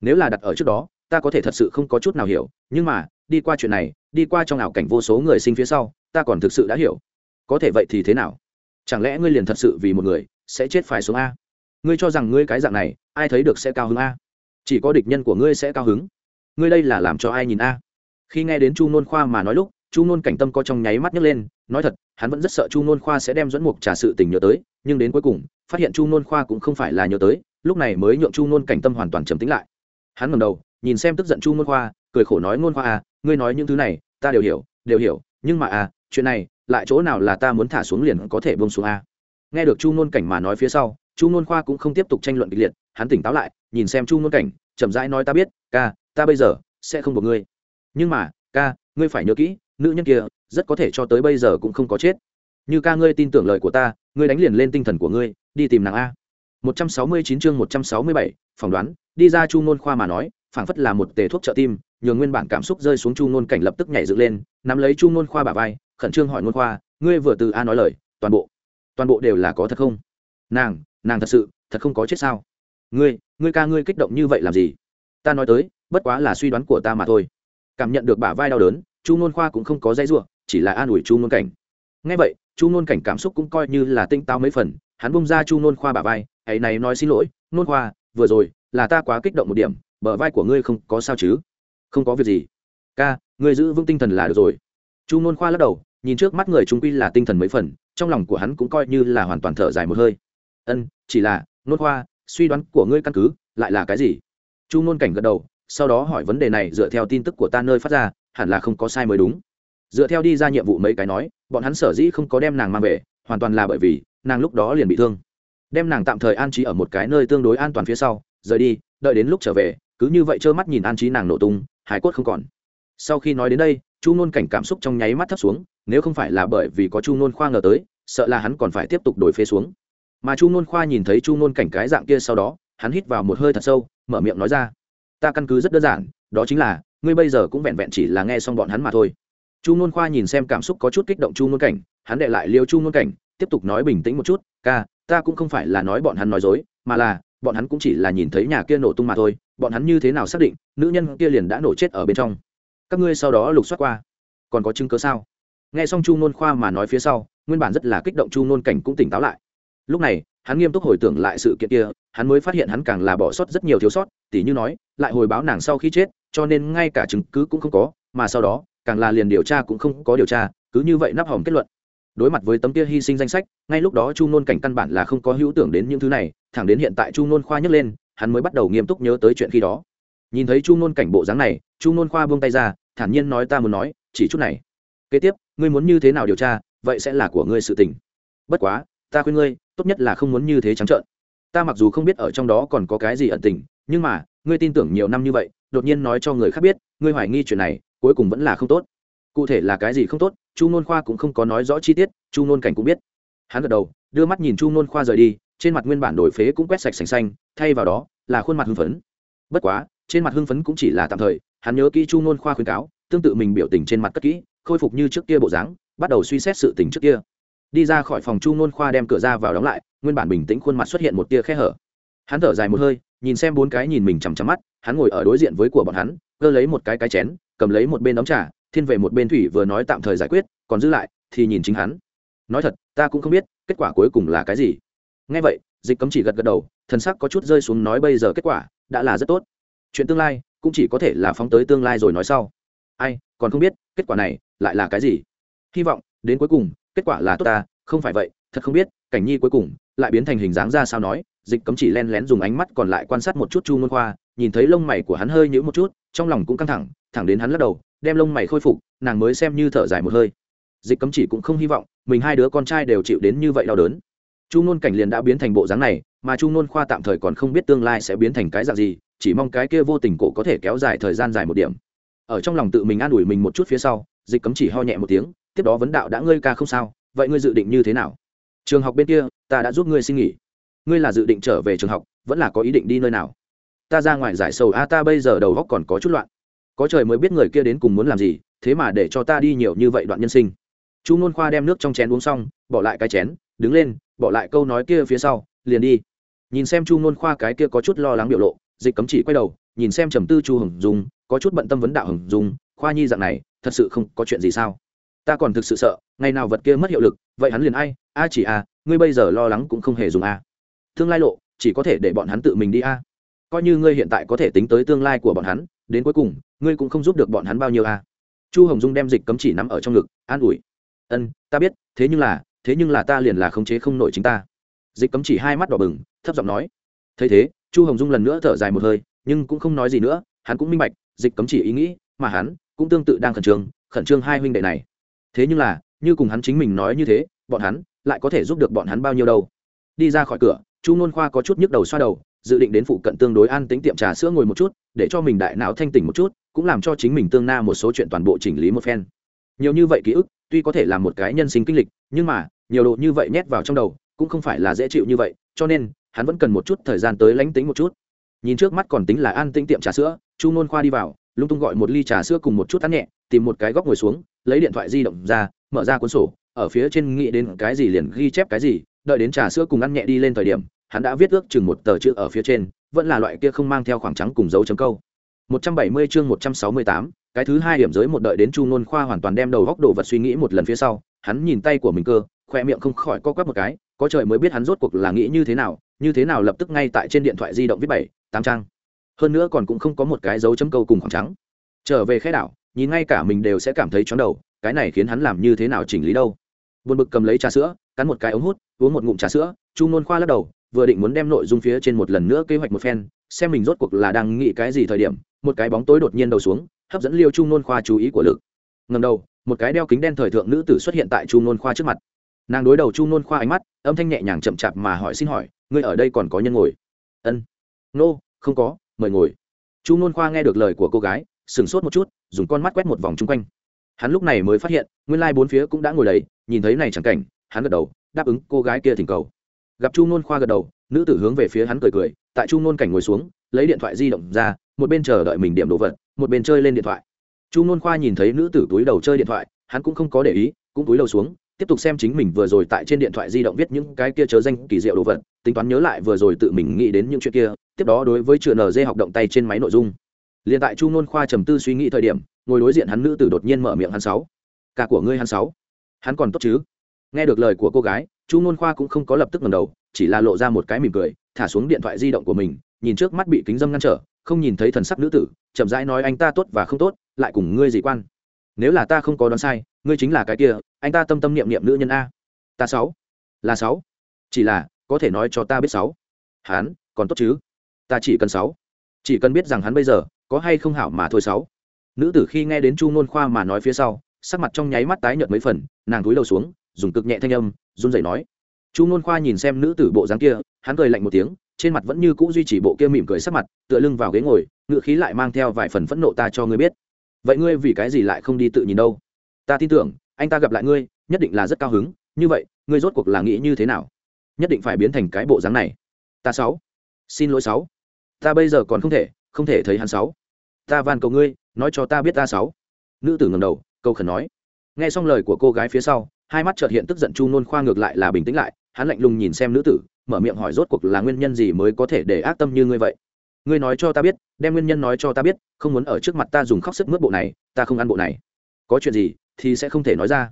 Nếu là đặt ở trước đó, ta có thể thật sự không có chút nào hiểu, nhưng mà, đi qua chuyện này, đi qua trong ảo cảnh vô số người sinh phía sau, ta còn thực sự đã hiểu. Có thể vậy thì thế nào? Chẳng lẽ ngươi liền thật sự vì một người, sẽ chết phải xuống a? Ngươi cho rằng ngươi cái dạng này, ai thấy được sẽ cao hứng a? Chỉ có địch nhân của ngươi sẽ cao hứng. Ngươi đây là làm cho ai nhìn a? Khi nghe đến chu nôn khoa mà nói lúc chu ngôn cảnh tâm có trong nháy mắt nhấc lên, nói thật, hắn vẫn rất sợ chu ngôn khoa sẽ đem dẫn mục trả sự tình nhớ tới, nhưng đến cuối cùng, phát hiện chu ngôn khoa cũng không phải là nhớ tới, lúc này mới nhượng chu ngôn cảnh tâm hoàn toàn trầm tính lại hắn ngầm đầu, nhìn xem tức giận chu ngôn khoa, cười khổ nói ngôn khoa à ngươi nói những thứ này, ta đều hiểu đều hiểu, nhưng mà à chuyện này, lại chỗ nào là ta muốn thả xuống liền có thể bông xuống à? nghe được chu ngôn cảnh mà nói phía sau, chu ngôn khoa cũng không tiếp tục tranh luận kịch liệt, hắn tỉnh táo lại, nhìn xem chu ngôn cảnh, chậm rãi nói, ta biết, ca, ta bây giờ sẽ không buộc ngươi nhưng mà, ca, ngươi phải nhớ kỹ nữ nhân kia, rất có thể cho tới bây giờ cũng không có chết. Như ca ngươi tin tưởng lời của ta, ngươi đánh liền lên tinh thần của ngươi, đi tìm nàng a. một trăm sáu mươi chín chương một trăm sáu mươi bảy, phỏng đoán, đi ra chu nôn khoa mà nói, phảng phất là một tề thuốc trợ tim, nhường nguyên bản cảm xúc rơi xuống chu nôn cảnh lập tức nhảy dựng lên, nắm lấy chu nôn khoa bả vai, khẩn trương hỏi nôn khoa, ngươi vừa từ a nói lời, toàn bộ toàn bộ đều là có thật không? Nàng nàng thật sự, thật không có chết sao? Ngươi ngươi ca ngươi kích động như vậy làm gì? Ta nói tới, bất quá là suy đoán của ta mà thôi. Cảm nhận được bả vai đau đớn chu nôn khoa cũng không có dây ruộng chỉ là an ủi chu nôn cảnh. Ngay vậy, chu nôn cảnh cảm xúc cũng coi như là tinh tao mấy phần, hắn bông ra chu nôn khoa bả vai hãy này nói xin lỗi, nôn khoa, vừa rồi là ta quá kích động một điểm, bờ vai của ngươi không có sao chứ? Không có việc gì. Ca, ngươi giữ vững tinh thần là được rồi. Chu nôn khoa lắc đầu, nhìn trước mắt người chúng quy là tinh thần mấy phần, trong lòng của hắn cũng coi như là hoàn toàn thở dài một hơi. Ân, chỉ là, nôn khoa, suy đoán của ngươi căn cứ, lại là cái gì? Chu nôn cảnh gật đầu, sau đó hỏi vấn đề này dựa theo tin tức của ta nơi phát ra hẳn là không có sai mới đúng. Dựa theo đi ra nhiệm vụ mấy cái nói, bọn hắn sở dĩ không có đem nàng mang về, hoàn toàn là bởi vì, nàng lúc đó liền bị thương. Đem nàng tạm thời an trí ở một cái nơi tương đối an toàn phía sau, rời đi, đợi đến lúc trở về, cứ như vậy trơ mắt nhìn an trí nàng nổ tung, hải cốt không còn. Sau khi nói đến đây, chu nôn cảnh cảm xúc trong nháy mắt thấp xuống, nếu không phải là bởi vì có chu nôn khoa ngờ tới, sợ là hắn còn phải tiếp tục đổi phế xuống. Mà chu nôn khoa nhìn thấy chu nôn cảnh cái dạng kia sau đó, hắn hít vào một hơi thật sâu, mở miệng nói ra, ta căn cứ rất đơn giản, đó chính là ngươi bây giờ cũng vẹn vẹn chỉ là nghe xong bọn hắn mà thôi. Chu n khoa nhìn xem cảm xúc có chút kích động chu n cảnh, hắn đệ lại liêu chu n cảnh, tiếp tục nói bình tĩnh một chút, ca, ta cũng không phải là nói bọn hắn nói dối, mà là, bọn hắn cũng chỉ là nhìn thấy nhà kia nổ tung mà thôi, bọn hắn như thế nào xác định, nữ nhân kia liền đã nổ chết ở bên trong? Các ngươi sau đó lục soát qua, còn có chứng cớ sao? Nghe xong chu n khoa mà nói phía sau, nguyên bản rất là kích động chu n cảnh cũng tỉnh táo lại. Lúc này, hắn nghiêm túc hồi tưởng lại sự kiện kia, hắn mới phát hiện hắn càng là bỏ sót rất nhiều thiếu sót, tỉ như nói, lại hồi báo nàng sau khi chết cho nên ngay cả chứng cứ cũng không có, mà sau đó, càng là liền điều tra cũng không có điều tra, cứ như vậy nắp hỏng kết luận. Đối mặt với tấm kia hy sinh danh sách, ngay lúc đó chu nôn cảnh căn bản là không có hữu tưởng đến những thứ này, thẳng đến hiện tại chu nôn khoa nhấc lên, hắn mới bắt đầu nghiêm túc nhớ tới chuyện khi đó. Nhìn thấy chu nôn cảnh bộ dáng này, chu nôn khoa buông tay ra, thản nhiên nói ta muốn nói, chỉ chút này. Kế tiếp, ngươi muốn như thế nào điều tra, vậy sẽ là của ngươi sự tình. Bất quá, ta khuyên ngươi, tốt nhất là không muốn như thế trắng trợn. Ta mặc dù không biết ở trong đó còn có cái gì ẩn tình, nhưng mà ngươi tin tưởng nhiều năm như vậy, đột nhiên nói cho người khác biết, ngươi hoài nghi chuyện này, cuối cùng vẫn là không tốt. Cụ thể là cái gì không tốt, chu nôn khoa cũng không có nói rõ chi tiết, chu nôn cảnh cũng biết. Hắn gật đầu, đưa mắt nhìn chu nôn khoa rời đi, trên mặt nguyên bản đổi phế cũng quét sạch sành xanh, thay vào đó là khuôn mặt hưng phấn. Bất quá, trên mặt hưng phấn cũng chỉ là tạm thời, hắn nhớ kỹ chu nôn khoa khuyên cáo, tương tự mình biểu tình trên mặt cất kỹ, khôi phục như trước kia bộ dáng, bắt đầu suy xét sự tình trước kia. Đi ra khỏi phòng chu nôn khoa đem cửa ra vào đóng lại, nguyên bản bình tĩnh khuôn mặt xuất hiện một tia khe hở. Hắn thở dài một hơi nhìn xem bốn cái nhìn mình chằm chằm mắt, hắn ngồi ở đối diện với của bọn hắn, cơ lấy một cái cái chén, cầm lấy một bên đóng trà, thiên về một bên thủy vừa nói tạm thời giải quyết, còn giữ lại, thì nhìn chính hắn. Nói thật, ta cũng không biết, kết quả cuối cùng là cái gì. Ngay vậy, dịch cấm chỉ gật gật đầu, thần sắc có chút rơi xuống nói bây giờ kết quả đã là rất tốt. Chuyện tương lai cũng chỉ có thể là phóng tới tương lai rồi nói sau. Ai, còn không biết, kết quả này lại là cái gì? Hy vọng, đến cuối cùng, kết quả là tốt ta, không phải vậy, thật không biết, cảnh nhi cuối cùng lại biến thành hình dáng ra sao nói dịch cấm chỉ len lén dùng ánh mắt còn lại quan sát một chút chu môn khoa, nhìn thấy lông mày của hắn hơi nhữ một chút, trong lòng cũng căng thẳng thẳng đến hắn lắc đầu, đem lông mày khôi phục, nàng mới xem như thở dài một hơi. Dịch cấm chỉ cũng không hy vọng, mình hai đứa con trai đều chịu đến như vậy đau đớn. Chu nôn cảnh liền đã biến thành bộ dáng này, mà chu nôn khoa tạm thời còn không biết tương lai sẽ biến thành cái dạng gì, chỉ mong cái kia vô tình cổ có thể kéo dài thời gian dài một điểm. Ở trong lòng tự mình an ủi mình một chút phía sau, dịch cấm chỉ ho nhẹ một tiếng, tiếp đó vấn đạo đã ngươi ca không sao, vậy ngươi dự định như thế nào? Trường học bên kia, ta đã giúp ngươi xin nghỉ ngươi là dự định trở về trường học, vẫn là có ý định đi nơi nào? Ta ra ngoài giải sầu, a, ta bây giờ đầu góc còn có chút loạn. Có trời mới biết người kia đến cùng muốn làm gì, thế mà để cho ta đi nhiều như vậy đoạn nhân sinh. Chu n khoa đem nước trong chén uống xong, bỏ lại cái chén, đứng lên, bỏ lại câu nói kia phía sau, liền đi. Nhìn xem chu n khoa cái kia có chút lo lắng biểu lộ, dịch cấm chỉ quay đầu, nhìn xem trầm tư chu hồng dung, có chút bận tâm vấn đạo hồng dung, khoa nhi dạng này, thật sự không có chuyện gì sao? Ta còn thực sự sợ, ngày nào vật kia mất hiệu lực, vậy hắn liền ai? A chỉ a, ngươi bây giờ lo lắng cũng không hề dùng a tương lai lộ, chỉ có thể để bọn hắn tự mình đi a. Coi như ngươi hiện tại có thể tính tới tương lai của bọn hắn, đến cuối cùng, ngươi cũng không giúp được bọn hắn bao nhiêu a. Chu hồng dung đem dịch cấm chỉ nắm ở trong ngực, an ủi. Ân, ta biết, thế nhưng là, thế nhưng là ta liền là khống chế không nổi chính ta. Dịch cấm chỉ hai mắt đỏ bừng, thấp giọng nói. Thấy thế, chu hồng dung lần nữa thở dài một hơi, nhưng cũng không nói gì nữa, hắn cũng minh bạch, dịch cấm chỉ ý nghĩ mà hắn cũng tương tự đang khẩn trương khẩn trương hai huynh đệ này. Thế nhưng là, như cùng hắn chính mình nói như thế, bọn hắn lại có thể giúp được bọn hắn bao nhiêu đâu. Đi ra khỏi cửa chu nôn khoa có chút nhức đầu xoa đầu, dự định đến phụ cận tương đối an tính tiệm trà sữa ngồi một chút, để cho mình đại não thanh tỉnh một chút, cũng làm cho chính mình tương na một số chuyện toàn bộ chỉnh lý một phen. Nhiều như vậy ký ức, tuy có thể là một cái nhân sinh kinh lịch, nhưng mà, nhiều độ như vậy nhét vào trong đầu, cũng không phải là dễ chịu như vậy, cho nên, hắn vẫn cần một chút thời gian tới lánh tính một chút. Nhìn trước mắt còn tính là an tĩnh tiệm trà sữa, chu nôn khoa đi vào, lung tung gọi một ly trà sữa cùng một chút ăn nhẹ, tìm một cái góc ngồi xuống, lấy điện thoại di động ra, mở ra cuốn sổ, ở phía trên nghĩ đến cái gì liền ghi chép cái gì đợi đến trà sữa cùng ăn nhẹ đi lên thời điểm hắn đã viết ước chừng một tờ chữ ở phía trên vẫn là loại kia không mang theo khoảng trắng cùng dấu chấm câu. 170 chương 168, cái thứ hai điểm giới một đợi đến chu nôn khoa hoàn toàn đem đầu góc đồ vật suy nghĩ một lần phía sau hắn nhìn tay của mình cơ khoe miệng không khỏi co quắp một cái có trời mới biết hắn rốt cuộc là nghĩ như thế nào như thế nào lập tức ngay tại trên điện thoại di động viết bảy tám trang. Hơn nữa còn cũng không có một cái dấu chấm câu cùng khoảng trắng. Trở về khai đảo nhìn ngay cả mình đều sẽ cảm thấy chóng đầu cái này khiến hắn làm như thế nào chỉnh lý đâu. Buồn bực cầm lấy trà sữa cắn một cái ống hút uống một ngụm trà sữa chu nôn khoa lắc đầu vừa định muốn đem nội dung phía trên một lần nữa kế hoạch một phen xem mình rốt cuộc là đang nghĩ cái gì thời điểm một cái bóng tối đột nhiên đầu xuống hấp dẫn liêu chu nôn khoa chú ý của lực. Ngầm đầu một cái đeo kính đen thời thượng nữ tử xuất hiện tại chu nôn khoa trước mặt. Nàng đối đầu chu nôn khoa ánh mắt âm thanh nhẹ nhàng chậm chạp mà hỏi xin hỏi ngươi ở đây còn có nhân ngồi? Ân. Nô、no, không có mời ngồi. Chu nôn khoa nghe được lời của cô gái sửng sốt một chút dùng con mắt quét một vòng chung quanh. Hắn lúc này mới phát hiện nguyên lai bốn phía cũng đã ngồi đầy nhìn thấy này chẳng cảnh hắn gật đầu, đáp ứng cô gái kia thỉnh cầu. Gặp chu nôn khoa gật đầu, nữ tử hướng về phía hắn cười cười, tại chu nôn cảnh ngồi xuống, lấy điện thoại di động ra, một bên chờ đợi mình điểm đồ vật, một bên chơi lên điện thoại. Chu nôn khoa nhìn thấy nữ tử túi đầu chơi điện thoại, hắn cũng không có để ý, cũng túi đầu xuống, tiếp tục xem chính mình vừa rồi tại trên điện thoại di động viết những cái kia chớ danh kỳ diệu đồ vật, tính toán nhớ lại vừa rồi tự mình nghĩ đến những chuyện kia, tiếp đó đối với chữ nd học động tay trên máy nội dung. Liền tại chu nôn khoa trầm tư suy nghĩ thời điểm, ngồi đối diện hắn nữ tử đột nhiên mở miệng hắn sáu. Cả của ngươi hắn sáu. Hắn còn tốt chứ? Nghe được lời của cô gái, chu nôn khoa cũng không có lập tức ngầm đầu, chỉ là lộ ra một cái mỉm cười, thả xuống điện thoại di động của mình, nhìn trước mắt bị kính dâm ngăn trở, không nhìn thấy thần sắc nữ tử, chậm rãi nói anh ta tốt và không tốt, lại cùng ngươi gì quan? Nếu là ta không có đoán sai, ngươi chính là cái kia, anh ta tâm tâm niệm niệm nữ nhân a. Ta sáu. Là sáu. Chỉ là, có thể nói cho ta biết sáu. Hắn, còn tốt chứ? Ta chỉ cần sáu. Chỉ cần biết rằng hắn bây giờ, có hay không hảo mà thôi sáu. Nữ tử khi nghe đến chu nôn khoa mà nói phía sau, sắc mặt trong nháy mắt tái nhợt mấy phần, nàng túi đầu xuống dùng cực nhẹ thanh âm, run rẩy nói. Chu nôn khoa nhìn xem nữ tử bộ dáng kia, hắn cười lạnh một tiếng, trên mặt vẫn như cũ duy trì bộ kia mỉm cười sắc mặt, tựa lưng vào ghế ngồi ngựa khí lại mang theo vài phần phẫn nộ ta cho ngươi biết. Vậy ngươi vì cái gì lại không đi tự nhìn đâu? Ta tin tưởng, anh ta gặp lại ngươi, nhất định là rất cao hứng, như vậy, ngươi rốt cuộc là nghĩ như thế nào? Nhất định phải biến thành cái bộ dáng này. Ta sáu. Xin lỗi sáu. Ta bây giờ còn không thể không thể thấy hắn sáu. Ta van cầu ngươi, nói cho ta biết ta sáu. Nữ tử ngầm đầu câu khẩn nói. Nghe xong lời của cô gái phía sau hai mắt chợt hiện tức giận chu nôn khoa ngược lại là bình tĩnh lại, hắn lạnh lùng nhìn xem nữ tử, mở miệng hỏi rốt cuộc là nguyên nhân gì mới có thể để ác tâm như ngươi vậy? Ngươi nói cho ta biết, đem nguyên nhân nói cho ta biết, không muốn ở trước mặt ta dùng khóc sức mướt bộ này, ta không ăn bộ này. Có chuyện gì thì sẽ không thể nói ra.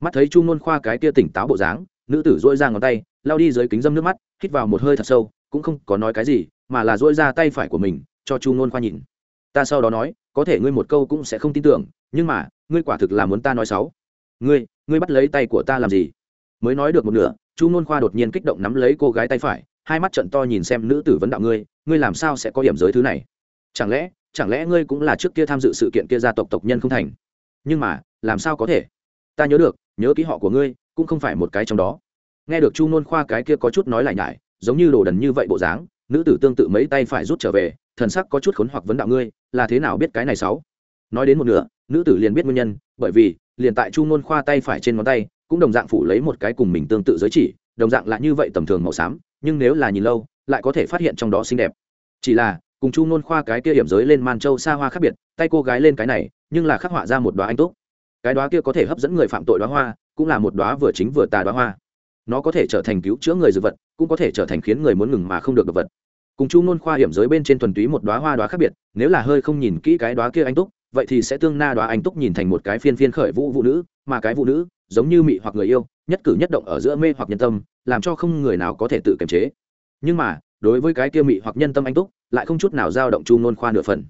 Mắt thấy chu nôn khoa cái kia tỉnh táo bộ dáng, nữ tử dỗi ra ngón tay lao đi dưới kính dâm nước mắt, hít vào một hơi thật sâu, cũng không có nói cái gì, mà là dỗi ra tay phải của mình, cho chu nôn khoa nhìn. Ta sau đó nói, có thể ngươi một câu cũng sẽ không tin tưởng, nhưng mà, ngươi quả thực là muốn ta nói xấu ngươi ngươi bắt lấy tay của ta làm gì? Mới nói được một nửa, chu nôn khoa đột nhiên kích động nắm lấy cô gái tay phải, hai mắt trận to nhìn xem nữ tử vấn đạo ngươi ngươi làm sao sẽ có điểm giới thứ này? Chẳng lẽ chẳng lẽ ngươi cũng là trước kia tham dự sự kiện kia gia tộc tộc nhân không thành? Nhưng mà, làm sao có thể? Ta nhớ được, nhớ ký họ của ngươi, cũng không phải một cái trong đó. Nghe được chu nôn khoa cái kia có chút nói lại nhải, giống như đồ đần như vậy bộ dáng, nữ tử tương tự mấy tay phải rút trở về, thần sắc có chút khốn hoặc vấn đạo ngươi, là thế nào biết cái này sáu? Nói đến một nửa, nữ tử liền biết nguyên nhân, bởi vì, liền tại chu nôn khoa tay phải trên ngón tay, cũng đồng dạng phủ lấy một cái cùng mình tương tự giới chỉ, đồng dạng là như vậy tầm thường màu xám, nhưng nếu là nhìn lâu, lại có thể phát hiện trong đó xinh đẹp. Chỉ là, cùng chu nôn khoa cái kia hiểm giới lên man châu xa hoa khác biệt, tay cô gái lên cái này, nhưng là khắc họa ra một đoá anh túc. Cái đoá kia có thể hấp dẫn người phạm tội đoá hoa, cũng là một đoá vừa chính vừa tà đoá hoa. Nó có thể trở thành cứu chữa người dược vật, cũng có thể trở thành khiến người muốn ngừng mà không được được vật. Cùng chu nôn khoa hiểm giới bên trên thuần túy một đoá hoa đoá khác biệt, nếu là hơi không nhìn kỹ cái đoá kia anh túc vậy thì sẽ tương na đoá anh túc nhìn thành một cái phiên phiên khởi vũ vũ nữ, mà cái vũ nữ, giống như mị hoặc người yêu, nhất cử nhất động ở giữa mê hoặc nhân tâm, làm cho không người nào có thể tự kiềm chế. Nhưng mà, đối với cái kia mị hoặc nhân tâm anh túc, lại không chút nào dao động chu nôn khoa nửa phần.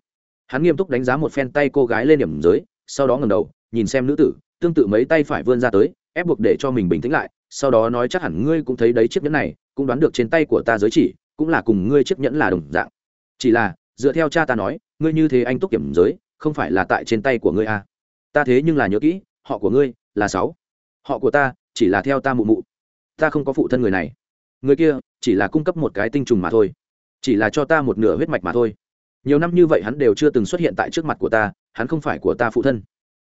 Hắn nghiêm túc đánh giá một phen tay cô gái lên điểm giới, sau đó ngầm đầu, nhìn xem nữ tử, tương tự mấy tay phải vươn ra tới, ép buộc để cho mình bình tĩnh lại, sau đó nói chắc hẳn ngươi cũng thấy đấy chiếc nhẫn này, cũng đoán được trên tay của ta giới chỉ, cũng là cùng ngươi chiếc nhẫn là đồng dạng. Chỉ là, dựa theo cha ta nói, ngươi như thế anh túc kiểm giới không phải là tại trên tay của ngươi à. ta thế nhưng là nhớ kỹ, họ của ngươi là sáu. Họ của ta chỉ là theo ta mụ mụ. Ta không có phụ thân người này. Người kia chỉ là cung cấp một cái tinh trùng mà thôi. Chỉ là cho ta một nửa huyết mạch mà thôi. Nhiều năm như vậy hắn đều chưa từng xuất hiện tại trước mặt của ta, hắn không phải của ta phụ thân.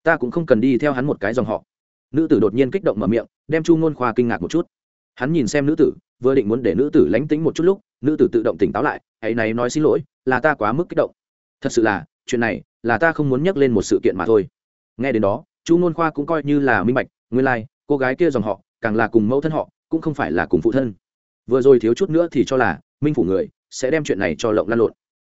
Ta cũng không cần đi theo hắn một cái dòng họ. Nữ tử đột nhiên kích động mở miệng, đem chu ngôn khoa kinh ngạc một chút. Hắn nhìn xem nữ tử, vừa định muốn để nữ tử lánh tính một chút lúc, nữ tử tự động tỉnh táo lại hãy này nói xin lỗi, là ta quá mức kích động. Thật sự là, chuyện này là ta không muốn nhắc lên một sự kiện mà thôi. Nghe đến đó chu Nôn khoa cũng coi như là minh bạch nguyên lai、like, cô gái kia dòng họ càng là cùng mẫu thân họ cũng không phải là cùng phụ thân. Vừa rồi thiếu chút nữa thì cho là minh phủ người sẽ đem chuyện này cho lộng lan lộn.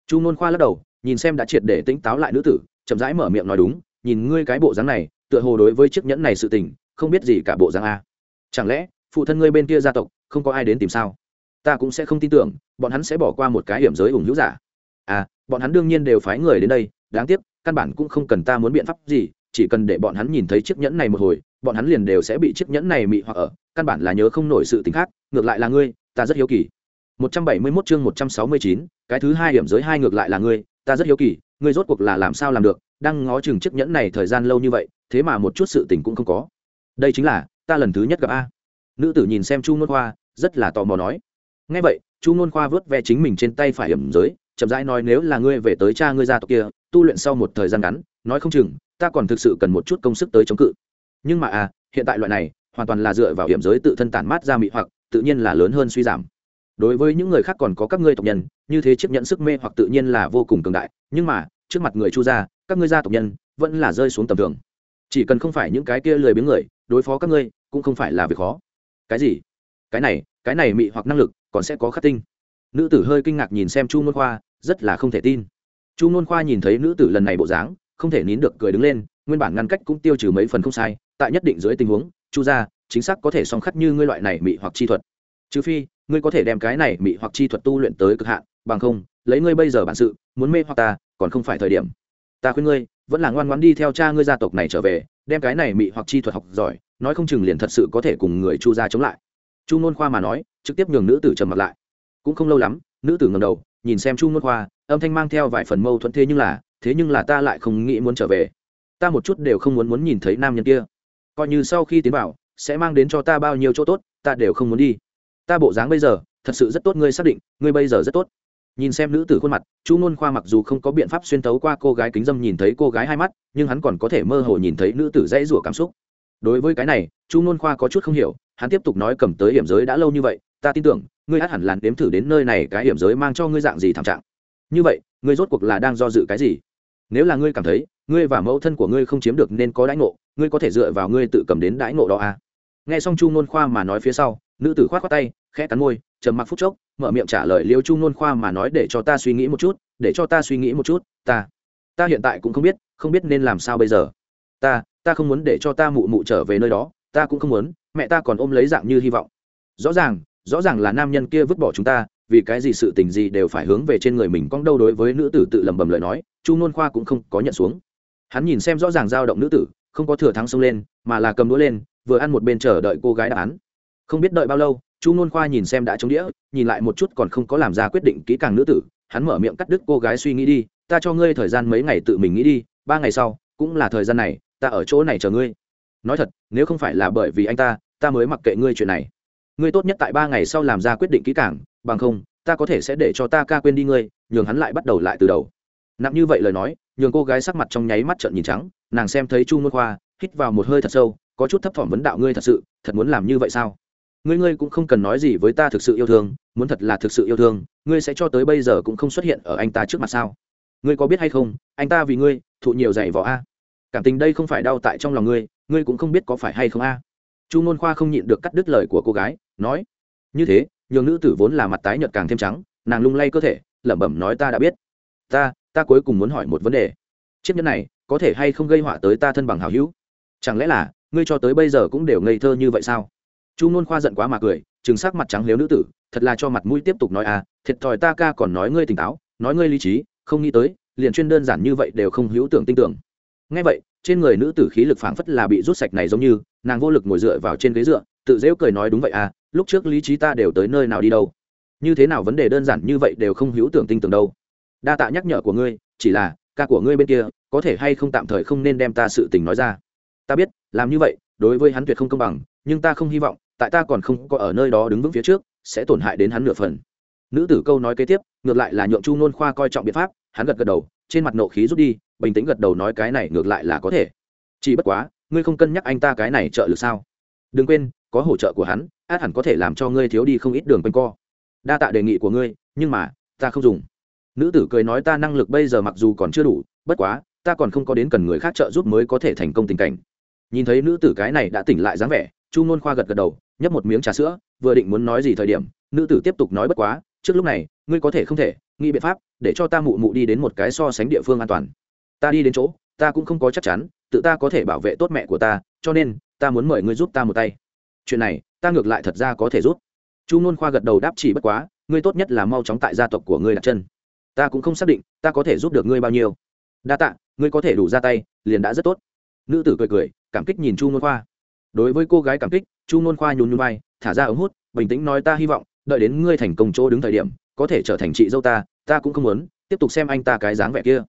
Chu Nôn khoa lắc đầu nhìn xem đã triệt để tỉnh táo lại nữ tử chậm rãi mở miệng nói đúng nhìn ngươi cái bộ dáng này tựa hồ đối với chiếc nhẫn này sự tình không biết gì cả bộ dáng a. Chẳng lẽ phụ thân ngươi bên kia gia tộc không có ai đến tìm sao? Ta cũng sẽ không tin tưởng bọn hắn sẽ bỏ qua một cái hiểm giới ủng hữu giả. À bọn hắn đương nhiên đều phái người đến đây đáng tiếc căn bản cũng không cần ta muốn biện pháp gì chỉ cần để bọn hắn nhìn thấy chiếc nhẫn này một hồi bọn hắn liền đều sẽ bị chiếc nhẫn này mị hoặc ở. Căn bản là nhớ không nổi sự t ì n h khác ngược lại là ngươi ta rất hiếu kỳ. 171 chương 169, cái thứ hai điểm giới hai ngược lại là ngươi ta rất hiếu kỳ ngươi rốt cuộc là làm sao làm được đang ngó chừng chiếc nhẫn này thời gian lâu như vậy thế mà một chút sự tình cũng không có. Đây chính là ta lần thứ nhất gặp a. Nữ tử nhìn xem chu nôn khoa rất là tò mò nói. Ngay vậy chu nôn khoa vớt ve chính mình trên tay phải hiểm giới chậm rãi nói nếu là ngươi về tới cha ngươi gia tộc kia tu luyện sau một thời gian ngắn, nói không chừng, ta còn thực sự cần một chút công sức tới chống cự. Nhưng mà à hiện tại loại này, hoàn toàn là dựa vào hiểm giới tự thân tản mát ra mị hoặc, tự nhiên là lớn hơn suy giảm. Đối với những người khác còn có các ngươi tộc nhân, như thế chấp nhận sức mê hoặc tự nhiên là vô cùng cường đại, nhưng mà, trước mặt người chu gia, các ngươi gia tộc nhân, vẫn là rơi xuống tầm thường. Chỉ cần không phải những cái kia lười biếng người, đối phó các ngươi, cũng không phải là việc khó. Cái gì? Cái này cái này mị hoặc năng lực còn sẽ có khắc tinh. Nữ tử hơi kinh ngạc nhìn xem chu môn khoa, rất là không thể tin chu n khoa nhìn thấy nữ tử lần này bộ dáng, không thể nín được cười đứng lên, nguyên bản ngăn cách cũng tiêu trừ mấy phần không sai, tại nhất định dưới tình huống, chu gia chính xác có thể song khắc như ngươi loại này mị hoặc chi thuật. Trừ phi, ngươi có thể đem cái này mị hoặc chi thuật tu luyện tới cực hạn, bằng không, lấy ngươi bây giờ bản sự, muốn mê hoặc ta, còn không phải thời điểm. Ta khuyên ngươi, vẫn là ngoan ngoãn đi theo cha ngươi gia tộc này trở về, đem cái này mị hoặc chi thuật học giỏi, nói không chừng liền thật sự có thể cùng người chu gia chống lại. Chu nôn khoa mà nói, trực tiếp nhường nữ tử trầm mặt lại. Cũng không lâu lắm, nữ tử ngầm đầu, nhìn xem chu nôn khoa âm thanh mang theo vài phần mâu thuẫn thế nhưng là, thế nhưng là ta lại không nghĩ muốn trở về. Ta một chút đều không muốn muốn nhìn thấy nam nhân kia. Coi như sau khi tiến vào, sẽ mang đến cho ta bao nhiêu chỗ tốt, ta đều không muốn đi. Ta bộ dáng bây giờ, thật sự rất tốt, ngươi xác định, ngươi bây giờ rất tốt. Nhìn xem nữ tử khuôn mặt, chu ngôn khoa mặc dù không có biện pháp xuyên tấu qua cô gái kính dâm nhìn thấy cô gái hai mắt, nhưng hắn còn có thể mơ hồ nhìn thấy nữ tử dãy rủa cảm xúc. Đối với cái này, chu ngôn khoa có chút không hiểu, hắn tiếp tục nói cầm tới hiểm giới đã lâu như vậy, ta tin tưởng, ngươi hát hẳn làn đếm thử đến nơi này cái hiểm giới mang cho ngươi dạng gì thảm trạng như vậy, ngươi rốt cuộc là đang do dự cái gì? Nếu là ngươi cảm thấy, ngươi và mẫu thân của ngươi không chiếm được nên có đãi ngộ, ngươi có thể dựa vào ngươi tự cầm đến đãi ngộ đó à? Nghe xong chu ngôn khoa mà nói phía sau, nữ tử khoát khoát tay, khẽ cắn môi, trầm mặc phút chốc, mở miệng trả lời liêu chu ngôn khoa mà nói để cho ta suy nghĩ một chút, để cho ta suy nghĩ một chút, ta ta hiện tại cũng không biết không biết nên làm sao bây giờ. Ta ta không muốn để cho ta mụ mụ trở về nơi đó, ta cũng không muốn, mẹ ta còn ôm lấy dạng như hy vọng. Rõ ràng rõ ràng là nam nhân kia vứt bỏ chúng ta vì cái gì sự tình gì đều phải hướng về trên người mình cong đâu đối với nữ tử tự lẩm bẩm lời nói, chu nôn khoa cũng không có nhận xuống. Hắn nhìn xem rõ ràng dao động nữ tử, không có thừa thắng xông lên, mà là cầm đũa lên, vừa ăn một bên chờ đợi cô gái đáp án. Không biết đợi bao lâu, chu nôn khoa nhìn xem đã trống đĩa, nhìn lại một chút còn không có làm ra quyết định kỹ càng nữ tử, hắn mở miệng cắt đứt cô gái suy nghĩ đi, ta cho ngươi thời gian mấy ngày tự mình nghĩ đi, ba ngày sau, cũng là thời gian này, ta ở chỗ này chờ ngươi. Nói thật, nếu không phải là bởi vì anh ta ta mới mặc kệ ngươi chuyện này ngươi tốt nhất tại ba ngày sau làm ra quyết định kỹ càng, bằng không, ta có thể sẽ để cho ta ca quên đi ngươi, nhường hắn lại bắt đầu lại từ đầu. Nặng như vậy lời nói, nhường cô gái sắc mặt trong nháy mắt trợn nhìn trắng, nàng xem thấy chu môn khoa, hít vào một hơi thật sâu, có chút thấp thỏm vấn đạo ngươi thật sự, thật muốn làm như vậy sao? Ngươi ngươi cũng không cần nói gì với ta thực sự yêu thương, muốn thật là thực sự yêu thương, ngươi sẽ cho tới bây giờ cũng không xuất hiện ở anh ta trước mặt sao? Ngươi có biết hay không, anh ta vì ngươi thụ nhiều dạy vỏ a? Cảm tình đây không phải đau tại trong lòng ngươi ngươi cũng không biết có phải hay không a? Chu n khoa không nhịn được cắt đứt lời của cô gái, nói, như thế, nhường nữ tử vốn là mặt tái nhợt càng thêm trắng, nàng lung lay cơ thể, lẩm bẩm nói ta đã biết. Ta ta cuối cùng muốn hỏi một vấn đề. Chiếc nhẫn này có thể hay không gây họa tới ta thân bằng hào hữu? Chẳng lẽ là, ngươi cho tới bây giờ cũng đều ngây thơ như vậy sao? Chu n khoa giận quá mà cười chừng sắc mặt trắng liếu nữ tử, thật là cho mặt mũi tiếp tục nói à thiệt thòi ta ca còn nói ngươi tỉnh táo, nói ngươi lý trí, không nghĩ tới, liền chuyên đơn giản như vậy đều không hữu tưởng tin tưởng. Ngay vậy, trên người nữ tử khí lực phảng phất là bị rút sạch này giống như nàng vô lực ngồi dựa vào trên ghế dựa, tự dễu cười nói đúng vậy à lúc trước lý trí ta đều tới nơi nào đi đâu? Như thế nào vấn đề đơn giản như vậy đều không hữu tưởng tin tưởng đâu. Đa tạ nhắc nhở của ngươi, chỉ là, ca của ngươi bên kia, có thể hay không tạm thời không nên đem ta sự tình nói ra. Ta biết, làm như vậy, đối với hắn tuyệt không công bằng, nhưng ta không hy vọng, tại ta còn không có ở nơi đó đứng vững phía trước, sẽ tổn hại đến hắn nửa phần. Nữ tử câu nói kế tiếp, ngược lại là nhượng chu nôn khoa coi trọng biện pháp, hắn gật gật đầu, trên mặt nộ khí rút đi, bình tĩnh gật đầu nói cái này ngược lại là có thể. Chỉ bất quá ngươi không cân nhắc anh ta cái này trợ lực sao? Đừng quên, có hỗ trợ của hắn, át hẳn có thể làm cho ngươi thiếu đi không ít đường quanh co. Đa tạ đề nghị của ngươi, nhưng mà, ta không dùng. Nữ tử cười nói ta năng lực bây giờ mặc dù còn chưa đủ, bất quá, ta còn không có đến cần người khác trợ giúp mới có thể thành công tình cảnh. Nhìn thấy nữ tử cái này đã tỉnh lại dáng vẻ, chu nôn khoa gật gật đầu, nhấp một miếng trà sữa, vừa định muốn nói gì thời điểm, nữ tử tiếp tục nói bất quá, trước lúc này, ngươi có thể không thể, nghĩ biện pháp, để cho ta mụ mụ đi đến một cái so sánh địa phương an toàn. Ta đi đến chỗ, ta cũng không có chắc chắn tự ta có thể bảo vệ tốt mẹ của ta, cho nên, ta muốn mời ngươi giúp ta một tay. Chuyện này, ta ngược lại thật ra có thể giúp. Chu n khoa gật đầu đáp chỉ bất quá, ngươi tốt nhất là mau chóng tại gia tộc của ngươi đặt chân. Ta cũng không xác định, ta có thể giúp được ngươi bao nhiêu. Đa tạ, ngươi có thể đủ ra tay, liền đã rất tốt. Nữ tử cười cười, cảm kích nhìn chu n khoa. Đối với cô gái cảm kích, chu n khoa nhún nhún vai, thả ra ống hút, bình tĩnh nói ta hy vọng, đợi đến ngươi thành công chỗ đứng thời điểm, có thể trở thành chị dâu ta ta cũng không muốn, tiếp tục xem anh ta cái dáng vẻ kia.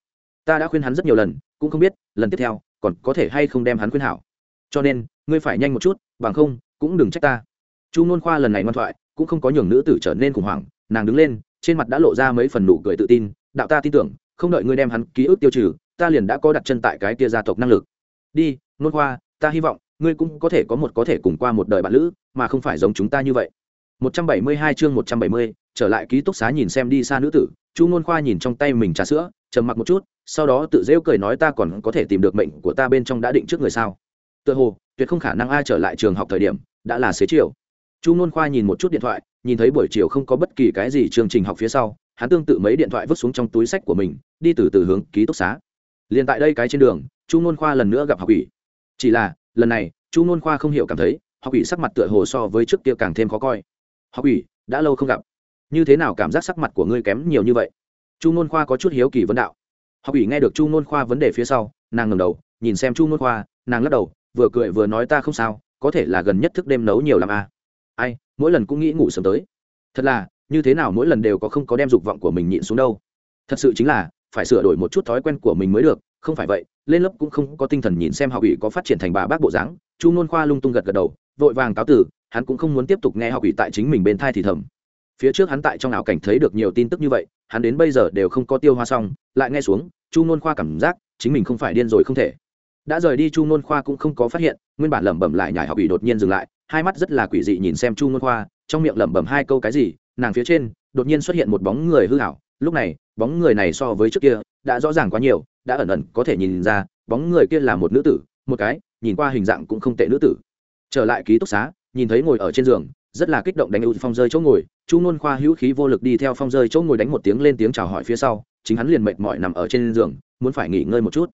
Ta đã khuyên hắn rất nhiều lần, cũng không biết, lần tiếp theo còn có thể hay không đem hắn khuyên hảo. Cho nên ngươi phải nhanh một chút bằng không cũng đừng trách ta. Chu n khoa lần này ngoan thoại cũng không có nhường nữ tử trở nên khủng hoảng nàng đứng lên trên mặt đã lộ ra mấy phần nụ cười tự tin đạo ta tin tưởng không đợi ngươi đem hắn ký ức tiêu trừ ta liền đã có đặt chân tại cái tia gia tộc năng lực. Đi nôn khoa ta hy vọng ngươi cũng có thể có một có thể cùng qua một đời bạn lữ mà không phải giống chúng ta như vậy. 172 chương 170, trở lại ký túc xá nhìn xem đi xa nữ tử chu nôn khoa nhìn trong tay mình trà sữa trầm mặc một chút sau đó tự rêu cười nói ta còn có thể tìm được mệnh của ta bên trong đã định trước người sao? Tựa hồ, tuyệt không khả năng ai trở lại trường học thời điểm, đã là xế chiều. Chu n khoa nhìn một chút điện thoại, nhìn thấy buổi chiều không có bất kỳ cái gì chương trình học phía sau, hắn tương tự mấy điện thoại vứt xuống trong túi sách của mình, đi từ từ hướng ký túc xá. Liền tại đây cái trên đường, chu n khoa lần nữa gặp học ủy. Chỉ là, lần này, chu n khoa không hiểu cảm thấy, học ủy sắc mặt tựa hồ so với trước kia càng thêm khó coi. Học ủy, đã lâu không gặp. Như thế nào cảm giác sắc mặt của ngươi kém nhiều như vậy? Chu n khoa có chút hiếu kỳ vấn đạo học ủy nghe được chu nôn khoa vấn đề phía sau, nàng ngầm đầu, nhìn xem chu nôn khoa, nàng lắc đầu, vừa cười vừa nói ta không sao, có thể là gần nhất thức đêm nấu nhiều làm à. ai, mỗi lần cũng nghĩ ngủ sớm tới. Thật là, như thế nào mỗi lần đều có không có đem dục vọng của mình nhịn xuống đâu. Thật sự chính là, phải sửa đổi một chút thói quen của mình mới được, không phải vậy, lên lớp cũng không có tinh thần nhìn xem học ủy có phát triển thành bà bác bộ dáng. Chu nôn khoa lung tung gật gật đầu, vội vàng cáo tử hắn cũng không muốn tiếp tục nghe học ủy tại chính mình bên thai thì thầm phía trước hắn tại trong ảo cảnh thấy được nhiều tin tức như vậy, hắn đến bây giờ đều không có tiêu hoa xong, lại nghe xuống, chu nôn khoa cảm giác chính mình không phải điên rồi không thể. Đã rời đi chu nôn khoa cũng không có phát hiện, nguyên bản lẩm bẩm lại nhải học ủy đột nhiên dừng lại, hai mắt rất là quỷ dị nhìn xem chu nôn khoa, trong miệng lẩm bẩm hai câu cái gì, nàng phía trên đột nhiên xuất hiện một bóng người hư hảo lúc này, bóng người này so với trước kia đã rõ ràng quá nhiều, đã ẩn ẩn có thể nhìn ra, bóng người kia là một nữ tử, một cái, nhìn qua hình dạng cũng không tệ nữ tử. Trở lại ký túc xá, nhìn thấy ngồi ở trên giường, rất là kích động đánh ưu phong rơi chỗ ngồi chu nôn khoa hữu khí vô lực đi theo phong rơi chỗ ngồi đánh một tiếng lên tiếng chào hỏi phía sau, chính hắn liền mệt mỏi nằm ở trên giường, muốn phải nghỉ ngơi một chút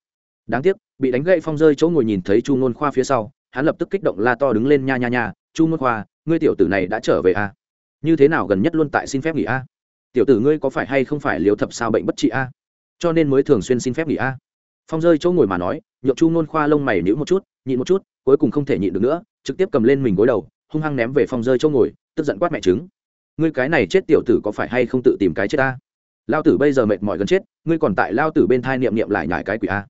đáng tiếc, bị đánh gậy phong rơi chỗ ngồi nhìn thấy chu nôn khoa phía sau, hắn lập tức kích động la to đứng lên, nha nha nha, chu nôn khoa, ngươi tiểu tử này đã trở về a à? như thế nào gần nhất luôn tại xin phép nghỉ a à? tiểu tử ngươi có phải hay không phải liều thập sao bệnh bất trị a à? cho nên mới thường xuyên xin phép nghỉ a phong rơi chỗ ngồi mà nói nhậu chu nôn khoa lông mày nhữ một chút, nhịn một chút, cuối cùng không thể nhịn được nữa, trực tiếp cầm lên mình gối đầu, hung hăng ném về phong rơi chỗ ngồi, tức giận quát mẹ chứng ngươi cái này chết tiểu tử có phải hay không tự tìm cái chết ta? Lao tử bây giờ mệt mỏi gần chết, ngươi còn tại lao tử bên thai niệm niệm lại nhải cái quỷ a.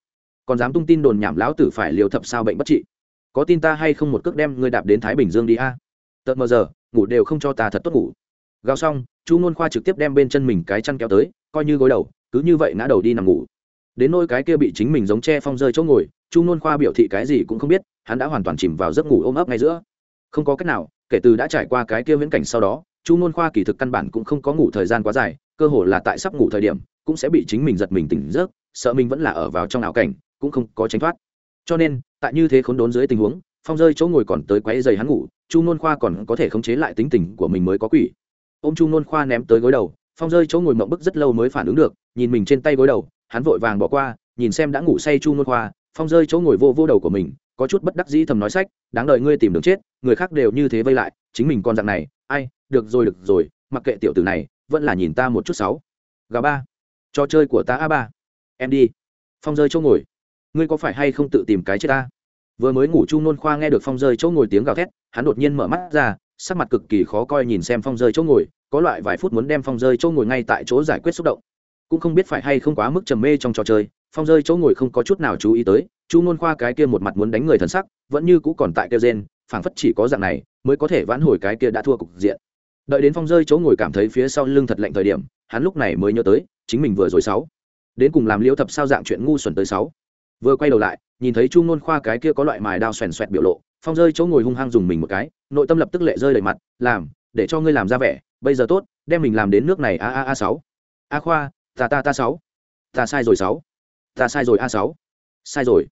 Còn dám tung tin đồn nhảm lão tử phải liều thập sao bệnh bất trị. Có tin ta hay không một cước đem ngươi đạp đến thái bình dương đi a? À? tợt mờ giờ, ngủ đều không cho ta thật tốt ngủ. Gào xong chú nôn khoa trực tiếp đem bên chân mình cái chăn kéo tới, coi như gối đầu, cứ như vậy ngã đầu đi nằm ngủ. Đến nôi cái kia bị chính mình giống che phong rơi chỗ ngồi, chu nôn khoa biểu thị cái gì cũng không biết, hắn đã hoàn toàn chìm vào giấc ngủ ôm ấp ngay giữa. Không có cách nào, kể từ đã trải qua cái kia viễn cảnh sau đó chu nôn khoa kỳ thực căn bản cũng không có ngủ thời gian quá dài, cơ hồ là tại sắp ngủ thời điểm, cũng sẽ bị chính mình giật mình tỉnh giấc, sợ mình vẫn là ở vào trong ảo cảnh, cũng không có tránh thoát. Cho nên, tại như thế khốn đốn dưới tình huống, phong rơi chỗ ngồi còn tới quáy dày hắn ngủ, chu nôn khoa còn có thể khống chế lại tính tình của mình mới có quỷ. Ô m chu nôn khoa ném tới gối đầu, phong rơi chỗ ngồi mộng bức rất lâu mới phản ứng được, nhìn mình trên tay gối đầu, hắn vội vàng bỏ qua, nhìn xem đã ngủ say chu nôn khoa, phong rơi chỗ ngồi vô vô đầu của mình, có chút bất đắc dĩ thầm nói sách, đáng đợi ngươi tìm đường chết, người khác đều như thế vây lại, chính mình con dạng này, ai được rồi được rồi, mặc kệ tiểu tử này, vẫn là nhìn ta một chút sáu. Gà ba. Trò chơi của ta a ba. Em đi. Phong rơi chỗ ngồi. Ngươi có phải hay không tự tìm cái chết ta? Vừa mới ngủ chung nôn khoa nghe được phong rơi chỗ ngồi tiếng gào thét, hắn đột nhiên mở mắt ra, sắc mặt cực kỳ khó coi nhìn xem phong rơi chỗ ngồi, có loại vài phút muốn đem phong rơi chỗ ngồi ngay tại chỗ giải quyết xúc động. Cũng không biết phải hay không quá mức trầm mê trong trò chơi, phong rơi chỗ ngồi không có chút nào chú ý tới chu nôn khoa cái kia một mặt muốn đánh người thần sắc, vẫn như cũ còn tại kêu gen phảng phất chỉ có dạng này, mới có thể vãn hồi cái kia đã thua cục diện đợi đến phong rơi chỗ ngồi cảm thấy phía sau lưng thật lạnh thời điểm, hắn lúc này mới nhớ tới, chính mình vừa rồi sáu. Đến cùng làm liễu thập sao dạng chuyện ngu xuẩn tới sáu. Vừa quay đầu lại, nhìn thấy chu ngôn khoa cái kia có loại mài đao xoèn xoẹt biểu lộ, phong rơi chỗ ngồi hung hăng dùng mình một cái, nội tâm lập tức lệ rơi đầy mặt, làm, để cho ngươi làm ra vẻ, bây giờ tốt, đem mình làm đến nước này a a a sáu. A khoa, ta ta ta sáu. Ta sai rồi sáu. Ta sai rồi a sáu. Sai rồi.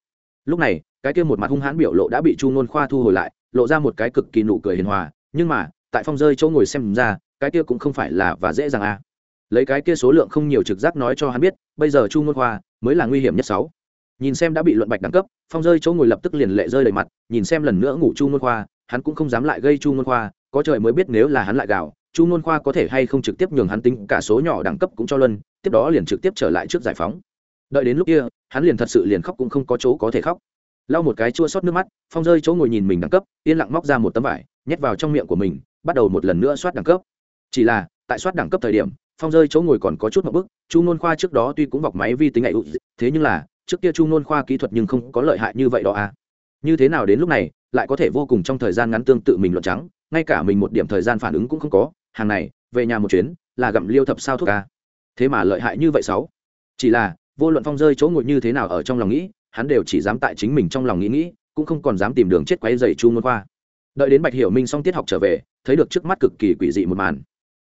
Lúc này, cái kia một mặt hung hãn biểu lộ đã bị chu ngôn khoa thu hồi lại, lộ ra một cái cực kỳ nụ cười hiền hòa, nhưng mà tại phong rơi chỗ ngồi xem ra, cái kia cũng không phải là và dễ dàng a lấy cái kia số lượng không nhiều trực giác nói cho hắn biết, bây giờ chu ngôn khoa mới là nguy hiểm nhất sáu. Nhìn xem đã bị luận bạch đẳng cấp, phong rơi chỗ ngồi lập tức liền lệ rơi đầy mặt, nhìn xem lần nữa ngủ chu ngôn khoa, hắn cũng không dám lại gây chu ngôn khoa, có trời mới biết nếu là hắn lại gào, chu ngôn khoa có thể hay không trực tiếp nhường hắn tính cả số nhỏ đẳng cấp cũng cho luân, tiếp đó liền trực tiếp trở lại trước giải phóng. Đợi đến lúc kia, hắn liền thật sự liền khóc cũng không có chỗ có thể khóc. Lau một cái chua xót nước mắt, phong rơi chỗ ngồi nhìn mình đẳng cấp, yên lặng móc ra một tấm vải, nhét vào trong miệng của mình bắt đầu một lần nữa soát đẳng cấp. Chỉ là, tại soát đẳng cấp thời điểm, phong rơi chỗ ngồi còn có chút một bức, chu nôn khoa trước đó tuy cũng vọc máy vi tính ngày thế nhưng là, trước kia chu nôn khoa kỹ thuật nhưng không có lợi hại như vậy đó à. Như thế nào đến lúc này, lại có thể vô cùng trong thời gian ngắn tương tự mình luận trắng, ngay cả mình một điểm thời gian phản ứng cũng không có, hàng này, về nhà một chuyến, là gặm liêu thập sao thuốc ca thế mà lợi hại như vậy sáu. Chỉ là, vô luận phong rơi chỗ ngồi như thế nào ở trong lòng nghĩ, hắn đều chỉ dám tại chính mình trong lòng nghĩ nghĩ, cũng không còn dám tìm đường chết quấy dày chu nôn khoa đợi đến bạch hiểu minh xong tiết học trở về, thấy được trước mắt cực kỳ quỷ dị một màn.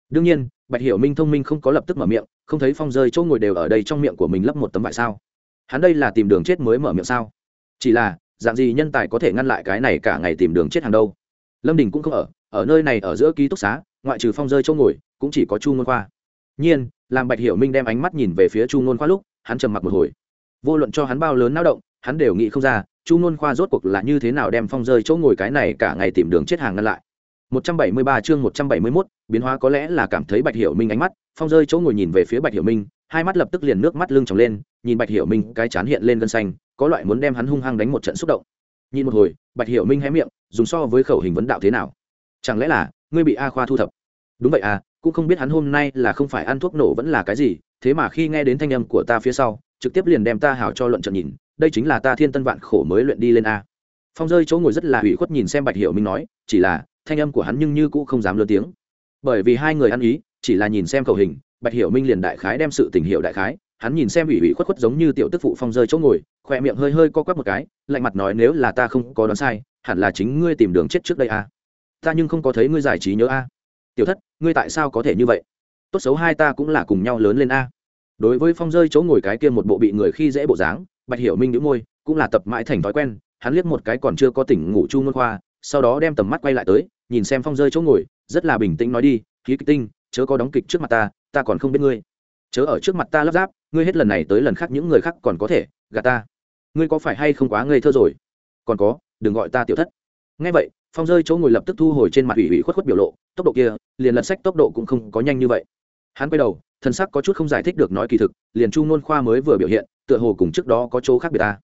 Đương nhiên, bạch hiểu minh thông minh không có lập tức mở miệng, không thấy phong rơi chỗ ngồi đều ở đây trong miệng của mình lấp một tấm vải sao? Hắn đây là tìm đường chết mới mở miệng sao? Chỉ là, dạng gì nhân tài có thể ngăn lại cái này cả ngày tìm đường chết hàng đâu? Lâm đình cũng không ở ở nơi này ở giữa ký túc xá, ngoại trừ phong rơi chỗ ngồi, cũng chỉ có chu ngôn khoa. Nhiên, làm bạch hiểu minh đem ánh mắt nhìn về phía chu ngôn khoa lúc, hắn trầm mặc một hồi. Vô luận cho hắn bao lớn lao động, hắn đều nghĩ không ra chu ngôn khoa rốt cuộc là như thế nào đem phong rơi chỗ ngồi cái này cả ngày tìm đường chết hàng ngăn lại 173 chương 171, biến hóa có lẽ là cảm thấy Bạch Hiểu Minh ánh mắt, Phong rơi chỗ ngồi nhìn về phía Bạch Hiểu Minh, hai mắt lập tức liền nước mắt lưng tròng lên, nhìn Bạch Hiểu Minh, cái chán hiện lên gân xanh, có loại muốn đem hắn hung hăng đánh một trận xúc động. Nhìn một hồi, Bạch Hiểu Minh hé miệng, dùng so với khẩu hình vấn đạo thế nào? Chẳng lẽ là ngươi bị A khoa thu thập? Đúng vậy à, cũng không biết hắn hôm nay là không phải ăn thuốc nổ vẫn là cái gì, thế mà khi nghe đến thanh âm của ta phía sau, trực tiếp liền đem ta hảo cho luận trận nhìn, đây chính là ta thiên tân vạn khổ mới luyện đi lên a. Phong rơi chỗ ngồi rất là ủy khuất nhìn xem Bạch Hiểu Minh nói, chỉ là thanh âm của hắn nhưng như cũng không dám lớn tiếng bởi vì hai người ăn ý chỉ là nhìn xem khẩu hình bạch hiểu minh liền đại khái đem sự tình hiệu đại khái hắn nhìn xem ủy ủy khuất khuất giống như tiểu tức phụ phong rơi chỗ ngồi khoe miệng hơi hơi co quắp một cái lạnh mặt nói nếu là ta không có đoán sai hẳn là chính ngươi tìm đường chết trước đây à. ta nhưng không có thấy ngươi giải trí nhớ a à. tiểu thất ngươi tại sao có thể như vậy tốt xấu hai ta cũng là cùng nhau lớn lên a à. đối với phong rơi chỗ ngồi cái kia một bộ bị người khi dễ bộ dáng bạch hiểu minh đĩu môi, cũng là tập mãi thành thói quen, hắn liếc một cái còn chưa có tỉnh ngủ chu ngôn khoa, sau đó đem tầm mắt quay lại tới, nhìn xem phong rơi chỗ ngồi, rất là bình tĩnh nói đi khí kịch tinh, chớ có đóng kịch trước mặt ta ta còn không biết ngươi. Chớ ở trước mặt ta lắp ráp, ngươi hết lần này tới lần khác những người khác còn có thể, gạt ta. Ngươi có phải hay không quá ngây thơ rồi? Còn có, đừng gọi ta tiểu thất. Ngay vậy, phong rơi chỗ ngồi lập tức thu hồi trên mặt ủy ủy khuất khuất biểu lộ, tốc độ kia, liền lật sách tốc độ cũng không có nhanh như vậy hắn quay đầu, thân sắc có chút không giải thích được nói kỳ thực, liền chu nôn khoa mới vừa biểu hiện, tựa hồ cùng trước đó có chỗ khác biệt ta.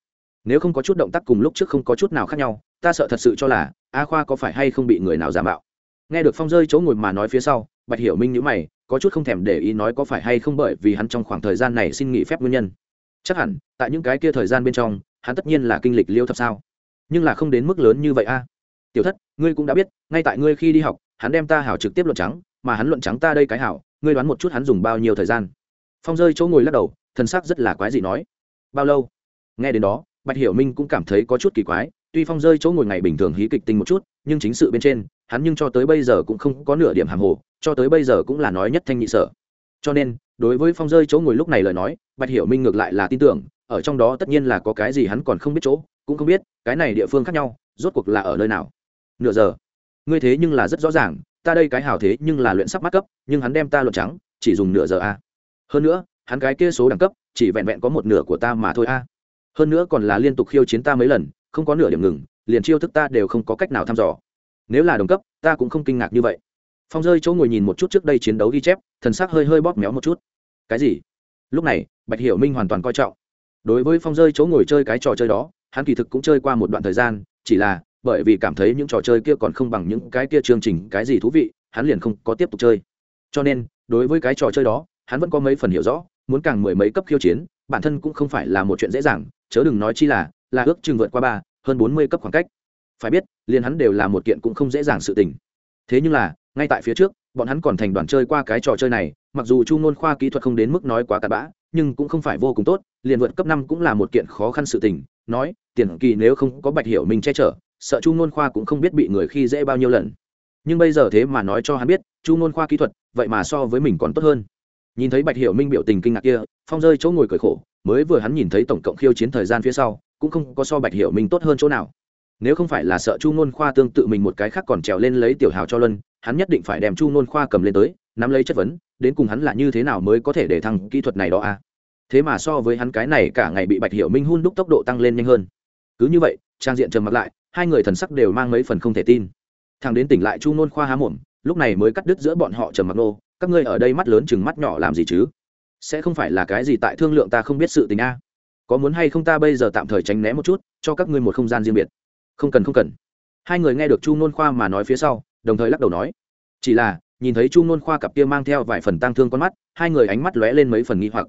Nếu không có chút động tác cùng lúc trước không có chút nào khác nhau, ta sợ thật sự cho là, a khoa có phải hay không bị người nào giả mạo. Nghe được phong rơi chỗ ngồi mà nói phía sau, bạch hiểu minh nhữ mày, có chút không thèm để ý nói có phải hay không bởi vì hắn trong khoảng thời gian này xin nghỉ phép nguyên nhân. Chắc hẳn, tại những cái kia thời gian bên trong, hắn tất nhiên là kinh lịch liêu thập sao. Nhưng là không đến mức lớn như vậy a. Tiểu thất, ngươi cũng đã biết, ngay tại ngươi khi đi học, hắn đem ta hảo trực tiếp luận trắng, mà hắn luận trắng ta đây cái hảo ngươi đoán một chút hắn dùng bao nhiêu thời gian? Phong rơi chỗ ngồi lắc đầu thân xác rất là quái dị nói. Bao lâu? Nghe đến đó, bạch hiểu minh cũng cảm thấy có chút kỳ quái, tuy phong rơi chỗ ngồi ngày bình thường hí kịch tinh một chút, nhưng chính sự bên trên, hắn nhưng cho tới bây giờ cũng không có nửa điểm hàng hồ, cho tới bây giờ cũng là nói nhất thanh nhị sở. Cho nên, đối với phong rơi chỗ ngồi lúc này lời nói, bạch hiểu minh ngược lại là tin tưởng, ở trong đó tất nhiên là có cái gì hắn còn không biết chỗ, cũng không biết, cái này địa phương khác nhau, rốt cuộc là ở nơi nào? Nửa giờ. Ngươi thế nhưng là rất rõ ràng ta đây cái hào thế nhưng là luyện sắp mắt cấp, nhưng hắn đem ta luận trắng, chỉ dùng nửa giờ a. Hơn nữa, hắn cái kia số đẳng cấp, chỉ vẹn vẹn có một nửa của ta mà thôi a. Hơn nữa còn là liên tục khiêu chiến ta mấy lần, không có nửa điểm ngừng, liền chiêu thức ta đều không có cách nào thăm dò. Nếu là đồng cấp, ta cũng không kinh ngạc như vậy. Phong rơi chỗ ngồi nhìn một chút trước đây chiến đấu ghi chép, thần sắc hơi hơi bóp méo một chút. Cái gì? Lúc này, bạch hiểu minh hoàn toàn coi trọng. Đối với phong rơi chỗ ngồi chơi cái trò chơi đó, hắn kỳ thực cũng chơi qua một đoạn thời gian, chỉ là bởi vì cảm thấy những trò chơi kia còn không bằng những cái kia chương trình cái gì thú vị, hắn liền không có tiếp tục chơi. Cho nên, đối với cái trò chơi đó, hắn vẫn có mấy phần hiểu rõ, muốn càng mười mấy cấp khiêu chiến, bản thân cũng không phải là một chuyện dễ dàng, chớ đừng nói chi là là ước chừng vượt qua ba, hơn bốn mươi cấp khoảng cách. Phải biết, liền hắn đều là một kiện cũng không dễ dàng sự tình. Thế nhưng là, ngay tại phía trước, bọn hắn còn thành đoàn chơi qua cái trò chơi này, mặc dù chu ngôn khoa kỹ thuật không đến mức nói quá cặn bã, nhưng cũng không phải vô cùng tốt, liền vượt cấp năm cũng là một kiện khó khăn sự tình, nói, tiền kỳ nếu không có bạch hiểu mình che chở sợ chu ngôn khoa cũng không biết bị người khi dễ bao nhiêu lần. Nhưng bây giờ thế mà nói cho hắn biết, chu ngôn khoa kỹ thuật, vậy mà so với mình còn tốt hơn. Nhìn thấy bạch hiểu minh biểu tình kinh ngạc kia, phong rơi chỗ ngồi cởi khổ, mới vừa hắn nhìn thấy tổng cộng khiêu chiến thời gian phía sau, cũng không có so bạch hiểu minh tốt hơn chỗ nào. Nếu không phải là sợ chu ngôn khoa tương tự mình một cái khác còn trèo lên lấy tiểu hào cho luân, hắn nhất định phải đem chu ngôn khoa cầm lên tới, nắm lấy chất vấn, đến cùng hắn là như thế nào mới có thể để thăng kỹ thuật này đó à? Thế mà so với hắn cái này cả ngày bị bạch hiểu minh hun đúc tốc độ tăng lên nhanh hơn. Cứ như vậy trang diện trầm mặt lại, hai người thần sắc đều mang mấy phần không thể tin. Thằng đến tỉnh lại chu Nôn khoa há mồm, lúc này mới cắt đứt giữa bọn họ trầm mặc nô, các ngươi ở đây mắt lớn chừng mắt nhỏ làm gì chứ? Sẽ không phải là cái gì tại thương lượng ta không biết sự tình a? Có muốn hay không ta bây giờ tạm thời tránh né một chút, cho các ngươi một không gian riêng biệt? Không cần không cần. Hai người nghe được chu nôn khoa mà nói phía sau, đồng thời lắc đầu nói. Chỉ là, nhìn thấy chu nôn khoa cặp kia mang theo vài phần tang thương con mắt, hai người ánh mắt lóe lên mấy phần nghi hoặc.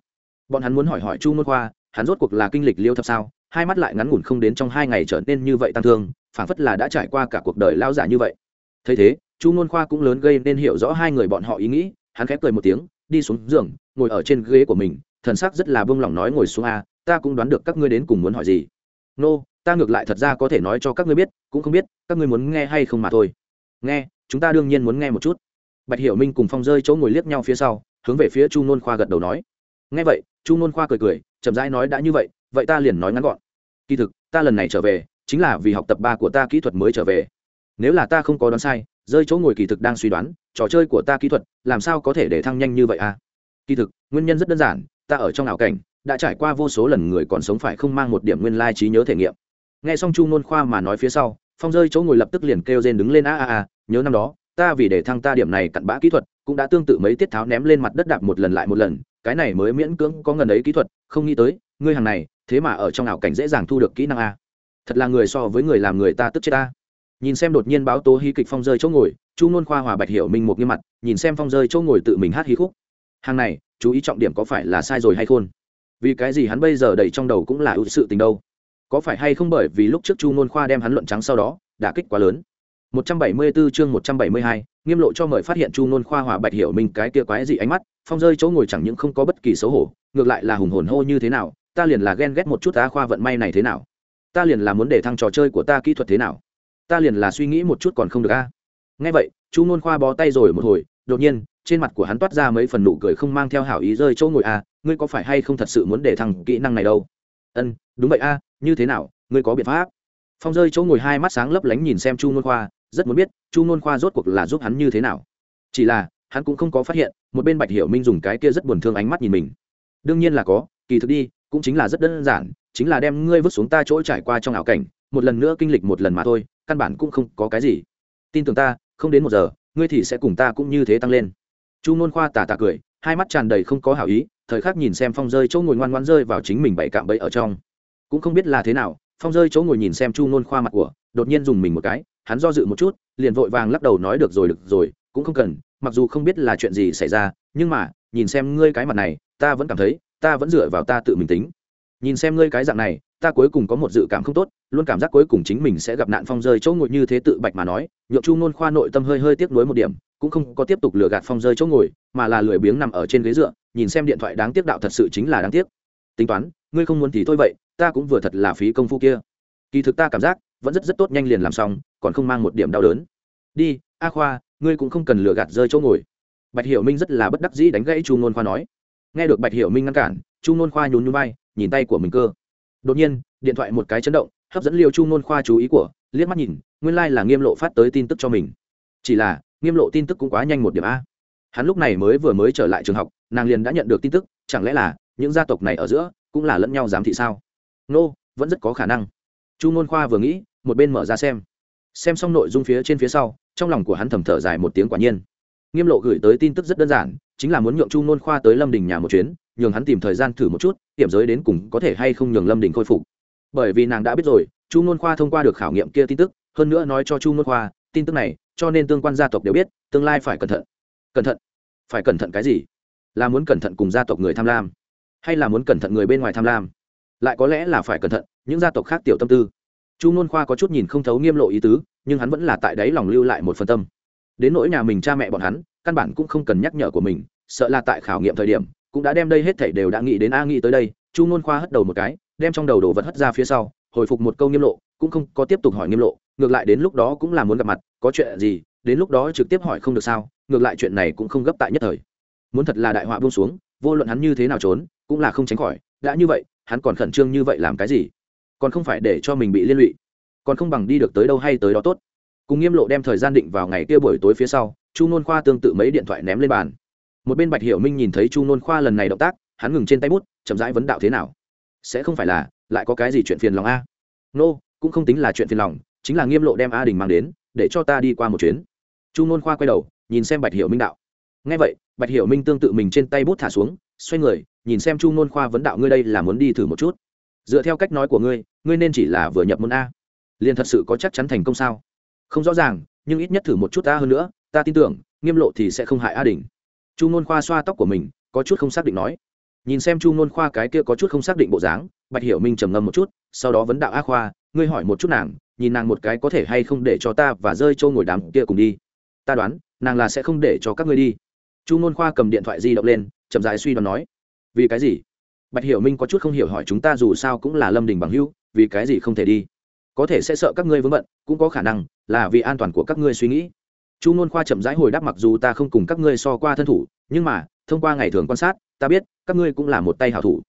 Bọn hắn muốn hỏi hỏi chu nôn khoa, hắn rốt cuộc là kinh lịch liêu thập sao? Hai mắt lại ngắn ngủn không đến trong hai ngày trở nên như vậy tăng thương phảng phất là đã trải qua cả cuộc đời lao giả như vậy. Thấy thế chu nôn khoa cũng lớn gây nên hiểu rõ hai người bọn họ ý nghĩ hắn khép cười một tiếng đi xuống giường ngồi ở trên ghế của mình thần sắc rất là bông lòng nói ngồi xuống a ta cũng đoán được các ngươi đến cùng muốn hỏi gì. Nô、no, ta ngược lại thật ra có thể nói cho các ngươi biết cũng không biết các ngươi muốn nghe hay không mà thôi. Nghe chúng ta đương nhiên muốn nghe một chút. Bạch hiểu minh cùng phong rơi chỗ ngồi liếc nhau phía sau hướng về phía chu nôn khoa gật đầu nói. Nghe vậy chu nôn khoa cười cười chậm rãi nói đã như vậy vậy ta liền nói ngắn gọn kỳ thực, ta lần này trở về, chính là vì học tập ba của ta kỹ thuật mới trở về. Nếu là ta không có đoán sai, rơi chỗ ngồi kỳ thực đang suy đoán, trò chơi của ta kỹ thuật, làm sao có thể để thăng nhanh như vậy à? Kỳ thực, nguyên nhân rất đơn giản, ta ở trong ảo cảnh, đã trải qua vô số lần người còn sống phải không mang một điểm nguyên lai trí nhớ thể nghiệm. Nghe xong chu ngôn khoa mà nói phía sau, phong rơi chỗ ngồi lập tức liền kêu rên đứng lên, a a a, nhớ năm đó, ta vì để thăng ta điểm này cặn bã kỹ thuật, cũng đã tương tự mấy tiết tháo ném lên mặt đất đạp một lần lại một lần, cái này mới miễn cưỡng có ngần ấy kỹ thuật, không nghĩ tới, ngươi hàng này thế mà ở trong ảo cảnh dễ dàng thu được kỹ năng a. Thật là người so với người làm người ta tức chết ta. Nhìn xem đột nhiên báo tố hí kịch phong rơi chỗ ngồi chu nôn khoa hòa bạch hiểu minh một nghiêm mặt nhìn xem phong rơi chỗ ngồi tự mình hát hí khúc. Hàng này chú ý trọng điểm có phải là sai rồi hay khôn? Vì cái gì hắn bây giờ đầy trong đầu cũng là ưu sự tình đâu? Có phải hay không bởi vì lúc trước chu nôn khoa đem hắn luận trắng sau đó đã kích quá lớn? 174 chương 172, nghiêm lộ cho mời phát hiện chu nôn khoa hòa bạch hiểu minh cái kia quái dị ánh mắt phong rơi chỗ ngồi chẳng những không có bất kỳ xấu hổ ngược lại là hùng hồn hô như thế nào ta liền là ghen ghét một chút ta khoa vận may này thế nào? Ta liền là muốn để thăng trò chơi của ta kỹ thuật thế nào? Ta liền là suy nghĩ một chút còn không được a. Nghe vậy, chu nôn khoa bó tay rồi một hồi, đột nhiên, trên mặt của hắn toát ra mấy phần nụ cười không mang theo hảo ý rơi chỗ ngồi a, ngươi có phải hay không thật sự muốn để thăng kỹ năng này đâu? Ân, đúng vậy a, như thế nào, ngươi có biện pháp? Phong rơi chỗ ngồi hai mắt sáng lấp lánh nhìn xem chu nôn khoa, rất muốn biết, chu nôn khoa rốt cuộc là giúp hắn như thế nào? Chỉ là, hắn cũng không có phát hiện, một bên bạch hiểu minh dùng cái kia rất buồn thương ánh mắt nhìn mình. Đương nhiên là có, kỳ thực đi cũng chính là rất đơn giản, chính là đem ngươi vứt xuống ta chỗ trải qua trong ảo cảnh, một lần nữa kinh lịch một lần mà thôi, căn bản cũng không có cái gì. Tin tưởng ta, không đến một giờ, ngươi thì sẽ cùng ta cũng như thế tăng lên. Chu nôn khoa tà tà cười, hai mắt tràn đầy không có hảo ý, thời khắc nhìn xem phong rơi chỗ ngồi ngoan ngoan rơi vào chính mình bảy cạm bẫy ở trong. Cũng không biết là thế nào, phong rơi chỗ ngồi nhìn xem chu nôn khoa mặt của, đột nhiên dùng mình một cái, hắn do dự một chút, liền vội vàng lắc đầu nói được rồi được rồi, cũng không cần, mặc dù không biết là chuyện gì xảy ra, nhưng mà, nhìn xem ngươi cái mặt này, ta vẫn cảm thấy ta vẫn dựa vào ta tự mình tính. Nhìn xem ngươi cái dạng này, ta cuối cùng có một dự cảm không tốt, luôn cảm giác cuối cùng chính mình sẽ gặp nạn phong rơi chỗ ngồi như thế tự bạch mà nói, nhượng chu nôn khoa nội tâm hơi hơi tiếc nuối một điểm, cũng không có tiếp tục lừa gạt phong rơi chỗ ngồi, mà là lười biếng nằm ở trên ghế dựa, nhìn xem điện thoại đáng tiếc đạo thật sự chính là đáng tiếc. Tính toán, ngươi không muốn thì thôi vậy, ta cũng vừa thật là phí công phu kia. Kỳ thực ta cảm giác, vẫn rất rất tốt nhanh liền làm xong, còn không mang một điểm đau đớn. Đi, a khoa, ngươi cũng không cần lừa gạt rơi chỗ ngồi. Bạch hiểu minh rất là bất đắc dĩ đánh gãy chu nôn khoa nói nghe được bạch hiểu minh ngăn cản chu nôn khoa nhún nhún vai nhìn tay của mình cơ. Đột nhiên điện thoại một cái chấn động hấp dẫn liêu chu nôn khoa chú ý của liếc mắt nhìn nguyên lai là nghiêm lộ phát tới tin tức cho mình. Chỉ là nghiêm lộ tin tức cũng quá nhanh một điểm a. Hắn lúc này mới vừa mới trở lại trường học nàng liền đã nhận được tin tức chẳng lẽ là những gia tộc này ở giữa cũng là lẫn nhau giám thị sao? Nô、no, vẫn rất có khả năng. Chu ngôn khoa vừa nghĩ một bên mở ra xem. Xem xong nội dung phía trên phía sau trong lòng của hắn thầm thở dài một tiếng quả nhiên. Nghiêm lộ gửi tới tin tức rất đơn giản chính là muốn nhượng chu nôn khoa tới lâm đình nhà một chuyến, nhường hắn tìm thời gian thử một chút hiểm giới đến cùng có thể hay không nhường lâm đình khôi phục. Bởi vì nàng đã biết rồi, chu nôn khoa thông qua được khảo nghiệm kia tin tức, hơn nữa nói cho chu nôn khoa, tin tức này, cho nên tương quan gia tộc đều biết, tương lai phải cẩn thận. Cẩn thận? Phải cẩn thận cái gì? Là muốn cẩn thận cùng gia tộc người tham lam, hay là muốn cẩn thận người bên ngoài tham lam? Lại có lẽ là phải cẩn thận những gia tộc khác tiểu tâm tư. Chu nôn khoa có chút nhìn không thấu nghiêm lộ ý tứ, nhưng hắn vẫn là tại đấy lòng lưu lại một phần tâm. Đến nỗi nhà mình cha mẹ bọn hắn căn bản cũng không cần nhắc nhở của mình, sợ là tại khảo nghiệm thời điểm, cũng đã đem đây hết thảy đều đã nghĩ đến a nghĩ tới đây, chu ngôn khoa hất đầu một cái, đem trong đầu đồ vật hất ra phía sau, hồi phục một câu nghiêm lộ, cũng không có tiếp tục hỏi nghiêm lộ, ngược lại đến lúc đó cũng là muốn gặp mặt, có chuyện gì, đến lúc đó trực tiếp hỏi không được sao, ngược lại chuyện này cũng không gấp tại nhất thời. Muốn thật là đại họa buông xuống, vô luận hắn như thế nào trốn, cũng là không tránh khỏi, đã như vậy, hắn còn khẩn trương như vậy làm cái gì? Còn không phải để cho mình bị liên lụy, còn không bằng đi được tới đâu hay tới đó tốt. Cùng nghiêm lộ đem thời gian định vào ngày kia buổi tối phía sau chu nôn khoa tương tự mấy điện thoại ném lên bàn. Một bên bạch hiểu minh nhìn thấy chu nôn khoa lần này động tác hắn ngừng trên tay bút chậm rãi vấn đạo thế nào? Sẽ không phải là lại có cái gì chuyện phiền lòng a? Nô、no, cũng không tính là chuyện phiền lòng chính là nghiêm lộ đem a đình mang đến để cho ta đi qua một chuyến. Chu nôn khoa quay đầu nhìn xem bạch hiểu minh đạo. Ngay vậy bạch hiểu minh tương tự mình trên tay bút thả xuống xoay người nhìn xem chu nôn khoa vấn đạo ngươi đây là muốn đi thử một chút. Dựa theo cách nói của ngươi ngươi nên chỉ là vừa nhập môn a. Liền thật sự có chắc chắn thành công sao? Không rõ ràng nhưng ít nhất thử một chút ta hơn nữa ta tin tưởng, nghiêm lộ thì sẽ không hại a đình. Chu ngôn khoa xoa tóc của mình, có chút không xác định nói. Nhìn xem chu ngôn khoa cái kia có chút không xác định bộ dáng, bạch hiểu minh trầm ngâm một chút, sau đó vấn đạo a khoa, ngươi hỏi một chút nàng, nhìn nàng một cái có thể hay không để cho ta và rơi trâu ngồi đám kia cùng đi. Ta đoán, nàng là sẽ không để cho các ngươi đi. Chu ngôn khoa cầm điện thoại di động lên, chậm dài suy đoán nói. Vì cái gì? Bạch hiểu minh có chút không hiểu hỏi chúng ta dù sao cũng là lâm đình bằng hữu, vì cái gì không thể đi? Có thể sẽ sợ các ngươi vướng bận, cũng có khả năng là vì an toàn của các ngươi suy nghĩ chu n khoa chậm rãi hồi đáp mặc dù ta không cùng các ngươi so qua thân thủ nhưng mà thông qua ngày thường quan sát ta biết các ngươi cũng là một tay hảo thủ.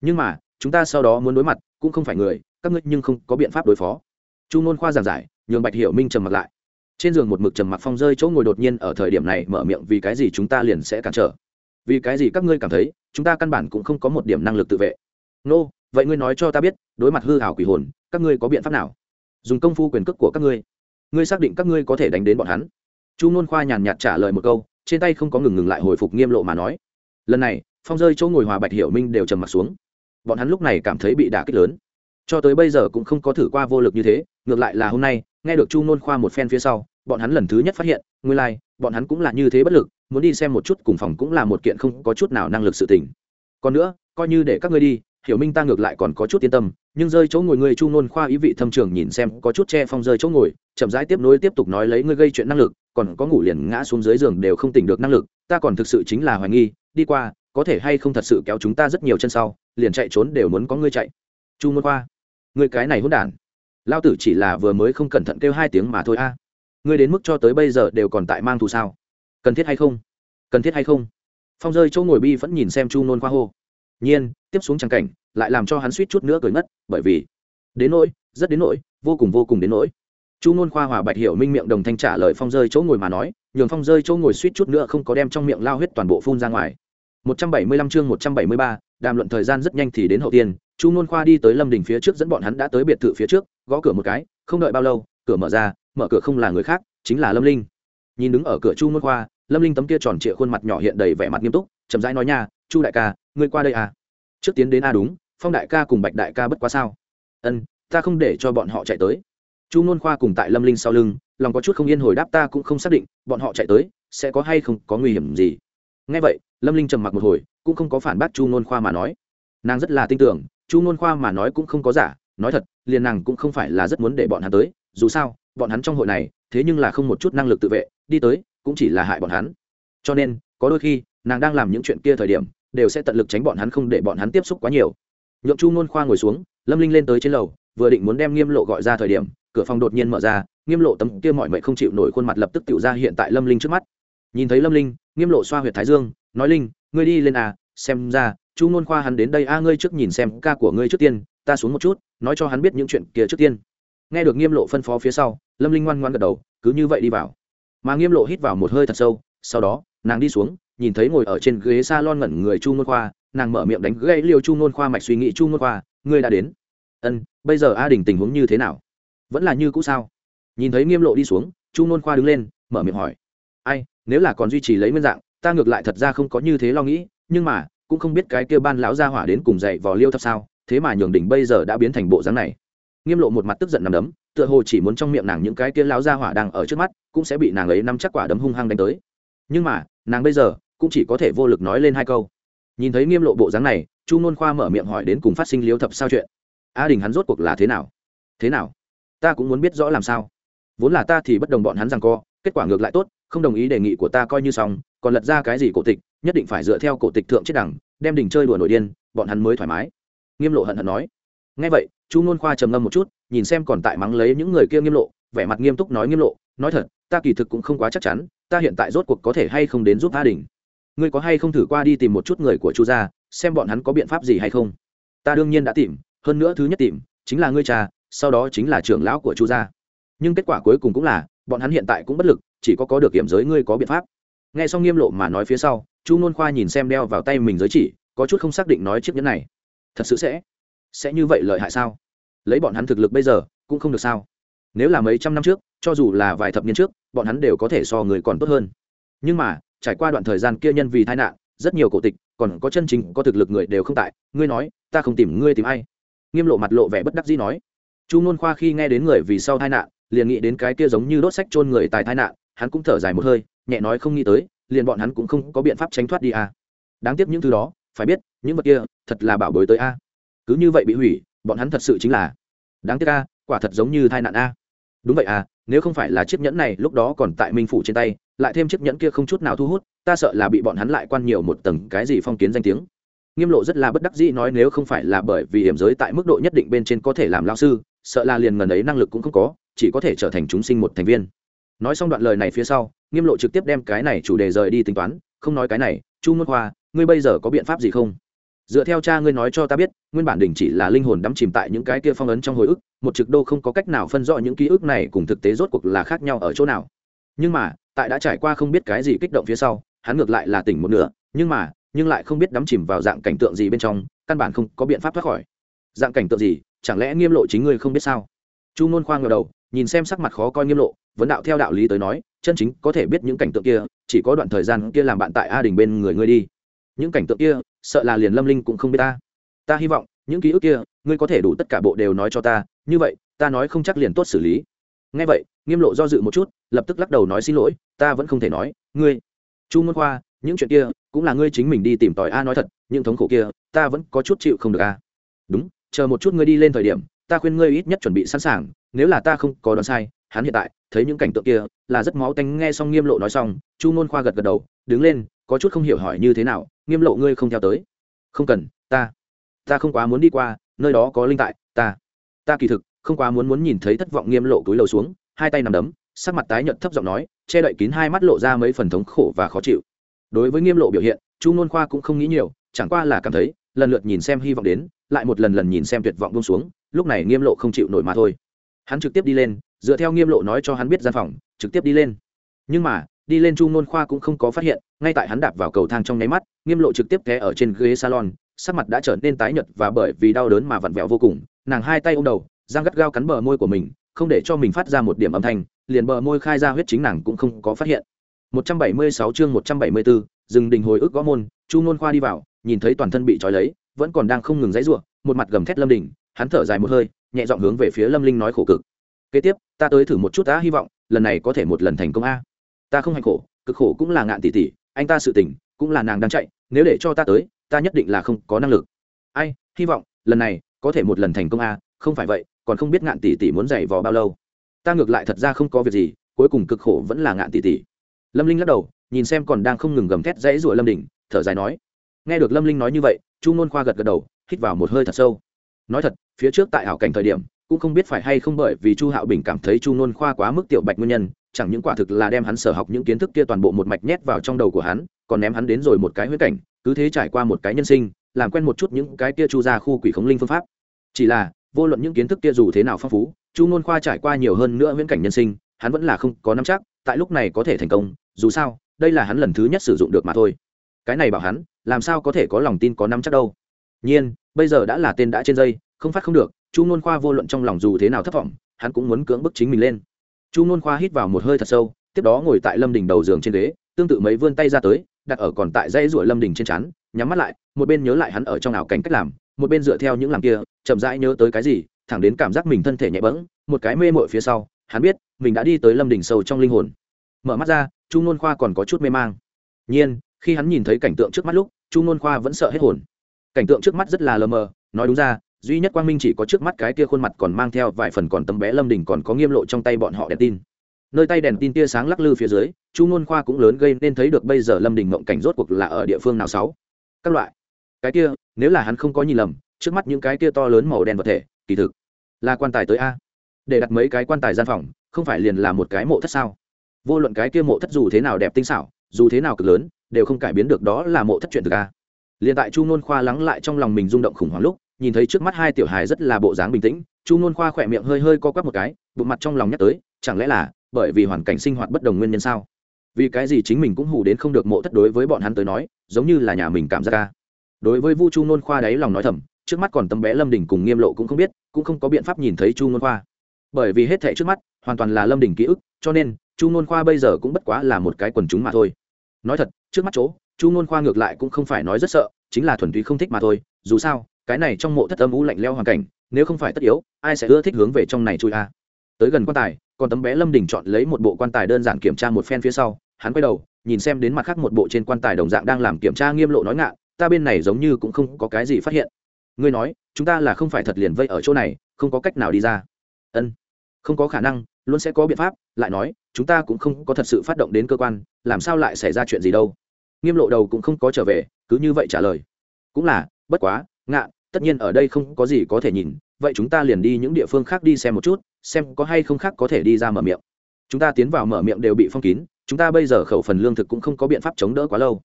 Nhưng mà chúng ta sau đó muốn đối mặt cũng không phải người các ngươi nhưng không có biện pháp đối phó. Chu n khoa giảng giải nhường bạch hiểu minh trầm mặc lại. Trên giường một mực trầm mặc phong rơi chỗ ngồi đột nhiên ở thời điểm này mở miệng vì cái gì chúng ta liền sẽ cản trở? Vì cái gì các ngươi cảm thấy chúng ta căn bản cũng không có một điểm năng lực tự vệ? Nô、no, vậy ngươi nói cho ta biết đối mặt hư hảo quỷ hồn các ngươi có biện pháp nào? Dùng công phu quyền cước của các ngươi. Ngươi xác định các ngươi có thể đánh đến bọn hắn chu nôn khoa nhàn nhạt trả lời một câu trên tay không có ngừng ngừng lại hồi phục nghiêm lộ mà nói lần này phong rơi chỗ ngồi hòa bạch hiểu minh đều trầm m ặ t xuống. Bọn hắn lúc này cảm thấy bị đả kích lớn. Cho tới bây giờ cũng không có thử qua vô lực như thế ngược lại là hôm nay nghe được chu nôn khoa một phen phía sau bọn hắn lần thứ nhất phát hiện nguyên lai、like, bọn hắn cũng là như thế bất lực muốn đi xem một chút cùng phòng cũng là một kiện không có chút nào năng lực sự tình. Còn nữa coi như để các ngươi đi hiểu minh ta ngược lại còn có chút yên tâm, nhưng rơi chỗ ngồi người chu nôn khoa ý vị thâm trường nhìn xem có chút che phong rơi chỗ ngồi, chậm rãi tiếp nối tiếp tục nói lấy ngươi gây chuyện năng lực, còn có ngủ liền ngã xuống dưới giường đều không tỉnh được năng lực, ta còn thực sự chính là hoài nghi, đi qua, có thể hay không thật sự kéo chúng ta rất nhiều chân sau, liền chạy trốn đều muốn có ngươi chạy. Chu nôn khoa, ngươi cái này hỗn đản. Lao tử chỉ là vừa mới không cẩn thận kêu hai tiếng mà thôi a. Ngươi đến mức cho tới bây giờ đều còn tại mang thù sao? Cần thiết hay không? Cần thiết hay không? Phong rơi chỗ ngồi bi vẫn nhìn xem chu nôn khoa hô nhiên tiếp xuống trang cảnh lại làm cho hắn suýt chút nữa cười mất bởi vì đến nỗi rất đến nỗi vô cùng vô cùng đến nỗi. Chu nôn khoa hòa bạch hiểu minh miệng đồng thanh trả lời phong rơi chỗ ngồi mà nói nhường phong rơi chỗ ngồi suýt chút nữa không có đem trong miệng lao huyết toàn bộ phun ra ngoài. 175 chương 173, đàm luận thời gian rất nhanh thì đến hậu tiên chu nôn khoa đi tới lâm đình phía trước dẫn bọn hắn đã tới biệt thự phía trước gõ cửa một cái không đợi bao lâu cửa mở ra mở cửa không là người khác chính là lâm linh. Nhìn đứng ở cửa chu nôn khoa lâm linh tấm kia tròn trịa khuôn mặt nhỏ hiện đầy vẻ mặt nghiêm túc chậm rãi nói nha chu đại ca, ngươi qua đây à? Trước tiến đến a đúng, phong đại ca cùng bạch đại ca bất quá sao? Ân, ta không để cho bọn họ chạy tới. Chu nôn khoa cùng tại lâm linh sau lưng, lòng có chút không yên hồi đáp ta cũng không xác định bọn họ chạy tới sẽ có hay không có nguy hiểm gì. Ngay vậy, lâm linh trầm mặc một hồi, cũng không có phản bác chu nôn khoa mà nói. Nàng rất là tin tưởng, chu nôn khoa mà nói cũng không có giả, nói thật, liền nàng cũng không phải là rất muốn để bọn hắn tới, dù sao, bọn hắn trong hội này, thế nhưng là không một chút năng lực tự vệ, đi tới cũng chỉ là hại bọn hắn. Cho nên, có đôi khi nàng đang làm những chuyện kia thời điểm, đều sẽ tận lực tránh bọn hắn không để bọn hắn tiếp xúc quá nhiều. Nhượng chu ngôn khoa ngồi xuống, lâm linh lên tới trên lầu, vừa định muốn đem nghiêm lộ gọi ra thời điểm, cửa phòng đột nhiên mở ra, nghiêm lộ tấm kia mọi mệnh không chịu nổi khuôn mặt lập tức tự ra hiện tại lâm linh trước mắt. Nhìn thấy lâm linh, nghiêm lộ xoa huyệt thái dương, nói linh, ngươi đi lên à xem ra, chu ngôn khoa hắn đến đây a ngươi trước nhìn xem ca của ngươi trước tiên, ta xuống một chút, nói cho hắn biết những chuyện kia trước tiên. Nghe được nghiêm lộ phân phó phía sau, lâm linh ngoan ngoan gật đầu, cứ như vậy đi vào. Mà nghiêm lộ hít vào một hơi thật sâu, sau đó, nàng đi xuống nhìn thấy ngồi ở trên ghế s a lon ngẩn người chu nôn khoa, nàng mở miệng đánh gãy liêu chu nôn khoa mạch suy nghĩ, chu nôn khoa, ngươi đã đến. Ân, bây giờ a đình tình huống như thế nào? Vẫn là như cũ sao? Nhìn thấy nghiêm lộ đi xuống, chu nôn khoa đứng lên, mở miệng hỏi. Ai, nếu là còn duy trì lấy nguyên dạng, ta ngược lại thật ra không có như thế lo nghĩ, nhưng mà, cũng không biết cái kia ban lão gia hỏa đến cùng dậy vò liêu thấp sao, thế mà nhường đỉnh bây giờ đã biến thành bộ dáng này. Nghiêm lộ một mặt tức giận nằm đấm, tựa hồ chỉ muốn trong miệng nàng những cái kia lão gia hỏa đang ở trước mắt, cũng sẽ bị nàng ấy nắm chắc quả đấm hung hăng đánh tới. Nhưng mà, nàng bây giờ cũng chỉ có thể vô lực nói lên hai câu. Nhìn thấy nghiêm lộ bộ dáng này, chu nôn khoa mở miệng hỏi đến cùng phát sinh liếu thập sao chuyện. A đình hắn rốt cuộc là thế nào? Thế nào? Ta cũng muốn biết rõ làm sao. Vốn là ta thì bất đồng bọn hắn rằng co, kết quả ngược lại tốt, không đồng ý đề nghị của ta coi như xong, còn lật ra cái gì cổ tịch, nhất định phải dựa theo cổ tịch thượng chết đẳng đem đình chơi đùa nổi điên, bọn hắn mới thoải mái. Nghiêm lộ hận hận nói. Ngay vậy, chu nôn khoa trầm ngâm một chút, nhìn xem còn tại mắng lấy những người kia nghiêm lộ, vẻ mặt nghiêm túc nói nghiêm lộ, nói thật, ta kỳ thực cũng không quá chắc chắn, ta hiện tại rốt cuộc có thể hay không đến giúp a đình ngươi có hay không thử qua đi tìm một chút người của chu gia, xem bọn hắn có biện pháp gì hay không? Ta đương nhiên đã tìm, hơn nữa thứ nhất tìm, chính là ngươi cha, sau đó chính là trưởng lão của chu gia. Nhưng kết quả cuối cùng cũng là, bọn hắn hiện tại cũng bất lực, chỉ có có được kiểm giới ngươi có biện pháp. Nghe xong nghiêm lộ mà nói phía sau, chu nôn khoa nhìn xem đeo vào tay mình giới chỉ, có chút không xác định nói chiếc nhẫn này. Thật sự sẽ sẽ như vậy lợi hại sao? Lấy bọn hắn thực lực bây giờ, cũng không được sao. Nếu là mấy trăm năm trước, cho dù là vài thập niên trước, bọn hắn đều có thể so người còn tốt hơn. Nhưng mà trải qua đoạn thời gian kia nhân vì tai nạn, rất nhiều cổ tịch, còn có chân chính, có thực lực người đều không tại, ngươi nói, ta không tìm ngươi tìm ai? Nghiêm lộ mặt lộ vẻ bất đắc dĩ nói. Chu nôn khoa khi nghe đến người vì sau tai nạn, liền nghĩ đến cái kia giống như đốt sách chôn người tài tai nạn, hắn cũng thở dài một hơi, nhẹ nói không nghĩ tới, liền bọn hắn cũng không có biện pháp tránh thoát đi à. đáng tiếc những thứ đó, phải biết, những vật kia, thật là bảo bối tới a. Cứ như vậy bị hủy, bọn hắn thật sự chính là đáng tiếc a, quả thật giống như tai nạn a. Đúng vậy à nếu không phải là chiếc nhẫn này lúc đó còn tại minh phủ trên tay lại thêm chiếc nhẫn kia không chút nào thu hút, ta sợ là bị bọn hắn lại quan nhiều một tầng cái gì phong kiến danh tiếng. Nghiêm lộ rất là bất đắc dĩ nói nếu không phải là bởi vì hiểm giới tại mức độ nhất định bên trên có thể làm lao sư, sợ là liền ngần ấy năng lực cũng không có, chỉ có thể trở thành chúng sinh một thành viên. Nói xong đoạn lời này phía sau, nghiêm lộ trực tiếp đem cái này chủ đề rời đi tính toán, không nói cái này, chu ngôn khoa, ngươi bây giờ có biện pháp gì không? Dựa theo cha ngươi nói cho ta biết, nguyên bản đình chỉ là linh hồn đắm chìm tại những cái kia phong ấn trong hồi ức, một trực đô không có cách nào phân rõ những ký ức này cùng thực tế rốt cuộc là khác nhau ở chỗ nào nhưng mà, tại đã trải qua không biết cái gì kích động phía sau, hắn ngược lại là tỉnh một nửa, nhưng mà, nhưng lại không biết đắm chìm vào dạng cảnh tượng gì bên trong, căn bản không có biện pháp thoát khỏi. Dạng cảnh tượng gì? Chẳng lẽ nghiêm lộ chính ngươi không biết sao? Chu ngôn khoa ngờ đầu, nhìn xem sắc mặt khó coi nghiêm lộ, vấn đạo theo đạo lý tới nói, chân chính có thể biết những cảnh tượng kia, chỉ có đoạn thời gian kia làm bạn tại a đình bên người ngươi đi. Những cảnh tượng kia, sợ là liền lâm linh cũng không biết ta. Ta hy vọng, những ký ức kia, ngươi có thể đủ tất cả bộ đều nói cho ta, như vậy, ta nói không chắc liền tốt xử lý nghe vậy, nghiêm lộ do dự một chút, lập tức lắc đầu nói xin lỗi, ta vẫn không thể nói, ngươi, chu ngôn khoa, những chuyện kia, cũng là ngươi chính mình đi tìm tòi a nói thật, những thống khổ kia, ta vẫn có chút chịu không được a. Đúng, chờ một chút ngươi đi lên thời điểm, ta khuyên ngươi ít nhất chuẩn bị sẵn sàng, nếu là ta không có đoán sai, hắn hiện tại, thấy những cảnh tượng kia, là rất máu tanh, nghe xong nghiêm lộ nói xong, chu ngôn khoa gật gật đầu, đứng lên, có chút không hiểu hỏi như thế nào, nghiêm lộ ngươi không theo tới. Không cần, ta ta không quá muốn đi qua, nơi đó có linh tại, ta ta kỳ thực không quá muốn muốn nhìn thấy thất vọng nghiêm lộ túi lầu xuống, hai tay nằm đấm, sắc mặt tái nhợt thấp giọng nói, che đậy kín hai mắt lộ ra mấy phần thống khổ và khó chịu. Đối với nghiêm lộ biểu hiện, chu nôn khoa cũng không nghĩ nhiều, chẳng qua là cảm thấy, lần lượt nhìn xem hy vọng đến, lại một lần lần nhìn xem tuyệt vọng buông xuống, lúc này nghiêm lộ không chịu nổi mà thôi. Hắn trực tiếp đi lên, dựa theo nghiêm lộ nói cho hắn biết gian phòng, trực tiếp đi lên. Nhưng mà, đi lên chu nôn khoa cũng không có phát hiện, ngay tại hắn đạp vào cầu thang trong nháy mắt, nghiêm lộ trực tiếp té ở trên ghế salon, sắc mặt đã trở nên tái nhợt và bởi vì đau đớn mà vặn vẹo vô cùng, nàng hai tay ôm đầu giang gắt gao cắn bờ môi của mình không để cho mình phát ra một điểm âm thanh liền bờ môi khai ra huyết chính nàng cũng không có phát hiện. 176 chương 174, dừng đình hồi ức gõ môn chu nôn khoa đi vào nhìn thấy toàn thân bị trói lấy vẫn còn đang không ngừng dãy ruộng một mặt gầm thét lâm đình hắn thở dài một hơi nhẹ giọng hướng về phía lâm linh nói khổ cực. Kế tiếp ta tới thử một chút đã hy vọng lần này có thể một lần thành công a. Ta không hành khổ cực khổ cũng là ngạn tỷ tỷ anh ta sự tình cũng là nàng đang chạy nếu để cho ta tới ta nhất định là không có năng lực. Ai hy vọng lần này có thể một lần thành công a không phải vậy còn không biết ngạn tỷ tỷ muốn giày vò bao lâu. Ta ngược lại thật ra không có việc gì, cuối cùng cực khổ vẫn là ngạn tỷ tỷ. Lâm linh lắc đầu, nhìn xem còn đang không ngừng gầm thét dãy rủa lâm đình, thở dài nói. Nghe được lâm linh nói như vậy, chu nôn khoa gật gật đầu, hít vào một hơi thật sâu. Nói thật, phía trước tại hảo cảnh thời điểm, cũng không biết phải hay không bởi vì chu hạo bình cảm thấy chu nôn khoa quá mức tiểu bạch nguyên nhân, chẳng những quả thực là đem hắn sở học những kiến thức kia toàn bộ một mạch nhét vào trong đầu của hắn, còn ném hắn đến rồi một cái huyết cảnh, cứ thế trải qua một cái nhân sinh, làm quen một chút những cái kia chu ra khu quỷ khống linh phương pháp. Chỉ là vô luận những kiến thức kia dù thế nào phong phú, chu nôn khoa trải qua nhiều hơn nữa viễn cảnh nhân sinh, hắn vẫn là không có nắm chắc, tại lúc này có thể thành công, dù sao, đây là hắn lần thứ nhất sử dụng được mà thôi. Cái này bảo hắn, làm sao có thể có lòng tin có nắm chắc đâu? Nhiên, bây giờ đã là tên đã trên dây, không phát không được, chu nôn khoa vô luận trong lòng dù thế nào thất vọng, hắn cũng muốn cưỡng bức chính mình lên. Chu nôn khoa hít vào một hơi thật sâu, tiếp đó ngồi tại lâm đình đầu giường trên ghế, tương tự mấy vươn tay ra tới, đặt ở còn tại dây ruổi lâm đình trên chắn nhắm mắt lại, một bên nhớ lại hắn ở trong ảo cảnh cách làm một bên dựa theo những làm kia, chậm rãi nhớ tới cái gì, thẳng đến cảm giác mình thân thể nhẹ bẫng, một cái mê mội phía sau, hắn biết, mình đã đi tới lâm đình sâu trong linh hồn. Mở mắt ra, chu n khoa còn có chút mê mang. Nhiên, khi hắn nhìn thấy cảnh tượng trước mắt lúc, chu n khoa vẫn sợ hết hồn. Cảnh tượng trước mắt rất là lờ mờ, nói đúng ra, duy nhất quang minh chỉ có trước mắt cái kia khuôn mặt còn mang theo vài phần còn tấm bé lâm đình còn có nghiêm lộ trong tay bọn họ đèn tin. Nơi tay đèn tin tia sáng lắc lư phía dưới, chu n khoa cũng lớn gây nên thấy được bây giờ lâm đình mộng cảnh rốt cuộc là ở địa phương nào sáu. Các loại cái kia, nếu là hắn không có nhìn lầm, trước mắt những cái kia to lớn màu đen vật thể, kỳ thực, là quan tài tới a. Để đặt mấy cái quan tài gian phòng, không phải liền là một cái mộ thất sao? Vô luận cái kia mộ thất dù thế nào đẹp tinh xảo, dù thế nào cực lớn, đều không cải biến được đó là mộ thất chuyện thực a. Liền tại chu nôn khoa lắng lại trong lòng mình rung động khủng hoảng lúc, nhìn thấy trước mắt hai tiểu hài rất là bộ dáng bình tĩnh, chu nôn khoa khỏe miệng hơi hơi co quắp một cái, bụng mặt trong lòng nhắc tới, chẳng lẽ là bởi vì hoàn cảnh sinh hoạt bất đồng nguyên nhân sao? Vì cái gì chính mình cũng hủ đến không được mộ thất đối với bọn hắn tới nói, giống như là nhà mình cảm giác ca đối với vu chu nôn khoa đáy lòng nói thầm, trước mắt còn tấm bé lâm đình cùng nghiêm lộ cũng không biết, cũng không có biện pháp nhìn thấy chu nôn khoa. Bởi vì hết thệ trước mắt, hoàn toàn là lâm đình ký ức, cho nên, chu nôn khoa bây giờ cũng bất quá là một cái quần chúng mà thôi. Nói thật, trước mắt chỗ, chu nôn khoa ngược lại cũng không phải nói rất sợ, chính là thuần túy không thích mà thôi. Dù sao, cái này trong mộ thất âm u lạnh leo hoàn cảnh, nếu không phải tất yếu, ai sẽ ưa thích hướng về trong này chui a? Tới gần quan tài, còn tấm bé lâm đình chọn lấy một bộ quan tài đơn giản kiểm tra một phen phía sau, hắn quay đầu, nhìn xem đến mặt khác một bộ trên quan tài đồng dạng đang làm kiểm tra nghiêm lộ nói ngạ ta bên này giống như cũng không có cái gì phát hiện. Ngươi nói, chúng ta là không phải thật liền vây ở chỗ này, không có cách nào đi ra. Ân, không có khả năng, luôn sẽ có biện pháp, lại nói, chúng ta cũng không có thật sự phát động đến cơ quan, làm sao lại xảy ra chuyện gì đâu. Nghiêm lộ đầu cũng không có trở về, cứ như vậy trả lời. Cũng là, bất quá, ngạ, tất nhiên ở đây không có gì có thể nhìn, vậy chúng ta liền đi những địa phương khác đi xem một chút, xem có hay không khác có thể đi ra mở miệng. Chúng ta tiến vào mở miệng đều bị phong kín, chúng ta bây giờ khẩu phần lương thực cũng không có biện pháp chống đỡ quá lâu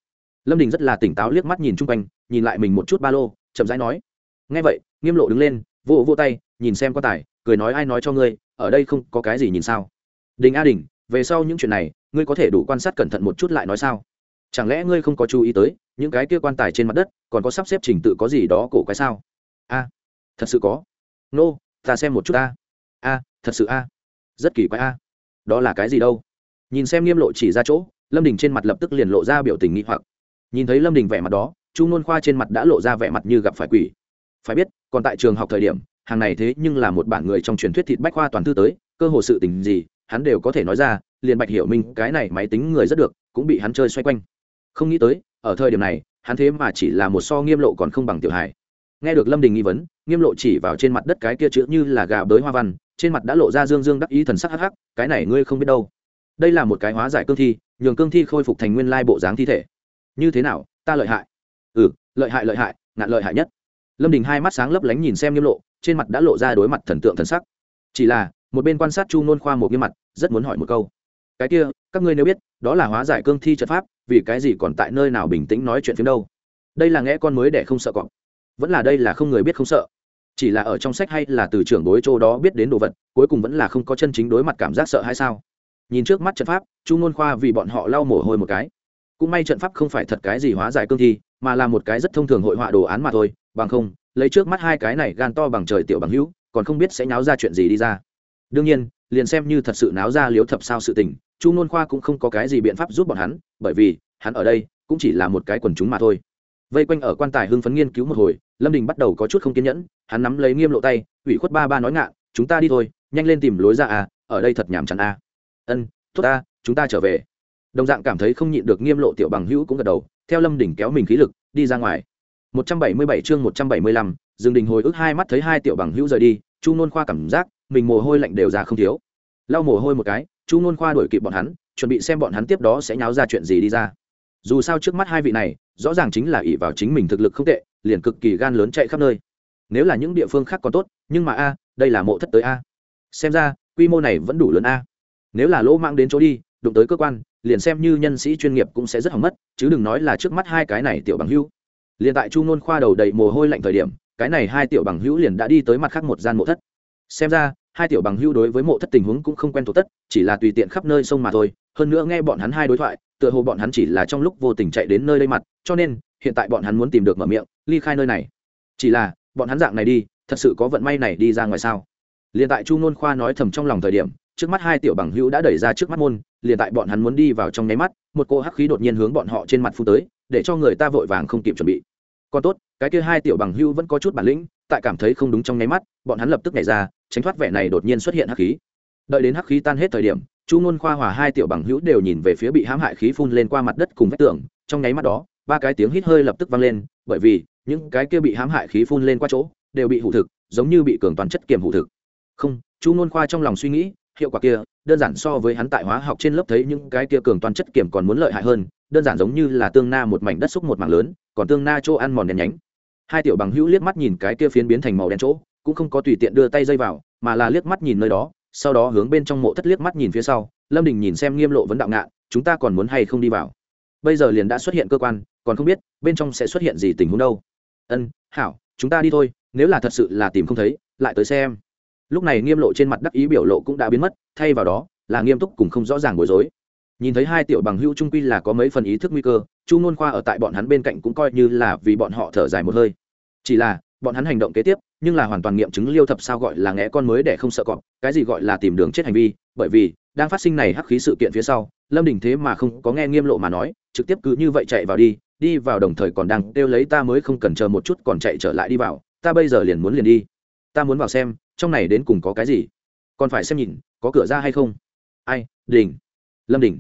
lâm đình rất là tỉnh táo liếc mắt nhìn chung quanh nhìn lại mình một chút ba lô chậm rãi nói ngay vậy nghiêm lộ đứng lên vỗ vỗ tay nhìn xem quan tài cười nói ai nói cho ngươi ở đây không có cái gì nhìn sao? Đình a đình về sau những chuyện này ngươi có thể đủ quan sát cẩn thận một chút lại nói sao? Chẳng lẽ ngươi không có chú ý tới những cái kia quan tài trên mặt đất còn có sắp xếp trình tự có gì đó cổ quái sao? A thật sự có. Nô、no, ta xem một chút a. A thật sự a. Rất kỳ quái a. Đó là cái gì đâu? Nhìn xem nghiêm lộ chỉ ra chỗ lâm đình trên mặt lập tức liền lộ ra biểu tình nghi hoặc nhìn thấy lâm đình vẻ mặt đó, chu nôn khoa trên mặt đã lộ ra vẻ mặt như gặp phải quỷ. Phải biết, còn tại trường học thời điểm, hàng này thế nhưng là một bản người trong truyền thuyết thịt bách khoa toàn thư tới, cơ hồ sự tình gì, hắn đều có thể nói ra, liền bạch hiểu minh, cái này máy tính người rất được, cũng bị hắn chơi xoay quanh. Không nghĩ tới, ở thời điểm này, hắn thế mà chỉ là một so nghiêm lộ còn không bằng tiểu hải nghe được lâm đình nghi vấn, nghiêm lộ chỉ vào trên mặt đất cái kia chữ như là gà bới hoa văn, trên mặt đã lộ ra dương dương đắc ý thần sắc hắc hắc, cái này ngươi không biết đâu. Đây là một cái hóa giải cương thi, nhường cương thi khôi phục thành nguyên lai bộ dáng thi thể như thế nào, ta lợi hại? Ừ lợi hại lợi hại, ngạn lợi hại nhất. Lâm đình hai mắt sáng lấp lánh nhìn xem nghiêm lộ, trên mặt đã lộ ra đối mặt thần tượng thần sắc. Chỉ là, một bên quan sát chu nôn khoa một nghiêm mặt, rất muốn hỏi một câu. Cái kia, các ngươi nếu biết, đó là hóa giải cương thi trận pháp, vì cái gì còn tại nơi nào bình tĩnh nói chuyện phiếm đâu? Đây là nghe con mới để không sợ cọp. Vẫn là đây là không người biết không sợ. Chỉ là ở trong sách hay là từ trưởng bối châu đó biết đến đồ vật, cuối cùng vẫn là không có chân chính đối mặt cảm giác sợ hay sao? Nhìn trước mắt trận pháp, chu ngôn khoa vì bọn họ lau mồ hôi một cái cũng may trận pháp không phải thật cái gì hóa giải cương thi, mà là một cái rất thông thường hội họa đồ án mà thôi, bằng không, lấy trước mắt hai cái này gan to bằng trời tiểu bằng hữu, còn không biết sẽ náo ra chuyện gì đi ra. Đương nhiên, liền xem như thật sự náo ra liếu thập sao sự tình, chu nôn khoa cũng không có cái gì biện pháp giúp bọn hắn, bởi vì, hắn ở đây, cũng chỉ là một cái quần chúng mà thôi. Vây quanh ở quan tài hưng phấn nghiên cứu một hồi, lâm đình bắt đầu có chút không kiên nhẫn, hắn nắm lấy nghiêm lộ tay, ủy khuất ba ba nói ngạ, chúng ta đi thôi, nhanh lên tìm lối ra à ở đây thật nhàm chán à. ân, tốt ta, chúng ta trở về đồng dạng cảm thấy không nhịn được nghiêm lộ tiểu bằng hữu cũng gật đầu theo lâm đình kéo mình khí lực đi ra ngoài 177 chương 175, Dương Đình hồi ức hai mắt thấy hai tiểu bằng hữu rời đi, Chu Nôn Khoa cảm giác mình mồ hôi lạnh đều ra không thiếu. Lau mồ hôi một cái, Chu Nôn Khoa đuổi kịp bọn hắn, chuẩn bị xem bọn hắn tiếp đó sẽ nháo ra chuyện gì đi ra. Dù sao trước mắt hai vị này, rõ ràng chính là ỷ vào chính mình thực lực không tệ, liền cực kỳ gan lớn chạy khắp nơi. Nếu là những địa phương khác còn tốt, nhưng mà a, đây là mộ thất tới a. Xem ra, quy mô này vẫn đủ lớn a. Nếu là lỗ mạng đến chỗ đi, đụng tới cơ quan, liền xem như nhân sĩ chuyên nghiệp cũng sẽ rất hỏng mất, chứ đừng nói là trước mắt hai cái này tiểu bằng hữu. Liền tại chu nôn khoa đầu đầy mồ hôi lạnh thời điểm cái này hai tiểu bằng hữu liền đã đi tới mặt khác một gian mộ thất. Xem ra hai tiểu bằng hữu đối với mộ thất tình huống cũng không quen thuộc tất chỉ là tùy tiện khắp nơi sông mà thôi. Hơn nữa nghe bọn hắn hai đối thoại tựa hồ bọn hắn chỉ là trong lúc vô tình chạy đến nơi đây mặt cho nên hiện tại bọn hắn muốn tìm được mở miệng ly khai nơi này. Chỉ là bọn hắn dạng này đi thật sự có vận may này đi ra ngoài sao? Liền tại chu nôn khoa nói thầm trong lòng thời điểm trước mắt hai tiểu bằng hữu đã đẩy ra trước mắt môn, liền tại bọn hắn muốn đi vào trong nháy mắt, một cô hắc khí đột nhiên hướng bọn họ trên mặt phu tới, để cho người ta vội vàng không kịp chuẩn bị. Còn tốt, cái kia hai tiểu bằng hữu vẫn có chút bản lĩnh, tại cảm thấy không đúng trong nháy mắt, bọn hắn lập tức nhảy ra, tránh thoát vẻ này đột nhiên xuất hiện hắc khí. Đợi đến hắc khí tan hết thời điểm, chu ngôn khoa hòa hai tiểu bằng hữu đều nhìn về phía bị hãm hại khí phun lên qua mặt đất cùng vách tường, trong nháy mắt đó, ba cái tiếng hít hơi lập tức vang lên, bởi vì, những cái kia bị hãm hại khí phun lên qua chỗ, đều bị hủ thực, giống như bị cường toàn chất kiềm hủ thực. Không, chu ngôn khoa trong lòng suy nghĩ hiệu quả kia, đơn giản so với hắn tại hóa học trên lớp thấy những cái kia cường toàn chất kiểm còn muốn lợi hại hơn, đơn giản giống như là tương na một mảnh đất xúc một mảng lớn, còn tương na chỗ ăn mòn đèn nhánh. Hai tiểu bằng hữu liếc mắt nhìn cái kia phiến biến thành màu đen chỗ, cũng không có tùy tiện đưa tay dây vào, mà là liếc mắt nhìn nơi đó, sau đó hướng bên trong mộ thất liếc mắt nhìn phía sau, lâm đình nhìn xem nghiêm lộ vấn đạo ngạn, chúng ta còn muốn hay không đi vào? Bây giờ liền đã xuất hiện cơ quan, còn không biết, bên trong sẽ xuất hiện gì tình huống đâu. Ân, hảo, chúng ta đi thôi, nếu là thật sự là tìm không thấy, lại tới xem lúc này nghiêm lộ trên mặt đắc ý biểu lộ cũng đã biến mất, thay vào đó là nghiêm túc cùng không rõ ràng bối rối. Nhìn thấy hai tiểu bằng hữu trung quy là có mấy phần ý thức nguy cơ, chu ngôn khoa ở tại bọn hắn bên cạnh cũng coi như là vì bọn họ thở dài một hơi. Chỉ là, bọn hắn hành động kế tiếp, nhưng là hoàn toàn nghiệm chứng liêu thập sao gọi là ngẽ con mới để không sợ cọp, cái gì gọi là tìm đường chết hành vi, bởi vì, đang phát sinh này hắc khí sự kiện phía sau, lâm đình thế mà không có nghe nghiêm lộ mà nói, trực tiếp cứ như vậy chạy vào đi đi vào đồng thời còn đang kêu lấy ta mới không cần chờ một chút còn chạy trở lại đi vào, ta bây giờ liền muốn liền đi. Ta muốn vào xem trong này đến cùng có cái gì? Còn phải xem nhìn, có cửa ra hay không? Ai, đình, lâm đình.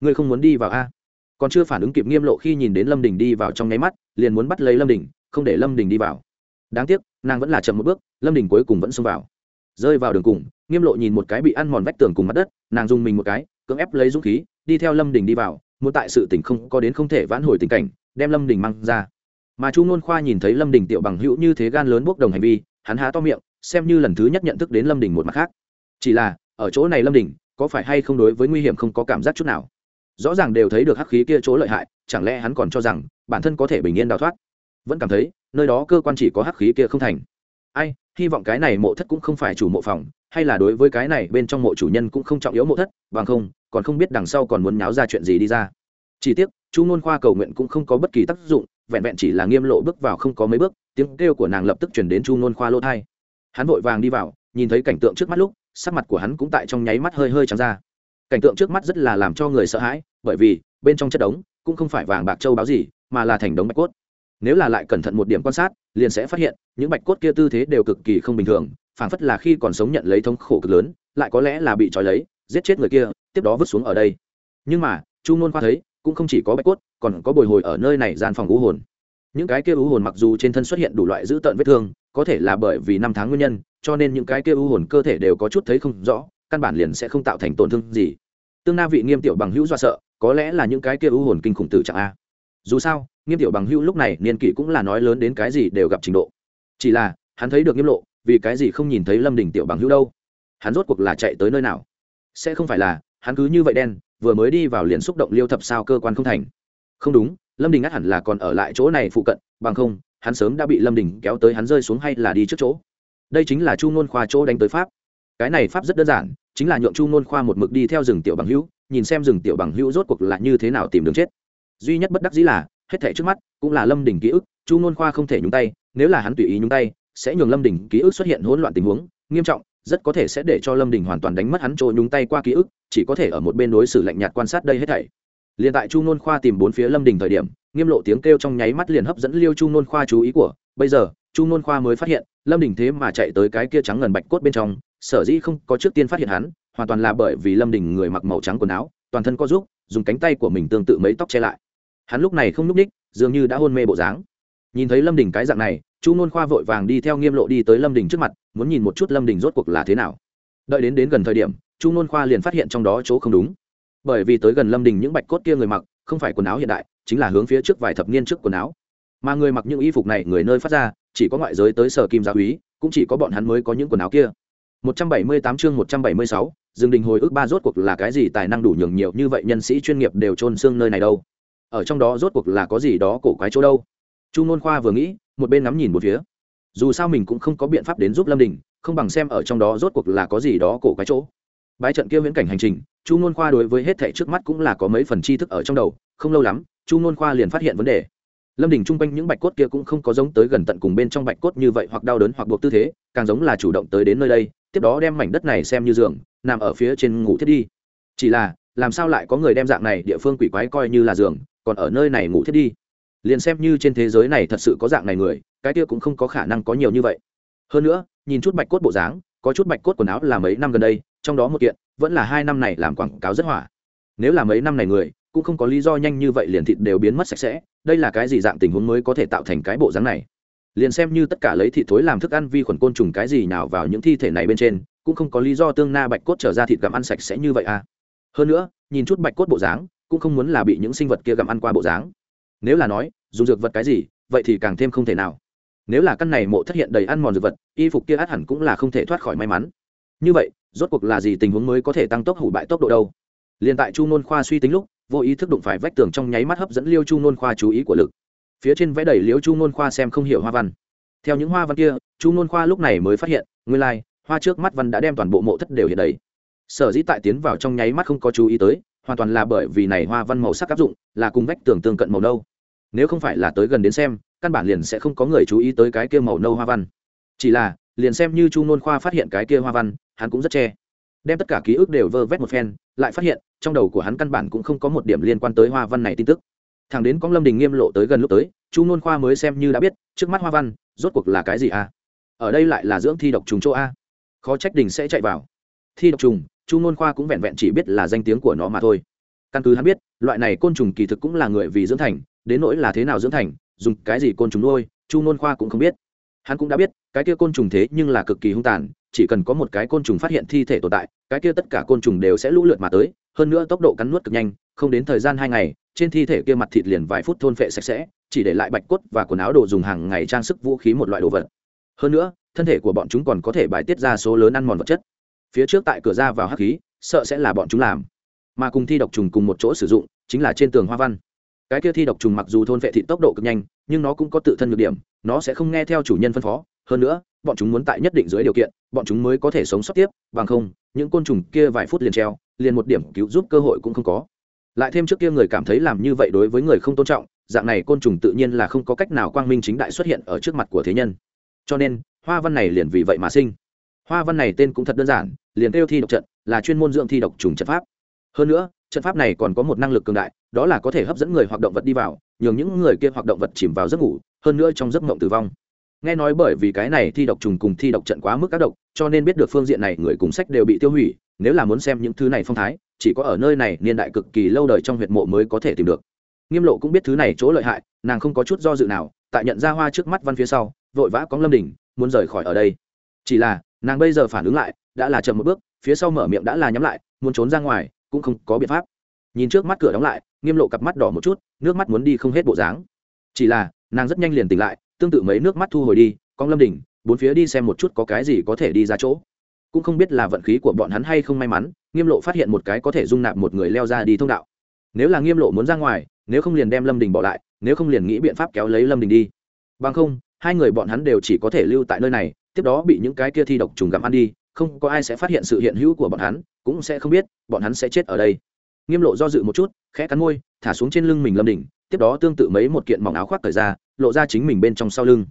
Ngươi không muốn đi vào a? Còn chưa phản ứng kịp nghiêm lộ khi nhìn đến lâm đình đi vào trong nháy mắt, liền muốn bắt lấy lâm đình, không để lâm đình đi vào. Đáng tiếc, nàng vẫn là chậm một bước, lâm đình cuối cùng vẫn xông vào. Rơi vào đường cùng, nghiêm lộ nhìn một cái bị ăn mòn vách tường cùng mặt đất, nàng dùng mình một cái, cưỡng ép lấy dũng khí, đi theo lâm đình đi vào, muốn tại sự tỉnh không, có đến không thể vãn hồi tình cảnh, đem lâm đình mang ra. Mà chu n khoa nhìn thấy lâm đình tiểu bằng hữu như thế gan lớn bốc đồng hành vi, hắn há to miệng xem như lần thứ nhất nhận thức đến lâm đình một mặt khác. Chỉ là, ở chỗ này lâm đình, có phải hay không đối với nguy hiểm không có cảm giác chút nào? Rõ ràng đều thấy được hắc khí kia chỗ lợi hại, chẳng lẽ hắn còn cho rằng bản thân có thể bình yên đào thoát? Vẫn cảm thấy, nơi đó cơ quan chỉ có hắc khí kia không thành. Ai, hy vọng cái này mộ thất cũng không phải chủ mộ phòng, hay là đối với cái này bên trong mộ chủ nhân cũng không trọng yếu mộ thất, bằng không, còn không biết đằng sau còn muốn nháo ra chuyện gì đi ra. Chỉ tiếc, chu ngôn khoa cầu nguyện cũng không có bất kỳ tác dụng, vẹn vẹn chỉ là nghiêm lộ bước vào không có mấy bước, tiếng kêu của nàng lập tức chuyển đến chu ngôn khoa lỗ thai hắn vội vàng đi vào, nhìn thấy cảnh tượng trước mắt lúc, sắc mặt của hắn cũng tại trong nháy mắt hơi hơi trắng ra. Cảnh tượng trước mắt rất là làm cho người sợ hãi, bởi vì, bên trong chất đống cũng không phải vàng bạc châu báo gì, mà là thành đống bạch cốt. Nếu là lại cẩn thận một điểm quan sát, liền sẽ phát hiện, những bạch cốt kia tư thế đều cực kỳ không bình thường, phảng phất là khi còn sống nhận lấy thống khổ cực lớn, lại có lẽ là bị trói lấy, giết chết người kia, tiếp đó vứt xuống ở đây. Nhưng mà, chu nôn khoa thấy, cũng không chỉ có bạch cốt, còn có bồi hồi ở nơi này gian phòng u hồn. Những cái kia u hồn mặc dù trên thân xuất hiện đủ loại dữ tợn vết thương có thể là bởi vì năm tháng nguyên nhân, cho nên những cái kia u hồn cơ thể đều có chút thấy không rõ, căn bản liền sẽ không tạo thành tổn thương gì. Tương na vị nghiêm tiểu bằng hữu do sợ, có lẽ là những cái kia u hồn kinh khủng tử trạng a. Dù sao, nghiêm tiểu bằng hữu lúc này niên kỷ cũng là nói lớn đến cái gì đều gặp trình độ. Chỉ là, hắn thấy được nghiêm lộ, vì cái gì không nhìn thấy lâm đình tiểu bằng hữu đâu? Hắn rốt cuộc là chạy tới nơi nào? Sẽ không phải là, hắn cứ như vậy đen, vừa mới đi vào liền xúc động liêu thập sao cơ quan không thành. Không đúng, lâm đình ngắt hẳn là còn ở lại chỗ này phụ cận, bằng không hắn sớm đã bị lâm đình kéo tới hắn rơi xuống hay là đi trước chỗ. Đây chính là chu ngôn khoa chỗ đánh tới pháp. Cái này pháp rất đơn giản, chính là nhượng chu ngôn khoa một mực đi theo rừng tiểu bằng hữu, nhìn xem rừng tiểu bằng hữu rốt cuộc là như thế nào tìm đường chết. Duy nhất bất đắc dĩ là, hết thảy trước mắt cũng là lâm đình ký ức, chu ngôn khoa không thể nhúng tay, nếu là hắn tùy ý nhúng tay, sẽ nhường lâm đình ký ức xuất hiện hỗn loạn tình huống, nghiêm trọng, rất có thể sẽ để cho lâm đình hoàn toàn đánh mất hắn chỗ nhúng tay qua ký ức, chỉ có thể ở một bên đối xử lạnh nhạt quan sát đây hết thảy liền tại chu Nôn khoa tìm bốn phía lâm đình thời điểm, nghiêm lộ tiếng kêu trong nháy mắt liền hấp dẫn liêu chu Nôn khoa chú ý của. Bây giờ, chu Nôn khoa mới phát hiện, lâm đình thế mà chạy tới cái kia trắng ngần bạch cốt bên trong, sở dĩ không có trước tiên phát hiện hắn, hoàn toàn là bởi vì lâm đình người mặc màu trắng quần áo, toàn thân có giúp, dùng cánh tay của mình tương tự mấy tóc che lại. Hắn lúc này không n ú c ních dường như đã hôn mê bộ dáng. Nhìn thấy lâm đình cái dạng này, chu nôn khoa vội vàng đi theo nghiêm lộ đi tới lâm đình trước mặt, muốn nhìn một chút lâm đình rốt cuộc là thế nào. Đợi đến đến gần thời điểm, chu nôn khoa liền phát hiện trong đó chỗ không đúng bởi vì tới gần lâm đình những bạch cốt kia người mặc không phải quần áo hiện đại chính là hướng phía trước vài thập niên trước quần áo mà người mặc những y phục này người nơi phát ra chỉ có ngoại giới tới sở kim gia úy cũng chỉ có bọn hắn mới có những quần áo kia 178 chương 176, Dương Đình hồi ức ba rốt cuộc là cái gì tài năng đủ nhường nhiều như vậy nhân sĩ chuyên nghiệp đều trôn xương nơi này đâu? Ở trong đó rốt cuộc là có gì đó cổ quái chỗ đâu? Chu Nôn Khoa vừa nghĩ, một bên ngắm nhìn một phía. Dù sao mình cũng không có biện pháp đến giúp Lâm Đình, không bằng xem ở trong đó rốt cuộc là có gì đó cổ quái chỗ. Bái trận kia viễn cảnh hành trình, Chu ngôn Khoa đối với hết thảy trước mắt cũng là có mấy phần tri thức ở trong đầu, không lâu lắm, Chu ngôn Khoa liền phát hiện vấn đề. Lâm Đình trung quanh những bạch cốt kia cũng không có giống tới gần tận cùng bên trong bạch cốt như vậy hoặc đau đớn hoặc buộc tư thế, càng giống là chủ động tới đến nơi đây, tiếp đó đem mảnh đất này xem như giường nằm ở phía trên ngủ thiết đi. Chỉ là làm sao lại có người đem dạng này địa phương quỷ quái coi như là giường còn ở nơi này ngủ thiết đi? Liền xem như trên thế giới này thật sự có dạng này người cái kia cũng không có khả năng có nhiều như vậy. Hơn nữa nhìn chút bạch cốt bộ dáng có chút bạch cốt quần áo là mấy năm gần đây trong đó một kiện vẫn là hai năm này làm quảng cáo rất hỏa. Nếu là mấy năm này người, cũng không có lý do nhanh như vậy liền thịt đều biến mất sạch sẽ, đây là cái gì dạng tình huống mới có thể tạo thành cái bộ dáng này? Liền xem như tất cả lấy thịt thối làm thức ăn vi khuẩn côn trùng cái gì nào vào những thi thể này bên trên, cũng không có lý do tương na bạch cốt trở ra thịt gặm ăn sạch sẽ như vậy à. Hơn nữa, nhìn chút bạch cốt bộ dáng, cũng không muốn là bị những sinh vật kia gặm ăn qua bộ dáng. Nếu là nói, dùng dược vật cái gì, vậy thì càng thêm không thể nào. Nếu là căn này mộ thất hiện đầy ăn mòn dược vật, y phục kia át hẳn cũng là không thể thoát khỏi may mắn. Như vậy rốt cuộc là gì tình huống mới có thể tăng tốc hủ bại tốc độ đâu? Liền tại chu nôn khoa suy tính lúc vô ý thức đụng phải vách tường trong nháy mắt hấp dẫn liêu chu nôn khoa chú ý của lực. Phía trên vẽ đầy liêu chu nôn khoa xem không hiểu hoa văn. Theo những hoa văn kia chu nôn khoa lúc này mới phát hiện nguyên lai、like, hoa trước mắt văn đã đem toàn bộ mộ thất đều hiện đầy. Sở dĩ tại tiến vào trong nháy mắt không có chú ý tới hoàn toàn là bởi vì này hoa văn màu sắc áp dụng là cùng vách tường tương cận màu nâu. Nếu không phải là tới gần đến xem căn bản liền sẽ không có người chú ý tới cái kia màu nâu hoa văn. Chỉ là liền xem như chu nôn khoa phát hiện cái kia hoa văn, hắn cũng rất che. Đem tất cả ký ức đều vơ vét một phen, lại phát hiện, trong đầu của hắn căn bản cũng không có một điểm liên quan tới hoa văn này tin tức. Thằng đến con lâm đình nghiêm lộ tới gần lúc tới, chu nôn khoa mới xem như đã biết, trước mắt hoa văn, rốt cuộc là cái gì a ở đây lại là dưỡng thi độc trùng chỗ a. Khó trách đình sẽ chạy vào. Thi độc trùng, chu nôn khoa cũng vẹn vẹn chỉ biết là danh tiếng của nó mà thôi. Căn cứ hắn biết, loại này côn trùng kỳ thực cũng là người vì dưỡng thành, đến nỗi là thế nào dưỡng thành, dùng cái gì côn trùng nuôi, chu nôn khoa cũng không biết hắn cũng đã biết, cái kia côn trùng thế nhưng là cực kỳ hung tàn, chỉ cần có một cái côn trùng phát hiện thi thể tồn tại, cái kia tất cả côn trùng đều sẽ lũ lượt mà tới, hơn nữa tốc độ cắn nuốt cực nhanh, không đến thời gian hai ngày, trên thi thể kia mặt thịt liền vài phút thôn phệ sạch sẽ, chỉ để lại bạch cốt và quần áo đồ dùng hàng ngày trang sức vũ khí một loại đồ vật. Hơn nữa, thân thể của bọn chúng còn có thể bài tiết ra số lớn ăn mòn vật chất. Phía trước tại cửa ra vào hắc khí, sợ sẽ là bọn chúng làm. Mà cùng thi độc trùng cùng một chỗ sử dụng, chính là trên tường hoa văn. Cái kia thi độc trùng mặc dù thôn vệ thị tốc độ cực nhanh, nhưng nó cũng có tự thân nhược điểm nó sẽ không nghe theo chủ nhân phân phó. Hơn nữa, bọn chúng muốn tại nhất định dưới điều kiện, bọn chúng mới có thể sống sót tiếp, bằng không, những côn trùng kia vài phút liền treo, liền một điểm cứu giúp cơ hội cũng không có. Lại thêm trước kia người cảm thấy làm như vậy đối với người không tôn trọng, dạng này côn trùng tự nhiên là không có cách nào quang minh chính đại xuất hiện ở trước mặt của thế nhân. Cho nên, hoa văn này liền vì vậy mà sinh. Hoa văn này tên cũng thật đơn giản, liền kêu thi độc trận, là chuyên môn dưỡng thi độc trùng trận pháp. Hơn nữa, trận pháp này còn có một năng lực cường đại, đó là có thể hấp dẫn người hoặc động vật đi vào, nhường những người kia hoặc động vật chìm vào giấc ngủ hơn nữa trong giấc mộng tử vong. Nghe nói bởi vì cái này thi độc trùng cùng thi độc trận quá mức các độc, cho nên biết được phương diện này người cùng sách đều bị tiêu hủy, nếu là muốn xem những thứ này phong thái, chỉ có ở nơi này niên đại cực kỳ lâu đời trong huyệt mộ mới có thể tìm được. Nghiêm lộ cũng biết thứ này chỗ lợi hại, nàng không có chút do dự nào, tại nhận ra hoa trước mắt văn phía sau, vội vã cong lâm đỉnh, muốn rời khỏi ở đây. Chỉ là, nàng bây giờ phản ứng lại, đã là chậm một bước, phía sau mở miệng đã là nhắm lại, muốn trốn ra ngoài, cũng không có biện pháp. Nhìn trước mắt cửa đóng lại, nghiêm lộ cặp mắt đỏ một chút, nước mắt muốn đi không hết bộ dáng chỉ là, nàng rất nhanh liền tỉnh lại, tương tự mấy nước mắt thu hồi đi, con lâm đỉnh bốn phía đi xem một chút có cái gì có thể đi ra chỗ. Cũng không biết là vận khí của bọn hắn hay không may mắn, nghiêm lộ phát hiện một cái có thể dung nạp một người leo ra đi thông đạo. Nếu là nghiêm lộ muốn ra ngoài, nếu không liền đem lâm đình bỏ lại, nếu không liền nghĩ biện pháp kéo lấy lâm đình đi. Bằng không, hai người bọn hắn đều chỉ có thể lưu tại nơi này, tiếp đó bị những cái kia thi độc trùng gặm ăn đi, không có ai sẽ phát hiện sự hiện hữu của bọn hắn, cũng sẽ không biết, bọn hắn sẽ chết ở đây. Nghiêm lộ do dự một chút, khẽ cắn môi, thả xuống trên lưng mình lâm đỉnh tiếp đó tương tự mấy một kiện mỏng áo khoác cởi ra, lộ ra chính mình bên trong sau lưng.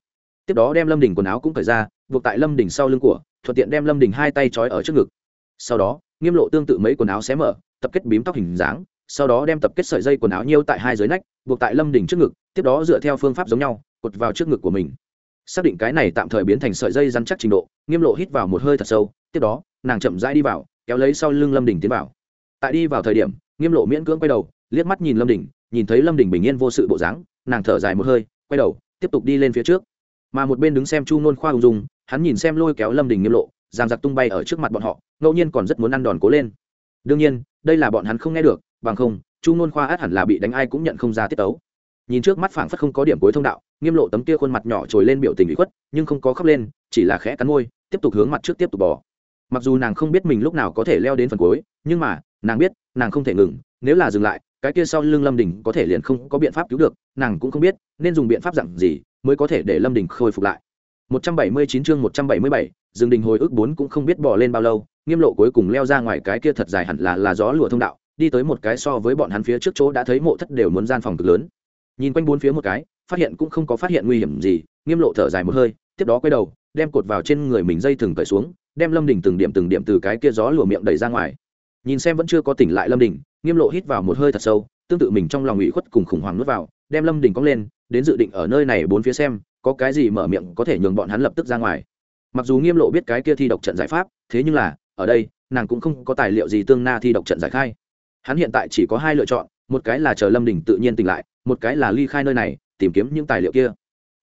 Tiếp đó đem lâm đỉnh quần áo cũng cởi ra, buộc tại lâm đỉnh sau lưng của, thuận tiện đem lâm đỉnh hai tay trói ở trước ngực. Sau đó, nghiêm lộ tương tự mấy quần áo xé mở, tập kết bím tóc hình dáng, sau đó đem tập kết sợi dây quần áo nhiêu tại hai dưới nách, buộc tại lâm đỉnh trước ngực, tiếp đó dựa theo phương pháp giống nhau, cột vào trước ngực của mình. Xác định cái này tạm thời biến thành sợi dây rắn chắc trình độ, nghiêm lộ hít vào một hơi thật sâu, tiếp đó, nàng chậm rãi đi vào, kéo lấy sau lưng lâm đỉnh tiến vào. Tại đi vào thời điểm, nghiêm lộ miễn cưỡng quay đầu, liếc mắt nhìn lâm đỉnh nhìn thấy lâm Đình bình yên vô sự bộ dáng, nàng thở dài một hơi, quay đầu, tiếp tục đi lên phía trước. Mà một bên đứng xem chu nôn khoa ung dung, hắn nhìn xem lôi kéo lâm Đình nghiêm lộ, giang giặc tung bay ở trước mặt bọn họ, ngẫu nhiên còn rất muốn ăn đòn cố lên. Đương nhiên, đây là bọn hắn không nghe được, bằng không, chu nôn khoa át hẳn là bị đánh ai cũng nhận không ra tiết tấu. Nhìn trước mắt phảng phất không có điểm cuối thông đạo, nghiêm lộ tấm kia khuôn mặt nhỏ trồi lên biểu tình bị khuất, nhưng không có khóc lên, chỉ là khẽ cắn môi, tiếp tục hướng mặt trước tiếp tục bỏ mặc dù nàng không biết mình lúc nào có thể leo đến phần cuối, nhưng mà, nàng biết, nàng không thể ngừng, nếu là dừng lại cái kia sau lưng lâm đình có thể liền không có biện pháp cứu được nàng cũng không biết nên dùng biện pháp dặn gì mới có thể để lâm đình khôi phục lại 179 chương 177, Dương Đình hồi ức bốn cũng không biết bỏ lên bao lâu, Nghiêm Lộ cuối cùng leo ra ngoài cái kia thật dài hẳn là là gió lùa thông đạo, đi tới một cái so với bọn hắn phía trước chỗ đã thấy mộ thất đều muốn gian phòng cực lớn. Nhìn quanh bốn phía một cái, phát hiện cũng không có phát hiện nguy hiểm gì, Nghiêm Lộ thở dài một hơi, tiếp đó quay đầu, đem cột vào trên người mình dây thừng cởi xuống, đem Lâm Đình từng điểm từng điểm từ cái kia gió lùa miệng đẩy ra ngoài. Nhìn xem vẫn chưa có tỉnh lại Lâm Đình, Nghiêm Lộ hít vào một hơi thật sâu, tương tự mình trong lòng ủy khuất cùng khủng hoảng nuốt vào, đem Lâm Đình cong lên, đến dự định ở nơi này bốn phía xem, có cái gì mở miệng có thể nhường bọn hắn lập tức ra ngoài. Mặc dù nghiêm lộ biết cái kia thi độc trận giải pháp thế nhưng là ở đây nàng cũng không có tài liệu gì tương na thi độc trận giải khai. Hắn hiện tại chỉ có hai lựa chọn một cái là chờ lâm đình tự nhiên tỉnh lại một cái là ly khai nơi này tìm kiếm những tài liệu kia.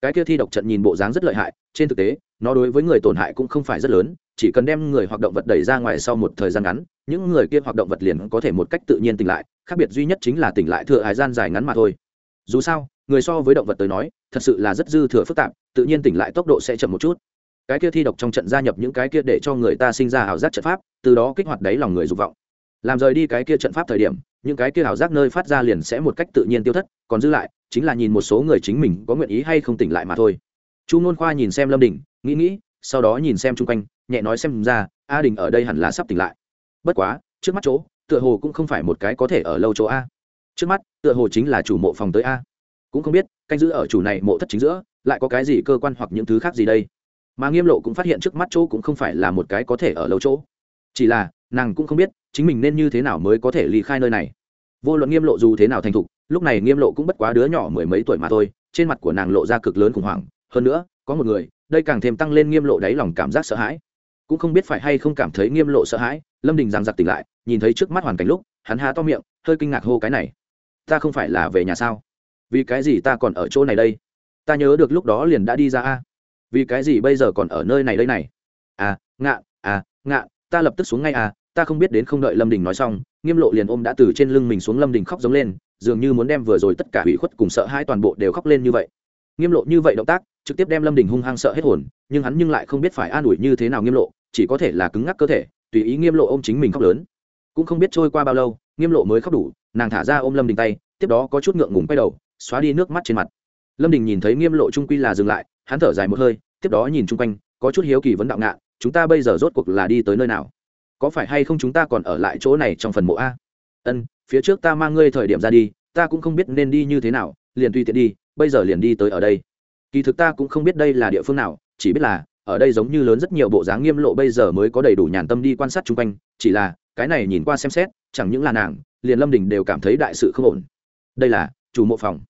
Cái kia thi độc trận nhìn bộ dáng rất lợi hại trên thực tế nó đối với người tổn hại cũng không phải rất lớn, chỉ cần đem người hoặc động vật đẩy ra ngoài sau một thời gian ngắn, những người kia hoặc động vật liền có thể một cách tự nhiên tỉnh lại, khác biệt duy nhất chính là tỉnh lại thừa hải gian dài ngắn mà thôi. Dù sao, người so với động vật tới nói, thật sự là rất dư thừa phức tạp, tự nhiên tỉnh lại tốc độ sẽ chậm một chút. Cái kia thi độc trong trận gia nhập những cái kia để cho người ta sinh ra ảo giác trận pháp, từ đó kích hoạt đáy lòng người dục vọng. Làm rời đi cái kia trận pháp thời điểm, những cái kia ảo giác nơi phát ra liền sẽ một cách tự nhiên tiêu thất, còn dư lại, chính là nhìn một số người chính mình có nguyện ý hay không tỉnh lại mà thôi. Chu nôn khoa nhìn xem lâm đình nghĩ nghĩ, sau đó nhìn xem chung quanh, nhẹ nói xem ra, a đình ở đây hẳn là sắp tỉnh lại. Bất quá, trước mắt chỗ, tựa hồ cũng không phải một cái có thể ở lâu chỗ a. Trước mắt, tựa hồ chính là chủ mộ phòng tới a. Cũng không biết, canh giữ ở chủ này mộ thất chính giữa, lại có cái gì cơ quan hoặc những thứ khác gì đây. Mà nghiêm lộ cũng phát hiện trước mắt chỗ cũng không phải là một cái có thể ở lâu chỗ. Chỉ là, nàng cũng không biết, chính mình nên như thế nào mới có thể ly khai nơi này. Vô luận nghiêm lộ dù thế nào thành thục, lúc này nghiêm lộ cũng bất quá đứa nhỏ mười mấy tuổi mà thôi, trên mặt của nàng lộ ra cực lớn khủng hoảng. Hơn nữa, có một người đây càng thêm tăng lên nghiêm lộ đáy lòng cảm giác sợ hãi. Cũng không biết phải hay không cảm thấy nghiêm lộ sợ hãi, lâm đình giằng giặc tỉnh lại, nhìn thấy trước mắt hoàn cảnh lúc, hắn há to miệng, hơi kinh ngạc hô cái này. Ta không phải là về nhà sao? Vì cái gì ta còn ở chỗ này đây? Ta nhớ được lúc đó liền đã đi ra a. Vì cái gì bây giờ còn ở nơi này đây này? À ngạ à ngạ, ta lập tức xuống ngay à ta không biết đến không đợi lâm đình nói xong, nghiêm lộ liền ôm đã từ trên lưng mình xuống lâm đình khóc giống lên, dường như muốn đem vừa rồi tất cả hủy khuất cùng sợ hai toàn bộ đều khóc lên như vậy nghiêm lộ như vậy động tác, trực tiếp đem lâm đình hung hăng sợ hết hồn, nhưng hắn nhưng lại không biết phải an ủi như thế nào nghiêm lộ, chỉ có thể là cứng ngắc cơ thể, tùy ý nghiêm lộ ôm chính mình khóc lớn. Cũng không biết trôi qua bao lâu, nghiêm lộ mới khóc đủ, nàng thả ra ôm lâm đình tay, tiếp đó có chút ngượng ngùng quay đầu, xóa đi nước mắt trên mặt. Lâm đình nhìn thấy nghiêm lộ trung quy là dừng lại, hắn thở dài một hơi, tiếp đó nhìn chung quanh, có chút hiếu kỳ vấn đạo ngạn, chúng ta bây giờ rốt cuộc là đi tới nơi nào? Có phải hay không chúng ta còn ở lại chỗ này trong phần mộ a? Ân, phía trước ta mang ngươi thời điểm ra đi, ta cũng không biết nên đi như thế nào, liền tùy tiện đi bây giờ liền đi tới ở đây. Kỳ thực ta cũng không biết đây là địa phương nào, chỉ biết là, ở đây giống như lớn rất nhiều bộ dáng nghiêm lộ bây giờ mới có đầy đủ nhàn tâm đi quan sát chung quanh, chỉ là, cái này nhìn qua xem xét, chẳng những là nàng, liền lâm đình đều cảm thấy đại sự không ổn. Đây là, chủ mộ phòng.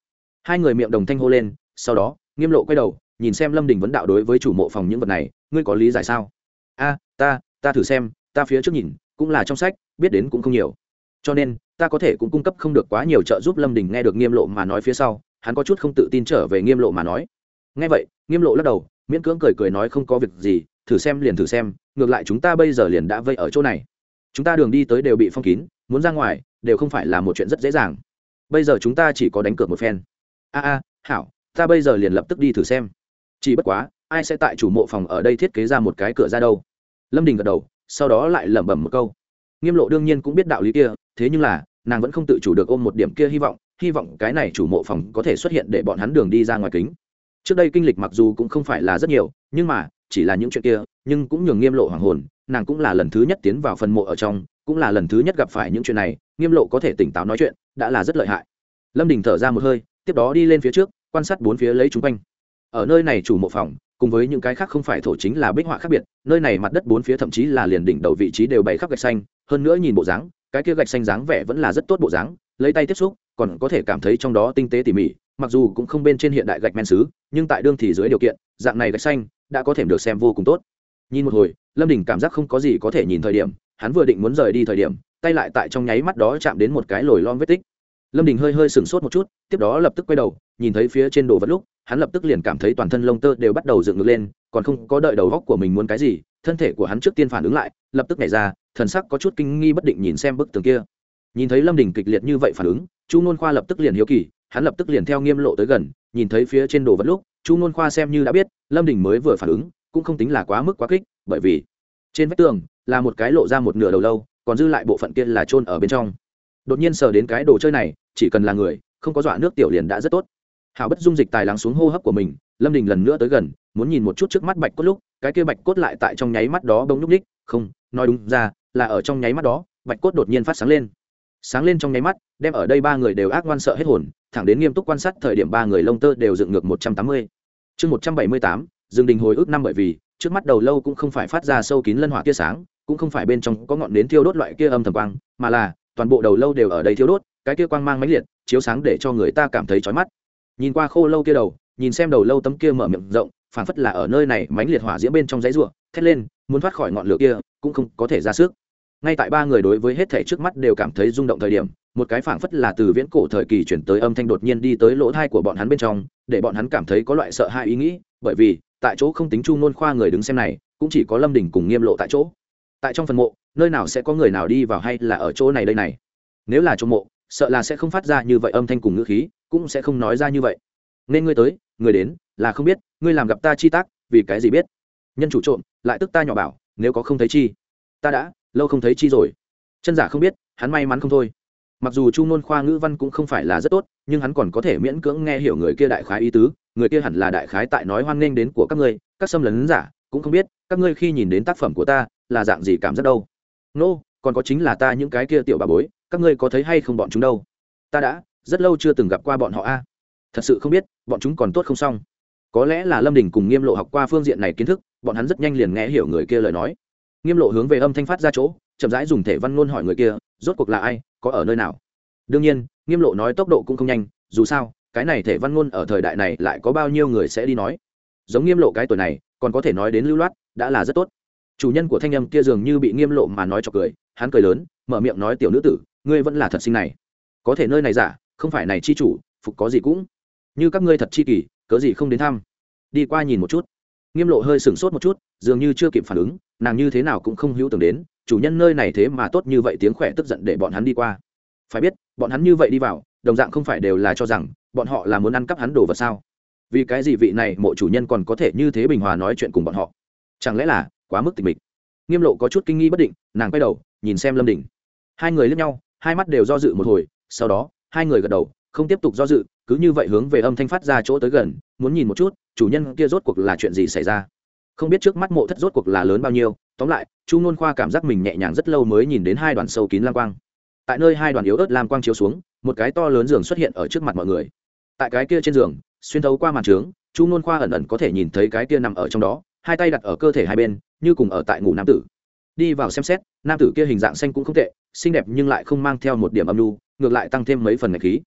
Hai người miệng đồng thanh hô lên, sau đó, nghiêm lộ quay đầu, nhìn xem lâm đình vấn đạo đối với chủ mộ phòng những vật này, ngươi có lý giải sao? A, ta ta thử xem, ta phía trước nhìn, cũng là trong sách, biết đến cũng không nhiều. Cho nên, ta có thể cũng cung cấp không được quá nhiều trợ giúp lâm đình nghe được nghiêm lộ mà nói phía sau hắn có chút không tự tin trở về nghiêm lộ mà nói. Nghe vậy, nghiêm lộ lắc đầu, miễn cưỡng cười cười nói không có việc gì, thử xem liền thử xem, ngược lại chúng ta bây giờ liền đã vây ở chỗ này. Chúng ta đường đi tới đều bị phong kín, muốn ra ngoài, đều không phải là một chuyện rất dễ dàng. Bây giờ chúng ta chỉ có đánh cược một phen. A a, hảo, ta bây giờ liền lập tức đi thử xem. Chỉ bất quá, ai sẽ tại chủ mộ phòng ở đây thiết kế ra một cái cửa ra đâu? Lâm đình gật đầu, sau đó lại lẩm bẩm một câu. Nghiêm lộ đương nhiên cũng biết đạo lý kia, thế nhưng là, nàng vẫn không tự chủ được ôm một điểm kia hy vọng hy vọng cái này chủ mộ phòng có thể xuất hiện để bọn hắn đường đi ra ngoài kính. Trước đây kinh lịch mặc dù cũng không phải là rất nhiều, nhưng mà, chỉ là những chuyện kia, nhưng cũng nhường nghiêm lộ hoàng hồn, nàng cũng là lần thứ nhất tiến vào phần mộ ở trong, cũng là lần thứ nhất gặp phải những chuyện này, nghiêm lộ có thể tỉnh táo nói chuyện, đã là rất lợi hại. Lâm đình thở ra một hơi, tiếp đó đi lên phía trước, quan sát bốn phía lấy chung quanh. Ở nơi này chủ mộ phòng, cùng với những cái khác không phải thổ chính là bích họa khác biệt, nơi này mặt đất bốn phía thậm chí là liền đỉnh đầu vị trí đều bày khắp gạch xanh, hơn nữa nhìn bộ dáng, cái kia gạch xanh dáng vẻ vẫn là rất tốt bộ dáng, lấy tay tiếp xúc còn có thể cảm thấy trong đó tinh tế tỉ mỉ, mặc dù cũng không bên trên hiện đại gạch men xứ, nhưng tại đương thì dưới điều kiện, dạng này gạch xanh đã có thể được xem vô cùng tốt. Nhìn một hồi, lâm đình cảm giác không có gì có thể nhìn thời điểm, hắn vừa định muốn rời đi thời điểm, tay lại tại trong nháy mắt đó chạm đến một cái lồi lon vết tích. Lâm đình hơi hơi sửng sốt một chút, tiếp đó lập tức quay đầu, nhìn thấy phía trên đồ vật lúc, hắn lập tức liền cảm thấy toàn thân lông tơ đều bắt đầu dựng ngược lên, còn không có đợi đầu góc của mình muốn cái gì, thân thể của hắn trước tiên phản ứng lại, lập tức nhảy ra, thần sắc có chút kinh nghi bất định nhìn xem bức tường kia. Nhìn thấy lâm đình kịch liệt như vậy phản ứng chu nôn khoa lập tức liền hiếu kỳ, hắn lập tức liền theo nghiêm lộ tới gần, nhìn thấy phía trên đồ vật lúc, chu nôn khoa xem như đã biết, lâm đình mới vừa phản ứng, cũng không tính là quá mức quá kích, bởi vì trên vách tường là một cái lộ ra một nửa đầu lâu, còn dư lại bộ phận kia là trôn ở bên trong. Đột nhiên sờ đến cái đồ chơi này, chỉ cần là người, không có dọa nước tiểu liền đã rất tốt. Hảo bất dung dịch tài lắng xuống hô hấp của mình, lâm đình lần nữa tới gần, muốn nhìn một chút trước mắt bạch cốt lúc, cái kia bạch cốt lại tại trong nháy mắt đó bỗng nhúc ních không, nói đúng ra, là ở trong nháy mắt đó, bạch cốt đột nhiên phát sáng lên sáng lên trong nháy mắt, đem ở đây ba người đều ác ngoan sợ hết hồn, thẳng đến nghiêm túc quan sát thời điểm ba người lông tơ đều dựng ngược một trăm tám mươi. Chương một trăm bảy mươi tám, dương đình hồi ức năm bởi vì, trước mắt đầu lâu cũng không phải phát ra sâu kín lân hỏa tia sáng, cũng không phải bên trong có ngọn nến thiêu đốt loại kia âm thầm quang, mà là, toàn bộ đầu lâu đều ở đây thiêu đốt, cái kia quang mang mãnh liệt, chiếu sáng để cho người ta cảm thấy chói mắt. Nhìn qua khô lâu kia đầu, nhìn xem đầu lâu tấm kia mở miệng rộng phản phất là ở nơi này mãnh liệt hỏa diễm bên trong giấy ruộng thét lên, muốn thoát khỏi ngọn lửa kia, cũng không có thể ra sức ngay tại ba người đối với hết thể trước mắt đều cảm thấy rung động thời điểm, một cái phảng phất là từ viễn cổ thời kỳ chuyển tới âm thanh đột nhiên đi tới lỗ thai của bọn hắn bên trong, để bọn hắn cảm thấy có loại sợ hãi ý nghĩ, bởi vì, tại chỗ không tính chu nôn khoa người đứng xem này, cũng chỉ có lâm đình cùng nghiêm lộ tại chỗ. Tại trong phần mộ, nơi nào sẽ có người nào đi vào hay là ở chỗ này đây này? Nếu là chỗ mộ, sợ là sẽ không phát ra như vậy âm thanh cùng ngữ khí, cũng sẽ không nói ra như vậy. Nên ngươi tới, người đến, là không biết, ngươi làm gặp ta chi tác, vì cái gì biết? Nhân chủ trộm, lại tức ta nhỏ bảo, nếu có không thấy chi. Ta đã lâu không thấy chi rồi. Chân giả không biết hắn may mắn không thôi. Mặc dù chu ngôn khoa ngữ văn cũng không phải là rất tốt nhưng hắn còn có thể miễn cưỡng nghe hiểu người kia đại khái ý tứ người kia hẳn là đại khái tại nói hoan nghênh đến của các ngươi các xâm lấn giả cũng không biết các ngươi khi nhìn đến tác phẩm của ta là dạng gì cảm giác đâu. Nô、no, còn có chính là ta những cái kia tiểu bà bối các ngươi có thấy hay không bọn chúng đâu? Ta đã rất lâu chưa từng gặp qua bọn họ a. Thật sự không biết bọn chúng còn tốt không xong. Có lẽ là lâm đình cùng nghiêm lộ học qua phương diện này kiến thức bọn hắn rất nhanh liền nghe hiểu người kia lời nói nghiêm lộ hướng về âm thanh phát ra chỗ, chậm rãi dùng thể văn ngôn hỏi người kia, rốt cuộc là ai, có ở nơi nào? Đương nhiên, nghiêm lộ nói tốc độ cũng không nhanh, dù sao, cái này thể văn ngôn ở thời đại này lại có bao nhiêu người sẽ đi nói. Giống nghiêm lộ cái tuổi này, còn có thể nói đến lưu loát, đã là rất tốt. Chủ nhân của thanh âm kia dường như bị nghiêm lộ mà nói cho cười, hắn cười lớn, mở miệng nói, tiểu nữ tử, ngươi vẫn là thật sinh này. Có thể nơi này giả, không phải này chi chủ, phục có gì cũng. Như các ngươi thật chi kỳ cớ gì không đến thăm? Đi qua nhìn một chút nghiêm lộ hơi sửng sốt một chút, dường như chưa kịp phản ứng, nàng như thế nào cũng không hữu tưởng đến, chủ nhân nơi này thế mà tốt như vậy tiếng khỏe tức giận để bọn hắn đi qua. Phải biết, bọn hắn như vậy đi vào, đồng dạng không phải đều là cho rằng, bọn họ là muốn ăn cắp hắn đồ vật sao? Vì cái gì vị này mộ chủ nhân còn có thể như thế bình hòa nói chuyện cùng bọn họ? Chẳng lẽ là quá mức tịch mịch? Nghiêm lộ có chút kinh nghi bất định, nàng quay đầu, nhìn xem lâm đình hai người lướt nhau, hai mắt đều do dự một hồi, sau đó, hai người gật đầu, không tiếp tục do dự, cứ như vậy hướng về âm thanh phát ra chỗ tới gần, muốn nhìn một chút chủ nhân kia rốt cuộc là chuyện gì xảy ra? Không biết trước mắt mộ thất rốt cuộc là lớn bao nhiêu, tóm lại, chu nôn khoa cảm giác mình nhẹ nhàng rất lâu mới nhìn đến hai đoàn sâu kín lam quang. Tại nơi hai đoàn yếu ớt lam quang chiếu xuống, một cái to lớn giường xuất hiện ở trước mặt mọi người. Tại cái kia trên giường, xuyên thấu qua màn trướng, chu nôn khoa ẩn ẩn có thể nhìn thấy cái kia nằm ở trong đó, hai tay đặt ở cơ thể hai bên, như cùng ở tại ngủ nam tử. Đi vào xem xét, nam tử kia hình dạng xanh cũng không tệ, xinh đẹp nhưng lại không mang theo một điểm âm lưu ngược lại tăng thêm mấy phần ngạch khí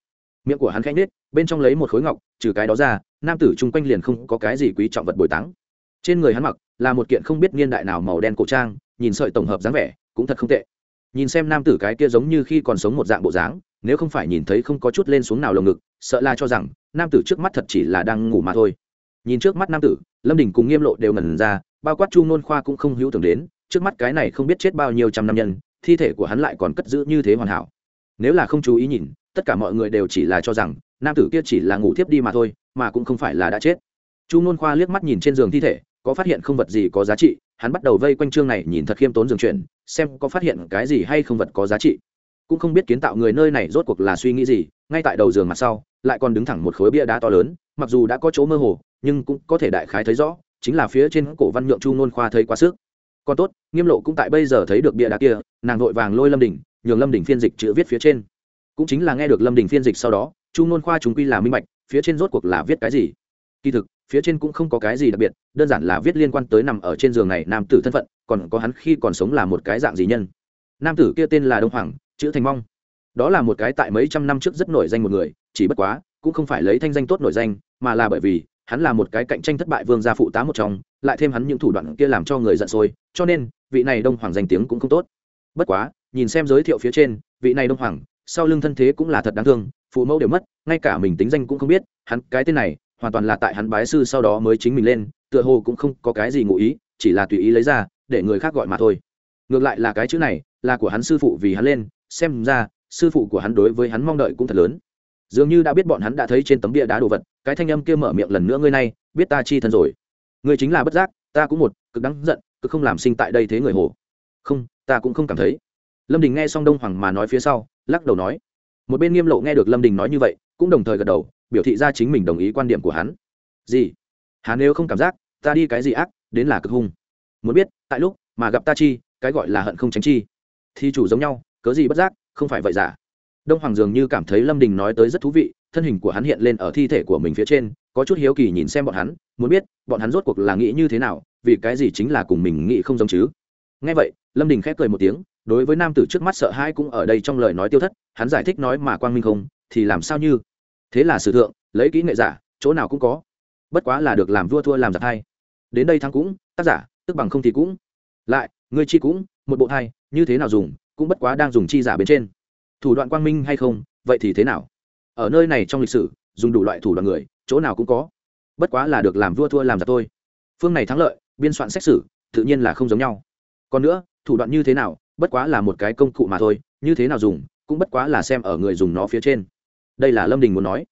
miệng của hắn khẽ nết bên trong lấy một khối ngọc, trừ cái đó ra, nam tử chung quanh liền không có cái gì quý trọng vật bồi táng. Trên người hắn mặc là một kiện không biết niên đại nào màu đen cổ trang, nhìn sợi tổng hợp dáng vẻ cũng thật không tệ. Nhìn xem nam tử cái kia giống như khi còn sống một dạng bộ dáng, nếu không phải nhìn thấy không có chút lên xuống nào lồng ngực, sợ là cho rằng nam tử trước mắt thật chỉ là đang ngủ mà thôi. Nhìn trước mắt nam tử, lâm đình cùng nghiêm lộ đều ngẩn ra, bao quát chu nôn khoa cũng không hữu tưởng đến, trước mắt cái này không biết chết bao nhiêu trăm năm nhân, thi thể của hắn lại còn cất giữ như thế hoàn hảo. Nếu là không chú ý nhìn tất cả mọi người đều chỉ là cho rằng, nam tử kia chỉ là ngủ thiếp đi mà thôi, mà cũng không phải là đã chết. Chu nôn khoa liếc mắt nhìn trên giường thi thể, có phát hiện không vật gì có giá trị, hắn bắt đầu vây quanh chương này nhìn thật khiêm tốn giường chuyển xem có phát hiện cái gì hay không vật có giá trị. Cũng không biết kiến tạo người nơi này rốt cuộc là suy nghĩ gì, ngay tại đầu giường mặt sau, lại còn đứng thẳng một khối bia đá to lớn, mặc dù đã có chỗ mơ hồ, nhưng cũng có thể đại khái thấy rõ, chính là phía trên cổ văn nhượng chu nôn khoa thấy quá sức. Còn tốt, nghiêm lộ cũng tại bây giờ thấy được bia đá kia, nàng vội vàng lôi lâm đình nhường lâm đình phiên dịch chữ viết phía trên cũng chính là nghe được lâm đình phiên dịch sau đó, chu nôn khoa chúng quy là minh bạch, phía trên rốt cuộc là viết cái gì. Kỳ thực, phía trên cũng không có cái gì đặc biệt, đơn giản là viết liên quan tới nằm ở trên giường này nam tử thân phận, còn có hắn khi còn sống là một cái dạng gì nhân. Nam tử kia tên là đông hoàng, chữ thành mong. Đó là một cái tại mấy trăm năm trước rất nổi danh một người, chỉ bất quá, cũng không phải lấy thanh danh tốt nổi danh, mà là bởi vì, hắn là một cái cạnh tranh thất bại vương gia phụ tá một trong, lại thêm hắn những thủ đoạn kia làm cho người giận sôi, cho nên, vị này đông hoàng danh tiếng cũng không tốt. Bất quá, nhìn xem giới thiệu phía trên, vị này đông hoàng sau lưng thân thế cũng là thật đáng thương, phụ mẫu đều mất, ngay cả mình tính danh cũng không biết, hắn, cái tên này, hoàn toàn là tại hắn bái sư sau đó mới chính mình lên, tựa hồ cũng không có cái gì ngụ ý, chỉ là tùy ý lấy ra, để người khác gọi mà thôi. Ngược lại là cái chữ này, là của hắn sư phụ vì hắn lên, xem ra, sư phụ của hắn đối với hắn mong đợi cũng thật lớn. Dường như đã biết bọn hắn đã thấy trên tấm bia đá đồ vật, cái thanh âm kia mở miệng lần nữa ngươi này biết ta chi thân rồi. Ngươi chính là bất giác, ta cũng một, cực đắng giận, cực không làm sinh tại đây thế người hồ. Không, ta cũng không cảm thấy lâm đình nghe xong đông hoàng mà nói phía sau, lắc đầu nói, một bên nghiêm lộ nghe được lâm đình nói như vậy, cũng đồng thời gật đầu, biểu thị ra chính mình đồng ý quan điểm của hắn. Gì? Hắn nếu không cảm giác, ta đi cái gì ác, đến là cực hung. Muốn biết, tại lúc mà gặp ta chi, cái gọi là hận không tránh chi. Thì chủ giống nhau, cớ gì bất giác, không phải vậy giả. Đông hoàng dường như cảm thấy lâm đình nói tới rất thú vị, thân hình của hắn hiện lên ở thi thể của mình phía trên, có chút hiếu kỳ nhìn xem bọn hắn, muốn biết, bọn hắn rốt cuộc là nghĩ như thế nào, vì cái gì chính là cùng mình nghĩ không giống chứ. Ngay vậy, lâm đình khép cười một tiếng đối với nam tử trước mắt sợ hãi cũng ở đây trong lời nói tiêu thất, hắn giải thích nói mà quang minh không, thì làm sao như? Thế là sử thượng, lấy kỹ nghệ giả, chỗ nào cũng có. Bất quá là được làm vua thua làm giặc hay đến đây thắng cũng, tác giả, tức bằng không thì cũng. Lại, ngươi chi cũng, một bộ hai như thế nào dùng, cũng bất quá đang dùng chi giả bên trên. Thủ đoạn quang minh hay không, vậy thì thế nào? Ở nơi này trong lịch sử, dùng đủ loại thủ đoạn người, chỗ nào cũng có. Bất quá là được làm vua thua làm giặc thôi. Phương này thắng lợi, biên soạn xét xử, tự nhiên là không giống nhau còn nữa thủ đoạn như thế nào bất quá là một cái công cụ mà thôi như thế nào dùng cũng bất quá là xem ở người dùng nó phía trên đây là lâm đình muốn nói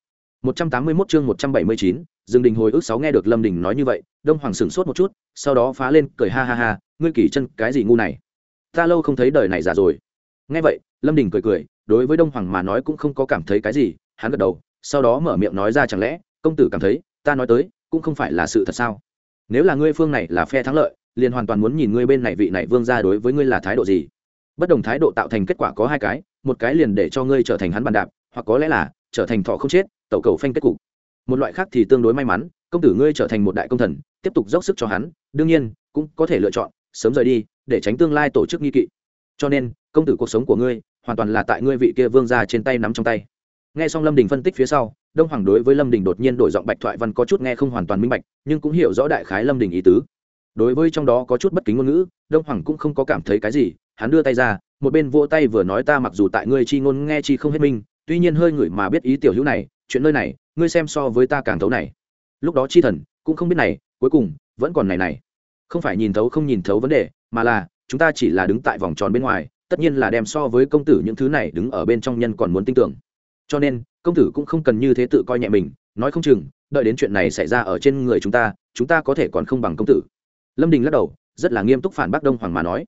181 chương 179, Dương Đình hồi ức sáu nghe được Lâm Đình nói như vậy, Đông Hoàng sửng sốt một chút, sau đó phá lên cười ha ha ha, ngươi kỳ chân cái gì ngu này? Ta lâu không thấy đời này già rồi. Nghe vậy, Lâm Đình cười cười, đối với Đông Hoàng mà nói cũng không có cảm thấy cái gì, hắn gật đầu, sau đó mở miệng nói ra chẳng lẽ, công tử cảm thấy, ta nói tới, cũng không phải là sự thật sao? Nếu là ngươi phương này là phe thắng lợi, liền hoàn toàn muốn nhìn ngươi bên này vị này vương gia đối với ngươi là thái độ gì. Bất đồng thái độ tạo thành kết quả có hai cái, một cái liền để cho ngươi trở thành hắn bàn đạp, hoặc có lẽ là trở thành thọ không chết tẩu cầu phanh kết cục. Một loại khác thì tương đối may mắn công tử ngươi trở thành một đại công thần tiếp tục dốc sức cho hắn đương nhiên cũng có thể lựa chọn sớm rời đi để tránh tương lai tổ chức nghi kỵ. Cho nên công tử cuộc sống của ngươi hoàn toàn là tại ngươi vị kia vương ra trên tay nắm trong tay. Nghe xong lâm đình phân tích phía sau đông hoàng đối với lâm đình đột nhiên đổi giọng bạch thoại văn có chút nghe không hoàn toàn minh bạch nhưng cũng hiểu rõ đại khái lâm đình ý tứ đối với trong đó có chút bất kính ngôn ngữ, đông hoàng cũng không có cảm thấy cái gì, hắn đưa tay ra, một bên vỗ tay vừa nói ta mặc dù tại ngươi chi ngôn nghe chi không hết minh tuy nhiên hơi ngửi mà biết ý tiểu hữu này, chuyện nơi này, ngươi xem so với ta càng thấu này. Lúc đó chi thần cũng không biết này, cuối cùng vẫn còn này này. Không phải nhìn thấu không nhìn thấu vấn đề, mà là chúng ta chỉ là đứng tại vòng tròn bên ngoài, tất nhiên là đem so với công tử những thứ này đứng ở bên trong nhân còn muốn tin tưởng. Cho nên, công tử cũng không cần như thế tự coi nhẹ mình, nói không chừng, đợi đến chuyện này xảy ra ở trên người chúng ta chúng ta có thể còn không bằng công tử lâm đình lắc đầu, rất là nghiêm túc phản bác đông hoàng mà nói.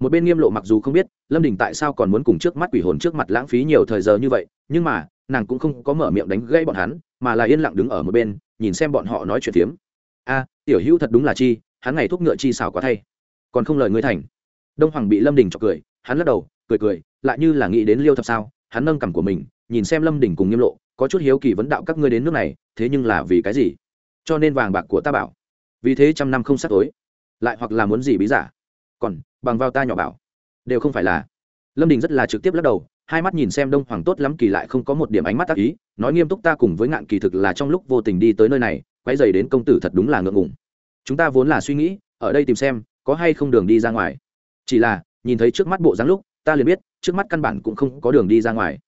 Một bên nghiêm lộ mặc dù không biết, lâm đình tại sao còn muốn cùng trước mắt quỷ hồn trước mặt lãng phí nhiều thời giờ như vậy, nhưng mà, nàng cũng không có mở miệng đánh gãy bọn hắn, mà là yên lặng đứng ở một bên, nhìn xem bọn họ nói chuyện phiếm. A, tiểu hữu thật đúng là chi, hắn ngày thuốc ngựa chi xảo quá thay. Còn không lời ngươi thành. Đông hoàng bị lâm đình chọc cười, hắn lắc đầu, cười cười, lại như là nghĩ đến liêu thập sao, hắn nâng cằm của mình, nhìn xem lâm đình cùng nghiêm lộ, có chút hiếu kỳ vấn đạo các ngươi đến nước này, thế nhưng là vì cái gì? Cho nên vàng bạc của ta bảo. Vì thế trăm năm không sắp tối lại hoặc là muốn gì bí giả. Còn, bằng vào ta nhỏ bảo, đều không phải là. Lâm đình rất là trực tiếp lắc đầu, hai mắt nhìn xem đông hoàng tốt lắm kỳ lại không có một điểm ánh mắt tác ý, nói nghiêm túc ta cùng với ngạn kỳ thực là trong lúc vô tình đi tới nơi này quay dày đến công tử thật đúng là ngượng ngùng. Chúng ta vốn là suy nghĩ, ở đây tìm xem, có hay không đường đi ra ngoài. Chỉ là, nhìn thấy trước mắt bộ dáng lúc, ta liền biết, trước mắt căn bản cũng không có đường đi ra ngoài.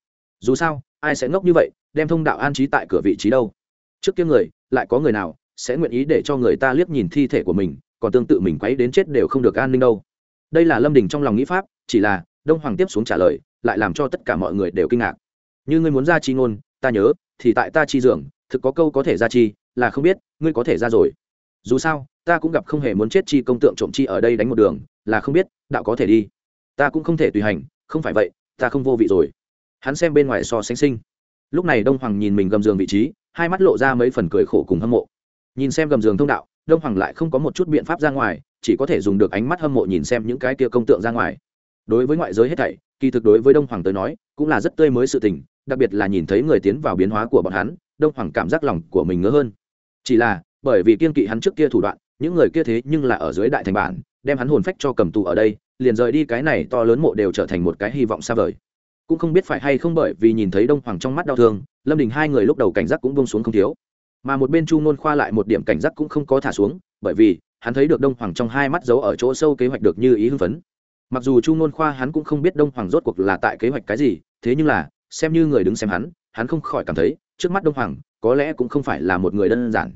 Dù sao, ai sẽ ngốc như vậy, đem thông đạo an trí tại cửa vị trí đâu. Trước kia người, lại có người nào sẽ nguyện ý để cho người ta liếc nhìn thi thể của mình còn tương tự mình quấy đến chết đều không được an ninh đâu. Đây là lâm đình trong lòng nghĩ pháp, chỉ là, đông hoàng tiếp xuống trả lời, lại làm cho tất cả mọi người đều kinh ngạc. Như ngươi muốn ra chi ngôn, ta nhớ, thì tại ta chi dường, thực có câu có thể ra chi, là không biết, ngươi có thể ra rồi. Dù sao, ta cũng gặp không hề muốn chết chi công tượng trộm chi ở đây đánh một đường, là không biết, đạo có thể đi. Ta cũng không thể tùy hành, không phải vậy, ta không vô vị rồi. Hắn xem bên ngoài so sánh sinh. Lúc này đông hoàng nhìn mình gầm giường vị trí, hai mắt lộ ra mấy phần cười khổ cùng hâm mộ. Nhìn xem gầm giường thông đạo đông hoàng lại không có một chút biện pháp ra ngoài, chỉ có thể dùng được ánh mắt hâm mộ nhìn xem những cái kia công tượng ra ngoài. Đối với ngoại giới hết thảy, kỳ thực đối với đông hoàng tới nói, cũng là rất tươi mới sự tình, đặc biệt là nhìn thấy người tiến vào biến hóa của bọn hắn, đông hoàng cảm giác lòng của mình ngứa hơn. Chỉ là, bởi vì kiên kỵ hắn trước kia thủ đoạn, những người kia thế nhưng là ở dưới đại thành bản, đem hắn hồn phách cho cầm tù ở đây, liền rời đi cái này to lớn mộ đều trở thành một cái hy vọng xa vời. Cũng không biết phải hay không bởi vì nhìn thấy đông hoàng trong mắt đau thương, lâm đình hai người lúc đầu cảnh giác cũng bông xuống không thiếu mà một bên chu nôn khoa lại một điểm cảnh giác cũng không có thả xuống, bởi vì hắn thấy được đông hoàng trong hai mắt giấu ở chỗ sâu kế hoạch được như ý hưng phấn. Mặc dù chu nôn khoa hắn cũng không biết đông hoàng rốt cuộc là tại kế hoạch cái gì, thế nhưng là, xem như người đứng xem hắn hắn không khỏi cảm thấy, trước mắt đông hoàng, có lẽ cũng không phải là một người đơn giản.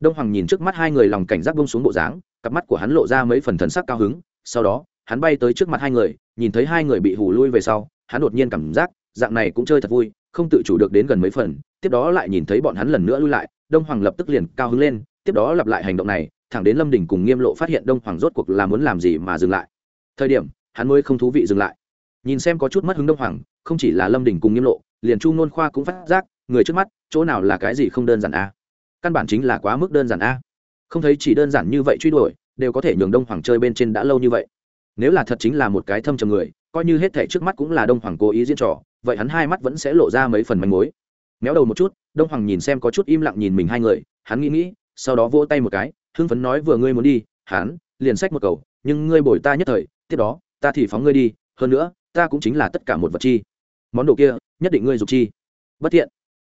Đông hoàng nhìn trước mắt hai người lòng cảnh giác bông xuống bộ dáng, cặp mắt của hắn lộ ra mấy phần thần sắc cao hứng, sau đó, hắn bay tới trước mặt hai người, nhìn thấy hai người bị hù lui về sau, hắn đột nhiên cảm giác, dạng này cũng chơi thật vui, không tự chủ được đến gần mấy phần tiếp đó lại nhìn thấy bọn hắn lần nữa lui lại, đông hoàng lập tức liền cao hứng lên, tiếp đó lặp lại hành động này, thẳng đến lâm đình cùng nghiêm lộ phát hiện đông hoàng rốt cuộc là muốn làm gì mà dừng lại. Thời điểm, hắn mới không thú vị dừng lại. Nhìn xem có chút mất hứng đông hoàng, không chỉ là lâm đình cùng nghiêm lộ, liền chu nôn khoa cũng phát giác, người trước mắt, chỗ nào là cái gì không đơn giản a? Căn bản chính là quá mức đơn giản a. Không thấy chỉ đơn giản như vậy truy đuổi, đều có thể nhường đông hoàng chơi bên trên đã lâu như vậy. Nếu là thật chính là một cái thâm trầm người, coi như hết thể trước mắt cũng là đông hoàng cố ý diễn trò, vậy hắn hai mắt vẫn sẽ lộ ra mấy phần manh mối méo đầu một chút, đông hoàng nhìn xem có chút im lặng nhìn mình hai người, hắn nghĩ nghĩ, sau đó vỗ tay một cái, hưng phấn nói, vừa ngươi muốn đi, hắn liền xách một cầu, nhưng ngươi bồi ta nhất thời, tiếp đó, ta thì phóng ngươi đi, hơn nữa, ta cũng chính là tất cả một vật chi. Món đồ kia, nhất định ngươi dục chi. Bất thiện.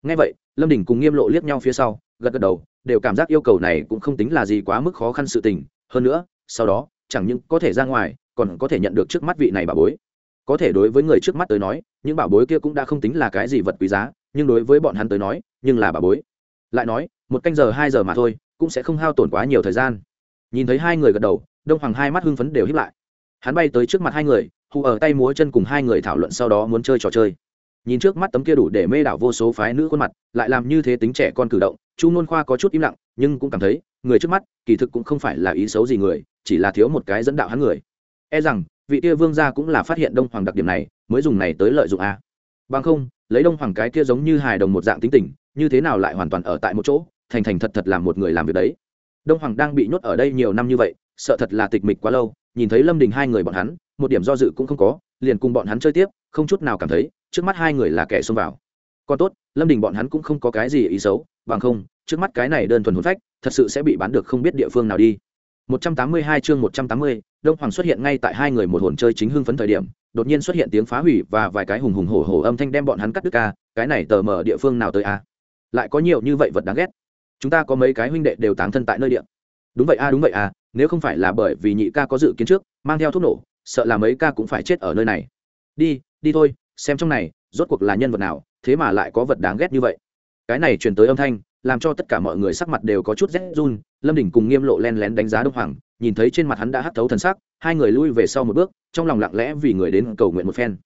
Ngay vậy, lâm đình cùng nghiêm lộ liếc nhau phía sau, gật gật đầu, đều cảm giác yêu cầu này cũng không tính là gì quá mức khó khăn sự tình. Hơn nữa, sau đó, chẳng những có thể ra ngoài, còn có thể nhận được trước mắt vị này bảo bối. Có thể đối với người trước mắt tới nói, những bảo bối kia cũng đã không tính là cái gì vật quý giá nhưng đối với bọn hắn tới nói, nhưng là bà bối. Lại nói, một canh giờ, hai giờ mà thôi, cũng sẽ không hao tổn quá nhiều thời gian. Nhìn thấy hai người gật đầu, đông hoàng hai mắt hưng phấn đều hiếp lại. Hắn bay tới trước mặt hai người, hù ở tay múa chân cùng hai người thảo luận sau đó muốn chơi trò chơi. Nhìn trước mắt tấm kia đủ để mê đảo vô số phái nữ khuôn mặt, lại làm như thế tính trẻ con cử động, chu nôn khoa có chút im lặng, nhưng cũng cảm thấy, người trước mắt, kỳ thực cũng không phải là ý xấu gì người, chỉ là thiếu một cái dẫn đạo hắn người. E rằng, vị kia vương gia cũng là phát hiện đông hoàng đặc điểm này, mới dùng này tới lợi dụng a. Bằng không lấy đông hoàng cái kia giống như hài đồng một dạng tính tình như thế nào lại hoàn toàn ở tại một chỗ thành thành thật thật làm một người làm việc đấy. Đông hoàng đang bị nhốt ở đây nhiều năm như vậy sợ thật là tịch mịch quá lâu nhìn thấy lâm đình hai người bọn hắn một điểm do dự cũng không có liền cùng bọn hắn chơi tiếp không chút nào cảm thấy trước mắt hai người là kẻ xông vào. Còn tốt lâm đình bọn hắn cũng không có cái gì ý xấu bằng không trước mắt cái này đơn thuần hồn phách thật sự sẽ bị bán được không biết địa phương nào đi. 182 chương 180, Đông Hoàng xuất hiện ngay tại hai người một hồn chơi chính hưng phấn thời điểm, đột nhiên xuất hiện tiếng phá hủy và vài cái hùng hùng hổ hổ âm thanh đem bọn hắn cắt đứt ca, cái này tờ mở địa phương nào tới a? Lại có nhiều như vậy vật đáng ghét. Chúng ta có mấy cái huynh đệ đều tán thân tại nơi địa. Đúng vậy a, đúng vậy a, nếu không phải là bởi vì nhị ca có dự kiến trước, mang theo thuốc nổ, sợ là mấy ca cũng phải chết ở nơi này. Đi, đi thôi, xem trong này, rốt cuộc là nhân vật nào, thế mà lại có vật đáng ghét như vậy. Cái này truyền tới âm thanh, làm cho tất cả mọi người sắc mặt đều có chút rét run lâm đình cùng nghiêm lộ len lén đánh giá đông hoàng, nhìn thấy trên mặt hắn đã hắt thấu thần sắc, hai người lui về sau một bước, trong lòng lặng lẽ vì người đến cầu nguyện một phen.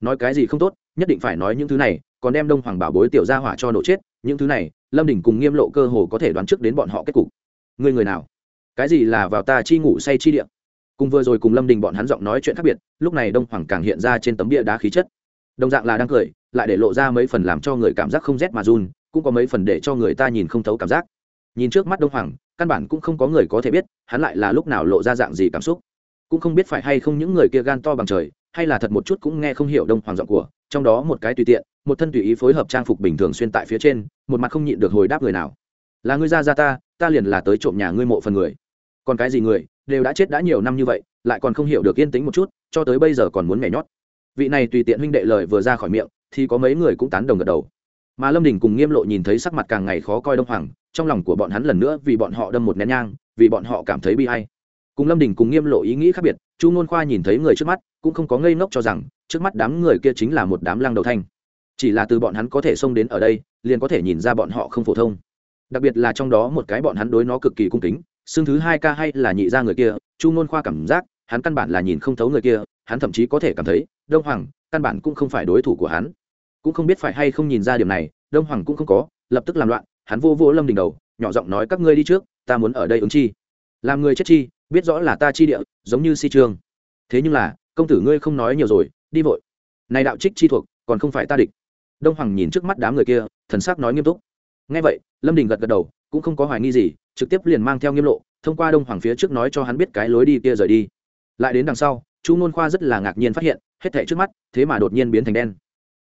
Nói cái gì không tốt, nhất định phải nói những thứ này, còn đem đông hoàng bảo bối tiểu gia hỏa cho nổ chết, những thứ này, lâm đình cùng nghiêm lộ cơ hồ có thể đoán trước đến bọn họ kết cục. Người người nào? Cái gì là vào ta chi ngủ say chi điện cùng vừa rồi cùng lâm đình bọn hắn giọng nói chuyện khác biệt, lúc này đông hoàng càng hiện ra trên tấm bia đá khí chất. Đồng dạng là đang cười, lại để lộ ra mấy phần làm cho người cảm giác không rét mà run, cũng có mấy phần để cho người ta nhìn không thấu cảm giác. Nhìn trước mắt đông hoàng căn bản cũng không có người có thể biết, hắn lại là lúc nào lộ ra dạng gì cảm xúc. Cũng không biết phải hay không những người kia gan to bằng trời, hay là thật một chút cũng nghe không hiểu đông hoàng giọng của, trong đó một cái tùy tiện, một thân tùy ý phối hợp trang phục bình thường xuyên tại phía trên, một mặt không nhịn được hồi đáp người nào. Là ngươi ra ra ta ta liền là tới trộm nhà ngươi mộ phần người. Còn cái gì người, đều đã chết đã nhiều năm như vậy, lại còn không hiểu được yên tĩnh một chút, cho tới bây giờ còn muốn nhảy nhót. Vị này tùy tiện huynh đệ lời vừa ra khỏi miệng, thì có mấy người cũng tán đồng gật đầu mà lâm đình cùng nghiêm lộ nhìn thấy sắc mặt càng ngày khó coi đông hoàng, trong lòng của bọn hắn lần nữa vì bọn họ đâm một nén nhang, vì bọn họ cảm thấy bi hay cùng lâm đình cùng nghiêm lộ ý nghĩ khác biệt, chu nôn khoa nhìn thấy người trước mắt, cũng không có ngây ngốc cho rằng, trước mắt đám người kia chính là một đám lăng đầu thanh. Chỉ là từ bọn hắn có thể xông đến ở đây, liền có thể nhìn ra bọn họ không phổ thông. Đặc biệt là trong đó một cái bọn hắn đối nó cực kỳ cung kính xương thứ hai ca hay là nhị ra người kia, chu nôn khoa cảm giác, hắn căn bản là nhìn không thấu người kia, hắn thậm chí có thể cảm thấy, đông hoàng, căn bản cũng không phải đối thủ của hắn cũng không biết phải hay không nhìn ra điểm này, đông hoàng cũng không có, lập tức làm loạn, hắn vô vô lâm đình đầu, nhỏ giọng nói, các ngươi đi trước, ta muốn ở đây ứng chi. Làm người chết chi, biết rõ là ta chi địa, giống như si trương. Thế nhưng là, công tử ngươi không nói nhiều rồi, đi vội. Này đạo trích chi thuộc, còn không phải ta địch. Đông hoàng nhìn trước mắt đám người kia, thần sắc nói nghiêm túc. Ngay vậy, lâm đình gật gật đầu, cũng không có hoài nghi gì, trực tiếp liền mang theo nghiêm lộ, thông qua đông hoàng phía trước nói cho hắn biết cái lối đi kia rời đi. Lại đến đằng sau, chu nôn khoa rất là ngạc nhiên phát hiện, hết thảy trước mắt, thế mà đột nhiên biến thành đen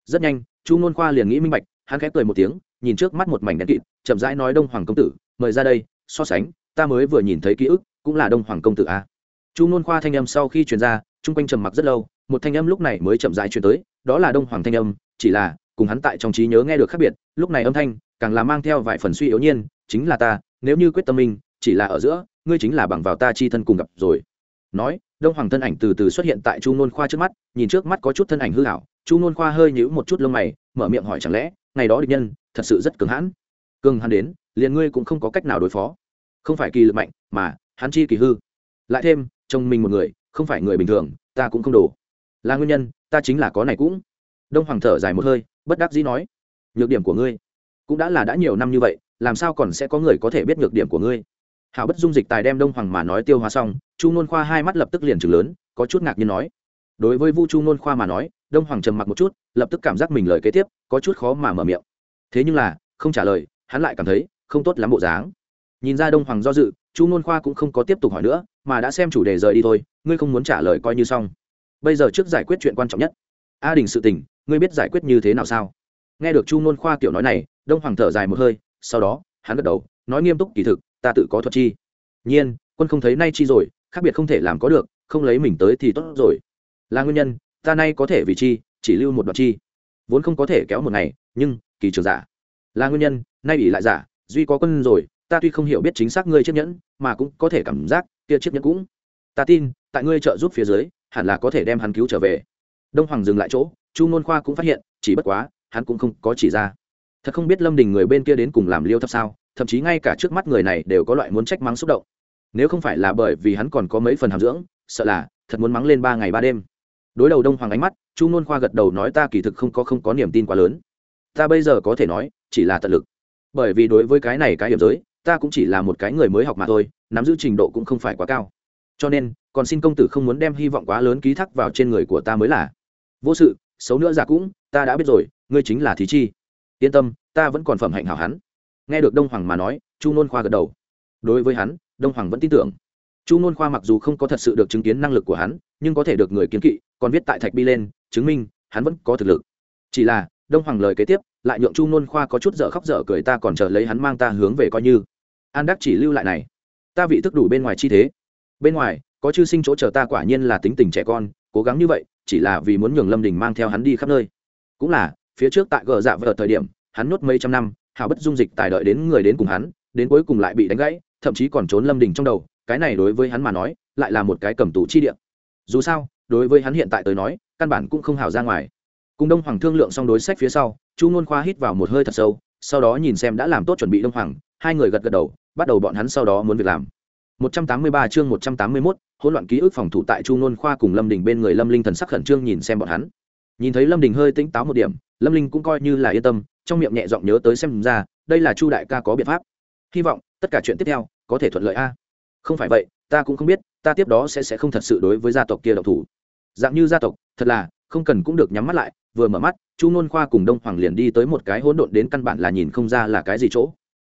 rất nhanh, chu nôn khoa liền nghĩ minh bạch, hắn khép cười một tiếng, nhìn trước mắt một mảnh đen kịt, chậm rãi nói đông hoàng công tử, mời ra đây, so sánh, ta mới vừa nhìn thấy ký ức, cũng là đông hoàng công tử a. Chu nôn khoa thanh âm sau khi truyền ra, chung quanh trầm mặc rất lâu, một thanh âm lúc này mới chậm rãi truyền tới, đó là đông hoàng thanh âm, chỉ là, cùng hắn tại trong trí nhớ nghe được khác biệt, lúc này âm thanh, càng là mang theo vài phần suy yếu nhiên, chính là ta, nếu như quyết tâm minh chỉ là ở giữa, ngươi chính là bằng vào ta chi thân cùng gặp rồi. Nói đông hoàng thân ảnh từ từ xuất hiện tại chu nôn khoa trước mắt, nhìn trước mắt có chút thân ảnh hư hảo chu nôn khoa hơi nhíu một chút lông mày, mở miệng hỏi chẳng lẽ, ngày đó địch nhân, thật sự rất cường hãn? Cường hắn đến, liền ngươi cũng không có cách nào đối phó. Không phải kỳ lực mạnh, mà hắn chi kỳ hư. Lại thêm chồng mình một người, không phải người bình thường, ta cũng không đủ là nguyên nhân, ta chính là có này cũng. Đông hoàng thở dài một hơi, bất đắc dĩ nói, nhược điểm của ngươi cũng đã là đã nhiều năm như vậy, làm sao còn sẽ có người có thể biết nhược điểm của ngươi? Hảo bất dung dịch tài đem đông hoàng mà nói tiêu hóa xong, chu nôn khoa hai mắt lập tức liền chừng lớn, có chút ngạc nhiên nói. Đối với vu chu nôn khoa mà nói, đông hoàng trầm mặc một chút, lập tức cảm giác mình lời kế tiếp, có chút khó mà mở miệng. Thế nhưng là, không trả lời, hắn lại cảm thấy, không tốt lắm bộ dáng. Nhìn ra đông hoàng do dự, chu nôn khoa cũng không có tiếp tục hỏi nữa, mà đã xem chủ đề rời đi thôi, ngươi không muốn trả lời coi như xong. Bây giờ trước giải quyết chuyện quan trọng nhất. A đình sự tình, ngươi biết giải quyết như thế nào sao? Nghe được chu nôn khoa kiểu nói này, đông hoàng thở dài một hơi, sau đó, hắn gật đầu, nói nghiêm túc kỳ thực ta tự có thuật chi. Nhiên, quân không thấy nay chi rồi, khác biệt không thể làm có được, không lấy mình tới thì tốt rồi. Là nguyên nhân, ta nay có thể vì chi, chỉ lưu một đoạn chi. Vốn không có thể kéo một ngày, nhưng, kỳ trường giả. Là nguyên nhân, nay ủy lại giả, duy có quân rồi, ta tuy không hiểu biết chính xác ngươi chiếc nhẫn, mà cũng có thể cảm giác, kia chiếc nhẫn cũng. Ta tin, tại ngươi trợ giúp phía dưới, hẳn là có thể đem hắn cứu trở về. Đông hoàng dừng lại chỗ, chu n khoa cũng phát hiện, chỉ bất quá, hắn cũng không có chỉ ra. Thật không biết lâm đình người bên kia đến cùng làm liêu thấp sao thậm chí ngay cả trước mắt người này đều có loại muốn trách mắng xúc động. Nếu không phải là bởi vì hắn còn có mấy phần hàm dưỡng, sợ là thật muốn mắng lên ba ngày ba đêm. Đối đầu đông hoàng ánh mắt, chu nôn khoa gật đầu nói ta kỳ thực không có không có niềm tin quá lớn. Ta bây giờ có thể nói, chỉ là tận lực. Bởi vì đối với cái này cái hiểm giới, ta cũng chỉ là một cái người mới học mà thôi, nắm giữ trình độ cũng không phải quá cao. Cho nên, còn xin công tử không muốn đem hy vọng quá lớn ký thác vào trên người của ta mới là. Vô sự, xấu nữa giả cũng, ta đã biết rồi, ngươi chính là thí chi. Yên tâm, ta vẫn còn phẩm hạnh hảo hắn nghe được đông hoàng mà nói, chu nôn khoa gật đầu. Đối với hắn, đông hoàng vẫn tin tưởng. Chu nôn khoa mặc dù không có thật sự được chứng kiến năng lực của hắn, nhưng có thể được người kiến kỵ, còn viết tại thạch bi lên, chứng minh hắn vẫn có thực lực. Chỉ là, đông hoàng lời kế tiếp, lại nhượng chu nôn khoa có chút dở khóc dở cười ta còn chờ lấy hắn mang ta hướng về coi như. An đắc chỉ lưu lại này. Ta vị thức đủ bên ngoài chi thế. Bên ngoài, có chư sinh chỗ chờ ta quả nhiên là tính tình trẻ con, cố gắng như vậy, chỉ là vì muốn nhường lâm đình mang theo hắn đi khắp nơi. Cũng là, phía trước tại gờ dạ vợ thời điểm, hắn nuốt mấy trăm năm hảo bất dung dịch tài đợi đến người đến cùng hắn đến cuối cùng lại bị đánh gãy thậm chí còn trốn lâm đình trong đầu cái này đối với hắn mà nói lại là một cái cầm tù chi địa. Dù sao đối với hắn hiện tại tới nói căn bản cũng không hảo ra ngoài. Cùng đông hoàng thương lượng xong đối sách phía sau chu ngôn khoa hít vào một hơi thật sâu sau đó nhìn xem đã làm tốt chuẩn bị đông hoàng hai người gật gật đầu bắt đầu bọn hắn sau đó muốn việc làm. 183 chương 181, hỗn loạn ký ức phòng thủ tại chu ngôn khoa cùng lâm đình bên người lâm linh thần sắc khẩn trương nhìn xem bọn hắn. Nhìn thấy lâm đình hơi tỉnh táo một điểm lâm linh cũng coi như là yên tâm trong miệng nhẹ giọng nhớ tới xem ra, đây là chu đại ca có biện pháp. Hy vọng, tất cả chuyện tiếp theo, có thể thuận lợi a. Không phải vậy, ta cũng không biết, ta tiếp đó sẽ sẽ không thật sự đối với gia tộc kia độc thủ. Dạng như gia tộc, thật là, không cần cũng được nhắm mắt lại, vừa mở mắt, chu nôn khoa cùng đông hoàng liền đi tới một cái hỗn độn đến căn bản là nhìn không ra là cái gì chỗ.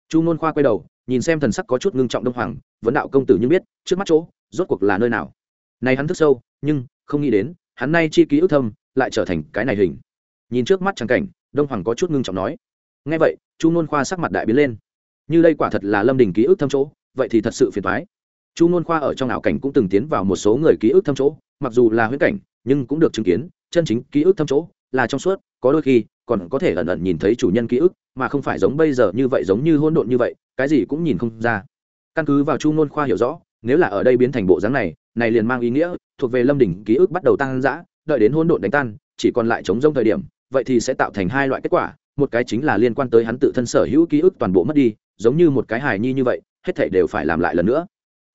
Chu nôn khoa quay đầu, nhìn xem thần sắc có chút ngưng trọng đông hoàng, vấn đạo công tử nhưng biết, trước mắt chỗ, rốt cuộc là nơi nào? Này hắn thức sâu, nhưng không nghĩ đến, hắn nay chi ký ức thâm, lại trở thành cái này hình. Nhìn trước mắt trắng cảnh đông hoàng có chút ngưng trọng nói. Ngay vậy, chu nôn khoa sắc mặt đại biến lên. Như đây quả thật là lâm đình ký ức thâm chỗ, vậy thì thật sự phiền thoái chu nôn khoa ở trong ảo cảnh cũng từng tiến vào một số người ký ức thâm chỗ, mặc dù là huyễn cảnh, nhưng cũng được chứng kiến, chân chính ký ức thâm chỗ là trong suốt, có đôi khi còn có thể ẩn ẩn nhìn thấy chủ nhân ký ức, mà không phải giống bây giờ như vậy, giống như hỗn độn như vậy, cái gì cũng nhìn không ra. Căn cứ vào chu nôn khoa hiểu rõ, nếu là ở đây biến thành bộ dáng này này liền mang ý nghĩa, thuộc về lâm đỉnh ký ức bắt đầu tăng dã, đợi đến hỗn độn đánh tan, chỉ còn lại chống rông thời điểm vậy thì sẽ tạo thành hai loại kết quả, một cái chính là liên quan tới hắn tự thân sở hữu ký ức toàn bộ mất đi, giống như một cái hài nhi như vậy, hết thể đều phải làm lại lần nữa.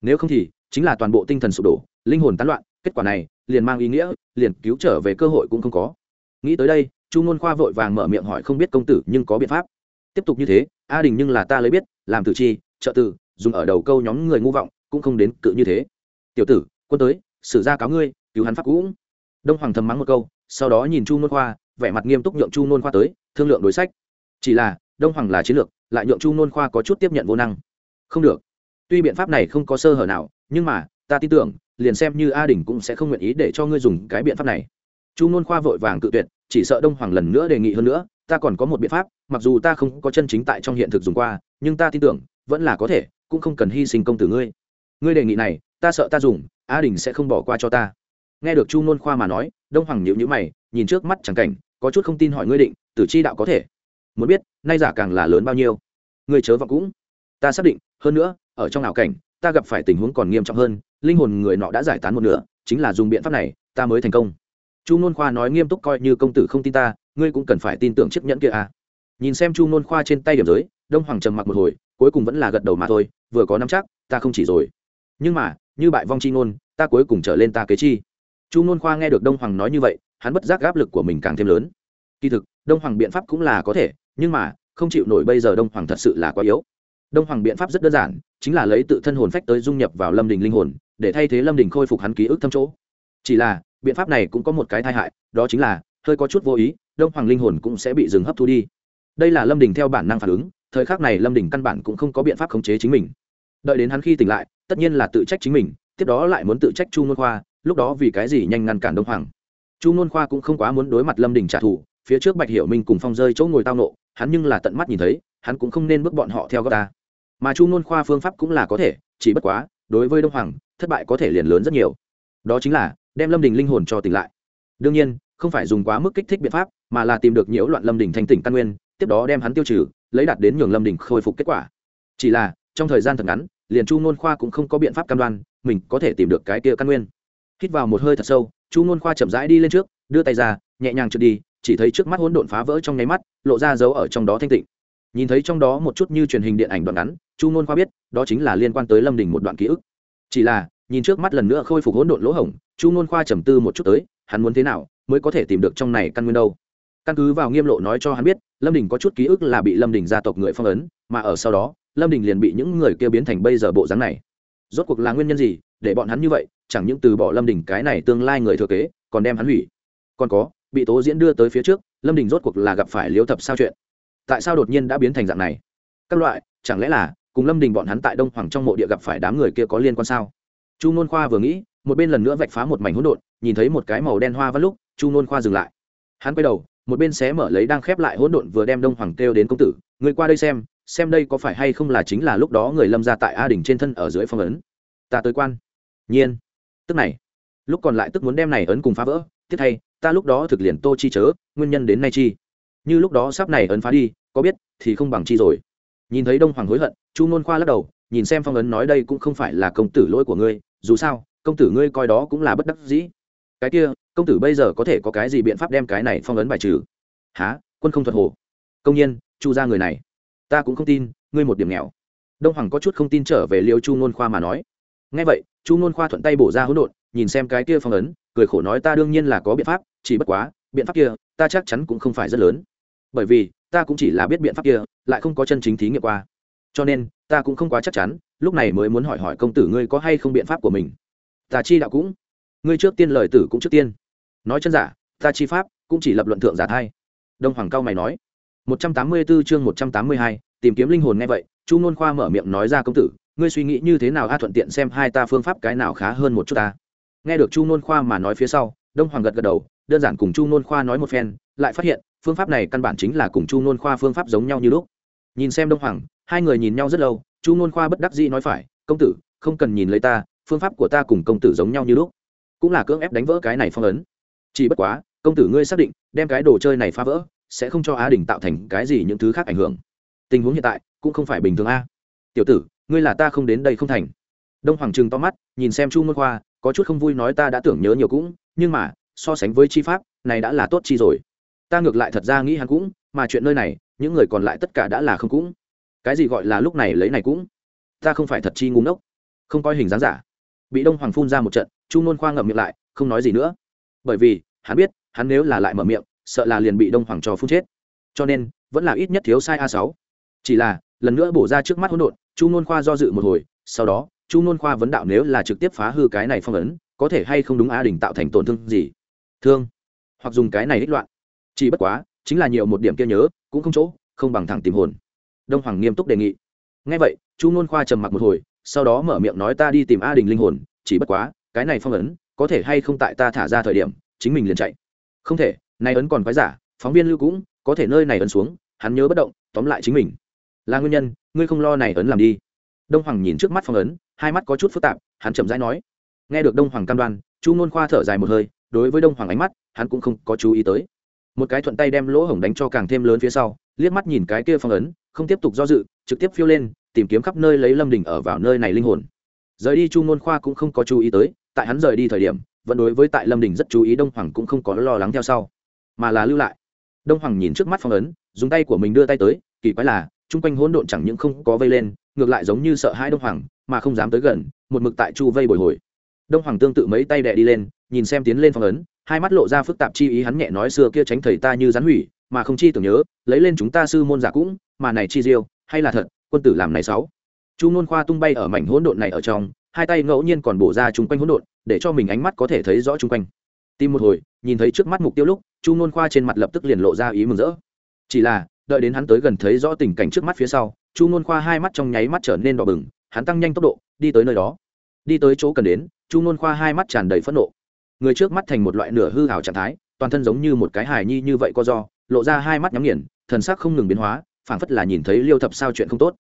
Nếu không thì, chính là toàn bộ tinh thần sụp đổ, linh hồn tán loạn, kết quả này, liền mang ý nghĩa, liền cứu trở về cơ hội cũng không có. Nghĩ tới đây, chu ngôn khoa vội vàng mở miệng hỏi không biết công tử nhưng có biện pháp. Tiếp tục như thế, a đình nhưng là ta lấy biết, làm tử chi, trợ tử, dùng ở đầu câu nhóm người ngu vọng, cũng không đến cự như thế. Tiểu tử, quân tới xử ra cáo ngươi, cứu hắn pháp cũng đông hoàng thầm mắng một câu, sau đó nhìn chu ngôn khoa vẻ mặt nghiêm túc nhượng chu nôn khoa tới, thương lượng đối sách. Chỉ là, đông hoàng là chiến lược, lại nhượng chu nôn khoa có chút tiếp nhận vô năng. Không được. Tuy biện pháp này không có sơ hở nào, nhưng mà, ta tin tưởng, liền xem như a đình cũng sẽ không nguyện ý để cho ngươi dùng cái biện pháp này. Chu nôn khoa vội vàng cự tuyệt, chỉ sợ đông hoàng lần nữa đề nghị hơn nữa, ta còn có một biện pháp, mặc dù ta không có chân chính tại trong hiện thực dùng qua, nhưng ta tin tưởng, vẫn là có thể, cũng không cần hy sinh công tử ngươi. Ngươi đề nghị này, ta sợ ta dùng, a đình sẽ không bỏ qua cho ta. Nghe được chu nôn khoa mà nói, đông hoàng nhịu nhữ mày, nhìn trước mắt chẳng cảnh có chút không tin hỏi ngươi định, tử chi đạo có thể. Muốn biết, nay giả càng là lớn bao nhiêu. Ngươi chớ vọng cũng. Ta xác định, hơn nữa, ở trong ảo cảnh, ta gặp phải tình huống còn nghiêm trọng hơn, linh hồn người nọ đã giải tán một nửa, chính là dùng biện pháp này, ta mới thành công. Chu nôn khoa nói nghiêm túc coi như công tử không tin ta, ngươi cũng cần phải tin tưởng chiếc nhẫn kia à. Nhìn xem chu nôn khoa trên tay điểm giới, đông hoàng trầm mặc một hồi, cuối cùng vẫn là gật đầu mà thôi, vừa có nắm chắc, ta không chỉ rồi. Nhưng mà, như bại vong chi ngôn ta cuối cùng trở lên ta kế chi. Chu nôn khoa nghe được đông hoàng nói như vậy hắn bất giác áp lực của mình càng thêm lớn. Kỳ thực, đông hoàng biện pháp cũng là có thể, nhưng mà, không chịu nổi bây giờ đông hoàng thật sự là quá yếu. Đông hoàng biện pháp rất đơn giản, chính là lấy tự thân hồn phách tới dung nhập vào lâm đình linh hồn, để thay thế lâm đình khôi phục hắn ký ức thâm chỗ. Chỉ là, biện pháp này cũng có một cái tai hại, đó chính là, hơi có chút vô ý, đông hoàng linh hồn cũng sẽ bị dừng hấp thu đi. Đây là lâm đình theo bản năng phản ứng, thời khắc này lâm đình căn bản cũng không có biện pháp khống chế chính mình. Đợi đến hắn khi tỉnh lại, tất nhiên là tự trách chính mình, tiếp đó lại muốn tự trách chu ngôn khoa, lúc đó vì cái gì nhanh ngăn cản đông hoàng chu n khoa cũng không quá muốn đối mặt lâm đình trả thù, phía trước bạch hiểu minh cùng phong rơi chỗ ngồi tao nộ, hắn nhưng là tận mắt nhìn thấy, hắn cũng không nên bước bọn họ theo góc ta. Mà chu n khoa phương pháp cũng là có thể, chỉ bất quá, đối với đông hoàng, thất bại có thể liền lớn rất nhiều. Đó chính là, đem lâm đình linh hồn cho tỉnh lại. Đương nhiên, không phải dùng quá mức kích thích biện pháp, mà là tìm được nhiễu loạn lâm đình thanh tỉnh căn nguyên, tiếp đó đem hắn tiêu trừ, lấy đạt đến nhường lâm đình khôi phục kết quả. Chỉ là, trong thời gian thật ngắn, liền chu n khoa cũng không có biện pháp cam đoan, mình có thể tìm được cái kia căn nguyên. Hít vào một hơi thật sâu chu ngôn khoa chậm rãi đi lên trước, đưa tay ra, nhẹ nhàng trượt đi, chỉ thấy trước mắt hỗn độn phá vỡ trong nháy mắt, lộ ra dấu ở trong đó thanh tịnh. Nhìn thấy trong đó một chút như truyền hình điện ảnh đoạn ngắn, chu ngôn khoa biết, đó chính là liên quan tới lâm đình một đoạn ký ức. Chỉ là, nhìn trước mắt lần nữa khôi phục hỗn độn lỗ hổng, chu ngôn khoa trầm tư một chút tới, hắn muốn thế nào mới có thể tìm được trong này căn nguyên đâu? Căn cứ vào nghiêm lộ nói cho hắn biết, lâm đình có chút ký ức là bị lâm đình gia tộc người phong ấn, mà ở sau đó, lâm đình liền bị những người kia biến thành bây giờ bộ dáng này. Rốt cuộc là nguyên nhân gì? Để bọn hắn như vậy, chẳng những từ bỏ lâm đình cái này tương lai người thừa kế, còn đem hắn hủy. Còn có, bị tố diễn đưa tới phía trước, lâm đình rốt cuộc là gặp phải liếu thập sao chuyện. Tại sao đột nhiên đã biến thành dạng này? Các loại, chẳng lẽ là cùng lâm đình bọn hắn tại đông hoàng trong mộ địa gặp phải đám người kia có liên quan sao? Chu nôn khoa vừa nghĩ, một bên lần nữa vạch phá một mảnh hỗn độn, nhìn thấy một cái màu đen hoa văn lúc, chu nôn khoa dừng lại. Hắn quay đầu, một bên xé mở lấy đang khép lại hỗn độn vừa đem đông hoàng kêu đến công tử người qua đây xem xem đây có phải hay không là chính là lúc đó người lâm ra tại a đình trên thân ở dưới phong ấn. Ta tới quan nhiên. Tức này. Lúc còn lại tức muốn đem này ấn cùng phá vỡ tiếp thay, ta lúc đó thực liền tô chi chớ, nguyên nhân đến nay chi. Như lúc đó sắp này ấn phá đi, có biết, thì không bằng chi rồi. Nhìn thấy đông hoàng hối hận, chu nôn khoa lắc đầu, nhìn xem phong ấn nói đây cũng không phải là công tử lỗi của ngươi, dù sao, công tử ngươi coi đó cũng là bất đắc dĩ. Cái kia, công tử bây giờ có thể có cái gì biện pháp đem cái này phong ấn bài trừ? Há quân không thuật hồ. Công nhiên, chu ra người này. Ta cũng không tin, ngươi một điểm nghèo. Đông hoàng có chút không tin trở về liêu chu nôn khoa mà nói. Ngay vậy chu nôn khoa thuận tay bổ ra hỗn độn nhìn xem cái kia phong ấn cười khổ nói ta đương nhiên là có biện pháp chỉ bất quá biện pháp kia ta chắc chắn cũng không phải rất lớn. Bởi vì ta cũng chỉ là biết biện pháp kia lại không có chân chính thí nghiệm qua. Cho nên ta cũng không quá chắc chắn lúc này mới muốn hỏi hỏi công tử ngươi có hay không biện pháp của mình. Ta chi đạo cũng. Ngươi trước tiên lời tử cũng trước tiên. Nói chân giả ta chi pháp cũng chỉ lập luận thượng giả thay. đông hoàng cao mày nói. Một trăm tám mươi 184 chương một trăm tám mươi hai, tìm kiếm linh hồn nghe vậy chu nôn khoa mở miệng nói ra công tử ngươi suy nghĩ như thế nào? A, thuận tiện xem hai ta phương pháp cái nào khá hơn một chút ta. Nghe được chu nôn khoa mà nói phía sau, đông hoàng gật gật đầu, đơn giản cùng chu nôn khoa nói một phen, lại phát hiện, phương pháp này căn bản chính là cùng chu nôn khoa phương pháp giống nhau như lúc. Nhìn xem đông hoàng, hai người nhìn nhau rất lâu, chu nôn khoa bất đắc dĩ nói phải, công tử, không cần nhìn lấy ta, phương pháp của ta cùng công tử giống nhau như lúc, cũng là cưỡng ép đánh vỡ cái này phong ấn. Chỉ bất quá, công tử ngươi xác định, đem cái đồ chơi này phá vỡ, sẽ không cho á đình tạo thành cái gì những thứ khác ảnh hưởng. Tình huống hiện tại cũng không phải bình thường a. Tiểu tử ngươi là ta không đến đây không thành. Đông hoàng trừng to mắt, nhìn xem chu môn khoa, có chút không vui nói ta đã tưởng nhớ nhiều cũng, nhưng mà, so sánh với chi pháp, này đã là tốt chi rồi. Ta ngược lại thật ra nghĩ hắn cũng, mà chuyện nơi này, những người còn lại tất cả đã là không cũng. Cái gì gọi là lúc này lấy này cũng? Ta không phải thật chi ngu ngốc. Không coi hình dáng giả. Bị đông hoàng phun ra một trận, chu môn khoa ngậm miệng lại, không nói gì nữa. Bởi vì, hắn biết, hắn nếu là lại mở miệng, sợ là liền bị đông hoàng cho phun chết. Cho nên, vẫn là ít nhất thiếu sai a sáu. Chỉ là, lần nữa bổ ra trước mắt hỗn độn chu n khoa do dự một hồi, sau đó, chu n khoa vấn đạo nếu là trực tiếp phá hư cái này phong ấn, có thể hay không đúng a đình tạo thành tổn thương gì? Thương. Hoặc dùng cái này ích loạn. Chỉ bất quá, chính là nhiều một điểm kia nhớ, cũng không chỗ, không bằng thẳng tìm hồn. Đông hoàng nghiêm túc đề nghị. Ngay vậy, chu n khoa trầm mặc một hồi, sau đó mở miệng nói ta đi tìm a đình linh hồn, chỉ bất quá, cái này phong ấn, có thể hay không tại ta thả ra thời điểm, chính mình liền chạy. Không thể nay ấn còn quái giả, phóng viên lưu cũng, có thể nơi này ấn xuống, hắn nhớ bất động, tóm lại chính mình là nguyên nhân, ngươi không lo này ấn làm đi. Đông hoàng nhìn trước mắt phong ấn, hai mắt có chút phức tạp, hắn chậm rãi nói. Nghe được đông hoàng cam đoan, chu nôn khoa thở dài một hơi, đối với đông hoàng ánh mắt, hắn cũng không có chú ý tới. Một cái thuận tay đem lỗ hổng đánh cho càng thêm lớn phía sau, liếc mắt nhìn cái kia phong ấn, không tiếp tục do dự, trực tiếp phiêu lên, tìm kiếm khắp nơi lấy lâm đình ở vào nơi này linh hồn. Rời đi chu nôn khoa cũng không có chú ý tới, tại hắn rời đi thời điểm, vẫn đối với tại lâm đình rất chú ý đông hoàng cũng không có lo lắng theo sau, mà là lưu lại. Đông hoàng nhìn trước mắt phong ấn, dùng tay của mình đưa tay tới, kỳ quái là chung quanh hỗn độn chẳng những không có vây lên, ngược lại giống như sợ hãi đông hoàng, mà không dám tới gần, một mực tại chu vây bồi hồi. Đông hoàng tương tự mấy tay đẻ đi lên, nhìn xem tiến lên phong ấn, hai mắt lộ ra phức tạp chi ý hắn nhẹ nói xưa kia tránh thầy ta như rắn hủy, mà không chi tưởng nhớ, lấy lên chúng ta sư môn giả cũng, mà này chi diêu, hay là thật, quân tử làm này sáu. Chu nôn khoa tung bay ở mảnh hỗn độn này ở trong, hai tay ngẫu nhiên còn bổ ra chung quanh hỗn độn, để cho mình ánh mắt có thể thấy rõ chung quanh. Tìm một hồi, nhìn thấy trước mắt mục tiêu lúc, chu nôn khoa trên mặt lập tức liền lộ ra ý mừng rỡ. Chỉ là đợi đến hắn tới gần thấy rõ tình cảnh trước mắt phía sau, chu nôn khoa hai mắt trong nháy mắt trở nên đỏ bừng, hắn tăng nhanh tốc độ, đi tới nơi đó. Đi tới chỗ cần đến, chu nôn khoa hai mắt tràn đầy phẫn nộ. Người trước mắt thành một loại nửa hư hảo trạng thái, toàn thân giống như một cái hài nhi như vậy co do, lộ ra hai mắt nhắm nghiền, thần sắc không ngừng biến hóa, phảng phất là nhìn thấy liêu thập sao chuyện không tốt.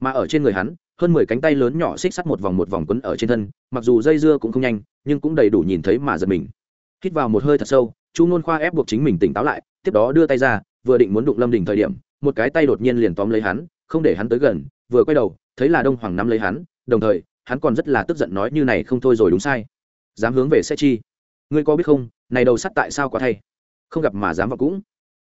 Mà ở trên người hắn, hơn mười cánh tay lớn nhỏ xích sắt một vòng một vòng quấn ở trên thân, mặc dù dây dưa cũng không nhanh, nhưng cũng đầy đủ nhìn thấy mà giật mình. Hít vào một hơi thật sâu, chu nôn khoa ép buộc chính mình tỉnh táo lại, tiếp đó đưa tay ra vừa định muốn đụng lâm đình thời điểm, một cái tay đột nhiên liền tóm lấy hắn, không để hắn tới gần, vừa quay đầu, thấy là đông hoàng nắm lấy hắn, đồng thời, hắn còn rất là tức giận nói như này không thôi rồi đúng sai. Dám hướng về xe chi. Ngươi có biết không, này đầu sắt tại sao quá thay? Không gặp mà dám vào cũng.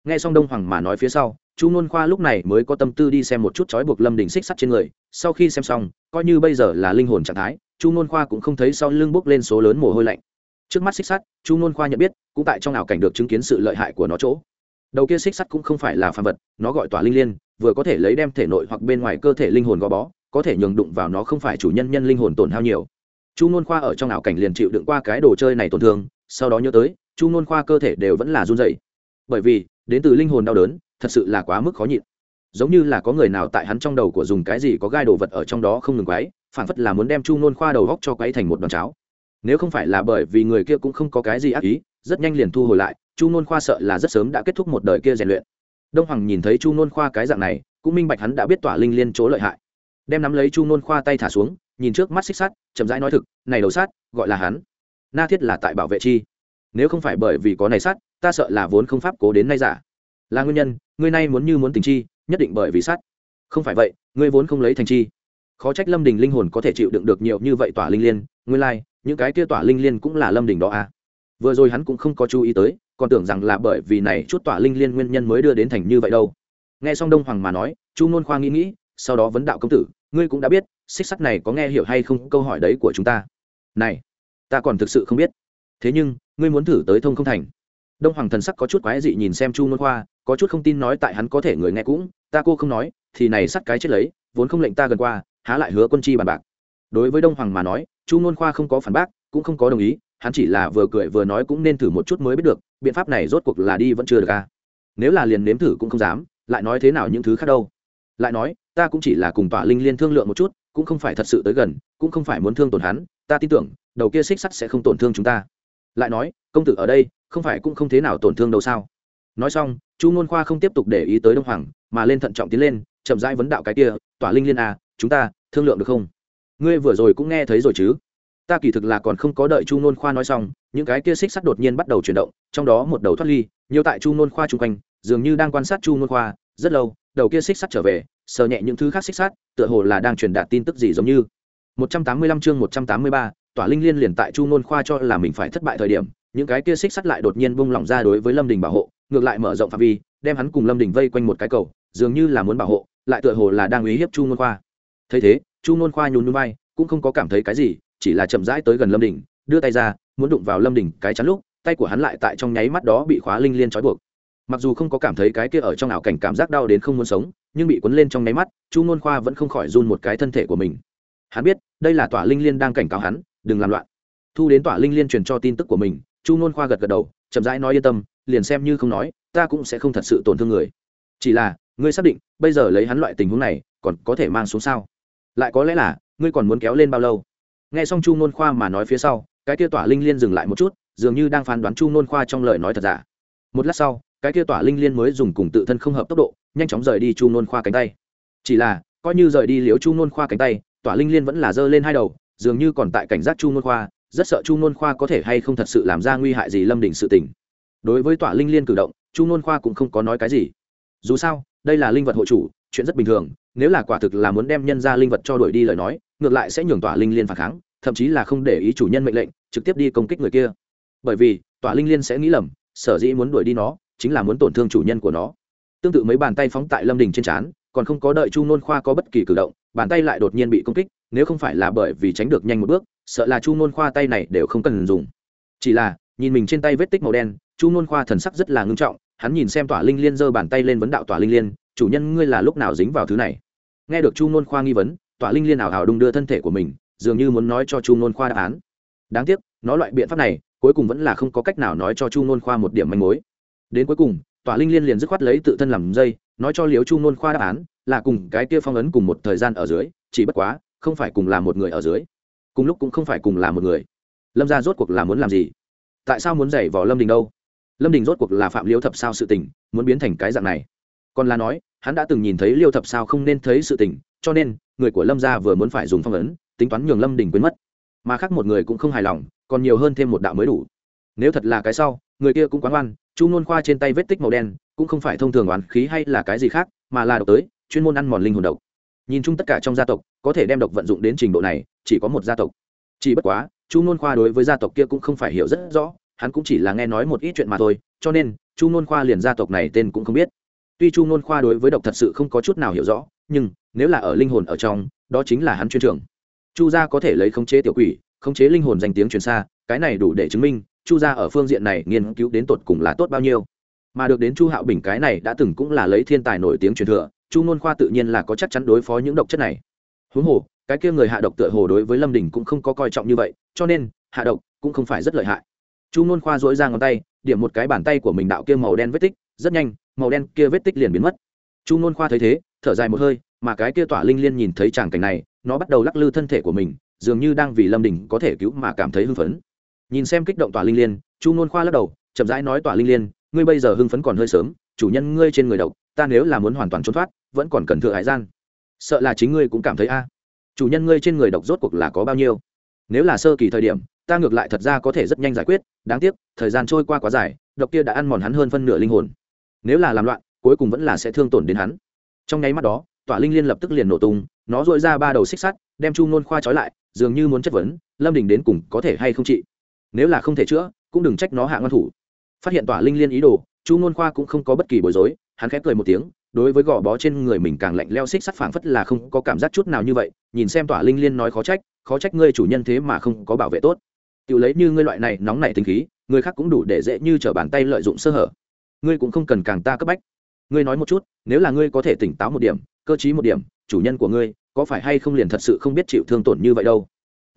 Nghe xong đông hoàng mà nói phía sau, chu nôn khoa lúc này mới có tâm tư đi xem một chút trói buộc lâm đình xích sắt trên người, sau khi xem xong, coi như bây giờ là linh hồn trạng thái, chu nôn khoa cũng không thấy sau lưng bốc lên số lớn mồ hôi lạnh. Trước mắt xích sắt, chu nôn khoa nhận biết, cũng tại trong ảo cảnh được chứng kiến sự lợi hại của nó chỗ đầu kia xích sắt cũng không phải là phàm vật, nó gọi tỏa linh liên, vừa có thể lấy đem thể nội hoặc bên ngoài cơ thể linh hồn gò bó, có thể nhường đụng vào nó không phải chủ nhân nhân linh hồn tổn hao nhiều. Chu n khoa ở trong ảo cảnh liền chịu đựng qua cái đồ chơi này tổn thương, sau đó nhớ tới, chu n khoa cơ thể đều vẫn là run dày bởi vì, đến từ linh hồn đau đớn, thật sự là quá mức khó nhịn. Giống như là có người nào tại hắn trong đầu của dùng cái gì có gai đồ vật ở trong đó không ngừng quáy phản phất là muốn đem chu n khoa đầu góc cho quấy thành một đòn cháo. Nếu không phải là bởi vì người kia cũng không có cái gì ác ý, rất nhanh liền thu hồi lại chu nôn khoa sợ là rất sớm đã kết thúc một đời kia rèn luyện. Đông hoàng nhìn thấy chu nôn khoa cái dạng này cũng minh bạch hắn đã biết tỏa linh liên chỗ lợi hại. Đem nắm lấy chu nôn khoa tay thả xuống nhìn trước mắt xích sắt chậm rãi nói thực này đầu sát gọi là hắn. Na thiết là tại bảo vệ chi. Nếu không phải bởi vì có này sát ta sợ là vốn không pháp cố đến nay giả. Là nguyên nhân ngươi nay muốn như muốn tình chi nhất định bởi vì sát không phải vậy ngươi vốn không lấy thành chi. Khó trách lâm đình linh hồn có thể chịu đựng được nhiều như vậy tỏa linh liên nguyên lai、like, những cái kia tỏa linh liên cũng là lâm đình đó à vừa rồi hắn cũng không có chú ý tới, còn tưởng rằng là bởi vì này chút tỏa linh liên nguyên nhân mới đưa đến thành như vậy đâu. Nghe xong đông hoàng mà nói, chu nôn khoa nghĩ nghĩ, sau đó vấn đạo công tử, ngươi cũng đã biết, xích sắt này có nghe hiểu hay không câu hỏi đấy của chúng ta. Này, ta còn thực sự không biết. Thế nhưng, ngươi muốn thử tới thông không thành. Đông hoàng thần sắc có chút quái dị nhìn xem chu nôn khoa, có chút không tin nói tại hắn có thể người nghe cũng, ta cô không nói, thì này sắt cái chết lấy, vốn không lệnh ta gần qua, há lại hứa quân chi bàn bạc. Đối với đông hoàng mà nói, chu nôn khoa không có phản bác, cũng không có đồng ý hắn chỉ là vừa cười vừa nói cũng nên thử một chút mới biết được, biện pháp này rốt cuộc là đi vẫn chưa được à. nếu là liền nếm thử cũng không dám, lại nói thế nào những thứ khác đâu? Lại nói, ta cũng chỉ là cùng tọa linh liên thương lượng một chút, cũng không phải thật sự tới gần, cũng không phải muốn thương tổn hắn, ta tin tưởng, đầu kia xích sắt sẽ không tổn thương chúng ta. Lại nói, công tử ở đây, không phải cũng không thế nào tổn thương đâu sao? Nói xong, chu ngôn khoa không tiếp tục để ý tới đông hoàng, mà lên thận trọng tiến lên, chậm rãi vấn đạo cái kia tỏa linh liên à chúng ta thương lượng được không? Ngươi vừa rồi cũng nghe thấy rồi chứ? Ta kỳ thực là còn không có đợi chu Nôn khoa nói xong những cái kia xích sắt đột nhiên bắt đầu chuyển động trong đó một đầu thoát ly nhiều tại chu Nôn khoa chung quanh dường như đang quan sát chu Nôn khoa rất lâu đầu kia xích sắt trở về sờ nhẹ những thứ khác xích sắt tựa hồ là đang truyền đạt tin tức gì giống như. 185 chương 183, tỏa linh liên liền tại chu Nôn khoa cho là mình phải thất bại thời điểm những cái kia xích sắt lại đột nhiên bung lỏng ra đối với lâm đình bảo hộ ngược lại mở rộng phạm vi đem hắn cùng lâm đình vây quanh một cái cầu dường như là muốn bảo hộ lại tựa hồ là đang uy hiếp chu Nôn khoa. Thấy thế chu Nôn khoa nhún nhún bay cũng không có cảm thấy cái gì chỉ là chậm rãi tới gần lâm đình, đưa tay ra, muốn đụng vào lâm đình cái chắn lúc, tay của hắn lại tại trong nháy mắt đó bị khóa linh liên trói buộc. Mặc dù không có cảm thấy cái kia ở trong ảo cảnh cảm giác đau đến không muốn sống, nhưng bị cuốn lên trong nháy mắt, chu ngôn khoa vẫn không khỏi run một cái thân thể của mình. Hắn biết, đây là tỏa linh liên đang cảnh cáo hắn, đừng làm loạn. Thu đến tỏa linh liên truyền cho tin tức của mình, chu ngôn khoa gật gật đầu, chậm rãi nói yên tâm, liền xem như không nói, ta cũng sẽ không thật sự tổn thương người. Chỉ là, ngươi xác định, bây giờ lấy hắn loại tình huống này, còn có thể mang xuống sao? Lại có lẽ là, ngươi còn muốn kéo lên bao lâu? Nghe xong chu ngôn khoa mà nói phía sau, cái kia tỏa linh liên dừng lại một chút, dường như đang phán đoán chu ngôn khoa trong lời nói thật giả. Một lát sau, cái kia tỏa linh liên mới dùng cùng tự thân không hợp tốc độ, nhanh chóng rời đi chu ngôn khoa cánh tay. Chỉ là, coi như rời đi liếu chu ngôn khoa cánh tay, tỏa linh liên vẫn là giơ lên hai đầu, dường như còn tại cảnh giác chu ngôn khoa, rất sợ chu ngôn khoa có thể hay không thật sự làm ra nguy hại gì lâm đỉnh sự tình. Đối với tỏa linh liên cử động, chu ngôn khoa cũng không có nói cái gì. Dù sao, đây là linh vật hộ chủ, chuyện rất bình thường, nếu là quả thực là muốn đem nhân ra linh vật cho đuổi đi lời nói ngược lại sẽ nhường tỏa linh liên phản kháng, thậm chí là không để ý chủ nhân mệnh lệnh, trực tiếp đi công kích người kia. Bởi vì tỏa linh liên sẽ nghĩ lầm, sở dĩ muốn đuổi đi nó, chính là muốn tổn thương chủ nhân của nó. Tương tự mấy bàn tay phóng tại lâm đình trên trán, còn không có đợi chu nôn khoa có bất kỳ cử động, bàn tay lại đột nhiên bị công kích, nếu không phải là bởi vì tránh được nhanh một bước, sợ là chu nôn khoa tay này đều không cần dùng. Chỉ là, nhìn mình trên tay vết tích màu đen, chu nôn khoa thần sắc rất là ngưng trọng, hắn nhìn xem tỏa linh liên giơ bàn tay lên vấn đạo tỏa linh liên, chủ nhân ngươi là lúc nào dính vào thứ này? Nghe được chu nôn khoa nghi vấn tỏa linh liên ảo ảo đung đưa thân thể của mình, dường như muốn nói cho chu nôn khoa đáp án. Đáng tiếc, nó loại biện pháp này, cuối cùng vẫn là không có cách nào nói cho chu nôn khoa một điểm manh mối. Đến cuối cùng, tỏa linh liên liền dứt khoát lấy tự thân làm dây, nói cho liếu chu nôn khoa đáp án, là cùng cái kia phong ấn cùng một thời gian ở dưới, chỉ bất quá, không phải cùng là một người ở dưới. Cùng lúc cũng không phải cùng là một người. Lâm gia rốt cuộc là muốn làm gì? Tại sao muốn giày vò lâm đình đâu? Lâm đình rốt cuộc là phạm liêu thập sao sự tình, muốn biến thành cái dạng này. Còn là nói, hắn đã từng nhìn thấy liêu thập sao không nên thấy sự tình cho nên, người của lâm gia vừa muốn phải dùng phong ấn, tính toán nhường lâm đình quên mất. Mà khác một người cũng không hài lòng, còn nhiều hơn thêm một đạo mới đủ. Nếu thật là cái sau, người kia cũng quán oan, chu nôn khoa trên tay vết tích màu đen, cũng không phải thông thường oán khí hay là cái gì khác, mà là độc tới, chuyên môn ăn mòn linh hồn độc. Nhìn chung tất cả trong gia tộc, có thể đem độc vận dụng đến trình độ này, chỉ có một gia tộc. Chỉ bất quá, chu nôn khoa đối với gia tộc kia cũng không phải hiểu rất rõ, hắn cũng chỉ là nghe nói một ít chuyện mà thôi, cho nên, chu nôn khoa liền gia tộc này tên cũng không biết. Tuy chu nôn khoa đối với độc thật sự không có chút nào hiểu rõ nhưng nếu là ở linh hồn ở trong, đó chính là hắn chuyên trường chu gia có thể lấy khống chế tiểu quỷ, khống chế linh hồn danh tiếng truyền xa, cái này đủ để chứng minh, chu gia ở phương diện này nghiên cứu đến tột cùng là tốt bao nhiêu. Mà được đến chu hạo bình cái này đã từng cũng là lấy thiên tài nổi tiếng truyền thừa, chu ngôn khoa tự nhiên là có chắc chắn đối phó những độc chất này. Huống hồ, cái kia người hạ độc tựa hồ đối với lâm đình cũng không có coi trọng như vậy, cho nên, hạ độc cũng không phải rất lợi hại. Chu ngôn khoa dỗi ra ngón tay, điểm một cái bàn tay của mình đạo kia màu đen vết tích, rất nhanh, màu đen kia vết tích liền biến mất. Chu ngôn khoa thấy thế thở dài một hơi, mà cái kia tỏa linh liên nhìn thấy tràng cảnh này, nó bắt đầu lắc lư thân thể của mình, dường như đang vì lâm đình có thể cứu mà cảm thấy hưng phấn. Nhìn xem kích động tỏa linh liên, chu nôn khoa lắc đầu, chậm rãi nói tỏa linh liên, ngươi bây giờ hưng phấn còn hơi sớm, chủ nhân ngươi trên người độc, ta nếu là muốn hoàn toàn trốn thoát, vẫn còn cần thừa hải gian. Sợ là chính ngươi cũng cảm thấy a. Chủ nhân ngươi trên người độc rốt cuộc là có bao nhiêu? Nếu là sơ kỳ thời điểm, ta ngược lại thật ra có thể rất nhanh giải quyết, đáng tiếc, thời gian trôi qua quá dài, độc kia đã ăn mòn hắn hơn phân nửa linh hồn. Nếu là làm loạn, cuối cùng vẫn là sẽ thương tổn đến hắn trong nháy mắt đó, tỏa linh liên lập tức liền nổ tung, nó dội ra ba đầu xích sắt, đem chu nôn khoa trói lại, dường như muốn chất vấn, lâm đình đến cùng có thể hay không trị? Nếu là không thể chữa, cũng đừng trách nó hạ ngăn thủ. Phát hiện tỏa linh liên ý đồ, chu nôn khoa cũng không có bất kỳ bối rối, hắn khép cười một tiếng, đối với gò bó trên người mình càng lạnh leo xích sắt phảng phất là không có cảm giác chút nào như vậy, nhìn xem tỏa linh liên nói khó trách khó trách ngươi chủ nhân thế mà không có bảo vệ tốt. Tự lấy như ngươi loại này nóng nảy tính khí, người khác cũng đủ để dễ như t r ở bàn tay lợi dụng sơ hở. Ngươi cũng không cần càng ta cấp bách ngươi nói một chút, nếu là ngươi có thể tỉnh táo một điểm, cơ t r í một điểm, chủ nhân của ngươi có phải hay không liền thật sự không biết chịu thương tổn như vậy đâu?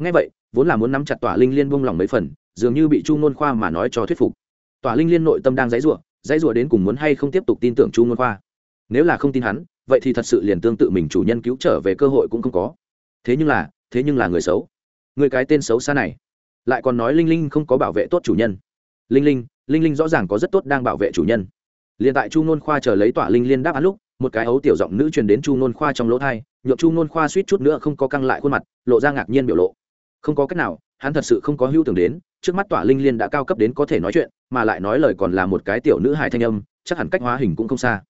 Ngay vậy, vốn là muốn nắm chặt tỏa linh liên buông lỏng mấy phần, dường như bị chu ngôn khoa mà nói cho thuyết phục. Tỏa linh liên nội tâm đang dãy rủa dãy rủa đến cùng muốn hay không tiếp tục tin tưởng chu ngôn khoa. Nếu là không tin hắn, vậy thì thật sự liền tương tự mình chủ nhân cứu trở về cơ hội cũng không có. Thế nhưng là, thế nhưng là người xấu. Người cái tên xấu xa này, lại còn nói linh linh không có bảo vệ tốt chủ nhân. Linh linh linh linh rõ ràng có rất tốt đang bảo vệ chủ nhân liền tại chu nôn khoa chờ lấy tỏa linh liên đáp án lúc, một cái ấu tiểu giọng nữ truyền đến chu nôn khoa trong lỗ thai nhộn chu nôn khoa suýt chút nữa không có căng lại khuôn mặt, lộ ra ngạc nhiên biểu lộ. Không có cách nào, hắn thật sự không có hưu tưởng đến, trước mắt tỏa linh liên đã cao cấp đến có thể nói chuyện, mà lại nói lời còn là một cái tiểu nữ hài thanh âm, chắc hẳn cách hóa hình cũng không xa.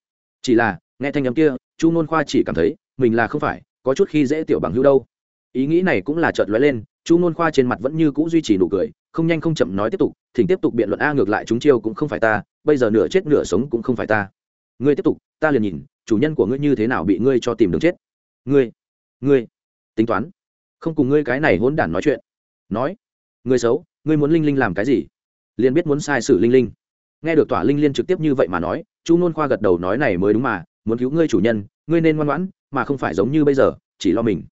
Chỉ là, nghe thanh âm kia, chu nôn khoa chỉ cảm thấy, mình là không phải, có chút khi dễ tiểu bằng hưu đâu ý nghĩ này cũng là chợt lóe lên, chu nôn khoa trên mặt vẫn như cũ duy trì nụ cười, không nhanh không chậm nói tiếp tục, thỉnh tiếp tục biện luận a ngược lại chúng chiêu cũng không phải ta, bây giờ nửa chết nửa sống cũng không phải ta. Ngươi tiếp tục, ta liền nhìn, chủ nhân của ngươi như thế nào bị ngươi cho tìm đường chết. Ngươi ngươi, tính toán, không cùng ngươi cái này hỗn đản nói chuyện. Nói, ngươi xấu, ngươi muốn linh linh làm cái gì? Liền biết muốn sai sử linh linh. Nghe được tỏa linh liên trực tiếp như vậy mà nói, chu nôn khoa gật đầu nói này mới đúng mà, muốn cứu ngươi chủ nhân, ngươi nên ngoan ngoãn, mà không phải giống như bây giờ, chỉ lo mình.